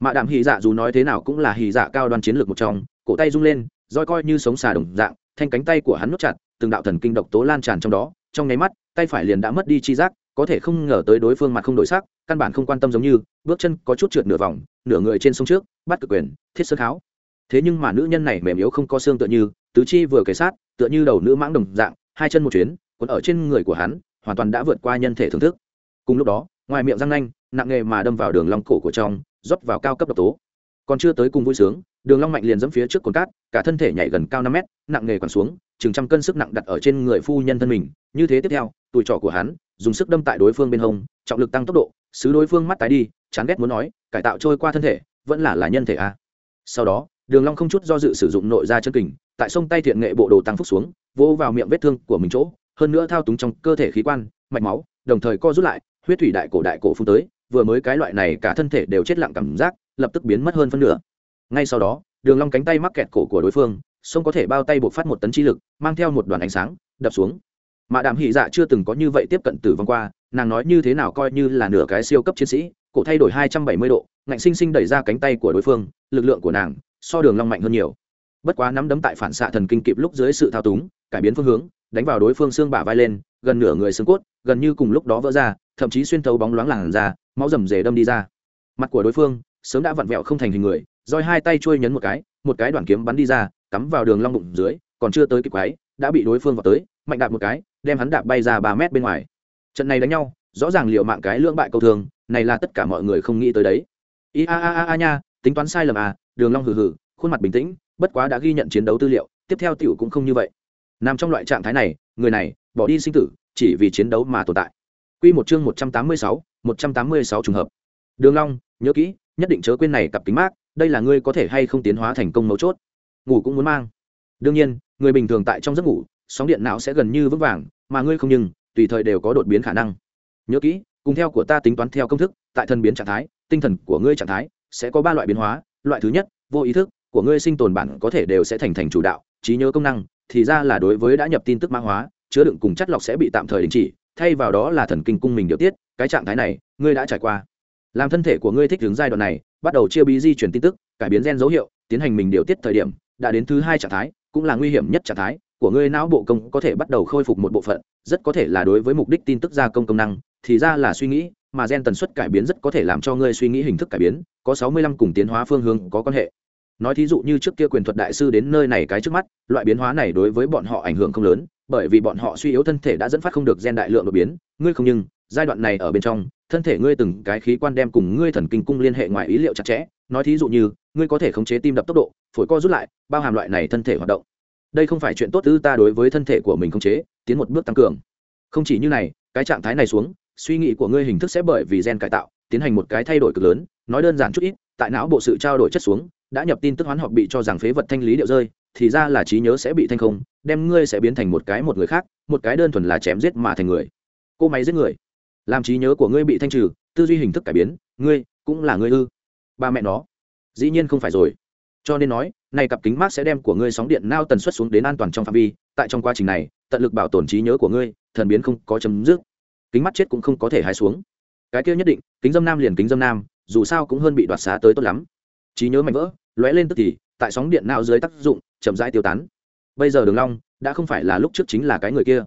Mạ đạm hì dạ dù nói thế nào cũng là hì dạ cao đoan chiến lược một trong, cổ tay rung lên, roi coi như sống xà đồng dạng, thanh cánh tay của hắn nút chặt, từng đạo thần kinh độc tố lan tràn trong đó, trong nháy mắt, tay phải liền đã mất đi chi giác, có thể không ngờ tới đối phương mặt không đổi sắc, căn bản không quan tâm giống như, bước chân có chút trượt nửa vòng, nửa người trên sông trước, bắt cực quyền, thiết sơ kháo. Thế nhưng mà nữ nhân này mềm yếu không có xương tựa như, tứ chi vừa kề sát, tựa như đầu nữ mãng đồng dạng, hai chân một chuyến, quấn ở trên người của hắn hoàn toàn đã vượt qua nhân thể thưởng thức. Cùng lúc đó, ngoài miệng răng nanh, nặng nghề mà đâm vào đường long cổ của trong, rót vào cao cấp độc tố. Còn chưa tới cùng vui sướng, đường long mạnh liền dẫm phía trước cồn cát, cả thân thể nhảy gần cao năm mét, nặng nghề quằn xuống, chừng trăm cân sức nặng đặt ở trên người phu nhân thân mình. Như thế tiếp theo, tuổi trọ của hắn, dùng sức đâm tại đối phương bên hông, trọng lực tăng tốc độ, xứ đối phương mắt tái đi, chán ghét muốn nói, cải tạo trôi qua thân thể, vẫn là là nhân thể a. Sau đó, đường long không chút do dự sử dụng nội gia chân kình, tại sông tay thiện nghệ bộ đồ tăng phúc xuống, vỗ vào miệng vết thương của mình chỗ hơn nữa thao túng trong cơ thể khí quan, mạch máu, đồng thời co rút lại, huyết thủy đại cổ đại cổ phun tới, vừa mới cái loại này cả thân thể đều chết lặng cảm giác, lập tức biến mất hơn phân nửa. Ngay sau đó, đường long cánh tay mắc kẹt cổ của đối phương sông có thể bao tay buộc phát một tấn chi lực, mang theo một đoàn ánh sáng, đập xuống. Mà đàm hỉ dạ chưa từng có như vậy tiếp cận tử vong qua, nàng nói như thế nào coi như là nửa cái siêu cấp chiến sĩ, cổ thay đổi hai trăm bảy mươi độ, ngạnh sinh sinh đẩy ra cánh tay của đối phương, lực lượng của nàng so đường long mạnh hơn nhiều. Bất quá nắm đấm tại phản xạ thần kinh kịp lúc dưới sự thao túng, cải biến phương hướng đánh vào đối phương xương bả vai lên, gần nửa người xương cốt, gần như cùng lúc đó vỡ ra, thậm chí xuyên thấu bóng loáng làn ra máu rầm rề đâm đi ra. Mặt của đối phương sớm đã vặn vẹo không thành hình người, roi hai tay chui nhấn một cái một cái đoạn kiếm bắn đi ra, cắm vào đường long bụng dưới, còn chưa tới kịp quái, đã bị đối phương vào tới, mạnh đạp một cái, đem hắn đạp bay ra ba mét bên ngoài. Trận này đánh nhau, rõ ràng liệu mạng cái lưỡng bại câu thường, này là tất cả mọi người không nghĩ tới đấy. I a a a a nha, tính toán sai lầm à đường long hừ hừ, khuôn mặt bình tĩnh, bất quá đã ghi nhận chiến đấu tư liệu, tiếp theo tiểu cũng không như vậy nằm trong loại trạng thái này người này bỏ đi sinh tử chỉ vì chiến đấu mà tồn tại. Quy một chương một trăm tám mươi sáu, một trăm tám mươi sáu trường hợp. Đường long nhớ kỹ nhất định chớ quên này cặp kính mát đây là ngươi có thể hay không tiến hóa thành công mấu chốt. Ngủ cũng muốn mang. Đương nhiên người bình thường tại trong giấc ngủ sóng điện não sẽ gần như vững vàng mà ngươi không nhưng tùy thời đều có đột biến khả năng. Nhớ kỹ cùng theo của ta tính toán theo công thức tại thân biến trạng thái tinh thần của ngươi trạng thái sẽ có ba loại biến hóa. Loại thứ nhất vô ý thức của ngươi sinh tồn bản có thể đều sẽ thành thành chủ đạo trí nhớ công năng thì ra là đối với đã nhập tin tức mã hóa, chứa đựng cùng chất lọc sẽ bị tạm thời đình chỉ, thay vào đó là thần kinh cung mình điều tiết, cái trạng thái này, ngươi đã trải qua. Làm thân thể của ngươi thích ứng giai đoạn này, bắt đầu chia bí di chuyển tin tức, cải biến gen dấu hiệu, tiến hành mình điều tiết thời điểm, đã đến thứ hai trạng thái, cũng là nguy hiểm nhất trạng thái, của ngươi não bộ công có thể bắt đầu khôi phục một bộ phận, rất có thể là đối với mục đích tin tức gia công công năng, thì ra là suy nghĩ, mà gen tần suất cải biến rất có thể làm cho ngươi suy nghĩ hình thức cải biến, có sáu mươi lăm cùng tiến hóa phương hướng có quan hệ nói thí dụ như trước kia quyền thuật đại sư đến nơi này cái trước mắt, loại biến hóa này đối với bọn họ ảnh hưởng không lớn, bởi vì bọn họ suy yếu thân thể đã dẫn phát không được gen đại lượng đột biến. Ngươi không nhưng, giai đoạn này ở bên trong, thân thể ngươi từng cái khí quan đem cùng ngươi thần kinh cung liên hệ ngoài ý liệu chặt chẽ. Nói thí dụ như, ngươi có thể khống chế tim đập tốc độ, phổi co rút lại, bao hàm loại này thân thể hoạt động. Đây không phải chuyện tốt ư ta đối với thân thể của mình khống chế, tiến một bước tăng cường. Không chỉ như này, cái trạng thái này xuống, suy nghĩ của ngươi hình thức sẽ bởi vì gen cải tạo, tiến hành một cái thay đổi cực lớn. Nói đơn giản chút ít, tại não bộ sự trao đổi chất xuống đã nhập tin tức hoán học bị cho rằng phế vật thanh lý điệu rơi, thì ra là trí nhớ sẽ bị thanh không, đem ngươi sẽ biến thành một cái một người khác, một cái đơn thuần là chém giết mà thành người. Cô máy giết người. Làm trí nhớ của ngươi bị thanh trừ, tư duy hình thức cải biến, ngươi cũng là ngươi ư. Ba mẹ nó. Dĩ nhiên không phải rồi. Cho nên nói, này cặp kính mát sẽ đem của ngươi sóng điện nao tần suất xuống đến an toàn trong phạm vi, tại trong quá trình này, tận lực bảo tồn trí nhớ của ngươi, thần biến không có chấm dứt. Kính mắt chết cũng không có thể hai xuống. Cái kia nhất định, kính dâm nam liền kính dâm nam, dù sao cũng hơn bị đoạt xá tới tốt lắm. Trí nhớ mạnh vỡ lóe lên tức thì, tại sóng điện não dưới tác dụng, chậm rãi tiêu tán. Bây giờ đường long, đã không phải là lúc trước chính là cái người kia.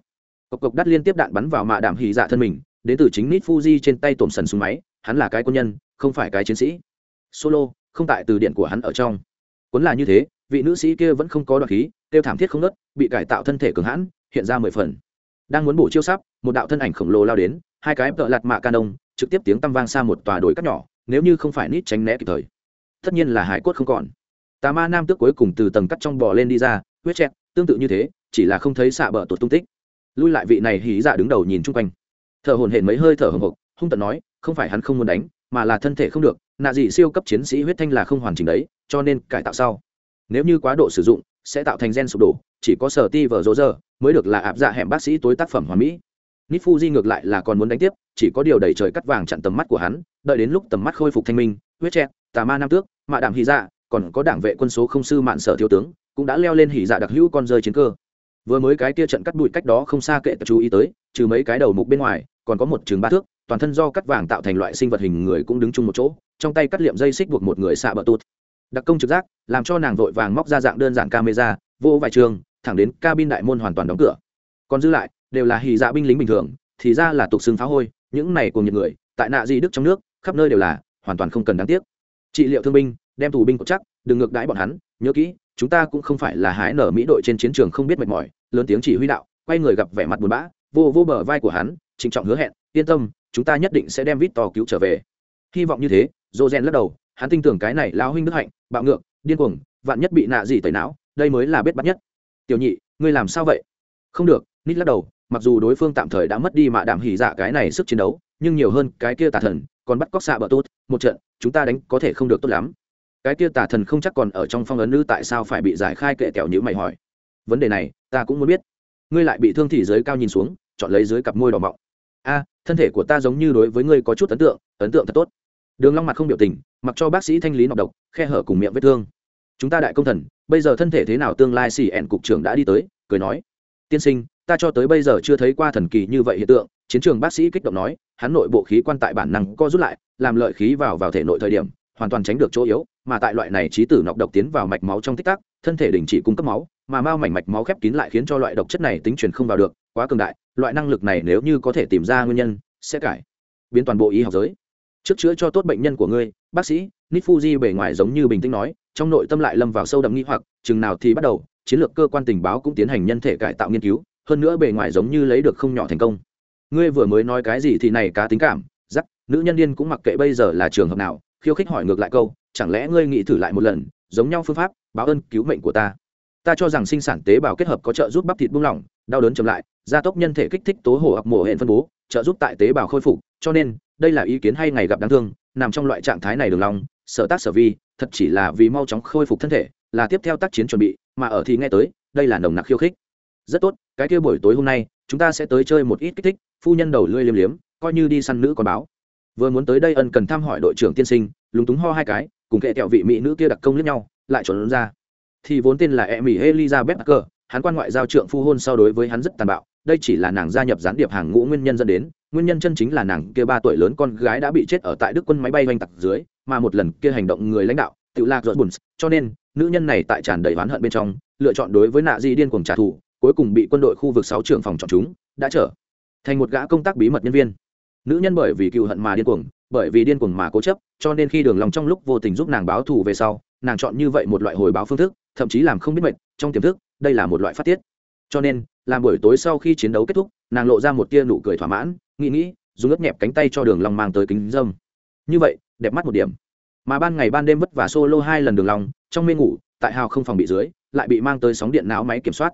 Cộc cộc đắt liên tiếp đạn bắn vào mạ đảm hỉ dạ thân mình, đến từ chính nít fuji trên tay tổm sần súng máy, hắn là cái quân nhân, không phải cái chiến sĩ. Solo, không tại từ điện của hắn ở trong. Cuốn là như thế, vị nữ sĩ kia vẫn không có đoạn khí, tiêu thảm thiết không nứt bị cải tạo thân thể cường hãn, hiện ra mười phần. Đang muốn bổ chiêu sắp, một đạo thân ảnh khổng lồ lao đến, hai cái tợ lạt mạ canon trực tiếp tiếng tăm vang xa một tòa đồi cắt nhỏ, nếu như không phải nít tránh né kịp thời tất nhiên là hải cốt không còn. Tà ma nam tước cuối cùng từ tầng cắt trong bò lên đi ra, huyết chẹt tương tự như thế, chỉ là không thấy xạ bờ tuột tung tích. Lui lại vị này hí dạ đứng đầu nhìn chung quanh. Thở hồn hển mấy hơi thở hồng hộc, hung tận nói, không phải hắn không muốn đánh, mà là thân thể không được, nạ dị siêu cấp chiến sĩ huyết thanh là không hoàn chỉnh đấy, cho nên cải tạo sau. Nếu như quá độ sử dụng, sẽ tạo thành gen sụp đổ, chỉ có sở ti vở rỗ giờ mới được là áp dạ hẻm bác sĩ tối tác phẩm hoàn mỹ. Nít fuji ngược lại là còn muốn đánh tiếp, chỉ có điều đẩy trời cắt vàng chặn tầm mắt của hắn, đợi đến lúc tầm mắt khôi phục thanh minh, huyết chẹt tà ma nam tước mạ đạm hy dạ còn có đảng vệ quân số không sư mạn sở thiếu tướng cũng đã leo lên hỉ dạ đặc hữu con rơi chiến cơ. Vừa mới cái kia trận cắt bụi cách đó không xa kệ tập chú ý tới, trừ mấy cái đầu mục bên ngoài, còn có một trường ba thước, toàn thân do cắt vàng tạo thành loại sinh vật hình người cũng đứng chung một chỗ, trong tay cắt liệm dây xích buộc một người xạ bờ tụt. Đặc công trực giác, làm cho nàng vội vàng móc ra dạng đơn giản camera, vô vài trường, thẳng đến cabin đại môn hoàn toàn đóng cửa. Còn dư lại, đều là hì dạ binh lính bình thường, thì ra là tục xương phá hôi, những này cùng những người, tại nạ di đức trong nước, khắp nơi đều là, hoàn toàn không cần đáng tiếc trị liệu thương binh, đem tù binh cột chắc, đừng ngược đãi bọn hắn, nhớ kỹ, chúng ta cũng không phải là hái nở mỹ đội trên chiến trường không biết mệt mỏi, lớn tiếng chỉ huy đạo, quay người gặp vẻ mặt buồn bã, vô vô bờ vai của hắn, trịnh trọng hứa hẹn, yên tâm, chúng ta nhất định sẽ đem vít to cứu trở về. Hy vọng như thế dô rèn lắc đầu, hắn tin tưởng cái này lao huynh đức hạnh, bạo ngược, điên cuồng, vạn nhất bị nạ gì tẩy não, đây mới là bết bắt nhất. Tiểu nhị, ngươi làm sao vậy? Không được, nít lắc đầu, mặc dù đối phương tạm thời đã mất đi mạ đảm hỉ dạ cái này sức chiến đấu, nhưng nhiều hơn cái kia tà thần, còn bắt cóc xạ bờ tốt một trận chúng ta đánh có thể không được tốt lắm. Cái kia tà thần không chắc còn ở trong phong ấn nữ tại sao phải bị giải khai kệ kẹo như mày hỏi. Vấn đề này, ta cũng muốn biết. Ngươi lại bị thương thì dưới cao nhìn xuống, chọn lấy dưới cặp môi đỏ mọng. A, thân thể của ta giống như đối với ngươi có chút ấn tượng ấn tượng thật tốt. Đường long mặt không biểu tình, mặc cho bác sĩ thanh lý nọc độc, khe hở cùng miệng vết thương. Chúng ta đại công thần, bây giờ thân thể thế nào tương lai xì ẹn cục trưởng đã đi tới, cười nói. Tiên sinh ta cho tới bây giờ chưa thấy qua thần kỳ như vậy hiện tượng, chiến trường bác sĩ kích động nói, hắn nội bộ khí quan tại bản năng co rút lại, làm lợi khí vào vào thể nội thời điểm, hoàn toàn tránh được chỗ yếu, mà tại loại này trí tử nọc độc tiến vào mạch máu trong tích tắc, thân thể đình chỉ cung cấp máu, mà mao mảnh mạch máu khép kín lại khiến cho loại độc chất này tính truyền không vào được, quá cường đại, loại năng lực này nếu như có thể tìm ra nguyên nhân, sẽ cải biến toàn bộ y học giới. Trước chữa cho tốt bệnh nhân của ngươi, bác sĩ, nifuji bề ngoài giống như bình tĩnh nói, trong nội tâm lại lâm vào sâu đậm nghi hoặc, chừng nào thì bắt đầu, chiến lược cơ quan tình báo cũng tiến hành nhân thể cải tạo nghiên cứu hơn nữa bề ngoài giống như lấy được không nhỏ thành công. Ngươi vừa mới nói cái gì thì này cá tính cảm giắc nữ nhân điên cũng mặc kệ bây giờ là trường hợp nào, khiêu khích hỏi ngược lại câu, chẳng lẽ ngươi nghĩ thử lại một lần, giống nhau phương pháp, báo ơn cứu mệnh của ta. Ta cho rằng sinh sản tế bào kết hợp có trợ giúp bắp thịt buông lỏng, đau đớn chậm lại, gia tốc nhân thể kích thích tố hổ hoặc mổ hẹn phân bố, trợ giúp tại tế bào khôi phục, cho nên, đây là ý kiến hay ngày gặp đáng thương, nằm trong loại trạng thái này đường lòng sở tác sở vi, thật chỉ là vì mau chóng khôi phục thân thể, là tiếp theo tác chiến chuẩn bị, mà ở thì nghe tới, đây là nồng nặc khiêu khích rất tốt cái kia buổi tối hôm nay chúng ta sẽ tới chơi một ít kích thích phu nhân đầu lưỡi liếm liếm coi như đi săn nữ con báo. Vừa muốn tới đây ân cần thăm hỏi đội trưởng tiên sinh lúng túng ho hai cái cùng kệ kẹo vị mỹ nữ kia đặc công lẫn nhau lại trốn ra. Thì vốn tên là e mỹ elizabeth Parker, hắn quan ngoại giao trưởng phu hôn so đối với hắn rất tàn bạo đây chỉ là nàng gia nhập gián điệp hàng ngũ nguyên nhân dẫn đến nguyên nhân chân chính là nàng kia ba tuổi lớn con gái đã bị chết ở tại đức quân máy bay oanh tặc dưới mà một lần kia hành động người lãnh đạo tự lạc giọt buồn cho nên nữ nhân này tại tràn đầy oán hận bên trong lựa chọn đối với nạ di điên cuồng trả thù cuối cùng bị quân đội khu vực sáu trưởng phòng chọn chúng, đã trở thành một gã công tác bí mật nhân viên. Nữ nhân bởi vì cựu hận mà điên cuồng, bởi vì điên cuồng mà cố chấp, cho nên khi đường lòng trong lúc vô tình giúp nàng báo thù về sau, nàng chọn như vậy một loại hồi báo phương thức, thậm chí làm không biết mệnh, trong tiềm thức, đây là một loại phát tiết. Cho nên, làm buổi tối sau khi chiến đấu kết thúc, nàng lộ ra một tia nụ cười thỏa mãn, nghĩ nghĩ, dùng ướt nhẹp cánh tay cho đường lòng mang tới kính dâm. Như vậy, đẹp mắt một điểm. Mà ban ngày ban đêm vất vả solo hai lần đường lòng, trong mê ngủ, tại hào không phòng bị dưới, lại bị mang tới sóng điện não máy kiểm soát.